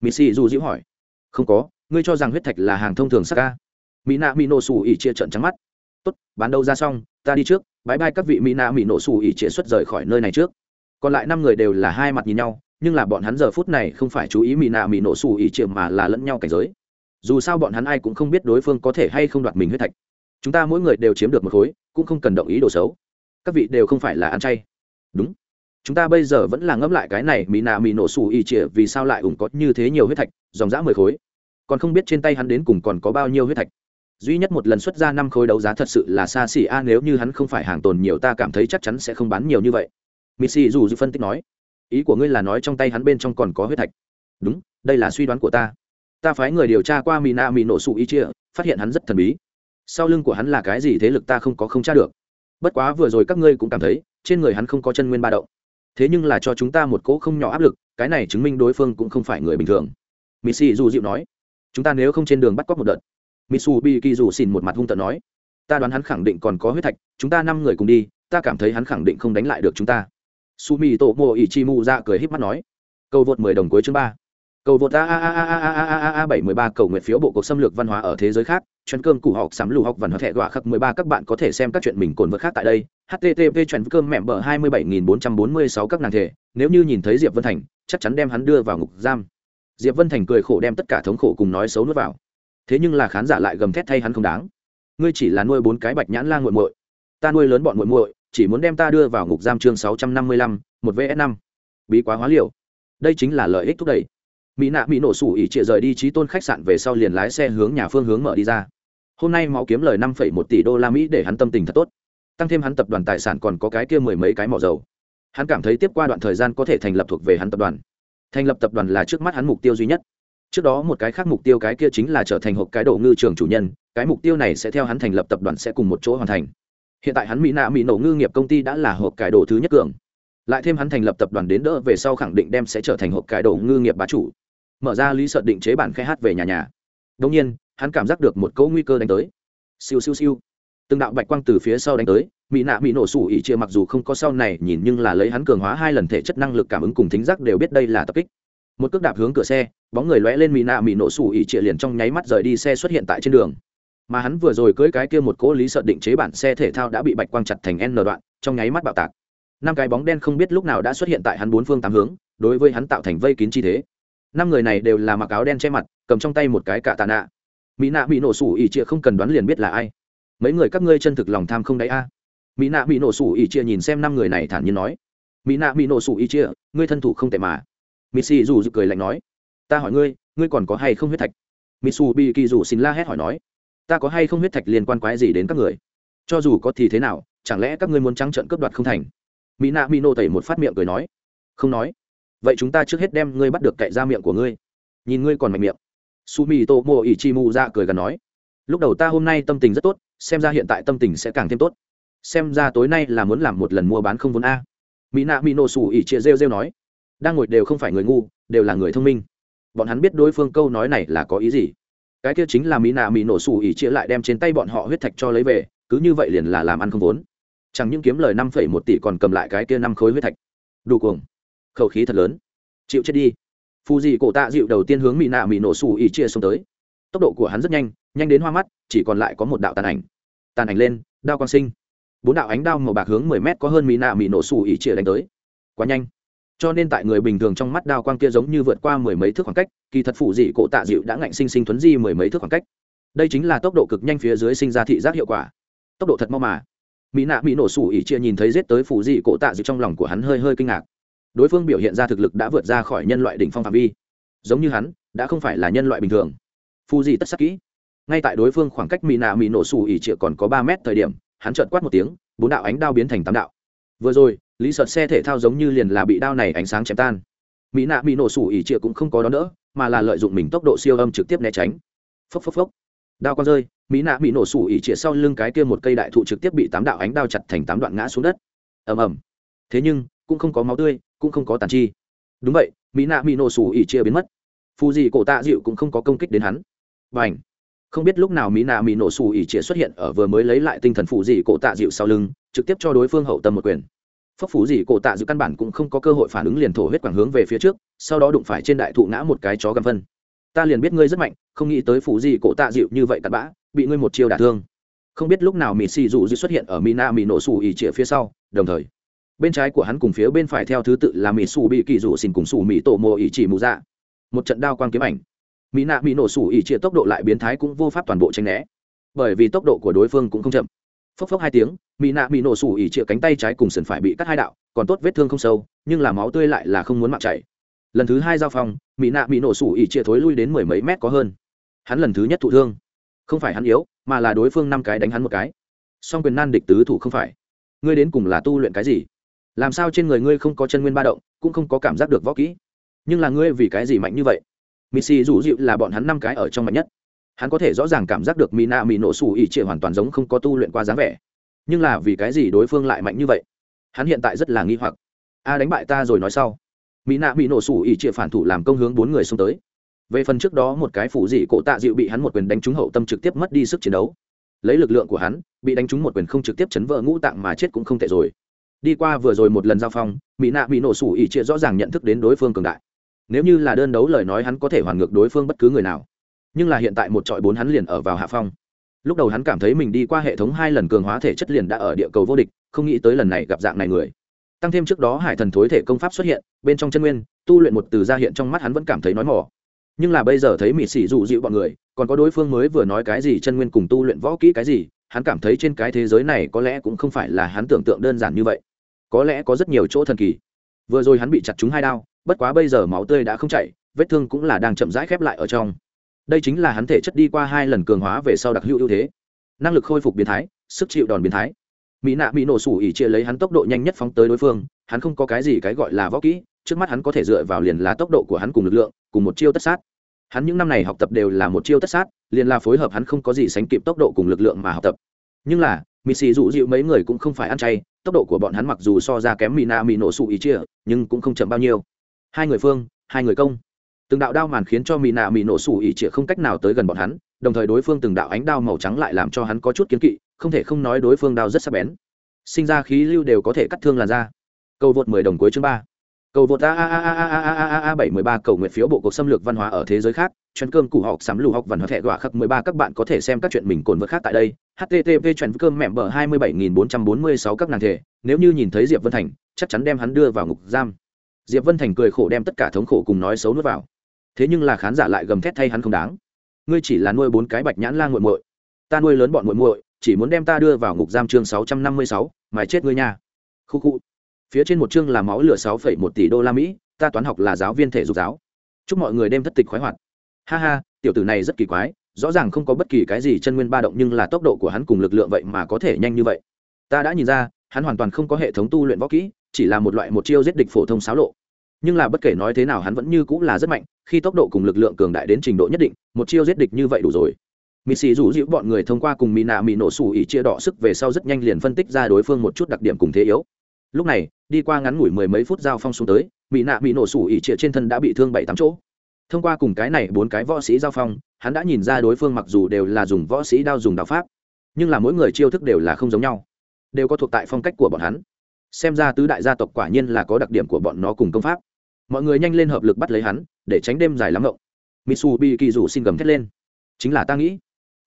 Mỹ xì dù dĩu hỏi. Không có, ngươi cho rằng huyết thạch là hàng thông thường sắc a? Mỹ nạ mỹ nổ sủ ỉ chia trận trắng mắt. Tốt, bán đâu ra xong, ta đi trước. Bãi bay các vị mỹ nạ mỹ nổ sủ ỉ chia xuất rời khỏi nơi này trước. Còn lại năm người đều là hai mặt nhìn nhau, nhưng là bọn hắn giờ phút này không phải chú ý mỹ nạ mỹ nổ sủ ỉ chia mà là lẫn nhau cảnh giới dù sao bọn hắn ai cũng không biết đối phương có thể hay không đoạt mình huyết thạch. Chúng ta mỗi người đều chiếm được một khối, cũng không cần động ý đồ xấu. Các vị đều không phải là ăn chay. Đúng. Chúng ta bây giờ vẫn là ngẫm lại cái này mỹ nạ mỹ nổ xù ỉ chia vì sao lại ủng có như thế nhiều huyết thạch, dòng dã mười khối. Còn không biết trên tay hắn đến cùng còn có bao nhiêu huyết thạch. Duy nhất một lần xuất ra năm khối đấu giá thật sự là xa xỉ a, nếu như hắn không phải hàng tồn nhiều ta cảm thấy chắc chắn sẽ không bán nhiều như vậy. Missy dù phân tích nói, ý của ngươi là nói trong tay hắn bên trong còn có huyết thạch. Đúng, đây là suy đoán của ta ta phái người điều tra qua Mina nạ mỹ nổ sụ ý chia phát hiện hắn rất thần bí. Sau lưng của hắn là cái gì thế lực ta không có không tra được. Bất quá vừa rồi các ngươi cũng cảm thấy, trên người hắn không có chân nguyên ba động. Thế nhưng là cho chúng ta một cỗ không nhỏ áp lực, cái này chứng minh đối phương cũng không phải người bình thường. Missy dù dịu nói, chúng ta nếu không trên đường bắt cóc một đợt. Mitsubi kỳ dù xin một mặt hung tợn nói, ta đoán hắn khẳng định còn có huyết thạch, chúng ta năm người cùng đi, ta cảm thấy hắn khẳng định không đánh lại được chúng ta. Sumi tổ mô ỷ chi mu ra cười híp mắt nói, câu vượt mười đồng cuối chương ba cầu vượt a a a a a a a a a bảy mười ba cầu nguyện phiếu bộ cuộc xâm lược văn hóa ở thế giới khác chuyên cơm củ học sắm lù học văn hóa thẻ gọa khắc mười ba các bạn có thể xem các chuyện mình cồn vượt khác tại đây http chuyên cơm mẹm bờ hai mươi bảy nghìn bốn trăm bốn mươi sáu các nàng thể nếu như nhìn thấy diệp vân thành chắc chắn đem hắn đưa vào ngục giam diệp vân thành cười khổ đem tất cả thống khổ cùng nói xấu nuốt vào thế nhưng là khán giả lại gầm thét thay hắn không đáng ngươi chỉ là nuôi bốn cái bạch nhãn lan g u muội ta nuôi lớn bọn muội muội chỉ muốn đem ta đưa vào ngục giam chương sáu trăm năm mươi lăm một vs năm bí quá hóa liều đây chính là lợi ích thúc đẩy mỹ nạ mỹ nổ sủ ỉ trịa rời đi trí tôn khách sạn về sau liền lái xe hướng nhà phương hướng mở đi ra. Hôm nay máu kiếm lời năm phẩy một tỷ đô la mỹ để hắn tâm tình thật tốt. Tăng thêm hắn tập đoàn tài sản còn có cái kia mười mấy cái mỏ dầu. Hắn cảm thấy tiếp qua đoạn thời gian có thể thành lập thuộc về hắn tập đoàn. Thành lập tập đoàn là trước mắt hắn mục tiêu duy nhất. Trước đó một cái khác mục tiêu cái kia chính là trở thành hộp cái đồ ngư trường chủ nhân, cái mục tiêu này sẽ theo hắn thành lập tập đoàn sẽ cùng một chỗ hoàn thành. Hiện tại hắn mỹ nạ mỹ nổ ngư nghiệp công ty đã là hộp cải đồ thứ nhất cường. Lại thêm hắn thành lập tập đoàn đến đỡ về sau khẳng định đem sẽ trở thành hộp cải đồ ngư nghiệp bá chủ mở ra lý sợ định chế bản khai hát về nhà nhà. Đông nhiên, hắn cảm giác được một cỗ nguy cơ đánh tới. Siêu siêu siêu. Từng đạo bạch quang từ phía sau đánh tới mỹ nạ mỹ nổ sủ ỉ chia mặc dù không có sau này, nhìn nhưng là lấy hắn cường hóa hai lần thể chất năng lực cảm ứng cùng thính giác đều biết đây là tập kích. Một cước đạp hướng cửa xe, bóng người lóe lên mỹ nạ mỹ nổ sủ ỉ chia liền trong nháy mắt rời đi xe xuất hiện tại trên đường. Mà hắn vừa rồi cưới cái kia một cỗ lý sợ định chế bản xe thể thao đã bị bạch quang chặt thành n đoạn, trong nháy mắt bạo tạc. Năm cái bóng đen không biết lúc nào đã xuất hiện tại hắn bốn phương tám hướng, đối với hắn tạo thành vây kín chi thế năm người này đều là mặc áo đen che mặt, cầm trong tay một cái cạ tạ nạ. Mỹ nạ bị nổ sủ ỉ chia không cần đoán liền biết là ai. Mấy người các ngươi chân thực lòng tham không đáy a? Mỹ nạ bị nổ sủ ỉ chia nhìn xem năm người này thản nhiên nói. Mỹ nạ bị nổ sủ ỉ chia ngươi thân thủ không tệ mà. Mỹ xì dù cười lạnh nói. Ta hỏi ngươi ngươi còn có hay không huyết thạch? Mỹ xù bị kỳ dù xin la hét hỏi nói. Ta có hay không huyết thạch liên quan quái gì đến các người? Cho dù có thì thế nào, chẳng lẽ các ngươi muốn trắng trận cướp đoạt không thành? Mỹ nạ mỹ nổ tẩy một phát miệng cười nói. Không nói vậy chúng ta trước hết đem ngươi bắt được cậy ra miệng của ngươi. Nhìn ngươi còn mạnh miệng. Su mi tô mô ỉ chi mù ra cười gần nói, lúc đầu ta hôm nay tâm tình rất tốt, xem ra hiện tại tâm tình sẽ càng thêm tốt. Xem ra tối nay là muốn làm một lần mua bán không vốn a. Mỹ nạ mỹ nổ xù ỉ chia rêu rêu nói, đang ngồi đều không phải người ngu, đều là người thông minh. Bọn hắn biết đối phương câu nói này là có ý gì. Cái kia chính là mỹ nạ mỹ nổ xù ỉ chia lại đem trên tay bọn họ huyết thạch cho lấy về, cứ như vậy liền là làm ăn không vốn. Chẳng những kiếm lời năm phẩy một tỷ còn cầm lại cái kia năm khối huyết thạch. Đủ cuồng khẩu khí thật lớn. Chịu chết đi. Phù dị cổ tạ dịu đầu tiên hướng mỹ nạ mỹ nổ xù ỉ chia xuống tới. Tốc độ của hắn rất nhanh nhanh đến hoa mắt, chỉ còn lại có một đạo tàn ảnh. Tàn ảnh lên, đao quang sinh. Bốn đạo ánh đao màu bạc hướng mười mét có hơn mỹ nạ mỹ nổ xù ỉ chia đánh tới. Quá nhanh. Cho nên tại người bình thường trong mắt đao quang kia giống như vượt qua mười mấy thước khoảng cách, kỳ thật phù dị cổ tạ dịu đã ngạnh sinh sinh thuấn di mười mấy thước khoảng cách. Đây chính là tốc độ cực nhanh phía dưới sinh ra thị giác hiệu quả. Tốc độ thật mau mà. Mỹ nạ mỹ nổ sủ ỉ chia nhìn thấy giết tới phù dị cổ tạ dịu trong lòng của hắn hơi hơi kinh ngạc đối phương biểu hiện ra thực lực đã vượt ra khỏi nhân loại đỉnh phong phạm vi. Giống như hắn, đã không phải là nhân loại bình thường. Phu di tất sắc kỹ. Ngay tại đối phương khoảng cách mỹ nạ mỹ nổ xù ỉ trịa còn có ba mét thời điểm, hắn trợt quát một tiếng, bốn đạo ánh đao biến thành tám đạo. Vừa rồi, lý sợt xe thể thao giống như liền là bị đao này ánh sáng chém tan. Mỹ nạ mỹ nổ xù ỉ trịa cũng không có đón đỡ, mà là lợi dụng mình tốc độ siêu âm trực tiếp né tránh. Phốc phốc phốc. Đao con rơi mỹ nạ bị nổ sủ ỉ trịa sau lưng cái kia một cây đại thụ trực tiếp bị tám đạo ánh đao chặt thành tám đoạn ngã xuống đất. Ầm ầm. Thế nhưng, cũng không có máu tươi cũng không có tàn chi. Đúng vậy, mỹ nạ mỹ nổ sủ ỉ chia biến mất. Phù dị cổ tạ dịu cũng không có công kích đến hắn. Và ảnh không biết lúc nào mỹ nạ mỹ nổ sủ ỉ chia xuất hiện ở vừa mới lấy lại tinh thần phù dị cổ tạ dịu sau lưng, trực tiếp cho đối phương hậu tâm một quyền. Phấp phù dị cổ tạ dịu căn bản cũng không có cơ hội phản ứng liền thổ huyết quảng hướng về phía trước, sau đó đụng phải trên đại thụ ngã một cái chó găm phân. Ta liền biết ngươi rất mạnh, không nghĩ tới phù dị cổ tạ dịu như vậy cặn bã, bị ngươi một chiêu đả thương. Không biết lúc nào mỹ xì dù dịu xuất hiện ở mỹ nạ mỹ nổ sủ ỉ chia phía sau, đồng thời bên trái của hắn cùng phía bên phải theo thứ tự là mỹ xù bị kỳ rủ xin cùng xù mỹ tổ mồ ỉ chỉ mù dạ. Một trận đao quang kiếm ảnh. Mỹ nạ mỹ nổ sủ ỉ chia tốc độ lại biến thái cũng vô pháp toàn bộ tranh né. Bởi vì tốc độ của đối phương cũng không chậm. Phốc phốc hai tiếng mỹ nạ mỹ nổ sủ ỉ chia cánh tay trái cùng sườn phải bị cắt hai đạo, còn tốt vết thương không sâu, nhưng là máu tươi lại là không muốn mạng chảy. Lần thứ hai giao phong mỹ nạ mỹ nổ sủ ỉ chia thối lui đến mười mấy mét có hơn. Hắn lần thứ nhất thụ thương. Không phải hắn yếu, mà là đối phương năm cái đánh hắn một cái. Song quyền nan địch tứ thủ không phải. Ngươi đến cùng là tu luyện cái gì? Làm sao trên người ngươi không có chân nguyên ba động, cũng không có cảm giác được võ kỹ? Nhưng là ngươi vì cái gì mạnh như vậy? Missy rủ dịu là bọn hắn năm cái ở trong mạnh nhất. Hắn có thể rõ ràng cảm giác được mina mỹ nổ xù ỉ trịa hoàn toàn giống không có tu luyện qua dáng vẻ. Nhưng là vì cái gì đối phương lại mạnh như vậy? Hắn hiện tại rất là nghi hoặc. A đánh bại ta rồi nói sau. Mỹ nạ bị nổ sủ ỉ trịa phản thủ làm công hướng bốn người xông tới. Về phần trước đó một cái phủ dị cổ tạ dịu bị hắn một quyền đánh trúng hậu tâm trực tiếp mất đi sức chiến đấu. Lấy lực lượng của hắn, bị đánh trúng một quyền không trực tiếp chấn vỡ ngũ tạng mà chết cũng không tệ rồi đi qua vừa rồi một lần giao phong, mỹ nạ bị nổ sủ ỉ trịa rõ ràng nhận thức đến đối phương cường đại. Nếu như là đơn đấu lời nói hắn có thể hoàn ngược đối phương bất cứ người nào. Nhưng là hiện tại một trọi bốn hắn liền ở vào hạ phong. Lúc đầu hắn cảm thấy mình đi qua hệ thống hai lần cường hóa thể chất liền đã ở địa cầu vô địch, không nghĩ tới lần này gặp dạng này người. Tăng thêm trước đó hải thần thối thể công pháp xuất hiện, bên trong chân nguyên, tu luyện một từ ra hiện trong mắt hắn vẫn cảm thấy nói mỏ nhưng là bây giờ thấy mịt xỉ dụ dịu bọn người, còn có đối phương mới vừa nói cái gì chân nguyên cùng tu luyện võ kỹ cái gì, hắn cảm thấy trên cái thế giới này có lẽ cũng không phải là hắn tưởng tượng đơn giản như vậy có lẽ có rất nhiều chỗ thần kỳ. Vừa rồi hắn bị chặt trúng hai đao, bất quá bây giờ máu tươi đã không chảy, vết thương cũng là đang chậm rãi khép lại ở trong. Đây chính là hắn thể chất đi qua hai lần cường hóa về sau đặc hữu ưu thế. Năng lực khôi phục biến thái, sức chịu đòn biến thái. Mỹ nạ bị nổ sủ ỉ chia lấy hắn tốc độ nhanh nhất phóng tới đối phương, hắn không có cái gì cái gọi là võ kỹ, trước mắt hắn có thể dựa vào liền là tốc độ của hắn cùng lực lượng, cùng một chiêu tất sát. Hắn những năm này học tập đều là một chiêu tất sát, liền là phối hợp hắn không có gì sánh kịp tốc độ cùng lực lượng mà học tập. Nhưng là mì xì dụ dịu mấy người cũng không phải ăn chay, tốc độ của bọn hắn mặc dù so ra kém mỹ nạ mỹ nổ sủ ỉ chia, nhưng cũng không chậm bao nhiêu. Hai người phương, hai người công. Từng đạo đao màn khiến cho mỹ nạ mỹ nổ sủ ỉ trịa không cách nào tới gần bọn hắn, đồng thời đối phương từng đạo ánh đao màu trắng lại làm cho hắn có chút kiến kỵ, không thể không nói đối phương đao rất sắc bén. Sinh ra khí lưu đều có thể cắt thương làn da. Cầu vượt mười đồng cuối chương ba. Cầu vượt a a a a a a a a bảy mười ba cầu nguyện phiếu bộ cuộc xâm lược văn hóa ở thế giới khác chuyến cơm củ học sắm lù học văn hóa thẻ gọa khắc mười ba các bạn có thể xem các chuyện mình cồn vượt khác tại đây. Http chuyên cơm mẹm bờ hai mươi bảy nghìn bốn trăm bốn mươi sáu các nàng thể. Nếu như nhìn thấy diệp vân thành, chắc chắn đem hắn đưa vào ngục giam. Diệp vân thành cười khổ đem tất cả thống khổ cùng nói xấu nuốt vào. Thế nhưng là khán giả lại gầm thét thay hắn không đáng. Ngươi chỉ là nuôi bốn cái bạch nhãn la nguội muội. Ta nuôi lớn bọn muội muội, chỉ muốn đem ta đưa vào ngục giam chương sáu trăm năm mươi sáu chết ngươi nha. Khu khu. Phía trên một chương là máu lửa sáu phẩy một tỷ đô la mỹ, ta toán học là giáo viên thể dục giáo. Chúc mọi người đêm thất tịch khoái hoạt ha ha, tiểu tử này rất kỳ quái, rõ ràng không có bất kỳ cái gì chân nguyên ba động nhưng là tốc độ của hắn cùng lực lượng vậy mà có thể nhanh như vậy. Ta đã nhìn ra, hắn hoàn toàn không có hệ thống tu luyện võ kỹ, chỉ là một loại một chiêu giết địch phổ thông xáo lộ. Nhưng là bất kể nói thế nào hắn vẫn như cũng là rất mạnh, khi tốc độ cùng lực lượng cường đại đến trình độ nhất định, một chiêu giết địch như vậy đủ rồi. Mì xì rủ dịu bọn người thông qua cùng mỹ nạ mỹ nổ xù ỉ chia đỏ sức về sau rất nhanh liền phân tích ra đối phương một chút đặc điểm cùng thế yếu. Lúc này, đi qua ngắn ngủi mười mấy phút giao phong xuống tới mỹ nạ mỹ nổ xù ỉ chia trên thân đã bị thương bảy tám chỗ thông qua cùng cái này bốn cái võ sĩ giao phong, hắn đã nhìn ra đối phương mặc dù đều là dùng võ sĩ đao dùng đạo pháp, nhưng là mỗi người chiêu thức đều là không giống nhau, đều có thuộc tại phong cách của bọn hắn. Xem ra tứ đại gia tộc quả nhiên là có đặc điểm của bọn nó cùng công pháp. Mọi người nhanh lên hợp lực bắt lấy hắn, để tránh đêm dài lắm ngộng. Mitsu bị kỳ rủ xin gầm thét lên. Chính là ta nghĩ,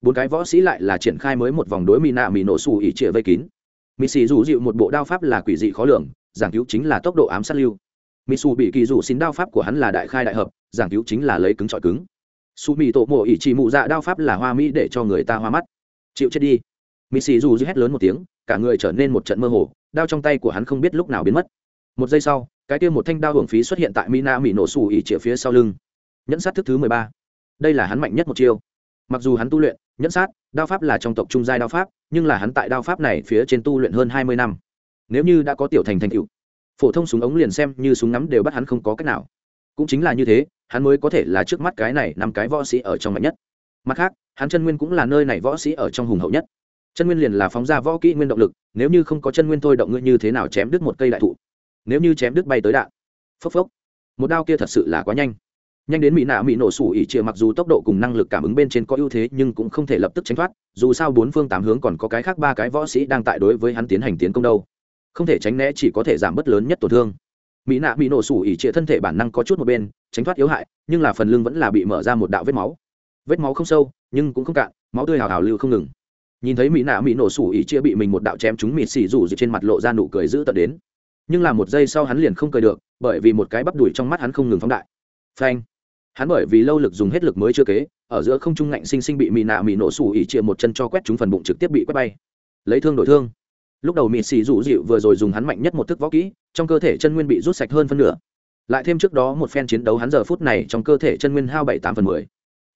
bốn cái võ sĩ lại là triển khai mới một vòng đối mỹ nạ mỹ nổ xù ỉ trịa vây kín. Mỹ xì rủ dịu một bộ đao pháp là quỷ dị khó lường, giảng cứu chính là tốc độ ám sát lưu mỹ xù bị kỳ dù xin đao pháp của hắn là đại khai đại hợp, giảng cứu chính là lấy cứng trọi cứng. Su mỹ tổ mộ ỉ chỉ mụ dạ đao pháp là hoa mỹ để cho người ta hoa mắt. Chịu chết đi. Mỹ xì rủ hét lớn một tiếng, cả người trở nên một trận mơ hồ, đao trong tay của hắn không biết lúc nào biến mất. Một giây sau, cái kia một thanh đao hưởng phí xuất hiện tại mina mỹ nổ xù ỉ chĩa phía sau lưng. Nhẫn sát thức thứ mười ba. Đây là hắn mạnh nhất một chiêu. Mặc dù hắn tu luyện, nhẫn sát, đao pháp là trong tộc trung giai đao pháp, nhưng là hắn tại đao pháp này phía trên tu luyện hơn hai mươi năm. Nếu như đã có tiểu thành thành cựu phổ thông súng ống liền xem như súng ngắm đều bắt hắn không có cách nào. Cũng chính là như thế, hắn mới có thể là trước mắt cái này năm cái võ sĩ ở trong mạnh nhất. Mặt khác, hắn chân nguyên cũng là nơi này võ sĩ ở trong hùng hậu nhất. Chân nguyên liền là phóng ra võ kỹ nguyên động lực, nếu như không có chân nguyên thôi động ngươi như thế nào chém đứt một cây đại thụ? Nếu như chém đứt bay tới đạn? Phốc phốc. Một đao kia thật sự là quá nhanh. Nhanh đến mỹ nạ mỹ nổ sủ ỉ chia mặc dù tốc độ cùng năng lực cảm ứng bên trên có ưu thế nhưng cũng không thể lập tức tránh thoát, dù sao bốn phương tám hướng còn có cái khác ba cái võ sĩ đang tại đối với hắn tiến hành tiến công đâu không thể tránh né chỉ có thể giảm bớt lớn nhất tổn thương. Mỹ nạ bị nổ sủ ỉ chia thân thể bản năng có chút một bên, tránh thoát yếu hại, nhưng là phần lưng vẫn là bị mở ra một đạo vết máu. Vết máu không sâu, nhưng cũng không cạn, máu tươi hào hào lưu không ngừng. Nhìn thấy mỹ nạ mỹ nổ sủ ỉ chia bị mình một đạo chém chúng mịt xì rủ trên mặt lộ ra nụ cười dữ tận đến. Nhưng là một giây sau hắn liền không cười được, bởi vì một cái bắp đùi trong mắt hắn không ngừng phóng đại. Phanh! Hắn bởi vì lâu lực dùng hết lực mới chưa kế, ở giữa không trung ngạnh sinh sinh bị mỹ nạ mỹ nổ sủ ỉ chia một chân cho quét chúng phần bụng trực tiếp bị quét bay. Lấy thương đổi thương lúc đầu mịt xì rủ dịu vừa rồi dùng hắn mạnh nhất một thức võ kỹ, trong cơ thể chân nguyên bị rút sạch hơn phân nửa. Lại thêm trước đó một phen chiến đấu hắn giờ phút này trong cơ thể chân nguyên hao bảy tám phần mười.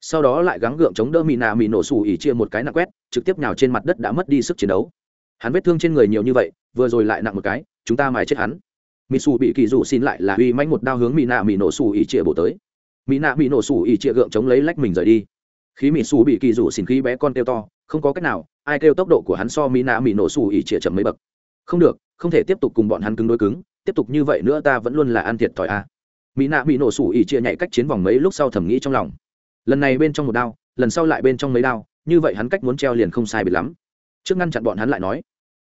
Sau đó lại gắng gượng chống đỡ mỹ nạ mỹ nổ xù ỉ chia một cái nặng quét, trực tiếp nhào trên mặt đất đã mất đi sức chiến đấu. Hắn vết thương trên người nhiều như vậy, vừa rồi lại nặng một cái, chúng ta mài chết hắn. Mỹ xù bị kỳ dụ xin lại là uy manh một đao hướng mỹ nạ mỹ nổ xù ỉ chia bổ tới. Mỹ nạ mỹ nổ xù ỉ chia gượng chống lấy lách mình rời đi. Khí mỹ xù bị kỳ dụ xin khí bé con kêu to, không có cách nào ai kêu tốc độ của hắn so mỹ nạ mỹ nổ xù ỉ chia chậm mấy bậc. Không được, không thể tiếp tục cùng bọn hắn cứng đối cứng, tiếp tục như vậy nữa ta vẫn luôn là ăn thiệt thòi a. À. mỹ nạ mỹ nổ xù ỉ chia nhảy cách chiến vòng mấy lúc sau thầm nghĩ trong lòng. Lần này bên trong một đao, lần sau lại bên trong mấy đao, như vậy hắn cách muốn treo liền không sai biệt lắm. Trước ngăn chặn bọn hắn lại nói,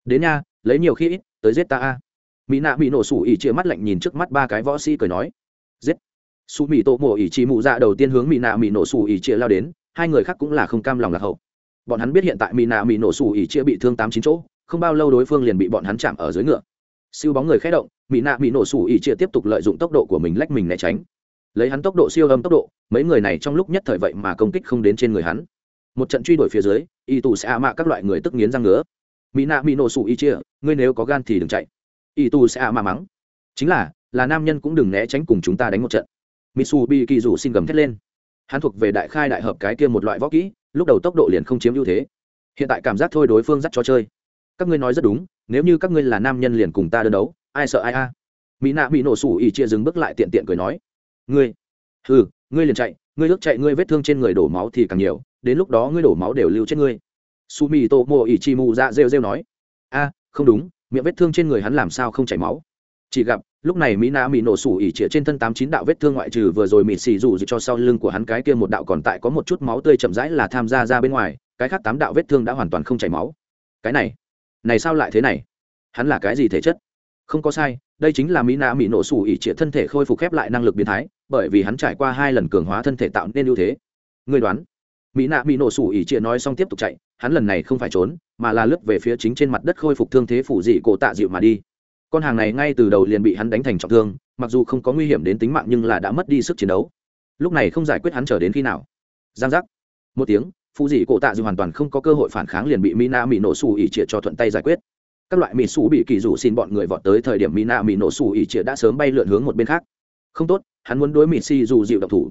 đến nha, lấy nhiều khi ít, tới giết ta a. Mỹ nạ bị nổ sủ ỉ chia mắt lạnh nhìn trước mắt ba cái võ sĩ cười nói, giết. Su mỹ tổ mộ ỉ chi mụ dạ đầu tiên hướng mỹ nạ mỹ nổ sủ ỉ chia lao đến, hai người khác cũng là không cam lòng lạc hậu bọn hắn biết hiện tại mỹ nạ mỹ nổ sủ ỉ chia bị thương tám chín chỗ, không bao lâu đối phương liền bị bọn hắn chạm ở dưới ngựa. Siêu bóng người khé động mỹ nạ mỹ nổ sủ ỉ chia tiếp tục lợi dụng tốc độ của mình lách mình né tránh. Lấy hắn tốc độ siêu âm tốc độ, mấy người này trong lúc nhất thời vậy mà công kích không đến trên người hắn. Một trận truy đuổi phía dưới, y tù sẽ ạ mạ các loại người tức nghiến răng ngứa. Mỹ nạ mỹ nổ sủ y chia, ngươi nếu có gan thì đừng chạy. Y tù sẽ ạ mạ mắng. Chính là là nam nhân cũng đừng né tránh cùng chúng ta đánh một trận. Mitsubi kỳ rủ xin gầm thét lên. Hắn thuộc về đại khai đại hợp cái kia một loại võ kỹ lúc đầu tốc độ liền không chiếm ưu thế. Hiện tại cảm giác thôi đối phương dắt cho chơi. Các ngươi nói rất đúng, nếu như các ngươi là nam nhân liền cùng ta đơn đấu, ai sợ ai a? Mỹ nạ bị nổ sủ ỉ chia dừng bước lại tiện tiện cười nói. Ngươi ừ ngươi liền chạy, ngươi ước chạy, ngươi vết thương trên người đổ máu thì càng nhiều, đến lúc đó ngươi đổ máu đều lưu chết ngươi. Su mi tô mô ỉ chi mù ra rêu rêu nói. A, không đúng, miệng vết thương trên người hắn làm sao không chảy máu? Chỉ gặp, lúc này mỹ nạ mỹ nổ sủ ỉ chĩa trên thân tám chín đạo vết thương ngoại trừ vừa rồi mịt xì rủ cho sau lưng của hắn cái kia một đạo còn tại có một chút máu tươi chậm rãi là tham gia ra bên ngoài, cái khác tám đạo vết thương đã hoàn toàn không chảy máu. Cái này này sao lại thế này? Hắn là cái gì thể chất? Không có sai, đây chính là mỹ nạ mỹ nổ sủ ỉ trịa thân thể khôi phục khép lại năng lực biến thái, bởi vì hắn trải qua hai lần cường hóa thân thể tạo nên ưu thế. Người đoán, mỹ nạ mỹ nổ sủ ỉ trịa nói xong tiếp tục chạy, hắn lần này không phải trốn, mà là lướt về phía chính trên mặt đất khôi phục thương thế phủ dị cổ tạ dịu mà đi con hàng này ngay từ đầu liền bị hắn đánh thành trọng thương, mặc dù không có nguy hiểm đến tính mạng nhưng là đã mất đi sức chiến đấu. Lúc này không giải quyết hắn trở đến khi nào. Giang giác. Một tiếng phụ dị cổ tạ dịu hoàn toàn không có cơ hội phản kháng liền bị Mina mỹ nổ sủ ỉ trịa cho thuận tay giải quyết. Các loại mỹ xù bị kỳ rủ xin bọn người vọt tới thời điểm Mina mỹ nổ sủ ỉ trịa đã sớm bay lượn hướng một bên khác. Không tốt, hắn muốn đối mỹ xì dù dịu độc thủ.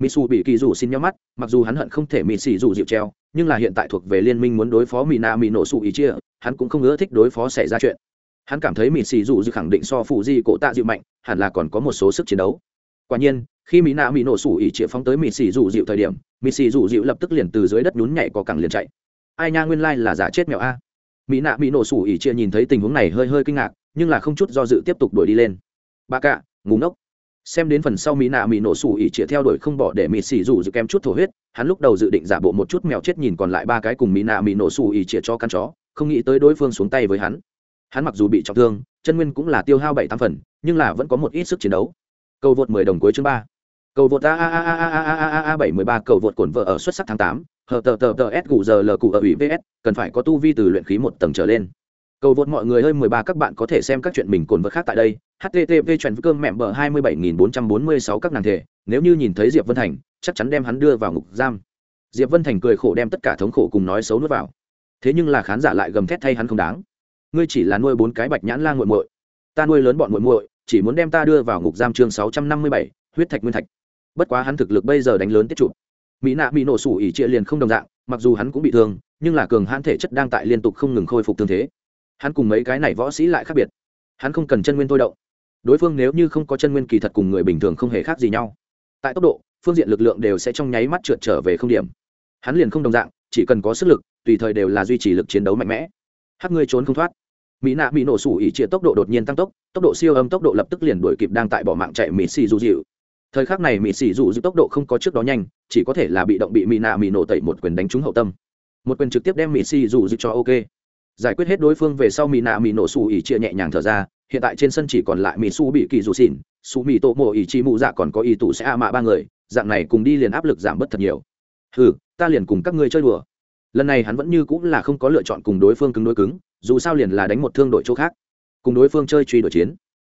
Mỹ xù bị kỳ rủ xin nhau mắt, mặc dù hắn hận không thể mỹ xì dù dịu treo, nhưng là hiện tại thuộc về liên minh muốn đối phó Mina mỹ nổ sủ ỉ chia hắn cũng không ưa thích đối phó xảy ra chuyện hắn cảm thấy mỹ xì dù dư khẳng định so phụ di cổ tạ dịu mạnh, hẳn là còn có một số sức chiến đấu. Quả nhiên, khi mỹ nạ mỹ nổ sủ ỉ chĩa phóng tới mỹ xì dù dịu thời điểm mỹ xì dù dịu lập tức liền từ dưới đất nhún nhảy có cẳng liền chạy. Ai nha, nguyên lai là giả chết mèo a. Mỹ nạ mỹ nổ sủ ỉ chĩa nhìn thấy tình huống này hơi hơi kinh ngạc, nhưng là không chút do dự tiếp tục đuổi đi lên. Ba cạ ngủ ngốc. Xem đến phần sau mỹ nạ mỹ nổ sủ ỉ chĩa theo đuổi không bỏ để mỹ xì dụ dịu kém chút thổ huyết, hắn lúc đầu dự định giả bộ một chút mèo chết nhìn còn lại ba cái cùng mỹ nạ mỹ nổ sủ ỉ chĩa cho căn chó, không nghĩ tới đối phương xuống tay với hắn hắn mặc dù bị trọng thương, chân nguyên cũng là tiêu hao bảy tám phần, nhưng là vẫn có một ít sức chiến đấu. Cầu vượt mười đồng cuối chương ba. Cầu vượt a a a a a a a a a bảy mươi ba, cầu vượt cổn vợ ở xuất sắc tháng tám. Hờ tờ tờ tờ s gù giờ l cụ ở ủy vs cần phải có tu vi từ luyện khí một tầng trở lên. Cầu vượt mọi người hơi mười ba các bạn có thể xem các chuyện mình cồn vợ khác tại đây. Http chuyện cơm mẹm bờ hai mươi bảy nghìn bốn trăm bốn mươi sáu các nàng thể. Nếu như nhìn thấy diệp vân thành, chắc chắn đem hắn đưa vào ngục giam. Diệp vân thành cười khổ đem tất cả thống khổ cùng nói xấu nuốt vào. Thế nhưng là khán giả lại gầm thét thay hắn không đáng ngươi chỉ là nuôi bốn cái bạch nhãn la nguội muội, ta nuôi lớn bọn muộn muội, chỉ muốn đem ta đưa vào ngục giam chương sáu trăm năm mươi bảy, huyết thạch nguyên thạch. Bất quá hắn thực lực bây giờ đánh lớn tiết trụ. Mỹ nạ bị nổ sủ ỉ trịa liền không đồng dạng, mặc dù hắn cũng bị thương, nhưng là cường hãn thể chất đang tại liên tục không ngừng khôi phục thương thế. Hắn cùng mấy cái này võ sĩ lại khác biệt. Hắn không cần chân nguyên thôi động. Đối phương nếu như không có chân nguyên kỳ thật cùng người bình thường không hề khác gì nhau. Tại tốc độ, phương diện lực lượng đều sẽ trong nháy mắt trượt trở về không điểm. Hắn liền không đồng dạng, chỉ cần có sức lực, tùy thời đều là duy trì lực chiến đấu mạnh mẽ hắc ngươi trốn không thoát. Mỹ nạ bị nổ sủ ỉ chia tốc độ đột nhiên tăng tốc tốc độ siêu âm tốc độ lập tức liền đuổi kịp đang tại bỏ mạng chạy mỹ xì dù dịu. Thời khắc này mỹ xì dù dịu tốc độ không có trước đó nhanh, chỉ có thể là bị động bị mỹ nạ mỹ nổ tẩy một quyền đánh trúng hậu tâm. Một quyền trực tiếp đem mỹ xì dù dịu cho ok. Giải quyết hết đối phương về sau mỹ nạ mỹ nổ sủ ỉ chia nhẹ nhàng thở ra, hiện tại trên sân chỉ còn lại mỹ su bị kỳ dù xỉn su mỹ tổ mộ ỉ chi mụ dạ còn có ỉ tủ sẽ a mạ ba người, dạng này cùng đi liền áp lực giảm bớt thật nhiều. Ừ ta liền cùng các ngươi chơi đùa lần này hắn vẫn như cũng là không có lựa chọn cùng đối phương cứng đối cứng, dù sao liền là đánh một thương đội chỗ khác, cùng đối phương chơi truy đổi chiến.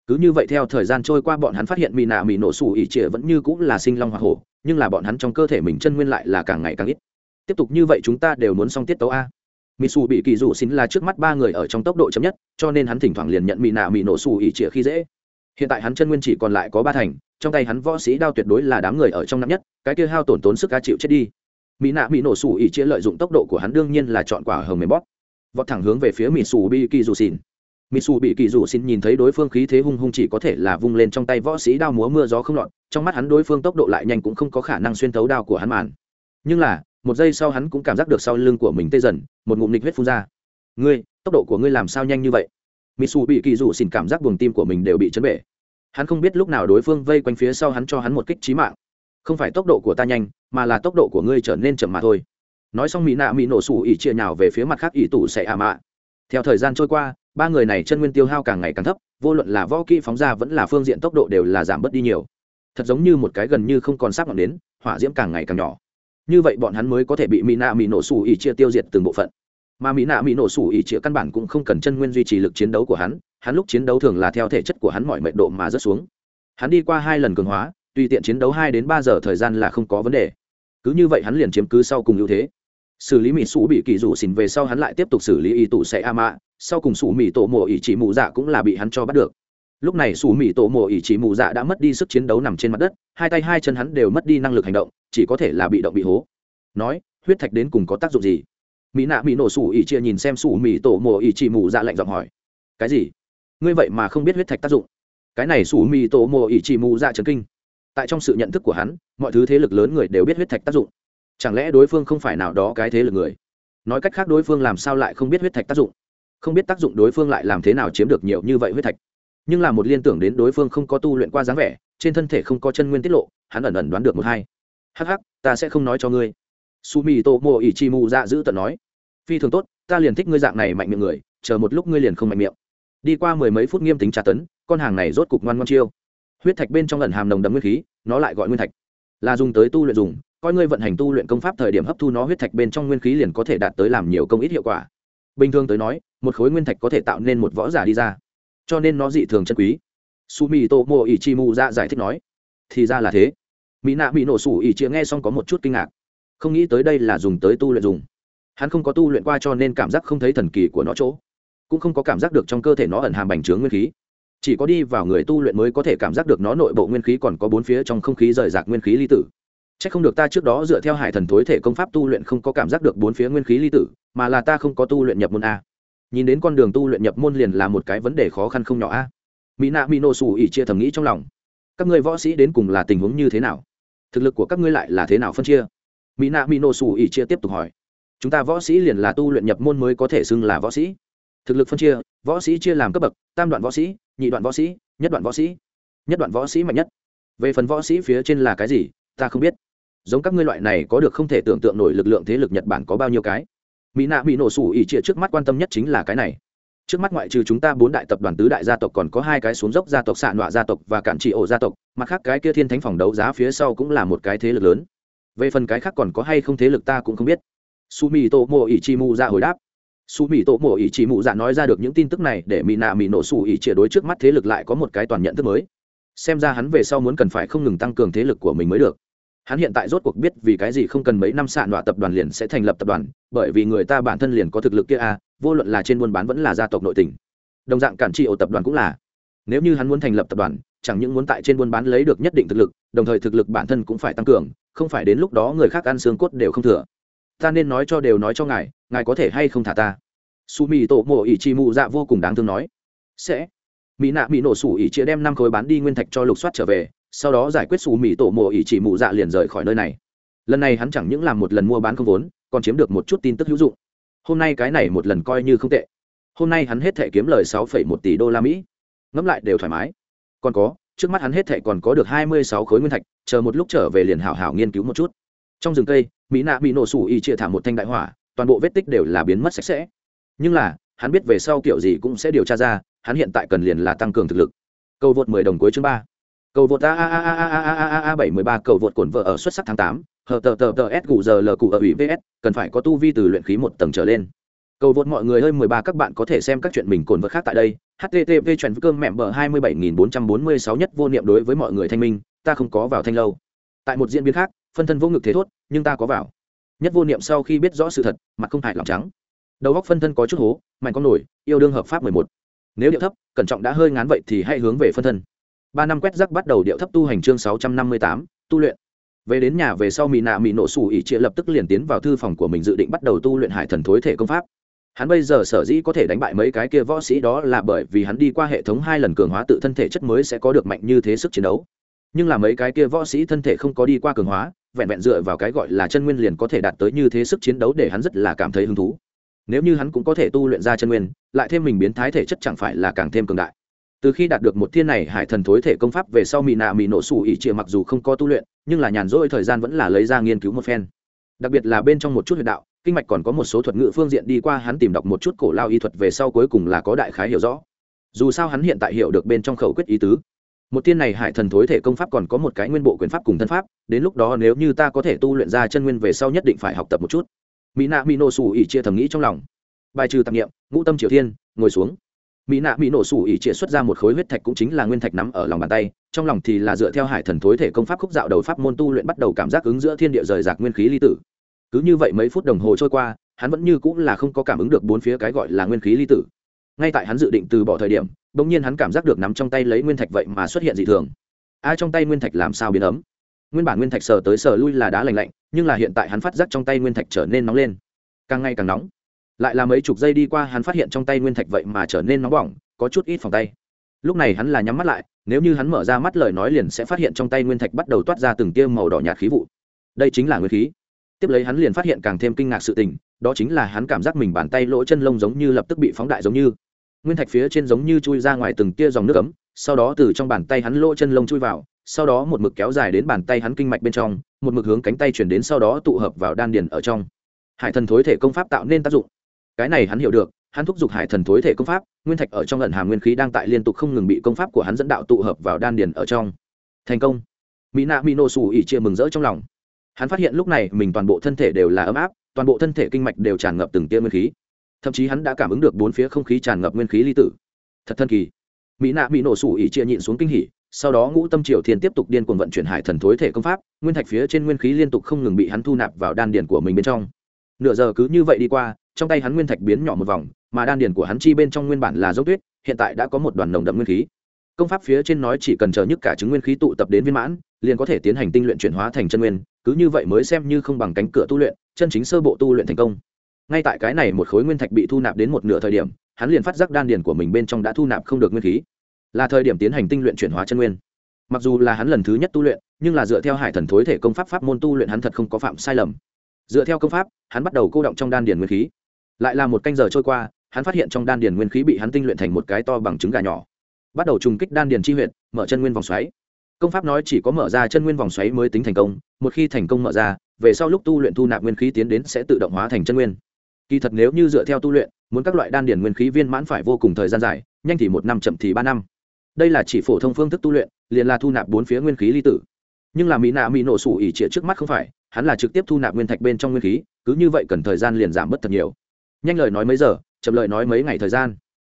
Cứ như vậy theo thời gian trôi qua bọn hắn phát hiện mỹ nạ mỹ nổ sủ ỉ trịa vẫn như cũng là sinh long hoa hổ, nhưng là bọn hắn trong cơ thể mình chân nguyên lại là càng ngày càng ít. Tiếp tục như vậy chúng ta đều muốn xong tiết tấu a. Mỹ xù bị kỳ dụ xin là trước mắt ba người ở trong tốc độ chấm nhất, cho nên hắn thỉnh thoảng liền nhận mỹ nạ mỹ nổ sủ ỉ trịa khi dễ. Hiện tại hắn chân nguyên chỉ còn lại có ba thành, trong tay hắn võ sĩ đao tuyệt đối là đám người ở trong năm nhất, cái kia hao tổn tốn sức ca chịu chết đi mỹ nạ mỹ nổ sủ ỉ chia lợi dụng tốc độ của hắn đương nhiên là chọn quả hồng mềm bóp. Vọt thẳng hướng về phía mỹ sủ bị kỳ dù xin mỹ sủ bị kỳ dù xin nhìn thấy đối phương khí thế hung hung chỉ có thể là vung lên trong tay võ sĩ đao múa mưa gió không lọt, trong mắt hắn đối phương tốc độ lại nhanh cũng không có khả năng xuyên thấu đao của hắn màn. Nhưng là, một giây sau hắn cũng cảm giác được sau lưng của mình tê dần, một ngụm nịch huyết phun ra. Ngươi, tốc độ của ngươi làm sao nhanh như vậy? Mỹ sủ bị kỳ dù xin cảm giác buồng tim của mình đều bị chấn bể. Hắn không biết lúc nào đối phương vây quanh phía sau hắn cho hắn một kích trí mạng không phải tốc độ của ta nhanh, mà là tốc độ của ngươi trở nên chậm mà thôi. Nói xong mỹ nạ mỹ nổ sủ ỉ chia nhào về phía mặt khác ỉ tủ sẽ ạ mạ. Theo thời gian trôi qua, ba người này chân nguyên tiêu hao càng ngày càng thấp, vô luận là võ kỹ phóng ra vẫn là phương diện tốc độ đều là giảm bớt đi nhiều. Thật giống như một cái gần như không còn sắc ngọn đến hỏa diễm càng ngày càng nhỏ. Như vậy bọn hắn mới có thể bị mỹ nạ mỹ nổ sủ ỉ chia tiêu diệt từng bộ phận. Mà mỹ nạ mỹ nổ sủ ỉ chia căn bản cũng không cần chân nguyên duy trì lực chiến đấu của hắn hắn lúc chiến đấu thường là theo thể chất của hắn mọi mệnh độ mà rớt xuống. Hắn đi qua hai lần cường hóa tùy tiện chiến đấu hai đến ba giờ thời gian là không có vấn đề. Cứ như vậy hắn liền chiếm cứ sau cùng ưu thế. Xử lý mỹ sủ bị kỳ rủ xỉn về sau hắn lại tiếp tục xử lý y tụ sẽ a mạ, sau cùng sủ mỹ tổ mộ ỷ chỉ mù dạ cũng là bị hắn cho bắt được. Lúc này sủ mỹ tổ mộ ỷ chỉ mù dạ đã mất đi sức chiến đấu nằm trên mặt đất, hai tay hai chân hắn đều mất đi năng lực hành động, chỉ có thể là bị động bị hố. Nói, huyết thạch đến cùng có tác dụng gì? Mỹ nạ mỹ nổ sủ ỷ chia nhìn xem sủ mỹ tổ mộ ỷ chỉ mù dạ lạnh giọng hỏi. Cái gì? Ngươi vậy mà không biết huyết thạch tác dụng? Cái này sủ mỹ tổ mộ ỷ chỉ mù dạ trấn kinh tại trong sự nhận thức của hắn, mọi thứ thế lực lớn người đều biết huyết thạch tác dụng. Chẳng lẽ đối phương không phải nào đó cái thế lực người? Nói cách khác đối phương làm sao lại không biết huyết thạch tác dụng? Không biết tác dụng đối phương lại làm thế nào chiếm được nhiều như vậy huyết thạch. Nhưng là một liên tưởng đến đối phương không có tu luyện qua dáng vẻ, trên thân thể không có chân nguyên tiết lộ, hắn ẩn ẩn đoán được một hai. Hắc hắc, ta sẽ không nói cho ngươi. Sumi tô mô ỉ chi mù dạ giữ tận nói. Phi thường tốt, ta liền thích ngươi dạng này mạnh miệng người, chờ một lúc ngươi liền không mạnh miệng. Đi qua mười mấy phút nghiêm tính tra tấn, con hàng này rốt cục ngoan ngoan chiêu huyết thạch bên trong lần hàm nồng đậm nguyên khí, nó lại gọi nguyên thạch. Là dùng tới tu luyện dùng, coi ngươi vận hành tu luyện công pháp thời điểm hấp thu nó huyết thạch bên trong nguyên khí liền có thể đạt tới làm nhiều công ít hiệu quả. Bình thường tới nói, một khối nguyên thạch có thể tạo nên một võ giả đi ra. Cho nên nó dị thường chân quý. Sumi tô mô ỷ chi mu ra giải thích nói, thì ra là thế. Mỹ nạ bị nổ sủ ỷ chia nghe xong có một chút kinh ngạc. Không nghĩ tới đây là dùng tới tu luyện dùng. Hắn không có tu luyện qua cho nên cảm giác không thấy thần kỳ của nó chỗ. Cũng không có cảm giác được trong cơ thể nó ẩn hàm bành trướng nguyên khí chỉ có đi vào người tu luyện mới có thể cảm giác được nó nội bộ nguyên khí còn có bốn phía trong không khí rời rạc nguyên khí ly tử. C h ắ c không được ta trước đó dựa theo hải thần thối thể công pháp tu luyện không có cảm giác được bốn phía nguyên khí ly tử, mà là ta không có tu luyện nhập môn a. Nhìn đến con đường tu luyện nhập môn liền là một cái vấn đề khó khăn không nhỏ a. Mỹ nạ mỹ nô xù ỉ chia thầm nghĩ trong lòng. Các người võ sĩ đến cùng là tình huống như thế nào? Thực lực của các ngươi lại là thế nào phân chia? Mỹ nạ mỹ nô xù ỉ chia tiếp tục hỏi. Chúng ta võ sĩ liền là tu luyện nhập môn mới có thể xưng là võ sĩ. Thực lực phân chia, võ sĩ chia làm cấp bậc, tam đoạn võ sĩ nhị đoạn võ sĩ, nhất đoạn võ sĩ. Nhất đoạn võ sĩ mạnh nhất. Về phần võ sĩ phía trên là cái gì, ta không biết. Giống các ngươi loại này có được không thể tưởng tượng nổi lực lượng thế lực nhật bản có bao nhiêu cái. Mỹ nạ bị nổ sủ ỉ trịa trước mắt quan tâm nhất chính là cái này. Trước mắt ngoại trừ chúng ta bốn đại tập đoàn tứ đại gia tộc còn có hai cái xuống dốc gia tộc, xạ nọa gia tộc và cản trị ổ gia tộc, mặt khác cái kia thiên thánh phòng đấu giá phía sau cũng là một cái thế lực lớn. Về phần cái khác còn có hay không thế lực ta cũng không biết. Su mì tổ mộ ỷ chi mu ra hồi đáp su mỹ tổ mộ ý chỉ mụ dạ nói ra được những tin tức này để mỹ nạ mỹ nổ su ý chia đối trước mắt thế lực lại có một cái toàn nhận thức mới. Xem ra hắn về sau muốn cần phải không ngừng tăng cường thế lực của mình mới được. Hắn hiện tại rốt cuộc biết vì cái gì không cần mấy năm xạ nọa tập đoàn liền sẽ thành lập tập đoàn bởi vì người ta bản thân liền có thực lực kia a à, vô luận là trên buôn bán vẫn là gia tộc nội tỉnh đồng dạng cản trị ổ tập đoàn cũng là. Nếu như hắn muốn thành lập tập đoàn chẳng những muốn tại trên buôn bán lấy được nhất định thực lực đồng thời thực lực bản thân cũng phải tăng cường không phải đến lúc đó người khác ăn xương cốt đều không thừa ta nên nói cho đều nói cho ngài ngài có thể hay không thả ta? Su mì tổ mộ ỷ chi mụ dạ vô cùng đáng thương nói. Sẽ. Mỹ nạ mỹ nổ sủ ỷ chia đem năm khối bán đi nguyên thạch cho lục soát trở về, sau đó giải quyết su mì tổ mộ ỷ chỉ mụ dạ liền rời khỏi nơi này. Lần này hắn chẳng những làm một lần mua bán không vốn, còn chiếm được một chút tin tức hữu dụng. Hôm nay cái này một lần coi như không tệ. Hôm nay hắn hết thể kiếm lời sáu phẩy một tỷ đô la mỹ. Ngẫm lại đều thoải mái. Còn có, trước mắt hắn hết thể còn có được hai mươi sáu khối nguyên thạch, chờ một lúc trở về liền hảo hảo nghiên cứu một chút trong rừng cây mỹ nạ bị nổ sủ y chia thả một thanh đại hỏa toàn bộ vết tích đều là biến mất sạch sẽ nhưng là hắn biết về sau kiểu gì cũng sẽ điều tra ra hắn hiện tại cần liền là tăng cường thực lực cầu vượt mười đồng cuối chương ba cầu vượt a a a a a a a a bảy mười ba cầu vượt cổn vợ ở xuất sắc tháng tám hờ tờ tờ tờ s gù giờ l cụ ở ủy vs cần phải có tu vi từ luyện khí một tầng trở lên cầu vượt mọi người hơi mười ba các bạn có thể xem các chuyện mình cồn vợ khác tại đây http chuẩn cơm mẹm bờ hai mươi bảy nghìn bốn trăm bốn mươi sáu nhất vô niệm đối với mọi người thanh minh ta không có vào thanh lâu tại một diễn biến khác phân thân vô ngực thế thốt, nhưng ta có vào. Nhất vô niệm sau khi biết rõ sự thật, mặt không hại lòng trắng. Đầu góc phân thân có chút hố, mạnh con nổi, yêu đương hợp pháp mười một. Nếu điệu thấp, cẩn trọng đã hơi ngán vậy thì hãy hướng về phân thân. Ba năm quét rắc bắt đầu điệu thấp tu hành chương sáu trăm năm mươi tám, tu luyện. Về đến nhà về sau mỹ nạ mỹ nổ sủ ỉ chia lập tức liền tiến vào thư phòng của mình dự định bắt đầu tu luyện hải thần thối thể công pháp. Hắn bây giờ sở dĩ có thể đánh bại mấy cái kia võ sĩ đó là bởi vì hắn đi qua hệ thống hai lần cường hóa tự thân thể chất mới sẽ có được mạnh như thế sức chiến đấu. Nhưng là mấy cái kia võ sĩ thân thể không có đi qua cường hóa vẹn vẹn dựa vào cái gọi là chân nguyên liền có thể đạt tới như thế sức chiến đấu để hắn rất là cảm thấy hứng thú. Nếu như hắn cũng có thể tu luyện ra chân nguyên, lại thêm mình biến thái thể chất chẳng phải là càng thêm cường đại. Từ khi đạt được một thiên này, hải thần thối thể công pháp về sau mỹ nạ mỹ nổ sủ ỉ trịa mặc dù không có tu luyện, nhưng là nhàn rỗi thời gian vẫn là lấy ra nghiên cứu một phen. Đặc biệt là bên trong một chút huyệt đạo, kinh mạch còn có một số thuật ngữ phương diện đi qua, hắn tìm đọc một chút cổ lao y thuật về sau cuối cùng là có đại khái hiểu rõ. Dù sao hắn hiện tại hiểu được bên trong khẩu quyết ý tứ một tiên này hải thần thối thể công pháp còn có một cái nguyên bộ quyền pháp cùng thân pháp, đến lúc đó nếu như ta có thể tu luyện ra chân nguyên về sau nhất định phải học tập một chút. Mỹ nạ mỹ nổ sủ ỉ chia thầm nghĩ trong lòng. Bài trừ tạp nghiệm ngũ tâm triều thiên, ngồi xuống. Mỹ nạ mỹ nổ sủ ỉ chia xuất ra một khối huyết thạch cũng chính là nguyên thạch nắm ở lòng bàn tay, trong lòng thì là dựa theo hải thần thối thể công pháp khúc dạo đầu pháp môn tu luyện bắt đầu cảm giác ứng giữa thiên địa rời rạc nguyên khí ly tử. Cứ như vậy mấy phút đồng hồ trôi qua, hắn vẫn như cũng là không có cảm ứng được bốn phía cái gọi là nguyên khí ly tử ngay tại hắn dự định từ bỏ thời điểm, bỗng nhiên hắn cảm giác được nắm trong tay lấy nguyên thạch vậy mà xuất hiện dị thường. Ai trong tay nguyên thạch làm sao biến ấm? Nguyên bản nguyên thạch sờ tới sờ lui là đá lành lạnh, nhưng là hiện tại hắn phát giác trong tay nguyên thạch trở nên nóng lên. Càng ngày càng nóng. Lại là mấy chục giây đi qua, hắn phát hiện trong tay nguyên thạch vậy mà trở nên nóng bỏng, có chút ít phòng tay. Lúc này hắn là nhắm mắt lại, nếu như hắn mở ra mắt lời nói liền sẽ phát hiện trong tay nguyên thạch bắt đầu toát ra từng tia màu đỏ nhạt khí vụ. Đây chính là nguyên khí. Tiếp lấy hắn liền phát hiện càng thêm kinh ngạc sự tình, đó chính là hắn cảm giác mình bàn tay lỗ chân lông giống như lập tức bị phóng đại giống như nguyên thạch phía trên giống như chui ra ngoài từng tia dòng nước ấm, sau đó từ trong bàn tay hắn lỗ chân lông chui vào, sau đó một mực kéo dài đến bàn tay hắn kinh mạch bên trong, một mực hướng cánh tay chuyển đến sau đó tụ hợp vào đan điền ở trong. Hải thần thối thể công pháp tạo nên tác dụng. Cái này hắn hiểu được, hắn thúc giục hải thần thối thể công pháp, nguyên thạch ở trong lần hàm nguyên khí đang tại liên tục không ngừng bị công pháp của hắn dẫn đạo tụ hợp vào đan điền ở trong. Thành công. Mỹ nạ mỹ nổ xù ỉ chia mừng rỡ trong lòng. Hắn phát hiện lúc này mình toàn bộ thân thể đều là ấm áp, toàn bộ thân thể kinh mạch đều tràn ngập từng tia nguyên khí thậm chí hắn đã cảm ứng được bốn phía không khí tràn ngập nguyên khí ly tử. Thật thân kỳ. Mỹ nạ bị nổ sủ ỉ chia nhịn xuống kinh hỉ, sau đó ngũ tâm triều thiên tiếp tục điên cuồng vận chuyển hải thần thối thể công pháp, nguyên thạch phía trên nguyên khí liên tục không ngừng bị hắn thu nạp vào đan điền của mình bên trong. Nửa giờ cứ như vậy đi qua, trong tay hắn nguyên thạch biến nhỏ một vòng, mà đan điền của hắn chi bên trong nguyên bản là dốc tuyết, hiện tại đã có một đoàn nồng đậm nguyên khí. Công pháp phía trên nói chỉ cần chờ nhức cả chứng nguyên khí tụ tập đến viên mãn, liền có thể tiến hành tinh luyện chuyển hóa thành chân nguyên, cứ như vậy mới xem như không bằng cánh cửa tu luyện, chân chính sơ bộ tu luyện thành công ngay tại cái này một khối nguyên thạch bị thu nạp đến một nửa thời điểm, hắn liền phát giác đan điền của mình bên trong đã thu nạp không được nguyên khí. Là thời điểm tiến hành tinh luyện chuyển hóa chân nguyên. Mặc dù là hắn lần thứ nhất tu luyện, nhưng là dựa theo hải thần thối thể công pháp pháp môn tu luyện hắn thật không có phạm sai lầm. Dựa theo công pháp, hắn bắt đầu cô động trong đan điền nguyên khí. Lại là một canh giờ trôi qua, hắn phát hiện trong đan điền nguyên khí bị hắn tinh luyện thành một cái to bằng trứng gà nhỏ. Bắt đầu trùng kích đan điền chi huyện mở chân nguyên vòng xoáy. Công pháp nói chỉ có mở ra chân nguyên vòng xoáy mới tính thành công, một khi thành công mở ra, về sau lúc tu luyện thu nạp nguyên khí tiến đến sẽ tự động hóa thành chân nguyên kỳ thật nếu như dựa theo tu luyện, muốn các loại đan điển nguyên khí viên mãn phải vô cùng thời gian dài, nhanh thì một năm, chậm thì ba năm. Đây là chỉ phổ thông phương thức tu luyện, liền là thu nạp bốn phía nguyên khí ly tử. Nhưng là mỹ nạ mỹ nổ sủ ỉ trịa trước mắt không phải, hắn là trực tiếp thu nạp nguyên thạch bên trong nguyên khí, cứ như vậy cần thời gian liền giảm bớt thật nhiều. Nhanh lời nói mấy giờ, chậm lời nói mấy ngày thời gian.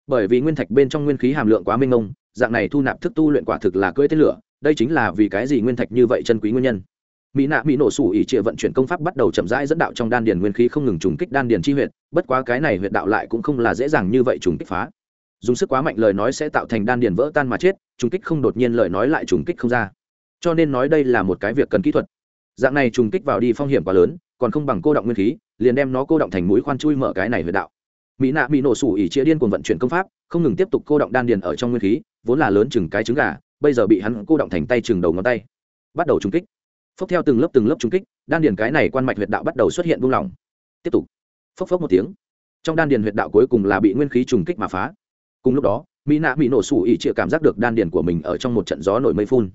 Bởi vì nguyên thạch bên trong nguyên khí hàm lượng quá minh ông dạng này thu nạp thức tu luyện quả thực là cưỡi tên lửa, đây chính là vì cái gì nguyên thạch như vậy chân quý nguyên nhân mỹ nạ mỹ nổ sủ ỉ trịa vận chuyển công pháp bắt đầu chậm rãi dẫn đạo trong đan điền nguyên khí không ngừng trùng kích đan điền chi huyệt, bất quá cái này huyệt đạo lại cũng không là dễ dàng như vậy trùng kích phá. Dùng sức quá mạnh lời nói sẽ tạo thành đan điền vỡ tan mà chết, trùng kích không đột nhiên lời nói lại trùng kích không ra. Cho nên nói đây là một cái việc cần kỹ thuật. Dạng này trùng kích vào đi phong hiểm quá lớn, còn không bằng cô động nguyên khí, liền đem nó cô động thành mũi khoan chui mở cái này huyệt đạo. Mỹ nạ mỹ nổ sủ ỉ chia điên cuồng vận chuyển công pháp, không ngừng tiếp tục cô động đan điền ở trong nguyên khí, vốn là lớn chừng cái trứng gà, bây giờ bị hắn cô động thành tay chừng đầu ngón tay. Bắt đầu trùng kích phốc theo từng lớp từng lớp trung kích, đan điền cái này quan mạch huyệt đạo bắt đầu xuất hiện buông lỏng tiếp tục. Phốc phốc một tiếng. Trong đan điền huyệt đạo cuối cùng là bị nguyên khí trùng kích mà phá. Cùng lúc đó, mỹ nạ bị nổ sủ ỉ chịa cảm giác được đan điền của mình ở trong một trận gió nổi mây phun.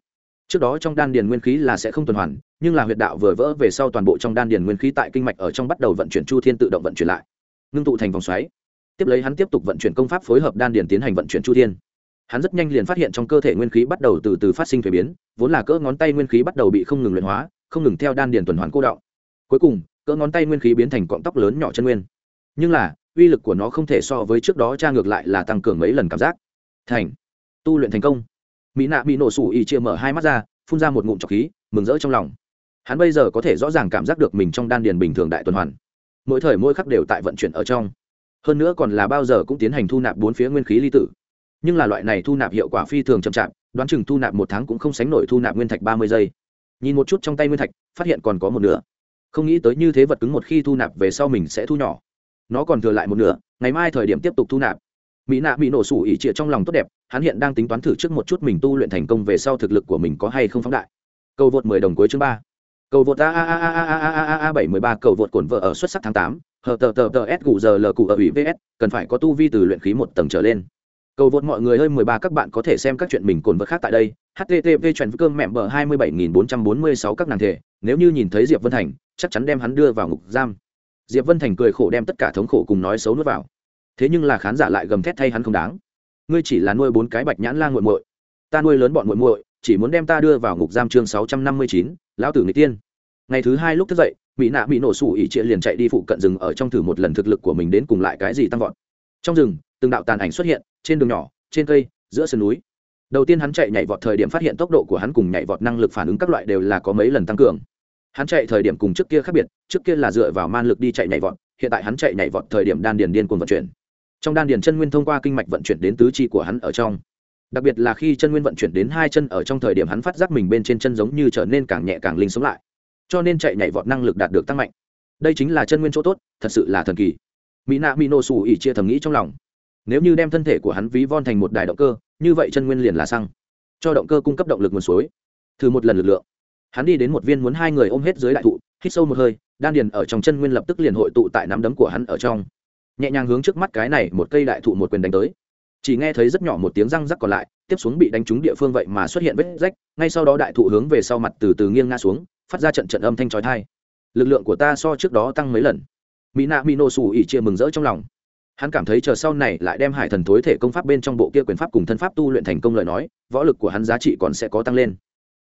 Trước đó trong đan điền nguyên khí là sẽ không tuần hoàn, nhưng là huyệt đạo vừa vỡ về sau toàn bộ trong đan điền nguyên khí tại kinh mạch ở trong bắt đầu vận chuyển chu thiên tự động vận chuyển lại. Ngưng tụ thành vòng xoáy. Tiếp lấy hắn tiếp tục vận chuyển công pháp phối hợp đan điền tiến hành vận chuyển chu thiên hắn rất nhanh liền phát hiện trong cơ thể nguyên khí bắt đầu từ từ phát sinh thuế biến, vốn là cỡ ngón tay nguyên khí bắt đầu bị không ngừng luyện hóa, không ngừng theo đan điền tuần hoàn cô đọng. Cuối cùng, cỡ ngón tay nguyên khí biến thành cọng tóc lớn nhỏ chân nguyên. Nhưng là, uy lực của nó không thể so với trước đó tra ngược lại là tăng cường mấy lần cảm giác. Thành. Tu luyện thành công. Mỹ nạ bị nổ sủ ỉ chia mở hai mắt ra, phun ra một ngụm trọc khí, mừng rỡ trong lòng. Hắn bây giờ có thể rõ ràng cảm giác được mình trong đan điền bình thường đại tuần hoàn. Mỗi thời mỗi khắc đều tại vận chuyển ở trong. Hơn nữa còn là bao giờ cũng tiến hành thu nạp bốn phía nguyên khí ly tử nhưng là loại này thu nạp hiệu quả phi thường chậm chạp, đoán chừng thu nạp một tháng cũng không sánh nổi thu nạp nguyên thạch ba mươi giây. Nhìn một chút trong tay nguyên thạch, phát hiện còn có một nửa. Không nghĩ tới như thế vật cứng một khi thu nạp về sau mình sẽ thu nhỏ. Nó còn thừa lại một nửa, ngày mai thời điểm tiếp tục thu nạp. Mỹ nạ bị nổ sủ ỉ trịa trong lòng tốt đẹp, hắn hiện đang tính toán thử trước một chút mình tu luyện thành công về sau thực lực của mình có hay không phóng đại. Cầu vượt mười đồng cuối chương ba. Cầu vượt a a a a a a a a a bảy mười ba, cầu vượt cổn vợ ở xuất sắc tháng tám. Hờ tờ tờ tờ s gù giờ l cụ ở ủy vs cần phải có tu vi từ luyện khí một tầng trở lên cầu vượt mọi người hơn mười ba các bạn có thể xem các chuyện mình cồn vật khác tại đây. Http chuẩn cơm mẹm bờ hai mươi bảy nghìn bốn trăm bốn mươi sáu các nàng thể nếu như nhìn thấy diệp vân thành, chắc chắn đem hắn đưa vào ngục giam. Diệp vân thành cười khổ đem tất cả thống khổ cùng nói xấu nuốt vào. Thế nhưng là khán giả lại gầm thét thay hắn không đáng. Ngươi chỉ là nuôi bốn cái bạch nhãn la nguội muội. Ta nuôi lớn bọn muội muội, chỉ muốn đem ta đưa vào ngục giam chương sáu trăm năm mươi chín, lão tử người tiên. Ngày thứ hai lúc thức dậy, mỹ nạ bị nổ sủ ỉ trịa liền chạy đi phụ cận rừng ở trong thử một lần thực lực của mình đến cùng lại cái gì tăng vọt. Trong rừng, từng đạo tàn ảnh xuất hiện trên đường nhỏ, trên cây, giữa sườn núi. Đầu tiên hắn chạy nhảy vọt thời điểm phát hiện tốc độ của hắn cùng nhảy vọt năng lực phản ứng các loại đều là có mấy lần tăng cường. Hắn chạy thời điểm cùng trước kia khác biệt, trước kia là dựa vào man lực đi chạy nhảy vọt, hiện tại hắn chạy nhảy vọt thời điểm đan điền điên cuồng vận chuyển. Trong đan điền chân nguyên thông qua kinh mạch vận chuyển đến tứ chi của hắn ở trong. Đặc biệt là khi chân nguyên vận chuyển đến hai chân ở trong thời điểm hắn phát giác mình bên trên chân giống như trở nên càng nhẹ càng linh sống lại. Cho nên chạy nhảy vọt năng lực đạt được tăng mạnh. Đây chính là chân nguyên chỗ tốt, thật sự là thần kỳ. Mỹ nạ mỹ nô xù ỉ chia thầm nghĩ trong lòng nếu như đem thân thể của hắn ví von thành một đài động cơ, như vậy chân nguyên liền là xăng. Cho động cơ cung cấp động lực nguồn suối. Thử một lần lực lượng. Hắn đi đến một viên muốn hai người ôm hết dưới đại thụ, hít sâu một hơi, đan điền ở trong chân nguyên lập tức liền hội tụ tại nắm đấm của hắn ở trong. Nhẹ nhàng hướng trước mắt cái này một cây đại thụ một quyền đánh tới. Chỉ nghe thấy rất nhỏ một tiếng răng rắc còn lại, tiếp xuống bị đánh trúng địa phương vậy mà xuất hiện vết rách, ngay sau đó đại thụ hướng về sau mặt từ từ nghiêng ngã xuống, phát ra trận trận âm thanh trói thai lực lượng của ta so trước đó tăng mấy lần. Mỹ nạ mỹ nô xù ỉ chia mừng rỡ trong lòng hắn cảm thấy chờ sau này lại đem hải thần thối thể công pháp bên trong bộ kia quyền pháp cùng thân pháp tu luyện thành công lời nói, võ lực của hắn giá trị còn sẽ có tăng lên.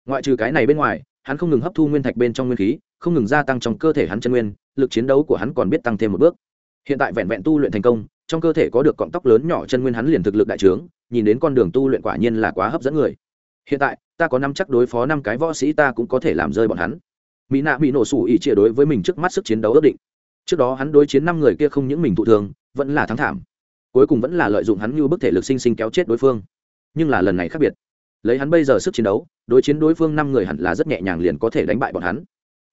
Ngoại trừ cái này bên ngoài, hắn không ngừng hấp thu nguyên thạch bên trong nguyên khí, không ngừng gia tăng trong cơ thể hắn chân nguyên, lực chiến đấu của hắn còn biết tăng thêm một bước. Hiện tại vẹn vẹn tu luyện thành công, trong cơ thể có được cọng tóc lớn nhỏ chân nguyên hắn liền thực lực đại trướng, nhìn đến con đường tu luyện quả nhiên là quá hấp dẫn người. Hiện tại, ta có năm chắc đối phó năm cái võ sĩ ta cũng có thể làm rơi bọn hắn. Mỹ nạ bị nổ sủ ỉ chia đối với mình trước mắt sức chiến đấu ước định trước đó hắn đối chiến năm người kia không những mình thụ thường vẫn là thắng thảm. Cuối cùng vẫn là lợi dụng hắn như bức thể lực sinh sinh kéo chết đối phương. Nhưng là lần này khác biệt. Lấy hắn bây giờ sức chiến đấu, đối chiến đối phương năm người hẳn là rất nhẹ nhàng liền có thể đánh bại bọn hắn.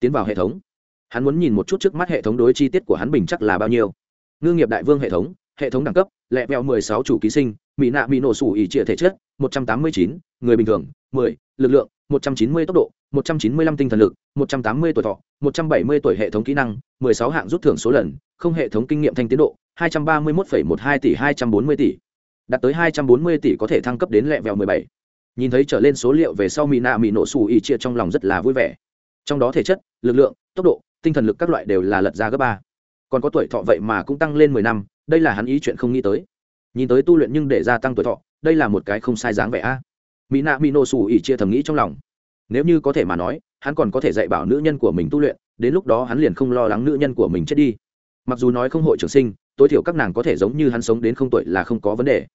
Tiến vào hệ thống. Hắn muốn nhìn một chút trước mắt hệ thống đối chi tiết của hắn bình chắc là bao nhiêu. Ngư nghiệp đại vương hệ thống hệ thống đẳng cấp, lẹ vẹo mười sáu chủ ký sinh mỹ nạ bị nổ sủ ỉ trịa thể chất, một trăm tám mươi chín, người bình thường, mười, lực lượng, một trăm chín mươi tốc độ, một trăm chín mươi lăm tinh thần lực, một trăm tám mươi tuổi thọ một trăm bảy mươi tuổi hệ thống kỹ năng, mười sáu hạng rút thưởng số lần, không hệ thống kinh nghiệm thanh tiến độ, hai trăm ba mươi một một hai tỷ hai trăm bốn mươi tỷ. Đạt tới hai trăm bốn mươi tỷ có thể thăng cấp đến lẹ vẹo mười bảy. Nhìn thấy trở lên số liệu về sau mỹ nạ mỹ nổ xù ỉ chia trong lòng rất là vui vẻ. Trong đó thể chất, lực lượng, tốc độ, tinh thần lực các loại đều là lật ra gấp ba. Còn có tuổi thọ vậy mà cũng tăng lên mười năm, đây là hắn ý chuyện không nghĩ tới. Nhìn tới tu luyện nhưng để gia tăng tuổi thọ, đây là một cái không sai dáng vẻ a. Mỹ nạ mỹ nổ xù ỉ chia thầm nghĩ trong lòng nếu như có thể mà nói, hắn còn có thể dạy bảo nữ nhân của mình tu luyện, đến lúc đó hắn liền không lo lắng nữ nhân của mình chết đi. Mặc dù nói không hội trường sinh, tối thiểu các nàng có thể giống như hắn sống đến không tuổi là không có vấn đề.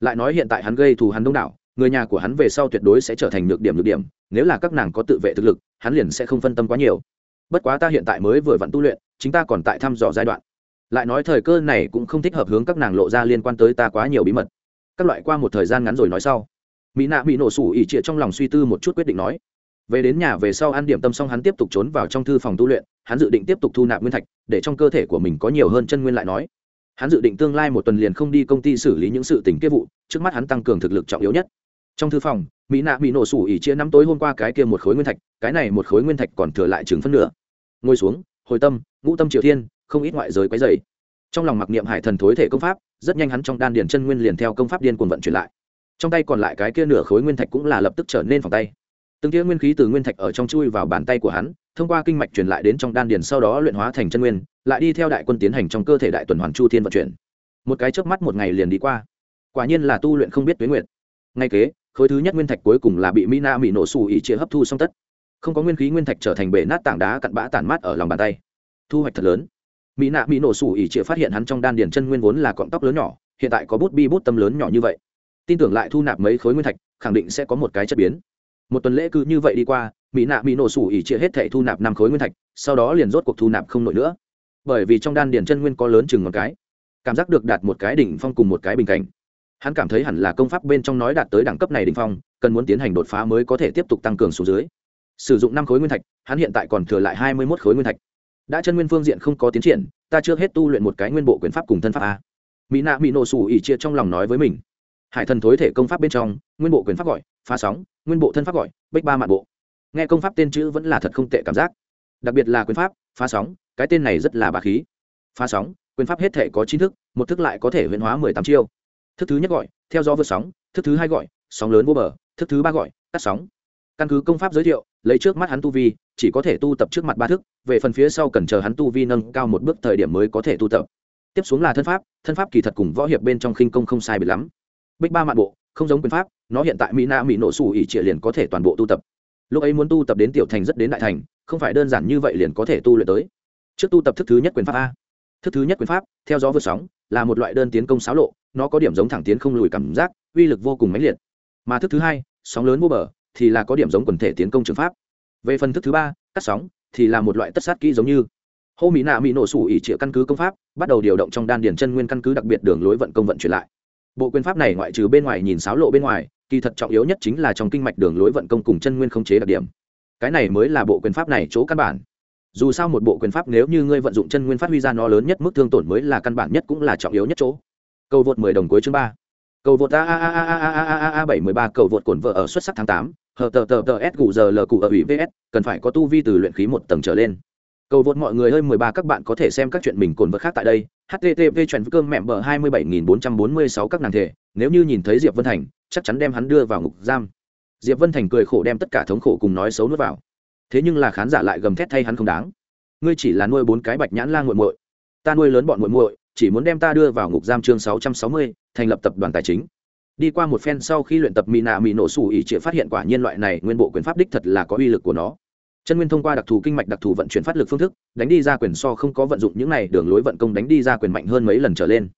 Lại nói hiện tại hắn gây thù hắn đông đảo, người nhà của hắn về sau tuyệt đối sẽ trở thành nhược điểm nhược điểm, nếu là các nàng có tự vệ thực lực, hắn liền sẽ không phân tâm quá nhiều. Bất quá ta hiện tại mới vừa vặn tu luyện, chính ta còn tại thăm dò giai đoạn. Lại nói thời cơ này cũng không thích hợp hướng các nàng lộ ra liên quan tới ta quá nhiều bí mật. Các loại qua một thời gian ngắn rồi nói sau. Mỹ nạ bị nổ sủ ỉ trịa trong lòng suy tư một chút quyết định nói về đến nhà về sau ăn điểm tâm xong hắn tiếp tục trốn vào trong thư phòng tu luyện, hắn dự định tiếp tục thu nạp nguyên thạch, để trong cơ thể của mình có nhiều hơn chân nguyên lại nói. Hắn dự định tương lai một tuần liền không đi công ty xử lý những sự tình kia vụ, trước mắt hắn tăng cường thực lực trọng yếu nhất. Trong thư phòng, mỹ nạ bị nổ sủ ỉ chia năm tối hôm qua cái kia một khối nguyên thạch, cái này một khối nguyên thạch còn thừa lại chừng phân nửa. Ngồi xuống, hồi tâm, ngũ tâm triều thiên, không ít ngoại giới quấy dày trong lòng mặc niệm hải thần thối thể công pháp, rất nhanh hắn trong đan điền chân nguyên liền theo công pháp điên cuồng vận chuyển lại. Trong tay còn lại cái kia nửa khối nguyên thạch cũng là lập tức trở nên phòng tay từng tia nguyên khí từ nguyên thạch ở trong chui vào bàn tay của hắn, thông qua kinh mạch truyền lại đến trong đan điền sau đó luyện hóa thành chân nguyên, lại đi theo đại quân tiến hành trong cơ thể đại tuần hoàn chu thiên vận chuyển. Một cái chớp mắt một ngày liền đi qua. Quả nhiên là tu luyện không biết tuyến nguyện ngay kế, khối thứ nhất nguyên thạch cuối cùng là bị mỹ na mỹ nổ xù ỉ chia hấp thu xong tất. Không có nguyên khí nguyên thạch trở thành bể nát tảng đá cặn bã tản mát ở lòng bàn tay. Thu hoạch thật lớn. Mỹ nạ mỹ nổ xù ỉ chia phát hiện hắn trong đan điền chân nguyên vốn là cọng tóc lớn nhỏ, hiện tại có bút bi bút tâm lớn nhỏ như vậy. Tin tưởng lại thu nạp mấy khối nguyên thạch, khẳng định sẽ có một cái chất biến một tuần lễ cứ như vậy đi qua, mỹ nạ mỹ nổ sủ ỉ chia hết thẻ thu nạp năm khối nguyên thạch, sau đó liền rốt cuộc thu nạp không nổi nữa. Bởi vì trong đan điền chân nguyên có lớn chừng một cái, cảm giác được đạt một cái đỉnh phong cùng một cái bình cảnh. Hắn cảm thấy hẳn là công pháp bên trong nói đạt tới đẳng cấp này đỉnh phong, cần muốn tiến hành đột phá mới có thể tiếp tục tăng cường xuống dưới. Sử dụng năm khối nguyên thạch, hắn hiện tại còn thừa lại hai mươi một khối nguyên thạch. Đã chân nguyên phương diện không có tiến triển, ta chưa hết tu luyện một cái nguyên bộ quyền pháp cùng thân pháp a. Mỹ nạ mỹ nổ sủ ỉ chia trong lòng nói với mình hải thần thối thể công pháp bên trong, nguyên bộ quyền pháp gọi, phá sóng, nguyên bộ thân pháp gọi bách ba mạn bộ. Nghe công pháp tên chữ vẫn là thật không tệ cảm giác. Đặc biệt là quyền pháp, phá sóng, cái tên này rất là bà khí. Phá sóng, quyền pháp hết thể có chín thức, một thức lại có thể huyễn hóa mười tám chiêu. Thức thứ nhất gọi, theo do vượt sóng, thức thứ hai gọi, sóng lớn vô bờ, thức thứ ba gọi, cắt sóng. Căn cứ công pháp giới thiệu, lấy trước mắt hắn tu vi, chỉ có thể tu tập trước mặt ba thức, về phần phía sau cần chờ hắn tu vi nâng cao một bước thời điểm mới có thể tu tập. Tiếp xuống là thân pháp thân pháp kỳ thật cùng võ hiệp bên trong khinh công không sai biệt lắm bích ba mạn bộ, không giống quyền pháp, nó hiện tại mỹ na mỹ nổ xù ỉ trịa liền có thể toàn bộ tu tập. Lúc ấy muốn tu tập đến tiểu thành rất đến đại thành, không phải đơn giản như vậy liền có thể tu luyện tới. Trước tu tập thức thứ nhất quyền pháp a. Thức thứ nhất quyền pháp, theo gió vượt sóng, là một loại đơn tiến công xáo lộ, nó có điểm giống thẳng tiến không lùi cảm giác, uy lực vô cùng mãnh liệt. Mà thức thứ hai, sóng lớn vô bờ, thì là có điểm giống quần thể tiến công trường pháp. Về phần thức thứ ba, cắt sóng, thì là một loại tất sát kỹ giống như. Hô mỹ nạ mỹ nổ sủ ỉ trịa căn cứ công pháp, bắt đầu điều động trong đan điền chân nguyên căn cứ đặc biệt đường lối vận công vận chuyển lại bộ quyền pháp này ngoại trừ bên ngoài nhìn sáo lộ bên ngoài, kỳ thật trọng yếu nhất chính là trong kinh mạch đường lối vận công cùng chân nguyên không chế đặc điểm. Cái này mới là bộ quyền pháp này chỗ căn bản. Dù sao một bộ quyền pháp nếu như ngươi vận dụng chân nguyên phát huy ra nó lớn nhất mức thương tổn mới là căn bản nhất cũng là trọng yếu nhất chỗ. Cầu vượt mười đồng cuối chương ba. Cầu vượt a a a a a a a a bảy mười ba, cầu vượt cổn vợ ở xuất sắc tháng tám. Hờ tờ tờ tờ s cụ giờ l cụ ở ủy vs cần phải có tu vi từ luyện khí một tầng trở lên cầu vượt mọi người ơi, mười ba các bạn có thể xem các chuyện mình cồn vật khác tại đây. Http chuyện cơm mẹ bờ hai mươi bảy nghìn bốn trăm bốn mươi sáu các nàng thể. Nếu như nhìn thấy diệp vân thành, chắc chắn đem hắn đưa vào ngục giam. Diệp vân thành cười khổ đem tất cả thống khổ cùng nói xấu nuốt vào. Thế nhưng là khán giả lại gầm thét thay hắn không đáng. Ngươi chỉ là nuôi bốn cái bạch nhãn la nguội muội. Ta nuôi lớn bọn muội muội, chỉ muốn đem ta đưa vào ngục giam chương sáu trăm sáu mươi, thành lập tập đoàn tài chính. Đi qua một phen sau khi luyện tập mỹ nạ mỹ nổ sủ ỉ phát hiện quả nhiên loại này nguyên bộ quyền pháp đích thật là có uy lực của nó chân nguyên thông qua đặc thù kinh mạch đặc thù vận chuyển phát lực phương thức, đánh đi ra quyền so không có vận dụng những này đường lối vận công đánh đi ra quyền mạnh hơn mấy lần trở lên.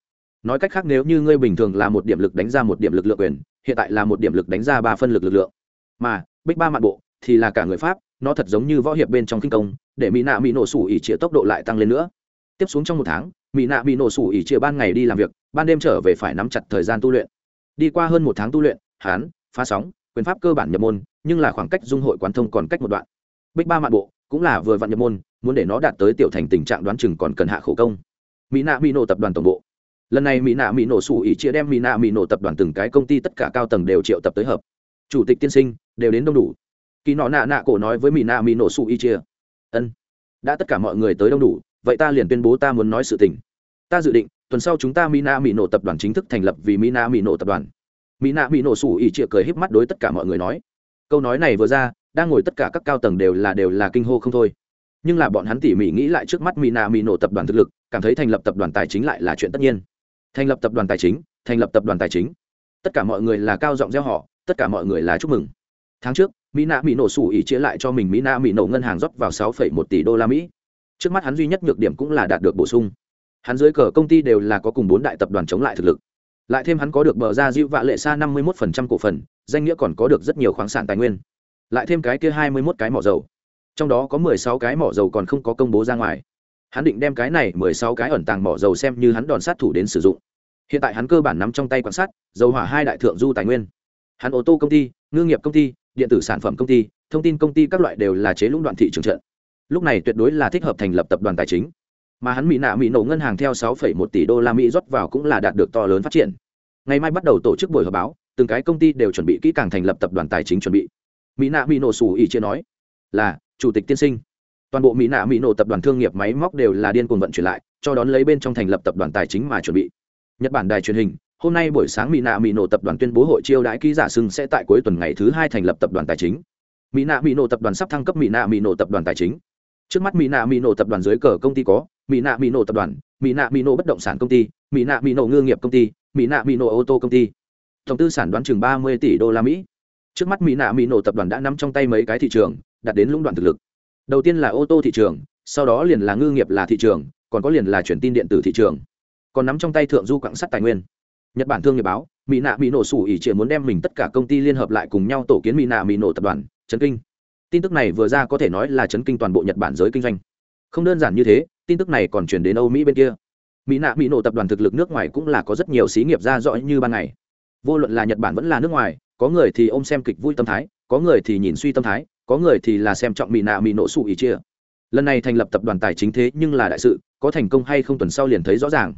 Nói cách khác nếu như ngươi bình thường là một điểm lực đánh ra một điểm lực lượng quyền, hiện tại là một điểm lực đánh ra ba phân lực lực lượng. Mà bích ba mạn bộ thì là cả người pháp, nó thật giống như võ hiệp bên trong kinh công, để mỹ nạ mỹ nổ sủ ỉ chĩa tốc độ lại tăng lên nữa. Tiếp xuống trong một tháng mỹ nạ bị nổ sủ ỉ chia ban ngày đi làm việc, ban đêm trở về phải nắm chặt thời gian tu luyện. Đi qua hơn một tháng tu luyện, hán, phá sóng, quyền pháp cơ bản nhập môn, nhưng là khoảng cách dung hội quán thông còn cách một đoạn bích ba mạn bộ cũng là vừa vặn nhập môn, muốn để nó đạt tới tiểu thành tình trạng đoán chừng còn cần hạ khổ công. Mỹ nạ mỹ nổ tập đoàn tổng bộ. Lần này mỹ nạ mỹ nổ sủ ý chia đem mỹ nạ mỹ nổ tập đoàn từng cái công ty tất cả cao tầng đều triệu tập tới hợp. Chủ tịch tiên sinh, đều đến đông đủ. Kỳ nọ nạ nạ cổ nói với mỹ nạ mỹ nổ sủ ý chia. Ân. Đã tất cả mọi người tới đông đủ, vậy ta liền tuyên bố ta muốn nói sự tình. Ta dự định, tuần sau chúng ta mỹ nạ mỹ nổ tập đoàn chính thức thành lập vì mỹ nạ mỹ nổ tập đoàn. Mỹ nạ mỹ nổ sủ ý chia cười híp mắt đối tất cả mọi người nói. Câu nói này vừa ra đang ngồi tất cả các cao tầng đều là đều là kinh hô không thôi. Nhưng là bọn hắn tỉ mỉ nghĩ lại trước mắt mỹ nạ mỹ nổ tập đoàn thực lực, cảm thấy thành lập tập đoàn tài chính lại là chuyện tất nhiên. Thành lập tập đoàn tài chính, thành lập tập đoàn tài chính. Tất cả mọi người là cao giọng gieo họ tất cả mọi người là chúc mừng. Tháng trước mỹ nạ mỹ nổ sủ ỉ chia lại cho mình mỹ nạ mỹ nổ ngân hàng rót vào sáu một tỷ đô la mỹ. Trước mắt hắn duy nhất nhược điểm cũng là đạt được bổ sung. Hắn dưới cờ công ty đều là có cùng bốn đại tập đoàn chống lại thực lực. Lại thêm hắn có được bờ ra dịu vạ lệ xa năm mươi một cổ phần, danh nghĩa còn có được rất nhiều khoáng sản tài nguyên lại thêm cái kia hai mươi một cái mỏ dầu. Trong đó có mười sáu cái mỏ dầu còn không có công bố ra ngoài. Hắn định đem cái này mười sáu cái ẩn tàng mỏ dầu xem như hắn đòn sát thủ đến sử dụng. Hiện tại hắn cơ bản nắm trong tay quan sát dầu hỏa hai đại thượng du tài nguyên. Hắn ô tô công ty ngư nghiệp công ty điện tử sản phẩm công ty thông tin công ty các loại đều là chế lũng đoạn thị trường trận. Lúc này tuyệt đối là thích hợp thành lập tập đoàn tài chính. Mà hắn mỹ nạ mỹ nổ ngân hàng theo 6,1 tỷ đô la mỹ rót vào cũng là đạt được to lớn phát triển. Ngày mai bắt đầu tổ chức buổi họp báo từng cái công ty đều chuẩn bị kỹ càng thành lập tập đoàn tài chính chuẩn bị mỹ nạ mỹ nổ sủ ỉ chia nói là chủ tịch tiên sinh toàn bộ mỹ nạ mỹ nổ tập đoàn thương nghiệp máy móc đều là điên cuồng vận chuyển lại cho đón lấy bên trong thành lập tập đoàn tài chính mà chuẩn bị nhật bản đài truyền hình hôm nay buổi sáng mỹ nạ mỹ nổ tập đoàn tuyên bố hội chiêu đãi ký giả sưng sẽ tại cuối tuần ngày thứ hai thành lập tập đoàn tài chính mỹ nạ mỹ nổ tập đoàn sắp thăng cấp mỹ nạ mỹ nổ tập đoàn tài chính trước mắt mỹ nạ mỹ nổ tập đoàn dưới cờ công ty có mỹ nạ mỹ nổ tập đoàn mỹ nạ mỹ nổ bất động sản công ty mỹ nạ mỹ nổ ngư nghiệp công ty mỹ nạ mỹ nổ ô tô công ty tổng tư sản đoán chừng ba mươi tỷ đô la mỹ trước mắt mỹ nạ mỹ nổ tập đoàn đã nắm trong tay mấy cái thị trường, đạt đến lũng đoạn thực lực. Đầu tiên là ô tô thị trường, sau đó liền là ngư nghiệp là thị trường, còn có liền là chuyển tin điện tử thị trường. Còn nắm trong tay thượng du quảng sắt tài nguyên. Nhật bản thương nghiệp báo, mỹ nạ mỹ nổ sủ ỉ chỉ muốn đem mình tất cả công ty liên hợp lại cùng nhau tổ kiến mỹ nạ mỹ nổ tập đoàn trấn kinh. Tin tức này vừa ra có thể nói là chấn kinh toàn bộ nhật bản giới kinh doanh. Không đơn giản như thế, tin tức này còn chuyển đến âu mỹ bên kia. Mỹ nạ mỹ nổ tập đoàn thực lực nước ngoài cũng là có rất nhiều xí nghiệp ra rõ như ban ngày vô luận là nhật bản vẫn là nước ngoài, có người thì ôm xem kịch vui tâm thái, có người thì nhìn suy tâm thái, có người thì là xem trọng mỹ nạ mỹ nổ sụ ý chia. Lần này thành lập tập đoàn tài chính thế nhưng là đại sự, có thành công hay không tuần sau liền thấy rõ ràng.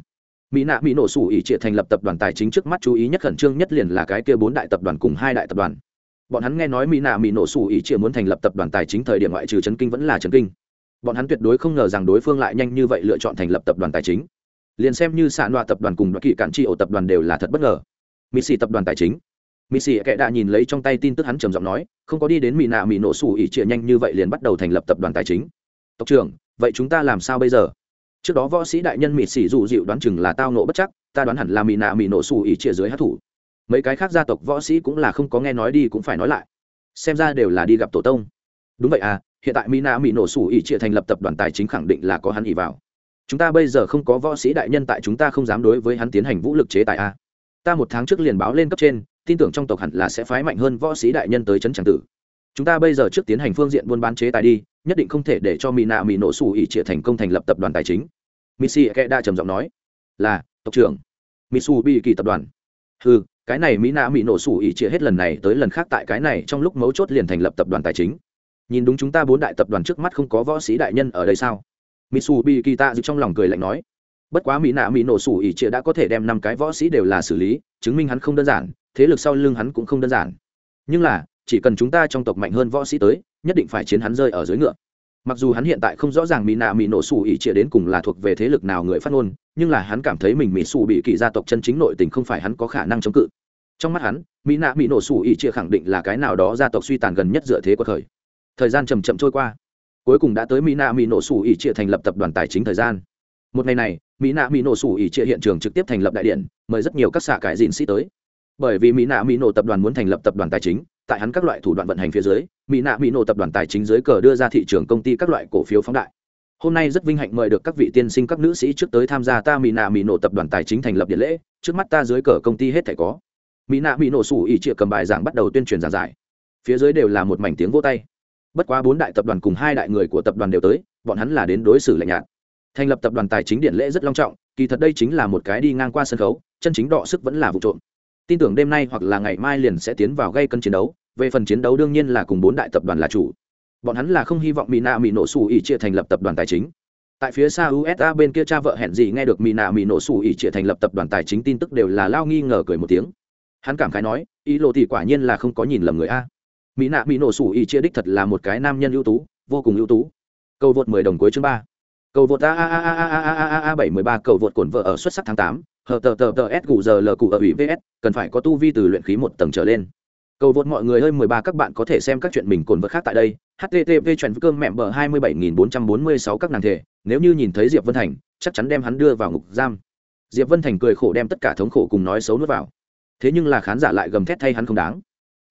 Mỹ nạ mỹ nổ sủ ỉ trịa thành lập tập đoàn tài chính trước mắt chú ý nhất khẩn trương nhất liền là cái kia bốn đại tập đoàn cùng hai đại tập đoàn. Bọn hắn nghe nói mỹ nạ mỹ nổ sủ ỉ trịa muốn thành lập tập đoàn tài chính thời điểm ngoại trừ trấn kinh vẫn là trấn kinh. Bọn hắn tuyệt đối không ngờ rằng đối phương lại nhanh như vậy lựa chọn thành lập tập đoàn tài chính. Liền xem như xạ đoạ tập đoàn cùng đoạn kỵ cản trị ổ tập đoàn đều là thật bất ngờ mỹ xì tập đoàn tài chính. Mỹ xì kệ đã nhìn lấy trong tay tin tức hắn trầm giọng nói, không có đi đến mỹ nạ mỹ nổ sủ ỉ trịa nhanh như vậy liền bắt đầu thành lập tập đoàn tài chính. Tộc trưởng, vậy chúng ta làm sao bây giờ? Trước đó võ sĩ đại nhân mỹ xì dù dịu đoán chừng là tao nộ bất chắc, ta đoán hẳn là mỹ nạ mỹ nổ sủ ỉ trịa dưới hát thủ mấy cái khác gia tộc võ sĩ cũng là không có nghe nói đi cũng phải nói lại. Xem ra đều là đi gặp tổ tông. Đúng vậy à hiện tại mỹ nạ mỹ nổ sủ ỉ trịa thành lập tập đoàn tài chính khẳng định là có hắn ỉ vào. Chúng ta bây giờ không có võ sĩ đại nhân tại chúng ta không dám đối với hắn tiến hành vũ lực chế tài a ta một tháng trước liền báo lên cấp trên, tin tưởng trong tộc hẳn là sẽ phái mạnh hơn võ sĩ đại nhân tới trấn tràng tử. Chúng ta bây giờ trước tiến hành phương diện buôn bán chế tài đi, nhất định không thể để cho mỹ nạ mỹ nổ sủ ỉ trịa thành công thành lập tập đoàn tài chính. Missy kẽ đa trầm giọng nói, là, tộc trưởng. Mitsu bi kỳ tập đoàn. Ừ cái này mỹ nạ mỹ nổ sủ ỉ trịa hết lần này tới lần khác tại cái này trong lúc mấu chốt liền thành lập tập đoàn tài chính. Nhìn đúng chúng ta bốn đại tập đoàn trước mắt không có võ sĩ đại nhân ở đây sao? Mitsu bi kỳ ta giữ trong lòng cười lạnh nói bất quá mỹ nạ mỹ nổ sủ ỉ chia đã có thể đem năm cái võ sĩ đều là xử lý, chứng minh hắn không đơn giản, thế lực sau lưng hắn cũng không đơn giản. Nhưng là, chỉ cần chúng ta trong tộc mạnh hơn võ sĩ tới, nhất định phải chiến hắn rơi ở dưới ngựa. Mặc dù hắn hiện tại không rõ ràng mỹ nạ mỹ nổ sủ ỉ chia đến cùng là thuộc về thế lực nào người phát ngôn, nhưng là hắn cảm thấy mình mỹ sủ bị kỳ gia tộc chân chính nội tình không phải hắn có khả năng chống cự. Trong mắt hắn, mỹ nạ mỹ nổ sủ ỉ chia khẳng định là cái nào đó gia tộc suy tàn gần nhất dựa thế của thời. Thời gian chầm chậm trôi qua. Cuối cùng đã tới mỹ nạ mỹ nổ sủ ỉ chia thành lập tập đoàn tài chính thời gian một ngày này, mỹ nạ mỹ nổ sủ ỉ trịa hiện trường trực tiếp thành lập đại điện, mời rất nhiều các xạ cải dịn sĩ tới. Bởi vì mỹ nạ mỹ nổ tập đoàn muốn thành lập tập đoàn tài chính, tại hắn các loại thủ đoạn vận hành phía dưới, mỹ nạ mỹ nổ tập đoàn tài chính dưới cờ đưa ra thị trường công ty các loại cổ phiếu phóng đại. Hôm nay rất vinh hạnh mời được các vị tiên sinh, các nữ sĩ trước tới tham gia ta mỹ nạ mỹ nổ tập đoàn tài chính thành lập điện lễ, trước mắt ta dưới cờ công ty hết thể có. Mỹ nạ mỹ nổ sủ ỉ trịa cầm bài giảng bắt đầu tuyên truyền giảng giải. Phía dưới đều là một mảnh tiếng vô tay. Bất quá bốn đại tập đoàn cùng hai đại người của tập đoàn đều tới, bọn hắn là đến đối xử lạnh nhạt thành lập tập đoàn tài chính điện lễ rất long trọng, kỳ thật đây chính là một cái đi ngang qua sân khấu, chân chính đọ sức vẫn là vụ trộm. Tin tưởng đêm nay hoặc là ngày mai liền sẽ tiến vào gây cân chiến đấu, về phần chiến đấu đương nhiên là cùng bốn đại tập đoàn là chủ. Bọn hắn là không hy vọng mỹ nạ mỹ nổ xù ỉ chia thành lập tập đoàn tài chính. Tại phía xa usa bên kia cha vợ hẹn gì nghe được mỹ nạ mỹ nổ xù ỉ chia thành lập tập đoàn tài chính tin tức đều là lao nghi ngờ cười một tiếng. Hắn cảm khái nói, ý lộ thì quả nhiên là không có nhìn lầm người a. Mỹ nạ mỹ nổ xù ỉ chia đích thật là một cái nam nhân ưu tú, vô cùng ưu tú. Câu vượt mười đồng cuối chương ba cầu vượt a a a a a a a a bảy mười ba cầu vượt cổn vợ ở xuất sắc tháng tám hờ tờ tờ tờ s gù giờ l cụ ở ủy vs cần phải có tu vi từ luyện khí một tầng trở lên cầu vượt mọi người hơi mười ba các bạn có thể xem các chuyện mình cồn vợ khác tại đây http chuyện cơm mẹm bờ hai mươi bảy nghìn bốn trăm bốn mươi sáu các nàng thể nếu như nhìn thấy diệp vân thành chắc chắn đem hắn đưa vào ngục giam diệp vân thành cười khổ đem tất cả thống khổ cùng nói xấu nuốt vào thế nhưng là khán giả lại gầm thét thay hắn không đáng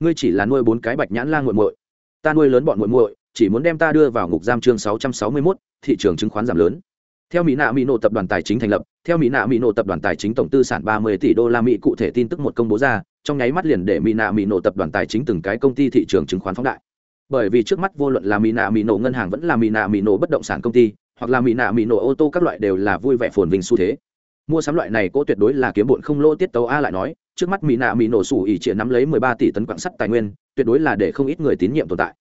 ngươi chỉ là nuôi bốn cái bạch nhãn la nguội muội ta nuôi lớn bọn muội muội chỉ muốn đem ta đưa vào ngục giam chương sáu trăm sáu mươi mốt, thị trường chứng khoán giảm lớn. Theo mỹ nạ mỹ nộ tập đoàn tài chính thành lập, theo mỹ nạ mỹ nộ tập đoàn tài chính tổng tư sản ba mươi tỷ đô la mỹ cụ thể tin tức một công bố ra, trong nháy mắt liền để mỹ nạ mỹ nộ tập đoàn tài chính từng cái công ty thị trường chứng khoán phóng đại. Bởi vì trước mắt vô luận là mỹ nạ mỹ nộ ngân hàng vẫn là mỹ nạ mỹ nộ bất động sản công ty, hoặc là mỹ nạ mỹ nộ ô tô các loại đều là vui vẻ phồn vinh xu thế. Mua sắm loại này cố tuyệt đối là kiếm bộn không lỗ tiết tấu a lại nói, trước mắt mỹ nạ mỹ nổ sủ ỉ triển nắm lấy mười ba tỷ tấn quặng sắt tài nguyên, tuyệt đối là để không ít người tín nhiệm tồn tại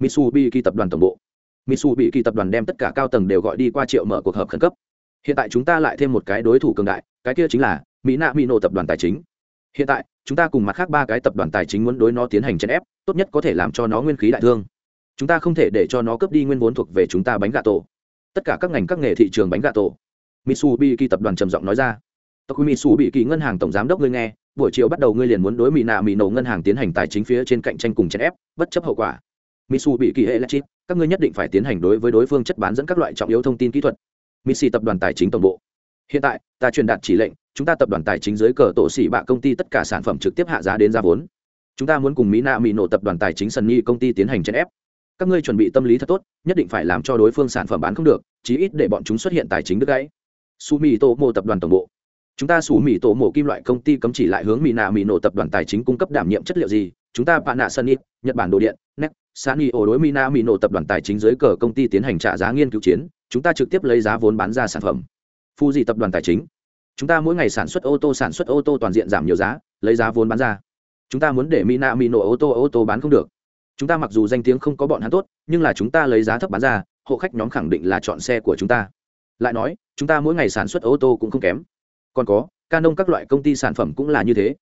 mitsubishi tập đoàn tổng bộ. Mitsubishi tập đoàn đem tất cả cao tầng đều gọi đi qua triệu mở cuộc họp khẩn cấp. Hiện tại chúng ta lại thêm một cái đối thủ cường đại, cái kia chính là mỹ nạ mỹ nổ tập đoàn tài chính. Hiện tại, chúng ta cùng mặt khác ba cái tập đoàn tài chính muốn đối nó tiến hành chèn ép, tốt nhất có thể làm cho nó nguyên khí đại thương. Chúng ta không thể để cho nó cướp đi nguyên vốn thuộc về chúng ta bánh gà tổ. Tất cả các ngành các nghề thị trường bánh gà tổ. Mitsubishi tập đoàn trầm giọng nói ra. Tộc mitsubishi ngân hàng tổng giám đốc ngươi nghe, buổi chiều bắt đầu ngươi liền muốn đối mỹ nạ mỹ nổ ngân hàng tiến hành tài chính phía trên cạnh tranh cùng chèn ép, bất chấp hậu quả mitsubishi chip, các ngươi nhất định phải tiến hành đối với đối phương chất bán dẫn các loại trọng yếu thông tin kỹ thuật. Mitsubishi tập đoàn tài chính tổng bộ. Hiện tại ta truyền đạt chỉ lệnh chúng ta tập đoàn tài chính dưới cờ tổ sĩ bạ công ty tất cả sản phẩm trực tiếp hạ giá đến giá vốn. Chúng ta muốn cùng mỹ nạ mỹ nổ tập đoàn tài chính sân nhi công ty tiến hành chèn ép. Các ngươi chuẩn bị tâm lý thật tốt nhất định phải làm cho đối phương sản phẩm bán không được chí ít để bọn chúng xuất hiện tài chính đứt gãy. Sumito mô tập đoàn tổng bộ. Chúng ta sủ mỹ tổ mổ kim loại công ty cấm chỉ lại hướng mỹ nạ mỹ nổ tập đoàn tài chính cung cấp đảm nhiệm chất liệu gì? Chúng ta bạn nạ sunny nhật bản đồ điện nec sunny ổ đối mina mỹ nổ tập đoàn tài chính dưới cờ công ty tiến hành trả giá nghiên cứu chiến, chúng ta trực tiếp lấy giá vốn bán ra sản phẩm. Phu dị tập đoàn tài chính. Chúng ta mỗi ngày sản xuất ô tô, sản xuất ô tô toàn diện giảm nhiều giá, lấy giá vốn bán ra. Chúng ta muốn để mina mỹ nổ ô tô ô tô bán không được. Chúng ta mặc dù danh tiếng không có bọn hắn tốt, nhưng là chúng ta lấy giá thấp bán ra, hộ khách nhóm khẳng định là chọn xe của chúng ta. Lại nói, chúng ta mỗi ngày sản xuất ô tô cũng không kém. Còn có, canon các loại công ty sản phẩm cũng là như thế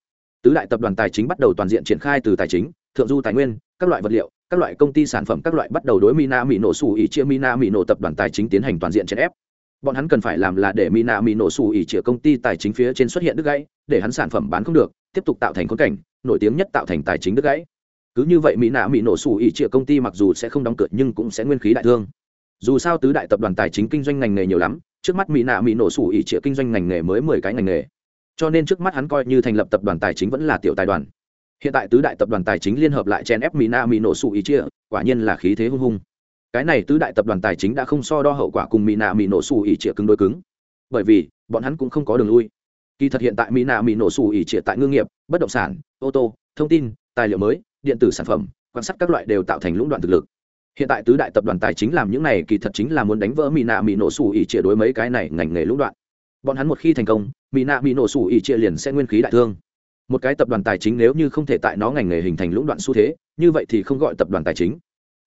tứ đại tập đoàn tài chính bắt đầu toàn diện triển khai từ tài chính, thượng du tài nguyên, các loại vật liệu, các loại công ty sản phẩm, các loại bắt đầu đối mina mỹ nổ xù ỉ chia mina mỹ nổ tập đoàn tài chính tiến hành toàn diện chèn ép. Bọn hắn cần phải làm là để mina mỹ nổ xù ỉ chia công ty tài chính phía trên xuất hiện đứt gãy, để hắn sản phẩm bán không được, tiếp tục tạo thành khốn cảnh, nổi tiếng nhất tạo thành tài chính đứt gãy. Cứ như vậy mỹ nạ mỹ nổ xù ỉ chia công ty mặc dù sẽ không đóng cửa nhưng cũng sẽ nguyên khí đại thương. Dù sao tứ đại tập đoàn tài chính kinh doanh ngành nghề nhiều lắm, trước mắt mỹ nạ mỹ nổ xù ỉ chia kinh doanh ngành nghề mới mười cái ngành nghề cho nên trước mắt hắn coi như thành lập tập đoàn tài chính vẫn là tiểu tài đoàn. Hiện tại tứ đại tập đoàn tài chính liên hợp lại chen ép mỹ na mỹ nổ sụ ý chia quả nhiên là khí thế hung hung. Cái này tứ đại tập đoàn tài chính đã không so đo hậu quả cùng mỹ na mỹ nổ sụ ý chia cứng đối cứng. Bởi vì, bọn hắn cũng không có đường lui. Kỳ thật hiện tại mỹ na mỹ nổ sụ ý chia tại ngư nghiệp, bất động sản, ô tô, thông tin, tài liệu mới, điện tử sản phẩm, quan sát các loại đều tạo thành lũng đoạn thực lực. Hiện tại tứ đại tập đoàn tài chính làm những này kỳ thật chính là muốn đánh vỡ mỹ nạ mỹ nổ sủ ỉ chia đối mấy cái này ngành nghề lũng đoạn bọn hắn một khi thành công mỹ nạ mỹ nổ sủ ỉ chia liền sẽ nguyên khí đại thương. Một cái tập đoàn tài chính nếu như không thể tại nó ngành nghề hình thành lũng đoạn xu thế, như vậy thì không gọi tập đoàn tài chính.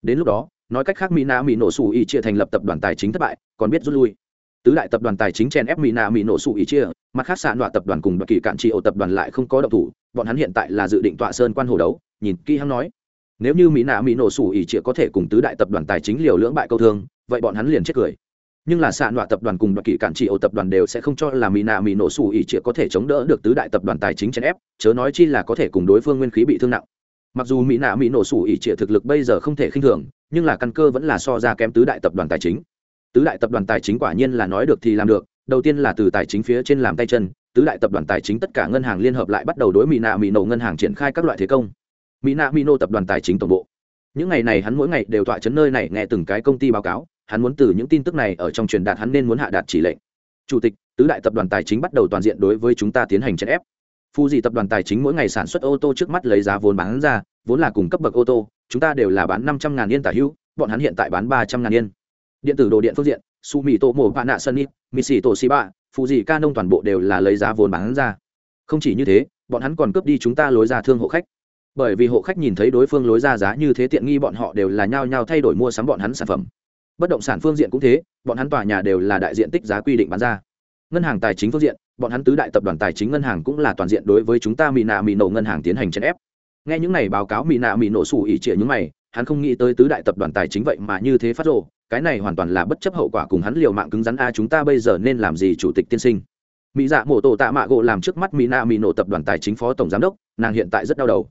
Đến lúc đó, nói cách khác mỹ nạ mỹ nổ sủ ỉ chia thành lập tập đoàn tài chính thất bại, còn biết rút lui. Tứ đại tập đoàn tài chính chen ép mỹ nạ mỹ nổ sủ ỉ chia, mặt khác xạ đoạ tập đoàn cùng đoạt kỳ cạn trị ổ tập đoàn lại không có động thủ, bọn hắn hiện tại là dự định tọa sơn quan hồ đấu, nhìn kỹ hắn nói. Nếu như mỹ nạ mỹ nổ sủ ỉ chia có thể cùng tứ đại tập đoàn tài chính liều lưỡng bại câu thương, vậy bọn hắn liền chết cười nhưng là xạ nọa tập đoàn cùng đoạt kỳ cản trị ổ tập đoàn đều sẽ không cho là mỹ nạ mỹ nổ xù ỉ chĩa có thể chống đỡ được tứ đại tập đoàn tài chính chèn ép, chớ nói chi là có thể cùng đối phương nguyên khí bị thương nặng. Mặc dù mỹ nạ mỹ nổ xù ỉ chĩa thực lực bây giờ không thể khinh thường, nhưng là căn cơ vẫn là so ra kém tứ đại tập đoàn tài chính. Tứ đại tập đoàn tài chính quả nhiên là nói được thì làm được, đầu tiên là từ tài chính phía trên làm tay chân, tứ đại tập đoàn tài chính tất cả ngân hàng liên hợp lại bắt đầu đối mỹ nạ mỹ nổ ngân hàng triển khai các loại thế công. Mỹ nạ mỹ nổ tập đoàn tài chính tổng bộ. Những ngày này hắn mỗi ngày đều tọa chấn nơi này nghe từng cái công ty báo cáo hắn muốn từ những tin tức này ở trong truyền đạt hắn nên muốn hạ đạt chỉ lệnh. Chủ tịch, tứ đại tập đoàn tài chính bắt đầu toàn diện đối với chúng ta tiến hành chèn ép. Phu dị tập đoàn tài chính mỗi ngày sản xuất ô tô trước mắt lấy giá vốn bán ra, vốn là cùng cấp bậc ô tô, chúng ta đều là bán năm trăm ngàn yên tả hữu, bọn hắn hiện tại bán ba trăm ngàn yên. Điện tử đồ điện phương diện su mỹ tổ mổ bạn nạ sunny mì xì tổ xì bạ phụ dị ca nông toàn bộ đều là lấy giá vốn bán ra. Không chỉ như thế, bọn hắn còn cướp đi chúng ta lối ra thương hộ khách. Bởi vì hộ khách nhìn thấy đối phương lối ra giá như thế tiện nghi bọn họ đều là nhao nhao thay đổi mua sắm bọn hắn sản phẩm bất động sản phương diện cũng thế, bọn hắn tòa nhà đều là đại diện tích giá quy định bán ra. Ngân hàng tài chính phương diện, bọn hắn tứ đại tập đoàn tài chính ngân hàng cũng là toàn diện đối với chúng ta mỹ nạ mỹ nổ ngân hàng tiến hành chèn ép. Nghe những này báo cáo mỹ nạ mỹ nổ xù ỉ trịa những mày, hắn không nghĩ tới tứ đại tập đoàn tài chính vậy mà như thế phát rộ cái này hoàn toàn là bất chấp hậu quả cùng hắn liều mạng cứng rắn, a, chúng ta bây giờ nên làm gì chủ tịch tiên sinh? Mỹ dạ mổ tổ tạ mạ gỗ làm trước mắt mỹ nạ mỹ nổ tập đoàn tài chính phó tổng giám đốc, nàng hiện tại rất đau đầu.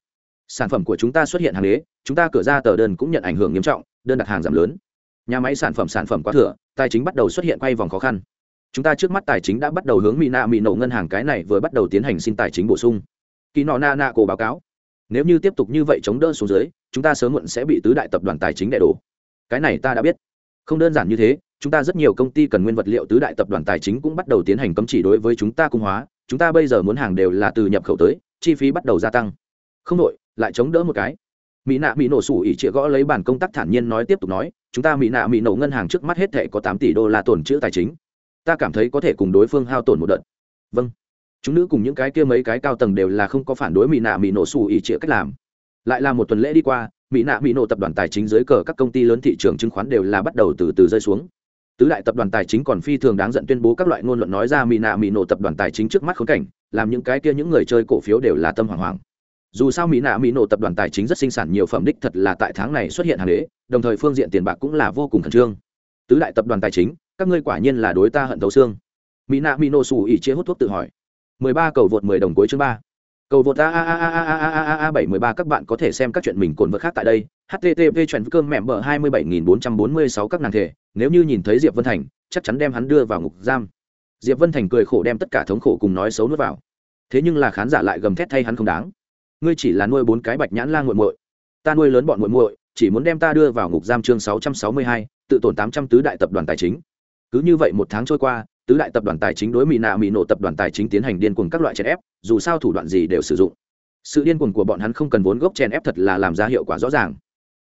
Sản phẩm của chúng ta xuất hiện hàng đế chúng ta cửa ra tờ đơn cũng nhận ảnh hưởng nghiêm trọng, đơn đặt hàng giảm lớn nhà máy sản phẩm sản phẩm quá thừa, tài chính bắt đầu xuất hiện quay vòng khó khăn. Chúng ta trước mắt tài chính đã bắt đầu hướng mỹ nạ mỹ nổ ngân hàng cái này vừa bắt đầu tiến hành xin tài chính bổ sung. Kỳ nọ na na cổ báo cáo. Nếu như tiếp tục như vậy chống đỡ xuống dưới, chúng ta sớm muộn sẽ bị tứ đại tập đoàn tài chính đại đổ. Cái này ta đã biết. Không đơn giản như thế, chúng ta rất nhiều công ty cần nguyên vật liệu tứ đại tập đoàn tài chính cũng bắt đầu tiến hành cấm chỉ đối với chúng ta cung hóa, chúng ta bây giờ muốn hàng đều là từ nhập khẩu tới, chi phí bắt đầu gia tăng. Không đội lại chống đỡ một cái mỹ nạ mỹ nổ sủ ỉ chĩa gõ lấy bản công tác thản nhiên nói tiếp tục nói, chúng ta mỹ nạ mỹ nổ ngân hàng trước mắt hết thệ có tám tỷ đô la tổn chữ tài chính. Ta cảm thấy có thể cùng đối phương hao tổn một đợt. Vâng. Chúng nữ cùng những cái kia mấy cái cao tầng đều là không có phản đối mỹ nạ mỹ nổ sủ ỉ chĩa cách làm. Lại là một tuần lễ đi qua, mỹ nạ mỹ nổ tập đoàn tài chính dưới cờ các công ty lớn thị trường chứng khoán đều là bắt đầu từ từ rơi xuống. Tứ đại tập đoàn tài chính còn phi thường đáng giận tuyên bố các loại ngôn luận nói ra mỹ nạ mỹ nổ tập đoàn tài chính trước mắt khốn cảnh, làm những cái kia những người chơi cổ phiếu đều là tâm hoảng hoảng dù sao mỹ nạ mỹ nổ tập đoàn tài chính rất sinh sản nhiều phẩm đích thật là tại tháng này xuất hiện hàng đế, đồng thời phương diện tiền bạc cũng là vô cùng khẩn trương. Tứ đại tập đoàn tài chính, các ngươi quả nhiên là đối ta hận thấu xương. Mỹ nạ mỹ nổ xù ỉ chia hút thuốc tự hỏi. Mười ba cầu vượt mười đồng cuối chương ba. Cầu vượt a a a a a a a a bảy mười ba các bạn có thể xem các chuyện mình cồn vật khác tại đây. Http chuyện cơm mẹm bờ hai mươi bảy nghìn bốn trăm bốn mươi sáu các nàng thể. Nếu như nhìn thấy diệp vân thành, chắc chắn đem hắn đưa vào ngục giam. Diệp vân thành cười khổ đem tất cả thống khổ cùng nói xấu nuốt vào. Thế nhưng là khán giả lại gầm thét thay hắn không đáng ngươi chỉ là nuôi bốn cái bạch nhãn la nguội muội. Ta nuôi lớn bọn muội muội, chỉ muốn đem ta đưa vào ngục giam chương sáu trăm sáu mươi hai, tự tổn tám trăm tứ đại tập đoàn tài chính. Cứ như vậy một tháng trôi qua, tứ đại tập đoàn tài chính đối mỹ nạ mỹ nổ tập đoàn tài chính tiến hành điên cuồng các loại chèn ép, dù sao thủ đoạn gì đều sử dụng. Sự điên cuồng của bọn hắn không cần vốn gốc chèn ép thật là làm ra hiệu quả rõ ràng.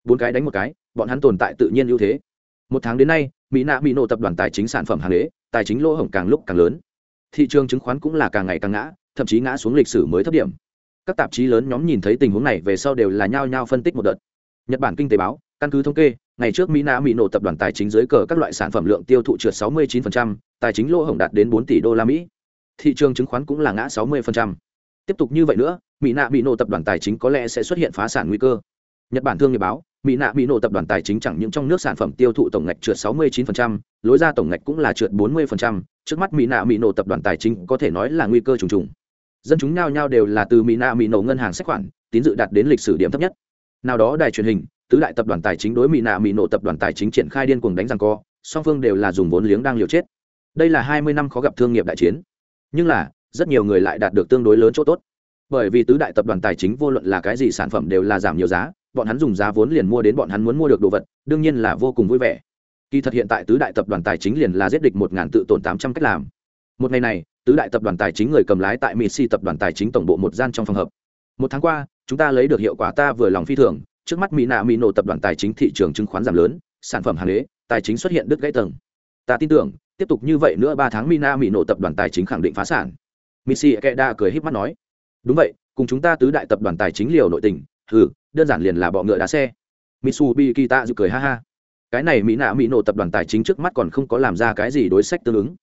Bốn cái đánh một cái, bọn hắn tồn tại tự nhiên ưu thế. Một tháng đến nay mỹ nạ mỹ nổ tập đoàn tài chính sản phẩm hàng đế tài chính lỗ hổng càng lúc càng lớn. Thị trường chứng khoán cũng là càng ngày càng ngã, thậm chí ngã xuống lịch sử mới thấp điểm các tạp chí lớn nhóm nhìn thấy tình huống này về sau đều là nhao nhao phân tích một đợt. Nhật bản kinh tế báo căn cứ thống kê ngày trước mỹ nạ mỹ nổ tập đoàn tài chính dưới cờ các loại sản phẩm lượng tiêu thụ trượt 69%, tài chính lỗ hổng đạt đến 4 tỷ đô la mỹ. Thị trường chứng khoán cũng là ngã 60%. tiếp tục như vậy nữa mỹ nạ mỹ nổ tập đoàn tài chính có lẽ sẽ xuất hiện phá sản nguy cơ. Nhật bản thương nghiệp báo mỹ nạ mỹ nổ tập đoàn tài chính chẳng những trong nước sản phẩm tiêu thụ tổng ngạch trượt 69%, lối ra tổng ngạch cũng là trượt 40%, trước mắt mỹ nạ mỹ nổ tập đoàn tài chính có thể nói là nguy cơ trùng trùng dân chúng nao nhao đều là từ mỹ nạ mỹ nổ ngân hàng sách khoản, tín dự đạt đến lịch sử điểm thấp nhất. Nào đó đài truyền hình, tứ đại tập đoàn tài chính đối mỹ nạ mỹ nổ tập đoàn tài chính triển khai điên cuồng đánh răng co, song phương đều là dùng vốn liếng đang liều chết. Đây là hai mươi năm khó gặp thương nghiệp đại chiến. Nhưng là, rất nhiều người lại đạt được tương đối lớn chỗ tốt. Bởi vì tứ đại tập đoàn tài chính vô luận là cái gì sản phẩm đều là giảm nhiều giá, bọn hắn dùng giá vốn liền mua đến bọn hắn muốn mua được đồ vật, đương nhiên là vô cùng vui vẻ. Kỳ thật hiện tại tứ đại tập đoàn tài chính liền là giết địch một ngàn tự tồn tám trăm cách làm. Một ngày này tứ đại tập đoàn tài chính người cầm lái tại mỹ si tập đoàn tài chính tổng bộ một gian trong phòng hợp. Một tháng qua, chúng ta lấy được hiệu quả ta vừa lòng phi thường, trước mắt mỹ nạ mỹ nổ tập đoàn tài chính thị trường chứng khoán giảm lớn, sản phẩm hàng đế tài chính xuất hiện đứt gãy tầng. Ta tin tưởng, tiếp tục như vậy nữa ba tháng mỹ nạ mỹ nổ tập đoàn tài chính khẳng định phá sản. Missy ekeda cười híp mắt nói. Đúng vậy, cùng chúng ta tứ đại tập đoàn tài chính liều nội tình ừ đơn giản liền là bọ ngựa đá xe. Mitsubi kita dự cười ha ha. Cái này mỹ nạ mỹ nổ tập đoàn tài chính trước mắt còn không có làm ra cái gì đối sách tương ứng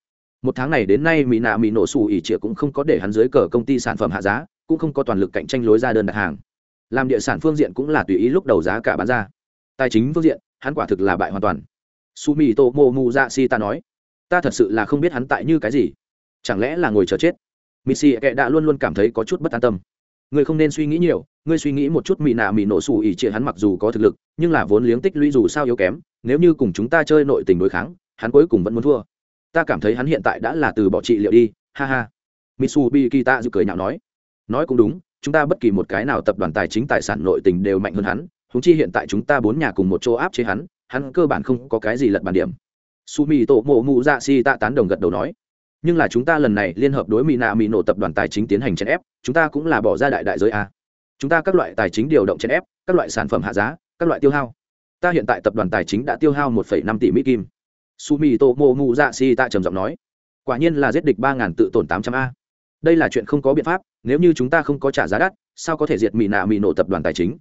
một tháng này đến nay mỹ nạ mỹ nổ xù ỉ trịa cũng không có để hắn dưới cờ công ty sản phẩm hạ giá, cũng không có toàn lực cạnh tranh lối ra đơn đặt hàng. Làm địa sản phương diện cũng là tùy ý lúc đầu giá cả bán ra. Tài chính phương diện, hắn quả thực là bại hoàn toàn. Su mi tô mô mu ra si ta nói, ta thật sự là không biết hắn tại như cái gì. Chẳng lẽ là ngồi chờ chết? Missy kệ đã luôn luôn cảm thấy có chút bất an tâm. Ngươi không nên suy nghĩ nhiều, ngươi suy nghĩ một chút mỹ nạ mỹ nổ xù ỉ trịa hắn mặc dù có thực lực, nhưng là vốn liếng tích lũy dù sao yếu kém, nếu như cùng chúng ta chơi nội tình đối kháng, hắn cuối cùng vẫn muốn thua ta cảm thấy hắn hiện tại đã là từ bỏ trị liệu đi, ha ha. Mitsubi kita dự cười nhạo nói. Nói cũng đúng, chúng ta bất kỳ một cái nào tập đoàn tài chính tài sản nội tình đều mạnh hơn hắn húng chi hiện tại chúng ta bốn nhà cùng một chỗ áp chế hắn hắn cơ bản không có cái gì lật bàn điểm. Sumi tổ mộ mụ dạ si tạ tán đồng gật đầu nói. Nhưng là chúng ta lần này liên hợp đối mỹ nạ mỹ nổ tập đoàn tài chính tiến hành chèn ép, chúng ta cũng là bỏ ra đại đại giới a. Chúng ta các loại tài chính điều động chèn ép, các loại sản phẩm hạ giá, các loại tiêu hao. Ta hiện tại tập đoàn tài chính đã tiêu hao một năm tỷ mỹ kim su mì tô mô mụ dạ si tạ trầm giọng nói, quả nhiên là giết địch ba ngàn tự tổn tám trăm a. Đây là chuyện không có biện pháp, nếu như chúng ta không có trả giá đắt, sao có thể diệt mỹ nạ mỹ nổ tập đoàn tài chính?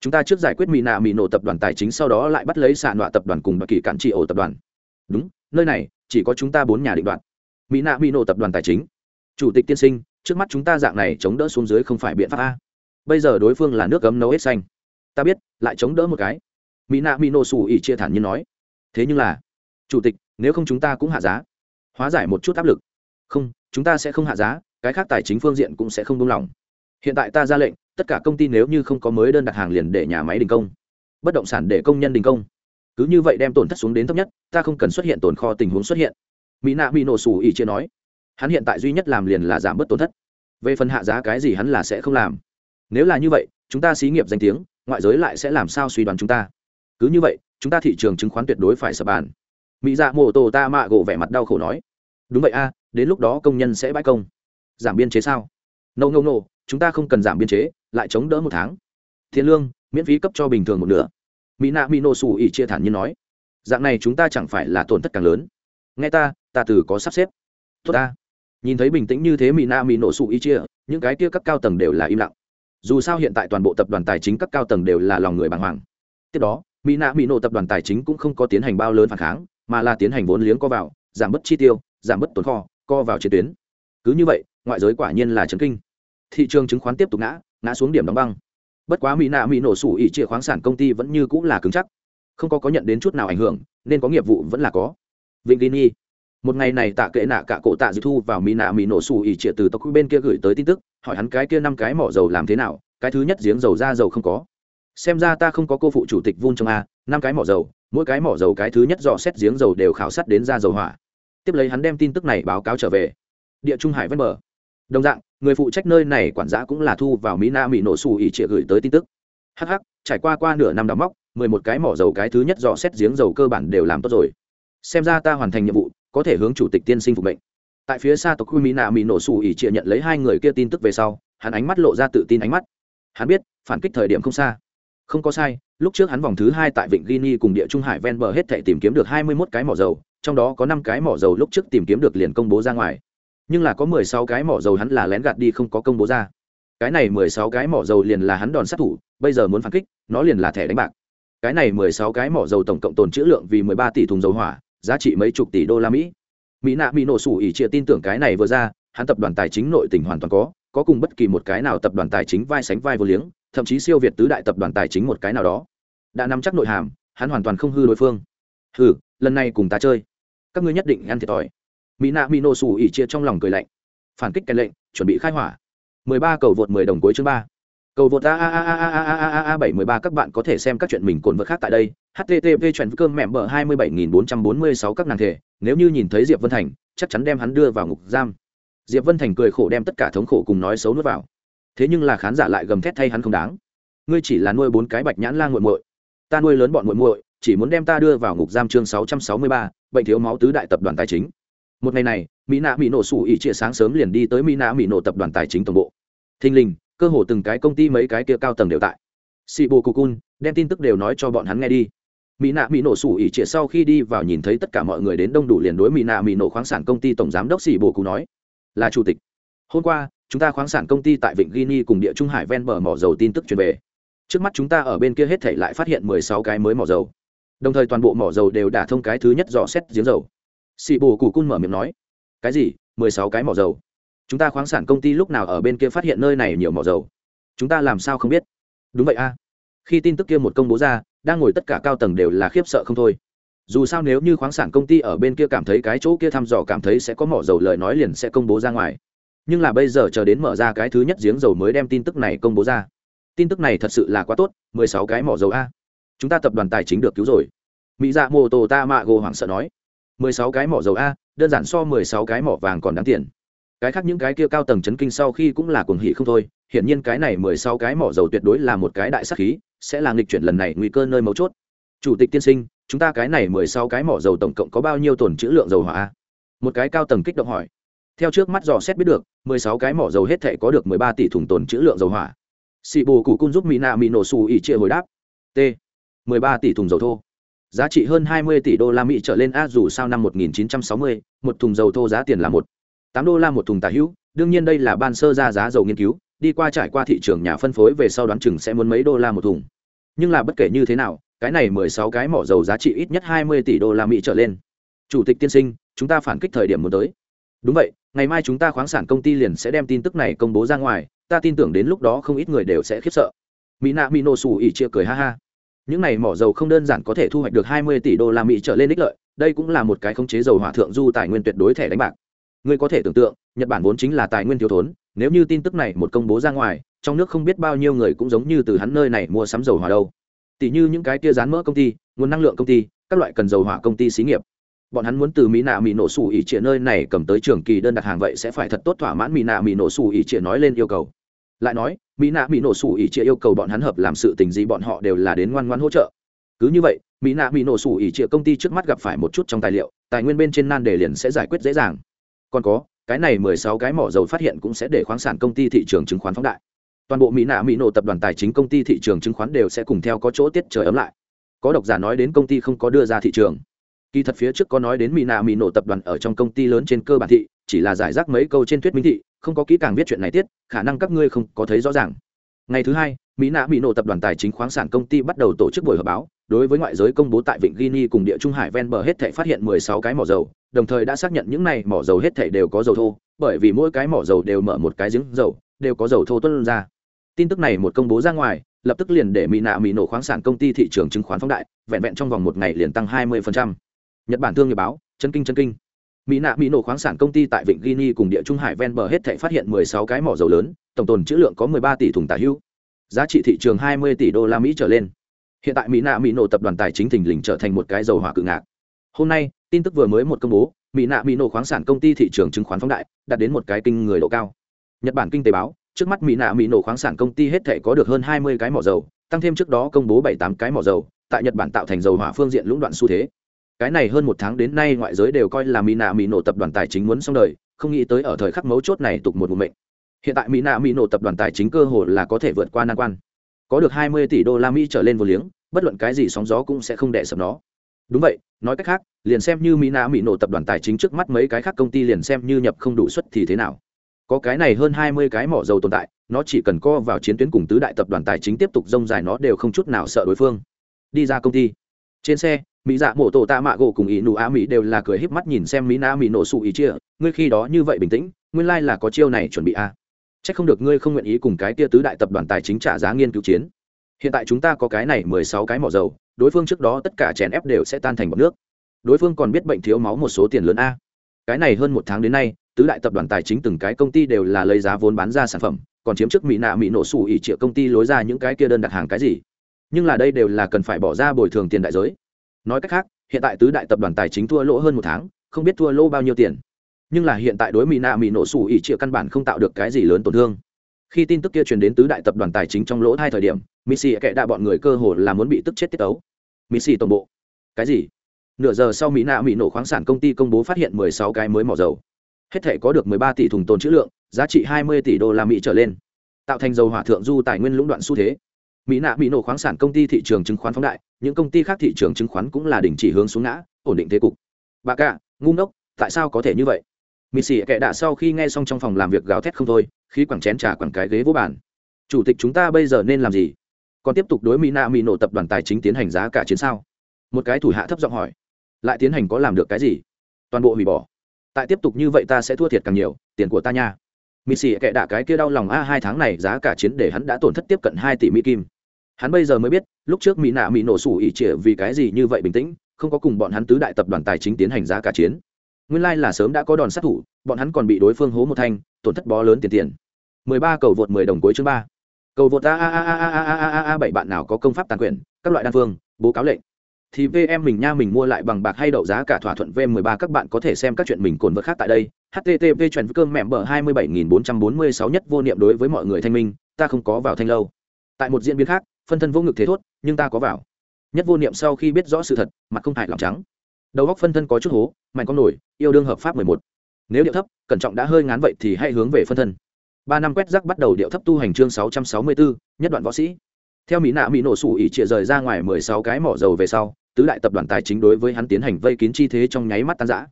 Chúng ta trước giải quyết mỹ nạ mỹ nổ tập đoàn tài chính sau đó lại bắt lấy xạ nọa tập đoàn cùng bất kỳ cản trị ổ tập đoàn. Đúng, nơi này, chỉ có chúng ta bốn nhà định đoạn mỹ nạ mỹ nổ tập đoàn tài chính. Chủ tịch tiên sinh, trước mắt chúng ta dạng này chống đỡ xuống dưới không phải biện pháp a. Bây giờ đối phương là nước cấm nấu hết xanh. Ta biết, lại chống đỡ một cái. Mỹ nạ mỹ nổ xù ỉ chia thản nhiên nói. Thế nhưng là chủ tịch, nếu không chúng ta cũng hạ giá. Hóa giải một chút áp lực. Không, chúng ta sẽ không hạ giá, cái khác tài chính phương diện cũng sẽ không buông lỏng. Hiện tại ta ra lệnh, tất cả công ty nếu như không có mới đơn đặt hàng liền để nhà máy đình công. Bất động sản để công nhân đình công. Cứ như vậy đem tổn thất xuống đến thấp nhất, ta không cần xuất hiện tồn kho tình huống xuất hiện. Mỹ nạ bị nổ xù ỉ chia nói. Hắn hiện tại duy nhất làm liền là giảm bớt tổn thất. Về phần hạ giá cái gì hắn là sẽ không làm. Nếu là như vậy, chúng ta xí nghiệp danh tiếng, ngoại giới lại sẽ làm sao suy đoán chúng ta? Cứ như vậy, chúng ta thị trường chứng khoán tuyệt đối phải sập bàn mỹ dạ mô tô ta mạ gỗ vẻ mặt đau khổ nói, đúng vậy a, đến lúc đó công nhân sẽ bãi công. Giảm biên chế sao? Nâu nâu nâu chúng ta không cần giảm biên chế, lại chống đỡ một tháng. Thiên lương, miễn phí cấp cho bình thường một nửa. Mỹ nạ mỹ Nô xù ỉ chia thản nhiên nói, dạng này chúng ta chẳng phải là tổn thất càng lớn. Nghe ta ta từ có sắp xếp. Tốt ta. Nhìn thấy bình tĩnh như thế mỹ nạ mỹ nổ xù ỉ chia, những cái kia các cao tầng đều là im lặng. Dù sao hiện tại toàn bộ tập đoàn tài chính các cao tầng đều là lòng người bàng hoàng. Tiếp đó, mỹ nạ mỹ nổ tập đoàn tài chính cũng không có tiến hành bao lớn phản kháng mà là tiến hành vốn liếng co vào, giảm bớt chi tiêu, giảm bớt tồn kho, co vào chiến tuyến. Cứ như vậy, ngoại giới quả nhiên là chấn kinh. Thị trường chứng khoán tiếp tục ngã ngã xuống điểm đóng băng. Bất quá mỹ nạ mỹ nổ sủ ỉ trịa khoáng sản công ty vẫn như cũng là cứng chắc. Không có có nhận đến chút nào ảnh hưởng, nên có nghiệp vụ vẫn là có. Vịnh ghi một ngày này tạ kệ nạ cả cổ tạ dư thu vào mỹ nạ mỹ nổ sủ ỉ trịa từ tộc bên kia gửi tới tin tức, hỏi hắn cái kia năm cái mỏ dầu làm thế nào, cái thứ nhất giếng dầu ra dầu không có. Xem ra ta không có cô phụ chủ tịch vun trong a, năm cái mỏ dầu mỗi cái mỏ dầu cái thứ nhất dò xét giếng dầu đều khảo sát đến ra dầu hỏa. Tiếp lấy hắn đem tin tức này báo cáo trở về. Địa trung hải ven bờ. Đồng dạng, người phụ trách nơi này quản giá cũng là thu vào mỹ na mỹ nổ xù ỉ trịa gửi tới tin tức. Hh trải qua qua nửa năm đóng móc, mười một cái mỏ dầu cái thứ nhất dò xét giếng dầu cơ bản đều làm tốt rồi. Xem ra ta hoàn thành nhiệm vụ, có thể hướng chủ tịch tiên sinh phục mệnh. Tại phía xa tộc khu mỹ nạ mỹ nổ xù ỉ trịa nhận lấy hai người kia tin tức về sau, hắn ánh mắt lộ ra tự tin ánh mắt. Hắn biết, phản kích thời điểm không xa. Không có sai lúc trước hắn vòng thứ hai tại vịnh guinea cùng địa trung hải ven bờ hết thể tìm kiếm được hai mươi mốt cái mỏ dầu, trong đó có năm cái mỏ dầu lúc trước tìm kiếm được liền công bố ra ngoài. Nhưng là có mười sáu cái mỏ dầu hắn là lén gạt đi không có công bố ra. Cái này mười sáu cái mỏ dầu liền là hắn đòn sát thủ, bây giờ muốn phản kích, nó liền là thẻ đánh bạc. Cái này mười sáu cái mỏ dầu tổng cộng tồn trữ lượng vì mười ba tỷ thùng dầu hỏa, giá trị mấy chục tỷ đô la mỹ. Mỹ nạ bị nổ sủ ỉ chia tin tưởng cái này vừa ra, hắn tập đoàn tài chính nội tỉnh hoàn toàn có có cùng bất kỳ một cái nào tập đoàn tài chính vai sánh vai vô liếng thậm chí siêu việt tứ đại tập đoàn tài chính một cái nào đó đã nắm chắc nội hàm hắn hoàn toàn không hư đối phương hừ lần này cùng ta chơi các ngươi nhất định ăn thiệt thòi mỹ nạ mỹ nổ sủ ỉ chia trong lòng cười lạnh phản kích cái lệnh chuẩn bị khai hỏa mười ba cầu vượt mười đồng cuối chương ba cầu vượt a a a a a a a a a bảy mười ba các bạn có thể xem các chuyện mình cồn vật khác tại đây http chuyện cơm mẹm bờ hai mươi bảy nghìn bốn trăm bốn mươi sáu các nàng thể nếu như nhìn thấy diệp vân thành chắc chắn đem hắn đưa vào ngục giam diệp vân thành cười khổ đem tất cả thống khổ cùng nói xấu nuốt vào thế nhưng là khán giả lại gầm thét thay hắn không đáng. Ngươi chỉ là nuôi bốn cái bạch nhãn la nguội muội. Ta nuôi lớn bọn muội muội, chỉ muốn đem ta đưa vào ngục giam chương sáu trăm sáu mươi ba, bệnh thiếu máu tứ đại tập đoàn tài chính. Một ngày này, mỹ nạ mỹ nổ sủ ỉ chia sáng sớm liền đi tới mỹ nạ mỹ nổ tập đoàn tài chính tổng bộ. Thình lình, cơ hồ từng cái công ty mấy cái kia cao tầng đều tại. Sĩ bồ cụ cun đem tin tức đều nói cho bọn hắn nghe đi. Mỹ nạ mỹ nổ sủ ỉ chia sau khi đi vào nhìn thấy tất cả mọi người đến đông đủ liền đối mỹ nạ mỹ nổ khoáng sản công ty tổng giám đốc sĩ bồ cụ nói, là chủ tịch. Hôm qua chúng ta khoáng sản công ty tại vịnh guinea cùng địa trung hải ven bờ mỏ dầu tin tức truyền về. Trước mắt chúng ta ở bên kia hết thảy lại phát hiện mười sáu cái mới mỏ dầu. Đồng thời toàn bộ mỏ dầu đều đã thông cái thứ nhất dò xét giếng dầu. Sĩ bồ cụ cun mở miệng nói, cái gì? mười sáu cái mỏ dầu? Chúng ta khoáng sản công ty lúc nào ở bên kia phát hiện nơi này nhiều mỏ dầu? Chúng ta làm sao không biết? Đúng vậy a. Khi tin tức kia một công bố ra, đang ngồi tất cả cao tầng đều là khiếp sợ không thôi. Dù sao nếu như khoáng sản công ty ở bên kia cảm thấy cái chỗ kia thăm dò cảm thấy sẽ có mỏ dầu lời nói liền sẽ công bố ra ngoài nhưng là bây giờ chờ đến mở ra cái thứ nhất giếng dầu mới đem tin tức này công bố ra. Tin tức này thật sự là quá tốt, mười sáu cái mỏ dầu a. Chúng ta tập đoàn tài chính được cứu rồi. Mỹ dạ mô tô ta mạ gồ hoảng sợ nói. mười sáu cái mỏ dầu a, đơn giản so mười sáu cái mỏ vàng còn đáng tiền. Cái khác những cái kia cao tầng chấn kinh sau khi cũng là cuồng hỉ không thôi. Hiển nhiên cái này mười sáu cái mỏ dầu tuyệt đối là một cái đại sắc khí, sẽ là nghịch chuyển lần này nguy cơ nơi mấu chốt. Chủ tịch tiên sinh, chúng ta cái này mười sáu cái mỏ dầu tổng cộng có bao nhiêu tổn trữ lượng dầu hỏa a? Một cái cao tầng kích động hỏi. Theo trước mắt dò xét biết được mười sáu cái mỏ dầu hết thể có được mười ba tỷ thùng tồn trữ lượng dầu hỏa. Sĩ bù cụ cung giúp mỹ nạ mỹ nổ chia hồi đáp. T. mười ba tỷ thùng dầu thô. Giá trị hơn hai mươi tỷ đô la mỹ trở lên a dù sao năm một nghìn chín trăm sáu mươi, một thùng dầu thô giá tiền là một. Tám đô la một thùng tà hữu, đương nhiên đây là ban sơ ra giá dầu nghiên cứu, đi qua trải qua thị trường nhà phân phối về sau đoán chừng sẽ muốn mấy đô la một thùng. Nhưng là bất kể như thế nào, cái này mười sáu cái mỏ dầu giá trị ít nhất hai mươi tỷ đô la mỹ trở lên. Chủ tịch tiên sinh, chúng ta phản kích thời điểm muốn tới. Đúng vậy ngày mai chúng ta khoáng sản công ty liền sẽ đem tin tức này công bố ra ngoài, ta tin tưởng đến lúc đó không ít người đều sẽ khiếp sợ. Mỹ nạ mỹ nổ xù ỉ chia cười ha ha. Những này mỏ dầu không đơn giản có thể thu hoạch được hai mươi tỷ đô la mỹ trở lên ích lợi, đây cũng là một cái khống chế dầu hỏa thượng du tài nguyên tuyệt đối thẻ đánh bạc. Ngươi có thể tưởng tượng, nhật bản vốn chính là tài nguyên thiếu thốn, nếu như tin tức này một công bố ra ngoài, trong nước không biết bao nhiêu người cũng giống như từ hắn nơi này mua sắm dầu hỏa đâu. Tỷ như những cái kia rán mỡ công ty, nguồn năng lượng công ty, các loại cần dầu hỏa công ty xí nghiệp bọn hắn muốn từ mỹ nạ mỹ nổ xù ỉ trịa nơi này cầm tới trường kỳ đơn đặt hàng vậy sẽ phải thật tốt thỏa mãn mỹ nạ mỹ nổ xù ỉ trịa nói lên yêu cầu. Lại nói, mỹ nạ mỹ nổ xù ỉ trịa yêu cầu bọn hắn hợp làm sự tình gì bọn họ đều là đến ngoan ngoan hỗ trợ. Cứ như vậy, mỹ nạ mỹ nổ xù ỉ trịa công ty trước mắt gặp phải một chút trong tài liệu, tài nguyên bên trên nan đề liền sẽ giải quyết dễ dàng. Còn có, cái này mười sáu cái mỏ dầu phát hiện cũng sẽ để khoáng sản công ty thị trường chứng khoán phóng đại. Toàn bộ mỹ nạ mỹ nổ tập đoàn tài chính công ty thị trường chứng khoán đều sẽ cùng theo có chỗ tiết trời ấm lại. Có độc giả nói đến công ty không có đưa ra thị trường kỳ thật phía trước có nói đến mỹ nạ mỹ nổ tập đoàn ở trong công ty lớn trên cơ bản thị, chỉ là giải rác mấy câu trên thuyết minh thị, không có kỹ càng biết chuyện này tiết, khả năng các ngươi không có thấy rõ ràng ngày thứ hai mỹ nạ mỹ nổ tập đoàn tài chính khoáng sản công ty bắt đầu tổ chức buổi họp báo, đối với ngoại giới công bố tại vịnh guinea cùng địa trung hải ven bờ hết thể phát hiện 16 cái mỏ dầu, đồng thời đã xác nhận những này mỏ dầu hết thể đều có dầu thô, bởi vì mỗi cái mỏ dầu đều mở một cái giếng dầu, đều có dầu thô tuân ra tin tức này một công bố ra ngoài, lập tức liền để mỹ nạ mỹ nổ khoáng sản công ty thị trường chứng khoán phóng đại, vẹn vẹn trong vòng một ngày liền tăng 20% nhật bản thương nghiệp báo chân kinh chân kinh. Mỹ nạ mỹ nổ khoáng sản công ty tại vịnh guinea cùng địa trung hải ven bờ hết thể phát hiện 16 cái mỏ dầu lớn, tổng tồn trữ lượng có 13 tỷ thùng tả hữu. Giá trị thị trường 20 tỷ đô la mỹ trở lên. Hiện tại mỹ nạ mỹ nổ tập đoàn tài chính thình lình trở thành một cái dầu hỏa cự ngạc. Hôm nay, tin tức vừa mới một công bố, mỹ nạ mỹ nổ khoáng sản công ty thị trường chứng khoán phóng đại, đạt đến một cái kinh người độ cao. Nhật bản kinh tế báo, trước mắt mỹ nạ mỹ nổ khoáng sản công ty hết thể có được hơn 20 cái mỏ dầu, tăng thêm trước đó công bố 7-8 cái mỏ dầu, tại nhật bản tạo thành dầu hỏa phương diện lũng đoạn xu thế cái này hơn một tháng đến nay ngoại giới đều coi là mỹ nạ mỹ nổ tập đoàn tài chính muốn xong đời, không nghĩ tới ở thời khắc mấu chốt này tục một vụ mệnh. Hiện tại mỹ nạ mỹ nổ tập đoàn tài chính cơ hồ là có thể vượt qua nan quan. Có được 20 tỷ đô la mỹ trở lên vô liếng, bất luận cái gì sóng gió cũng sẽ không đè sập nó. Đúng vậy, nói cách khác, liền xem như mỹ nạ mỹ nổ tập đoàn tài chính trước mắt mấy cái khác công ty liền xem như nhập không đủ suất thì thế nào. Có cái này hơn 20 cái mỏ dầu tồn tại, nó chỉ cần co vào chiến tuyến cùng tứ đại tập đoàn tài chính tiếp tục rông dài nó đều không chút nào sợ đối phương. Đi ra công ty. Trên xe mỹ dạ mổ tổ tạ mạ gỗ cùng ý nụ á mỹ đều là cười híp mắt nhìn xem mỹ na mỹ nổ sụ ý chia. Ngươi khi đó như vậy bình tĩnh, nguyên lai là có chiêu này chuẩn bị a à. c không được ngươi không nguyện ý cùng cái tia tứ đại tập đoàn tài chính trả giá nghiên cứu chiến. Hiện tại chúng ta có cái này mười sáu cái mỏ dầu, đối phương trước đó tất cả chèn ép đều sẽ tan thành bọc nước. Đối phương còn biết bệnh thiếu máu một số tiền lớn a. Cái này hơn một tháng đến nay, tứ đại tập đoàn tài chính từng cái công ty đều là lấy giá vốn bán ra sản phẩm, còn chiếm trước mỹ nạ mỹ nổ sủ ỉ triệu công ty lối ra những cái kia đơn đặt hàng cái gì. Nhưng là đây đều là cần phải bỏ ra bồi thường tiền đại giới nói cách khác, hiện tại tứ đại tập đoàn tài chính thua lỗ hơn một tháng, không biết thua lỗ bao nhiêu tiền. Nhưng là hiện tại đối mỹ nạ mỹ nổ sủ ỉ trịa căn bản không tạo được cái gì lớn tổn thương. Khi tin tức kia truyền đến tứ đại tập đoàn tài chính trong lỗ hai thời điểm, mỹ xì kệ đạ bọn người cơ hồ là muốn bị tức chết tiết tấu. Mỹ xì tổng bộ. Cái gì? Nửa giờ sau mỹ nạ mỹ nổ khoáng sản công ty công bố phát hiện 16 cái mới mỏ dầu. Hết thể có được 13 tỷ thùng tồn trữ lượng, giá trị 20 tỷ đô la mỹ trở lên. Tạo thành dầu hỏa thượng du tài nguyên lũng đoạn xu thế mỹ nạ mỹ nổ khoáng sản công ty thị trường chứng khoán phóng đại, những công ty khác thị trường chứng khoán cũng là đình chỉ hướng xuống ngã, ổn định thế cục. Bà cả, ngu ngốc, tại sao có thể như vậy? Mị xì kệ đạ sau khi nghe xong trong phòng làm việc gào thét không thôi khi quẳng chén trà quẳng cái ghế vô bàn. Chủ tịch chúng ta bây giờ nên làm gì? Còn tiếp tục đối mỹ nạ mỹ nổ tập đoàn tài chính tiến hành giá cả chiến sao? Một cái thủ hạ thấp giọng hỏi. Lại tiến hành có làm được cái gì? Toàn bộ hủy bỏ. Tại tiếp tục như vậy ta sẽ thua thiệt càng nhiều, tiền của ta nha mỹ xì kệ đạ cái kia đau lòng a, hai tháng này giá cả chiến để hắn đã tổn thất tiếp cận hai tỷ mỹ kim. Hắn bây giờ mới biết, lúc trước mỹ nạ mỹ nổ sủ ỉ trịa vì cái gì như vậy bình tĩnh, không có cùng bọn hắn tứ đại tập đoàn tài chính tiến hành giá cả chiến. Nguyên lai là sớm đã có đòn sát thủ, bọn hắn còn bị đối phương hố một thanh, tổn thất bó lớn tiền tiền. 13 cầu vượt 10 đồng cuối chương ba. cầu vượt a a a a a a a a a bảy bạn nào có công pháp tàn quyền, các loại đan phương, bố cáo lệnh thì VM mình nha mình mua lại bằng bạc hay đậu giá cả thỏa thuận V13 các bạn có thể xem các chuyện mình cồn vật khác tại đây. http chuyển cơm mẹ bờ 27446 nhất vô niệm đối với mọi người thanh minh, ta không có vào thanh lâu. Tại một diễn biến khác, phân thân vô ngực thế thốt, nhưng ta có vào. Nhất vô niệm sau khi biết rõ sự thật, mặt không hại lòng trắng. Đầu góc phân thân có chút hố, mạnh con nổi, yêu đương hợp pháp 11. Nếu điệu thấp, cẩn trọng đã hơi ngán vậy thì hãy hướng về phân thân. Ba năm quét rắc bắt đầu điệu thấp tu hành chương 664, nhất đoạn võ sĩ. Theo Mỹ nạ Mỹ nổ sủ ỉ trịa rời ra ngoài 16 cái mỏ dầu về sau, tứ đại tập đoàn tài chính đối với hắn tiến hành vây kín chi thế trong nháy mắt tan rã.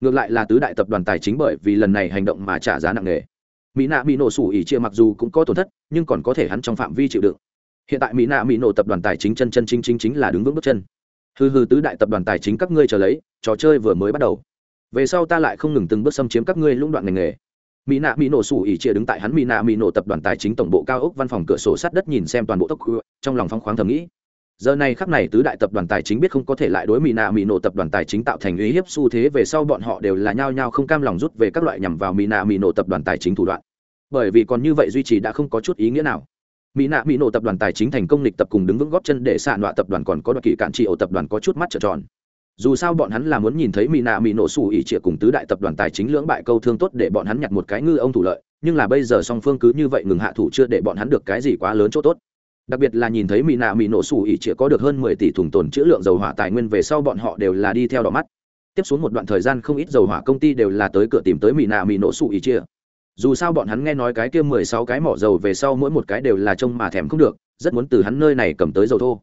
Ngược lại là tứ đại tập đoàn tài chính bởi vì lần này hành động mà trả giá nặng nề. Mỹ nạ mỹ nổ sủ ỉ chia mặc dù cũng có tổn thất, nhưng còn có thể hắn trong phạm vi chịu đựng. Hiện tại mỹ nạ mỹ nổ tập đoàn tài chính chân chân chính chính chính là đứng vững bước chân. Hư hư tứ đại tập đoàn tài chính các ngươi chờ lấy, trò chơi vừa mới bắt đầu. Về sau ta lại không ngừng từng bước xâm chiếm các ngươi lũng đoạn ngành nghề. Mỹ nạ mỹ nổ sủ ỉ chia đứng tại hắn mỹ nạ mỹ nổ tập đoàn tài chính tổng bộ cao ốc văn phòng cửa sổ sát đất nhìn xem toàn bộ tốc trong lòng phong khoáng thầm nghĩ giờ này khắc này tứ đại tập đoàn tài chính biết không có thể lại đối mỹ nạ mỹ nổ tập đoàn tài chính tạo thành uy hiếp xu thế về sau bọn họ đều là nhao nhao không cam lòng rút về các loại nhằm vào mỹ nạ mỹ nổ tập đoàn tài chính thủ đoạn. Bởi vì còn như vậy duy trì đã không có chút ý nghĩa nào. Mỹ nạ mỹ nổ tập đoàn tài chính thành công lịch tập cùng đứng vững góp chân để xạ nọa tập đoàn còn có đoạt kỳ cạn trị ổ tập đoàn có chút mắt trợn tròn. Dù sao bọn hắn là muốn nhìn thấy mỹ nạ mỹ nổ xù ỉ trịa cùng tứ đại tập đoàn tài chính lưỡng bại câu thương tốt để bọn hắn nhặt một cái ngư ông thủ lợi, nhưng là bây giờ song phương cứ như vậy ngừng hạ thủ chưa để bọn hắn được cái gì quá lớn chỗ tốt đặc biệt là nhìn thấy mỹ nạ mỹ nổ sủ ỉ chĩa có được hơn mười tỷ thùng tồn chữ lượng dầu hỏa tài nguyên về sau bọn họ đều là đi theo đỏ mắt. Tiếp xuống một đoạn thời gian không ít dầu hỏa công ty đều là tới cửa tìm tới mỹ nạ mỹ nổ sủ ỉ chĩa. Dù sao bọn hắn nghe nói cái kia mười sáu cái mỏ dầu về sau mỗi một cái đều là trông mà thèm không được, rất muốn từ hắn nơi này cầm tới dầu thô.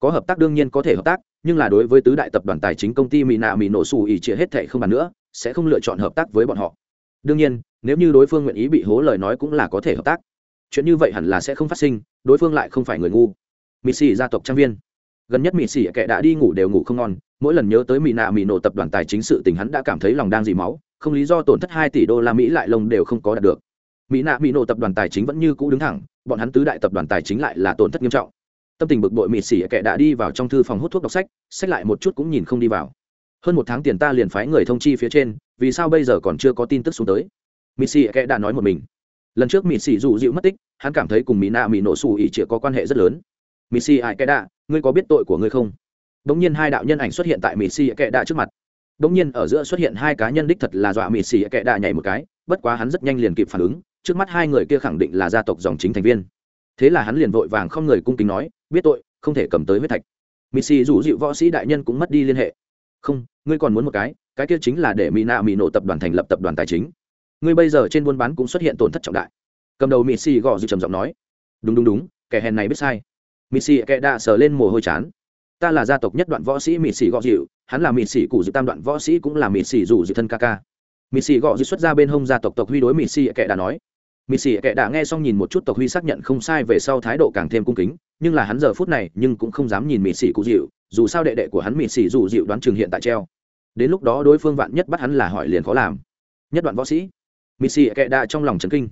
Có hợp tác đương nhiên có thể hợp tác, nhưng là đối với tứ đại tập đoàn tài chính công ty mỹ nạ mỹ nổ xù ỉ chia hết thệ không bàn nữa, sẽ không lựa chọn hợp tác với bọn họ. Đương nhiên, nếu như đối phương nguyện ý bị hố lời nói cũng là có thể hợp tác. Chuyện như vậy hẳn là sẽ không phát sinh đối phương lại không phải người ngu. Mỹ xì gia tộc trang viên. Gần nhất mỹ xì kệ đã đi ngủ đều ngủ không ngon, mỗi lần nhớ tới mỹ nạ mỹ nổ tập đoàn tài chính sự tình hắn đã cảm thấy lòng đang dì máu, không lý do tổn thất hai tỷ đô la mỹ lại lông đều không có đạt được. Mỹ nạ mỹ nổ tập đoàn tài chính vẫn như cũ đứng thẳng, bọn hắn tứ đại tập đoàn tài chính lại là tổn thất nghiêm trọng. Tâm tình bực bội mịt xỉ kệ đã đi vào trong thư phòng hút thuốc đọc sách sách lại một chút cũng nhìn không đi vào. Hơn một tháng tiền ta liền phái người thông chi phía trên, vì sao bây giờ còn chưa có tin tức xuống tới? Mịt xỉ kệ đã nói một mình lần trước mỹ sĩ dụ dịu mất tích, hắn cảm thấy cùng mỹ nạ mỹ nổ xù ỉ chĩa có quan hệ rất lớn. Mỹ sĩ ải kệ đạ, ngươi có biết tội của ngươi không? Đ ỗ n g nhiên hai đạo nhân ảnh xuất hiện tại mỹ sĩ kệ đạ trước mặt. Đ ỗ n g nhiên ở giữa xuất hiện hai cá nhân đích thật là dọa mỹ sĩ kệ đạ nhảy một cái, bất quá hắn rất nhanh liền kịp phản ứng, trước mắt hai người kia khẳng định là gia tộc dòng chính thành viên. Thế là hắn liền vội vàng không người cung kính nói, biết tội, không thể cầm tới huyết thạch. Missy rủ dịu võ sĩ đại nhân cũng mất đi liên hệ. Không, ngươi còn muốn một cái cái kia chính là để mỹ nạ mỹ nổ tập đoàn thành lập tập đoàn tài chính ngươi bây giờ trên buôn bán cũng xuất hiện tổn thất trọng đại cầm đầu missy gò dịu trầm giọng nói đúng đúng đúng kẻ hèn này biết sai missy kẻ đã sờ lên mồ hôi chán ta là gia tộc nhất đoạn võ sĩ missy gò dịu hắn là missy cụ dịu tam đoạn võ sĩ cũng là missy rủ dịu thân ca ca missy gò dịu xuất ra bên hông gia tộc tộc huy đối missy kẻ đã nói mị xì kệ đã nghe xong nhìn một chút tộc huy xác nhận không sai về sau thái độ càng thêm cung kính nhưng là hắn giờ phút này nhưng cũng không dám nhìn mị xì cụ dịu dù sao đệ đệ của hắn mị xì dù dịu đoán trường hiện tại treo đến lúc đó đối phương vạn nhất bắt hắn là hỏi liền khó làm nhất đoạn võ sĩ mị xỉ kệ đã trong lòng chấn kinh.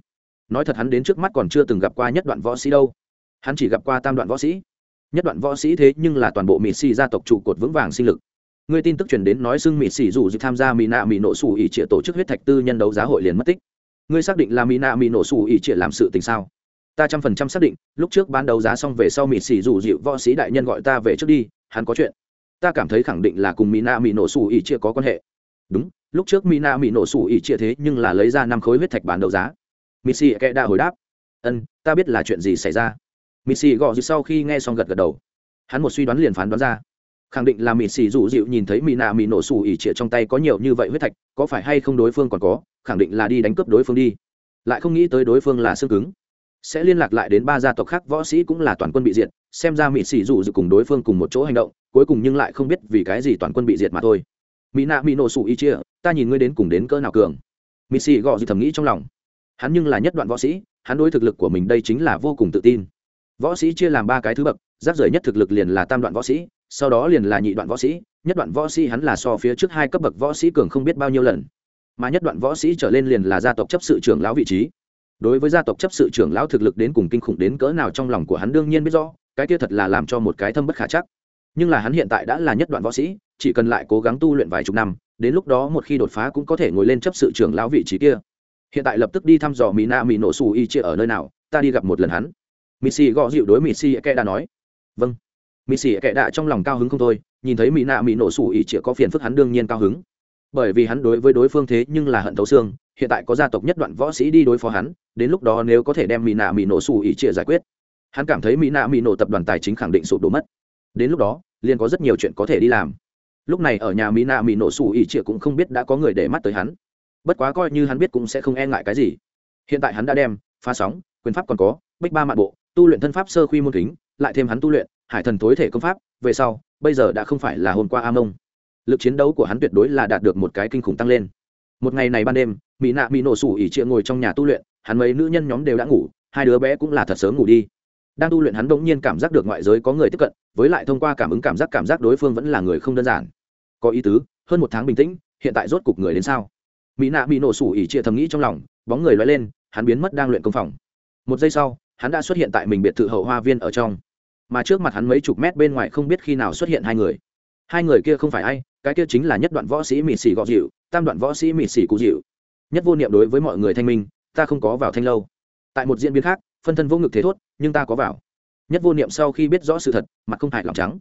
Nói thật hắn đến trước mắt còn chưa từng gặp qua nhất đoạn võ sĩ đâu. Hắn chỉ gặp qua tam đoạn võ sĩ. Nhất đoạn võ sĩ thế nhưng là toàn bộ mỹ xỉ gia tộc trụ cột vững vàng sinh lực. Người tin tức truyền đến nói xưng mỹ xỉ dù dịu tham gia mỹ nạ mị nổ xù ỉ trịa tổ chức huyết thạch tư nhân đấu giá hội liền mất tích. Ngươi xác định là mỹ nạ mỹ nổ xù ỉ trịa làm sự tình sao? Ta trăm phần trăm xác định, lúc trước bán đấu giá xong về sau mỹ xì dù dịu võ sĩ đại nhân gọi ta về trước đi, hắn có chuyện. Ta cảm thấy khẳng định là cùng mỹ nạ mỹ nổ xù ỉ trịa có quan hệ. Đúng lúc trước mỹ nạ mỹ nổ sủ ỉ chia thế nhưng là lấy ra năm khối huyết thạch bán đấu giá. Mỹ xì kệ đã hồi đáp. Ân, ta biết là chuyện gì xảy ra. Mỹ xì gõ dịu sau khi nghe xong gật gật đầu. Hắn một suy đoán liền phán đoán ra. Khẳng định là mỹ xì rủ dịu nhìn thấy mỹ nạ mỹ nổ sủ ỉ chia trong tay có nhiều như vậy huyết thạch, có phải hay không đối phương còn có, khẳng định là đi đánh cướp đối phương đi. Lại không nghĩ tới đối phương là xương cứng. Sẽ liên lạc lại đến ba gia tộc khác, võ sĩ cũng là toàn quân bị diệt, xem ra mỹ sĩ dù dự cùng đối phương cùng một chỗ hành động, cuối cùng nhưng lại không biết vì cái gì toàn quân bị diệt mà thôi. Mỹ nạ mỹ nổ sủ y chia ta nhìn ngươi đến cùng đến cỡ nào cường. Mỹ xì gọi gì thầm nghĩ trong lòng. Hắn nhưng là nhất đoạn võ sĩ, hắn đối thực lực của mình đây chính là vô cùng tự tin. Võ sĩ chia làm ba cái thứ bậc rác rưởi nhất thực lực liền là tam đoạn võ sĩ, sau đó liền là nhị đoạn võ sĩ, nhất đoạn võ sĩ hắn là so phía trước hai cấp bậc võ sĩ cường không biết bao nhiêu lần. Mà nhất đoạn võ sĩ trở lên liền là gia tộc chấp sự trưởng lão vị trí. Đối với gia tộc chấp sự trưởng lão thực lực đến cùng kinh khủng đến cỡ nào trong lòng của hắn đương nhiên biết rõ, cái kia thật là làm cho một cái thâm bất khả chắc. Nhưng là hắn hiện tại đã là nhất đoạn võ sĩ, chỉ cần lại cố gắng tu luyện vài chục năm đến lúc đó một khi đột phá cũng có thể ngồi lên chấp sự trưởng lão vị trí kia. Hiện tại lập tức đi thăm dò mỹ na mỹ nổ xù y chia ở nơi nào, ta đi gặp một lần hắn. Mỹ xì gõ dịu đối mỹ xì kệ đã nói. Vâng. Mỹ xì kệ đã trong lòng cao hứng không thôi, nhìn thấy mỹ na mỹ nổ xù y chia có phiền phức hắn đương nhiên cao hứng. Bởi vì hắn đối với đối phương thế nhưng là hận thấu xương, hiện tại có gia tộc nhất đoạn võ sĩ đi đối phó hắn, đến lúc đó nếu có thể đem mỹ nạ mỹ nổ xù y trịa giải quyết, hắn cảm thấy mỹ nạ mỹ nổ tập đoàn tài chính khẳng định sụp đổ mất. Đến lúc đó, liền có rất nhiều chuyện có thể đi làm lúc này ở nhà mỹ nạ mỹ nổ xù ỉ trịa cũng không biết đã có người để mắt tới hắn. Bất quá coi như hắn biết cũng sẽ không e ngại cái gì. Hiện tại hắn đã đem, phá sóng, quyền pháp còn có bách ba mạng bộ, tu luyện thân pháp sơ khuy môn kính, lại thêm hắn tu luyện, hải thần tối thể công pháp, về sau, bây giờ đã không phải là hôm qua a mông. Lực chiến đấu của hắn tuyệt đối là đạt được một cái kinh khủng tăng lên. Một ngày này ban đêm, mỹ nạ mỹ nổ sủ ỉ trịa ngồi trong nhà tu luyện, hắn mấy nữ nhân nhóm đều đã ngủ, hai đứa bé cũng là thật sớm ngủ đi đang tu luyện hắn đống nhiên cảm giác được ngoại giới có người tiếp cận, với lại thông qua cảm ứng cảm giác cảm giác đối phương vẫn là người không đơn giản. Có ý tứ, hơn một tháng bình tĩnh, hiện tại rốt cục người đến sao? Mỹ nạ bị nổ sủ ỉ chia thầm nghĩ trong lòng, bóng người loay lên, hắn biến mất đang luyện công phòng. Một giây sau, hắn đã xuất hiện tại mình biệt thự hậu hoa viên ở trong. Mà trước mặt hắn mấy chục mét bên ngoài không biết khi nào xuất hiện hai người. Hai người kia không phải ai, cái kia chính là nhất đoạn võ sĩ mị xỉ gọ dịu, tam đoạn võ sĩ mị xỉ cụ dịu. Nhất vô niệm đối với mọi người thanh minh, ta không có vào thanh lâu. Tại một diễn biến khác phân thân vô ngực thế thốt, nhưng ta có vào. Nhất vô niệm sau khi biết rõ sự thật, mặt không hại lòng trắng.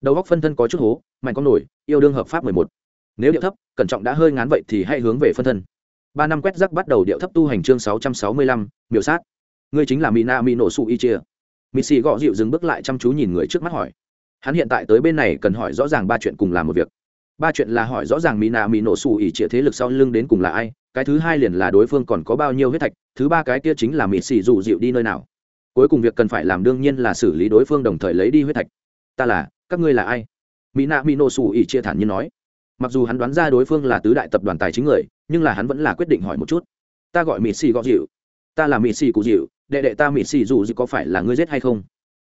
Đầu góc phân thân có chút hố, mạnh con nổi, yêu đương hợp pháp mười một. Nếu điệu thấp, cẩn trọng đã hơi ngán vậy thì hãy hướng về phân thân. Ba năm quét rắc bắt đầu điệu thấp tu hành chương sáu trăm sáu mươi lăm, miểu sát. Ngươi chính là mina mi nổ su y chia. Mỹ xì gõ dịu dừng bước lại chăm chú nhìn người trước mắt hỏi. Hắn hiện tại tới bên này cần hỏi rõ ràng ba chuyện cùng làm một việc. Ba chuyện là hỏi rõ ràng mina mi nổ xù y chia thế lực sau lưng đến cùng là ai cái thứ hai liền là đối phương còn có bao nhiêu huyết thạch, thứ ba cái kia chính là mỹ xì dù dịu đi nơi nào. Cuối cùng việc cần phải làm đương nhiên là xử lý đối phương đồng thời lấy đi huyết thạch. Ta là, các ngươi là ai? Mỹ nạ mỹ nổ xù ỉ chia thản nhiên nói. Mặc dù hắn đoán ra đối phương là tứ đại tập đoàn tài chính người, nhưng là hắn vẫn là quyết định hỏi một chút. Ta gọi mỹ xì gọ dịu. Ta là mỹ xì cụ dịu. Đệ đệ ta mỹ xì dù dịu có phải là ngươi giết hay không?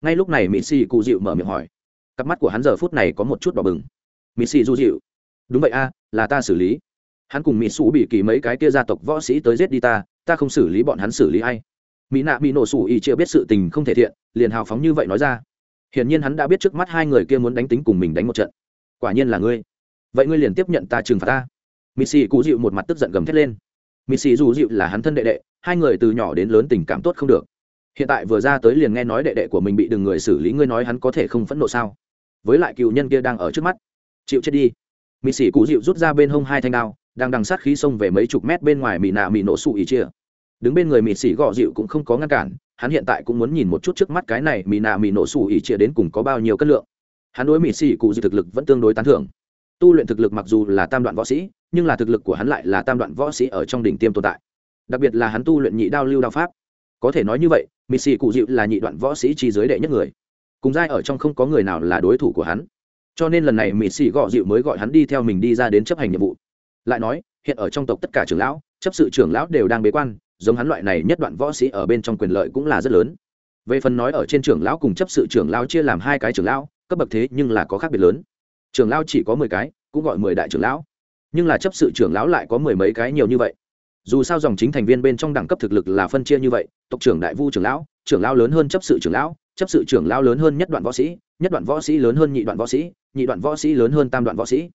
Ngay lúc này mỹ xì cụ dịu mở miệng hỏi. Cặp mắt của hắn giờ phút này có một chút đỏ bừng. Mỹ xì dù dịu. Đúng vậy a, là ta xử lý hắn cùng mỹ sủ bị kỳ mấy cái kia gia tộc võ sĩ tới giết đi ta ta không xử lý bọn hắn xử lý hay mỹ nạ bị nổ sủ ý chưa biết sự tình không thể thiện, liền hào phóng như vậy nói ra. Hiển nhiên hắn đã biết trước mắt hai người kia muốn đánh tính cùng mình đánh một trận. Quả nhiên là ngươi. Vậy ngươi liền tiếp nhận ta trừng phạt ta. Mỹ sĩ cụ dịu một mặt tức giận gầm thét lên. Mỹ sĩ dù dịu là hắn thân đệ đệ, hai người từ nhỏ đến lớn tình cảm tốt không được. Hiện tại vừa ra tới liền nghe nói đệ đệ của mình bị đừng người xử lý, ngươi nói hắn có thể không phẫn nộ sao? Với lại cựu nhân kia đang ở trước mắt. Chịu chết đi. Mỹ sĩ cụ dịu rút ra bên hông hai thanh đao đang đằng sát khí xông về mấy chục mét bên ngoài mỹ nạ mỹ nổ sụ ý chia. Đứng bên người mỹ sĩ gọ dịu cũng không có ngăn cản, hắn hiện tại cũng muốn nhìn một chút trước mắt cái này mỹ nạ mỹ nổ sụ ý chia đến cùng có bao nhiêu cân lượng. Hắn đối mỹ sĩ cụ dịu thực lực vẫn tương đối tán thưởng. Tu luyện thực lực mặc dù là tam đoạn võ sĩ, nhưng là thực lực của hắn lại là tam đoạn võ sĩ ở trong đỉnh tiêm tồn tại. Đặc biệt là hắn tu luyện nhị đao lưu đao pháp. Có thể nói như vậy mỹ sĩ cụ dịu là nhị đoạn võ sĩ chi giới đệ nhất người. Cùng giai ở trong không có người nào là đối thủ của hắn. Cho nên lần này mỹ sĩ gọ dịu mới gọi hắn đi theo mình đi ra đến chấp hành nhiệm vụ lại nói, hiện ở trong tộc tất cả trưởng lão, chấp sự trưởng lão đều đang bế quan, giống hắn loại này nhất đoạn võ sĩ ở bên trong quyền lợi cũng là rất lớn. Về phần nói ở trên trưởng lão cùng chấp sự trưởng lão chia làm hai cái trưởng lão, cấp bậc thế nhưng là có khác biệt lớn. Trưởng lão chỉ có mười cái, cũng gọi mười đại trưởng lão. Nhưng là chấp sự trưởng lão lại có mười mấy cái nhiều như vậy. Dù sao dòng chính thành viên bên trong đẳng cấp thực lực là phân chia như vậy, tộc trưởng đại vu trưởng lão trưởng lão lớn hơn chấp sự trưởng lão, chấp sự trưởng lão lớn hơn nhất đoạn võ sĩ, nhất đoạn võ sĩ lớn hơn nhị đoạn võ sĩ, nhị đoạn võ sĩ lớn hơn tam đoạn võ sĩ.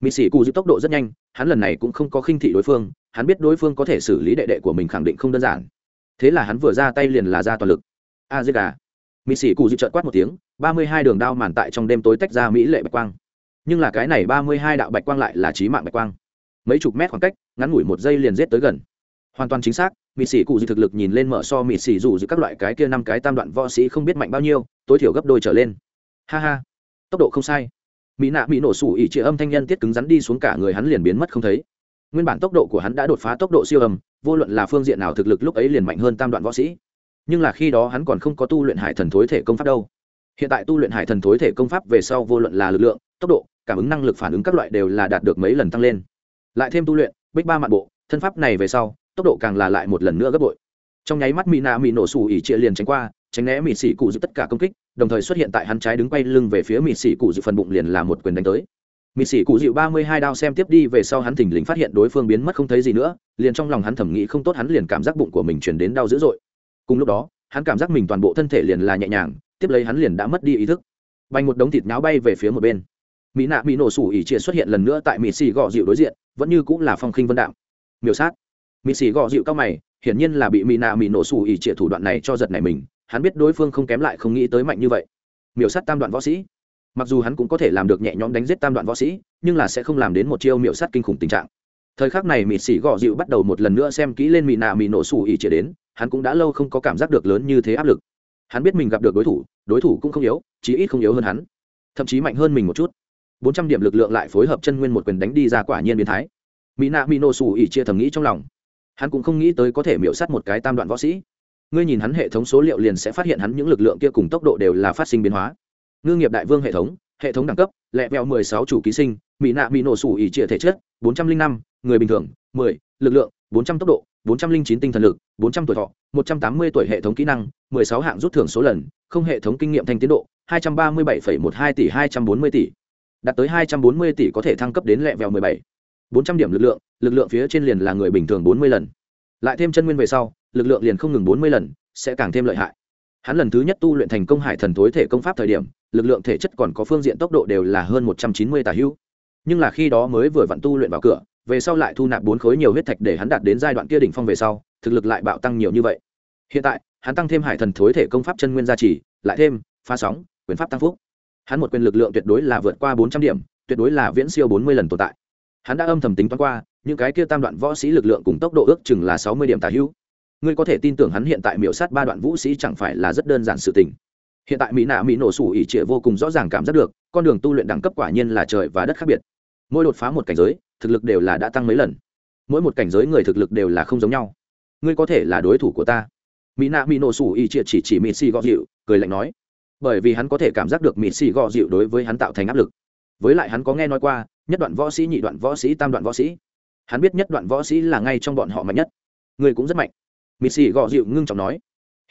Mỹ sĩ cù giữ tốc độ rất nhanh hắn lần này cũng không có khinh thị đối phương, hắn biết đối phương có thể xử lý đệ đệ của mình khẳng định không đơn giản. Thế là hắn vừa ra tay liền là ra toàn lực. A giết gà. Mỹ sĩ cù giữ trợn quát một tiếng, ba mươi hai đường đao màn tại trong đêm tối tách ra mỹ lệ bạch quang. Nhưng là cái này ba mươi hai đạo bạch quang lại là trí mạng bạch quang. Mấy chục mét khoảng cách, ngắn ngủi một giây liền giết tới gần. Hoàn toàn chính xác mỹ sĩ cụ dị thực lực nhìn lên mở so mỹ sĩ dù giữa các loại cái kia năm cái tam đoạn võ sĩ không biết mạnh bao nhiêu, tối thiểu gấp đôi trở lên. Ha ha. Tốc độ không sai mỹ nạ mỹ nổ sủ ỉ chia âm thanh nhân tiết cứng rắn đi xuống cả người hắn liền biến mất không thấy. Nguyên bản tốc độ của hắn đã đột phá tốc độ siêu âm, vô luận là phương diện nào thực lực lúc ấy liền mạnh hơn tam đoạn võ sĩ. Nhưng là khi đó hắn còn không có tu luyện hải thần thối thể công pháp đâu. Hiện tại tu luyện hải thần thối thể công pháp về sau vô luận là lực lượng, tốc độ, cảm ứng năng lực phản ứng các loại đều là đạt được mấy lần tăng lên. Lại thêm tu luyện, bích ba mạn bộ, thân pháp này về sau, tốc độ càng là lại một lần nữa gấp bội. Trong nháy mắt mỹ nạ mỹ nổ sủ ỉ chia liền tránh qua tránh né mịt xỉ cụ giữ tất cả công kích, đồng thời xuất hiện tại hắn trái đứng quay lưng về phía mịt xỉ cụ giữ phần bụng liền là một quyền đánh tới. Mịt xỉ cụ dịu ba mươi hai đao xem tiếp đi, về sau hắn thình lình phát hiện đối phương biến mất không thấy gì nữa, liền trong lòng hắn thẩm nghĩ không tốt hắn liền cảm giác bụng của mình chuyển đến đau dữ dội. Cùng lúc đó, hắn cảm giác mình toàn bộ thân thể liền là nhẹ nhàng, tiếp lấy hắn liền đã mất đi ý thức. Bành một đống thịt nháo bay về phía một bên. Mỹ nạ mỹ nổ sủ ỉ chia xuất hiện lần nữa tại mịt xỉ gọ dịu đối diện, vẫn như cũng là phong khinh vân đạm. Miêu sát. Mịt xỉ gọ dịu cao mày, hiển nhiên là bị mỹ nạ mỹ nổ sủ ỉ chia thủ đoạn này cho giật này mình hắn biết đối phương không kém lại không nghĩ tới mạnh như vậy. Miểu sát tam đoạn võ sĩ. Mặc dù hắn cũng có thể làm được nhẹ nhõm đánh giết tam đoạn võ sĩ, nhưng là sẽ không làm đến một chiêu miểu sát kinh khủng tình trạng. Thời khắc này mị sĩ gọ dịu bắt đầu một lần nữa xem kỹ lên mị nạ mị nổ xù ỉ chia đến, hắn cũng đã lâu không có cảm giác được lớn như thế áp lực. Hắn biết mình gặp được đối thủ đối thủ cũng không yếu, chí ít không yếu hơn hắn. Thậm chí mạnh hơn mình một chút. Bốn trăm điểm lực lượng lại phối hợp chân nguyên một quyền đánh đi ra quả nhiên biến thái. Mỹ nạ mỹ nổ sủ ỉ chia thầm nghĩ trong lòng. Hắn cũng không nghĩ tới có thể miễu sát một cái tam đoạn võ sĩ ngươi nhìn hắn hệ thống số liệu liền sẽ phát hiện hắn những lực lượng kia cùng tốc độ đều là phát sinh biến hóa. Ngư nghiệp đại vương hệ thống hệ thống đẳng cấp, lẹ vẹo mười sáu chủ ký sinh mỹ nạ bị nổ sủ ỉ trịa thể chất, bốn trăm linh năm, người bình thường, mười, lực lượng, bốn trăm tốc độ, bốn trăm linh chín tinh thần lực, bốn trăm tuổi thọ, một trăm tám mươi tuổi hệ thống kỹ năng, mười sáu hạng rút thưởng số lần, không hệ thống kinh nghiệm thanh tiến độ, hai trăm ba mươi bảy phẩy một hai tỷ hai trăm bốn mươi tỷ. Đạt tới hai trăm bốn mươi tỷ có thể thăng cấp đến lẹ vẹo mười bảy. Bốn trăm điểm lực lượng lực lượng phía trên liền là người bình thường bốn mươi lần lại thêm chân nguyên về sau, lực lượng liền không ngừng bốn mươi lần, sẽ càng thêm lợi hại. Hắn lần thứ nhất tu luyện thành công hải thần Thối thể công pháp thời điểm, lực lượng thể chất còn có phương diện tốc độ đều là hơn một trăm chín mươi tà hữu. Nhưng là khi đó mới vừa vặn tu luyện vào cửa, về sau lại thu nạp bốn khối nhiều huyết thạch để hắn đạt đến giai đoạn kia đỉnh phong về sau, thực lực lại bạo tăng nhiều như vậy. Hiện tại, hắn tăng thêm hải thần thối thể công pháp chân nguyên gia trì, lại thêm pha sóng, quyền pháp tăng phúc. Hắn một quyền lực lượng tuyệt đối là vượt qua bốn trăm điểm, tuyệt đối là viễn siêu bốn mươi lần tồn tại. Hắn đã âm thầm tính toán qua những cái kia tam đoạn võ sĩ lực lượng cùng tốc độ ước chừng là sáu mươi điểm tả hữu. Ngươi có thể tin tưởng hắn hiện tại miểu sát ba đoạn vũ sĩ chẳng phải là rất đơn giản sự tình. Hiện tại mỹ nạ mỹ nổ sủ ỉ trịa vô cùng rõ ràng cảm giác được, con đường tu luyện đẳng cấp quả nhiên là trời và đất khác biệt. Mỗi đột phá một cảnh giới, thực lực đều là đã tăng mấy lần. Mỗi một cảnh giới người thực lực đều là không giống nhau. Ngươi có thể là đối thủ của ta. Mỹ nạ mỹ nổ sủ ỉ trịa chỉ chỉ mỹ xì gọ dịu, cười lạnh nói. Bởi vì hắn có thể cảm giác được mỹ xì gọ dịu đối với hắn tạo thành áp lực. Với lại hắn có nghe nói qua, nhất đoạn võ sĩ nhị đoạn võ sĩ tam đoạn võ sĩ hắn biết nhất đoạn võ sĩ là ngay trong bọn họ mạnh nhất. Người cũng rất mạnh. Mỹ xì gọ dịu ngưng trọng nói.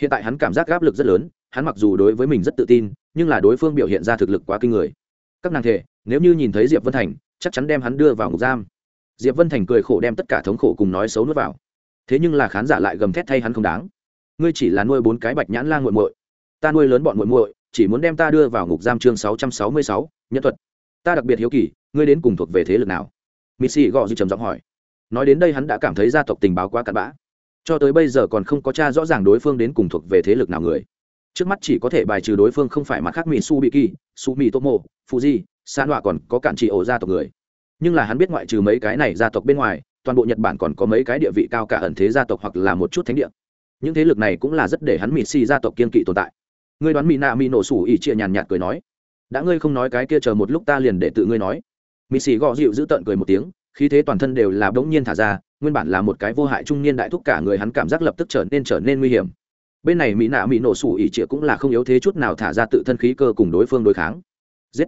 Hiện tại hắn cảm giác áp lực rất lớn, hắn mặc dù đối với mình rất tự tin, nhưng là đối phương biểu hiện ra thực lực quá kinh người. Các nàng thể, nếu như nhìn thấy diệp vân thành, chắc chắn đem hắn đưa vào ngục giam. Diệp vân thành cười khổ đem tất cả thống khổ cùng nói xấu nuốt vào. Thế nhưng là khán giả lại gầm thét thay hắn không đáng. Ngươi chỉ là nuôi bốn cái bạch nhãn la g u muội. Ta nuôi lớn bọn muội muội, chỉ muốn đem ta đưa vào ngục giam chương sáu trăm sáu mươi sáu, nhân thuật. Ta đặc biệt hiếu kỳ, ngươi đến cùng thuộc về thế lực nào? Missy gọ dư trầm giọng hỏi nói đến đây hắn đã cảm thấy gia tộc tình báo quá cặn bã. Cho tới bây giờ còn không có cha rõ ràng đối phương đến cùng thuộc về thế lực nào người. Trước mắt chỉ có thể bài trừ đối phương không phải mặt khác mỹ su bị kỳ su mỹ tomo fuji san họa còn có cản trị ổ gia tộc người. Nhưng là hắn biết ngoại trừ mấy cái này gia tộc bên ngoài, toàn bộ nhật bản còn có mấy cái địa vị cao cả ẩn thế gia tộc hoặc là một chút thánh địa. Những thế lực này cũng là rất để hắn mỹ si gia tộc kiên kỵ tồn tại. Ngươi đoán mỹ nạ mỹ nổ sủ ỉ chia nhàn nhạt cười nói, đã ngươi không nói cái kia chờ một lúc ta liền để tự ngươi nói. Mỹ xì gõ dịu giữ tợn cười một tiếng khí thế toàn thân đều là bỗng nhiên thả ra, nguyên bản là một cái vô hại trung niên đại thúc cả người hắn cảm giác lập tức trở nên trở nên nguy hiểm. Bên này mỹ nạ mỹ nổ sủ ỉ trịa cũng là không yếu thế chút nào thả ra tự thân khí cơ cùng đối phương đối kháng. Giết!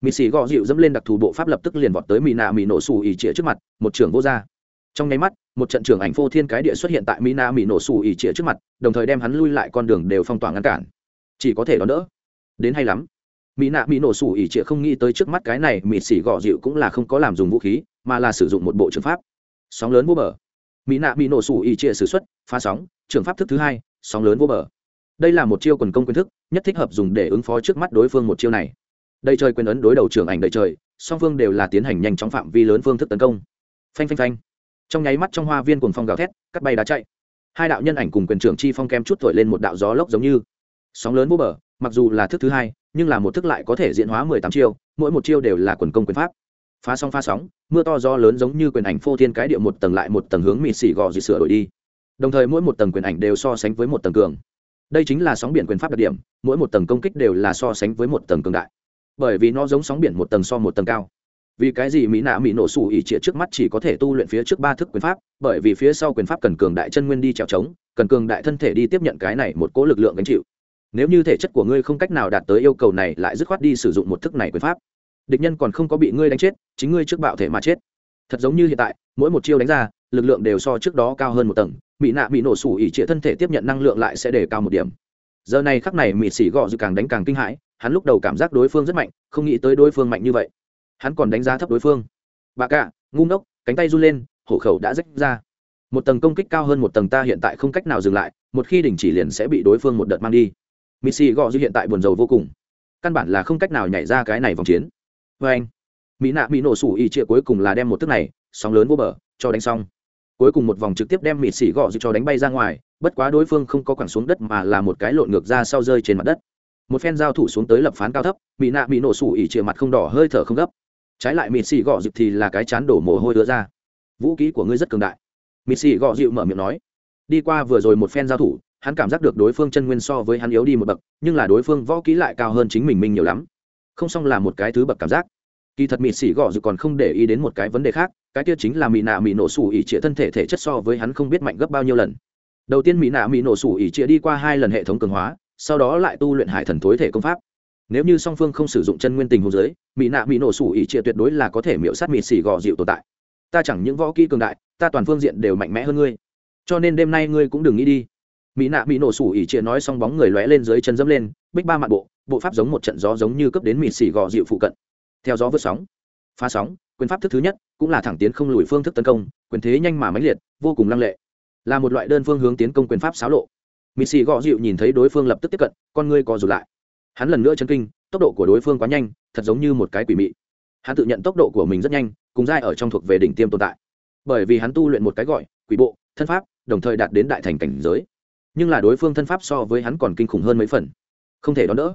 Mỹ xì gõ dịu dẫm lên đặc thù bộ pháp lập tức liền vọt tới mỹ nạ mỹ nổ sủ ỉ trịa trước mặt, một trưởng vô gia. Trong nháy mắt, một trận trưởng ảnh phô thiên cái địa xuất hiện tại mỹ nạ mỹ nổ sủ ỉ trịa trước mặt, đồng thời đem hắn lui lại con đường đều phong tỏa ngăn cản. Chỉ có thể đón đỡ. Đến hay lắm. Mỹ nạ mỹ nổ sủ ỉ trịa không nghĩ tới trước mắt cái này mỹ xỉ gõ dịu cũng là không có làm dùng vũ khí mà là sử dụng một bộ trường pháp. Sóng lớn vô bờ. Mỹ nạ bị nổ sủ ỉ trịa sử xuất, phá sóng, trường pháp thức thứ hai, sóng lớn vô bờ. Đây là một chiêu quần công quyền thức, nhất thích hợp dùng để ứng phó trước mắt đối phương một chiêu này. Đây chơi quyền ấn đối đầu trưởng ảnh đầy trời, song phương đều là tiến hành nhanh chóng phạm vi lớn phương thức tấn công. Phanh phanh phanh. Trong nháy mắt trong hoa viên cuồng phong gào thét, cắt bay đá chạy. Hai đạo nhân ảnh cùng quyền trưởng chi phong kem chút thổi lên một đạo gió lốc giống như. Sóng lớn vô bờ, mặc dù là thức thứ hai, nhưng là một thức lại có thể diễn hóa mười tám chiêu, mỗi một chiêu đều là quần công quyền pháp phá sóng phá sóng, mưa to gió lớn giống như quyền ảnh phô thiên cái địa một tầng lại một tầng hướng mịt xỉ gò dị sửa đổi đi. Đồng thời mỗi một tầng quyền ảnh đều so sánh với một tầng cường. Đây chính là sóng biển quyền pháp đặc điểm, mỗi một tầng công kích đều là so sánh với một tầng cường đại. Bởi vì nó giống sóng biển một tầng so một tầng cao. Vì cái gì mỹ nạ mỹ nổ sủ ỉ trịa trước mắt chỉ có thể tu luyện phía trước ba thức quyền pháp, bởi vì phía sau quyền pháp cần cường đại chân nguyên đi trèo trống cần cường đại thân thể đi tiếp nhận cái này một cỗ lực lượng gánh chịu. Nếu như thể chất của ngươi không cách nào đạt tới yêu cầu này, lại dứt khoát đi sử dụng một thức này quyền pháp địch nhân còn không có bị ngươi đánh chết, chính ngươi trước bạo thể mà chết. Thật giống như hiện tại, mỗi một chiêu đánh ra, lực lượng đều so trước đó cao hơn một tầng mỹ nạ bị nổ sủ ỉ trịa thân thể tiếp nhận năng lượng lại sẽ để cao một điểm. Giờ này khắc này mỹ xỉ gọ dự càng đánh càng kinh hãi, hắn lúc đầu cảm giác đối phương rất mạnh, không nghĩ tới đối phương mạnh như vậy. Hắn còn đánh giá thấp đối phương. Bà cạ, ngu ngốc, cánh tay run lên, hổ khẩu đã rách ra. Một tầng công kích cao hơn một tầng ta hiện tại không cách nào dừng lại, một khi đình chỉ liền sẽ bị đối phương một đợt mang đi. Mỹ xỉ gọ dư hiện tại buồn rầu vô cùng. Căn bản là không cách nào nhảy ra cái này vòng chiến vê anh. Mỹ nạ, mỹ nổ sủ y trịa cuối cùng là đem một thức này, sóng lớn vô bờ, cho đánh xong. Cuối cùng một vòng trực tiếp đem mịt xỉ gọ dự cho đánh bay ra ngoài, bất quá đối phương không có quẳng xuống đất mà là một cái lộn ngược ra sau rơi trên mặt đất. Một phen giao thủ xuống tới lập phán cao thấp, mỹ nạ, mỹ nổ sủ ỉ chìa mặt không đỏ hơi thở không gấp. Trái lại mịt xỉ gọ dịu thì là cái chán đổ mồ hôi đưa ra. Vũ khí của ngươi rất cường đại. Mịt xỉ gọ dịu mở miệng nói. Đi qua vừa rồi một phen giao thủ, hắn cảm giác được đối phương chân nguyên so với hắn yếu đi một bậc, nhưng là đối phương võ kỹ lại cao hơn chính mình minh nhiều lắm không xong là một cái thứ bậc cảm giác. Kỳ thật mịt xỉ gọ dù còn không để ý đến một cái vấn đề khác, cái kia chính là mỹ nạ mỹ nổ sủ ỉ trịa thân thể thể chất so với hắn không biết mạnh gấp bao nhiêu lần. Đầu tiên mỹ nạ mỹ nổ sủ ỉ trịa đi qua hai lần hệ thống cường hóa, sau đó lại tu luyện hải thần thối thể công pháp. Nếu như song phương không sử dụng chân nguyên tình hồ dưới mỹ nạ mỹ nổ sủ ỉ trịa tuyệt đối là có thể miễu sát mịt xỉ gọ dịu tồn tại. Ta chẳng những võ kỹ cường đại, ta toàn phương diện đều mạnh mẽ hơn ngươi. Cho nên đêm nay ngươi cũng đừng nghĩ đi mỹ nạ mỹ nổ sủ ỉ chia nói xong bóng người lóe lên dưới chân dẫm lên, bích ba mặt bộ bộ pháp giống một trận gió giống như cấp đến mịt xỉ gò dịu phụ cận. Theo gió vượt sóng, phá sóng, quyền pháp thức thứ nhất, cũng là thẳng tiến không lùi phương thức tấn công, quyền thế nhanh mà mãnh liệt, vô cùng lăng lệ. Là một loại đơn phương hướng tiến công quyền pháp xáo lộ. Mịt xỉ gò dịu nhìn thấy đối phương lập tức tiếp cận, con ngươi co rụt lại. Hắn lần nữa chân kinh, tốc độ của đối phương quá nhanh, thật giống như một cái quỷ mị. Hắn tự nhận tốc độ của mình rất nhanh, cùng dai ở trong thuộc về đỉnh tiêm tồn tại. Bởi vì hắn tu luyện một cái gọi, quỷ bộ, thân pháp, đồng thời đạt đến đại thành cảnh giới nhưng là đối phương thân pháp so với hắn còn kinh khủng hơn mấy phần. Không thể đón đỡ.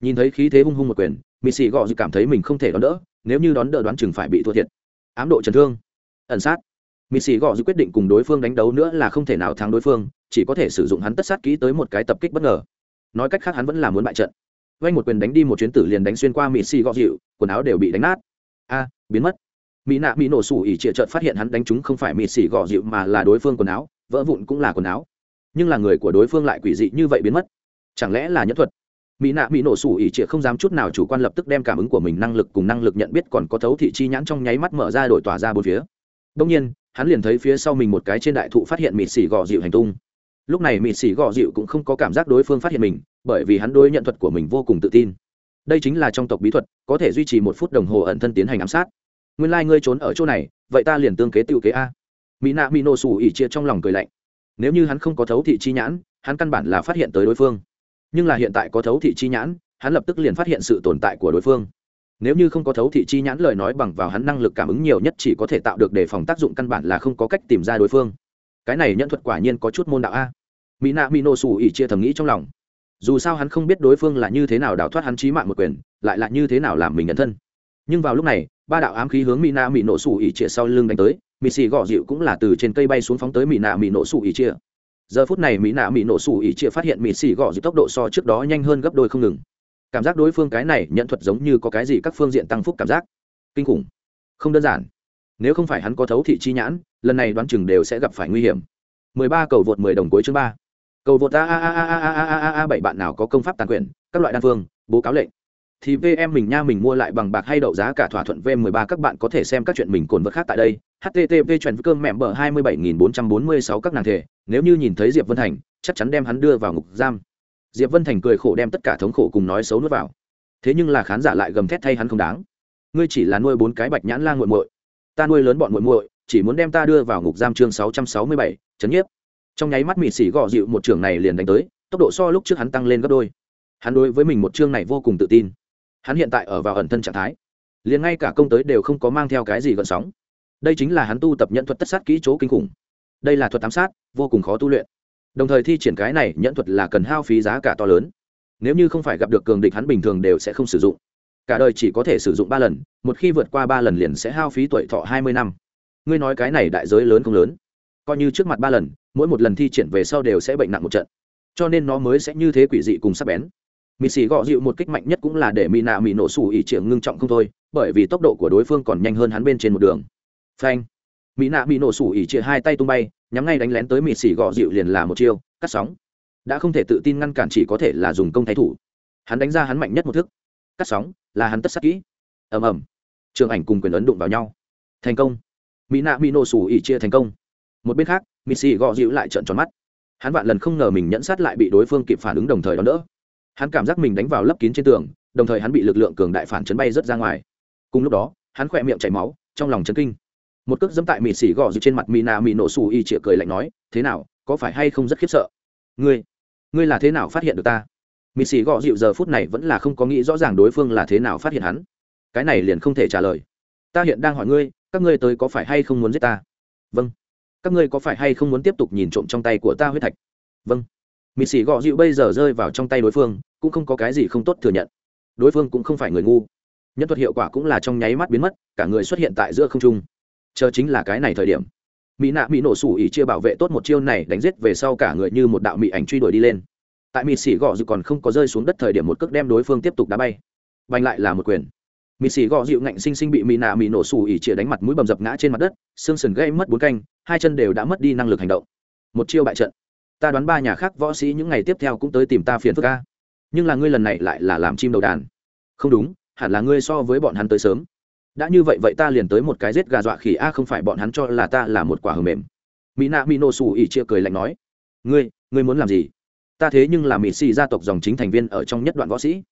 Nhìn thấy khí thế hung hung một quyền mị sĩ gọ dự cảm thấy mình không thể đón đỡ, nếu như đón đỡ đoán chừng phải bị thua thiệt. Ám độ chấn thương. Ẩn sát. Mị sĩ gọ dự quyết định cùng đối phương đánh đấu nữa là không thể nào thắng đối phương, chỉ có thể sử dụng hắn tất sát kỹ tới một cái tập kích bất ngờ. Nói cách khác hắn vẫn là muốn bại trận. Vay một quyền đánh đi một chuyến tử liền đánh xuyên qua mị sĩ gọ dịu quần áo đều bị đánh nát. A, biến mất. Mỹ nạ, mỹ nổ sủ ỉ trịa trợt phát hiện hắn đánh chúng không phải mị xì gọ dịu mà là đối phương quần áo, vỡ vụn cũng là quần áo nhưng là người của đối phương lại quỷ dị như vậy biến mất. Chẳng lẽ là nhẫn thuật? Mỹ nạ mỹ nổ sủ ỉ trịa không dám chút nào chủ quan lập tức đem cảm ứng của mình năng lực cùng năng lực nhận biết còn có thấu thị chi nhãn trong nháy mắt mở ra đổi tỏa ra bốn phía. Đông nhiên, hắn liền thấy phía sau mình một cái trên đại thụ phát hiện mịt xỉ gò dịu hành tung. Lúc này mịt xỉ gò dịu cũng không có cảm giác đối phương phát hiện mình, bởi vì hắn đối nhận thuật của mình vô cùng tự tin. Đây chính là trong tộc bí thuật, có thể duy trì một phút đồng hồ ẩn thân tiến hành ám sát. Nguyên lai、like、ngươi trốn ở chỗ này, vậy ta liền tương kế tự kế a. Mỹ nạ mỹ nổ sủ ỉ chia trong lòng cười lạnh nếu như hắn không có thấu thị chi nhãn, hắn căn bản là phát hiện tới đối phương. Nhưng là hiện tại có thấu thị chi nhãn, hắn lập tức liền phát hiện sự tồn tại của đối phương. Nếu như không có thấu thị chi nhãn lời nói bằng vào hắn năng lực cảm ứng nhiều nhất chỉ có thể tạo được đề phòng tác dụng căn bản là không có cách tìm ra đối phương. Cái này nhận thuật quả nhiên có chút môn đạo a. Mỹ nạ mỹ nổ xù ỉ chia thầm nghĩ trong lòng. Dù sao hắn không biết đối phương là như thế nào đào thoát hắn trí mạng một quyền, lại là như thế nào làm mình nhận thân. Nhưng vào lúc này, ba đạo ám khí hướng mỹ nạ mỹ nổ xù ỉ chia sau lưng đánh tới Mị xì gọ dịu cũng là từ trên cây bay xuống phóng tới mỹ nạ mỹ nổ xù ỉ chia. Giờ phút này mỹ nạ mỹ nổ sủ ỉ chia phát hiện mỹ xì gọ dịu tốc độ so trước đó nhanh hơn gấp đôi không ngừng. Cảm giác đối phương cái này nhận thuật giống như có cái gì các phương diện tăng phúc cảm giác. Kinh khủng. Không đơn giản. Nếu không phải hắn có thấu thị chi nhãn, lần này đoán chừng đều sẽ gặp phải nguy hiểm. 13 cầu vượt 10 đồng cuối chương 3. cầu vượt a a a a a a a a bảy bạn nào có công pháp tàn quyền, các loại đan phương, bố cáo lệnh thì VM mình nha mình mua lại bằng bạc hay đậu giá cả thỏa thuận V13 các bạn có thể xem các chuyện mình cồn vật khác tại đây. http chuyển cơm mẹ bờ 27446 các nàng thể, nếu như nhìn thấy Diệp Vân Thành, chắc chắn đem hắn đưa vào ngục giam. Diệp Vân Thành cười khổ đem tất cả thống khổ cùng nói xấu nuốt vào. Thế nhưng là khán giả lại gầm thét thay hắn không đáng. Ngươi chỉ là nuôi bốn cái bạch nhãn lang muội muội, ta nuôi lớn bọn muội muội, chỉ muốn đem ta đưa vào ngục giam chương 667, chấn nhiếp. Trong nháy mắt mị sĩ gò dịu một trường này liền đánh tới, tốc độ so lúc trước hắn tăng lên gấp đôi. Hắn đối với mình một chương này vô cùng tự tin hắn hiện tại ở vào ẩn thân trạng thái. Liền ngay cả công tới đều không có mang theo cái gì gợn sóng. Đây chính là hắn tu tập nhận thuật tất sát kỹ chỗ kinh khủng. Đây là thuật ám sát, vô cùng khó tu luyện. Đồng thời thi triển cái này nhận thuật là cần hao phí giá cả to lớn. Nếu như không phải gặp được cường địch, hắn bình thường đều sẽ không sử dụng. Cả đời chỉ có thể sử dụng ba lần, một khi vượt qua ba lần liền sẽ hao phí tuổi thọ hai mươi năm. Ngươi nói cái này đại giới lớn không lớn? Coi như trước mặt ba lần, mỗi một lần thi triển về sau đều sẽ bệnh nặng một trận. Cho nên nó mới sẽ như thế quỷ dị cùng sắc bén mì xì gọ dịu một kích mạnh nhất cũng là để mỹ nạ mỹ nổ sủ ỉ trưởng ngưng trọng không thôi, bởi vì tốc độ của đối phương còn nhanh hơn hắn bên trên một đường. Phanh. Mỹ nạ mỹ nổ sủ ỉ triệu hai tay tung bay, nhắm ngay đánh lén tới mì xì gọ dịu liền là một chiêu, cắt sóng. Đã không thể tự tin ngăn cản chỉ có thể là dùng công thái thủ. Hắn đánh ra hắn mạnh nhất một thức. Cắt sóng, là hắn tất sắc kỹ. Ầm ầm. Trường ảnh cùng quyền ấn đụng vào nhau. Thành công. Mỹ nạ mỹ nổ sủ ỉ chia thành công. Một bên khác, mì xì gọ dịu lại trợn tròn mắt. Hắn vạn lần không ngờ mình nhẫn sát lại bị đối phương kịp phản ứng đồng thời đón đỡ hắn cảm giác mình đánh vào lấp kín trên tường, đồng thời hắn bị lực lượng cường đại phản chấn bay rớt ra ngoài. Cùng lúc đó, hắn khỏe miệng chảy máu, trong lòng chấn kinh. Một cước dẫm tại mị xỉ gò dịu trên mặt mì nà mì nổ xù y chĩa cười lạnh nói, thế nào, có phải hay không rất khiếp sợ? Ngươi ngươi là thế nào phát hiện được ta? Mị xỉ gò dịu giờ phút này vẫn là không có nghĩ rõ ràng đối phương là thế nào phát hiện hắn. Cái này liền không thể trả lời. Ta hiện đang hỏi ngươi, các ngươi tới có phải hay không muốn giết ta? Vâng. Các ngươi có phải hay không muốn tiếp tục nhìn trộm trong tay của ta huyết thạch? Vâng. Mị xỉ Gò dịu bây giờ rơi vào trong tay đối phương cũng không có cái gì không tốt thừa nhận. Đối phương cũng không phải người ngu. Nhân thuật hiệu quả cũng là trong nháy mắt biến mất, cả người xuất hiện tại giữa không trung. Chờ chính là cái này thời điểm. Mỹ nạ mỹ nổ sủ ỉ chia bảo vệ tốt một chiêu này, đánh giết về sau cả người như một đạo mỹ ảnh truy đuổi đi lên. Tại mỹ xỉ gọ dự còn không có rơi xuống đất thời điểm một cước đem đối phương tiếp tục đá bay. Bành lại là một quyền. Mỹ xỉ gọ dịu ngạnh sinh sinh bị mỹ nạ mỹ nổ sủ ỉ chia đánh mặt mũi bầm dập ngã trên mặt đất, xương sần gây mất bốn canh, hai chân đều đã mất đi năng lực hành động. Một chiêu bại trận. Ta đoán ba nhà khác võ sĩ những ngày tiếp theo cũng tới tìm ta phiền phức ca nhưng là ngươi lần này lại là làm chim đầu đàn. Không đúng, hẳn là ngươi so với bọn hắn tới sớm. Đã như vậy vậy ta liền tới một cái rết gà dọa khỉ a, không phải bọn hắn cho là ta là một quả hờ mềm. Mỹ nạ mỹ nổ xù ỉ chia cười lạnh nói. Ngươi ngươi muốn làm gì? Ta thế nhưng là mỹ xì gia tộc dòng chính thành viên ở trong nhất đoạn võ sĩ.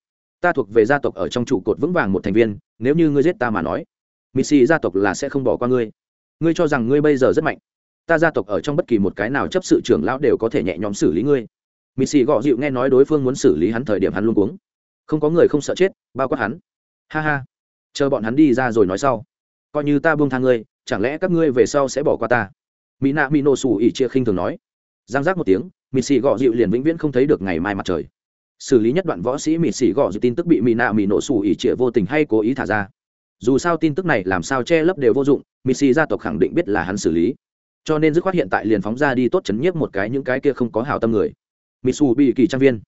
Ta thuộc về gia tộc ở trong trụ cột vững vàng một thành viên, nếu như ngươi giết ta mà nói mỹ xì gia tộc là sẽ không bỏ qua ngươi. Ngươi cho rằng ngươi bây giờ rất mạnh. Ta gia tộc ở trong bất kỳ một cái nào chấp sự trưởng lão đều có thể nhẹ nhõm xử lý ngươi mị xì gọ dịu nghe nói đối phương muốn xử lý hắn thời điểm hắn luôn cuống. Không có người không sợ chết, bao quát hắn. Ha ha. Chờ bọn hắn đi ra rồi nói sau. Coi như ta buông thang ngươi, chẳng lẽ các ngươi về sau sẽ bỏ qua ta? Mỹ nạ mỹ nổ xù ỉ chia khinh thường nói. Giang giác một tiếng mịt xì gọ dịu liền vĩnh viễn không thấy được ngày mai mặt trời. Xử lý nhất đoạn võ sĩ mịt xì gọ dịu tin tức bị mỹ nạ mỹ nổ xù ỉ chia vô tình hay cố ý thả ra. Dù sao tin tức này làm sao che lấp đều vô dụng mịt xì gia tộc khẳng định biết là hắn xử lý. Cho nên dứt khoát hiện tại liền phóng ra đi tốt chấn nhiếp một cái những cái kia không có hào tâm người mỹ xù bị kỳ trang viên.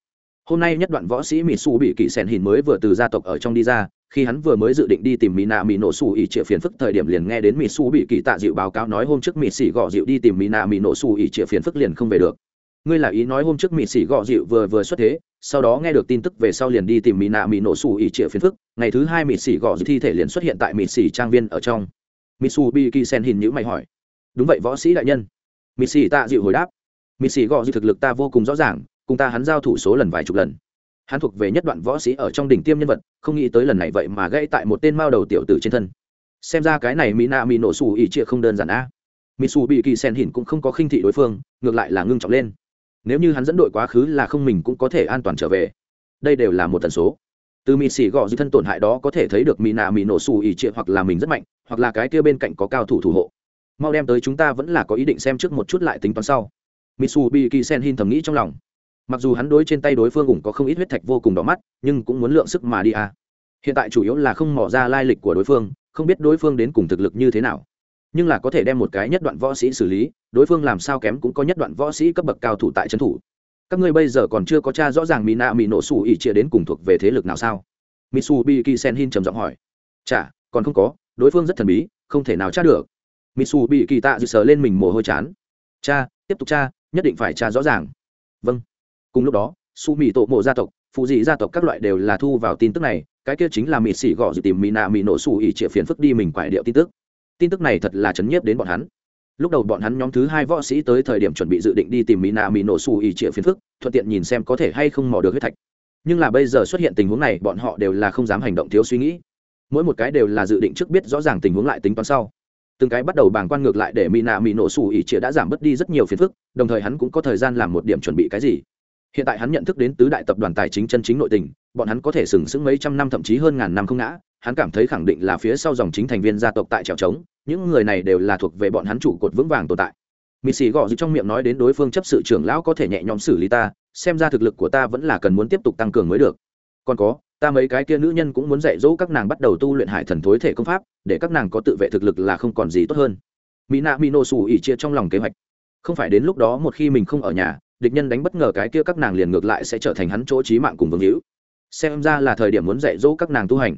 Hôm nay nhất đoạn võ sĩ mỹ xù bị kỳ sẻn hìn mới vừa từ gia tộc ở trong đi ra, khi hắn vừa mới dự định đi tìm mỹ nạ mỹ nổ xù ỉ trịa phiền phức, thời điểm liền nghe đến mỹ xù bị kỳ tạ dịu báo cáo nói hôm trước mỹ xỉ gọ dịu đi tìm mỹ nạ mỹ nổ xù ỉ trịa phiền phức liền không về được. Ngươi là ý nói hôm trước mỹ xỉ gọ dịu vừa vừa xuất thế, sau đó nghe được tin tức về sau liền đi tìm mỹ nạ mỹ nổ xù ỉ trịa phiền phức, ngày thứ hai mỹ xỉ gọ dịu thi thể liền xuất hiện tại mỹ xỉ trang viên ở trong. Mỹ xù bị kỳ sen hìn nhữ mày hỏi. Đúng vậy võ sĩ đại nhân. Mỹ xỉ tạ dịu hồi đáp mỹ sĩ gò dư thực lực ta vô cùng rõ ràng, cùng ta hắn giao thủ số lần vài chục lần. Hắn thuộc về nhất đoạn võ sĩ ở trong đỉnh tiêm nhân vật, không nghĩ tới lần này vậy mà gãy tại một tên mao đầu tiểu tử trên thân. Xem ra cái này mỹ nạ mỹ nổ xù ỉ chia không đơn giản a. Mỹ xù bị kỳ sen hỉn cũng không có khinh thị đối phương, ngược lại là ngưng trọng lên. Nếu như hắn dẫn đội quá khứ là không mình cũng có thể an toàn trở về. Đây đều là một tần số. Từ mỹ xỉ gõ dư thân tổn hại đó có thể thấy được mỹ nạ mỹ nổ xù ỉ trịa hoặc là mình rất mạnh, hoặc là cái kia bên cạnh có cao thủ thủ hộ. Mau đem tới chúng ta vẫn là có ý định xem trước một chút lại tính toán sau mitsubishi sen hin thầm nghĩ trong lòng. Mặc dù hắn đối trên tay đối phương cũng có không ít huyết thạch vô cùng đỏ mắt, nhưng cũng muốn lượng sức mà đi à. hiện tại chủ yếu là không mỏ ra lai lịch của đối phương, không biết đối phương đến cùng thực lực như thế nào. Nhưng là có thể đem một cái nhất đoạn võ sĩ xử lý, đối phương làm sao kém cũng có nhất đoạn võ sĩ cấp bậc cao thủ tại trấn thủ. Các ngươi bây giờ còn chưa có cha rõ ràng mỹ nạ mỹ nổ xù ỉ chia đến cùng thuộc về thế lực nào sao? Mitsubishi sen hin trầm giọng hỏi. Chả còn không có, đối phương rất thần bí, không thể nào tra được. Mitsubishi tạ dự sờ lên mình mồ hôi chán. Cha, tiếp tục cha nhất định phải tra rõ ràng. Vâng. Cùng lúc đó, su mỹ tổ mộ gia tộc phụ dị gia tộc các loại đều là thu vào tin tức này, cái kia chính là mỹ xỉ gõ dự tìm mỹ nạ mỹ nổ su ỉ chĩa phiền phức đi mình quải điệu tin tức. Tin tức này thật là chấn nhiếp đến bọn hắn. Lúc đầu bọn hắn nhóm thứ hai võ sĩ tới thời điểm chuẩn bị dự định đi tìm mỹ nạ mỹ nổ su ỉ chĩa phiền phức, thuận tiện nhìn xem có thể hay không mò được huyết thạch. Nhưng là bây giờ xuất hiện tình huống này, bọn họ đều là không dám hành động thiếu suy nghĩ. Mỗi một cái đều là dự định trước biết rõ ràng tình huống lại tính toán sau từng cái bắt đầu bàng quan ngược lại để mỹ nạ mỹ nổ xù ỉ chĩa đã giảm bớt đi rất nhiều phiền phức, đồng thời hắn cũng có thời gian làm một điểm chuẩn bị cái gì. Hiện tại hắn nhận thức đến tứ đại tập đoàn tài chính chân chính nội tình, bọn hắn có thể sừng sững mấy trăm năm thậm chí hơn ngàn năm không ngã, hắn cảm thấy khẳng định là phía sau dòng chính thành viên gia tộc tại trèo trống, những người này đều là thuộc về bọn hắn chủ cột vững vàng tồn tại. Mị xì gõ trong miệng nói đến đối phương chấp sự trưởng lão có thể nhẹ nhõm xử lý ta, xem ra thực lực của ta vẫn là cần muốn tiếp tục tăng cường mới được. Còn có ta mấy cái kia nữ nhân cũng muốn dạy dỗ các nàng bắt đầu tu luyện hải thần thối thể công pháp, để các nàng có tự vệ thực lực là không còn gì tốt hơn. Mỹ nạ mỹ nổ xù ỉ chia trong lòng kế hoạch. Không phải đến lúc đó một khi mình không ở nhà, địch nhân đánh bất ngờ cái kia các nàng liền ngược lại sẽ trở thành hắn chỗ trí mạng cùng vương hữu. Xem ra là thời điểm muốn dạy dỗ các nàng tu hành.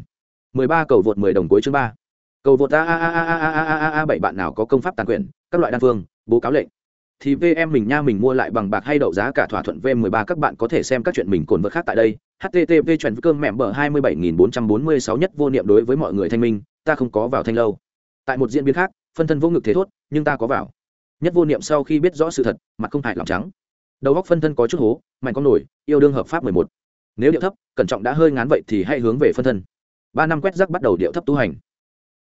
13 cầu vượt 10 đồng cuối chương 3. cầu vượt a a a a a a a a bảy bạn nào có công pháp tàn quyền, các loại đan phương, bố cáo lệnh thì VM mình nha mình mua lại bằng bạc hay đậu giá cả thỏa thuận V13 các bạn có thể xem các chuyện mình cồn vật khác tại đây. http chuyển cơm mẹ bờ 27446 nhất vô niệm đối với mọi người thanh minh, ta không có vào thanh lâu. Tại một diễn biến khác, phân thân vô ngực thế thốt, nhưng ta có vào. Nhất vô niệm sau khi biết rõ sự thật, mặt không hại lòng trắng. Đầu góc phân thân có chút hố, mạnh con nổi, yêu đương hợp pháp 11. Nếu điệu thấp, cẩn trọng đã hơi ngán vậy thì hãy hướng về phân thân. 3 năm quét rác bắt đầu điệu thấp tu hành